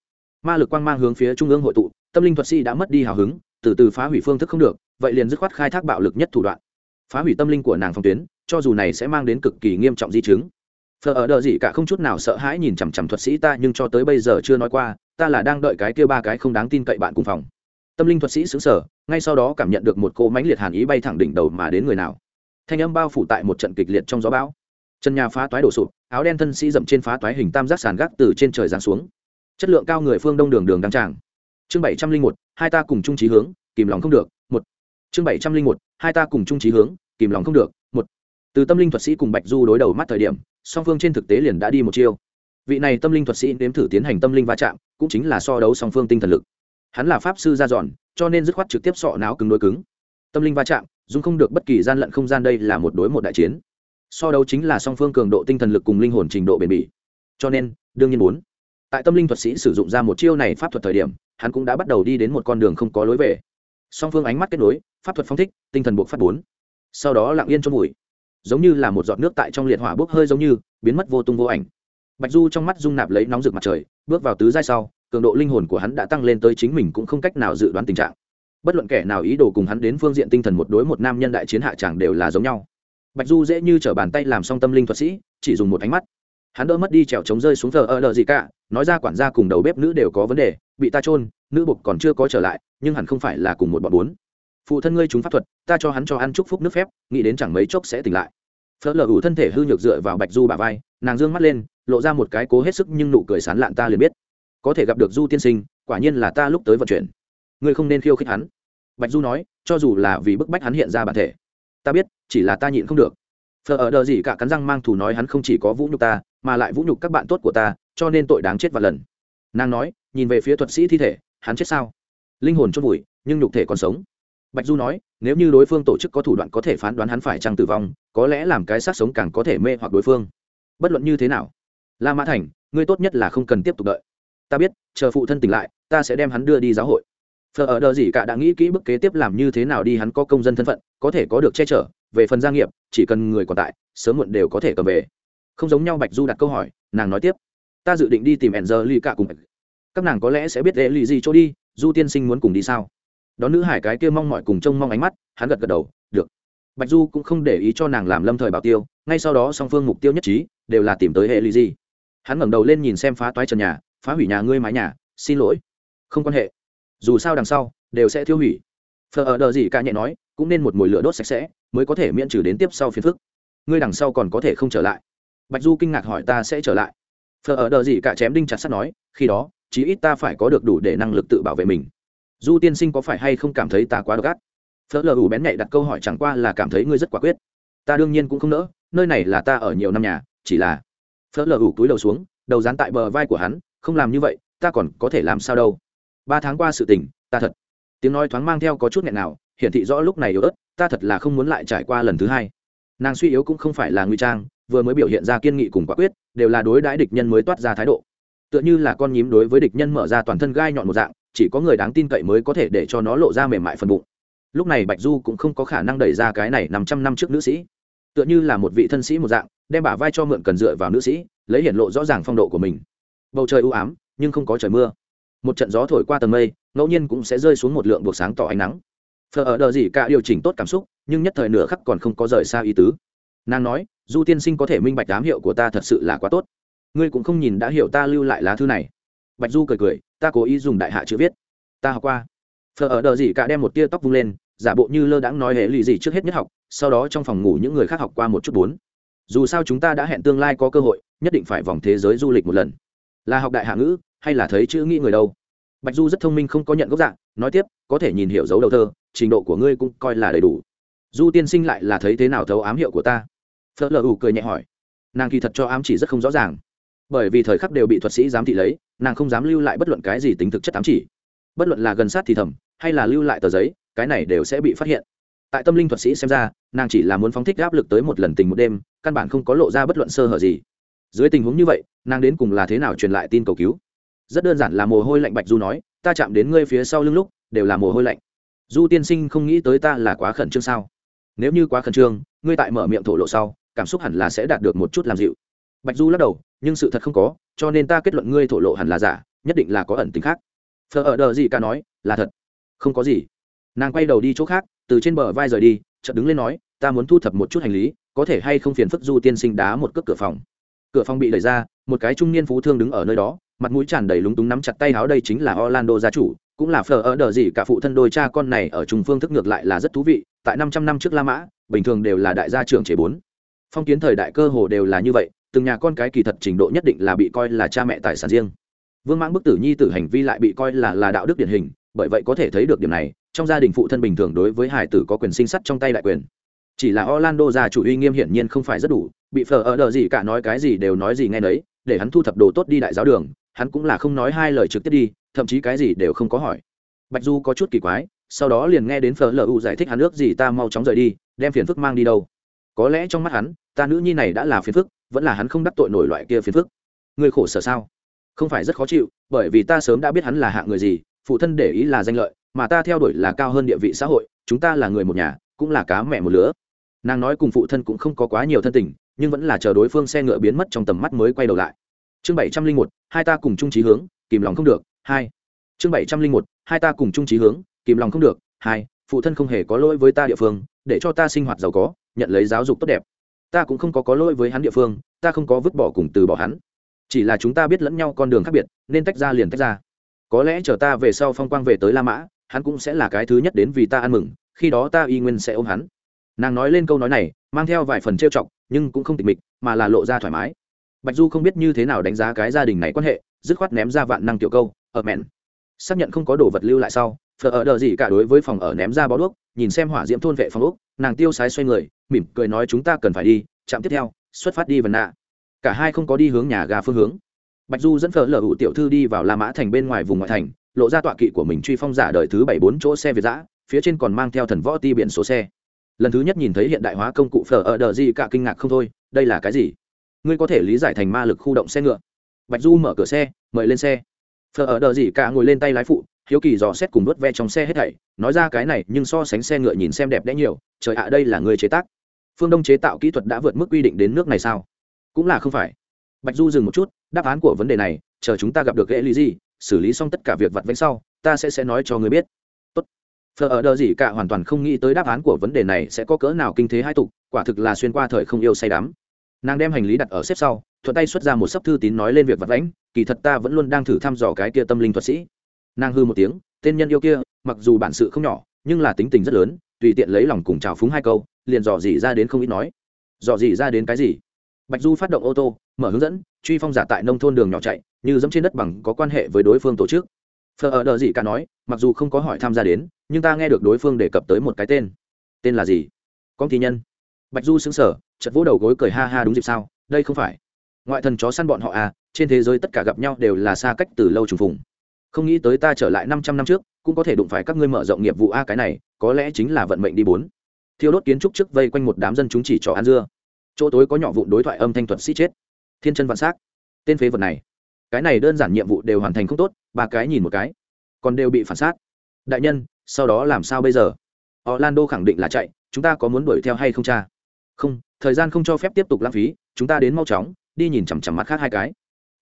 ma lực quang mang hướng phía trung ương hội tụ, tâm linh thuật sĩ đã mất đi hào hứng, từ từ phá hủy phương thức không được, vậy liền dứt khoát khai thác bạo lực nhất thủ đoạn. Phá hủy tâm linh của nàng phong tuyến, cho dù này sẽ mang đến cực kỳ nghiêm trọng di chứng. Phờ ở đợi gì cả không chút nào sợ hãi nhìn chằm chằm thuật sĩ ta, nhưng cho tới bây giờ chưa nói qua, ta là đang đợi cái kia ba cái không đáng tin cậy bạn cùng phòng. Tâm linh thuật sĩ xứng sở ngay sau đó cảm nhận được một cô mánh liệt hàn ý bay thẳng đỉnh đầu mà đến người nào. Thanh âm bao phủ tại một trận kịch liệt trong gió bão. Chân nhà phá toái đổ sụp, áo đen thân sĩ dậm trên phá toái hình tam giác sàn gác từ trên trời giáng xuống chất lượng cao người phương đông đường đường đăng tràng. Chương bảy trăm linh một, hai ta cùng chung trí hướng, kìm lòng không được, một. Chương bảy trăm linh một, hai ta cùng chung trí hướng, kìm lòng không được, một. Từ tâm linh thuật sĩ cùng bạch du đối đầu mắt thời điểm, song phương trên thực tế liền đã đi một chiêu. Vị này tâm linh thuật sĩ nếm thử tiến hành tâm linh va chạm, cũng chính là so đấu song phương tinh thần lực. Hắn là pháp sư ra dọn cho nên dứt khoát trực tiếp sọ não cứng đối cứng. Tâm linh va chạm dung không được bất kỳ gian lận không gian đây là một đối một đại chiến. So đấu chính là song phương cường độ tinh thần lực cùng linh hồn trình độ bền bỉ. Cho nên, đương nhiên muốn tại tâm linh thuật sĩ sử dụng ra một chiêu này pháp thuật thời điểm, hắn cũng đã bắt đầu đi đến một con đường không có lối về. Song phương ánh mắt kết nối, pháp thuật phong thích, tinh thần buộc phát bốn. Sau đó lặng yên trong bụi giống như là một giọt nước tại trong liệt hỏa bốc hơi giống như, biến mất vô tung vô ảnh. Bạch du trong mắt dung nạp lấy nóng rực mặt trời, bước vào tứ giai sau, cường độ linh hồn của hắn đã tăng lên tới chính mình cũng không cách nào dự đoán tình trạng. Bất luận kẻ nào ý đồ cùng hắn đến phương diện tinh thần một đối một nam nhân đại chiến hạ chẳng đều là giống nhau. Bạch du dễ như t r ở bàn tay làm xong tâm linh thuật sĩ, chỉ dùng một ánh mắt. Hắn đỡ mất đi trèo trống rơi xuống thờ ơ lờ gì cả nói ra quản gia cùng đầu bếp nữ đều có vấn đề, bị ta trôn nữ bục còn chưa có trở lại, nhưng hẳn không phải là cùng một bọn bốn. Phụ thân ngươi chúng pháp thuật, ta cho hắn cho ăn chúc phúc nước phép, nghĩ đến chẳng mấy chốc sẽ tỉnh lại. Phớt lờ ủ thân thể hư nhược dựa vào bạch du bà vai, nàng d ư ơ n g mắt lên, lộ ra một cái cố hết sức nhưng nụ cười sán lạn ta liền biết. Có thể gặp được du tiên sinh, quả nhiên là ta lúc tới vận chuyển. Ngươi không nên khiêu khích hắn. Bạch du nói, cho dù là vì bức bách hắn hiện ra bản thể. Ta biết, chỉ là ta nhịn không được phờ ở đờ gì cả cắn răng mang thù nói hắn không chỉ có vũ nhục ta, mà lại vũ nhục các bạn tốt của ta, cho nên tội đáng chết và lần. Nàng nói, nhìn về phía thuật sĩ thi thể, hắn chết sao? Linh hồn chốt vùi, nhưng nhục thể còn sống. Bạch du nói, nếu như đối phương tổ chức có thủ đoạn có thể phán đoán hắn phải chăng tử vong, có lẽ làm cái xác sống càng có thể mê hoặc đối phương. Bất luận như thế nào, la mã thành, ngươi tốt nhất là không cần tiếp tục đợi. Ta biết, chờ phụ thân tỉnh lại, ta sẽ đem hắn đưa đi giáo hội. Phờ ở đờ gì cả đã nghĩ kỹ bước kế tiếp làm như thế nào đi hắn có công dân thân phận, có thể có được che chở về phần gia nghiệp, chỉ cần người còn tại, sớm muộn đều có thể cầm về. Không giống nhau bạch du đặt câu hỏi, nàng nói tiếp. Ta dự định đi tìm enzer ly cả cùng các nàng có lẽ sẽ biết lễ lì gì chỗ đi, du tiên sinh muốn cùng đi sao? Đón nữ hải cái kia mong mọi cùng trông mong ánh mắt, hắn gật gật đầu, được. Bạch du cũng không để ý cho nàng làm lâm thời bảo tiêu, ngay sau đó song phương mục tiêu nhất trí, đều là tìm tới hệ lì gì hắn ngẩng đầu lên nhìn xem phá toái trần nhà, phá hủy nhà ngươi mái nhà, xin lỗi. Không quan hệ. Dù sao đằng sau, đều sẽ thiêu hủy. Phờ ở đờ gì cả nhẹ nói cũng nên một mồi lửa đốt sạch sẽ, mới có thể miễn trừ đến tiếp sau phiền phức. Ngươi đằng sau còn có thể không trở lại. Bạch du kinh ngạc hỏi ta sẽ trở lại. Phờ ở đờ gì cả chém đinh chặt sắt nói, khi đó, chí ít ta phải có được đủ để năng lực tự bảo vệ mình. Du tiên sinh có phải hay không cảm thấy ta quá độc ác? Phớt lờ ủ bén nhạy đặt câu hỏi chẳng qua là cảm thấy ngươi rất quả quyết. Ta đương nhiên cũng không nỡ, nơi này là ta ở nhiều năm nhà, chỉ là phớt lờ ủ túi đầu xuống, đầu dán tại bờ vai của hắn, không làm như vậy, ta còn có thể làm sao đâu. Ba tháng qua sự tình, ta thật. Tiếng nói thoáng mang theo có chút nghẹn nào hiển thị rõ lúc này yếu ớt, ta thật là không muốn lại trải qua lần thứ hai. Nàng suy yếu cũng không phải là nguy trang, vừa mới biểu hiện ra kiên nghị cùng quả quyết, đều là đối đãi địch nhân mới toát ra thái độ. Tựa như là con nhím đối với địch nhân mở ra toàn thân gai nhọn một dạng, chỉ có người đáng tin cậy mới có thể để cho nó lộ ra mềm mại phần bụng. Lúc này bạch du cũng không có khả năng đẩy ra cái này năm trăm năm trước nữ sĩ. Tựa như là một vị thân sĩ một dạng, đem bả vai cho mượn cần dựa vào nữ sĩ, lấy hiển lộ rõ ràng phong độ của mình. Bầu trời u ám, nhưng không có trời mưa. Một trận gió thổi qua tầng mây, ngẫu nhiên cũng sẽ rơi xuống một lượng buộc sáng tỏ ánh nắng phờ ở đờ gì cả điều chỉnh tốt cảm xúc, nhưng nhất thời nửa khắc còn không có rời xa ý tứ. Nàng nói, du tiên sinh có thể minh bạch đám hiệu của ta thật sự là quá tốt. Ngươi cũng không nhìn đã hiểu ta lưu lại lá thư này. Bạch du cười cười, ta cố ý dùng đại hạ chữ viết. Ta học qua. Phờ ở đờ gì cả đem một tia tóc vung lên, giả bộ như lơ đãng nói hệ lụy gì trước hết nhất học, sau đó trong phòng ngủ những người khác học qua một chút bốn. Dù sao chúng ta đã hẹn tương lai có cơ hội, nhất định phải vòng thế giới du lịch một lần. Là học đại hạ ngữ, hay là thấy chữ nghĩ người đâu? Bạch du rất thông minh không có nhận gốc dạng, nói tiếp, có thể nhìn hiểu dấu đầu thơ trình độ của ngươi cũng coi là đầy đủ. Du tiên sinh lại là thấy thế nào thấu ám hiệu của ta? Phớt lờ ủ cười nhẹ hỏi. Nàng kỳ thật cho ám chỉ rất không rõ ràng. Bởi vì thời khắc đều bị thuật sĩ giám thị lấy, nàng không dám lưu lại bất luận cái gì tính thực chất ám chỉ. Bất luận là gần sát thì thầm, hay là lưu lại tờ giấy, cái này đều sẽ bị phát hiện. Tại tâm linh thuật sĩ xem ra, nàng chỉ là muốn phóng thích áp lực tới một lần tình một đêm, căn bản không có lộ ra bất luận sơ hở gì. Dưới tình huống như vậy, nàng đến cùng là thế nào truyền lại tin cầu cứu? Rất đơn giản là mồ hôi lạnh bạch du nói, ta chạm đến ngươi phía sau lưng lúc, đều là mồ hôi lạnh du tiên sinh không nghĩ tới ta là quá khẩn trương sao? Nếu như quá khẩn trương, ngươi tại mở miệng thổ lộ sau, cảm xúc hẳn là sẽ đạt được một chút làm dịu. Bạch du lắc đầu, nhưng sự thật không có, cho nên ta kết luận ngươi thổ lộ hẳn là giả, nhất định là có ẩn tính khác. Thờ ở đờ gì ca nói, là thật. Không có gì. Nàng quay đầu đi chỗ khác, từ trên bờ vai rời đi, chợt đứng lên nói, ta muốn thu thập một chút hành lý, có thể hay không phiền phức du tiên sinh đá một cước cửa phòng. Cửa phòng bị đẩy ra, một cái trung niên phú thương đứng ở nơi đó, mặt mũi tràn đầy lúng túng nắm chặt tay áo đây chính là orlando gia chủ cũng là phờ ở đờ gì cả phụ thân đôi cha con này ở trung phương thức ngược lại là rất thú vị, tại năm trăm năm trước la mã, bình thường đều là đại gia trưởng chế bốn. Phong kiến thời đại cơ hồ đều là như vậy, từng nhà con cái kỳ thật trình độ nhất định là bị coi là cha mẹ tài sản riêng. Vương mãng bức tử nhi tử hành vi lại bị coi là là đạo đức điển hình, bởi vậy có thể thấy được điểm này, trong gia đình phụ thân bình thường đối với hải tử có quyền sinh sắt trong tay đại quyền. Chỉ là orlando già chủ uy nghiêm hiển nhiên không phải rất đủ, bị phờ ở đờ gì cả nói cái gì đều nói gì nghe nấy, để hắn thu thập đồ tốt đi đại giáo đường, hắn cũng là không nói hai lời trực tiếp đi thậm chí cái gì đều không có hỏi. Bạch du có chút kỳ quái, sau đó liền nghe đến phở lu giải thích hắn ước gì ta mau chóng rời đi, đem phiền phức mang đi đâu. Có lẽ trong mắt hắn, ta nữ nhi này đã là phiền phức, vẫn là hắn không đắc tội nổi loại kia phiền phức. Người khổ sở sao? Không phải rất khó chịu, bởi vì ta sớm đã biết hắn là hạng người gì, phụ thân để ý là danh lợi, mà ta theo đuổi là cao hơn địa vị xã hội, chúng ta là người một nhà, cũng là cá mẹ một lứa. Nàng nói cùng phụ thân cũng không có quá nhiều thân tình, nhưng vẫn là chờ đối phương xe ngựa biến mất trong tầm mắt mới quay đầu lại. Chương bảy trăm linh một, hai ta cùng chung trí hướng, kìm lòng không được hai chương bảy trăm linh một, hai ta cùng chung trí hướng, kìm lòng không được, hai, phụ thân không hề có lỗi với ta địa phương, để cho ta sinh hoạt giàu có, nhận lấy giáo dục tốt đẹp. Ta cũng không có có lỗi với hắn địa phương, ta không có vứt bỏ cùng từ bỏ hắn. Chỉ là chúng ta biết lẫn nhau con đường khác biệt, nên tách ra liền tách ra. Có lẽ chờ ta về sau phong quang về tới la mã, hắn cũng sẽ là cái thứ nhất đến vì ta ăn mừng, khi đó ta y nguyên sẽ ôm hắn. Nàng nói lên câu nói này, mang theo vài phần trêu chọc, nhưng cũng không tịch mịch, mà là lộ ra thoải mái. Bạch du không biết như thế nào đánh giá cái gia đình này quan hệ, dứt khoát ném ra vạn năng tiểu câu ở mẹn. Xác nhận không có đồ vật lưu lại sau, phở ở đờ gì cả đối với phòng ở ném ra bó đuốc, nhìn xem hỏa diễm thôn vệ phòng úc nàng tiêu sái xoay người, mỉm cười nói chúng ta cần phải đi chạm tiếp theo, xuất phát đi vần nạ. Cả hai không có đi hướng nhà ga phương hướng. Bạch du dẫn phở lở hữu tiểu thư đi vào la mã thành bên ngoài vùng ngoại thành, lộ ra tọa kỵ của mình truy phong giả đời thứ bảy bốn chỗ xe việt giã, phía trên còn mang theo thần võ ti biển số xe. Lần thứ nhất nhìn thấy hiện đại hóa công cụ phở ở đờ gì cả kinh ngạc không thôi, đây là cái gì? Ngươi có thể lý giải thành ma lực khu động xe ngựa. Bạch du mở cửa xe, mời lên xe phở ở đờ gì cả ngồi lên tay lái phụ, hiếu kỳ dò xét cùng đốt ve trong xe hết thảy, nói ra cái này, nhưng so sánh xe ngựa nhìn xem đẹp đẽ nhiều, trời ạ, đây là người chế tác. Phương đông chế tạo kỹ thuật đã vượt mức quy định đến nước này sao? Cũng là không phải. Bạch du dừng một chút, đáp án của vấn đề này, chờ chúng ta gặp được ghệ lý gì, xử lý xong tất cả việc vặt vãnh sau, ta sẽ sẽ nói cho người biết. Tốt. Phờ ở đờ gì cả hoàn toàn không nghĩ tới đáp án của vấn đề này sẽ có cỡ nào kinh thế hai tục, quả thực là xuyên qua thời không yêu say đắm. Nàng đem hành lý đặt ở xếp sau, thuận tay xuất ra một sấp thư tín nói lên việc vặt vãnh kỳ thật ta vẫn luôn đang thử thăm dò cái kia tâm linh thuật sĩ. Nàng hư một tiếng, tên nhân yêu kia, mặc dù bản sự không nhỏ, nhưng là tính tình rất lớn, tùy tiện lấy lòng cùng chào phúng hai câu, liền dò dỉ ra đến không ít nói. Dò dỉ ra đến cái gì? Bạch du phát động ô tô, mở hướng dẫn, truy phong giả tại nông thôn đường nhỏ chạy, như dẫm trên đất bằng có quan hệ với đối phương tổ chức. Phờ ở đờ gì cả nói, mặc dù không có hỏi tham gia đến, nhưng ta nghe được đối phương đề cập tới một cái tên. Tên là gì? Con thi nhân. Bạch du xứng sở chật vỗ đầu gối cười ha ha đúng dịp sao? Đây không phải ngoại thần chó săn bọn họ à trên thế giới tất cả gặp nhau đều là xa cách từ lâu trùng phùng. Không nghĩ tới ta trở lại năm trăm năm trước, cũng có thể đụng phải các ngươi mở rộng nghiệp vụ a cái này, có lẽ chính là vận mệnh đi bốn. Thiêu đốt kiến trúc trước vây quanh một đám dân chúng chỉ trò ăn dưa. Chỗ tối có nhỏ vụn đối thoại âm thanh thuật sĩ chết. Thiên chân vạn s á c tên phế vật này. Cái này đơn giản nhiệm vụ đều hoàn thành không tốt, ba cái nhìn một cái. Còn đều bị phản xác. Đại nhân, sau đó làm sao bây giờ? Orlando khẳng định là chạy, chúng ta có muốn đuổi theo hay không cha? Không, thời gian không cho phép tiếp tục lãng phí, chúng ta đến mau chóng đi nhìn chằm chằm mắt khác hai cái.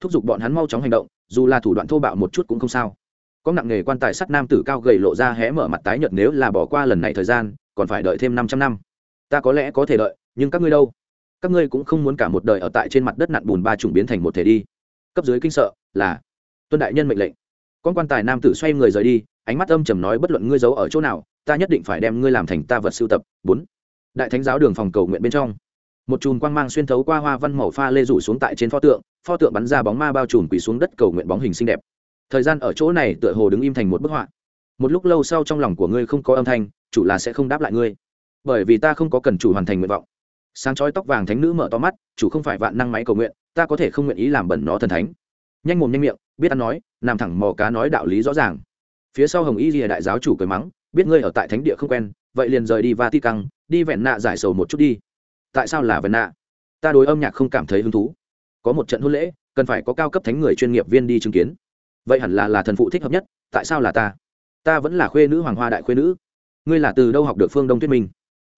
Thúc giục bọn hắn mau chóng hành động, dù là thủ đoạn thô bạo một chút cũng không sao. Có nặng nghề quan tài sắt nam tử cao gầy lộ ra hé mở mặt tái nhợt nếu là bỏ qua lần này thời gian, còn phải đợi thêm năm trăm năm. Ta có lẽ có thể đợi, nhưng các ngươi đâu? Các ngươi cũng không muốn cả một đời ở tại trên mặt đất nặn bùn ba trùng biến thành một thể đi. Cấp dưới kinh sợ là tuân đại nhân mệnh lệnh. Con quan tài nam tử xoay người rời đi, ánh mắt âm trầm nói bất luận ngươi giấu ở chỗ nào, ta nhất định phải đem ngươi làm thành ta vật sưu tập. Bốn. Đại thánh giáo đường phòng cầu nguyện bên trong một chùm quang mang xuyên thấu qua hoa văn màu pha lê rủ xuống tại trên pho tượng pho tượng bắn ra bóng ma bao trùm quỳ xuống đất cầu nguyện bóng hình xinh đẹp. Thời gian ở chỗ này tựa hồ đứng im thành một bức họa. Một lúc lâu sau trong lòng của ngươi không có âm thanh, chủ là sẽ không đáp lại ngươi. Bởi vì ta không có cần chủ hoàn thành nguyện vọng. Sáng chói tóc vàng thánh nữ mở to mắt, chủ không phải vạn năng máy cầu nguyện, ta có thể không nguyện ý làm bẩn nó thần thánh. Nhanh mồm nhanh miệng, biết ăn nói làm thẳng mò cá nói đạo lý rõ ràng. Phía sau hồng y lìa đại giáo chủ cười mắng, biết ngươi ở tại thánh địa không quen, vậy liền rời đi và ti căng đi vẹn nạ giải sầu một chút đi tại sao là vân nạ ta đối âm nhạc không cảm thấy hứng thú. Có một trận hôn lễ, cần phải có cao cấp thánh người chuyên nghiệp viên đi chứng kiến. Vậy hẳn là là thần phụ thích hợp nhất, tại sao là ta? Ta vẫn là khuê nữ hoàng hoa đại khuê nữ. Ngươi là từ đâu học được phương đông thuyết minh?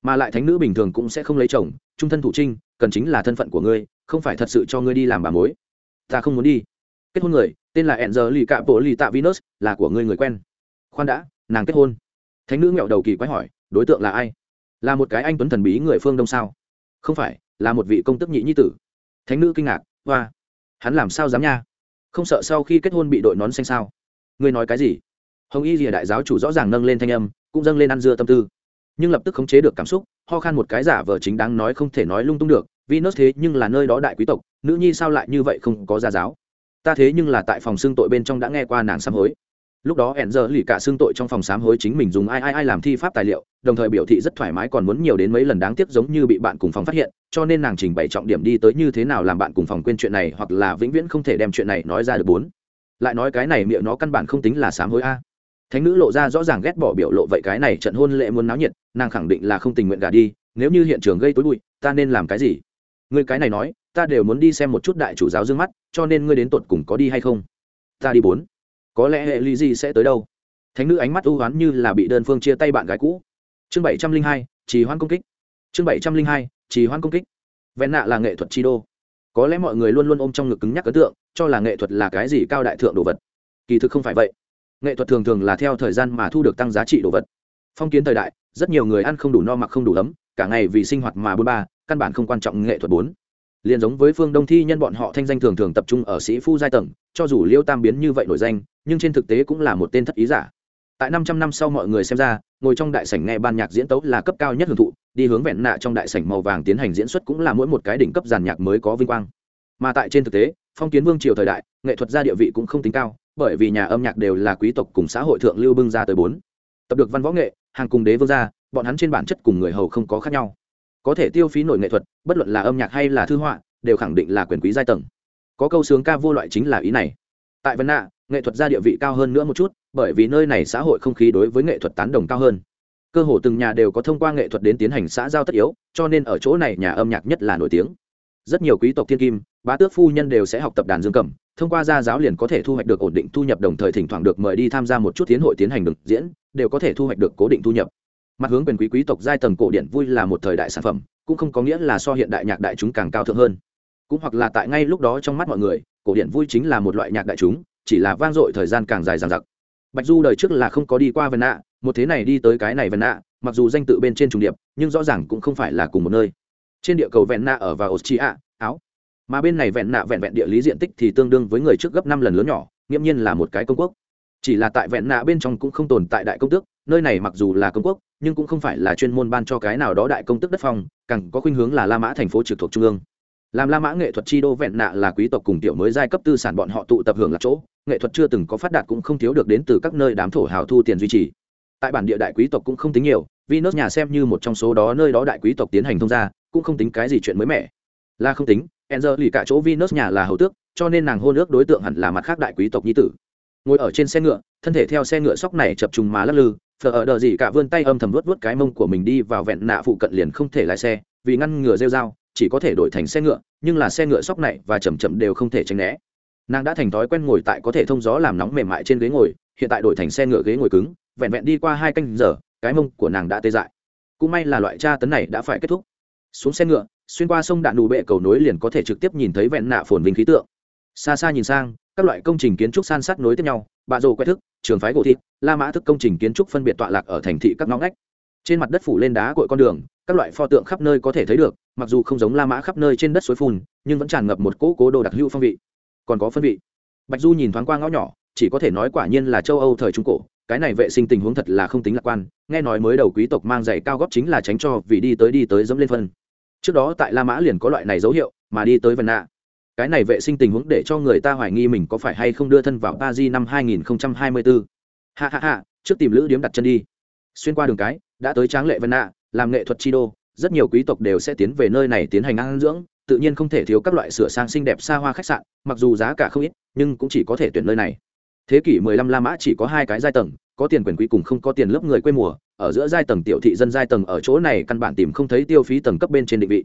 Mà lại thánh nữ bình thường cũng sẽ không lấy chồng, trung thân thủ trinh, cần chính là thân phận của ngươi, không phải thật sự cho ngươi đi làm bà mối. Ta không muốn đi. Kết hôn người, tên là e n z lì cạ bộ lì tạ venus là của ngươi người quen. Khoan đã, nàng kết hôn. Thánh nữ nghẹo đầu kỳ quái hỏi, đối tượng là ai? Là một cái anh tuấn thần bí người phương đông sao? Không phải, là một vị công tức nhị nhi tử. Thánh nữ kinh ngạc, hoa, hắn làm sao dám nha? Không sợ sau khi kết hôn bị đội nón xanh sao? Ngươi nói cái gì? Hồng y rìa đại giáo chủ rõ ràng nâng lên thanh âm, cũng dâng lên ăn dưa tâm tư. Nhưng lập tức khống chế được cảm xúc, ho khan một cái giả vờ chính đáng nói không thể nói lung tung được, vì nốt thế nhưng là nơi đó đại quý tộc, nữ nhi sao lại như vậy không có gia giáo? Ta thế nhưng là tại phòng xương tội bên trong đã nghe qua nàng sám hối lúc đó hẹn giờ lì cả xương tội trong phòng sám hối chính mình dùng ai ai ai làm thi pháp tài liệu, đồng thời biểu thị rất thoải mái còn muốn nhiều đến mấy lần đáng tiếc giống như bị bạn cùng phòng phát hiện, cho nên nàng trình bày trọng điểm đi tới như thế nào làm bạn cùng phòng quên chuyện này hoặc là vĩnh viễn không thể đem chuyện này nói ra được bốn. Lại nói cái này miệng nó căn bản không tính là sám hối a. Thánh nữ lộ ra rõ ràng ghét bỏ biểu lộ vậy cái này trận hôn lễ muốn náo nhiệt, nàng khẳng định là không tình nguyện gả đi, nếu như hiện trường gây tối bụi, ta nên làm cái gì? Người cái này nói, ta đều muốn đi xem một chút đại chủ giáo dương mắt, cho nên ngươi đến tột cùng có đi hay không? Ta đi bốn có lẽ hệ ly gì sẽ tới đâu? Thánh nữ ánh mắt ưu hoán như là bị đơn phương chia tay bạn gái cũ. Chương bảy trăm linh hai, trì hoãn công kích. Chương bảy trăm linh hai, trì hoãn công kích. Vẹn nạ là nghệ thuật chi đô. Có lẽ mọi người luôn luôn ôm trong ngực cứng nhắc ấn tượng, cho là nghệ thuật là cái gì cao đại thượng đồ vật. Kỳ thực không phải vậy. Nghệ thuật thường thường là theo thời gian mà thu được tăng giá trị đồ vật. Phong kiến thời đại, rất nhiều người ăn không đủ no mặc không đủ ấm, cả ngày vì sinh hoạt mà bôn ba, căn bản không quan trọng nghệ thuật bốn liền giống với phương đông thi nhân bọn họ thanh danh thường thường tập trung ở sĩ phu giai tầng, cho dù liêu tam biến như vậy nổi danh, nhưng trên thực tế cũng là một tên thất ý giả. Tại năm trăm năm sau mọi người xem ra, ngồi trong đại sảnh nghe ban nhạc diễn tấu là cấp cao nhất hưởng thụ, đi hướng vẹn nạ trong đại sảnh màu vàng tiến hành diễn xuất cũng là mỗi một cái đỉnh cấp giàn nhạc mới có vinh quang. Mà tại trên thực tế, phong kiến vương triều thời đại, nghệ thuật gia địa vị cũng không tính cao, bởi vì nhà âm nhạc đều là quý tộc cùng xã hội thượng lưu bưng ra tới bốn. Tập được văn võ nghệ, hàng cùng đế vương gia, bọn hắn trên bản chất cùng người hầu không có khác nhau có thể tiêu phí nổi nghệ thuật, bất luận là âm nhạc hay là thư họa, đều khẳng định là quyền quý giai tầng. Có câu sướng ca vô loại chính là ý này. Tại vân nạ, nghệ thuật gia địa vị cao hơn nữa một chút, bởi vì nơi này xã hội không khí đối với nghệ thuật tán đồng cao hơn. Cơ hồ từng nhà đều có thông qua nghệ thuật đến tiến hành xã giao tất yếu, cho nên ở chỗ này nhà âm nhạc nhất là nổi tiếng. Rất nhiều quý tộc thiên kim, bá tước phu nhân đều sẽ học tập đàn dương cầm, thông qua gia giáo liền có thể thu hoạch được ổn định thu nhập, đồng thời thỉnh thoảng được mời đi tham gia một chút tiến hội tiến hành được diễn, đều có thể thu hoạch được cố định thu nhập mặt hướng quyền quý quý tộc giai tầng cổ điển vui là một thời đại sản phẩm, cũng không có nghĩa là so hiện đại nhạc đại chúng càng cao thượng hơn. Cũng hoặc là tại ngay lúc đó trong mắt mọi người, cổ điển vui chính là một loại nhạc đại chúng, chỉ là vang dội thời gian càng dài dằng dặc. Bạch du đời trước là không có đi qua vân nạ, một thế này đi tới cái này vân nạ, mặc dù danh tự bên trên trùng điệp, nhưng rõ ràng cũng không phải là cùng một nơi. Trên địa cầu vẹn nạ ở vào austria, áo. Mà bên này vẹn nạ vẹn vẹn địa lý diện tích thì tương đương với người trước gấp năm lần lớn nhỏ, nghiễm nhiên là một cái công quốc chỉ là tại vẹn nạ bên trong cũng không tồn tại đại công tước, nơi này mặc dù là công quốc, nhưng cũng không phải là chuyên môn ban cho cái nào đó đại công tước đất phong, càng có khuynh hướng là la mã thành phố trực thuộc trung ương. Làm la mã nghệ thuật chi đô vẹn nạ là quý tộc cùng tiểu mới giai cấp tư sản bọn họ tụ tập hưởng là chỗ, nghệ thuật chưa từng có phát đạt cũng không thiếu được đến từ các nơi đám thổ hào thu tiền duy trì. Tại bản địa đại quý tộc cũng không tính nhiều vì nước nhà xem như một trong số đó nơi đó đại quý tộc tiến hành thông gia, cũng không tính cái gì chuyện mới mẻ. Là không tính enzer lì cả chỗ venus nhà là hầu tước, cho nên nàng hôn ước đối tượng hẳn là mặt khác đại quý tộc nhi tử ngồi ở trên xe ngựa, thân thể theo xe ngựa sóc này chập trùng má lắc lư thờ ở đờ gì cả vươn tay âm thầm vớt vớt cái mông của mình đi vào vẹn nạ phụ cận liền không thể lái xe, vì ngăn ngừa rêu dao chỉ có thể đổi thành xe ngựa, nhưng là xe ngựa sóc này và chầm chậm đều không thể tránh né. Nàng đã thành thói quen ngồi tại có thể thông gió làm nóng mềm mại trên ghế ngồi, hiện tại đổi thành xe ngựa ghế ngồi cứng, vẹn vẹn đi qua hai canh giờ, cái mông của nàng đã tê dại. Cũng may là loại tra tấn này đã phải kết thúc. Xuống xe ngựa, xuyên qua sông đạn đủ bệ cầu nối liền có thể trực tiếp nhìn thấy vẹn nạ phồn vinh khí tượng xa xa nhìn sang, các loại công trình kiến trúc san sát nối tiếp nhau, bạ rồ quét thức, trường phái gỗ thịt, la mã thức công trình kiến trúc phân biệt tọa lạc ở thành thị các ngõ ngách. Trên mặt đất phủ lên đá cội con đường, các loại pho tượng khắp nơi có thể thấy được, mặc dù không giống la mã khắp nơi trên đất suối phun, nhưng vẫn tràn ngập một cỗ cố đồ đặc hữu phong vị. Còn có phân vị. Bạch du nhìn thoáng qua ngõ nhỏ, chỉ có thể nói quả nhiên là châu âu thời trung cổ, cái này vệ sinh tình huống thật là không tính lạc quan, nghe nói mới đầu quý tộc mang giày cao góp chính là tránh cho vì đi tới đi tới dẫm lên phân. Trước đó tại la mã liền có loại này dấu hiệu, mà đi tới vân nạ cái này vệ sinh tình huống để cho người ta hoài nghi mình có phải hay không đưa thân vào paris năm 2024. ha ha ha, trước tìm lữ điếm đặt chân đi. Xuyên qua đường cái, đã tới tráng lệ vân nạ, làm nghệ thuật chi đô, rất nhiều quý tộc đều sẽ tiến về nơi này tiến hành ăn dưỡng, tự nhiên không thể thiếu các loại sửa sang xinh đẹp xa hoa khách sạn, mặc dù giá cả không ít, nhưng cũng chỉ có thể tuyển nơi này. Thế kỷ 15 la mã chỉ có hai cái giai tầng, có tiền quyền quý cùng không có tiền lớp người quê mùa, ở giữa giai tầng tiểu thị dân giai tầng ở chỗ này căn bản tìm không thấy tiêu phí tầng cấp bên trên định vị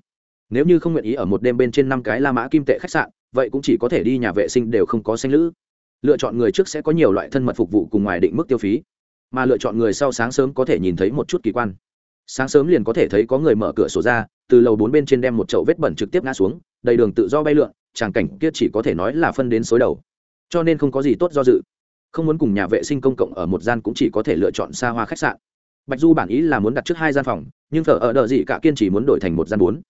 nếu như không nguyện ý ở một đêm bên trên năm cái la mã kim tệ khách sạn, vậy cũng chỉ có thể đi nhà vệ sinh đều không có xanh lữ. Lựa chọn người trước sẽ có nhiều loại thân mật phục vụ cùng ngoài định mức tiêu phí, mà lựa chọn người sau sáng sớm có thể nhìn thấy một chút kỳ quan. Sáng sớm liền có thể thấy có người mở cửa sổ ra, từ lầu bốn bên trên đem một chậu vết bẩn trực tiếp ngã xuống, đầy đường tự do bay lượn, tràng cảnh kia chỉ có thể nói là phân đến xối đầu. Cho nên không có gì tốt do dự. Không muốn cùng nhà vệ sinh công cộng ở một gian cũng chỉ có thể lựa chọn xa hoa khách sạn. Bạch du bản ý là muốn đặt trước hai gian phòng, nhưng phở ở đợi gì cả kiên trì muốn đổi thành một gian bốn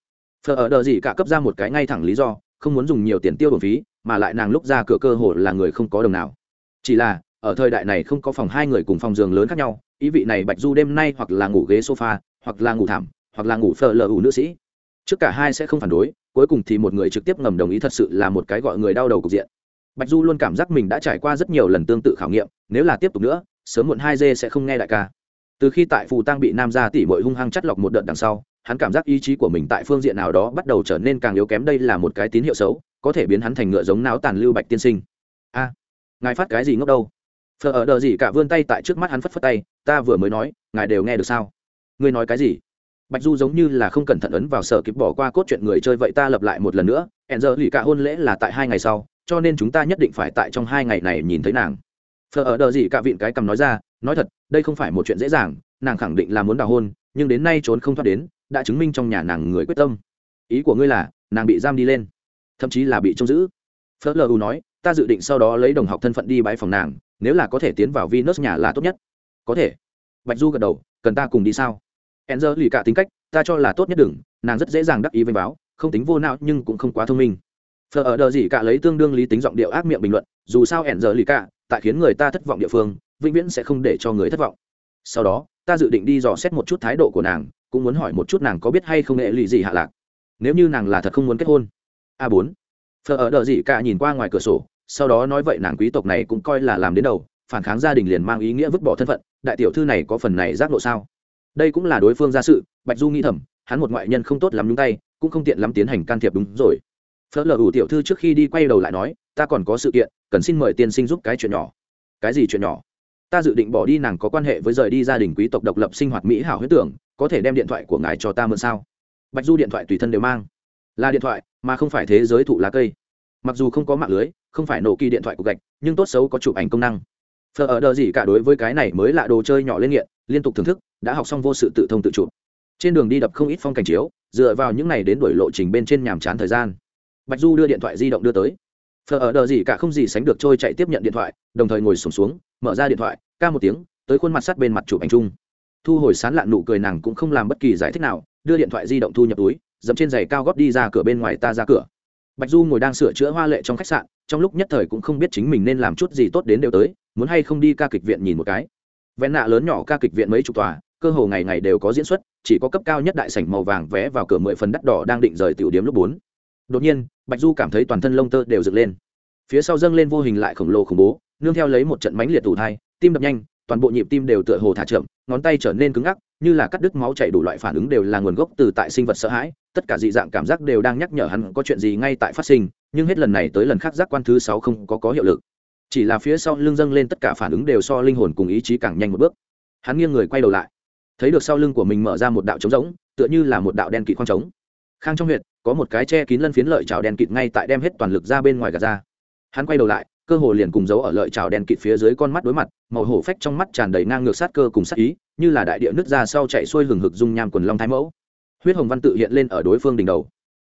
phở ở đợi gì cả cấp ra một cái ngay thẳng lý do, không muốn dùng nhiều tiền tiêu bổn phí, mà lại nàng lúc ra cửa cơ hồ là người không có đồng nào. Chỉ là, ở thời đại này không có phòng hai người cùng phòng giường lớn khác nhau, ý vị này bạch du đêm nay hoặc là ngủ ghế sofa, hoặc là ngủ thảm, hoặc là ngủ phở lờ ủ nữ sĩ. Trước cả hai sẽ không phản đối, cuối cùng thì một người trực tiếp ngầm đồng ý thật sự là một cái gọi người đau đầu cục diện. Bạch du luôn cảm giác mình đã trải qua rất nhiều lần tương tự khảo nghiệm, nếu là tiếp tục nữa, sớm muộn hai dê sẽ không nghe đại ca. Từ khi tại phù tăng bị nam gia tỷ bội hung hăng chắt lọc một đợt đằng sau hắn cảm giác ý chí của mình tại phương diện nào đó bắt đầu trở nên càng yếu kém. Đây là một cái tín hiệu xấu, có thể biến hắn thành ngựa giống náo tàn lưu bạch tiên sinh. A, ngài phát cái gì ngốc đâu? Phờ ở đờ gì cả vươn tay tại trước mắt hắn phất phất tay, ta vừa mới nói, ngài đều nghe được sao? Ngươi nói cái gì? Bạch du giống như là không cẩn thận ấn vào sở kịp bỏ qua cốt chuyện người chơi vậy ta lập lại một lần nữa, hẹn giờ lì cả hôn lễ là tại hai ngày sau, cho nên chúng ta nhất định phải tại trong hai ngày này nhìn thấy nàng. Phờ ở đờ gì cả vịn cái cầm nói ra, nói thật, đây không phải một chuyện dễ dàng, nàng khẳng định là muốn đào hôn, nhưng đến nay trốn không thoát đến đã chứng minh trong nhà nàng người quyết tâm ý của ngươi là nàng bị giam đi lên thậm chí là bị trông giữ phớt lờ nói ta dự định sau đó lấy đồng học thân phận đi bãi phòng nàng nếu là có thể tiến vào Venus nhà là tốt nhất. Có thể. Bạch Du gật đầu, cần ta cùng đi sao? Enzer lì cả tính cách, ta cho là tốt nhất đừng, nàng rất dễ dàng đắc ý vênh báo, không tính vô não nhưng cũng không quá thông minh. Phở ở đờ gì cả lấy tương đương lý tính giọng điệu ác miệng bình luận, dù sao Enzer lì cả, tại khiến người ta thất vọng địa phương, vĩnh viễn sẽ không để cho người thất vọng. Sau đó, ta dự định đi dò xét một chút thái độ của nàng, cũng muốn hỏi một chút nàng có biết hay không nghệ lì gì hạ lạc. Nếu như nàng là thật không muốn kết hôn. a bốn. Phở ở đợi gì cả nhìn qua ngoài cửa sổ, sau đó nói vậy nàng quý tộc này cũng coi là làm đến đầu phản kháng gia đình liền mang ý nghĩa vứt bỏ thân phận đại tiểu thư này có phần này giác nộ sao? Đây cũng là đối phương gia sự bạch du nghĩ thầm hắn một ngoại nhân không tốt lắm nhúng tay cũng không tiện lắm tiến hành can thiệp đúng rồi. Phớt lờ ủ tiểu thư trước khi đi quay đầu lại nói ta còn có sự kiện cần xin mời tiên sinh giúp cái chuyện nhỏ. Cái gì chuyện nhỏ? Ta dự định bỏ đi nàng có quan hệ với rời đi gia đình quý tộc độc lập sinh hoạt mỹ hảo huyết tưởng có thể đem điện thoại của ngài cho ta mượn sao? Bạch du điện thoại tùy thân đều mang. Là điện thoại mà không phải thế giới thụ lá cây. Mặc dù không có mạng lưới không phải nổ kỳ điện thoại của gạch nhưng tốt xấu có chụp ảnh công năng. Phờ ở đờ gì cả đối với cái này mới là đồ chơi nhỏ lên nghiện liên tục thưởng thức đã học xong vô sự tự thông tự chụp. Trên đường đi đập không ít phong cảnh chiếu dựa vào những này đến đổi lộ trình bên trên nhàm chán thời gian. Bạch du đưa điện thoại di động đưa tới. Phờ ở đờ gì cả không gì sánh được trôi chạy tiếp nhận điện thoại đồng thời ngồi sùng xuống, xuống mở ra điện thoại ca một tiếng tới khuôn mặt sắt bên mặt chụp ảnh chung thu hồi sán lạn nụ cười nàng cũng không làm bất kỳ giải thích nào, đưa điện thoại di động thu nhập túi dẫm trên giày cao góp đi ra cửa bên ngoài ta ra cửa. Bạch du ngồi đang sửa chữa hoa lệ trong khách sạn, trong lúc nhất thời cũng không biết chính mình nên làm chút gì tốt đến đều tới, muốn hay không đi ca kịch viện nhìn một cái. Vén nạ lớn nhỏ ca kịch viện mấy chục tòa, cơ hồ ngày ngày đều có diễn xuất, chỉ có cấp cao nhất đại sảnh màu vàng vé vào cửa mười phần đắt đỏ đang định rời tiểu điếm lúc bốn. Đột nhiên, bạch du cảm thấy toàn thân lông tơ đều dựng lên. Phía sau dâng lên vô hình lại khổng lồ khủng bố, nương theo lấy một trận mánh liệt tủ thai, tim đập nhanh, toàn bộ nhịp tim đều tựa hồ thả trượm ngón tay trở nên cứng ngắc, như là cắt đứt máu chảy đủ loại phản ứng đều là nguồn gốc từ tại sinh vật sợ hãi. Tất cả dị dạng cảm giác đều đang nhắc nhở hắn có chuyện gì ngay tại phát sinh, nhưng hết lần này tới lần khác giác quan thứ sáu không có có hiệu lực. Chỉ là phía sau lưng dâng lên tất cả phản ứng đều so linh hồn cùng ý chí càng nhanh một bước. Hắn nghiêng người quay đầu lại. Thấy được sau lưng của mình mở ra một đạo trống rỗng, tựa như là một đạo đen kịt khoang trống. Khang trong huyện có một cái che kín lân phiến lợi trào đen kịt ngay tại đem hết toàn lực ra bên ngoài gạt ra. Hắn quay đầu lại cơ hồ liền cùng giấu ở lợi trào đen kịt phía dưới con mắt đối mặt, màu hổ phách trong mắt tràn đầy ngang ngược sát cơ cùng sát ý, như là đại địa nước ra sau chạy xuôi hừng hực dung nham quần long thái mẫu. Huyết hồng văn tự hiện lên ở đối phương đỉnh đầu.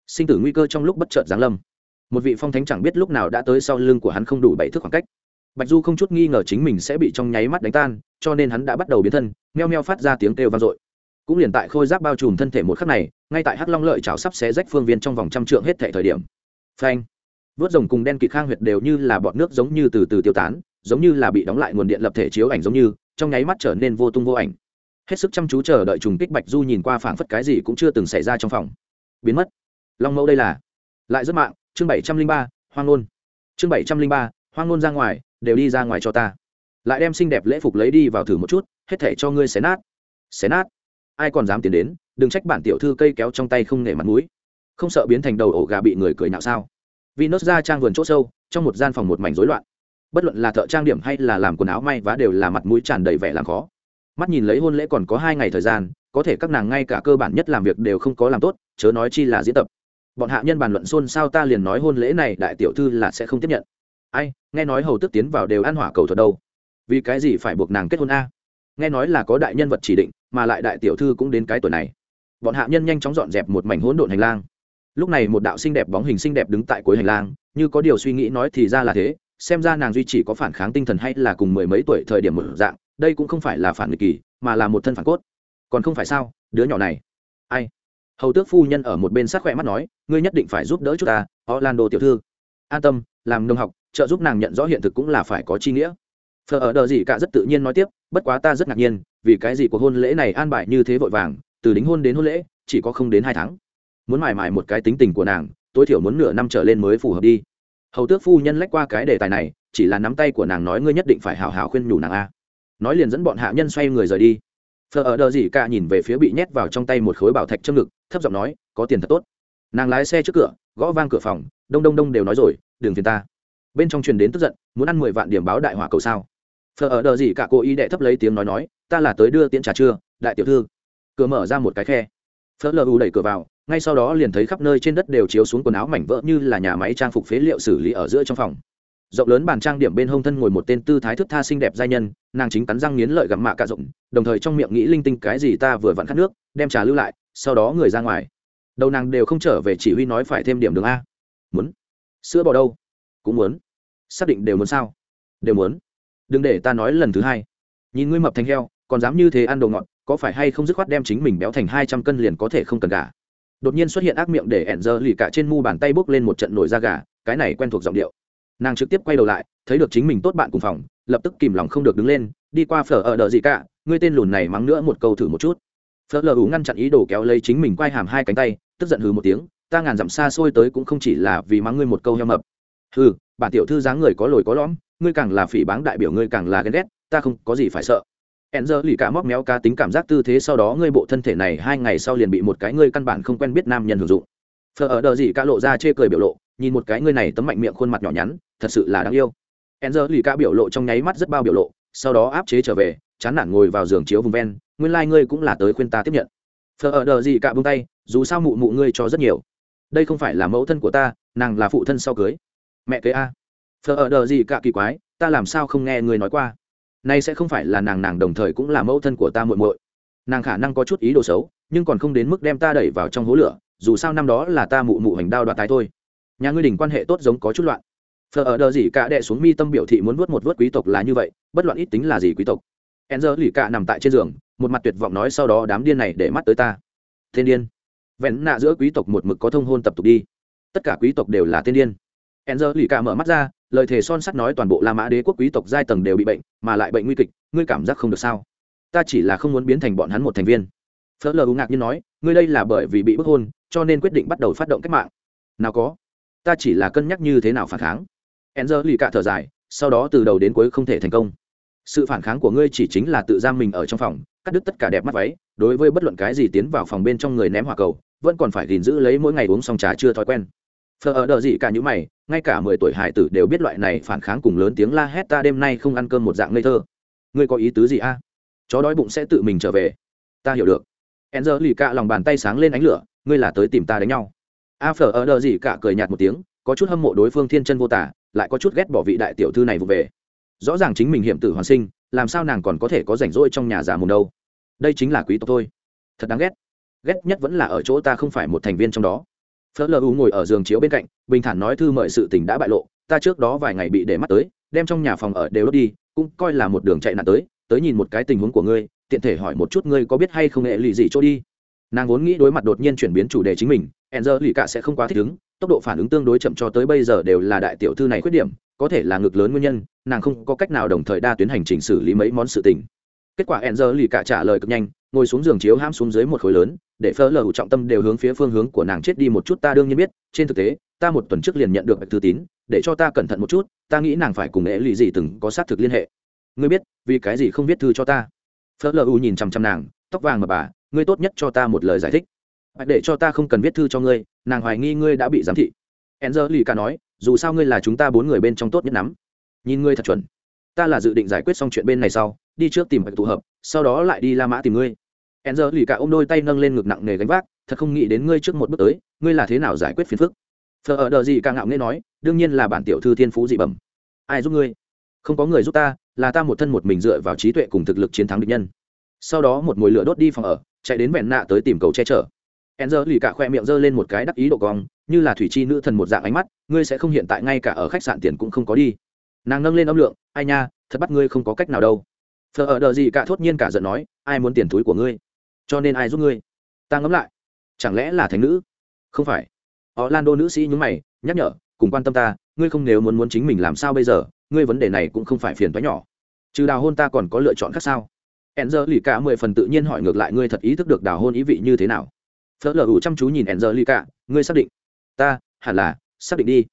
Sinh tử nguy cơ trong lúc bất chợt giáng lâm. Một vị phong thánh chẳng biết lúc nào đã tới sau lưng của hắn không đủ bảy thước khoảng cách. Bạch du không chút nghi ngờ chính mình sẽ bị trong nháy mắt đánh tan, cho nên hắn đã bắt đầu biến thân, meo meo phát ra tiếng kêu vang dội. Cũng liền tại khôi giáp bao trùm thân thể một khắc này, ngay tại hắc long lợi chảo sắp xé rách phương viên trong vòng trăm trượng hết thể thời điểm. Phanh! Vớt rồng cùng đen kịt khang huyệt đều như là bọt nước giống như từ từ tiêu tán, giống như là bị đóng lại nguồn điện lập thể chiếu ảnh giống như, trong nháy mắt trở nên vô tung vô ảnh. Hết sức chăm chú chờ đợi trùng kích bạch du nhìn qua phảng phất cái gì cũng chưa từng xảy ra trong phòng. Biến mất. Long mẫu đây là? Lại rất mạng. Chương bảy trăm linh ba, hoang nôn. Chương bảy trăm linh ba, hoang nôn ra ngoài, đều đi ra ngoài cho ta. Lại đem xinh đẹp lễ phục lấy đi vào thử một chút, hết thể cho ngươi xé nát. Xé nát? Ai còn dám tiến đến? Đừng trách bản tiểu thư cây kéo trong tay không nể mặt mũi. Không sợ biến thành đầu ổ gà bị người cười nhạo sao? Venus ra trang vườn chỗ sâu, trong một gian phòng một mảnh rối loạn. Bất luận là thợ trang điểm hay là làm quần áo may vá đều là mặt mũi tràn đầy vẻ làm khó. Mắt nhìn lấy hôn lễ còn có hai ngày thời gian, có thể các nàng ngay cả cơ bản nhất làm việc đều không có làm tốt, chớ nói chi là diễn tập. Bọn hạ nhân bàn luận xôn xao ta liền nói hôn lễ này đại tiểu thư là sẽ không tiếp nhận. Ai, nghe nói hầu tước tiến vào đều ăn hỏa cầu thuật đâu. Vì cái gì phải buộc nàng kết hôn a? Nghe nói là có đại nhân vật chỉ định, mà lại đại tiểu thư cũng đến cái tuổi này. Bọn hạ nhân nhanh chóng dọn dẹp một mảnh hỗn độn hành lang lúc này một đạo xinh đẹp bóng hình xinh đẹp đứng tại cuối hành lang, như có điều suy nghĩ nói thì ra là thế, xem ra nàng duy chỉ có phản kháng tinh thần hay là cùng mười mấy tuổi thời điểm một dạng, đây cũng không phải là phản nghịch kỳ, mà là một thân phản cốt. Còn không phải sao, đứa nhỏ này. Ai? Hầu tước phu nhân ở một bên sát khỏe mắt nói, ngươi nhất định phải giúp đỡ chúng ta, orlando tiểu thư. An tâm, làm nông học, trợ giúp nàng nhận rõ hiện thực cũng là phải có chi nghĩa. Phờ ở đờ gì cả rất tự nhiên nói tiếp, bất quá ta rất ngạc nhiên, vì cái gì cuộc hôn lễ này an bài như thế vội vàng, từ đính hôn đến hôn lễ, chỉ có không đến hai tháng muốn mải mải một cái tính tình của nàng, tối thiểu muốn nửa năm trở lên mới phù hợp đi. Hầu tước phu nhân lách qua cái đề tài này, chỉ là nắm tay của nàng nói ngươi nhất định phải hào hào khuyên nhủ nàng a. Nói liền dẫn bọn hạ nhân xoay người rời đi. Phờ ở đờ gì cả nhìn về phía bị nhét vào trong tay một khối bảo thạch châm ngực, thấp giọng nói, có tiền thật tốt. Nàng lái xe trước cửa, gõ vang cửa phòng, đông đông đông đều nói rồi, đừng phiền ta. Bên trong truyền đến tức giận, muốn ăn mười vạn điểm báo đại hỏa cầu sao? Phờ ở đờ gì cả cô ý đệ thấp lấy tiếng nói nói, ta là tới đưa tiễn trà trưa, đại tiểu thư. Cửa mở ra một cái khe. Phớt lờ u đẩy cửa vào ngay sau đó liền thấy khắp nơi trên đất đều chiếu xuống quần áo mảnh vỡ như là nhà máy trang phục phế liệu xử lý ở giữa trong phòng. Rộng lớn bàn trang điểm bên hông thân ngồi một tên tư thái thức tha xinh đẹp giai nhân, nàng chính cắn răng nghiến lợi gặm mạ cả rộng, đồng thời trong miệng nghĩ linh tinh cái gì ta vừa vặn khát nước, đem trà lưu lại, sau đó người ra ngoài. Đầu nàng đều không trở về chỉ huy nói phải thêm điểm đường a. Muốn? Sữa bò đâu? Cũng muốn. Xác định đều muốn sao? Đều muốn. Đừng để ta nói lần thứ hai. Nhìn ngươi mập thành heo, còn dám như thế ăn đồ ngọt, có phải hay không dứt khoát đem chính mình béo thành hai trăm cân liền có thể không cần cả đột nhiên xuất hiện ác miệng để ẹn giờ lì cả trên mu bàn tay bốc lên một trận nổi da gà, cái này quen thuộc giọng điệu. Nàng trực tiếp quay đầu lại, thấy được chính mình tốt bạn cùng phòng, lập tức kìm lòng không được đứng lên, đi qua phở ở đợi gì cả, ngươi tên lùn này mắng nữa một câu thử một chút. Phở lờ ủ ngăn chặn ý đồ kéo lấy chính mình quay hàm hai cánh tay, tức giận hừ một tiếng, ta ngàn dặm xa xôi tới cũng không chỉ là vì mắng ngươi một câu heo mập. Hừ, bản tiểu thư dáng người có lồi có lõm, ngươi càng là phỉ báng đại biểu ngươi càng là ghen ghét, ta không có gì phải sợ hẹn giờ lì cả móc méo cá tính cảm giác tư thế sau đó ngươi bộ thân thể này hai ngày sau liền bị một cái ngươi căn bản không quen biết nam nhân hưởng dụng. Phờ ở đờ gì cả lộ ra chê cười biểu lộ, nhìn một cái ngươi này tấm mạnh miệng khuôn mặt nhỏ nhắn, thật sự là đáng yêu. Hẹn giờ lì cả biểu lộ trong nháy mắt rất bao biểu lộ, sau đó áp chế trở về, chán nản ngồi vào giường chiếu vùng ven, nguyên lai、like、ngươi cũng là tới khuyên ta tiếp nhận. Phờ ở đờ gì cả bông tay, dù sao mụ mụ ngươi cho rất nhiều. Đây không phải là mẫu thân của ta, nàng là phụ thân sau cưới. Mẹ kế a. Phờ ở đờ gì cả kỳ quái, ta làm sao không nghe ngươi nói qua? Nay sẽ không phải là nàng nàng đồng thời cũng là mẫu thân của ta muội muội. Nàng khả năng có chút ý đồ xấu, nhưng còn không đến mức đem ta đẩy vào trong hố lửa, dù sao năm đó là ta mụ mụ hành đao đoạt tái thôi. Nhà ngươi đình quan hệ tốt giống có chút loạn. Phờ ở đờ gì cả đệ xuống mi tâm biểu thị muốn vớt một vớt quý tộc là như vậy, bất loạn ít tính là gì quý tộc. Enzer lì cả nằm tại trên giường, một mặt tuyệt vọng nói sau đó đám điên này để mắt tới ta. Thiên điên. Vẹn nạ giữa quý tộc một mực có thông hôn tập tục đi. Tất cả quý tộc đều là thiên điên enzer lì cả mở mắt ra, lời thề son sắt nói toàn bộ la mã đế quốc quý tộc giai tầng đều bị bệnh, mà lại bệnh nguy kịch, ngươi cảm giác không được sao? Ta chỉ là không muốn biến thành bọn hắn một thành viên. Phớt lờ ngạc nhiên nói, ngươi đây là bởi vì bị bức hôn, cho nên quyết định bắt đầu phát động cách mạng. Nào có. Ta chỉ là cân nhắc như thế nào phản kháng. Enzer lì cả thở dài, sau đó từ đầu đến cuối không thể thành công. Sự phản kháng của ngươi chỉ chính là tự giam mình ở trong phòng, cắt đứt tất cả đẹp mắt váy, đối với bất luận cái gì tiến vào phòng bên trong người ném hỏa cầu, vẫn còn phải gìn giữ lấy mỗi ngày uống xong trà chưa thói quen phờ ở đợi gì cả những mày, ngay cả mười tuổi hải tử đều biết loại này phản kháng cùng lớn tiếng la hét ta đêm nay không ăn cơm một dạng ngây thơ. Ngươi có ý tứ gì a? Chó đói bụng sẽ tự mình trở về. Ta hiểu được. E n z lì cả lòng bàn tay sáng lên ánh lửa, ngươi là tới tìm ta đánh nhau. A phở ở đờ gì cả cười nhạt một tiếng, có chút hâm mộ đối phương thiên chân vô tả, lại có chút ghét bỏ vị đại tiểu thư này vụ về. Rõ ràng chính mình hiểm tử hoàn sinh, làm sao nàng còn có thể có rảnh rỗi trong nhà giả mồm đâu? Đây chính là quý tộc thôi. Thật đáng ghét. Ghét nhất vẫn là ở chỗ ta không phải một thành viên trong đó phớt lờ u ngồi ở giường chiếu bên cạnh, bình thản nói thư mời sự tình đã bại lộ, ta trước đó vài ngày bị để mắt tới, đem trong nhà phòng ở đều đốt đi, cũng coi là một đường chạy nạn tới tới nhìn một cái tình huống của ngươi, tiện thể hỏi một chút ngươi có biết hay không nghệ lụy gì chỗ đi. Nàng vốn nghĩ đối mặt đột nhiên chuyển biến chủ đề chính mình hẹn lì cả sẽ không quá thích ứng, tốc độ phản ứng tương đối chậm cho tới bây giờ đều là đại tiểu thư này khuyết điểm, có thể là ngực lớn nguyên nhân, nàng không có cách nào đồng thời đa tuyến hành trình xử lý mấy món sự tình. Kết quả hẹn lì cả trả lời cực nhanh, ngồi xuống giường chiếu ham xuống dưới một khối lớn để phơ lờ trọng tâm đều hướng phía phương hướng của nàng chết đi một chút ta đương nhiên biết, trên thực tế, ta một tuần trước liền nhận được bạch thư tín, để cho ta cẩn thận một chút, ta nghĩ nàng phải cùng ế lì gì từng có xác thực liên hệ. Ngươi biết, vì cái gì không viết thư cho ta? Phớt lờ nhìn chằm chằm nàng, tóc vàng mà bà, ngươi tốt nhất cho ta một lời giải thích. Để cho ta không cần viết thư cho ngươi, nàng hoài nghi ngươi đã bị giám thị. Enzer lì ca nói, dù sao ngươi là chúng ta bốn người bên trong tốt nhất nắm. Nhìn ngươi thật chuẩn. Ta là dự định giải quyết xong chuyện bên này sau, đi trước tìm bạch tụ hợp, sau đó lại đi la mã tìm ngươi enzer lì cả ôm đôi tay nâng lên ngực nặng nề gánh vác, thật không nghĩ đến ngươi trước một bước tới, ngươi là thế nào giải quyết phiền phức? Phờ ở đờ gì càng ngạo nghễ nói, đương nhiên là bản tiểu thư thiên phú dị bẩm. Ai giúp ngươi? Không có người giúp ta, là ta một thân một mình dựa vào trí tuệ cùng thực lực chiến thắng địch nhân. Sau đó một mồi lửa đốt đi phòng ở, chạy đến vẹn nạ tới tìm cầu che chở. Enzer lì cả khoe miệng giơ lên một cái đắc ý độ cong, như là thủy chi nữ thần một dạng ánh mắt, ngươi sẽ không hiện tại ngay cả ở khách sạn tiền cũng không có đi. Nàng nâng lên âm lượng, ai nha, thật bắt ngươi không có cách nào đâu. Phờ ở đờ gì cả thốt nhiên cả giận nói, ai muốn tiền túi của ngươi? Cho nên ai giúp ngươi? Ta ngẫm lại. Chẳng lẽ là thánh nữ? Không phải. Orlando nữ sĩ nhúng mày, nhắc nhở, cùng quan tâm ta, ngươi không nếu muốn muốn chính mình làm sao bây giờ, ngươi vấn đề này cũng không phải phiền toái nhỏ. Trừ đào hôn ta còn có lựa chọn khác sao? Enzer lì cả mười phần tự nhiên hỏi ngược lại, ngươi thật ý thức được đào hôn ý vị như thế nào? Phớt lờ ủ chăm chú nhìn enzer lì cả ngươi xác định? Ta, hẳn là, xác định đi.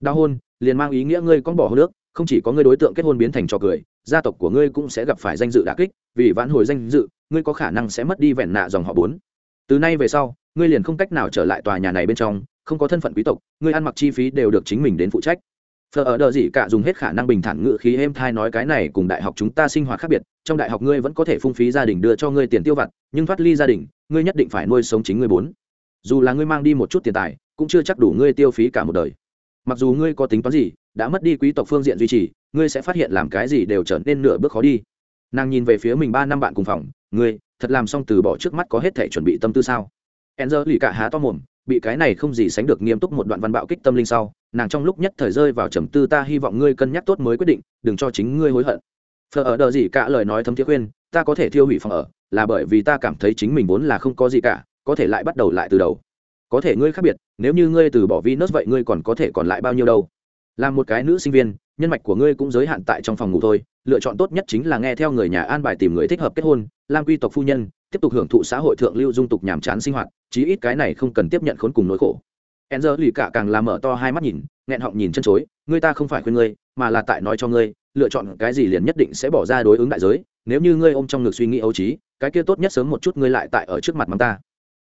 Đào hôn, liền mang ý nghĩa ngươi con bỏ hôn nước, không chỉ có ngươi đối tượng kết hôn biến thành trò cười, gia tộc của ngươi cũng sẽ gặp phải danh dự đả kích, vì vãn hồi danh dự ngươi có khả năng sẽ mất đi vẹn nạ dòng họ bốn. Từ nay về sau, ngươi liền không cách nào trở lại tòa nhà này bên trong, không có thân phận quý tộc, ngươi ăn mặc chi phí đều được chính mình đến phụ trách. Phở ở đờ gì cả dùng hết khả năng bình thản ngự khí êm thai nói cái này cùng đại học chúng ta sinh hoạt khác biệt, trong đại học ngươi vẫn có thể phung phí gia đình đưa cho ngươi tiền tiêu vặt, nhưng thoát ly gia đình, ngươi nhất định phải nuôi sống chính ngươi bốn. Dù là ngươi mang đi một chút tiền tài, cũng chưa chắc đủ ngươi tiêu phí cả một đời. Mặc dù ngươi có tính toán gì, đã mất đi quý tộc phương diện duy trì, ngươi sẽ phát hiện làm cái gì đều trở nên nửa bước khó đi. Nàng nhìn về phía mình ba năm bạn cùng phòng ngươi, thật làm xong từ bỏ trước mắt có hết thể chuẩn bị tâm tư sao? E n z lì cả há to mồm, bị cái này không gì sánh được nghiêm túc một đoạn văn bạo kích tâm linh sau, nàng trong lúc nhất thời rơi vào trầm tư ta hy vọng ngươi cân nhắc tốt mới quyết định, đừng cho chính ngươi hối hận. Phở ở đờ gì cả lời nói thấm thiết khuyên, ta có thể thiêu hủy phòng ở, là bởi vì ta cảm thấy chính mình vốn là không có gì cả, có thể lại bắt đầu lại từ đầu. Có thể ngươi khác biệt, nếu như ngươi từ bỏ Venus vậy ngươi còn có thể còn lại bao nhiêu đâu? Làm một cái nữ sinh viên nhân mạch của ngươi cũng giới hạn tại trong phòng ngủ thôi. Lựa chọn tốt nhất chính là nghe theo người nhà an bài tìm người thích hợp kết hôn làm quy tộc phu nhân, tiếp tục hưởng thụ xã hội thượng lưu dung tục nhàm chán sinh hoạt, chí ít cái này không cần tiếp nhận khốn cùng nỗi khổ. Enzer lì cả càng làm mở to hai mắt nhìn, nghẹn họng nhìn chân chối, ngươi ta không phải khuyên ngươi, mà là tại nói cho ngươi, lựa chọn cái gì liền nhất định sẽ bỏ ra đối ứng đại giới, nếu như ngươi ôm trong ngực suy nghĩ ấu trí, cái kia tốt nhất sớm một chút ngươi lại tại ở trước mặt mắng ta.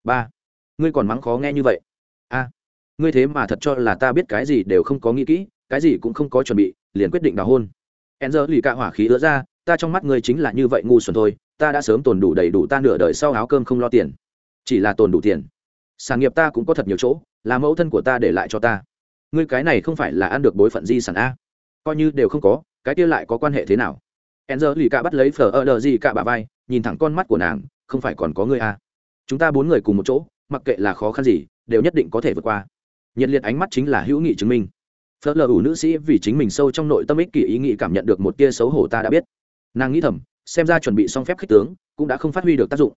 Ba, ngươi còn mắng khó nghe như vậy. A, ngươi thế mà thật cho là ta biết cái gì đều không có nghĩ kỹ cái gì cũng không có chuẩn bị, liền quyết định đào hôn. Enzer lì cả hỏa khí ứa ra, ta trong mắt ngươi chính là như vậy ngu xuẩn thôi, ta đã sớm tồn đủ đầy đủ ta nửa đời sau áo cơm không lo tiền. Chỉ là tồn đủ tiền. Sản nghiệp ta cũng có thật nhiều chỗ, là mẫu thân của ta để lại cho ta. Ngươi cái này không phải là ăn được bối phận di sản a? Coi như đều không có, cái kia lại có quan hệ thế nào? Hẹn giờ lì cả bắt lấy phở ơ đờ gì cả bà vai, nhìn thẳng con mắt của nàng, không phải còn có ngươi a? Chúng ta bốn người cùng một chỗ, mặc kệ là khó khăn gì, đều nhất định có thể vượt qua. Nhiệt liệt ánh mắt chính là hữu nghị chứng minh phớt lờ ủ nữ sĩ vì chính mình sâu trong nội tâm ích kỷ ý nghĩ cảm nhận được một tia xấu hổ ta đã biết. Nàng nghĩ thầm, xem ra chuẩn bị xong phép khích tướng cũng đã không phát huy được tác dụng.